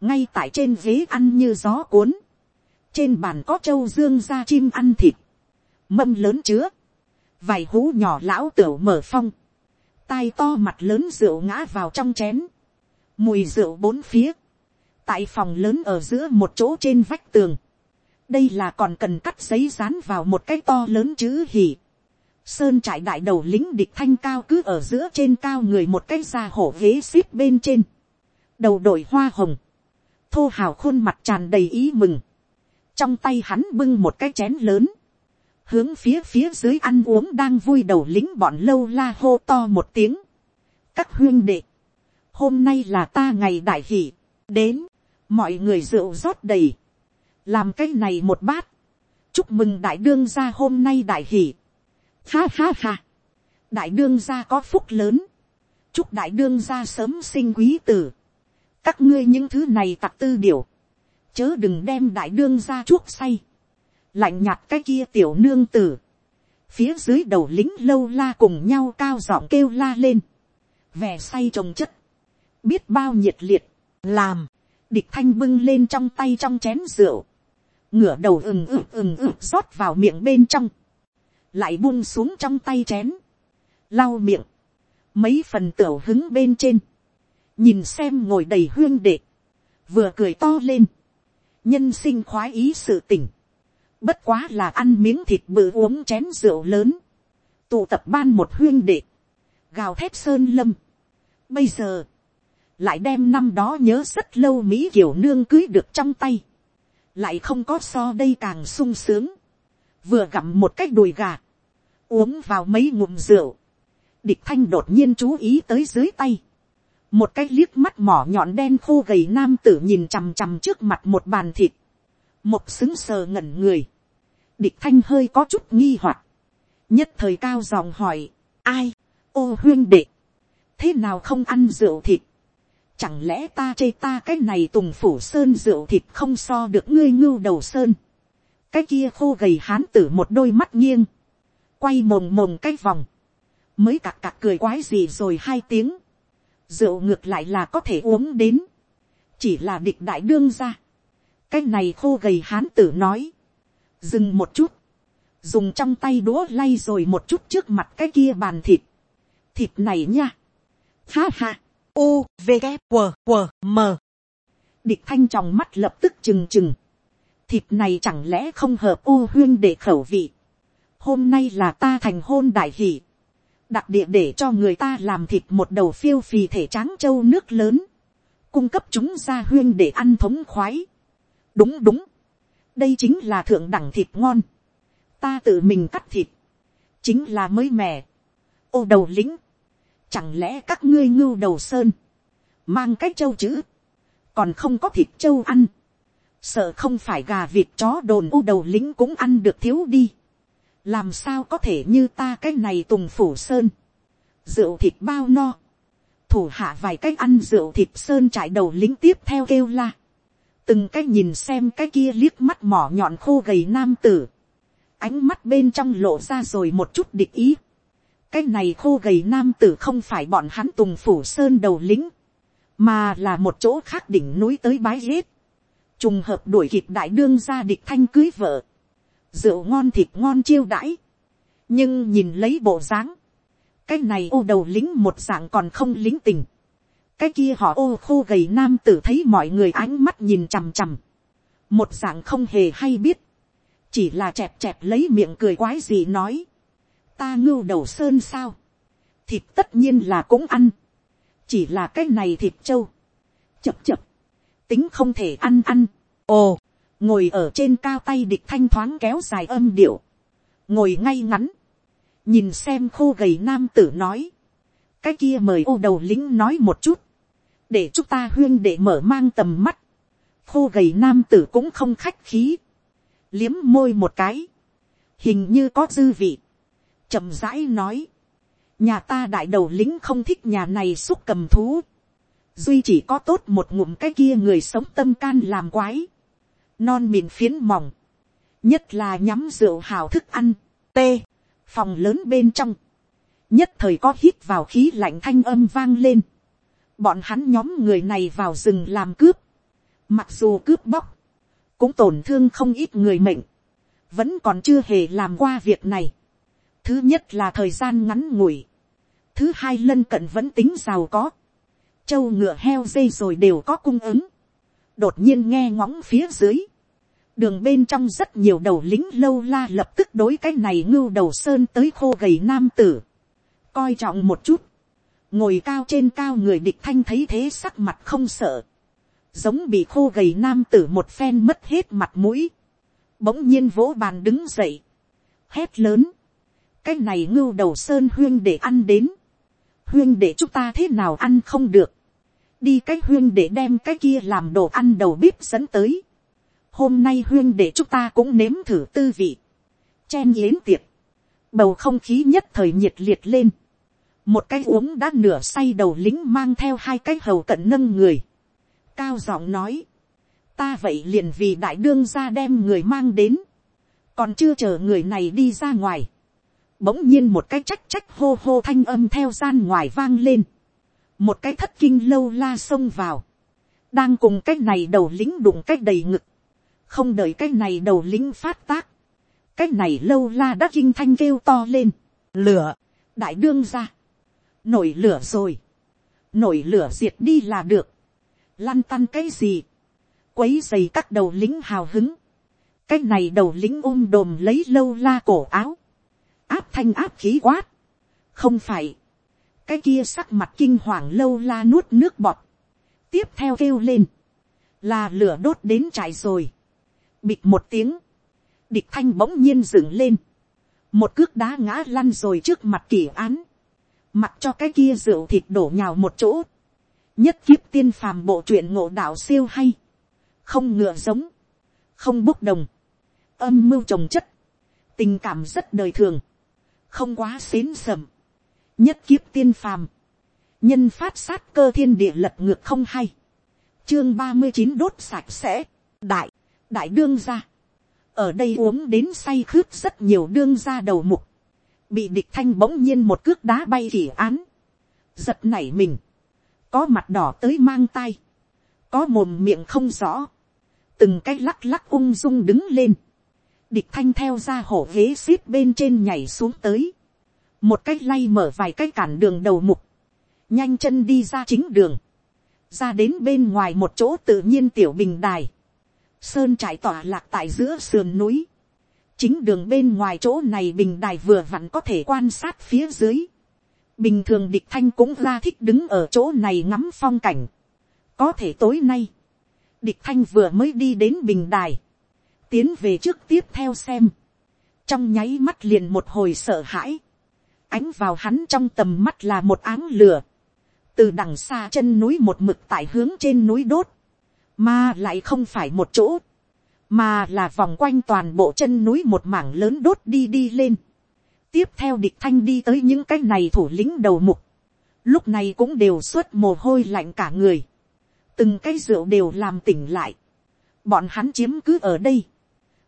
[SPEAKER 1] ngay tại trên ghế ăn như gió cuốn, trên bàn có trâu dương da chim ăn thịt, mâm lớn chứa, vài hú nhỏ lão tửu mở phong, tai to mặt lớn rượu ngã vào trong chén, mùi rượu bốn phía, tại phòng lớn ở giữa một chỗ trên vách tường, đây là còn cần cắt giấy dán vào một cái to lớn chữ hỉ, sơn trại đại đầu lính địch thanh cao cứ ở giữa trên cao người một cái da hổ ghế xếp bên trên, đầu đội hoa hồng, thô hào khuôn mặt tràn đầy ý mừng, trong tay hắn bưng một cái chén lớn, hướng phía phía dưới ăn uống đang vui đầu lính bọn lâu la hô to một tiếng. các huyên đệ, hôm nay là ta ngày đại hỷ, đến, mọi người rượu rót đầy, làm cái này một bát, chúc mừng đại đương gia hôm nay đại hỷ, ha ha ha, đại đương gia có phúc lớn, chúc đại đương gia sớm sinh quý tử, các ngươi những thứ này tặc tư điều, chớ đừng đem đại đương ra chuốc say, lạnh nhạt cái kia tiểu nương tử, phía dưới đầu lính lâu la cùng nhau cao giọng kêu la lên, vẻ say trồng chất, biết bao nhiệt liệt, làm, địch thanh bưng lên trong tay trong chén rượu, ngửa đầu ừng ừng ừng ừng rót vào miệng bên trong, lại buông xuống trong tay chén, lau miệng, mấy phần tửu hứng bên trên, nhìn xem ngồi đầy huyên đệ, vừa cười to lên, nhân sinh khoái ý sự tình, bất quá là ăn miếng thịt bự uống chén rượu lớn, tụ tập ban một huyên đệ, gào thét sơn lâm. Bây giờ, lại đem năm đó nhớ rất lâu mỹ kiểu nương cưới được trong tay, lại không có so đây càng sung sướng, vừa gặm một cái đùi gà, uống vào mấy ngụm rượu, địch thanh đột nhiên chú ý tới dưới tay, một cái liếc mắt mỏ nhọn đen khô gầy nam tử nhìn chằm chằm trước mặt một bàn thịt, một xứng sờ ngẩn người, địch thanh hơi có chút nghi hoặc, nhất thời cao giọng hỏi, ai, ô huyên đệ, thế nào không ăn rượu thịt, chẳng lẽ ta chê ta cái này tùng phủ sơn rượu thịt không so được ngươi ngưu đầu sơn, cái kia khô gầy hán tử một đôi mắt nghiêng, quay mồng mồng cái vòng, mới cặc cặc cười quái gì rồi hai tiếng, rượu ngược lại là có thể uống đến, chỉ là địch đại đương ra, cái này khô gầy hán tử nói, dừng một chút, dùng trong tay đũa lay rồi một chút trước mặt cái kia bàn thịt, thịt này nha, ha ha,
[SPEAKER 2] u v g q q m.
[SPEAKER 1] Địch thanh tròng mắt lập tức trừng trừng, thịt này chẳng lẽ không hợp u huyên để khẩu vị, hôm nay là ta thành hôn đại hỷ, đặc địa để cho người ta làm thịt một đầu phiêu phì thể tráng châu nước lớn, cung cấp chúng ra huyên để ăn thống khoái. đúng đúng, đây chính là thượng đẳng thịt ngon, ta tự mình cắt thịt, chính là mới mẻ, ô đầu lính, chẳng lẽ các ngươi ngưu đầu sơn, mang cái châu chữ, còn không có thịt châu ăn, sợ không phải gà vịt chó đồn ô đầu lính cũng ăn được thiếu đi, làm sao có thể như ta cái này tùng phủ sơn, rượu thịt bao no, thủ hạ vài cách ăn rượu thịt sơn trải đầu lính tiếp theo kêu la, từng cái nhìn xem cái kia liếc mắt mỏ nhọn khô gầy nam tử, ánh mắt bên trong lộ ra rồi một chút địch ý, cái này khô gầy nam tử không phải bọn hắn tùng phủ sơn đầu lính, mà là một chỗ khác đỉnh núi tới bái rết, trùng hợp đuổi kịp đại đương gia địch thanh cưới vợ, rượu ngon thịt ngon chiêu đãi, nhưng nhìn lấy bộ dáng, cái này ô đầu lính một dạng còn không lính tình, cái kia họ ô khô gầy nam tử thấy mọi người ánh mắt nhìn chằm chằm, một dạng không hề hay biết, chỉ là chẹp chẹp lấy miệng cười quái gì nói, ta ngưu đầu sơn sao, thịt tất nhiên là cũng ăn, chỉ là cái này thịt trâu, chập chập, tính không thể ăn ăn, ồ, ngồi ở trên cao tay địch thanh thoáng kéo dài âm điệu, ngồi ngay ngắn, nhìn xem khô gầy nam tử nói, cái kia mời ô đầu lính nói một chút, để chúng ta huyên để mở mang tầm mắt, khô gầy nam tử cũng không khách khí, liếm môi một cái, hình như có dư vị, chậm rãi nói, nhà ta đại đầu lính không thích nhà này xúc cầm thú, duy chỉ có tốt một ngụm cái kia người sống tâm can làm quái, non mịn phiến mỏng, nhất là nhắm rượu hào thức ăn, tê phòng lớn bên trong, nhất thời có hít vào khí lạnh thanh âm vang lên, bọn hắn nhóm người này vào rừng làm cướp, mặc dù cướp bóc, cũng tổn thương không ít người mệnh, vẫn còn chưa hề làm qua việc này. Thứ nhất là thời gian ngắn ngủi, thứ hai lân cận vẫn tính giàu có, châu ngựa heo dây rồi đều có cung ứng, đột nhiên nghe ngóng phía dưới, đường bên trong rất nhiều đầu lính lâu la lập tức đối cái này ngưu đầu sơn tới khô gầy nam tử, coi trọng một chút, ngồi cao trên cao người địch thanh thấy thế sắc mặt không sợ, giống bị khô gầy nam tử một phen mất hết mặt mũi, bỗng nhiên vỗ bàn đứng dậy, hét lớn, cái này ngưu đầu sơn huyên để ăn đến, huyên để chúng ta thế nào ăn không được, đi cái huyên để đem cái kia làm đồ ăn đầu bếp dẫn tới, hôm nay huyên để chúng ta cũng nếm thử tư vị, chen yến tiệc, bầu không khí nhất thời nhiệt liệt lên, một cái uống đã nửa say đầu lính mang theo hai cái hầu cận nâng người, cao giọng nói, ta vậy liền vì đại đương ra đem người mang đến, còn chưa chờ người này đi ra ngoài, bỗng nhiên một cái trách trách hô hô thanh âm theo gian ngoài vang lên, một cái thất kinh lâu la xông vào, đang cùng cái này đầu lính đụng cái đầy ngực, không đợi cái này đầu lính phát tác, cái này lâu la đã kinh thanh kêu to lên, lửa, đại đương ra, nổi lửa rồi, nổi lửa diệt đi là được, lăn tăn cái gì, quấy dày các đầu lính hào hứng, cái này đầu lính ôm đồm lấy lâu la cổ áo, áp thanh áp khí quát, không phải, cái kia sắc mặt kinh hoàng lâu la nuốt nước bọt, tiếp theo kêu lên, là lửa đốt đến trại rồi, bịt một tiếng, địch thanh bỗng nhiên dựng lên, một cước đá ngã lăn rồi trước mặt kỳ án, mặc cho cái kia rượu thịt đổ nhào một chỗ, nhất kiếp tiên phàm bộ truyện ngộ đạo siêu hay, không ngựa giống, không bốc đồng, âm mưu trồng chất, tình cảm rất đời thường, không quá xến sầm, nhất kiếp tiên phàm, nhân phát sát cơ thiên địa lật ngược không hay, chương ba mươi chín đốt sạch sẽ, đại, đại đương gia, ở đây uống đến say khướt rất nhiều đương gia đầu mục, bị địch thanh bỗng nhiên một cước đá bay kỳ án, giật nảy mình, có mặt đỏ tới mang tay, có mồm miệng không rõ, từng cái lắc lắc ung dung đứng lên, địch thanh theo ra hổ ghế xít bên trên nhảy xuống tới, một cái lay mở vài cái cản đường đầu mục, nhanh chân đi ra chính đường, ra đến bên ngoài một chỗ tự nhiên tiểu bình đài, sơn trải tỏa lạc tại giữa sườn núi, chính đường bên ngoài chỗ này bình đài vừa vặn có thể quan sát phía dưới, bình thường địch thanh cũng ra thích đứng ở chỗ này ngắm phong cảnh, có thể tối nay, địch thanh vừa mới đi đến bình đài, tiến về trước tiếp theo xem, trong nháy mắt liền một hồi sợ hãi, ánh vào hắn trong tầm mắt là một áng lửa, từ đằng xa chân núi một mực tại hướng trên núi đốt, mà lại không phải một chỗ, mà là vòng quanh toàn bộ chân núi một mảng lớn đốt đi đi lên. tiếp theo địch thanh đi tới những cái này thủ lĩnh đầu mục, lúc này cũng đều xuất mồ hôi lạnh cả người, từng cái rượu đều làm tỉnh lại, bọn hắn chiếm cứ ở đây,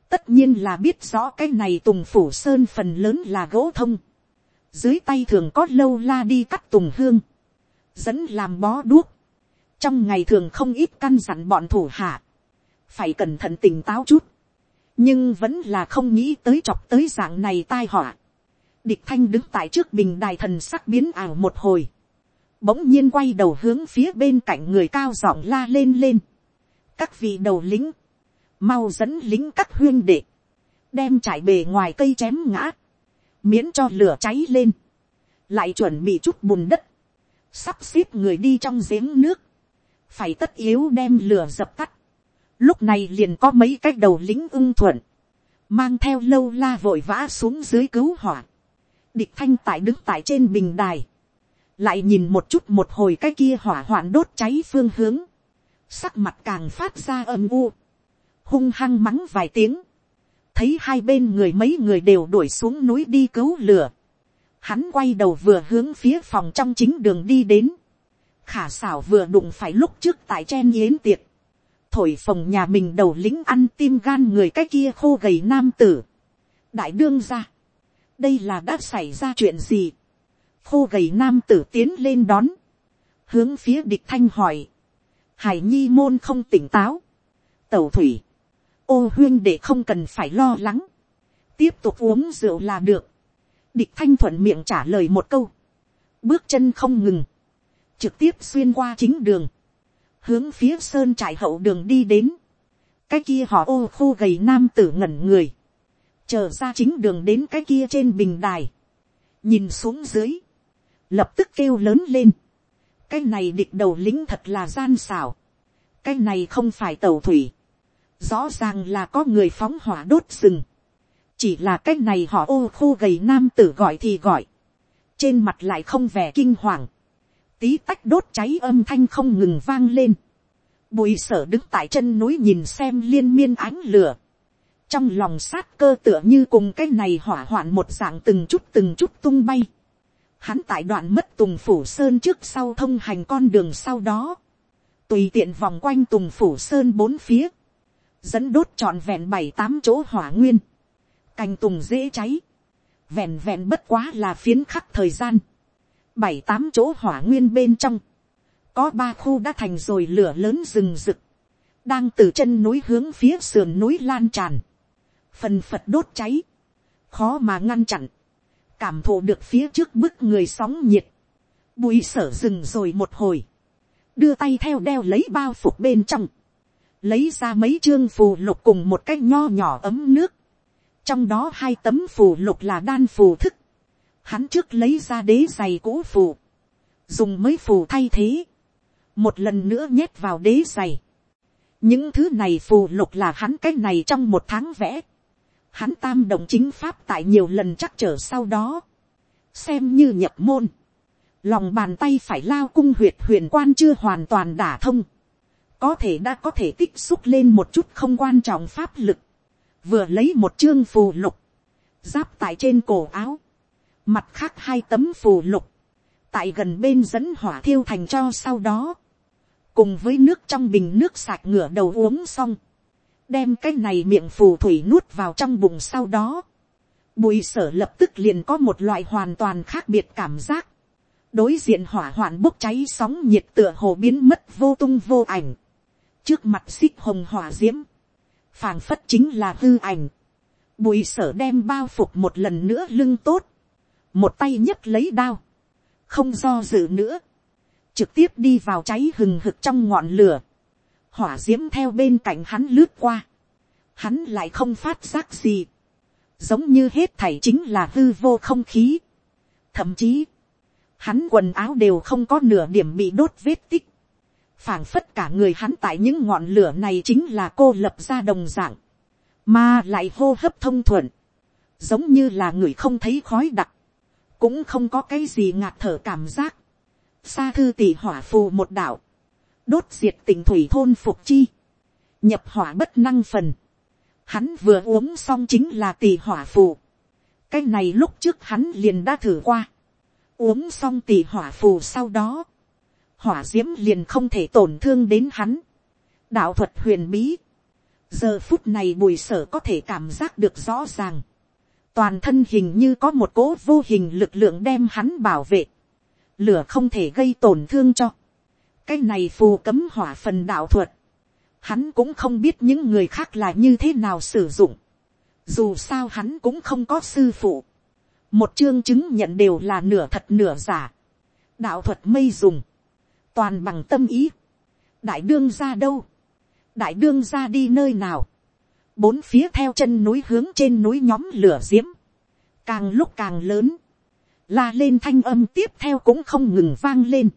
[SPEAKER 1] tất nhiên là biết rõ cái này tùng phủ sơn phần lớn là gỗ thông, dưới tay thường có lâu la đi cắt tùng hương, dẫn làm bó đuốc, trong ngày thường không ít căn dặn bọn thủ hạ, phải cẩn thận tỉnh táo chút, nhưng vẫn là không nghĩ tới chọc tới dạng này tai họa. địch thanh đứng tại trước bình đài thần sắc biến ảo một hồi, bỗng nhiên quay đầu hướng phía bên cạnh người cao giọng la lên lên. các vị đầu lính, mau dẫn lính các huyên đệ, đem trải bề ngoài cây chém ngã, miễn cho lửa cháy lên, lại chuẩn bị chút bùn đất, sắp xếp người đi trong giếng nước, phải tất yếu đem lửa dập tắt. Lúc này liền có mấy cái đầu lính ưng thuận, mang theo lâu la vội vã xuống dưới cứu hỏa. Địch thanh tại đứng tại trên bình đài, lại nhìn một chút một hồi cái kia hỏa hoạn đốt cháy phương hướng, sắc mặt càng phát ra âm u, hung hăng mắng vài tiếng, thấy hai bên người mấy người đều đuổi xuống núi đi cứu lửa, hắn quay đầu vừa hướng phía phòng trong chính đường đi đến, khả xảo vừa đụng phải lúc trước tại chen yến tiệc, thổi phòng nhà mình đầu lính ăn tim gan người cái kia khô gầy nam tử, đại đương ra, đây là đã xảy ra chuyện gì, khô gầy nam tử tiến lên đón, hướng phía địch thanh hỏi, hải nhi môn không tỉnh táo, tẩu thủy, ô huyên để không cần phải lo lắng, tiếp tục uống rượu là được, địch thanh thuận miệng trả lời một câu, bước chân không ngừng, trực tiếp xuyên qua chính đường, hướng phía sơn trại hậu đường đi đến, cái kia họ ô khô gầy nam tử ngẩn người, chờ ra chính đường đến cái kia trên bình đài, nhìn xuống dưới, lập tức kêu lớn lên, cái này địch đầu lính thật là gian xảo, cái này không phải tàu thủy, rõ ràng là có người phóng hỏa đốt rừng, chỉ là cái này họ ô khô gầy nam tử gọi thì gọi, trên mặt lại không vẻ kinh hoàng, tí tách đốt cháy âm thanh không ngừng vang lên, bùi sở đứng tại chân núi nhìn xem liên miên ánh lửa, trong lòng sát cơ tựa như cùng cái này hỏa hoạn một dạng từng chút từng chút tung bay, hắn tại đoạn mất tùng phủ sơn trước sau thông hành con đường sau đó, tùy tiện vòng quanh tùng phủ sơn bốn phía, dẫn đốt trọn vẹn bảy tám chỗ hỏa nguyên, cành tùng dễ cháy, vẹn vẹn bất quá là phiến khắc thời gian, bảy tám chỗ hỏa nguyên bên trong, có ba khu đã thành rồi lửa lớn rừng rực, đang từ chân núi hướng phía sườn núi lan tràn, phần phật đốt cháy, khó mà ngăn chặn, cảm thụ được phía trước bức người sóng nhiệt, bùi sở rừng rồi một hồi, đưa tay theo đeo lấy bao phục bên trong, lấy ra mấy chương phù lục cùng một cái nho nhỏ ấm nước, trong đó hai tấm phù lục là đan phù thức, hắn trước lấy ra đế giày cũ phù, dùng mới phù thay thế, một lần nữa nhét vào đế giày. những thứ này phù lục là hắn cái này trong một tháng vẽ, hắn tam động chính pháp tại nhiều lần chắc trở sau đó, xem như nhập môn, lòng bàn tay phải lao cung huyệt huyền quan chưa hoàn toàn đả thông, có thể đã có thể tích xúc lên một chút không quan trọng pháp lực, vừa lấy một chương phù lục, giáp tại trên cổ áo, mặt khác hai tấm phù lục, tại gần bên dẫn hỏa thiêu thành cho sau đó, cùng với nước trong bình nước sạch ngửa đầu uống xong, đem cái này miệng phù thủy nuốt vào trong bụng sau đó, bùi sở lập tức liền có một loại hoàn toàn khác biệt cảm giác, đối diện hỏa hoạn bốc cháy sóng nhiệt tựa hồ biến mất vô tung vô ảnh, trước mặt xích hồng hỏa diễm, phảng phàng phất chính là hư ảnh, bùi sở đem bao phục một lần nữa lưng tốt, một tay nhấc lấy đao, không do dự nữa, trực tiếp đi vào cháy hừng hực trong ngọn lửa, hỏa d i ễ m theo bên cạnh hắn lướt qua, hắn lại không phát giác gì, giống như hết thảy chính là hư vô không khí, thậm chí, hắn quần áo đều không có nửa điểm bị đốt vết tích, phảng phất cả người hắn tại những ngọn lửa này chính là cô lập ra đồng dạng, mà lại hô hấp thông thuận, giống như là người không thấy khói đặc, cũng không có cái gì ngạt thở cảm giác, xa thư tỷ hỏa phù một đạo, đốt diệt tỉnh thủy thôn phục chi, nhập hỏa bất năng phần, hắn vừa uống xong chính là tỷ hỏa phù, cái này lúc trước hắn liền đã thử qua, uống xong tỷ hỏa phù sau đó, hỏa d i ễ m liền không thể tổn thương đến hắn. đạo thuật huyền bí. giờ phút này bùi sở có thể cảm giác được rõ ràng. toàn thân hình như có một cố vô hình lực lượng đem hắn bảo vệ. lửa không thể gây tổn thương cho. cái này phù cấm hỏa phần đạo thuật. hắn cũng không biết những người khác là như thế nào sử dụng. dù sao hắn cũng không có sư phụ. một chương chứng nhận đều là nửa thật nửa giả đạo thuật mây dùng, toàn bằng tâm ý, đại đương ra đâu, đại đương ra đi nơi nào, bốn phía theo chân núi hướng trên núi nhóm lửa diễm, càng lúc càng lớn, la lên thanh âm tiếp theo cũng không ngừng vang lên,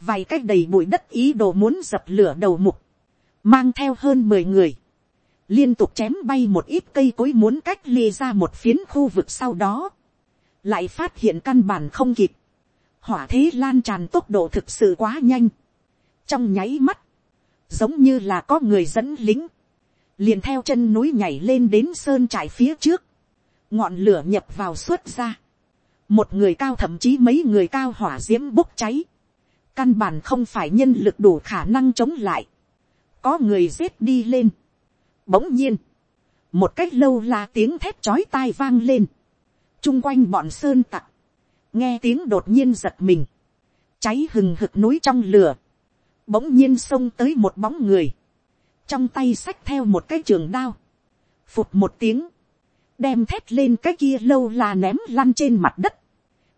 [SPEAKER 1] vài cách đầy bụi đất ý đồ muốn dập lửa đầu mục, mang theo hơn mười người, liên tục chém bay một ít cây cối muốn cách ly ra một phiến khu vực sau đó, lại phát hiện căn bản không kịp, hỏa thế lan tràn tốc độ thực sự quá nhanh, trong nháy mắt, giống như là có người dẫn lính, liền theo chân núi nhảy lên đến sơn trại phía trước, ngọn lửa nhập vào suốt ra, một người cao thậm chí mấy người cao hỏa d i ễ m bốc cháy, căn bản không phải nhân lực đủ khả năng chống lại, có người rết đi lên, bỗng nhiên, một cách lâu là tiếng thép chói tai vang lên, chung quanh bọn sơn tặc, nghe tiếng đột nhiên giật mình, cháy hừng hực núi trong lửa, bỗng nhiên xông tới một bóng người, trong tay xách theo một cái trường đao, phụt một tiếng, đem thét lên cái kia lâu là ném lăn trên mặt đất.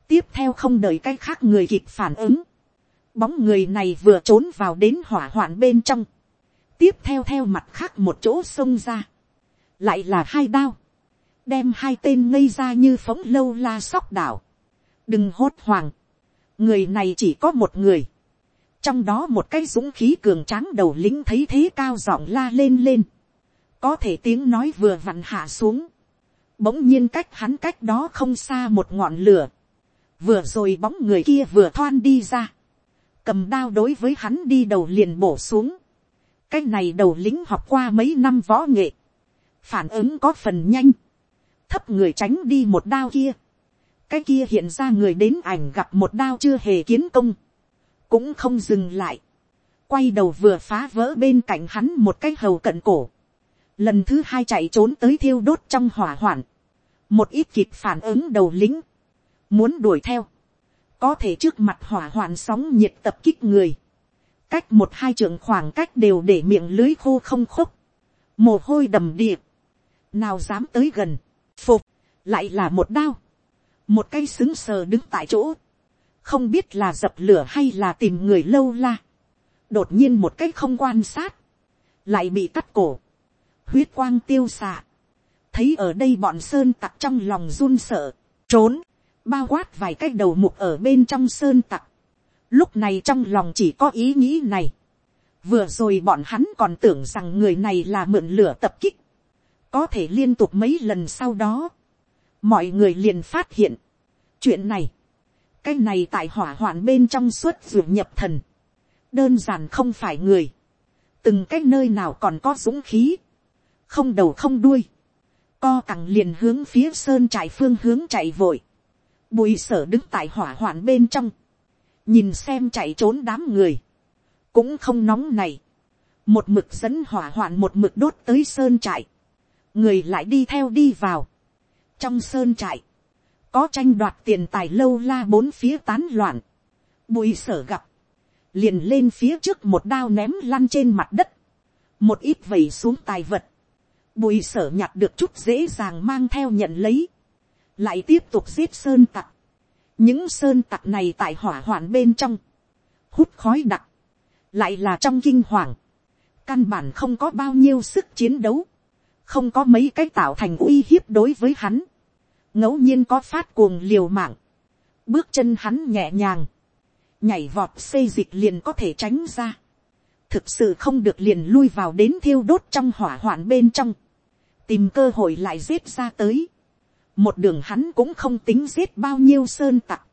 [SPEAKER 1] tiếp theo không đợi cái khác người kịp phản ứng. bóng người này vừa trốn vào đến hỏa hoạn bên trong. tiếp theo theo mặt khác một chỗ xông ra. lại là hai đao. đem hai tên ngây ra như phóng lâu la sóc đảo đừng hốt hoảng. người này chỉ có một người. trong đó một cái dũng khí cường tráng đầu lính thấy thế cao giọng la lên lên. có thể tiếng nói vừa vặn hạ xuống. Bỗng nhiên cách hắn cách đó không xa một ngọn lửa, vừa rồi bóng người kia vừa thoan đi ra, cầm đao đối với hắn đi đầu liền bổ xuống, cái này đầu lính học qua mấy năm võ nghệ, phản ứng có phần nhanh, thấp người tránh đi một đao kia, cái kia hiện ra người đến ảnh gặp một đao chưa hề kiến công, cũng không dừng lại, quay đầu vừa phá vỡ bên cạnh hắn một cái hầu cận cổ, lần thứ hai chạy trốn tới thiêu đốt trong hỏa hoạn, một ít kịp phản ứng đầu lính, muốn đuổi theo, có thể trước mặt hỏa hoạn sóng nhiệt tập kích người, cách một hai trường khoảng cách đều để miệng lưới khô không khúc, mồ hôi đầm địa, nào dám tới gần, phục, lại là một đao, một cây xứng sờ đứng tại chỗ, không biết là dập lửa hay là tìm người lâu la, đột nhiên một cái không quan sát, lại bị cắt cổ, huyết quang tiêu xạ, thấy ở đây bọn sơn tặc trong lòng run sợ, trốn, bao quát vài cái đầu mục ở bên trong sơn tặc. Lúc này trong lòng chỉ có ý nghĩ này. Vừa rồi bọn hắn còn tưởng rằng người này là mượn lửa tập kích. Có thể liên tục mấy lần sau đó. Mọi người liền phát hiện. Chuyện này. Cái này tại hỏa hoạn bên trong suốt ruột nhập thần. Đơn giản không phải người. Từng cái nơi nào còn có dũng khí. Không đầu không đuôi co cẳng liền hướng phía sơn trại phương hướng chạy vội, bùi sở đứng tại hỏa hoạn bên trong, nhìn xem chạy trốn đám người, cũng không nóng này, một mực dẫn hỏa hoạn một mực đốt tới sơn trại, người lại đi theo đi vào, trong sơn trại, có tranh đoạt tiền tài lâu la bốn phía tán loạn, bùi sở gặp, liền lên phía trước một đao ném lăn trên mặt đất, một ít vẩy xuống tài vật, Bùi sở nhặt được chút dễ dàng mang theo nhận lấy. Lại tiếp tục giết sơn tặc. Những sơn tặc này tại hỏa hoạn bên trong. Hút khói đặc. Lại là trong kinh hoàng. Căn bản không có bao nhiêu sức chiến đấu. Không có mấy cái tạo thành uy hiếp đối với hắn ngẫu nhiên có phát cuồng liều mạng. Bước chân hắn nhẹ nhàng. Nhảy vọt xây dịch liền có thể tránh ra thực sự không được liền lui vào đến thiêu đốt trong hỏa hoạn bên trong tìm cơ hội lại giết ra tới. một đường hắn cũng không tính giết bao nhiêu sơn tặc.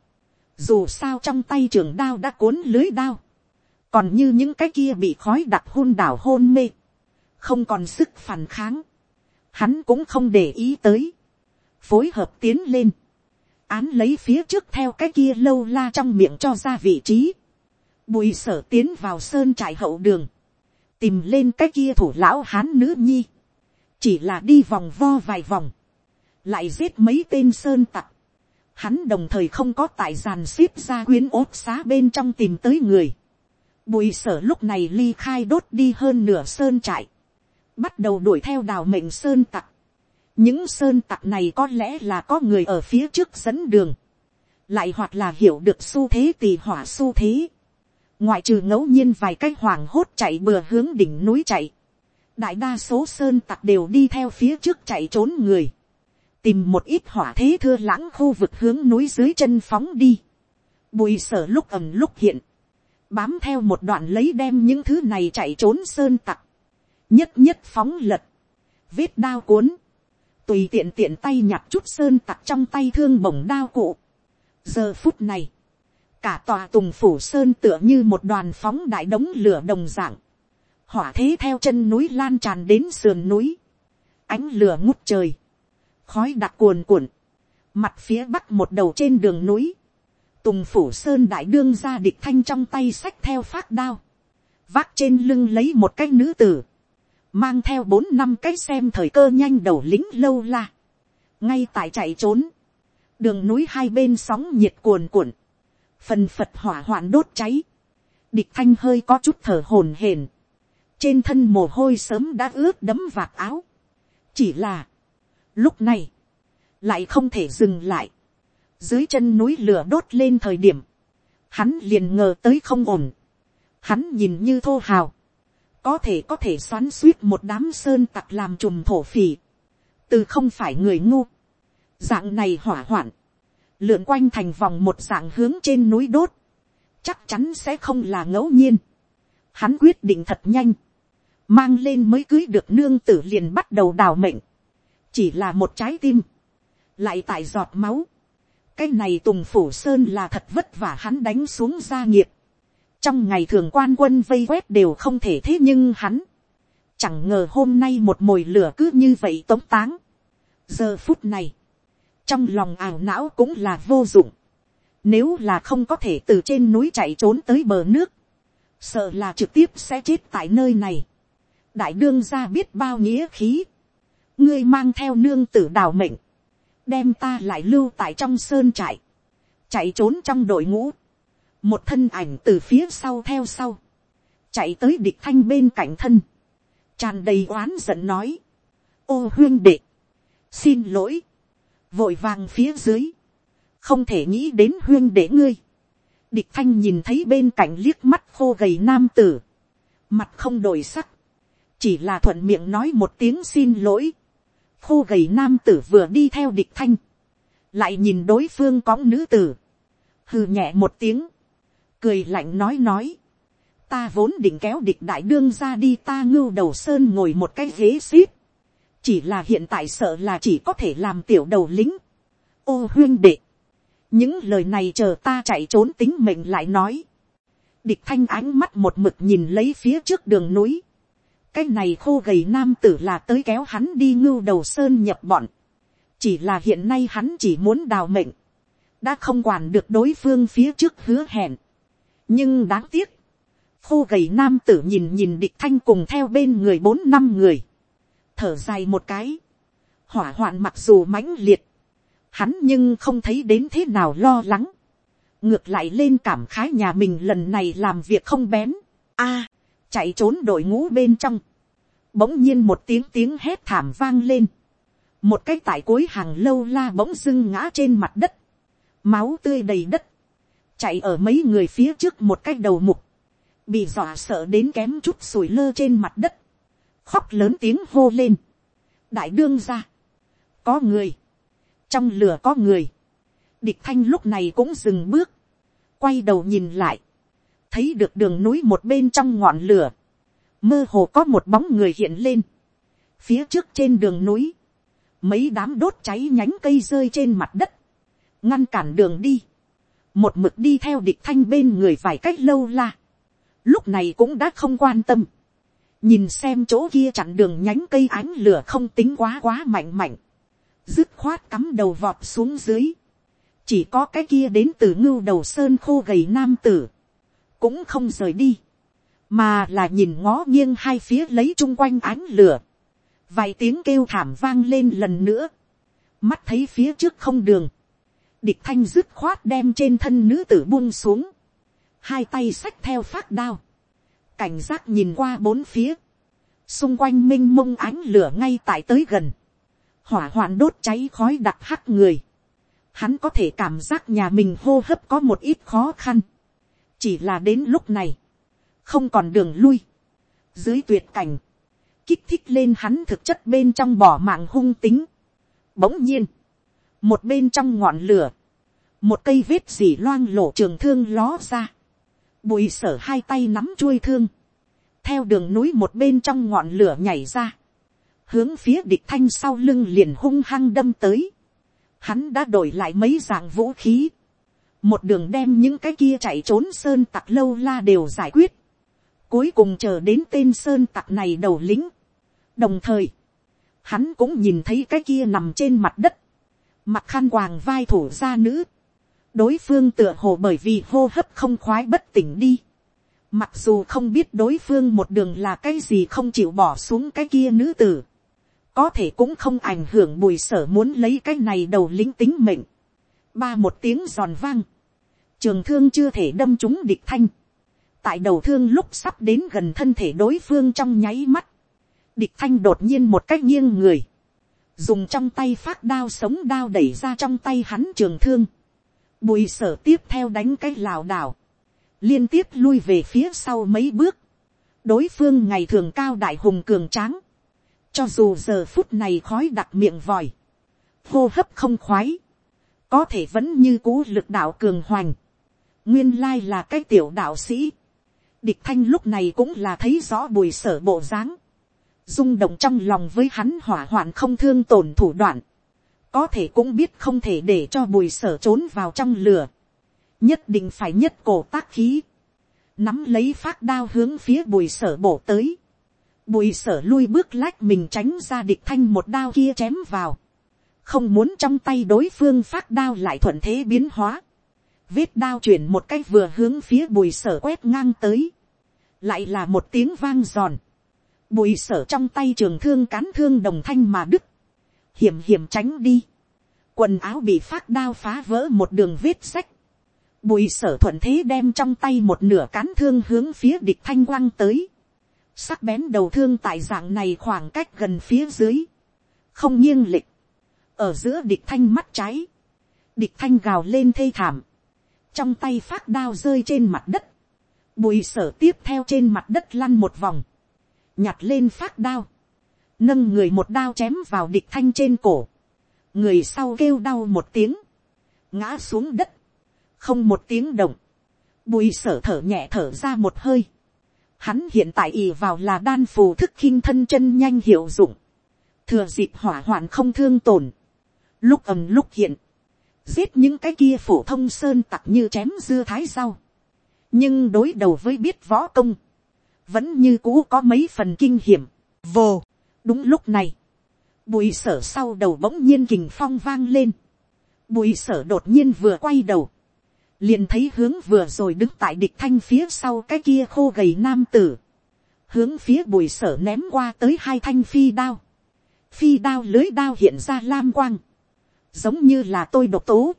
[SPEAKER 1] dù sao trong tay trường đao đã cuốn lưới đao. còn như những cái kia bị khói đặc hôn đảo hôn mê. không còn sức phản kháng. hắn cũng không để ý tới phối hợp tiến lên. án lấy phía trước theo cái kia lâu la trong miệng cho ra vị trí. bùi sở tiến vào sơn trại hậu đường. tìm lên cái kia thủ lão hán nữ nhi chỉ là đi vòng vo vài vòng, lại giết mấy tên sơn tặc. Hắn đồng thời không có tại giàn xếp ra quyến ốt xá bên trong tìm tới người. Bùi sở lúc này ly khai đốt đi hơn nửa sơn trại. Bắt đầu đuổi theo đào mệnh sơn tặc. Những sơn tặc này có lẽ là có người ở phía trước dẫn đường. lại hoặc là hiểu được xu thế tì hỏa xu thế, ngoại trừ ngẫu nhiên vài cái hoàng hốt chạy bừa hướng đỉnh núi chạy, đại đa số sơn tặc đều đi theo phía trước chạy trốn người, tìm một ít hỏa thế thưa lãng khu vực hướng núi dưới chân phóng đi, bùi sở lúc ẩm lúc hiện, bám theo một đoạn lấy đem những thứ này chạy trốn sơn tặc, nhất nhất phóng lật, vết đao cuốn, tùy tiện tiện tay nhặt chút sơn tặc trong tay thương bổng đao cụ. giờ phút này, cả tòa tùng phủ sơn tựa như một đoàn phóng đại đống lửa đồng dạng, hỏa thế theo chân núi lan tràn đến sườn núi, ánh lửa ngút trời, khói đặc cuồn cuộn, mặt phía bắc một đầu trên đường núi, tùng phủ sơn đại đương ra địch thanh trong tay xách theo phát đao, vác trên lưng lấy một cái nữ tử, mang theo bốn năm cái xem thời cơ nhanh đầu lính lâu la, ngay tại chạy trốn, đường núi hai bên sóng nhiệt cuồn cuộn, phần phật hỏa hoạn đốt cháy, địch thanh hơi có chút thở hồn hển, trên thân mồ hôi sớm đã ướt đấm vạt áo, chỉ là, lúc này, lại không thể dừng lại, dưới chân núi lửa đốt lên thời điểm, hắn liền ngờ tới không ổn, hắn nhìn như thô hào, có thể có thể xoắn suýt một đám sơn tặc làm trùm thổ phỉ, từ không phải người ngu, dạng này hỏa hoạn, lượn quanh thành vòng một dạng hướng trên núi đốt, chắc chắn sẽ không là ngẫu nhiên. Hắn quyết định thật nhanh, mang lên mới cưới được nương tử liền bắt đầu đào mệnh, chỉ là một trái tim, lại tại giọt máu, cái này tùng phủ sơn là thật vất vả hắn đánh xuống gia nghiệp, trong ngày thường quan quân vây quét đều không thể thế nhưng hắn, chẳng ngờ hôm nay một mồi lửa cứ như vậy tống táng. giờ phút này, trong lòng ảo não cũng là vô dụng. Nếu là không có thể từ trên núi chạy trốn tới bờ nước, sợ là trực tiếp sẽ chết tại nơi này. đại đương ra biết bao nghĩa khí. ngươi mang theo nương tử đào mệnh, đem ta lại lưu tại trong sơn trại, chạy trốn trong đội ngũ, một thân ảnh từ phía sau theo sau, chạy tới địch thanh bên cạnh thân, tràn đầy oán giận nói, ô huyên đệ, xin lỗi, vội vàng phía dưới, không thể nghĩ đến huyên đệ ngươi, địch thanh nhìn thấy bên cạnh liếc mắt khô gầy nam tử, mặt không đổi sắc, chỉ là thuận miệng nói một tiếng xin lỗi, khô gầy nam tử vừa đi theo địch thanh, lại nhìn đối phương có nữ tử, hừ nhẹ một tiếng, cười lạnh nói nói, ta vốn định kéo địch đại đương ra đi ta ngưu đầu sơn ngồi một cái ghế xíp, chỉ là hiện tại sợ là chỉ có thể làm tiểu đầu lính, ô huyên đệ, những lời này chờ ta chạy trốn tính mệnh lại nói, địch thanh ánh mắt một mực nhìn lấy phía trước đường núi, cái này khô gầy nam tử là tới kéo hắn đi ngưu đầu sơn nhập bọn, chỉ là hiện nay hắn chỉ muốn đào mệnh, đã không quản được đối phương phía trước hứa hẹn, nhưng đáng tiếc, khô gầy nam tử nhìn nhìn địch thanh cùng theo bên người bốn năm người, thở dài một cái, hỏa hoạn mặc dù mãnh liệt, hắn nhưng không thấy đến thế nào lo lắng, ngược lại lên cảm khái nhà mình lần này làm việc không bén, a, chạy trốn đội ngũ bên trong, bỗng nhiên một tiếng tiếng hét thảm vang lên, một cái tại cuối hàng lâu la bỗng dưng ngã trên mặt đất, máu tươi đầy đất, chạy ở mấy người phía trước một cái đầu mục, bị dọa sợ đến kém chút sủi lơ trên mặt đất, khóc lớn tiếng hô lên, đại đương ra, có người, trong lửa có người, địch thanh lúc này cũng dừng bước, quay đầu nhìn lại, thấy được đường núi một bên trong ngọn lửa, mơ hồ có một bóng người hiện lên, phía trước trên đường núi, mấy đám đốt cháy nhánh cây rơi trên mặt đất, ngăn cản đường đi, một mực đi theo địch thanh bên người vài cách lâu la, lúc này cũng đã không quan tâm, nhìn xem chỗ kia chặn đường nhánh cây ánh lửa không tính quá quá mạnh mạnh, dứt khoát cắm đầu vọt xuống dưới, chỉ có cái kia đến từ ngưu đầu sơn khô gầy nam tử, cũng không rời đi, mà là nhìn ngó nghiêng hai phía lấy chung quanh ánh lửa, vài tiếng kêu thảm vang lên lần nữa, mắt thấy phía trước không đường, địch thanh dứt khoát đem trên thân nữ tử buông xuống, hai tay xách theo phát đao, cảnh giác nhìn qua bốn phía, xung quanh m i n h mông ánh lửa ngay tại tới gần, hỏa hoạn đốt cháy khói đặc hắc người, hắn có thể cảm giác nhà mình hô hấp có một ít khó khăn, chỉ là đến lúc này, không còn đường lui, dưới tuyệt cảnh, kích thích lên hắn thực chất bên trong bỏ mạng hung tính. Bỗng nhiên, một bên trong ngọn lửa, một cây vết dỉ loang lổ trường thương ló ra, bùi sở hai tay nắm chuôi thương, theo đường núi một bên trong ngọn lửa nhảy ra, hướng phía địch thanh sau lưng liền hung hăng đâm tới, hắn đã đổi lại mấy dạng vũ khí, một đường đem những cái kia chạy trốn sơn tặc lâu la đều giải quyết, cuối cùng chờ đến tên sơn tặc này đầu lính, đồng thời, hắn cũng nhìn thấy cái kia nằm trên mặt đất, mặt khăn quàng vai thủ gia nữ, đối phương tựa hồ bởi vì hô hấp không khoái bất tỉnh đi, mặc dù không biết đối phương một đường là cái gì không chịu bỏ xuống cái kia nữ tử, có thể cũng không ảnh hưởng bùi sở muốn lấy cái này đầu lính tính mệnh, ba một tiếng giòn vang, trường thương chưa thể đâm trúng địch thanh, tại đầu thương lúc sắp đến gần thân thể đối phương trong nháy mắt, địch thanh đột nhiên một cách nghiêng người, dùng trong tay phát đao sống đao đẩy ra trong tay hắn trường thương, bùi sở tiếp theo đánh cái lảo đảo, liên tiếp lui về phía sau mấy bước, đối phương ngày thường cao đại hùng cường tráng, cho dù giờ phút này khói đặc miệng vòi, hô hấp không khoái, có thể vẫn như cú lực đạo cường hoành, nguyên lai là cái tiểu đạo sĩ, địch thanh lúc này cũng là thấy rõ bùi sở bộ dáng, rung động trong lòng với hắn hỏa hoạn không thương tổn thủ đoạn, có thể cũng biết không thể để cho bùi sở trốn vào trong lửa, nhất định phải nhất cổ tác khí, nắm lấy phát đao hướng phía bùi sở bổ tới, bùi sở lui bước lách mình tránh ra địch thanh một đao kia chém vào, không muốn trong tay đối phương phát đao lại thuận thế biến hóa, vết đao chuyển một cách vừa hướng phía bùi sở quét ngang tới, lại là một tiếng vang giòn, bùi sở trong tay trường thương cán thương đồng thanh mà đứt, hiểm hiểm tránh đi, quần áo bị phát đao phá vỡ một đường vết sách, bùi sở thuận thế đem trong tay một nửa cán thương hướng phía địch thanh quăng tới, sắc bén đầu thương tại dạng này khoảng cách gần phía dưới, không nghiêng lịch, ở giữa địch thanh mắt cháy. địch thanh gào lên thê thảm, trong tay phát đao rơi trên mặt đất, bùi sở tiếp theo trên mặt đất lăn một vòng, nhặt lên phát đao, nâng người một đao chém vào địch thanh trên cổ, người sau kêu đau một tiếng, ngã xuống đất, không một tiếng động, bùi sở thở nhẹ thở ra một hơi, hắn hiện tại ì vào là đan phù thức khinh thân chân nhanh hiệu dụng, thừa dịp hỏa hoạn không thương tổn, lúc ầm lúc hiện, giết những cái kia phổ thông sơn tặc như chém dưa thái rau, nhưng đối đầu với biết võ công, vẫn như cũ có mấy phần kinh hiểm, vô, đúng lúc này, bùi sở sau đầu bỗng nhiên kình phong vang lên, bùi sở đột nhiên vừa quay đầu, liền thấy hướng vừa rồi đứng tại địch thanh phía sau cái kia khô gầy nam tử, hướng phía bùi sở ném qua tới hai thanh phi đao, phi đao lưới đao hiện ra lam quang, giống như là tôi độc tố,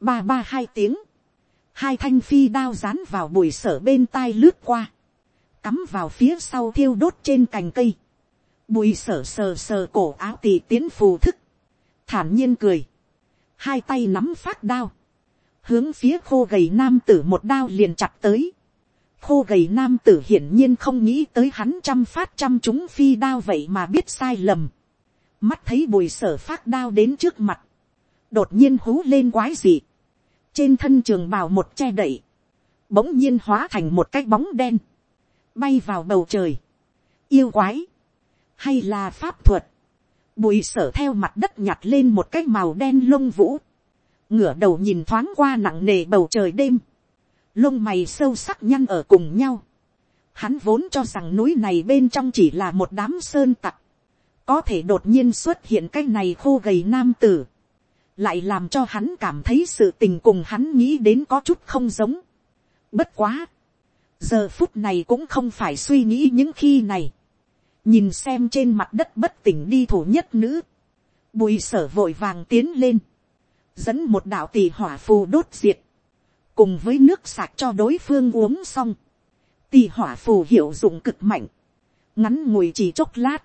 [SPEAKER 1] ba ba hai tiếng, hai thanh phi đao dán vào bùi sở bên tai lướt qua, cắm vào phía sau thiêu đốt trên cành cây, bùi sở sờ sờ cổ áo tỳ tiến phù thức, thản nhiên cười, hai tay nắm phát đao, hướng phía khô gầy nam tử một đao liền chặt tới, khô gầy nam tử hiển nhiên không nghĩ tới hắn trăm phát trăm chúng phi đao vậy mà biết sai lầm, mắt thấy bùi sở phát đao đến trước mặt, đột nhiên hú lên quái dị, trên thân trường bào một che đậy, bỗng nhiên hóa thành một cái bóng đen, bay vào bầu trời, yêu quái, hay là pháp thuật, bùi sở theo mặt đất nhặt lên một cái màu đen lông vũ, ngửa đầu nhìn thoáng qua nặng nề bầu trời đêm, lông mày sâu sắc nhăn ở cùng nhau, hắn vốn cho rằng núi này bên trong chỉ là một đám sơn tặc, có thể đột nhiên xuất hiện cái này khô gầy nam tử, lại làm cho hắn cảm thấy sự tình cùng hắn nghĩ đến có chút không giống. Bất quá, giờ phút này cũng không phải suy nghĩ những khi này, nhìn xem trên mặt đất bất tỉnh đi thủ nhất nữ, bùi sở vội vàng tiến lên, dẫn một đạo tỷ hỏa phù đốt diệt, cùng với nước sạc cho đối phương uống xong, tỷ hỏa phù hiệu dụng cực mạnh, ngắn ngồi chỉ chốc lát,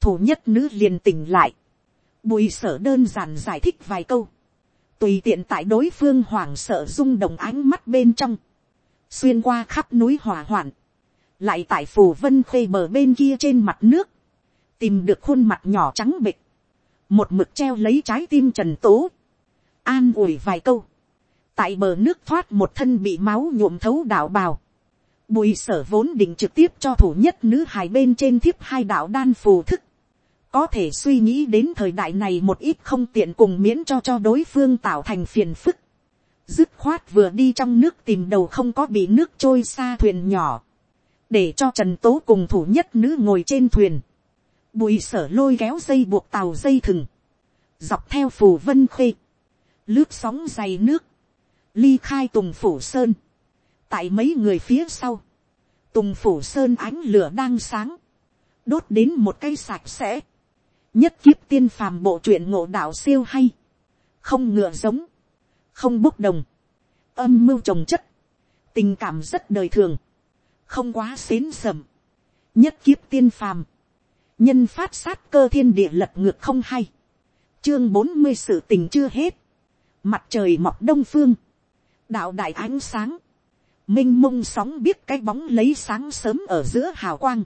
[SPEAKER 1] thủ nhất nữ liền tỉnh lại, bùi sở đơn giản giải thích vài câu, tùy tiện tại đối phương hoảng sợ rung động ánh mắt bên trong, xuyên qua khắp núi hỏa hoạn, lại tại phù vân khê bờ bên kia trên mặt nước, tìm được khuôn mặt nhỏ trắng bịch, một mực treo lấy trái tim trần tố, an ủi vài câu, tại bờ nước thoát một thân bị máu nhuộm thấu đạo bào, bùi sở vốn định trực tiếp cho thủ nhất nữ hài bên trên thiếp hai đạo đan phù thức, có thể suy nghĩ đến thời đại này một ít không tiện cùng miễn cho cho đối phương tạo thành phiền phức, dứt khoát vừa đi trong nước tìm đầu không có bị nước trôi xa thuyền nhỏ, để cho trần tố cùng thủ nhất nữ ngồi trên thuyền, bùi sở lôi kéo dây buộc tàu dây thừng, dọc theo phù vân khê, lướt sóng dày nước, ly khai tùng phủ sơn, tại mấy người phía sau, tùng phủ sơn ánh lửa đang sáng, đốt đến một cây sạch sẽ, nhất kiếp tiên phàm bộ truyện ngộ đạo siêu hay, không ngựa giống, không bốc đồng, âm mưu trồng chất, tình cảm rất đời thường, không quá xến sầm, nhất kiếp tiên phàm, nhân phát sát cơ thiên địa lật ngược không hay, chương bốn mươi sự tình chưa hết, mặt trời mọc đông phương, đạo đại ánh sáng, m i n h mông sóng biết cái bóng lấy sáng sớm ở giữa hào quang,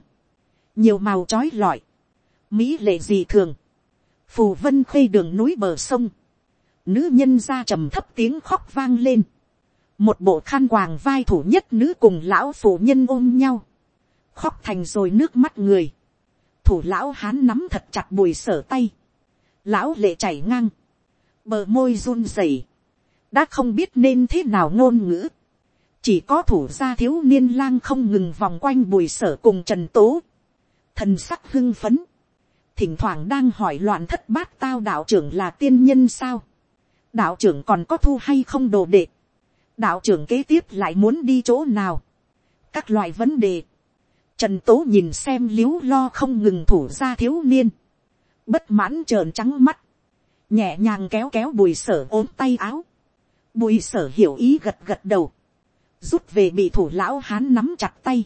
[SPEAKER 1] nhiều màu trói lọi, mỹ lệ gì thường, phù vân khuê đường núi bờ sông, nữ nhân ra trầm thấp tiếng khóc vang lên, một bộ khăn quàng vai thủ nhất nữ cùng lão phụ nhân ôm nhau, khóc thành rồi nước mắt người, thủ lão hán nắm thật chặt bùi sở tay, lão lệ chảy ngang, bờ môi run rẩy, đã không biết nên thế nào ngôn ngữ. chỉ có thủ gia thiếu niên lang không ngừng vòng quanh bùi sở cùng trần tố. thần sắc hưng phấn. thỉnh thoảng đang hỏi loạn thất bát tao đạo trưởng là tiên nhân sao đạo trưởng còn có thu hay không đồ đệ. đạo trưởng kế tiếp lại muốn đi chỗ nào. các loại vấn đề. Trần tố nhìn xem l i ế u lo không ngừng thủ ra thiếu niên. bất mãn trợn trắng mắt. nhẹ nhàng kéo kéo bùi sở ốm tay áo Bùi sở hiểu ý gật gật đầu. Rút về bị thủ lão hán nắm chặt tay.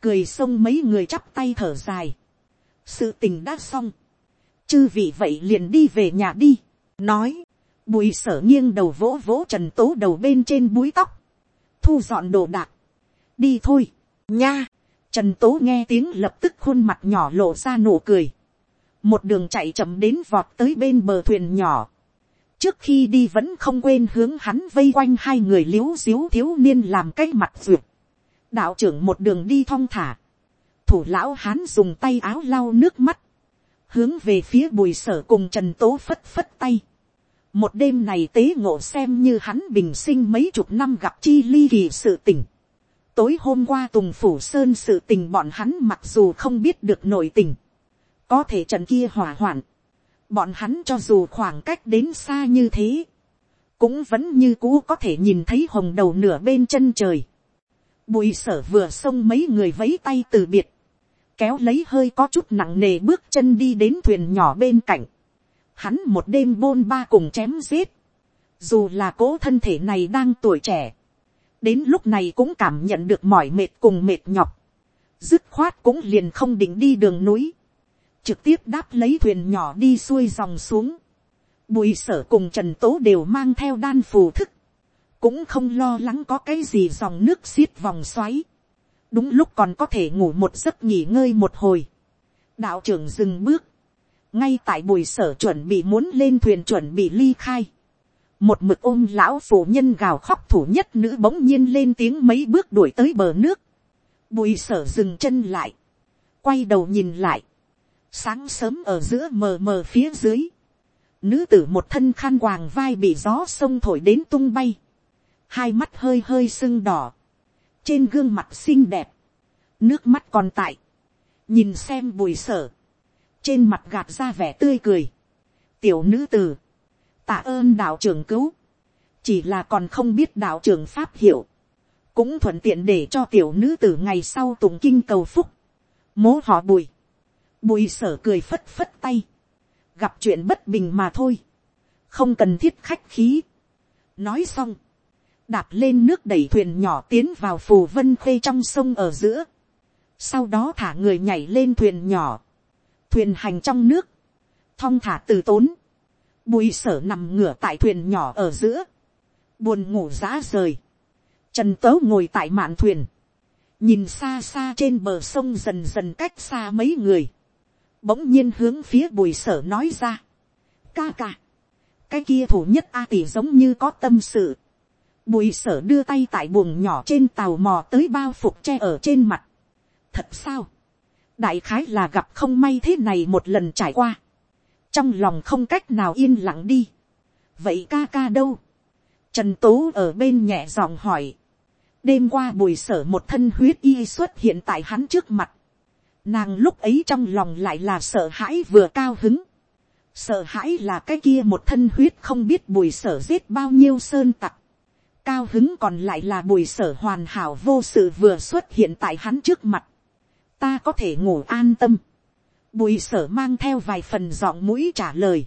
[SPEAKER 1] Cười xông mấy người chắp tay thở dài. Sự tình đã xong. Chư vị vậy liền đi về nhà đi. Nói. Bùi sở nghiêng đầu vỗ vỗ trần tố đầu bên trên búi tóc. Thu dọn đồ đạc. Đi thôi. Nha. Trần tố nghe tiếng lập tức khuôn mặt nhỏ lộ ra nụ cười. Một đường chạy chậm đến vọt tới bên bờ thuyền nhỏ trước khi đi vẫn không quên hướng hắn vây quanh hai người liếu xíu thiếu niên làm cái mặt duyệt. đạo trưởng một đường đi thong thả. thủ lão hán dùng tay áo lau nước mắt. hướng về phía bùi sở cùng trần tố phất phất tay một đêm này tế ngộ xem như hắn bình sinh mấy chục năm gặp chi ly kỳ sự tình. tối hôm qua tùng phủ sơn sự tình bọn hắn mặc dù không biết được nội tình. có thể trận kia hỏa hoạn bọn hắn cho dù khoảng cách đến xa như thế, cũng vẫn như cũ có thể nhìn thấy hồng đầu nửa bên chân trời. Bùi sở vừa xông mấy người vấy tay từ biệt, kéo lấy hơi có chút nặng nề bước chân đi đến thuyền nhỏ bên cạnh. Hắn một đêm bôn ba cùng chém giết. Dù là cố thân thể này đang tuổi trẻ. Đến lúc này cũng cảm nhận được mỏi mệt cùng mệt nhọc. Dứt khoát cũng liền không định đi đường núi trực tiếp đáp lấy thuyền nhỏ đi xuôi dòng xuống. Bùi sở cùng trần tố đều mang theo đan phù thức, cũng không lo lắng có cái gì dòng nước xiết vòng xoáy. đúng lúc còn có thể ngủ một giấc nghỉ ngơi một hồi. đạo trưởng dừng bước, ngay tại bùi sở chuẩn bị muốn lên thuyền chuẩn bị ly khai. một mực ôm lão phụ nhân gào khóc thủ nhất nữ bỗng nhiên lên tiếng mấy bước đuổi tới bờ nước. bùi sở dừng chân lại, quay đầu nhìn lại, sáng sớm ở giữa mờ mờ phía dưới, nữ tử một thân khăn quàng vai bị gió sông thổi đến tung bay, hai mắt hơi hơi sưng đỏ, trên gương mặt xinh đẹp, nước mắt còn tại, nhìn xem bùi sở, trên mặt gạt ra vẻ tươi cười, tiểu nữ tử, tạ ơn đạo trưởng cứu, chỉ là còn không biết đạo trưởng pháp hiểu, cũng thuận tiện để cho tiểu nữ tử ngày sau tụng kinh cầu phúc, mố họ bùi, Bùi sở cười phất phất tay. Gặp chuyện bất bình mà thôi. Không cần thiết khách khí. Nói xong. Đạp lên nước đẩy thuyền nhỏ tiến vào phù vân khê trong sông ở giữa. Sau đó thả người nhảy lên thuyền nhỏ. Thuyền hành trong nước. Thong thả từ tốn. bùi sở nằm ngửa tại thuyền nhỏ ở giữa, buồn ngủ giá rời, trần tớ ngồi tại mạn thuyền, nhìn xa xa trên bờ sông dần dần cách xa mấy người, bỗng nhiên hướng phía bùi sở nói ra, ca ca, cái kia thủ nhất a tỷ giống như có tâm sự, bùi sở đưa tay tại buồng nhỏ trên tàu mò tới bao phục tre ở trên mặt, thật sao, đại khái là gặp không may thế này một lần trải qua, trong lòng không cách nào yên lặng đi, vậy ca ca đâu, trần tố ở bên nhẹ giọng hỏi, đêm qua bùi sở một thân huyết y xuất hiện tại hắn trước mặt, nàng lúc ấy trong lòng lại là sợ hãi vừa cao hứng, sợ hãi là cái kia một thân huyết không biết bùi sở giết bao nhiêu sơn tặc, cao hứng còn lại là bùi sở hoàn hảo vô sự vừa xuất hiện tại hắn trước mặt, ta có thể ngủ an tâm, bùi sở mang theo vài phần giọng mũi trả lời,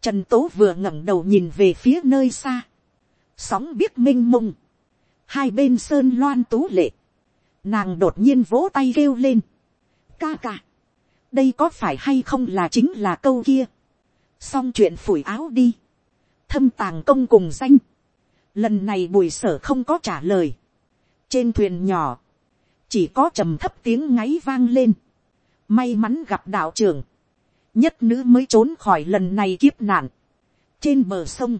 [SPEAKER 1] trần tố vừa ngẩng đầu nhìn về phía nơi xa, sóng biết m i n h mông, hai bên sơn loan tú lệ, nàng đột nhiên vỗ tay kêu lên, ca ca, đây có phải hay không là chính là câu kia, xong chuyện phủi áo đi, thâm tàng công cùng danh, lần này bùi sở không có trả lời, trên thuyền nhỏ, chỉ có trầm thấp tiếng ngáy vang lên, may mắn gặp đạo trưởng, nhất nữ mới trốn khỏi lần này kiếp nạn, trên bờ sông,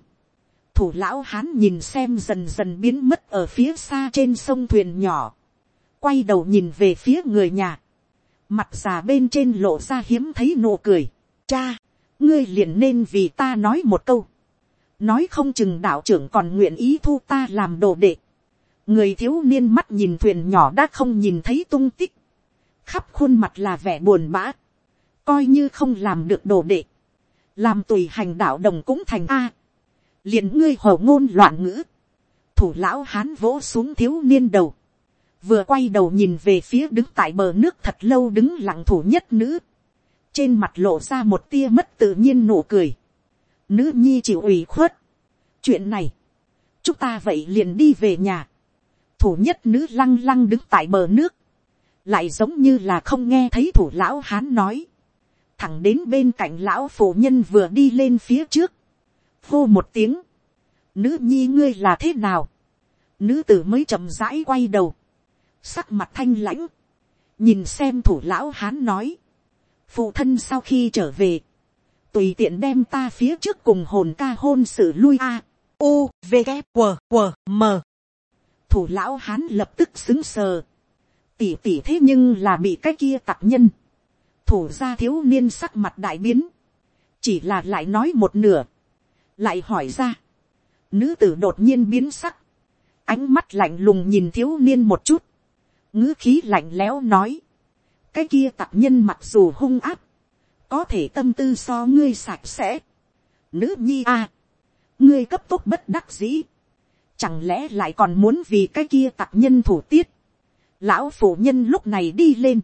[SPEAKER 1] thủ lão hán nhìn xem dần dần biến mất ở phía xa trên sông thuyền nhỏ, quay đầu nhìn về phía người nhà, mặt già bên trên lộ ra hiếm thấy nụ cười, cha, ngươi liền nên vì ta nói một câu, nói không chừng đạo trưởng còn nguyện ý thu ta làm đồ đệ, người thiếu niên mắt nhìn thuyền nhỏ đã không nhìn thấy tung tích, khắp khuôn mặt là vẻ buồn bã, coi như không làm được đồ đệ, làm tùy hành đạo đồng cũng thành a, liền ngươi hồ ngôn loạn ngữ, thủ lão hán vỗ xuống thiếu niên đầu, vừa quay đầu nhìn về phía đứng tại bờ nước thật lâu đứng lặng thủ nhất nữ, trên mặt lộ ra một tia mất tự nhiên nụ cười, nữ nhi chịu ủy khuất, chuyện này, chúng ta vậy liền đi về nhà, thủ nhất nữ lăng lăng đứng tại bờ nước, lại giống như là không nghe thấy thủ lão hán nói, thẳng đến bên cạnh lão phụ nhân vừa đi lên phía trước, hô một tiếng, nữ nhi ngươi là thế nào, nữ tử mới chậm rãi quay đầu, sắc mặt thanh lãnh, nhìn xem thủ lão hán nói, phụ thân sau khi trở về, tùy tiện đem ta phía trước cùng hồn ca hôn sự lui a, u v g q q m thủ lão hán lập tức xứng sờ, tỉ tỉ thế nhưng là bị cái kia tặc nhân, thủ gia thiếu niên sắc mặt đại biến, chỉ là lại nói một nửa, lại hỏi ra, nữ tử đột nhiên biến sắc, ánh mắt lạnh lùng nhìn thiếu niên một chút, ngữ khí lạnh lẽo nói, cái kia tặc nhân mặc dù hung áp, có thể tâm tư so ngươi sạch sẽ. Nữ nhi a, ngươi cấp tốc bất đắc dĩ, chẳng lẽ lại còn muốn vì cái kia tặc nhân thủ tiết. Lão phụ nhân lúc này đi lên,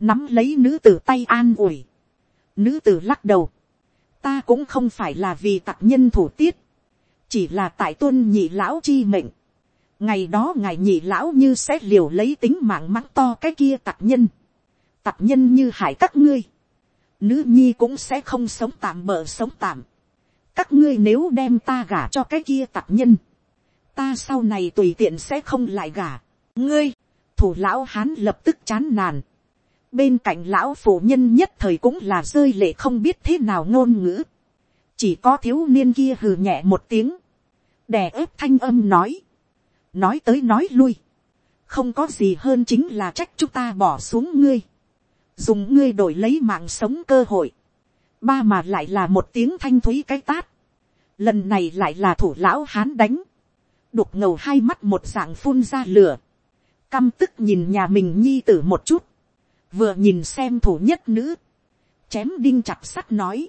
[SPEAKER 1] nắm lấy nữ tử tay an ủi, nữ tử lắc đầu, ta cũng không phải là vì tặc nhân thủ tiết, chỉ là tại tuân nhị lão chi mệnh. ngày đó ngài nhị lão như sẽ liều lấy tính mạng mắng to cái kia tặc nhân, tặc nhân như hải các ngươi, nữ nhi cũng sẽ không sống tạm bỡ sống tạm. các ngươi nếu đem ta gả cho cái kia tặc nhân, ta sau này tùy tiện sẽ không lại gả. ngươi, thủ lão hán lập tức chán nản. bên cạnh lão phụ nhân nhất thời cũng là rơi lệ không biết thế nào ngôn ngữ. chỉ có thiếu niên kia hừ nhẹ một tiếng. đè ép thanh âm nói. nói tới nói lui. không có gì hơn chính là trách chúng ta bỏ xuống ngươi. dùng ngươi đổi lấy mạng sống cơ hội. ba mà lại là một tiếng thanh thúy cái tát. lần này lại là thủ lão hán đánh đục ngầu hai mắt một dạng phun ra lửa. Căm tức nhìn nhà mình nhi tử một chút, vừa nhìn xem thủ nhất nữ, chém đinh chặt sắt nói,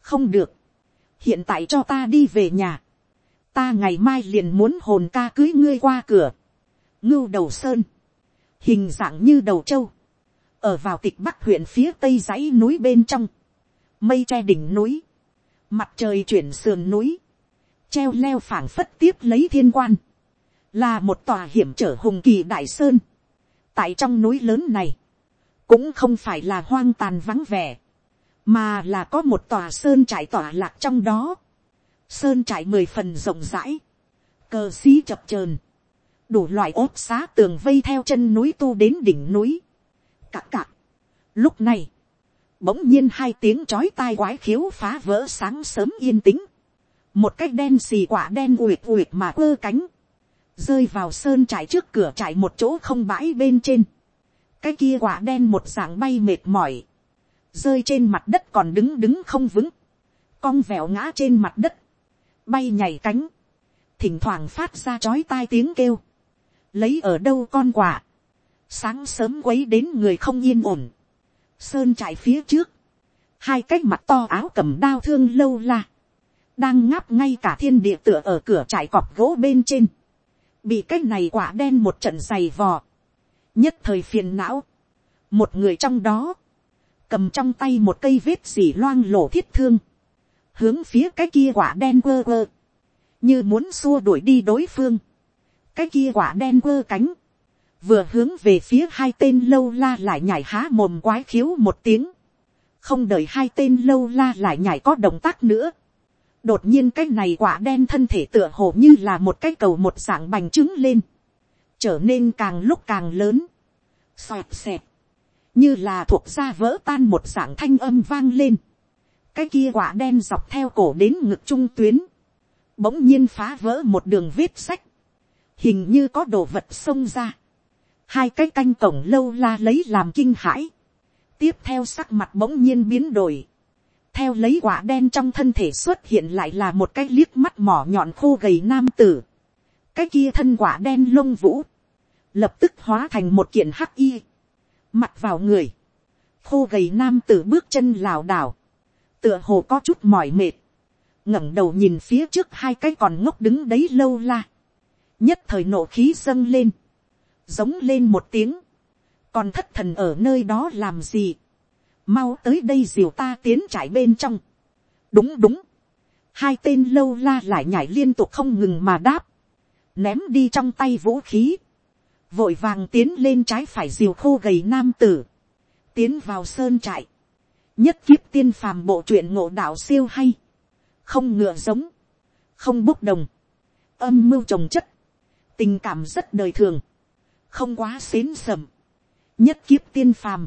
[SPEAKER 1] không được, hiện tại cho ta đi về nhà, ta ngày mai liền muốn hồn ca cưới ngươi qua cửa, ngưu đầu sơn, hình dạng như đầu trâu, ở vào tịch bắc huyện phía tây dãy núi bên trong, mây che đỉnh núi, mặt trời chuyển sườn núi, treo leo phảng phất tiếp lấy thiên quan, là một tòa hiểm trở hùng kỳ đại sơn. tại trong núi lớn này, cũng không phải là hoang tàn vắng vẻ, mà là có một tòa sơn trải tỏa lạc trong đó, sơn trải mười phần rộng rãi, cờ xí chập chờn, đủ loại ốp xá tường vây theo chân núi tu đến đỉnh núi, cạc cạc. Lúc này, bỗng nhiên hai tiếng chói tai quái khiếu phá vỡ sáng sớm yên tĩnh, một cái đen xì quả đen uyệt uyệt mà quơ cánh, rơi vào sơn trại trước cửa trại một chỗ không bãi bên trên, cái kia quả đen một dạng bay mệt mỏi, rơi trên mặt đất còn đứng đứng không vững, cong vẹo ngã trên mặt đất, bay nhảy cánh, thỉnh thoảng phát ra chói tai tiếng kêu, lấy ở đâu con quả, sáng sớm quấy đến người không yên ổn, sơn trại phía trước, hai cái mặt to áo cầm đao thương lâu la, đang ngáp ngay cả thiên địa tựa ở cửa trại cọp gỗ bên trên, bị cái này quả đen một trận dày vò, nhất thời phiền não, một người trong đó, cầm trong tay một cây vết dỉ loang lổ thiết thương, hướng phía cái kia quả đen quơ quơ, như muốn xua đuổi đi đối phương, cái kia quả đen quơ cánh, vừa hướng về phía hai tên lâu la lại nhảy há mồm quái khiếu một tiếng, không đợi hai tên lâu la lại nhảy có động tác nữa, đột nhiên cái này quả đen thân thể tựa hồ như là một cái cầu một dạng bành trứng lên, trở nên càng lúc càng lớn, xoẹt xẹt, như là thuộc da vỡ tan một dạng thanh âm vang lên, cái kia quả đen dọc theo cổ đến ngực trung tuyến, bỗng nhiên phá vỡ một đường vết sách, hình như có đồ vật xông ra, hai cái canh cổng lâu la lấy làm kinh hãi, tiếp theo sắc mặt bỗng nhiên biến đổi, theo lấy quả đen trong thân thể xuất hiện lại là một cái liếc mắt mỏ nhọn khô gầy nam tử, cái kia thân quả đen lông vũ, lập tức hóa thành một kiện hắc y, mặt vào người, khô gầy nam tử bước chân lảo đảo, tựa hồ có chút mỏi mệt, ngẩng đầu nhìn phía trước hai cái còn ngốc đứng đấy lâu la, nhất thời nộ khí dâng lên, giống lên một tiếng, còn thất thần ở nơi đó làm gì, mau tới đây diều ta tiến trải bên trong, đúng đúng, hai tên lâu la lại nhảy liên tục không ngừng mà đáp, ném đi trong tay vũ khí, vội vàng tiến lên trái phải diều khô gầy nam tử, tiến vào sơn trại, nhất kiếp tiên phàm bộ truyện ngộ đạo siêu hay, không ngựa giống, không bốc đồng, âm mưu trồng chất, tình cảm rất đời thường, không quá xến sầm, nhất kiếp tiên phàm,